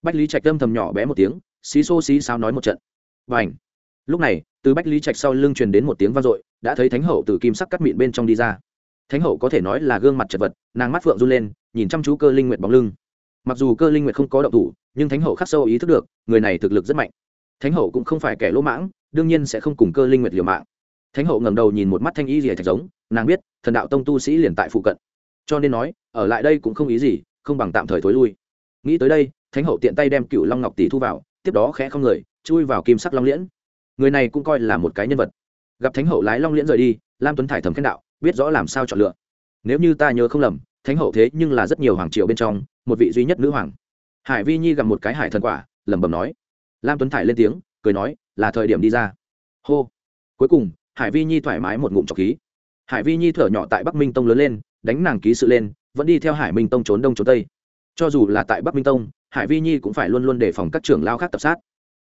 Bách lý trạch âm thầm nhỏ bé một tiếng, xí xô xí sao nói một trận. Và ảnh lúc này, từ bách lý trạch sau lưng truyền đến một tiếng vang dội, đã thấy thánh hậu từ kim sắc cắt mịn bên trong đi ra. Thánh hậu có thể nói là gương mặt chật vật, nàng mắt phượng run lên, nhìn chăm chú cơ linh nguyệt bóng lưng. Mặc dù cơ linh nguyệt không có động thủ, nhưng thánh hậu khắc sâu ý thức được, người này thực lực rất mạnh. Thánh hậu cũng không phải kẻ lỗ mãng, đương nhiên sẽ không cùng cơ linh nguyệt liều mạng. Thánh hậu ngầm đầu nhìn một mắt thanh y rìa thạch giống, nàng biết, thần đạo tông tu sĩ liền tại phụ cận cho nên nói, ở lại đây cũng không ý gì, không bằng tạm thời thối lui. Nghĩ tới đây, thánh hậu tiện tay đem cựu long ngọc tỷ thu vào, tiếp đó khẽ không người, chui vào kim sắc long liễn. Người này cũng coi là một cái nhân vật. Gặp thánh hậu lái long liễn rời đi, lam tuấn thải thầm khen đạo, biết rõ làm sao chọn lựa. Nếu như ta nhớ không lầm, thánh hậu thế nhưng là rất nhiều hoàng triều bên trong, một vị duy nhất nữ hoàng. Hải vi nhi gặp một cái hải thần quả, lẩm bẩm nói. Lam tuấn thải lên tiếng, cười nói, là thời điểm đi ra. Hô. Cuối cùng, hải vi nhi thoải mái một ngụm trọc khí. Hải vi nhi thở nhỏ tại bắc minh tông lớn lên đánh nàng ký sự lên, vẫn đi theo hải minh tông trốn đông trốn tây. Cho dù là tại bắc minh tông, hải vi nhi cũng phải luôn luôn đề phòng các trưởng lao khác tập sát.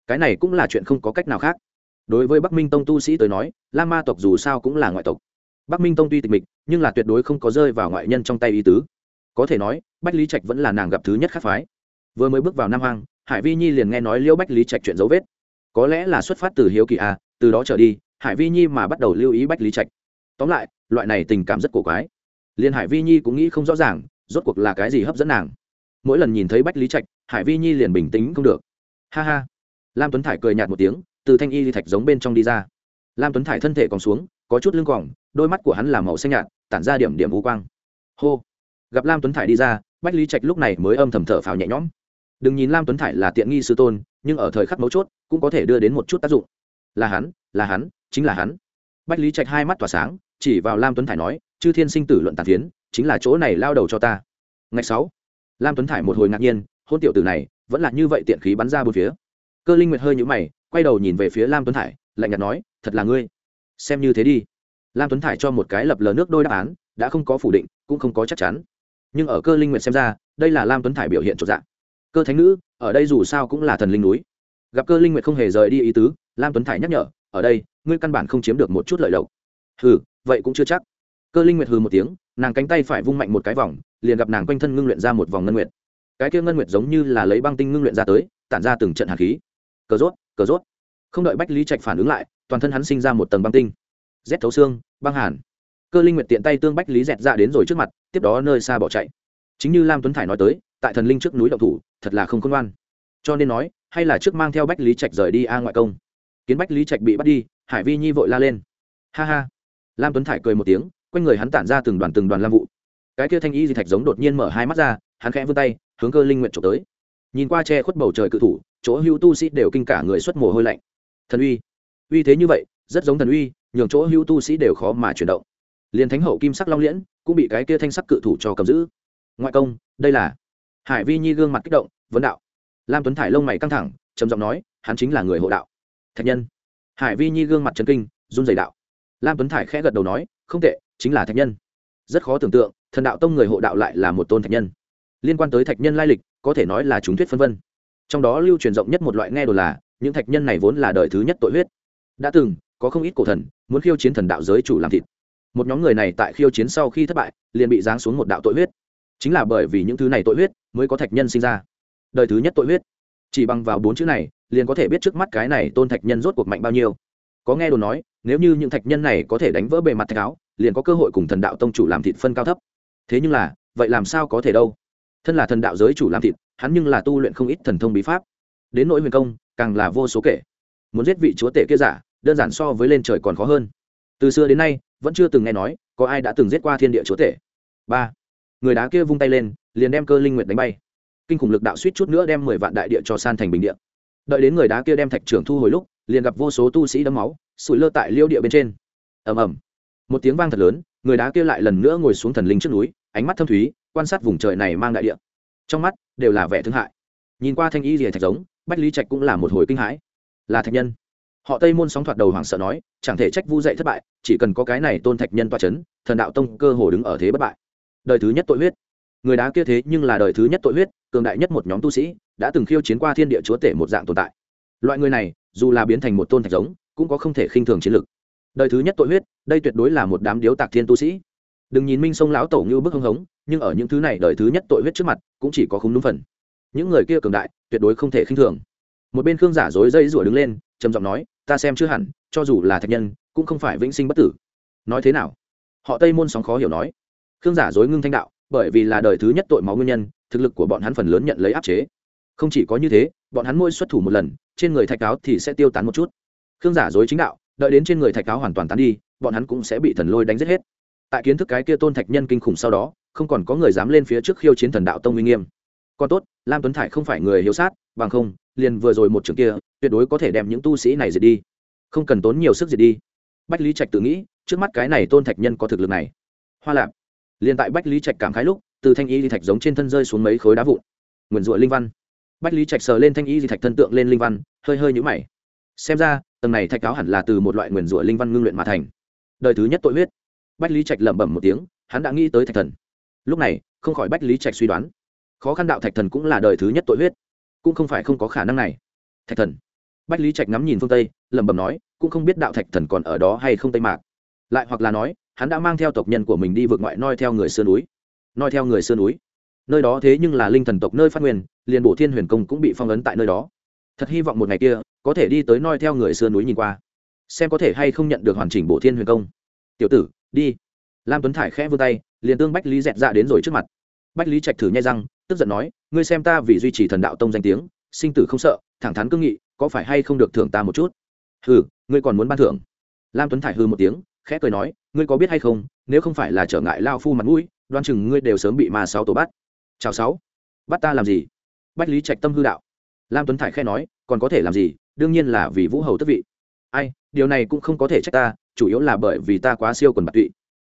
Cái này cũng là chuyện không có cách nào khác. Đối với bắc minh tông tu sĩ tới nói, la ma tộc dù sao cũng là ngoại tộc. Bắc minh tông tuy tịch mịch, nhưng là tuyệt đối không có rơi vào ngoại nhân trong tay y tứ. Có thể nói, bách lý trạch vẫn là nàng gặp thứ nhất khắc phái. Vừa mới bước vào nam hoang, hải vi nhi liền nghe nói liễu bách lý trạch chuyện dấu vết. Có lẽ là xuất phát từ hiếu kỳ a, từ đó trở đi, hải vi nhi mà bắt đầu lưu ý bách lý trạch. Tóm lại, loại này tình cảm rất cổ quái liên hải vi nhi cũng nghĩ không rõ ràng, rốt cuộc là cái gì hấp dẫn nàng. Mỗi lần nhìn thấy bách lý trạch, hải vi nhi liền bình tĩnh không được. Ha ha. Lam tuấn thải cười nhạt một tiếng, từ thanh y thạch giống bên trong đi ra. Lam tuấn thải thân thể còn xuống, có chút lưng còng đôi mắt của hắn làm màu xanh nhạt, tản ra điểm điểm vũ quang. Hô. Gặp lam tuấn thải đi ra, bách lý trạch lúc này mới âm thầm thở phào nhẹ nhõm. Đừng nhìn lam tuấn thải là tiện nghi sư tôn, nhưng ở thời khắc mấu chốt, cũng có thể đưa đến một chút tác dụng. Là hắn là hắn, chính là hắn. Bách lý trạch hai mắt tỏa sáng, chỉ vào lam tuấn thải nói chư thiên sinh tử luận tàn phiến, chính là chỗ này lao đầu cho ta. Ngày sáu, lam tuấn thải một hồi ngạc nhiên, hôn tiểu tử này, vẫn là như vậy tiện khí bắn ra bốn phía. Cơ linh nguyệt hơi nhũ mày, quay đầu nhìn về phía lam tuấn thải, lạnh nhạt nói, thật là ngươi. Xem như thế đi. Lam tuấn thải cho một cái lập lờ nước đôi đáp án, đã không có phủ định, cũng không có chắc chắn. Nhưng ở cơ linh nguyệt xem ra, đây là lam tuấn thải biểu hiện trọn dạng. Cơ thánh nữ, ở đây dù sao cũng là thần linh núi. Gặp cơ linh nguyệt không hề rời đi ý tứ, lam tuấn thải nhắc nhở, ở đây, ngươi căn bản không chiếm được một chút lợi lộc. Hừ, vậy cũng chưa chắc cơ linh nguyệt hừ một tiếng, nàng cánh tay phải vung mạnh một cái vòng, liền gặp nàng quanh thân ngưng luyện ra một vòng ngân nguyệt. Cái kia ngân nguyệt giống như là lấy băng tinh ngưng luyện ra tới, tản ra từng trận hạt khí. Cờ rốt cờ rốt. Không đợi bách lý trạch phản ứng lại, toàn thân hắn sinh ra một tầng băng tinh. Rét thấu xương, băng hàn. Cơ linh nguyệt tiện tay tương bách lý dẹt ra đến rồi trước mặt, tiếp đó nơi xa bỏ chạy. Chính như lam tuấn thải nói tới, tại thần linh trước núi động thủ, thật là không khôn ngoan. Cho nên nói, hay là trước mang theo bách lý trạch rời đi a ngoại công. Kiến bách lý trạch bị bắt đi, hải vi nhi vội la lên. Ha ha. Lam tuấn thải cười một tiếng quanh người hắn tản ra từng đoàn từng đoàn lam vụ. Cái kia thanh y di thạch giống đột nhiên mở hai mắt ra, hắn khẽ vươn tay, hướng cơ linh nguyện trộm tới. Nhìn qua che khuất bầu trời cự thủ, chỗ hữu tu sĩ đều kinh cả người xuất mồ hôi lạnh. Thần uy. Uy thế như vậy, rất giống thần uy, nhường chỗ hữu tu sĩ đều khó mà chuyển động. Liền thánh hậu kim sắc long liễn cũng bị cái kia thanh sắc cự thủ cho cầm giữ. Ngoại công, đây là hải vi nhi gương mặt kích động, vấn đạo. Lam tuấn thải lông mày căng thẳng, trầm giọng nói, hắn chính là người hộ đạo. Thạch nhân. Hải vi nhi gương mặt trấn kinh, run dày đạo. Lam tuấn thải khẽ gật đầu nói, không tệ chính là thạch nhân. Rất khó tưởng tượng, thần đạo tông người hộ đạo lại là một tôn thạch nhân. Liên quan tới thạch nhân lai lịch, có thể nói là chúng thuyết phân vân. Trong đó lưu truyền rộng nhất một loại nghe đồ là, những thạch nhân này vốn là đời thứ nhất tội huyết. Đã từng, có không ít cổ thần, muốn khiêu chiến thần đạo giới chủ làm thịt. Một nhóm người này tại khiêu chiến sau khi thất bại, liền bị giáng xuống một đạo tội huyết. Chính là bởi vì những thứ này tội huyết, mới có thạch nhân sinh ra. Đời thứ nhất tội huyết. Chỉ bằng vào bốn chữ này, liền có thể biết trước mắt cái này tôn thạch nhân rốt cuộc mạnh bao nhiêu. Có nghe đồn nói, nếu như những thạch nhân này có thể đánh vỡ bề mặt thạch áo liền có cơ hội cùng thần đạo tông chủ làm thịt phân cao thấp. Thế nhưng là, vậy làm sao có thể đâu? Thân là thần đạo giới chủ làm thịt, hắn nhưng là tu luyện không ít thần thông bí pháp. Đến nỗi huyền công, càng là vô số kể. Muốn giết vị chúa tể kia giả, đơn giản so với lên trời còn khó hơn. Từ xưa đến nay, vẫn chưa từng nghe nói, có ai đã từng giết qua thiên địa chúa tể. Ba. Người đá kia vung tay lên, liền đem cơ linh nguyệt đánh bay. Kinh khủng lực đạo suýt chút nữa đem mười vạn đại địa cho san thành bình địa. Đợi đến người đá kia đem thạch trưởng thu hồi lúc, liền gặp vô số tu sĩ đấm máu, sủi lơ tại liêu địa bên trên. Ầm ầm một tiếng vang thật lớn, người đá kia lại lần nữa ngồi xuống thần linh trước núi, ánh mắt thâm thúy, quan sát vùng trời này mang đại địa. Trong mắt đều là vẻ thương hại. Nhìn qua thanh y rìa thạch giống, bách lý trạch cũng là một hồi kinh hãi. Là thạch nhân. Họ tây môn sóng thoạt đầu hoảng sợ nói, chẳng thể trách vu dậy thất bại, chỉ cần có cái này tôn thạch nhân toa c h ấ n thần đạo tông cơ hồ đứng ở thế bất bại. Đời thứ nhất tội huyết. Người đá kia thế nhưng là đời thứ nhất tội huyết, cường đại nhất một nhóm tu sĩ, đã từng khiêu chiến qua thiên địa chúa tể một dạng tồn tại. Loại người này, dù là biến thành một tôn thạch giống, cũng có không thể khinh thường chiến lực đời thứ nhất tội huyết, đây tuyệt đối là một đám điếu tạc thiên tu sĩ. Đừng nhìn minh sông lão tổ như bức hưng hống, nhưng ở những thứ này đời thứ nhất tội huyết trước mặt, cũng chỉ có không đúng phần. Những người kia cường đại, tuyệt đối không thể khinh thường. Một bên khương giả dối dây rủa đứng lên, trầm giọng nói, ta xem chưa hẳn, cho dù là thạch nhân, cũng không phải vĩnh sinh bất tử. Nói thế nào? Họ tây môn sóng khó hiểu nói. Khương giả dối ngưng thanh đạo, bởi vì là đời thứ nhất tội máu nguyên nhân, thực lực của bọn hắn phần lớn nhận lấy áp chế. Không chỉ có như thế, bọn hắn môi xuất thủ một lần, trên người thạch áo thì sẽ tiêu tán một chút. Khương giả dối chính đạo đợi đến trên người thạch áo hoàn toàn tán đi, bọn hắn cũng sẽ bị thần lôi đánh giết hết. Tại kiến thức cái kia tôn thạch nhân kinh khủng sau đó, không còn có người dám lên phía trước khiêu chiến thần đạo tông uy nghiêm. Còn tốt, lam tuấn thải không phải người hiếu sát, bằng không, liền vừa rồi một trường kia, tuyệt đối có thể đem những tu sĩ này diệt đi. Không cần tốn nhiều sức diệt đi. Bách lý trạch tự nghĩ, trước mắt cái này tôn thạch nhân có thực lực này. Hoa lạp. Liền tại bách lý trạch cảm khái lúc, từ thanh y di thạch giống trên thân rơi xuống mấy khối đá vụn. Nguyền rủa linh văn. Bách lý trạch sờ lên thanh y di thạch thân tượng lên linh văn, hơi hơi nhũ mày. Xem ra tầng này thạch cáo hẳn là từ một loại nguyền rủa linh văn ngưng luyện mà thành. Đời thứ nhất tội huyết. Bách lý trạch lẩm bẩm một tiếng, hắn đã nghĩ tới thạch thần. Lúc này, không khỏi bách lý trạch suy đoán. Khó khăn đạo thạch thần cũng là đời thứ nhất tội huyết. Cũng không phải không có khả năng này. Thạch thần. Bách lý trạch ngắm nhìn phương tây, lẩm bẩm nói, cũng không biết đạo thạch thần còn ở đó hay không tây mạc. Lại hoặc là nói, hắn đã mang theo tộc nhân của mình đi vượt ngoại noi theo người sơn núi. Noi theo người sơn núi. Nơi đó thế nhưng là linh thần tộc nơi phát nguyên, liền bổ thiên huyền công cũng bị phong ấn tại nơi đó thật hy vọng một ngày kia, có thể đi tới noi theo người xưa núi nhìn qua. Xem có thể hay không nhận được hoàn chỉnh bộ thiên huyền công. Tiểu tử, đi. Lam tuấn thải khẽ vươn tay, liền tương bách lý dẹt dạ đến rồi trước mặt. Bách lý trạch thử nhai răng, tức giận nói, ngươi xem ta vì duy trì thần đạo tông danh tiếng, sinh tử không sợ, thẳng thắn cương nghị, có phải hay không được thưởng ta một chút? Hừ, ngươi còn muốn ban thưởng? Lam tuấn thải hư một tiếng, khẽ cười nói, ngươi có biết hay không, nếu không phải là trở ngại lao phu mặt mũi, đoan chừng ngươi đều sớm bị ma sáu tổ bắt. Chào sáu, bắt ta làm gì? Bách lý trạch tâm hư đạo lam tuấn thải khẽ nói, còn có thể làm gì? Đương nhiên là vì vũ hầu tức vị. Ai, điều này cũng không có thể trách ta, chủ yếu là bởi vì ta quá siêu quần bạc tụy.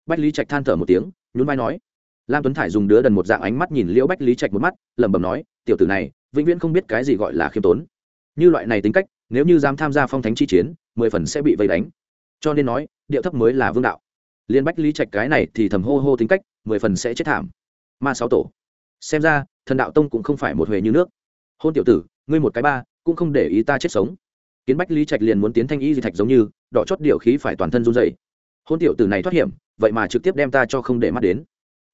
Bách lý trạch than thở một tiếng, nhún vai nói. Lam tuấn thải dùng đứa đần một dạng ánh mắt nhìn liễu bách lý trạch một mắt, lẩm bẩm nói, tiểu tử này, vĩnh viễn không biết cái gì gọi là khiêm tốn. Như loại này tính cách, nếu như dám tham gia phong thánh chi chiến, mười phần sẽ bị vây đánh. Cho nên nói, điệu thấp mới là vương đạo. Liên bách lý trạch cái này thì thầm hô hô tính cách, mười phần sẽ chết thảm. Ma sáu tổ. Xem ra, thần đạo tông cũng không phải một huề như nước. Hôn tiểu tử ngươi một cái ba, cũng không để ý ta chết sống. Kiến bách lý trạch liền muốn tiến thanh y di thạch giống như, đỏ chót điều khí phải toàn thân run dày hôn tiểu tử này thoát hiểm, vậy mà trực tiếp đem ta cho không để mắt đến.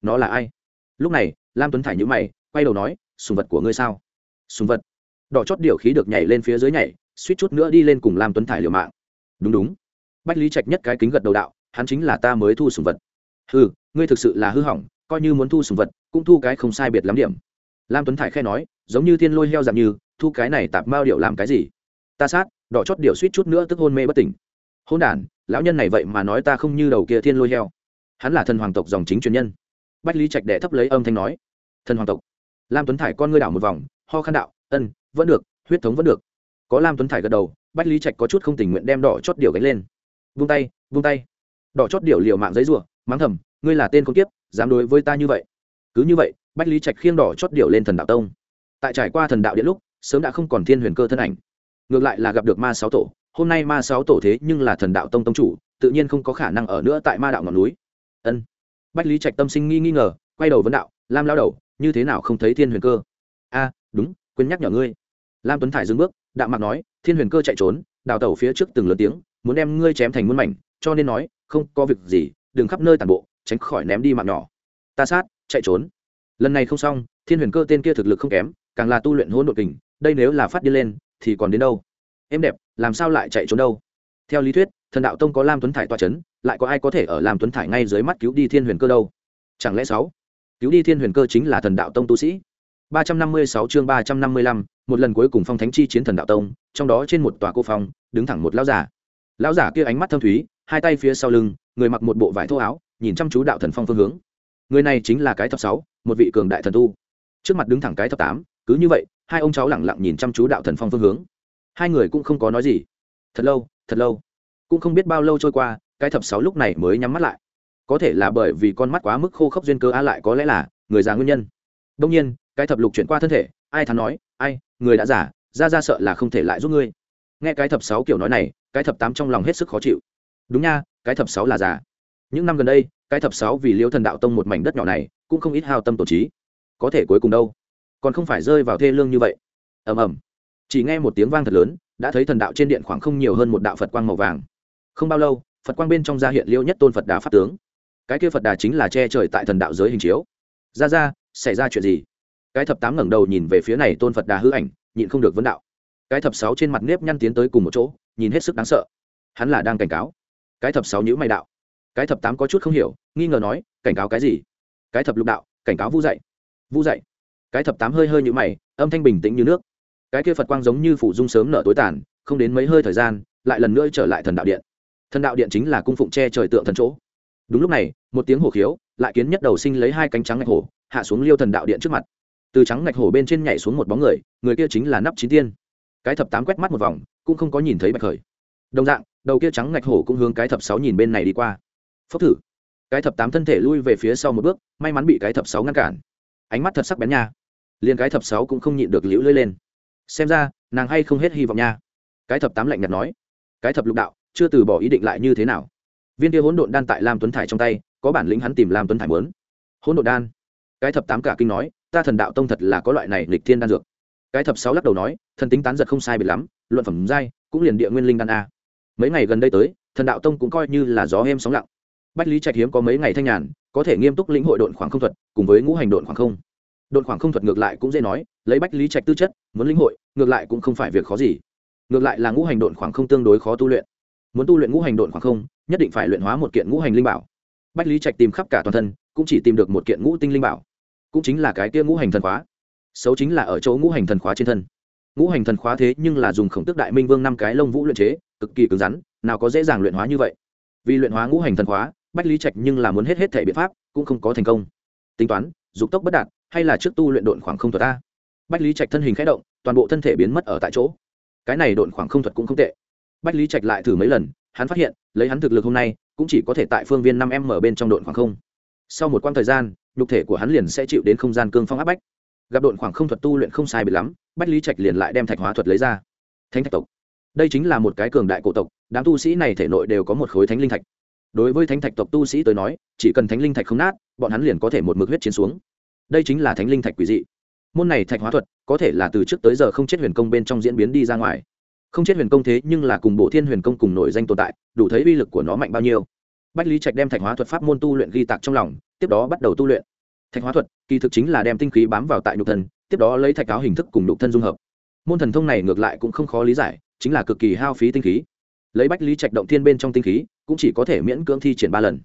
Nó là ai? Lúc này, lam tuấn thải nhữ mày, quay đầu nói, sùng vật của ngươi sao? Sùng vật. Đỏ chót điều khí được nhảy lên phía dưới nhảy, suýt chút nữa đi lên cùng lam tuấn thải liều mạng. Đúng đúng. Bách lý trạch nhất cái kính gật đầu đạo, hắn chính là ta mới thu sùng vật. Ừ ngươi thực sự là hư hỏng, coi như muốn thu sùng vật, cũng thu cái không sai biệt lắm điểm. Lam tuấn thải khe nói, giống như thiên lôi heo giảm như thu cái này tạp mao điệu làm cái gì? Ta sát, đỏ chót điệu suýt chút nữa tức hôn mê bất tỉnh. Hôn đ lão nhân này vậy mà nói ta không như đầu kia thiên lôi heo. Hắn là thần hoàng tộc dòng chính truyền nhân. Bách lý trạch đệ thấp lấy âm thanh nói. Thần hoàng tộc. Lam tuấn thải con ngươi đảo một vòng, ho khan đạo, ân, vẫn được, huyết thống vẫn được. Có lam tuấn thải gật đầu, bách lý trạch có chút không tình nguyện đem đỏ chót điệu gánh lên. Vung tay vung tay. Đỏ chót điệu liều mạng giấy rủa, mắng thầm, ngươi là tên con kiếp, dám đối với ta như vậy. Cứ như vậy, bách lý trạch khiêng đỏ chót điệu lên thần đạo tông. Tại trải qua thần đạo điện lúc sớm đã không còn thiên huyền cơ thân ảnh. Ngược lại là gặp được ma sáu tổ. Hôm nay ma sáu tổ thế nhưng là thần đạo tông tông chủ, tự nhiên không có khả năng ở nữa tại ma đạo ngọn núi. Ân. Bách lý trạch tâm sinh nghi nghi ngờ, quay đầu vấn đạo, lam lao đầu, như thế nào không thấy thiên huyền cơ? A, đúng, quên nhắc nhở ngươi. Lam tuấn thải dừng bước, đạo mặt nói, thiên huyền cơ chạy trốn, đào tẩu phía trước từng lớn tiếng, muốn đem ngươi chém thành muôn mảnh, cho nên nói, không có việc gì, đừng khắp nơi tàn bộ, tránh khỏi ném đi mạng nhỏ. Ta sát, chạy trốn. Lần này không xong, thiên huyền cơ tên kia thực lực không kém, càng là tu luyện hỗn độn kình đây nếu là phát đi lên, thì còn đến đâu? Em đẹp, làm sao lại chạy trốn đâu? Theo lý thuyết, thần đạo tông có lam tuấn thải toa c h ấ n lại có ai có thể ở lam tuấn thải ngay dưới mắt cứu đi thiên huyền cơ đâu? Chẳng lẽ sáu? Cứu đi thiên huyền cơ chính là thần đạo tông tu sĩ. ba trăm năm mươi sáu chương ba trăm năm mươi lăm, một lần cuối cùng phong thánh chi chiến thần đạo tông, trong đó trên một tòa cô phong đứng thẳng một lão giả. Lão giả kia ánh mắt thâm thúy, hai tay phía sau lưng, người mặc một bộ vải thô áo, nhìn chăm chú đạo thần phong phương hướng. Người này chính là cái thập sáu, một vị cường đại thần tu. Trước mặt đứng thẳng cái thập tám, cứ như vậy hai ông cháu lẳng lặng nhìn chăm chú đạo thần phong phương hướng. Hai người cũng không có nói gì. Thật lâu thật lâu. Cũng không biết bao lâu trôi qua, cái thập sáu lúc này mới nhắm mắt lại. Có thể là bởi vì con mắt quá mức khô khốc duyên cơ a lại, có lẽ là người già nguyên nhân. Đông nhiên, cái thập lục chuyển qua thân thể, ai thắn nói, ai, người đã giả ra ra sợ là không thể lại giúp ngươi. Nghe cái thập sáu kiểu nói này, cái thập tám trong lòng hết sức khó chịu. Đúng nha, cái thập sáu là giả. những năm gần đây, cái thập sáu vì liêu thần đạo tông một mảnh đất nhỏ này, cũng không ít hao tâm tổ trí. Có thể cuối cùng đâu? Còn không phải rơi vào thê lương như vậy. Ầm ầm. Chỉ nghe một tiếng vang thật lớn, đã thấy thần đạo trên điện khoảng không nhiều hơn một đạo phật quang màu vàng. Không bao lâu, phật quang bên trong ra hiện liêu nhất tôn phật đà pháp tướng. Cái kia phật đà chính là che trời tại thần đạo giới hình chiếu. Ra ra, xảy ra chuyện gì? Cái thập tám ngẩng đầu nhìn về phía này tôn phật đà hư ảnh, nhịn không được vấn đạo. Cái thập sáu trên mặt nếp nhăn tiến tới cùng một chỗ, nhìn hết sức đáng sợ. Hắn là đang cảnh cáo. Cái thập sáu nhữ mày đạo. Cái thập tám có chút không hiểu, nghi ngờ nói, cảnh cáo cái gì? Cái thập lục đạo, cảnh cáo vu dạy. Vu dạy cái thập tám hơi hơi như mày, âm thanh bình tĩnh như nước. Cái kia phật quang giống như phủ dung sớm nở tối tàn, không đến mấy hơi thời gian, lại lần nữa trở lại thần đạo điện. Thần đạo điện chính là cung phụng che trời tượng thần chỗ. Đúng lúc này, một tiếng hổ khiếu, lại kiến nhất đầu sinh lấy hai cánh trắng ngạch hổ, hạ xuống liêu thần đạo điện trước mặt. Từ trắng ngạch hổ bên trên nhảy xuống một bóng người người kia chính là nắp chín tiên. Cái thập tám quét mắt một vòng, cũng không có nhìn thấy bạch khởi. Đồng dạng, đầu kia trắng ngạch hổ cũng hướng cái thập sáu nhìn bên này đi qua. Phốc thử. Cái thập tám thân thể lui về phía sau một bước, may mắn bị cái thập sáu ngăn cản. Ánh mắt thật sắc bén nha liền cái thập sáu cũng không nhịn được liễu lưỡi lên. Xem ra, nàng hay không hết hy vọng nha. Cái thập tám lạnh nhạt nói. Cái thập lục đạo, chưa từ bỏ ý định lại như thế nào? Viên kia hỗn độn đan tại lam tuấn thải trong tay, có bản lĩnh hắn tìm lam tuấn thải mớn hỗn độn đan. Cái thập tám cả kinh nói, ta thần đạo tông thật là có loại này lịch thiên đan dược. Cái thập sáu lắc đầu nói, thần tính tán giật không sai biệt lắm, luận phẩm giai, cũng liền địa nguyên linh đan a. Mấy ngày gần đây tới, thần đạo tông cũng coi như là gió êm sóng lặng. Bách lý trạch hiếm có mấy ngày thanh nhàn, có thể nghiêm túc lĩnh hội độn khoảng không thuật, cùng với ngũ hành độn khoảng không độn khoảng không thuật ngược lại cũng dễ nói, lấy bách lý trạch tư chất, muốn lĩnh hội, ngược lại cũng không phải việc khó gì. Ngược lại là ngũ hành độn khoảng không tương đối khó tu luyện. Muốn tu luyện ngũ hành độn khoảng không, nhất định phải luyện hóa một kiện ngũ hành linh bảo. Bách lý trạch tìm khắp cả toàn thân, cũng chỉ tìm được một kiện ngũ tinh linh bảo. Cũng chính là cái kia ngũ hành thần khóa. Xấu chính là ở chỗ ngũ hành thần khóa trên thân. Ngũ hành thần khóa thế nhưng là dùng khổng tức đại minh vương năm cái lông vũ luyện chế, cực kỳ cứng rắn, nào có dễ dàng luyện hóa như vậy. Vì luyện hóa ngũ hành thần khóa, bách lý trạch nhưng là muốn hết hết thể biện pháp, cũng không có thành công. Tính toán, dục tốc bất đạt hay là trước tu luyện độn khoảng không thuật ta? Bách lý trạch thân hình k h ẽ động, toàn bộ thân thể biến mất ở tại chỗ. Cái này độn khoảng không thuật cũng không tệ. Bách lý trạch lại thử mấy lần, hắn phát hiện, lấy hắn thực lực hôm nay, cũng chỉ có thể tại phương viên năm m ở bên trong độn khoảng không. Sau một quãng thời gian, nhục thể của hắn liền sẽ chịu đến không gian cương phong áp bách. Gặp độn khoảng không thuật tu luyện không sai bị lắm, bách lý trạch liền lại đem thạch hóa thuật lấy ra. Thánh thạch tộc. Đây chính là một cái cường đại cổ tộc, đám tu sĩ này thể nội đều có một khối thánh linh thạch. Đối với thánh thạch tộc tu sĩ tới nói, chỉ cần thánh linh thạch không nát, bọn hắn liền có thể một mực huyết chiến xuống đây chính là thánh linh thạch quỷ dị. Môn này thạch hóa thuật, có thể là từ trước tới giờ không chết huyền công bên trong diễn biến đi ra ngoài. Không chết huyền công thế nhưng là cùng bộ thiên huyền công cùng nổi danh tồn tại, đủ thấy uy lực của nó mạnh bao nhiêu. Bách lý trạch đem thạch hóa thuật pháp môn tu luyện ghi tạc trong lòng, tiếp đó bắt đầu tu luyện. Thạch hóa thuật, kỳ thực chính là đem tinh khí bám vào tại nhục thân, tiếp đó lấy thạch áo hình thức cùng nhục thân dung hợp. Môn thần thông này ngược lại cũng không khó lý giải, chính là cực kỳ hao phí tinh khí. Lấy bách lý trạch động thiên bên trong tinh khí, cũng chỉ có thể miễn cưỡng thi triển ba lần.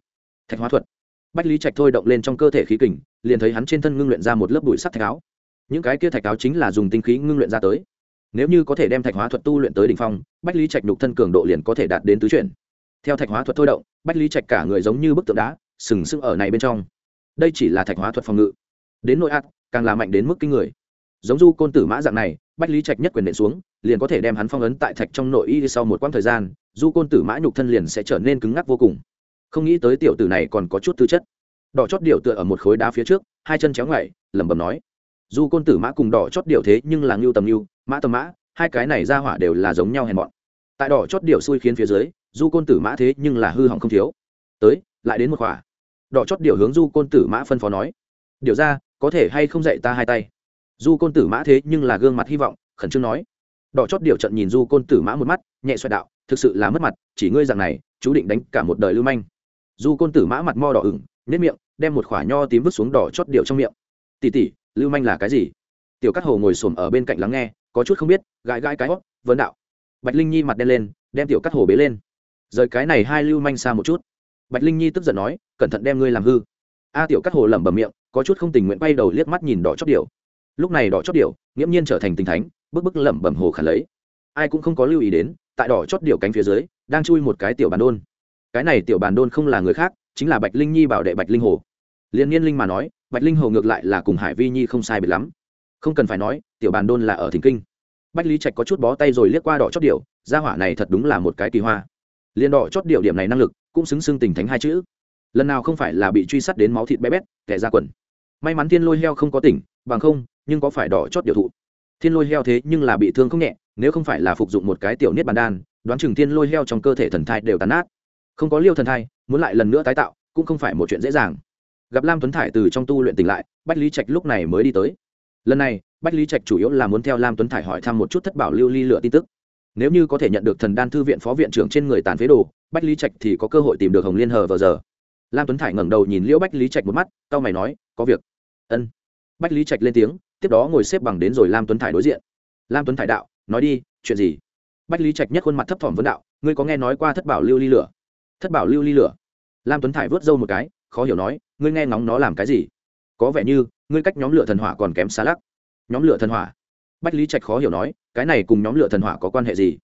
Thạch hóa thuật bách lý trạch thôi động lên trong cơ thể khí kình, liền thấy hắn trên thân ngưng luyện ra một lớp bụi sắt thạch áo. Những cái kia thạch áo chính là dùng tinh khí ngưng luyện ra tới. Nếu như có thể đem thạch hóa thuật tu luyện tới đ ỉ n h phong, bách lý trạch nhục thân cường độ liền có thể đạt đến tứ chuyển. Theo thạch hóa thuật thôi động, bách lý trạch cả người giống như bức tượng đá, sừng sững ở này bên trong. Đây chỉ là thạch hóa thuật phòng ngự. Đến nội ác, càng là mạnh đến mức kinh người. Giống du côn tử mã dạng này, bách lý trạch nhất quyền nện xuống, liền có thể đem hắn phong ấn tại thạch trong nội y sau một quãng thời gian, du côn tử mã nhục thân liền sẽ trở nên cứng ngắc vô cùng không nghĩ tới tiểu tử này còn có chút tư chất. Đỏ chót điệu tựa ở một khối đá phía trước, hai chân chéo ngoại lẩm bẩm nói. Dù côn tử mã cùng đỏ chót điệu thế nhưng là ngưu tầm ngưu, mã tầm mã, hai cái này ra hỏa đều là giống nhau hèn bọn tại đỏ chót điệu xui khiến phía dưới du côn tử mã thế nhưng là hư hỏng không thiếu. Tới, lại đến một khỏa. Đỏ chót điệu hướng du côn tử mã phân phó nói. Điều ra, có thể hay không dạy ta hai tay? Du côn tử mã thế nhưng là gương mặt hy vọng, khẩn trương nói. Đỏ chót điều trận nhìn du côn tử mã một mắt, nhẹ xoẹt đạo, thực sự là mất mặt, chỉ ngươi rằng này, chú định đánh cả một đời lưu manh du côn tử mã mặt mo đỏ ửng nếp miệng, đem một khoả nho tím vứt xuống đỏ chót điệu trong miệng. Tỉ tỉ lưu manh là cái gì? Tiểu cát hồ ngồi xổm ở bên cạnh lắng nghe, có chút không biết, gãi gãi cái hót vấn đạo. Bạch linh nhi mặt đen lên, đem tiểu cát hồ bế lên. Rời cái này hai lưu manh xa một chút. Bạch linh nhi tức giận nói, cẩn thận đem ngươi làm hư. A tiểu cát hồ lẩm bẩm miệng, có chút không tình nguyện bay đầu liếc mắt nhìn đỏ chót điệu. Lúc này đỏ chót điệu, nghiễm nhiên trở thành tình thánh, bức bức lẩm bẩm hồ khả lấy. Ai cũng không có lưu ý đến, tại đỏ chót điệu cánh phía dưới, đang chui một cái tiểu bàn đôn cái này tiểu bàn đôn không là người khác, chính là bạch linh nhi bảo đệ bạch linh hồ. Liên niên linh mà nói, bạch linh hồ ngược lại là cùng hải vi nhi không sai biệt lắm. Không cần phải nói, tiểu bàn đôn là ở thỉnh kinh. Bách lý trạch có chút bó tay rồi liếc qua đỏ chót điệu gia hỏa này thật đúng là một cái kỳ hoa. Liên đỏ chót điệu điểm này năng lực, cũng xứng xưng tình thánh hai chữ. Lần nào không phải là bị truy sát đến máu thịt bé bét, kẻ ra quần. May mắn thiên lôi heo không có tỉnh, bằng không, nhưng có phải đỏ chót điệu thụ? Thiên lôi heo thế nhưng là bị thương không nhẹ, nếu không phải là phục dụng một cái tiểu niết bàn đan, đoán chừng thiên lôi heo trong cơ thể thần thai đều tàn nát không có liêu thần thai, muốn lại lần nữa tái tạo, cũng không phải một chuyện dễ dàng. Gặp lam tuấn thải từ trong tu luyện tỉnh lại, bách lý trạch lúc này mới đi tới. Lần này, bách lý trạch chủ yếu là muốn theo lam tuấn thải hỏi thăm một chút thất bảo lưu ly lựa tin tức. Nếu như có thể nhận được thần đan thư viện phó viện trưởng trên người tàn phế đồ, bách lý trạch thì có cơ hội tìm được hồng liên hờ vào giờ. Lam tuấn thải ngẩng đầu nhìn liễu bách lý trạch một mắt c a o mày nói, có việc. Ân. Bách lý trạch lên tiếng, tiếp đó ngồi xếp bằng đến rồi lam tuấn thải đối diện. Lam tuấn thải đạo, nói đi, chuyện gì? Bách lý trạch nhất khuôn mặt thấp thỏm vấn đạo, ngươi có nghe nói qua thất bảo lưu ly lửa? Thất bảo lưu ly lửa. Lam tuấn thải vớt râu một cái, khó hiểu nói, ngươi nghe ngóng nó làm cái gì? Có vẻ như, ngươi cách nhóm lửa thần hỏa còn kém xa lắc. Nhóm lửa thần hỏa? Bách lý trạch khó hiểu nói, cái này cùng nhóm lửa thần hỏa có quan hệ gì?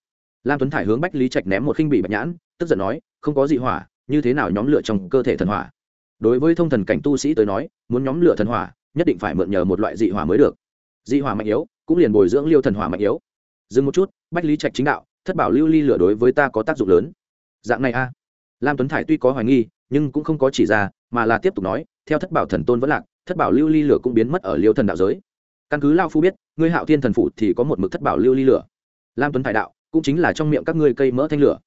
Lam tuấn thải hướng bách lý trạch ném một khinh bị bạch nhãn, tức giận nói, không có gì hỏa, như thế nào nhóm lửa trong cơ thể thần hỏa? Đối với thông thần cảnh tu sĩ tới nói, muốn nhóm lửa thần hỏa, nhất định phải mượn nhờ một loại dị hỏa mới được. Dị hỏa mạnh yếu, cũng liền bồi dưỡng liêu thần hỏa mạnh yếu. Dừng một chút, bách lý trạch chính đạo, thất bảo lưu ly lửa đối với ta có tác dụng lớn. Dạng này a lam tuấn thải tuy có hoài nghi, nhưng cũng không có chỉ ra, mà là tiếp tục nói, theo thất bảo thần tôn vẫn lạc, thất bảo lưu ly lửa cũng biến mất ở liêu thần đạo giới. Căn cứ lao phu biết, ngươi hạo thiên thần phụ thì có một mực thất bảo lưu ly lửa. Lam tuấn thải đạo cũng chính là trong miệng các ngươi cây mỡ thanh lửa.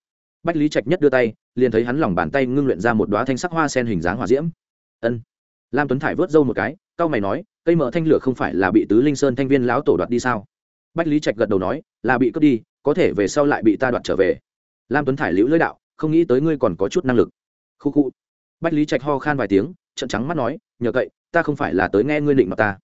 Bách lý trạch nhất đưa tay, liền thấy hắn lòng bàn tay ngưng luyện ra một đoá thanh sắc hoa sen hình dáng hòa diễm. Ân. Lam tuấn thải vớt râu một cái, cau mày nói, cây mỡ thanh lửa không phải là bị tứ linh sơn thanh viên lão tổ đoạt đi sao? Bách lý trạch gật đầu nói, là bị cướp đi, có thể về sau lại bị ta đoạt trở về. Lam tuấn thải liễu lưỡi đạo không nghĩ tới ngươi còn có chút năng lực. Khu khu. Bách lý trạch ho khan vài tiếng trận trắng mắt nói, nhờ cậy, ta không phải là tới nghe ngươi định mặt ta.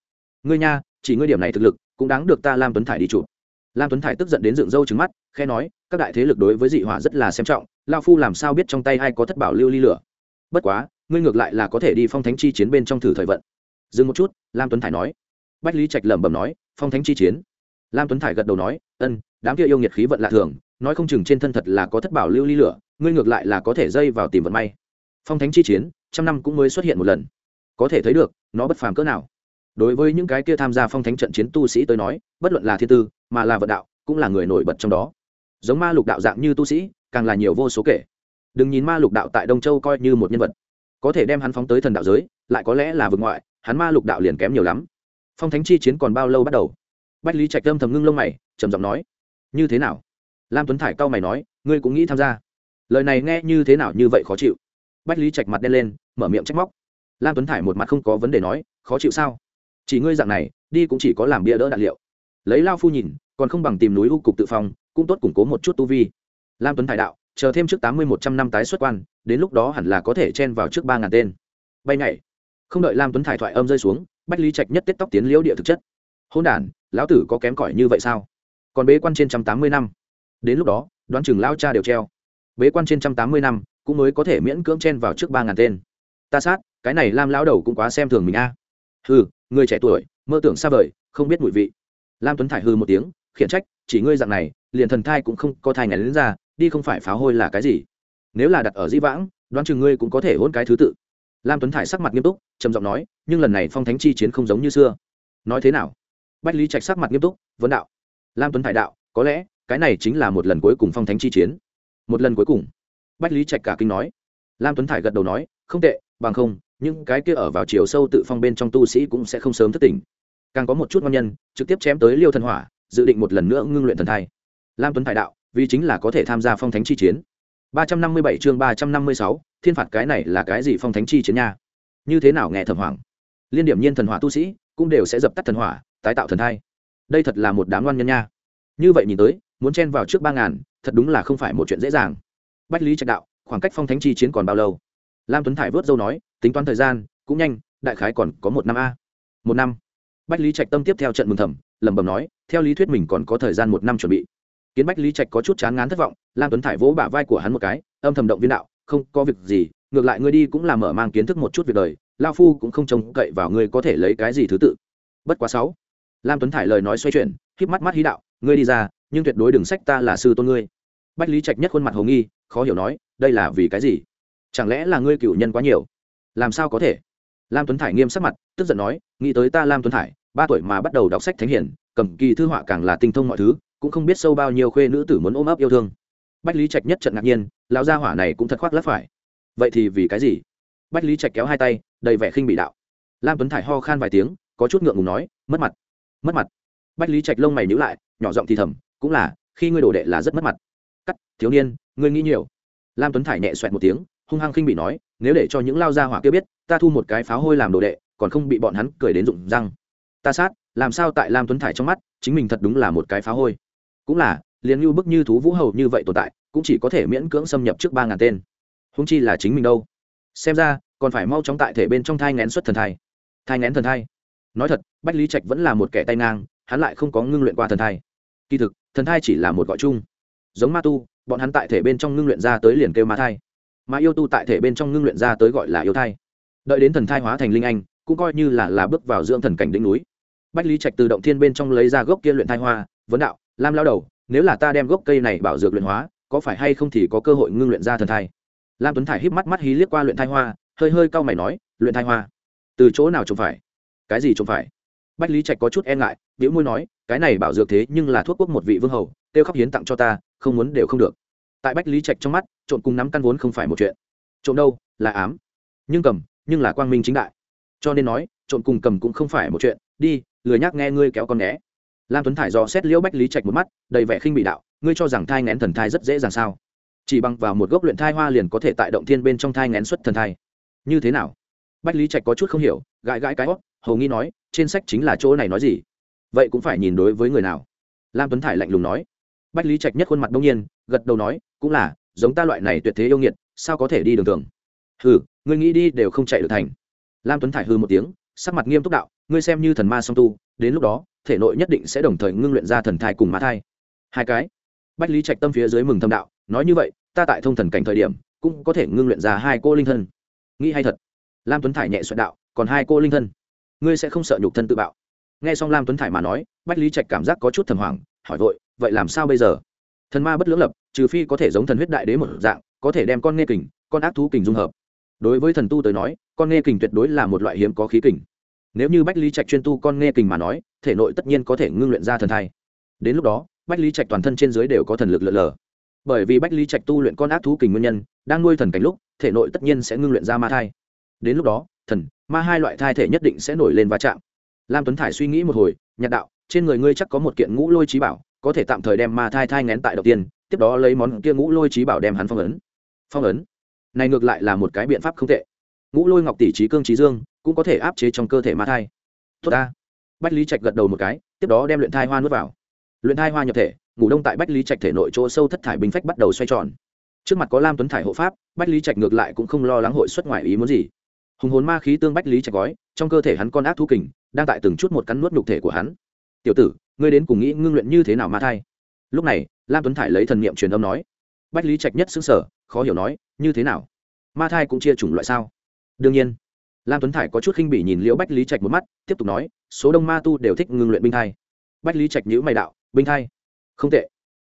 Ngươi nha, chỉ ngươi điểm này thực lực, cũng đáng được ta lam tuấn thải đi chụp. Lam tuấn thải tức giận đến dựng râu trứng mắt khe nói, các đại thế lực đối với dị hỏa rất là xem trọng, lao phu làm sao biết trong tay ai có thất bảo lưu ly lửa? Bất quá, ngươi ngược lại là có thể đi phong thánh chi chiến bên trong thử thời vận. Dừng một chút, lam tuấn thải nói. Bách lý trạch lẩm bẩm nói, phong thánh chi chiến? Lam tuấn thải gật đầu nói, ân, đám kia yêu nghiệt khí vận lạ thường nói không chừng trên thân thật là có thất bảo lưu ly lửa, ngươi ngược lại là có thể dây vào tìm vận may. Phong thánh chi chiến, trăm năm cũng mới xuất hiện một lần. Có thể thấy được, nó bất phàm cỡ nào. Đối với những cái kia tham gia phong thánh trận chiến tu sĩ tới nói, bất luận là thiên tư, mà là vận đạo, cũng là người nổi bật trong đó. Giống ma lục đạo dạng như tu sĩ, càng là nhiều vô số kể. Đừng nhìn ma lục đạo tại đông châu coi như một nhân vật. Có thể đem hắn phóng tới thần đạo giới, lại có lẽ là vực ngoại, hắn ma lục đạo liền kém nhiều lắm. Phong thánh chi chiến còn bao lâu bắt đầu? Bách lý trạch tâm thầm ngưng lông mày, trầm giọng nói, như thế nào? Lam tuấn thải cau mày nói, ngươi cũng nghĩ tham gia? Lời này nghe như thế nào như vậy khó chịu. Bách lý trạch mặt đen lên, mở miệng trách móc. Lam tuấn thải một mặt không có vấn đề nói, khó chịu sao? Chỉ ngươi dạng này, đi cũng chỉ có làm bia đỡ đạn liệu. Lấy lao phu nhìn, còn không bằng tìm núi u cục tự phòng, cũng tốt củng cố một chút tu vi. Lam tuấn thải đạo, chờ thêm trước tám mươi một trăm năm tái xuất quan, đến lúc đó hẳn là có thể chen vào trước ba ngàn tên. Bay nhảy. Không đợi lam tuấn thải thoại âm rơi xuống, bách lý trạch nhất tết tóc tiến liễu địa thực chất. Hôn đản, lão tử có kém cỏi như vậy sao? Còn bế quan trên trăm tám mươi năm đến lúc đó, đoán chừng lao cha đều treo. Bế quan trên trăm tám mươi năm, cũng mới có thể miễn cưỡng chen vào trước ba ngàn tên. Ta sát, cái này lam lão đầu cũng quá xem thường mình a. À. hừ, người trẻ tuổi, mơ tưởng xa vời, không biết mùi vị. Lam tuấn thải hư một tiếng, khiển trách, chỉ ngươi dạng này, liền thần thai cũng không có thai ngày đến ra, đi không phải phá hôi là cái gì. Nếu là đặt ở di vãng, đoán chừng ngươi cũng có thể hôn cái thứ tự. Lam tuấn thải sắc mặt nghiêm túc, trầm giọng nói, nhưng lần này phong thánh chi chiến không giống như xưa. Nói thế nào? Bách lý trạch sắc mặt nghiêm túc, vấn đạo. Lam tuấn thải đạo, có lẽ cái này chính là một lần cuối cùng phong thánh chi chiến. Một lần cuối cùng. Bách lý trạch cả kinh nói. Lam tuấn thải gật đầu nói, không tệ, bằng không, những cái kia ở vào chiều sâu tự phong bên trong tu sĩ cũng sẽ không sớm thất tỉnh. Càng có một chút ngon nhân, trực tiếp chém tới liêu thần hỏa, dự định một lần nữa ngưng luyện thần thai. Lam tuấn thải đạo, vì chính là có thể tham gia phong thánh chi chiến. ba trăm năm mươi bảy chương ba trăm năm mươi sáu, thiên phạt cái này là cái gì phong thánh chi chiến nha? Như thế nào nghe thẩm hoàng liên điểm nhiên thần hỏa tu sĩ cũng đều sẽ dập tắt thần hỏa, tái tạo thần thai. Đây thật là một đám ngoan nhân nha. Như vậy nhìn tới muốn chen vào trước ba ngàn, thật đúng là không phải một chuyện dễ dàng. Bách lý trạch đạo, khoảng cách phong thánh chi chiến còn bao lâu? Lam tuấn thải vớt dâu nói, tính toán thời gian, cũng nhanh, đại khái còn có một năm a. Một năm. Bách lý trạch tâm tiếp theo trận mừng thầm, lẩm bẩm nói, theo lý thuyết mình còn có thời gian một năm chuẩn bị. Kiến bách lý trạch có chút chán ngán thất vọng, lam tuấn thải vỗ bả vai của hắn một cái, âm thầm động viên đạo, không có việc gì, ngược lại ngươi đi cũng là mở mang kiến thức một chút việc đời lao phu cũng không trông cậy vào ngươi có thể lấy cái gì thứ tự. Bất quá sáu. Lam tuấn thải lời nói xoay chuyển, híp mắt mắt hí đạo ngươi đi ra, nhưng tuyệt đối đừng sách ta là sư tôn ngươi. Bách lý trạch nhất khuôn mặt hồ nghi, khó hiểu nói, đây là vì cái gì? Chẳng lẽ là ngươi cựu nhân quá nhiều? Làm sao có thể? Lam tuấn thải nghiêm sắc mặt, tức giận nói, nghĩ tới ta lam tuấn thải, ba tuổi mà bắt đầu đọc sách thánh hiển, cầm kỳ thư họa càng là tinh thông mọi thứ, cũng không biết sâu bao nhiêu khuê nữ tử muốn ôm ấp yêu thương. Bách lý trạch nhất trận ngạc nhiên, lão gia hỏa này cũng thật khoác lắc phải. Vậy thì vì cái gì? Bách lý trạch kéo hai tay, đầy vẻ khinh bị đạo. Lam tuấn thải ho khan vài tiếng, có chút ngượng ngùng nói, mất mặt mất mặt bách lý trạch lông mày nhữ lại, nhỏ giọng thì thầm, cũng là, khi ngươi đồ đệ là rất mất mặt. Cắt, thiếu niên, ngươi nghĩ nhiều. Lam tuấn thải nhẹ xoẹt một tiếng, hung hăng khinh bị nói, nếu để cho những lao gia hỏa kia biết, ta thu một cái pháo hôi làm đồ đệ, còn không bị bọn hắn cười đến rụng răng. Ta sát, làm sao tại lam tuấn thải trong mắt, chính mình thật đúng là một cái pháo hôi. Cũng là, liền như bức như thú vũ hầu như vậy tồn tại, cũng chỉ có thể miễn cưỡng xâm nhập trước ba ngàn tên. Húng chi là chính mình đâu? Xem ra, còn phải mau chóng tại thể bên trong thai ngén xuất thần thai. Thai ngén thần thai. Nói thật, bách lý trạch vẫn là một kẻ tay ngang hắn lại không có ngưng luyện qua thần thai. Kỳ thực, thần thai chỉ là một gọi chung. Giống ma tu, bọn hắn tại thể bên trong ngưng luyện ra tới liền kêu ma thai. Mà yêu tu tại thể bên trong ngưng luyện ra tới gọi là yêu thai. Đợi đến thần thai hóa thành linh anh, cũng coi như là là bước vào dưỡng thần cảnh đỉnh núi. Bách lý trạch từ động thiên bên trong lấy ra gốc kia luyện thai hoa, vấn đạo, lam lao đầu, nếu là ta đem gốc cây này bảo dược luyện hóa, có phải hay không thì có cơ hội ngưng luyện ra thần thai? Lam tuấn thải híp mắt mắt hí liếc qua luyện thai hoa, hơi hơi cau mày nói, luyện thai hoa? Từ chỗ nào trông phải? Cái gì trông phải? Bách lý trạch có chút e ngại biểu môi nói, cái này bảo dược thế nhưng là thuốc quốc một vị vương hầu, kêu khóc hiến tặng cho ta, không muốn đều không được. Tại bách lý trạch trong mắt, trộn cùng nắm căn vốn không phải một chuyện. Trộn đâu, là ám. Nhưng cầm, nhưng là quang minh chính đại. Cho nên nói, trộn cùng cầm cũng không phải một chuyện. Đi, lười nhác nghe ngươi kéo con né lam tuấn thải dò xét liễu bách lý trạch một mắt, đầy vẻ khinh bị đạo, ngươi cho rằng thai ngén thần thai rất dễ dàng sao? Chỉ bằng vào một gốc luyện thai hoa liền có thể tại động thiên bên trong thai ngén xuất thần thai. Như thế nào? Bách lý trạch có chút không hiểu, gãi gãi cái hót, hầu nghi nói, trên sách chính là chỗ này nói gì? Vậy cũng phải nhìn đối với người nào? Lam tuấn thải lạnh lùng nói. Bách lý trạch nhất khuôn mặt đông nhiên, gật đầu nói, cũng là, giống ta loại này tuyệt thế yêu nghiệt, sao có thể đi đường thường? Hừ, ngươi nghĩ đi đều không chạy được thành. Lam tuấn thải hư một tiếng, sắc mặt nghiêm túc đạo, ngươi xem như thần ma song tu, đến lúc đó, thể nội nhất định sẽ đồng thời ngưng luyện ra thần thai cùng mã thai. Hai cái. Bách lý trạch tâm phía dưới mừng thâm đạo, nói như vậy, ta tại thông thần cảnh thời điểm, cũng có thể ngưng luyện ra hai cô linh thân. Nghĩ hay thật. Lam tuấn thải nhẹ soạn đạo, còn hai cô linh thân. Ngươi sẽ không sợ nhục thân tự bạo nghe xong lam tuấn thải mà nói, bách lý trạch cảm giác có chút thần hoảng, hỏi vội, vậy làm sao bây giờ? Thần ma bất lưỡng lập, trừ phi có thể giống thần huyết đại đế một dạng, có thể đem con nghe kình, con ác thú kình dung hợp. Đối với thần tu tới nói, con nghe kình tuyệt đối là một loại hiếm có khí kình. Nếu như bách lý trạch chuyên tu con nghe kình mà nói, thể nội tất nhiên có thể ngưng luyện ra thần thai. Đến lúc đó, bách lý trạch toàn thân trên dưới đều có thần lực lợn lờ bởi vì bách lý trạch tu luyện con ác thú kình nguyên nhân, đang nuôi thần cảnh lúc, thể nội tất nhiên sẽ ngưng luyện ra ma thai. Đến lúc đó, thần, ma hai loại thai thể nhất định sẽ nổi lên va chạm lam tuấn thải suy nghĩ một hồi nhạc đạo, trên người ngươi chắc có một kiện ngũ lôi trí bảo, có thể tạm thời đem ma thai thai ngén tại đầu tiên, tiếp đó lấy món kia ngũ lôi trí bảo đem hắn phong ấn. Phong ấn? Này ngược lại là một cái biện pháp không tệ. Ngũ lôi ngọc tỷ trí cương trí dương, cũng có thể áp chế trong cơ thể ma thai. Tốt ta. Bách lý trạch gật đầu một cái, tiếp đó đem luyện thai hoa nuốt vào. Luyện thai hoa nhập thể, ngủ đông tại bách lý trạch thể nội chỗ sâu thất thải bình phách bắt đầu xoay tròn. Trước mặt có lam tuấn thải hộ pháp, bách lý trạch ngược lại cũng không lo lắng hội xuất ngoài ý muốn gì hùng hồn ma khí tương bách lý trạch gói, trong cơ thể hắn con ác thú kình, đang tại từng chút một cắn nuốt nhục thể của hắn. Tiểu tử, ngươi đến cùng nghĩ ngưng luyện như thế nào ma thai lúc này, lam tuấn thải lấy thần niệm truyền âm nói. Bách lý trạch nhất xứng sở khó hiểu nói, như thế nào? Ma thai cũng chia chủng loại sao? Đương nhiên. Lam tuấn thải có chút khinh bỉ nhìn liễu bách lý trạch một mắt, tiếp tục nói, số đông ma tu đều thích ngưng luyện binh thai. Bách lý trạch nhữ mày đạo, binh thai? Không tệ.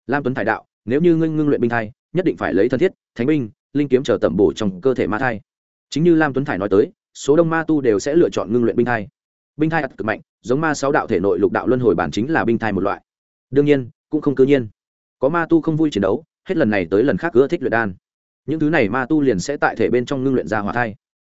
Lam tuấn thải đạo, nếu như ngưng ngưng luyện binh thai, nhất định phải lấy thân thiết, thánh binh, linh kiếm chờ tẩm bổ trong cơ thể ma thai chính như lam tuấn thải nói tới, số đông ma tu đều sẽ lựa chọn ngưng luyện binh thai. Binh thai cực mạnh, giống ma sáu đạo thể nội lục đạo luân hồi bản chính là binh thai một loại. Đương nhiên, cũng không cứ nhiên. Có ma tu không vui chiến đấu, hết lần này tới lần khác ưa thích luyện đan. Những thứ này ma tu liền sẽ tại thể bên trong ngưng luyện ra hỏa thai.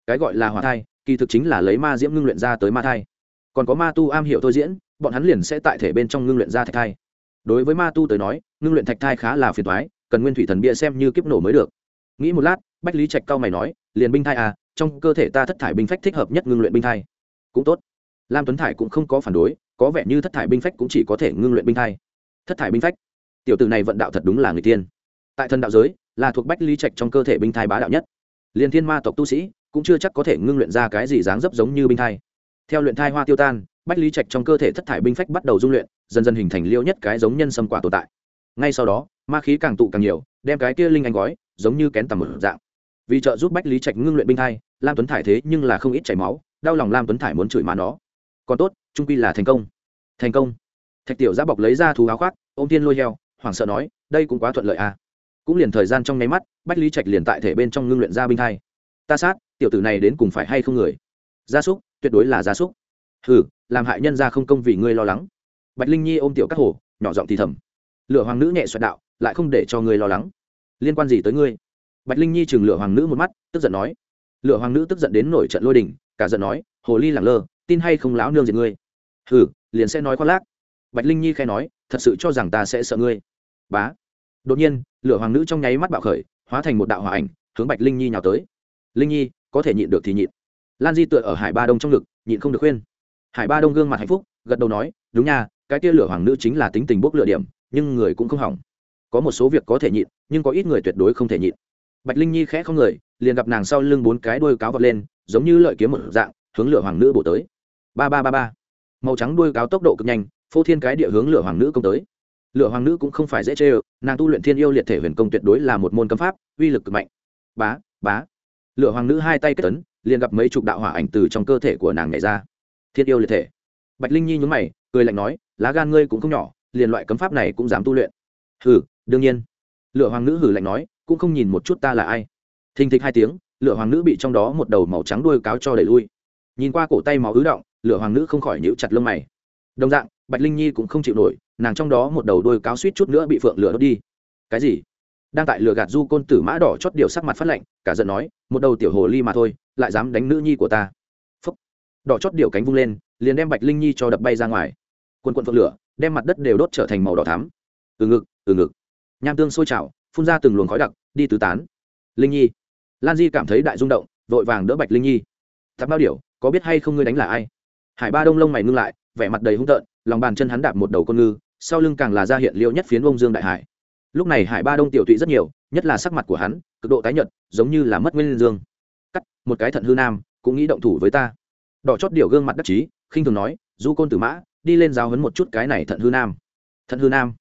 Cái gọi là hỏa thai, kỳ thực chính là lấy ma diễm ngưng luyện ra tới ma thai. Còn có ma tu am hiểu thôi diễn, bọn hắn liền sẽ tại thể bên trong ngưng luyện ra thạch thai. Đối với ma tu tới nói, ngưng luyện thạch thai khá là phiền thoái cần nguyên thủy thần bia xem như kiếp nổ mới được. Nghĩ một lát, bách lý trạch cao mày nói liền binh thai à trong cơ thể ta thất thải binh phách thích hợp nhất ngưng luyện binh thai. Cũng tốt. Lam tuấn thải cũng không có phản đối, có vẻ như thất thải binh phách cũng chỉ có thể ngưng luyện binh thai. Thất thải binh phách? Tiểu tử này vận đạo thật đúng là người tiên. Tại thần đạo giới, là thuộc bách lý trạch trong cơ thể binh thai bá đạo nhất. Liền thiên ma tộc tu sĩ cũng chưa chắc có thể ngưng luyện ra cái gì dáng dấp giống như binh thai. Theo luyện thai hoa tiêu tan, bách lý trạch trong cơ thể thất thải binh phách bắt đầu dung luyện, dần dần hình thành liêu nhất cái giống nhân sâm quả tồn tại. Ngay sau đó, ma khí càng tụ càng nhiều, đem cái kia linh anh gói giống như kén tầm một dạng vì trợ giúp bách lý trạch ngưng luyện binh thai, lam tuấn thải thế nhưng là không ít chảy máu, đau lòng lam tuấn thải muốn chửi má nó. Còn tốt, trung quy là thành công. Thành công. Thạch tiểu giã bọc lấy ra thú áo khoác ô m tiên lôi heo, hoảng sợ nói, đây cũng quá thuận lợi à. Cũng liền thời gian trong nháy mắt, bách lý trạch liền tại thể bên trong ngưng luyện ra binh thai. Ta sát, tiểu tử này đến cùng phải hay không người? Gia súc, tuyệt đối là gia súc. Hừ, làm hại nhân ra không công vì ngươi lo lắng. Bạch linh nhi ôm tiểu các hồ nhỏ giọng thì thầm. Lửa hoàng nữ nhẹ xoẹt đạo, lại không để cho ngươi lo lắng. Liên quan gì tới ngươi? Bạch linh nhi chừng lửa hoàng nữ một mắt, tức giận nói, lửa hoàng nữ tức giận đến nổi trận lôi đình, cả giận nói, hồ ly lẳng lơ, tin hay không lão nương diệt ngươi? Hừ, liền sẽ nói khoác lác. Bạch linh nhi khai nói, thật sự cho rằng ta sẽ sợ ngươi. Bá. Đột nhiên, lửa hoàng nữ trong nháy mắt bạo khởi, hóa thành một đạo hòa ảnh, hướng bạch linh nhi nhào tới. Linh nhi, có thể nhịn được thì nhịn. Lan di tựa ở hải ba đông trong ngực, nhịn không được khuyên. Hải ba đông gương mặt hạnh phúc, gật đầu nói, đúng nha, cái tia lửa hoàng nữ chính là tính tình bốc lửa điểm, nhưng người cũng không hỏng. Có một số việc có thể nhịn, nhưng có ít người tuyệt đối không thể nhịn bạch linh nhi khẽ không người, liền gặp nàng sau lưng bốn cái đuôi cáo vọt lên, giống như lợi kiếm một dạng, hướng lửa hoàng nữ bổ tới. Ba ba ba ba. Màu trắng đuôi cáo tốc độ cực nhanh, phô thiên cái địa hướng lửa hoàng nữ công tới. Lửa hoàng nữ cũng không phải dễ chê ơ, nàng tu luyện thiên yêu liệt thể huyền công tuyệt đối là một môn cấm pháp, uy lực cực mạnh. Bá bá. Lửa hoàng nữ hai tay kết tấn liền gặp mấy chục đạo hỏa ảnh từ trong cơ thể của nàng nhảy ra. Thiên yêu liệt thể. Bạch linh nhi nhún mày, cười lạnh nói, lá gan ngươi cũng không nhỏ, liền loại cấm pháp này cũng dám tu luyện. Hừ, đương nhiên. Lửa hoàng nữ hử lạnh nói cũng không nhìn một chút ta là ai. Thình thịch hai tiếng, lửa hoàng nữ bị trong đó một đầu màu trắng đuôi cáo cho đẩy lui. Nhìn qua cổ tay máu ứ động, lửa hoàng nữ không khỏi nhíu chặt lông mày. Đồng dạng, bạch linh nhi cũng không chịu nổi, nàng trong đó một đầu đuôi cáo suýt chút nữa bị phượng lửa đốt đi. Cái gì? Đang tại lửa gạt du côn tử mã đỏ chót điều sắc mặt phát lạnh, cả giận nói, một đầu tiểu hồ ly mà thôi, lại dám đánh nữ nhi của ta. Phúc. Đỏ chót điều cánh vung lên, liền đem bạch linh nhi cho đập bay ra ngoài. Quần quần phượng lửa, đem mặt đất đều đốt trở thành màu đỏ thắm. Từ ngực từ ngực. Nham tương sôi trào phun ra từng luồng khói đặc, đi tứ tán. Linh nhi. Lan di cảm thấy đại rung động, vội vàng đỡ bạch linh nhi. Tạp bao điểu, có biết hay không ngươi đánh là ai? Hải ba đông lông mày ngưng lại, vẻ mặt đầy hung tợn, lòng bàn chân hắn đạp một đầu con ngư, sau lưng càng là ra hiện liệu nhất phiến bông dương đại hải. Lúc này hải ba đông tiểu tụy rất nhiều, nhất là sắc mặt của hắn, cực độ tái nhợt, giống như là mất nguyên dương. Cắt, một cái thận hư nam, cũng nghĩ động thủ với ta. Đỏ chót điều gương mặt đắc chí, khinh thường nói, du côn tử mã, đi lên giáo hấn một chút cái này thận hư nam. Thận hư nam?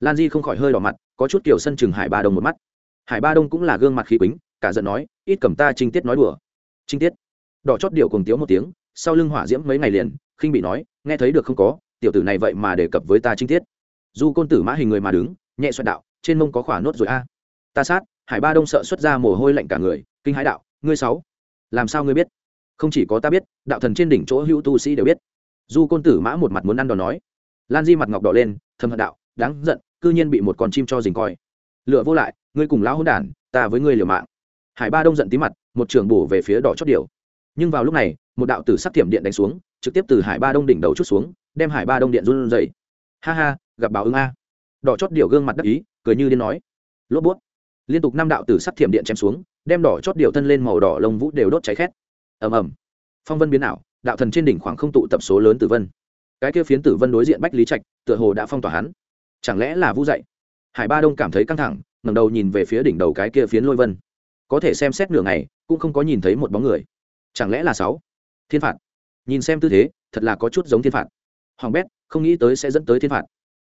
Lan di không khỏi hơi đỏ mặt có chút kiểu sân chừng hải ba đông một mắt. Hải ba đông cũng là gương mặt khí quýnh cả giận nói, ít cầm ta trinh tiết nói đùa. Trinh tiết. Đỏ chót điệu cùng tiếu một tiếng, sau lưng hỏa diễm mấy ngày liền, khinh bị nói, nghe thấy được không có, tiểu tử này vậy mà đề cập với ta trinh tiết. Du côn tử mã hình người mà đứng, nhẹ xoẹt đạo, trên mông có khỏa nốt rồi a. Ta sát. Hải ba đông sợ xuất ra mồ hôi lạnh cả người, kinh hãi đạo, ngươi sáu, làm sao ngươi biết? Không chỉ có ta biết, đạo thần trên đỉnh chỗ hữu tu sĩ đều biết. Du côn tử mã một mặt muốn ăn đòn nói, lan di mặt ngọc đỏ lên thâm hận đạo đáng giận, cư nhiên bị một con chim cho dình coi. Lựa vô lại, ngươi cùng lão hôn đản, ta với ngươi liều mạng. Hải ba đông giận tí mặt, một trường bổ về phía đỏ chót điều nhưng vào lúc này, một đạo tử sắc thiểm điện đánh xuống, trực tiếp từ hải ba đông đỉnh đầu chút xuống, đem hải ba đông điện run dậy ha ha, gặp báo ứng a. Đỏ chót điều gương mặt đắc ý, cười như điên nói. Lốp bút liên tục năm đạo tử sắc thiểm điện chém xuống, đem đỏ chót điều thân lên màu đỏ lông vũ đều đốt cháy khét. Ầm ầm. Phong vân biến ảo, đạo thần trên đỉnh khoảng không tụ tập số lớn tử vân. Cái kia phiến tử vân đối diện bách lý trạch, tựa hồ đã phong tỏa hắn chẳng lẽ là vũ dạy? Hải ba đông cảm thấy căng thẳng, ngẩng đầu nhìn về phía đỉnh đầu cái kia phiến lôi vân. Có thể xem xét nửa ngày, cũng không có nhìn thấy một bóng người. Chẳng lẽ là sáu? Thiên phạt. Nhìn xem tư thế, thật là có chút giống thiên phạt. Hoàng bét, không nghĩ tới sẽ dẫn tới thiên phạt.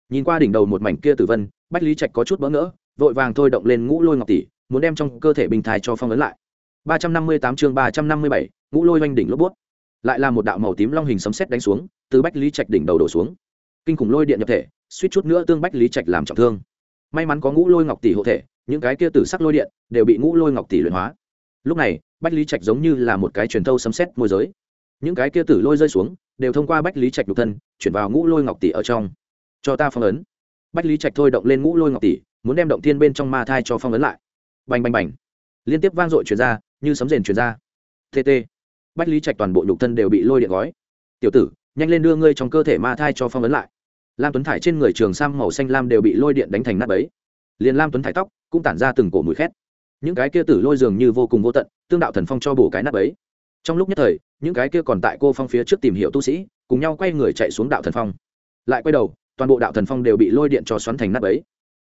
Nhìn qua đỉnh đầu một mảnh kia tử vân, bách lý trạch có chút bỡ ngỡ, vội vàng thôi động lên ngũ lôi ngọc tỷ, muốn đem trong cơ thể bình thai cho phong ấn lại. ba trăm năm mươi tám chương ba trăm năm mươi bảy, ngũ lôi oanh đỉnh lốp bút. Lại là một đạo màu tím long hình sấm sét đánh xuống, từ bách lý trạch đỉnh đầu đổ xuống. Kinh khủng lôi điện nhập thể suýt chút nữa tương bách lý trạch làm trọng thương. May mắn có ngũ lôi ngọc tỷ hộ thể, những cái kia tử sắc lôi điện đều bị ngũ lôi ngọc tỷ luyện hóa. Lúc này, bách lý trạch giống như là một cái truyền thâu sấm xét môi giới. Những cái kia tử lôi rơi xuống, đều thông qua bách lý trạch nhục thân, chuyển vào ngũ lôi ngọc tỷ ở trong. Cho ta phong ấn. Bách lý trạch thôi động lên ngũ lôi ngọc tỷ, muốn đem động thiên bên trong ma thai cho phong ấn lại. Bành bành bành. Liên tiếp vang dội chuyển ra, như sấm rền chuyển ra. Tt bách lý trạch toàn bộ nhục thân đều bị lôi điện gói. Tiểu tử, nhanh lên đưa ngươi trong cơ thể ma thai cho phong ấn lại lam tuấn thải trên người trường sam màu xanh lam đều bị lôi điện đánh thành nát bấy liền lam tuấn thải tóc cũng tản ra từng cổ mùi khét những cái kia tử lôi dường như vô cùng vô tận tương đạo thần phong cho bổ cái nát bấy trong lúc nhất thời những cái kia còn tại cô phong phía trước tìm hiểu tu sĩ cùng nhau quay người chạy xuống đạo thần phong lại quay đầu toàn bộ đạo thần phong đều bị lôi điện cho xoắn thành nát bấy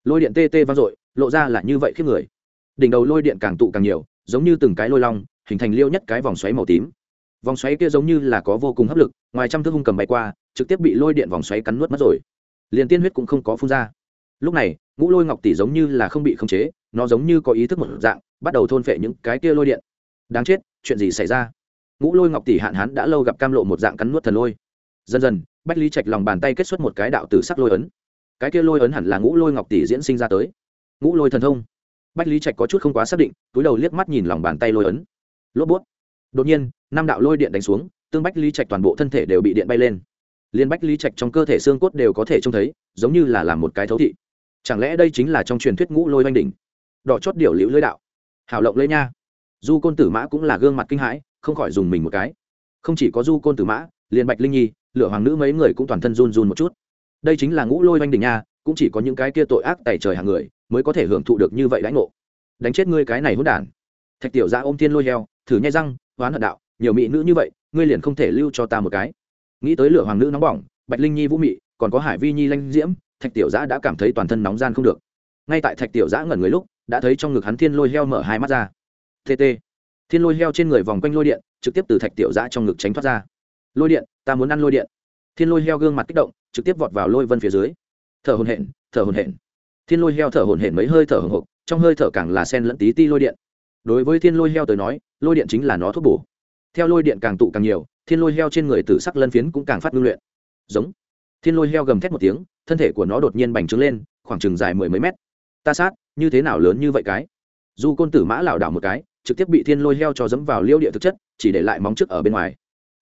lôi điện tê tê vang dội lộ ra là như vậy khiếp người đỉnh đầu lôi điện càng tụ càng nhiều giống như từng cái lôi long hình thành liêu nhất cái vòng xoáy màu tím vòng xoáy kia giống như là có vô cùng hấp lực, ngoài trăm thước hung cầm bay qua, trực tiếp bị lôi điện vòng xoáy cắn nuốt mất rồi. Liền tiên huyết cũng không có phun ra. Lúc này, ngũ lôi ngọc tỷ giống như là không bị khống chế, nó giống như có ý thức một dạng, bắt đầu thôn phệ những cái kia lôi điện. Đáng chết, chuyện gì xảy ra? Ngũ lôi ngọc tỷ hạn hán đã lâu gặp cam lộ một dạng cắn nuốt thần lôi. Dần dần, bách lý trạch lòng bàn tay kết xuất một cái đạo tử sắc lôi ấn. Cái kia lôi ấn hẳn là ngũ lôi ngọc tỷ diễn sinh ra tới. Ngũ lôi thần thông. Bách lý trạch có chút không quá xác định, túi đầu liếc mắt nhìn lòng bàn tay lôi ấn. Lốp bút đột nhiên, năm đạo lôi điện đánh xuống, tương bách lý trạch toàn bộ thân thể đều bị điện bay lên. Liên bách lý trạch trong cơ thể xương cốt đều có thể trông thấy, giống như là làm một cái thấu thị. Chẳng lẽ đây chính là trong truyền thuyết ngũ lôi oanh đỉnh? Đỏ chót điều liễu lưới đạo. Hảo lộng lấy nha. Du côn tử mã cũng là gương mặt kinh hãi, không khỏi dùng mình một cái. Không chỉ có du côn tử mã liền bạch linh nhi, lửa hoàng nữ mấy người cũng toàn thân run run một chút. Đây chính là ngũ lôi oanh đỉnh nha, cũng chỉ có những cái kia tội ác tày trời hàng người mới có thể hưởng thụ được như vậy đãi ngộ. Đánh chết ngươi cái này hỗn đản. Thạch tiểu ra ôm thiên lôi heo, thử nhai răng hoán hận đạo, nhiều mỹ nữ như vậy, ngươi liền không thể lưu cho ta một cái. Nghĩ tới lửa hoàng nữ nóng bỏng, bạch linh nhi vũ mị, còn có hải vi nhi lanh diễm, thạch tiểu giã đã cảm thấy toàn thân nóng gian không được. Ngay tại thạch tiểu giã ngẩn người lúc, đã thấy trong ngực hắn thiên lôi heo mở hai mắt ra. Tt thiên lôi heo trên người vòng quanh lôi điện, trực tiếp từ thạch tiểu giã trong ngực tránh thoát ra. Lôi điện, ta muốn ăn lôi điện. Thiên lôi heo gương mặt kích động, trực tiếp vọt vào lôi vân phía dưới. Thở hồn hển, thở hồn hển. Thiên lôi heo thở hồn hển mấy hơi thở hồng hộc, trong hơi thở càng là sen lẫn tí ti lôi điện đối với thiên lôi heo tới nói, lôi điện chính là nó thuốc bổ. Theo lôi điện càng tụ càng nhiều, thiên lôi heo trên người tử sắc lân phiến cũng càng phát ngưng luyện. Giống. Thiên lôi heo gầm thét một tiếng, thân thể của nó đột nhiên bành trướng lên, khoảng chừng dài mười mấy mét. Ta sát, như thế nào lớn như vậy cái? Du côn tử mã lảo đảo một cái, trực tiếp bị thiên lôi heo cho dẫm vào liêu địa thực chất, chỉ để lại móng trước ở bên ngoài.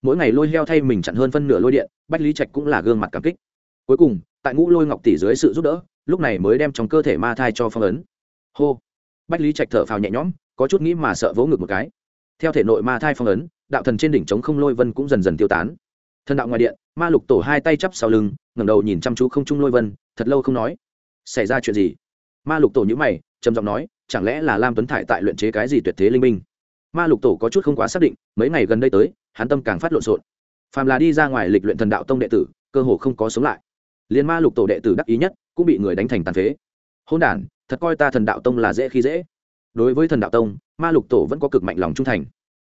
Mỗi ngày lôi heo thay mình chặn hơn phân nửa lôi điện, bách lý trạch cũng là gương mặt cảm kích. Cuối cùng, tại ngũ lôi ngọc tỷ dưới sự giúp đỡ, lúc này mới đem trong cơ thể ma thai cho phong ấn. Hô. Bách lý trạch thở phào nhẹ nhõm có chút nghĩ mà sợ vỗ ngực một cái. Theo thể nội ma thai phong ấn, đạo thần trên đỉnh trống không lôi vân cũng dần dần tiêu tán. Thần đạo ngoài điện, ma lục tổ hai tay chắp sau lưng, ngẩng đầu nhìn chăm chú không trung lôi vân, thật lâu không nói. Xảy ra chuyện gì? Ma lục tổ nhữ mày, trầm giọng nói, chẳng lẽ là lam tuấn thải tại luyện chế cái gì tuyệt thế linh minh? Ma lục tổ có chút không quá xác định, mấy ngày gần đây tới, hắn tâm càng phát lộn xộn. Phàm là đi ra ngoài lịch luyện thần đạo tông đệ tử, cơ hồ không có sống lại. Liền ma lục tổ đệ tử đắc ý nhất, cũng bị người đánh thành tàn phế. Hôn đản, thật coi ta thần đạo tông là dễ khi dễ đối với thần đạo tông, ma lục tổ vẫn có cực mạnh lòng trung thành.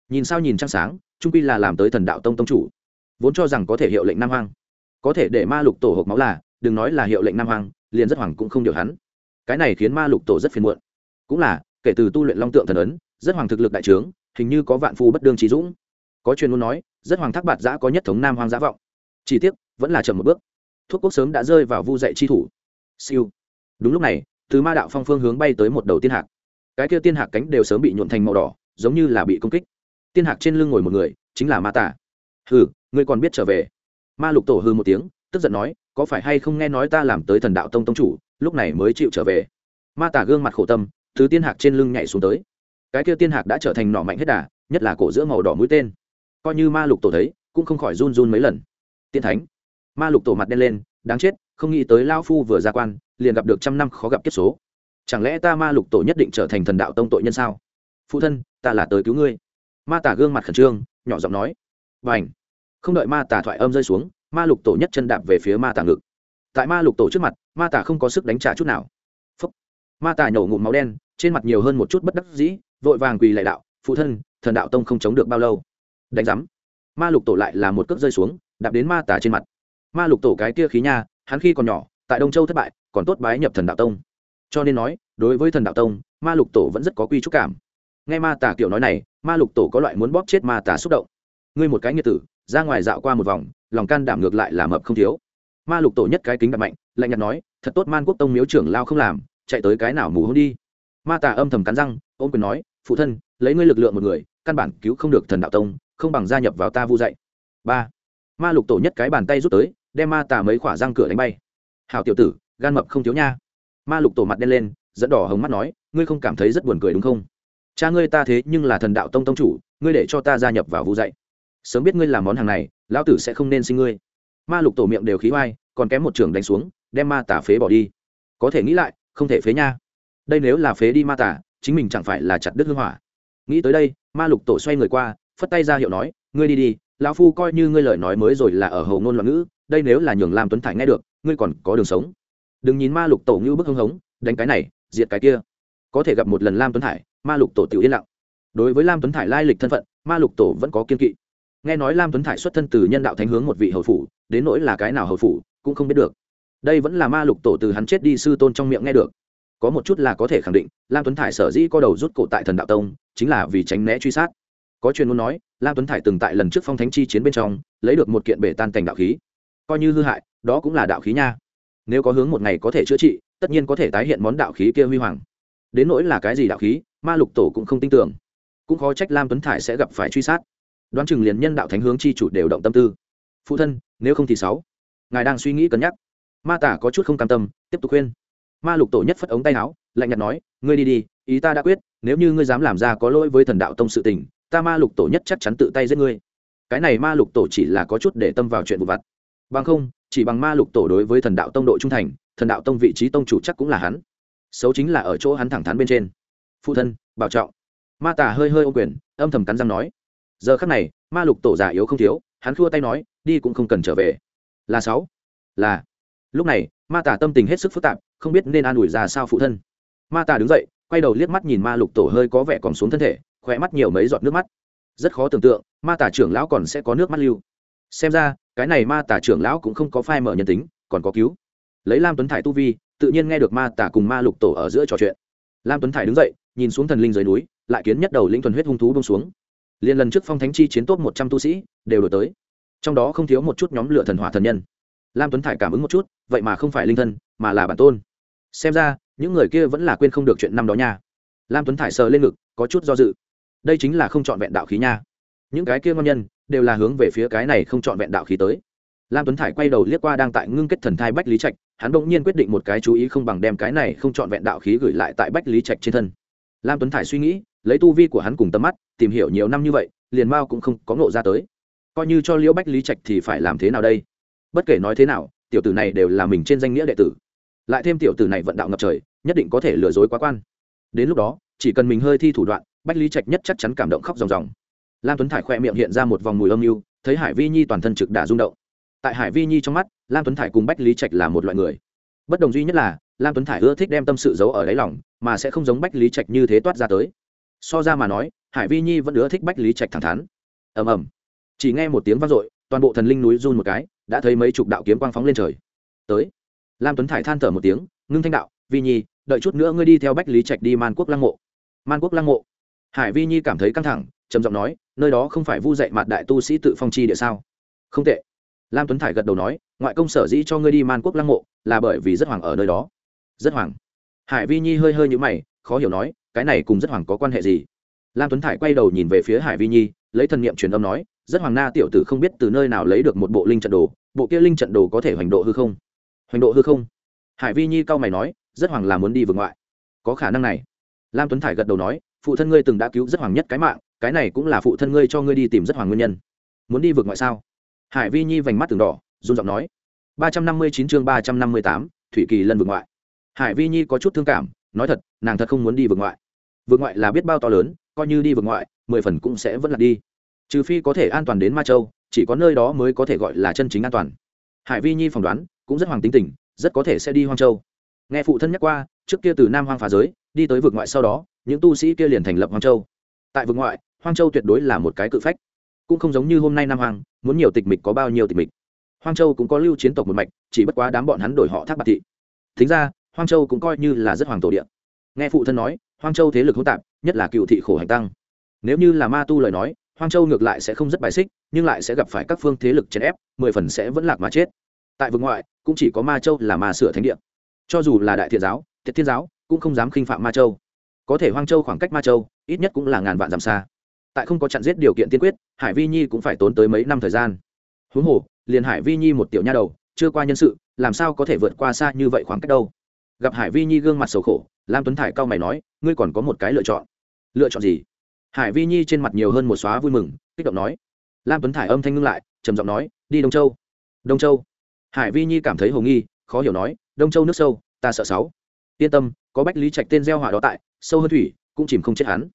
Nhìn sao nhìn trăng sáng, trung pi là làm tới thần đạo tông tông chủ. Vốn cho rằng có thể hiệu lệnh nam hoang. Có thể để ma lục tổ hộp máu là, đừng nói là hiệu lệnh nam hoang, liền rất hoàng cũng không điều hắn. Cái này khiến ma lục tổ rất phiền muộn. Cũng là, kể từ tu luyện long tượng thần ấn, rất hoàng thực lực đại trướng, hình như có vạn phu bất đương trí dũng. Có chuyên muốn nói, rất hoàng thác bạt giã có nhất thống nam hoang giã vọng. Chỉ tiếc, vẫn là chậm một bước. Thuốc quốc sớm đã rơi vào vu dạy chi thủ. Siêu. Đúng lúc này, từ ma đạo phong phương hướng bay tới một đầu tiên hạc cái kia tiên hạc cánh đều sớm bị nhuộn thành màu đỏ, giống như là bị công kích. Tiên hạc trên lưng ngồi một người, chính là ma tả hừ, ngươi còn biết trở về? Ma lục tổ hư một tiếng, tức giận nói, có phải hay không nghe nói ta làm tới thần đạo tông tông chủ, lúc này mới chịu trở về? Ma tả gương mặt khổ tâm, thứ tiên hạc trên lưng nhảy xuống tới. Cái kia tiên hạc đã trở thành nỏ mạnh hết đà, nhất là cổ giữa màu đỏ mũi tên. Coi như ma lục tổ thấy, cũng không khỏi run run mấy lần. Tiên thánh. Ma lục tổ mặt đen lên, đáng chết, không nghĩ tới lao phu vừa ra quan, liền gặp được trăm năm khó gặp kiếp số chẳng lẽ ta ma lục tổ nhất định trở thành thần đạo tông tội nhân sao? Phụ thân, ta là tới cứu ngươi. Ma tả gương mặt khẩn trương, nhỏ giọng nói. Và ảnh không đợi ma tả thoại âm rơi xuống, ma lục tổ nhất chân đạp về phía ma tả ngực. Tại ma lục tổ trước mặt, ma tả không có sức đánh trả chút nào. Phúc. ma tả nhổ ngụm máu đen, trên mặt nhiều hơn một chút bất đắc dĩ, vội vàng quỳ lại đạo, phụ thân, thần đạo tông không chống được bao lâu? Đánh giám ma lục tổ lại là một cước rơi xuống, đạp đến ma tả trên mặt. Ma lục tổ cái kia khí nha, hắn khi còn nhỏ, tại đông châu thất bại, còn tốt bái nhập thần đạo tông cho nên nói, đối với thần đạo tông, ma lục tổ vẫn rất có quy trúc cảm. Nghe ma tà kiểu nói này, ma lục tổ có loại muốn bóp chết ma tà xúc động. Ngươi một cái nghiệt tử, ra ngoài dạo qua một vòng, lòng can đảm ngược lại là mập không thiếu. Ma lục tổ nhất cái kính đập mạnh, lạnh nhạt nói, thật tốt, man quốc tông miếu trưởng lao không làm, chạy tới cái nào mù hôn đi. Ma tà âm thầm cắn răng ôm quyền nói, phụ thân, lấy ngươi lực lượng một người, căn bản cứu không được thần đạo tông, không bằng gia nhập vào ta vu dạy. Ba. Ma lục tổ nhất cái bàn tay rút tới, đem ma tà mấy khỏa răng cửa đánh bay. Hào tiểu tử, gan mập không thiếu nha ma lục tổ mặt đen lên, dẫn đỏ hồng mắt nói, ngươi không cảm thấy rất buồn cười đúng không? Cha ngươi ta thế nhưng là thần đạo tông tông chủ, ngươi để cho ta gia nhập vào vụ dạy. Sớm biết ngươi làm món hàng này, lão tử sẽ không nên sinh ngươi. Ma lục tổ miệng đều khí hoai còn kém một trường đánh xuống, đem ma tả phế bỏ đi. Có thể nghĩ lại, không thể phế nha. Đây nếu là phế đi ma tả, chính mình chẳng phải là chặt đứt hương hỏa. Nghĩ tới đây, ma lục tổ xoay người qua, phất tay ra hiệu nói, ngươi đi đi, lão phu coi như ngươi lời nói mới rồi là ở hầu ngôn loạn ngữ, đây nếu là nhường lam tuấn thải nghe được, ngươi còn có đường sống đừng nhìn ma lục tổ như bức hưng hống, đánh cái này, diệt cái kia. Có thể gặp một lần lam tuấn hải, ma lục tổ tự yên lặng. Đối với lam tuấn thải lai lịch thân phận, ma lục tổ vẫn có kiên kỵ. Nghe nói lam tuấn thải xuất thân từ nhân đạo thánh hướng một vị hầu phủ, đến nỗi là cái nào hầu phủ, cũng không biết được. Đây vẫn là ma lục tổ từ hắn chết đi sư tôn trong miệng nghe được. Có một chút là có thể khẳng định, lam tuấn thải sở dĩ có đầu rút cổ tại thần đạo tông, chính là vì tránh né truy sát. Có truyền muốn nói, lam tuấn thải từng tại lần trước phong thánh chi chiến bên trong, lấy được một kiện bể tan cảnh đạo khí. Coi như hư hại, đó cũng là đạo khí nha nếu có hướng một ngày có thể chữa trị, tất nhiên có thể tái hiện món đạo khí kia huy hoàng. Đến nỗi là cái gì đạo khí, ma lục tổ cũng không tin tưởng. Cũng khó trách lam tuấn thải sẽ gặp phải truy sát. Đoán chừng liền nhân đạo thánh hướng chi chủ đều động tâm tư. Phụ thân, nếu không thì sáu. Ngài đang suy nghĩ cân nhắc. Ma tả có chút không cam tâm, tiếp tục khuyên. Ma lục tổ nhất phất ống tay áo, lạnh nhạt nói, ngươi đi đi, ý ta đã quyết, nếu như ngươi dám làm ra có lỗi với thần đạo tông sự tình, ta ma lục tổ nhất chắc chắn tự tay giết ngươi. Cái này ma lục tổ chỉ là có chút để tâm vào chuyện vụ vặt. Bằng không chỉ bằng ma lục tổ đối với thần đạo tông độ trung thành, thần đạo tông vị trí tông chủ chắc cũng là hắn. Xấu chính là ở chỗ hắn thẳng thắn bên trên. Phụ thân, bảo trọng. Ma tà hơi hơi ô quyền, âm thầm cắn răng nói. Giờ khắc này, ma lục tổ già yếu không thiếu, hắn khua tay nói, đi cũng không cần trở về. Là sáu. Là. Lúc này, ma tà tâm tình hết sức phức tạp, không biết nên an ủi ra sao phụ thân. Ma tà đứng dậy, quay đầu liếc mắt nhìn ma lục tổ hơi có vẻ còn xuống thân thể khỏe mắt nhiều mấy giọt nước mắt. Rất khó tưởng tượng, ma tà trưởng lão còn sẽ có nước mắt lưu. Xem ra cái này ma tả trưởng lão cũng không có phai mở nhân tính, còn có cứu. Lấy lam tuấn thải tu vi, tự nhiên nghe được ma tả cùng ma lục tổ ở giữa trò chuyện. Lam tuấn thải đứng dậy, nhìn xuống thần linh dưới núi, lại kiến nhất đầu linh thuần huyết hung thú bông xuống. Liền lần trước phong thánh chi chiến tốt một trăm tu sĩ, đều đổi tới. Trong đó không thiếu một chút nhóm lửa thần hỏa thần nhân. Lam tuấn thải cảm ứng một chút, vậy mà không phải linh thân, mà là bản tôn. Xem ra, những người kia vẫn là quên không được chuyện năm đó nha. Lam tuấn thải sờ lên ngực, có chút do dự. Đây chính là không c h ọ n vẹn đạo khí nha. Những cái kia ngon nhân đều là hướng về phía cái này không chọn vẹn đạo khí tới. Lam tuấn thải quay đầu liếc qua đang tại ngưng kết thần thai bách lý trạch, hắn bỗng nhiên quyết định một cái chú ý không bằng đem cái này không chọn vẹn đạo khí gửi lại tại bách lý trạch trên thân. Lam tuấn thải suy nghĩ, lấy tu vi của hắn cùng tầm mắt, tìm hiểu nhiều năm như vậy, liền mao cũng không có ngộ ra tới. Coi như cho liễu bách lý trạch thì phải làm thế nào đây? Bất kể nói thế nào, tiểu tử này đều là mình trên danh nghĩa đệ tử. Lại thêm tiểu tử này vận đạo ngập trời, nhất định có thể lừa dối quá quan. Đến lúc đó, chỉ cần mình hơi thi thủ đoạn, bách lý trạch nhất chắc chắn cảm động khóc ròng ròng lam tuấn thải khoe miệng hiện ra một vòng mùi âm mưu, thấy hải vi nhi toàn thân trực đả rung động. Tại hải vi nhi trong mắt, lam tuấn thải cùng bách lý trạch là một loại người. Bất đồng duy nhất là, lam tuấn thải ưa thích đem tâm sự giấu ở đáy lòng, mà sẽ không giống bách lý trạch như thế toát ra tới. So ra mà nói, hải vi nhi vẫn ưa thích bách lý trạch thẳng thắn. Ầm ầm. Chỉ nghe một tiếng vang dội, toàn bộ thần linh núi run một cái, đã thấy mấy chục đạo kiếm quang phóng lên trời. Tới. Lam tuấn thải than thở một tiếng, ngưng thanh đạo, vi nhi, đợi chút nữa ngươi đi theo bách lý trạch đi man quốc lăng mộ. Man quốc lăng mộ. Hải vi nhi cảm thấy căng thẳng trầm giọng nói, nơi đó không phải vu dạy mặt đại tu sĩ tự phong chi địa sao? Không tệ. Lam tuấn thải gật đầu nói, ngoại công sở dĩ cho ngươi đi man quốc lăng mộ, là bởi vì rất hoàng ở nơi đó. Rất hoàng? Hải vi nhi hơi hơi nhữ mày, khó hiểu nói, cái này cùng rất hoàng có quan hệ gì? Lam tuấn thải quay đầu nhìn về phía hải vi nhi, lấy thần niệm truyền âm nói, rất hoàng na tiểu tử không biết từ nơi nào lấy được một bộ linh trận đồ, bộ kia linh trận đồ có thể hoành độ hư không? Hoành độ hư không? Hải vi nhi cau mày nói, rất hoàng là muốn đi vượt ngoại. Có khả năng này. Lam tuấn thải gật đầu nói phụ thân ngươi từng đã cứu rất hoàng nhất cái mạng, cái này cũng là phụ thân ngươi cho ngươi đi tìm rất hoàng nguyên nhân. Muốn đi vượt ngoại sao? Hải vi nhi vành mắt từng đỏ, run giọng nói. ba trăm năm mươi chín chương ba trăm năm mươi tám, thủy kỳ lân vượt ngoại. Hải vi nhi có chút thương cảm, nói thật, nàng thật không muốn đi vượt ngoại. Vượt ngoại là biết bao to lớn, coi như đi vượt ngoại, mười phần cũng sẽ vẫn là đi. Trừ phi có thể an toàn đến ma châu, chỉ có nơi đó mới có thể gọi là chân chính an toàn. Hải vi nhi phỏng đoán, cũng rất hoàng tính tình, rất có thể sẽ đi hoang châu. Nghe phụ thân nhắc qua trước kia từ nam hoang phá giới, đi tới vực ngoại sau đó, những tu sĩ kia liền thành lập hoang châu. Tại vực ngoại, hoang châu tuyệt đối là một cái cự phách. Cũng không giống như hôm nay nam hoàng muốn nhiều tịch mịch có bao nhiêu tịch mịch. Hoang châu cũng có lưu chiến tộc một mạch, chỉ bất quá đám bọn hắn đổi họ thác bạc thị. Thính ra, hoang châu cũng coi như là rất hoàng tổ địa. Nghe phụ thân nói, hoang châu thế lực hỗn tạp, nhất là cựu thị khổ hành tăng. Nếu như là ma tu lời nói, hoang châu ngược lại sẽ không rất bài xích, nhưng lại sẽ gặp phải các phương thế lực chèn ép, mười phần sẽ vẫn lạc mà chết. Tại vực ngoại, cũng chỉ có ma châu là ma sửa thánh địa. Cho dù là đại thiện giáo thiệt thiên giáo cũng không dám khinh phạm ma châu. Có thể hoang châu khoảng cách ma châu ít nhất cũng là ngàn vạn dặm xa. Tại không có chặn giết điều kiện tiên quyết, hải vi nhi cũng phải tốn tới mấy năm thời gian. Huống hồ, liền hải vi nhi một tiểu nha đầu, chưa qua nhân sự, làm sao có thể vượt qua xa như vậy khoảng cách đâu? Gặp hải vi nhi gương mặt sầu khổ, lam tuấn thải cao mày nói, ngươi còn có một cái lựa chọn. Lựa chọn gì? Hải vi nhi trên mặt nhiều hơn một xóa vui mừng, kích động nói. Lam tuấn thải âm thanh ngưng lại, trầm giọng nói, đi đông châu. Đông châu? Hải vi nhi cảm thấy hồ nghi, khó hiểu nói, đông châu nước sâu, ta sợ sáu yên tâm, có bách lý trạch tên gieo hỏa đó tại, sâu hơn thủy, cũng chìm không chết hắn.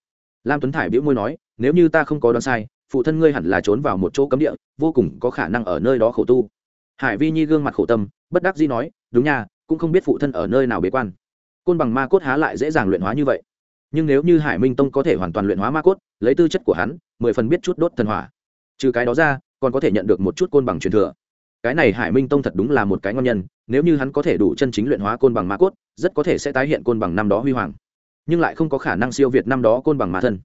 Lam tuấn thải biễu môi nói, nếu như ta không có đoán sai, phụ thân ngươi hẳn là trốn vào một chỗ cấm địa, vô cùng có khả năng ở nơi đó khổ tu. Hải vi nhi gương mặt khổ tâm, bất đắc dĩ nói, đúng nha, cũng không biết phụ thân ở nơi nào bế quan. Côn bằng ma cốt há lại dễ dàng luyện hóa như vậy. Nhưng nếu như hải minh tông có thể hoàn toàn luyện hóa ma cốt, lấy tư chất của hắn, mười phần biết chút đốt thần hỏa. Trừ cái đó ra, còn có thể nhận được một chút côn bằng truyền thừa cái này hải minh tông thật đúng là một cái ngon nhân, nếu như hắn có thể đủ chân chính luyện hóa côn bằng ma cốt, rất có thể sẽ tái hiện côn bằng năm đó huy hoàng. Nhưng lại không có khả năng siêu việt năm đó côn bằng ma thân.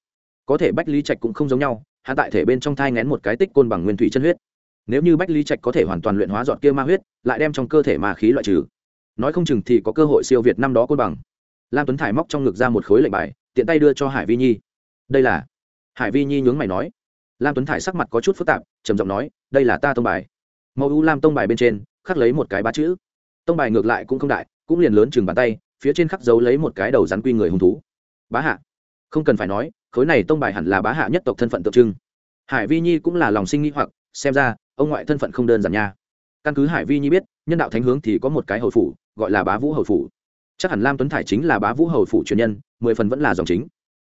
Có thể bách lý trạch cũng không giống nhau, hắn tại thể bên trong thai ngén một cái tích côn bằng nguyên thủy chân huyết. Nếu như bách lý trạch có thể hoàn toàn luyện hóa dọn kia ma huyết, lại đem trong cơ thể ma khí loại trừ. Nói không chừng thì có cơ hội siêu việt năm đó côn bằng. Lam tuấn thải móc trong ngực ra một khối lệnh bài, tiện tay đưa cho hải vi nhi. Đây là hải vi nhi nhướng mày nói. Lam tuấn thải sắc mặt có chút phức tạp, trầm giọng nói, đây là ta thông bài màu u lam tông bài bên trên, khắc lấy một cái bá chữ. Tông bài ngược lại cũng không đại, cũng liền lớn chừng bàn tay, phía trên khắc dấu lấy một cái đầu rắn quy người hung thú. Bá hạ. Không cần phải nói, khối này tông bài hẳn là bá hạ nhất tộc thân phận tượng trưng. Hải vi nhi cũng là lòng sinh nghĩ hoặc, xem ra, ông ngoại thân phận không đơn giản nha. Căn cứ hải vi nhi biết, nhân đạo thánh hướng thì có một cái hầu phủ, gọi là bá vũ hầu phủ. Chắc hẳn lam tuấn thải chính là bá vũ hầu phủ truyền nhân, mười phần vẫn là dòng chính.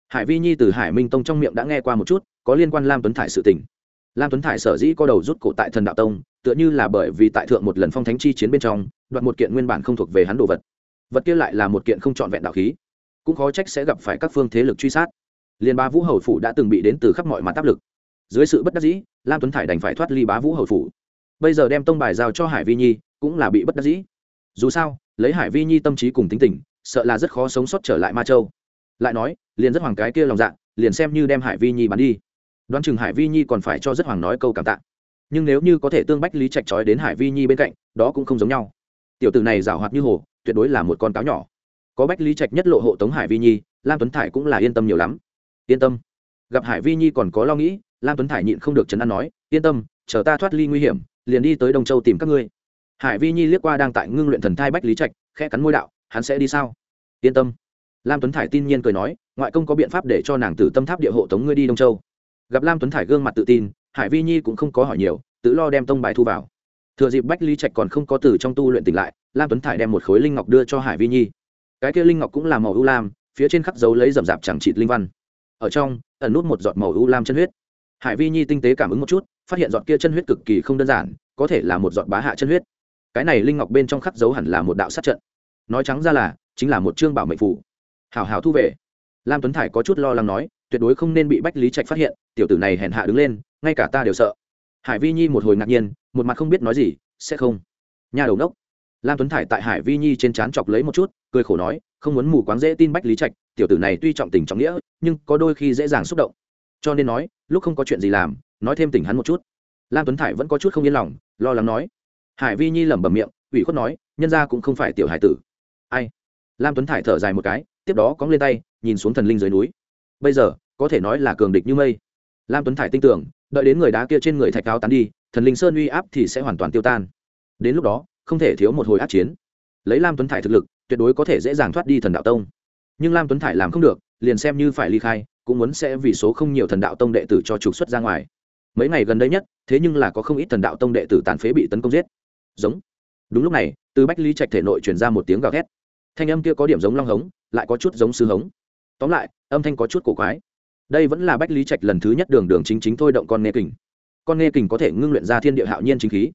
Hải vi nhi từ hải minh tông trong miệng đã nghe qua một chút, có liên quan lam tuấn thải sự tình. Lam tuấn thải sở dĩ có đầu rút cổ tại thần đạo tông tựa như là bởi vì tại thượng một lần phong thánh chi chiến bên trong, đoạt một kiện nguyên bản không thuộc về hắn đồ vật. Vật kia lại là một kiện không trọn vẹn đạo khí. Cũng khó trách sẽ gặp phải các phương thế lực truy sát. Liên ba vũ hầu phủ đã từng bị đến từ khắp mọi mặt áp lực. Dưới sự bất đắc dĩ, lam tuấn thải đành phải thoát ly bá vũ hầu phủ. Bây giờ đem tông bài giao cho hải vi nhi, cũng là bị bất đắc dĩ. Dù sao, lấy hải vi nhi tâm trí cùng tính tình, sợ là rất khó sống sót trở lại ma châu. Lại nói, liền rất hoàng cái kia lòng dạ liền xem như đem hải vi nhi bắn đi. Đoán chừng hải vi nhi còn phải cho rất hoàng nói câu cảm tạ nhưng nếu như có thể tương bách lý trạch trói đến hải vi nhi bên cạnh, đó cũng không giống nhau. Tiểu tử này rào hoạt như hồ, tuyệt đối là một con cáo nhỏ. Có bách lý trạch nhất lộ hộ tống hải vi nhi, lam tuấn thải cũng là yên tâm nhiều lắm. Yên tâm. Gặp hải vi nhi còn có lo nghĩ, lam tuấn thải nhịn không được chấn an nói, yên tâm, chờ ta thoát ly nguy hiểm, liền đi tới đông châu tìm các ngươi. Hải vi nhi liếc qua đang tại ngưng luyện thần thai bách lý trạch, khẽ cắn môi đạo, hắn sẽ đi sao? Yên tâm. Lam tuấn thải tin nhiên cười nói, ngoại công có biện pháp để cho nàng tử tâm tháp địa hộ tống ngươi đi đông châu. Gặp lam tuấn thải gương mặt tự tin hải vi nhi cũng không có hỏi nhiều, tự lo đem tông bài thu vào. Thừa dịp bách lý trạch còn không có từ trong tu luyện tỉnh lại, lam tuấn thải đem một khối linh ngọc đưa cho hải vi nhi. Cái kia linh ngọc cũng là màu ưu lam, phía trên khắc dấu lấy rậm rạp chẳng trịt linh văn. Ở trong, ẩn nút một giọt màu ưu lam chân huyết. Hải vi nhi tinh tế cảm ứng một chút, phát hiện giọt kia chân huyết cực kỳ không đơn giản, có thể là một giọt bá hạ chân huyết. Cái này linh ngọc bên trong khắc dấu hẳn là một đạo sát trận. Nói trắng ra là, chính là một chương bảo mệnh phủ hào hào thu về. Lam tuấn thải có chút lo lắng nói, tuyệt đối không nên bị bách lý trạch phát hiện, tiểu tử này hèn hạ đứng lên ngay cả ta đều sợ. Hải vi nhi một hồi ngạc nhiên, một mặt không biết nói gì, sẽ không. Nhà đầu nốc lam tuấn thải tại hải vi nhi trên trán chọc lấy một chút, cười khổ nói, không muốn mù quáng dễ tin bách lý trạch, tiểu tử này tuy trọng tình trọng nghĩa, nhưng có đôi khi dễ dàng xúc động. Cho nên nói, lúc không có chuyện gì làm, nói thêm tình hắn một chút. Lam tuấn thải vẫn có chút không yên lòng, lo lắng nói. Hải vi nhi lẩm bẩm miệng, ủy khuất nói, nhân ra cũng không phải tiểu hải tử. Ai? Lam tuấn thải thở dài một cái, tiếp đó cóng lên tay, nhìn xuống thần linh dưới núi. Bây giờ, có thể nói là cường địch như mây. Lam tuấn thải tin tưởng đợi đến người đá kia trên người thạch cao tán đi, thần linh sơn uy áp thì sẽ hoàn toàn tiêu tan. Đến lúc đó, không thể thiếu một hồi át chiến. Lấy lam tuấn thải thực lực, tuyệt đối có thể dễ dàng thoát đi thần đạo tông. Nhưng lam tuấn thải làm không được, liền xem như phải ly khai, cũng muốn sẽ vì số không nhiều thần đạo tông đệ tử cho trục xuất ra ngoài. Mấy ngày gần đây nhất, thế nhưng là có không ít thần đạo tông đệ tử tàn phế bị tấn công giết. Giống. Đúng lúc này, từ bách lý trạch thể nội truyền ra một tiếng gào thét. Thanh âm kia có điểm giống long hống, lại có chút giống sư hống. Tóm lại, âm thanh có chút cổ quái đây vẫn là bách lý trạch lần thứ nhất đường đường chính chính thôi động con nghe kình. Con nghe kình có thể ngưng luyện ra thiên địa hạo nhiên chính khí.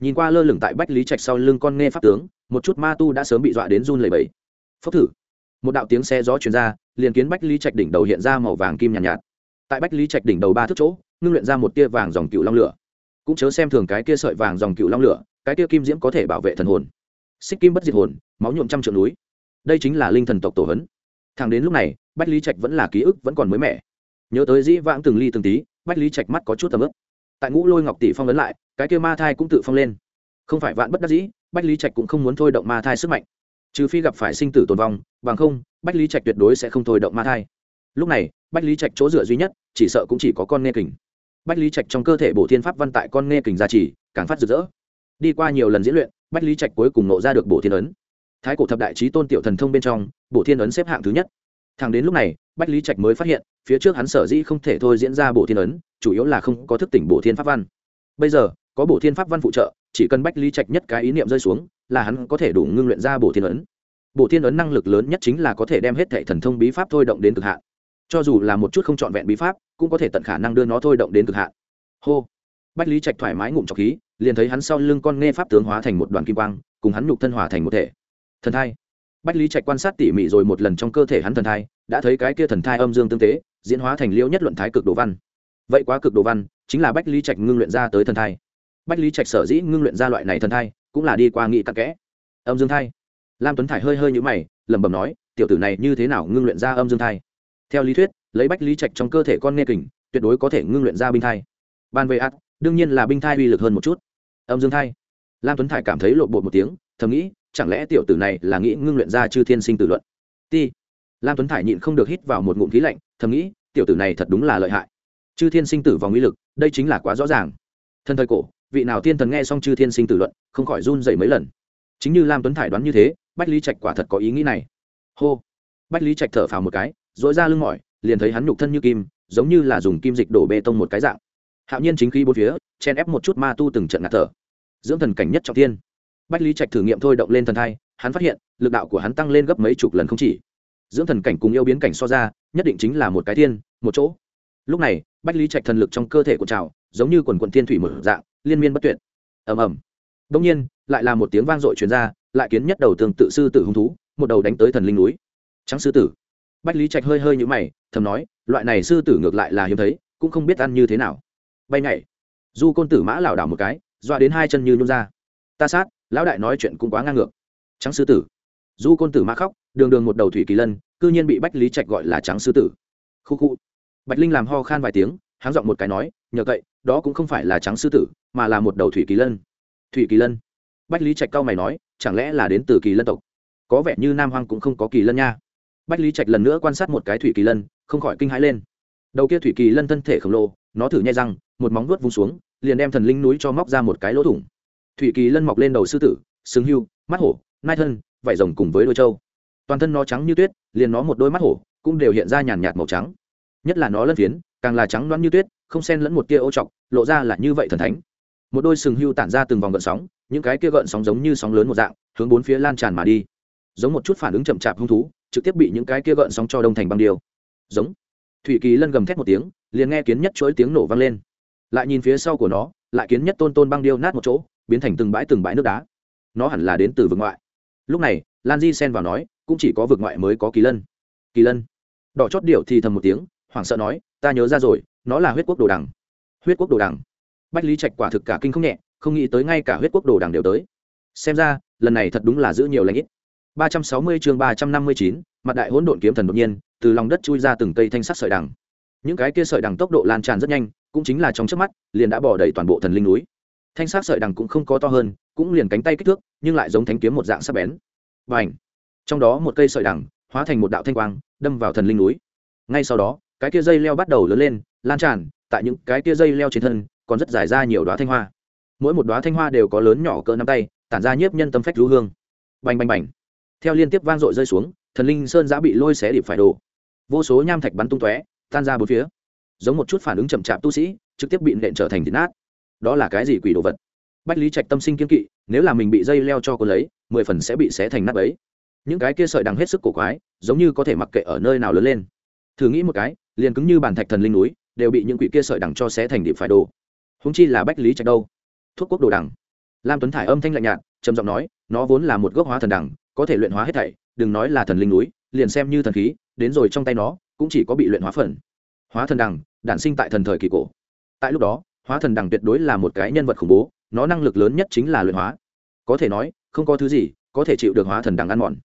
Nhìn qua lơ lửng tại bách lý trạch sau lưng con nghe pháp tướng một chút ma tu đã sớm bị dọa đến run lầy bẫy phốc thử. Một đạo tiếng xe gió chuyển ra liền kiến bách lý trạch đỉnh đầu hiện ra màu vàng kim nhàn nhạt, nhạt. Tại bách lý trạch đỉnh đầu ba thước chỗ ngưng luyện ra một tia vàng dòng cựu long lửa. Cũng chớ xem thường cái kia sợi vàng dòng cựu long lửa cái kia kim diễm có thể bảo vệ thần hồn. Xích kim bất diệt hồn máu nhuộm trăm triệu núi. Đây chính là linh thần tộc tổ hấn. Thằng đến lúc này bách lý trạch vẫn là ký ức vẫn còn mới mẻ nhớ tới dĩ vãng từng ly từng tí, bách lý trạch mắt có chút tầm ướp tại ngũ lôi ngọc tỷ phong ấn lại, cái kia ma thai cũng tự phong lên. Không phải vạn bất đắc dĩ, bách lý trạch cũng không muốn thôi động ma thai sức mạnh. Trừ phi gặp phải sinh tử tồn vong, bằng không, bách lý trạch tuyệt đối sẽ không thôi động ma thai. Lúc này, bách lý trạch chỗ dựa duy nhất, chỉ sợ cũng chỉ có con nghe kình. Bách lý trạch trong cơ thể bổ thiên pháp văn tại con nghe kình gia trì, càng phát rực rỡ. Đi qua nhiều lần diễn luyện, bách lý trạch cuối cùng nộ ra được bổ thiên ấn. Thái cổ thập đại trí tôn tiểu thần thông bên trong, bổ thiên ấn xếp hạng thứ nhất thằng đến lúc này, bách lý trạch mới phát hiện, phía trước hắn sở dĩ không thể thôi diễn ra bộ thiên ấn, chủ yếu là không có thức tỉnh bộ thiên pháp văn. Bây giờ, có bộ thiên pháp văn phụ trợ, chỉ cần bách lý trạch nhất cái ý niệm rơi xuống, là hắn có thể đủ ngưng luyện ra bộ thiên ấn. Bộ thiên ấn năng lực lớn nhất chính là có thể đem hết thệ thần thông bí pháp thôi động đến cực hạn. Cho dù là một chút không trọn vẹn bí pháp, cũng có thể tận khả năng đưa nó thôi động đến cực hạn. Hô! Bách lý trạch thoải mái ngụm trọc khí, liền thấy hắn sau lưng con nghe pháp tướng hóa thành một đoàn kim quang, cùng hắn nhục thân hòa thành một thể. Thần thai! Bách lý trạch quan sát tỉ mỉ rồi một lần trong cơ thể hắn thần thai, đã thấy cái kia thần thai âm dương tương tế, diễn hóa thành liễu nhất luận thái cực đồ văn. Vậy quá cực đồ văn, chính là bách lý trạch ngưng luyện ra tới thần thai. Bách lý trạch sở dĩ ngưng luyện ra loại này thần thai, cũng là đi qua nghị tắc kẽ. Âm dương thai. Lam tuấn thải hơi hơi nhũ mày, lẩm bẩm nói, tiểu tử này như thế nào ngưng luyện ra âm dương thai? Theo lý thuyết, lấy bách lý trạch trong cơ thể con nghe kình, tuyệt đối có thể ngưng luyện ra binh thai. Ban về ác, đương nhiên là binh thai uy lực hơn một chút. Âm dương thai. Lam tuấn thải cảm thấy lộn bột một tiếng, thầm nghĩ chẳng lẽ tiểu tử này là nghĩ ngưng luyện ra chư thiên sinh tử luận? Ti. Lam tuấn thải nhịn không được hít vào một ngụm khí lạnh, thầm nghĩ, tiểu tử này thật đúng là lợi hại. Chư thiên sinh tử vòng uy lực, đây chính là quá rõ ràng. Thân thời cổ, vị nào thiên thần nghe xong chư thiên sinh tử luận, không khỏi run dậy mấy lần. Chính như lam tuấn thải đoán như thế, bách lý trạch quả thật có ý nghĩ này. Hô. Bách lý trạch thở phào một cái dỗi ra lưng mỏi, liền thấy hắn nhục thân như kim, giống như là dùng kim dịch đổ bê tông một cái dạng. Hạo nhiên chính khí bốn phía, chen ép một chút ma tu từng trận ngạt thở. Dưỡng thần cảnh nhất trọng tiên bách lý trạch thử nghiệm thôi động lên thần thai, hắn phát hiện, lực đạo của hắn tăng lên gấp mấy chục lần không chỉ. Dưỡng thần cảnh cùng yêu biến cảnh so ra, nhất định chính là một cái thiên, một chỗ. Lúc này, bách lý trạch thần lực trong cơ thể của trào giống như quần quận thiên thủy mở dạng, liên miên bất tuyệt. Ầm ầm. Đông nhiên, lại là một tiếng vang dội truyền ra, lại kiến nhất đầu tương tự sư tử hung thú, một đầu đánh tới thần linh núi. Trắng sư tử. Bách lý trạch hơi hơi nhũ mày, thầm nói, loại này sư tử ngược lại là hiếm thấy, cũng không biết ăn như thế nào. Bay nhảy. Du côn tử mã lảo đảo một cái dọa đến hai chân như nhún ra. Ta sát lão đại nói chuyện cũng quá ngang ngược. Trắng sư tử. Du côn tử mã khóc, đường đường một đầu thủy kỳ lân, cư nhiên bị bách lý trạch gọi là trắng sư tử. Khu khu. Bạch linh làm ho khan vài tiếng, háng giọng một cái nói, nhờ cậy, đó cũng không phải là trắng sư tử, mà là một đầu thủy kỳ lân. Thủy kỳ lân? Bách lý trạch cao mày nói, chẳng lẽ là đến từ kỳ lân tộc? Có vẻ như nam hoang cũng không có kỳ lân nha. Bách lý trạch lần nữa quan sát một cái thủy kỳ lân, không khỏi kinh hãi lên. Đầu kia thủy kỳ lân thân thể khổng lồ, nó thử nhai răng, một móng vuốt vung xuống, liền đem thần linh núi cho móc ra một cái lỗ thủng thủy kỳ lân mọc lên đầu sư tử xứng hưu, mắt hổ, nai thân vải rồng cùng với đôi trâu. Toàn thân nó trắng như tuyết, liền nó một đôi mắt hổ cũng đều hiện ra nhàn nhạt màu trắng. Nhất là nó lân phiến, càng là trắng loãng như tuyết, không xen lẫn một tia ô trọc, lộ ra là như vậy thần thánh. Một đôi sừng hưu tản ra từng vòng gợn sóng, những cái kia gợn sóng giống như sóng lớn một dạng, hướng bốn phía lan tràn mà đi. Giống một chút phản ứng chậm chạp hung thú, trực tiếp bị những cái kia gợn sóng cho đông thành băng điêu. Giống. Thủy kỳ lân gầm thét một tiếng, liền nghe kiến nhất chuỗi tiếng nổ vang lên. Lại nhìn phía sau của nó, lại kiến nhất tôn tôn băng điêu nát một chỗ biến thành từng bãi từng bãi nước đá. Nó hẳn là đến từ vực ngoại. Lúc này, lan di xen vào nói, cũng chỉ có vực ngoại mới có kỳ lân. Kỳ lân. Đỏ chót điệu thì thầm một tiếng, hoảng sợ nói, ta nhớ ra rồi, nó là huyết quốc đồ đằng. Huyết quốc đồ đằng. Bách lý trạch quả thực cả kinh không nhẹ, không nghĩ tới ngay cả huyết quốc đồ đằng đều tới. Xem ra, lần này thật đúng là giữ nhiều lãnh ít. Ba trăm sáu mươi chương ba trăm năm mươi chín, mặt đại hỗn độn kiếm thần đột nhiên, từ lòng đất chui ra từng cây thanh sắt sợi đằng. Những cái kia sợi đằng tốc độ lan tràn rất nhanh, cũng chính là trong trước mắt, liền đã bỏ đầy toàn bộ thần linh núi thanh sắc sợi đằng cũng không có to hơn, cũng liền cánh tay kích thước, nhưng lại giống thanh kiếm một dạng sắc bén. Và ảnh trong đó một cây sợi đằng hóa thành một đạo thanh quang, đâm vào thần linh núi. Ngay sau đó, cái kia dây leo bắt đầu lớn lên, lan tràn, tại những cái kia dây leo trên thân, còn rất dài ra nhiều đoá thanh hoa. Mỗi một đoá thanh hoa đều có lớn nhỏ cỡ nắm tay, tản ra nhiếp nhân tâm phách rú hương. Bành bành bành! Theo liên tiếp vang dội rơi xuống, thần linh sơn giã bị lôi xé điệp phải đổ. Vô số nham thạch bắn tung tóe, tan ra bốn phía. Giống một chút phản ứng chậm chạp tu sĩ, trực tiếp bị nện trở thành thịt nát đó là cái gì quỷ đồ vật? Bách lý trạch tâm sinh kiên kỵ, nếu là mình bị dây leo cho cô lấy, mười phần sẽ bị xé thành nắp ấy những cái kia sợi đằng hết sức cổ quái, giống như có thể mặc kệ ở nơi nào lớn lên. Thử nghĩ một cái, liền cứng như bàn thạch thần linh núi, đều bị những quỷ kia sợi đằng cho xé thành điệp phải đồ húng chi là bách lý trạch đâu? Thuốc quốc đồ đằng. Lam tuấn thải âm thanh lạnh nhạt, trầm giọng nói, nó vốn là một gốc hóa thần đằng, có thể luyện hóa hết thảy, đừng nói là thần linh núi, liền xem như thần khí, đến rồi trong tay nó, cũng chỉ có bị luyện hóa phần. Hóa thần đằng, đản sinh tại thần thời kỳ cổ. Tại lúc đó hóa thần đằng tuyệt đối là một cái nhân vật khủng bố, nó năng lực lớn nhất chính là luyện hóa. Có thể nói, không có thứ gì có thể chịu được hóa thần đằng ăn mòn.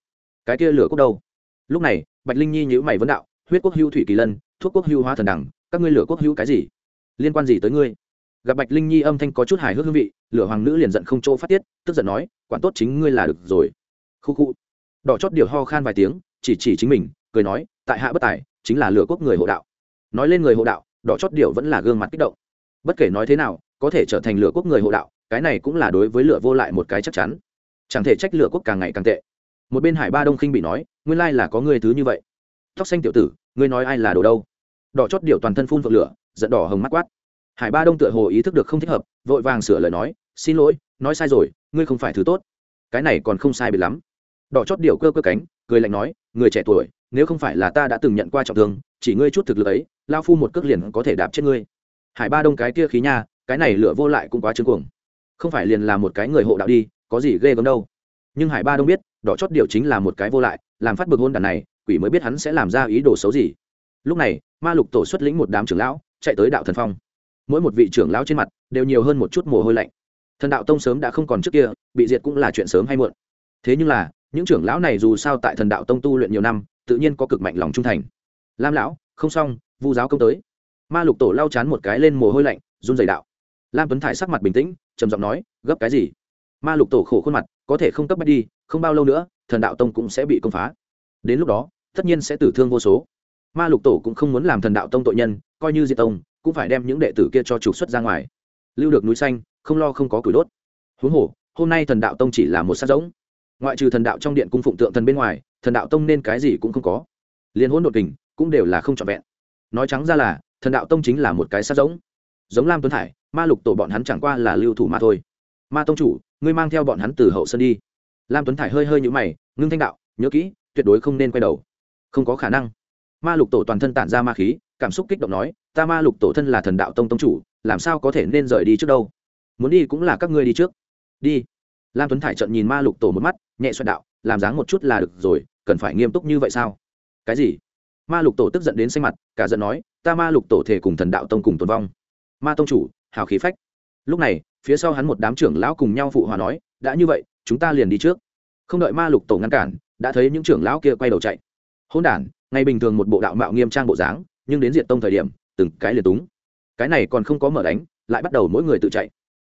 Cái kia lửa cốc đâu? Lúc này, bạch linh nhi nhữ mày vấn đạo, huyết quốc hưu thủy kỳ lân, thuốc quốc hưu hóa thần đằng, các ngươi lửa quốc hưu cái gì? Liên quan gì tới ngươi? Gặp bạch linh nhi âm thanh có chút hài hước hương vị, lửa hoàng nữ liền giận không chỗ phát tiết, tức giận nói, quản tốt chính ngươi là được rồi. Khu khu. Đỏ chót điều ho khan vài tiếng, chỉ chỉ chính mình, cười nói, tại hạ bất tài, chính là lửa quốc người hộ đạo. Nói lên người hộ đạo, đỏ chót điều vẫn là gương mặt kích động bất kể nói thế nào, có thể trở thành lửa quốc người hộ đạo, cái này cũng là đối với lửa vô lại một cái chắc chắn. Chẳng thể trách lửa quốc càng ngày càng tệ. Một bên hải ba đông khinh bị nói, nguyên lai là có người thứ như vậy. Tóc xanh tiểu tử, ngươi nói ai là đồ đâu? Đỏ chót điệu toàn thân phun vượng lửa, giận đỏ hồng mắt quát. Hải ba đông tựa hồ ý thức được không thích hợp, vội vàng sửa lời nói, xin lỗi, nói sai rồi, ngươi không phải thứ tốt. Cái này còn không sai biệt lắm. Đỏ chót điệu cơ cơ cánh, cười lạnh nói, người trẻ tuổi, nếu không phải là ta đã từng nhận qua trọng thương, chỉ ngươi chút thực lực ấy, lao phu một cước liền có thể đạp chết ngươi hải ba đông cái kia khí nha, cái này lửa vô lại cũng quá trương cuồng. Không phải liền là một cái người hộ đạo đi, có gì ghê gớm đâu. Nhưng hải ba đông biết, đỏ chót điều chính là một cái vô lại, làm phát bực hôn đàn này, quỷ mới biết hắn sẽ làm ra ý đồ xấu gì. Lúc này, ma lục tổ xuất lĩnh một đám trưởng lão, chạy tới đạo thần phong. Mỗi một vị trưởng lão trên mặt đều nhiều hơn một chút mồ hôi lạnh. Thần đạo tông sớm đã không còn trước kia, bị diệt cũng là chuyện sớm hay muộn. Thế nhưng là, những trưởng lão này dù sao tại thần đạo tông tu luyện nhiều năm, tự nhiên có cực mạnh lòng trung thành. Lam lão, không xong, vu giáo công tới ma lục tổ lau chán một cái lên mồ hôi lạnh, run dày đạo. Lam tuấn thải sắc mặt bình tĩnh, trầm giọng nói, gấp cái gì? Ma lục tổ khổ khuôn mặt, có thể không cấp bách đi, không bao lâu nữa, thần đạo tông cũng sẽ bị công phá. Đến lúc đó, tất nhiên sẽ tử thương vô số. Ma lục tổ cũng không muốn làm thần đạo tông tội nhân, coi như diệt tông, cũng phải đem những đệ tử kia cho trục xuất ra ngoài. Lưu được núi xanh, không lo không có cửi đốt. Huống hồ, hôm nay thần đạo tông chỉ là một sát giống. Ngoại trừ thần đạo trong điện cung phụng tượng thần bên ngoài, thần đạo tông nên cái gì cũng không có. Liên hỗn độn kình cũng đều là không trọn vẹn. Nói trắng ra là thần đạo tông chính là một cái sát giống. Giống lam tuấn hải, ma lục tổ bọn hắn chẳng qua là lưu thủ mà thôi. Ma tông chủ, ngươi mang theo bọn hắn từ hậu sân đi. Lam tuấn thải hơi hơi nhũ mày, ngưng thanh đạo, nhớ kỹ, tuyệt đối không nên quay đầu. Không có khả năng. Ma lục tổ toàn thân tản ra ma khí, cảm xúc kích động nói, ta ma lục tổ thân là thần đạo tông tông chủ, làm sao có thể nên rời đi trước đâu? Muốn đi cũng là các ngươi đi trước. Đi. Lam tuấn thải trận nhìn ma lục tổ một mắt, nhẹ xoẹt đạo, làm dáng một chút là được rồi, cần phải nghiêm túc như vậy sao? Cái gì? Ma lục tổ tức giận đến xanh mặt, cả giận nói ta ma lục tổ thể cùng thần đạo tông cùng tồn vong. Ma tông chủ, hào khí phách. Lúc này, phía sau hắn một đám trưởng lão cùng nhau phụ hòa nói, đã như vậy, chúng ta liền đi trước. Không đợi ma lục tổ ngăn cản, đã thấy những trưởng lão kia quay đầu chạy. Hôn đản, ngày bình thường một bộ đạo mạo nghiêm trang bộ dáng, nhưng đến diện tông thời điểm, từng cái liền túng. Cái này còn không có mở đánh, lại bắt đầu mỗi người tự chạy.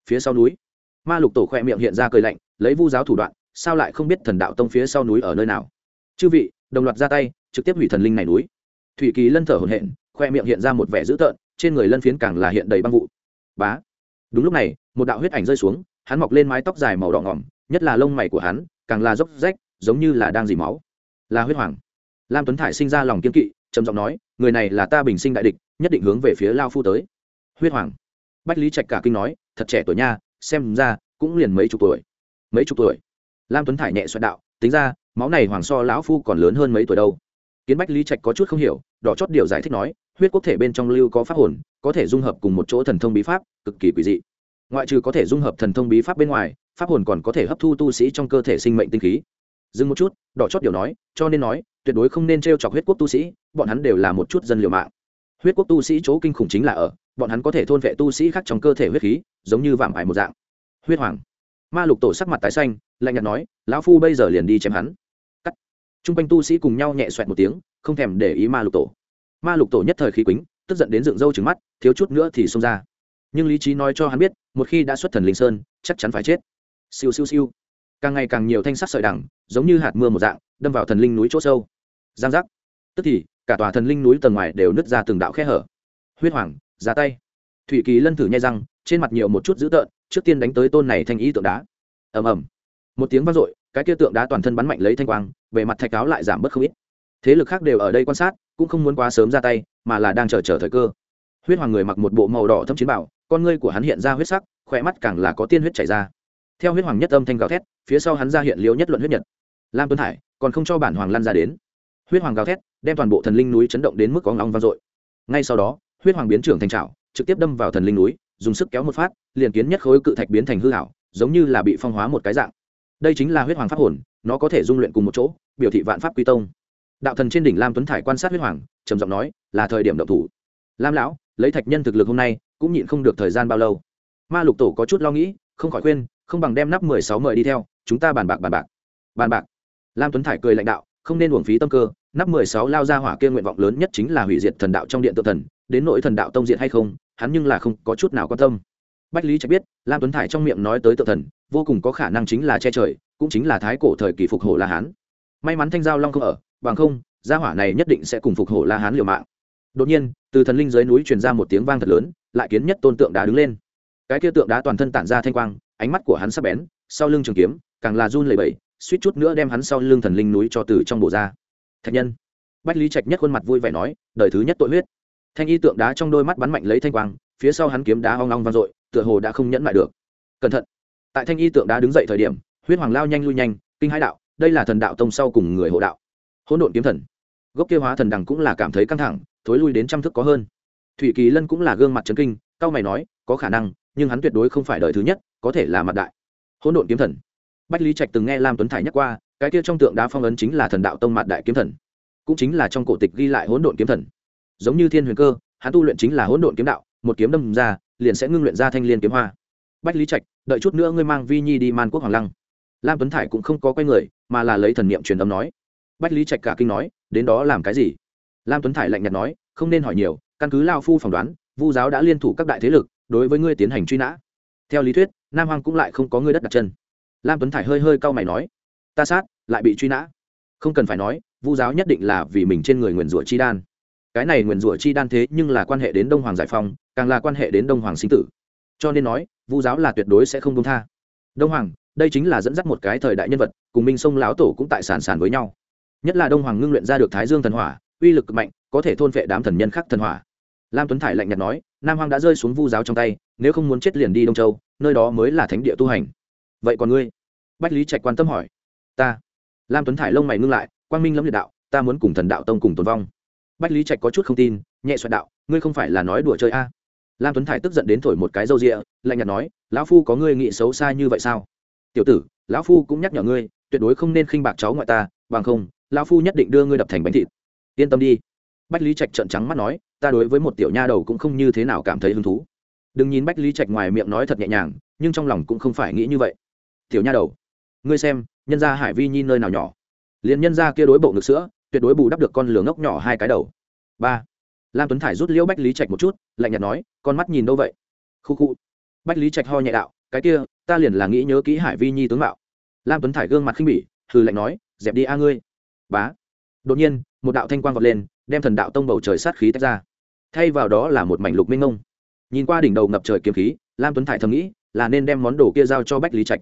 Phía sau núi, ma lục tổ khoe miệng hiện ra cười lạnh, lấy vu giáo thủ đoạn, sao lại không biết thần đạo tông phía sau núi ở nơi nào? Chư vị, đồng loạt ra tay, trực tiếp hủy thần linh này núi. Thủy kỳ lân thở hổn hển khoe miệng hiện ra một vẻ dữ tợn, trên người lân phiến càng là hiện đầy băng vụ. Bá. Đúng lúc này, một đạo huyết ảnh rơi xuống, hắn mọc lên mái tóc dài màu đỏ ngỏm, nhất là lông mày của hắn, càng là dốc rách, giống như là đang dì máu. Là huyết hoàng. Lam tuấn thải sinh ra lòng kiên kỵ, trầm giọng nói, người này là ta bình sinh đại địch, nhất định hướng về phía lao phu tới. Huyết hoàng. Bách lý trạch cả kinh nói, thật trẻ tuổi nha, xem ra, cũng liền mấy chục tuổi. Mấy chục tuổi. Lam tuấn thải nhẹ xoẹt đạo, tính ra, máu này hoàng so lão phu còn lớn hơn mấy tuổi đâu. Kiến bách lý trạch có chút không hiểu, đỏ chót điều giải thích nói huyết quốc thể bên trong lưu có pháp hồn, có thể dung hợp cùng một chỗ thần thông bí pháp, cực kỳ quỷ dị. Ngoại trừ có thể dung hợp thần thông bí pháp bên ngoài, pháp hồn còn có thể hấp thu tu sĩ trong cơ thể sinh mệnh tinh khí. Dừng một chút, đỏ chót điều nói, cho nên nói, tuyệt đối không nên t r e o chọc huyết quốc tu sĩ, bọn hắn đều là một chút dân liều mạng. Huyết quốc tu sĩ chỗ kinh khủng chính là ở, bọn hắn có thể thôn vệ tu sĩ khác trong cơ thể huyết khí, giống như vạm ải một dạng. Huyết hoàng. Ma lục tổ sắc mặt tái xanh, lạnh nhạt nói, lão phu bây giờ liền đi chém hắn. Cắt. T r u n g quanh tu sĩ cùng nhau nhẹ xoẹt một tiếng, không thèm để ý ma lục tổ ma lục tổ nhất thời khí quýnh tức giận đến dựng râu trứng mắt, thiếu chút nữa thì xông ra. Nhưng lý trí nói cho hắn biết, một khi đã xuất thần linh sơn, chắc chắn phải chết. Siêu siêu siêu. Càng ngày càng nhiều thanh sắc sợi đằng, giống như hạt mưa một dạng, đâm vào thần linh núi chỗ sâu. Giang giác. Tức thì, cả tòa thần linh núi tầng ngoài đều nứt ra từng đạo khe hở. Huyết hoàng, ra tay. Thủy kỳ lân thử nhai răng, trên mặt nhiều một chút dữ tợn, trước tiên đánh tới tôn này thanh ý tượng đá. Ầm ầm. Một tiếng vang dội, cái kia tượng đá toàn thân bắn mạnh lấy thanh quang, bề mặt thạch cáo lại giảm bớt không ít. Thế lực khác đều ở đây quan sát cũng không muốn quá sớm ra tay, mà là đang chờ chờ thời cơ. Huyết hoàng người mặc một bộ màu đỏ thâm chiến bảo, con ngươi của hắn hiện ra huyết sắc khỏe mắt càng là có tiên huyết chảy ra. Theo huyết hoàng nhất âm thanh gào thét, phía sau hắn ra hiện liễu nhất luận huyết nhật. Lam tuấn hải, còn không cho bản hoàng lan ra đến. Huyết hoàng gào thét, đem toàn bộ thần linh núi chấn động đến mức có ngóng vang dội. Ngay sau đó, huyết hoàng biến trưởng thành trào trực tiếp đâm vào thần linh núi, dùng sức kéo một phát, liền kiến nhất khối cự thạch biến thành hư hảo giống như là bị phong hóa một cái dạng. Đây chính là huyết hoàng pháp hồn, nó có thể dung luyện cùng một chỗ, biểu thị vạn pháp quy tông đạo thần trên đỉnh lam tuấn thải quan sát huyết hoàng trầm giọng nói là thời điểm động thủ lam lão lấy thạch nhân thực lực hôm nay cũng nhịn không được thời gian bao lâu ma lục tổ có chút lo nghĩ không khỏi khuyên không bằng đem nắp mười sáu mời đi theo chúng ta bàn bạc bàn bạc bàn bạc lam tuấn thải cười lãnh đạo không nên uổng phí tâm cơ nắp mười sáu lao ra hỏa kia nguyện vọng lớn nhất chính là hủy diệt thần đạo trong điện tự thần đến nỗi thần đạo tông diện hay không hắn nhưng là không có chút nào quan tâm bách lý chắc biết lam tuấn thải trong miệng nói tới tự thần vô cùng có khả năng chính là che trời cũng chính là thái cổ thời kỳ phục hồi la hán may mắn thanh giao long không ở bằng không, gia hỏa này nhất định sẽ cùng phục Hổ la hán liều mạng. Đột nhiên, từ thần linh dưới núi truyền ra một tiếng vang thật lớn, lại kiến nhất tôn tượng đá đứng lên. Cái kia tượng đá toàn thân tản ra thanh quang, ánh mắt của hắn sắp bén, sau lưng trường kiếm, càng là run lẩy bẩy, suýt chút nữa đem hắn sau lưng thần linh núi cho từ trong bộ ra. Thạch nhân. Bách lý trạch nhất khuôn mặt vui vẻ nói, đời thứ nhất tội huyết. Thanh y tượng đá trong đôi mắt bắn mạnh lấy thanh quang, phía sau hắn kiếm đá hoang long vang dội, tựa hồ đã không nhẫn lại được. Cẩn thận. Tại thanh y tượng đá đứng dậy thời điểm, huyết hoàng lao nhanh lui nhanh, kinh hãi đạo, đây là thần đạo tông sau cùng người hộ đạo hỗn độn kiếm thần. Gốc kia hóa thần đằng cũng là cảm thấy căng thẳng, thối lui đến trăm thước có hơn. Thủy kỳ lân cũng là gương mặt trấn kinh, cao mày nói, có khả năng, nhưng hắn tuyệt đối không phải đời thứ nhất, có thể là mặt đại. Hỗn độn kiếm thần. Bách lý trạch từng nghe lam tuấn thải nhắc qua, cái kia trong tượng đá phong ấn chính là thần đạo tông mặt đại kiếm thần. Cũng chính là trong cổ tịch ghi lại hỗn độn kiếm thần. Giống như thiên huyền cơ, hắn tu luyện chính là hỗn độn kiếm đạo, một kiếm đâm ra, liền sẽ ngưng luyện ra thanh liên kiếm hoa. Bách lý trạch, đợi chút nữa ngươi mang vi nhi đi man quốc hoàng lăng. Lam tuấn thải cũng không có quay người, mà là lấy thần niệm truyền âm nói bách lý trạch cả kinh nói, đến đó làm cái gì? Lam tuấn thải lạnh nhạt nói, không nên hỏi nhiều, căn cứ lao phu phỏng đoán, vu giáo đã liên thủ các đại thế lực, đối với ngươi tiến hành truy nã. Theo lý thuyết, nam hoàng cũng lại không có ngươi đất đặt chân. Lam tuấn thải hơi hơi cau mày nói, ta sát, lại bị truy nã. Không cần phải nói, vu giáo nhất định là vì mình trên người nguyền rủa chi đan. Cái này nguyền rủa chi đan thế nhưng là quan hệ đến đông hoàng giải phong càng là quan hệ đến đông hoàng sinh tử. Cho nên nói, vu giáo là tuyệt đối sẽ không công tha. Đông hoàng, đây chính là dẫn dắt một cái thời đại nhân vật, cùng minh sông lão tổ cũng tại sản sản với nhau nhất là đông hoàng ngưng luyện ra được thái dương thần hỏa, uy lực mạnh, có thể thôn vệ đám thần nhân khác thần hỏa. Lam tuấn thải lạnh nhạt nói, nam hoàng đã rơi xuống vu giáo trong tay, nếu không muốn chết liền đi đông châu, nơi đó mới là thánh địa tu hành. Vậy còn ngươi? Bách lý trạch quan tâm hỏi. Ta. Lam tuấn thải lông mày ngưng lại, quang minh lâm liệt đạo, ta muốn cùng thần đạo tông cùng tồn vong. Bách lý trạch có chút không tin, nhẹ soạn đạo, ngươi không phải là nói đùa chơi a? À. lam tuấn thải tức giận đến thổi một cái râu rịa, lạnh nhạt nói, lão phu có ngươi nghĩ xấu xa như vậy sao? Tiểu tử, lão phu cũng nhắc nhở ngươi, tuyệt đối không nên khinh bạc cháu ngoại ta, bằng không lão phu nhất định đưa ngươi đập thành bánh thịt. Yên tâm đi. Bách lý trạch trợn trắng mắt nói, ta đối với một tiểu nha đầu cũng không như thế nào cảm thấy hứng thú. Đừng nhìn bách lý trạch ngoài miệng nói thật nhẹ nhàng, nhưng trong lòng cũng không phải nghĩ như vậy. Tiểu nha đầu, ngươi xem, nhân gia hải vi nhi nơi nào nhỏ? Liền nhân gia kia đối bộ ngực sữa, tuyệt đối bù đắp được con lửa ngốc nhỏ hai cái đầu. Ba. Lam tuấn thải rút liễu bách lý trạch một chút, lạnh nhạt nói, con mắt nhìn đâu vậy? Khu khu. Bách lý trạch ho nhẹ đạo, cái kia, ta liền là nghĩ nhớ kỹ hải vi nhi tướng mạo. Lam tuấn thải gương mặt khinh bỉ, hừ lạnh nói, dẹp đi a ngươi bá. Đột nhiên, một đạo thanh quang vọt lên, đem thần đạo tông bầu trời sát khí tách ra. Thay vào đó là một mảnh lục minh ngông. Nhìn qua đỉnh đầu ngập trời kiếm khí, lam tuấn thải thầm nghĩ, là nên đem món đồ kia giao cho bách lý trạch.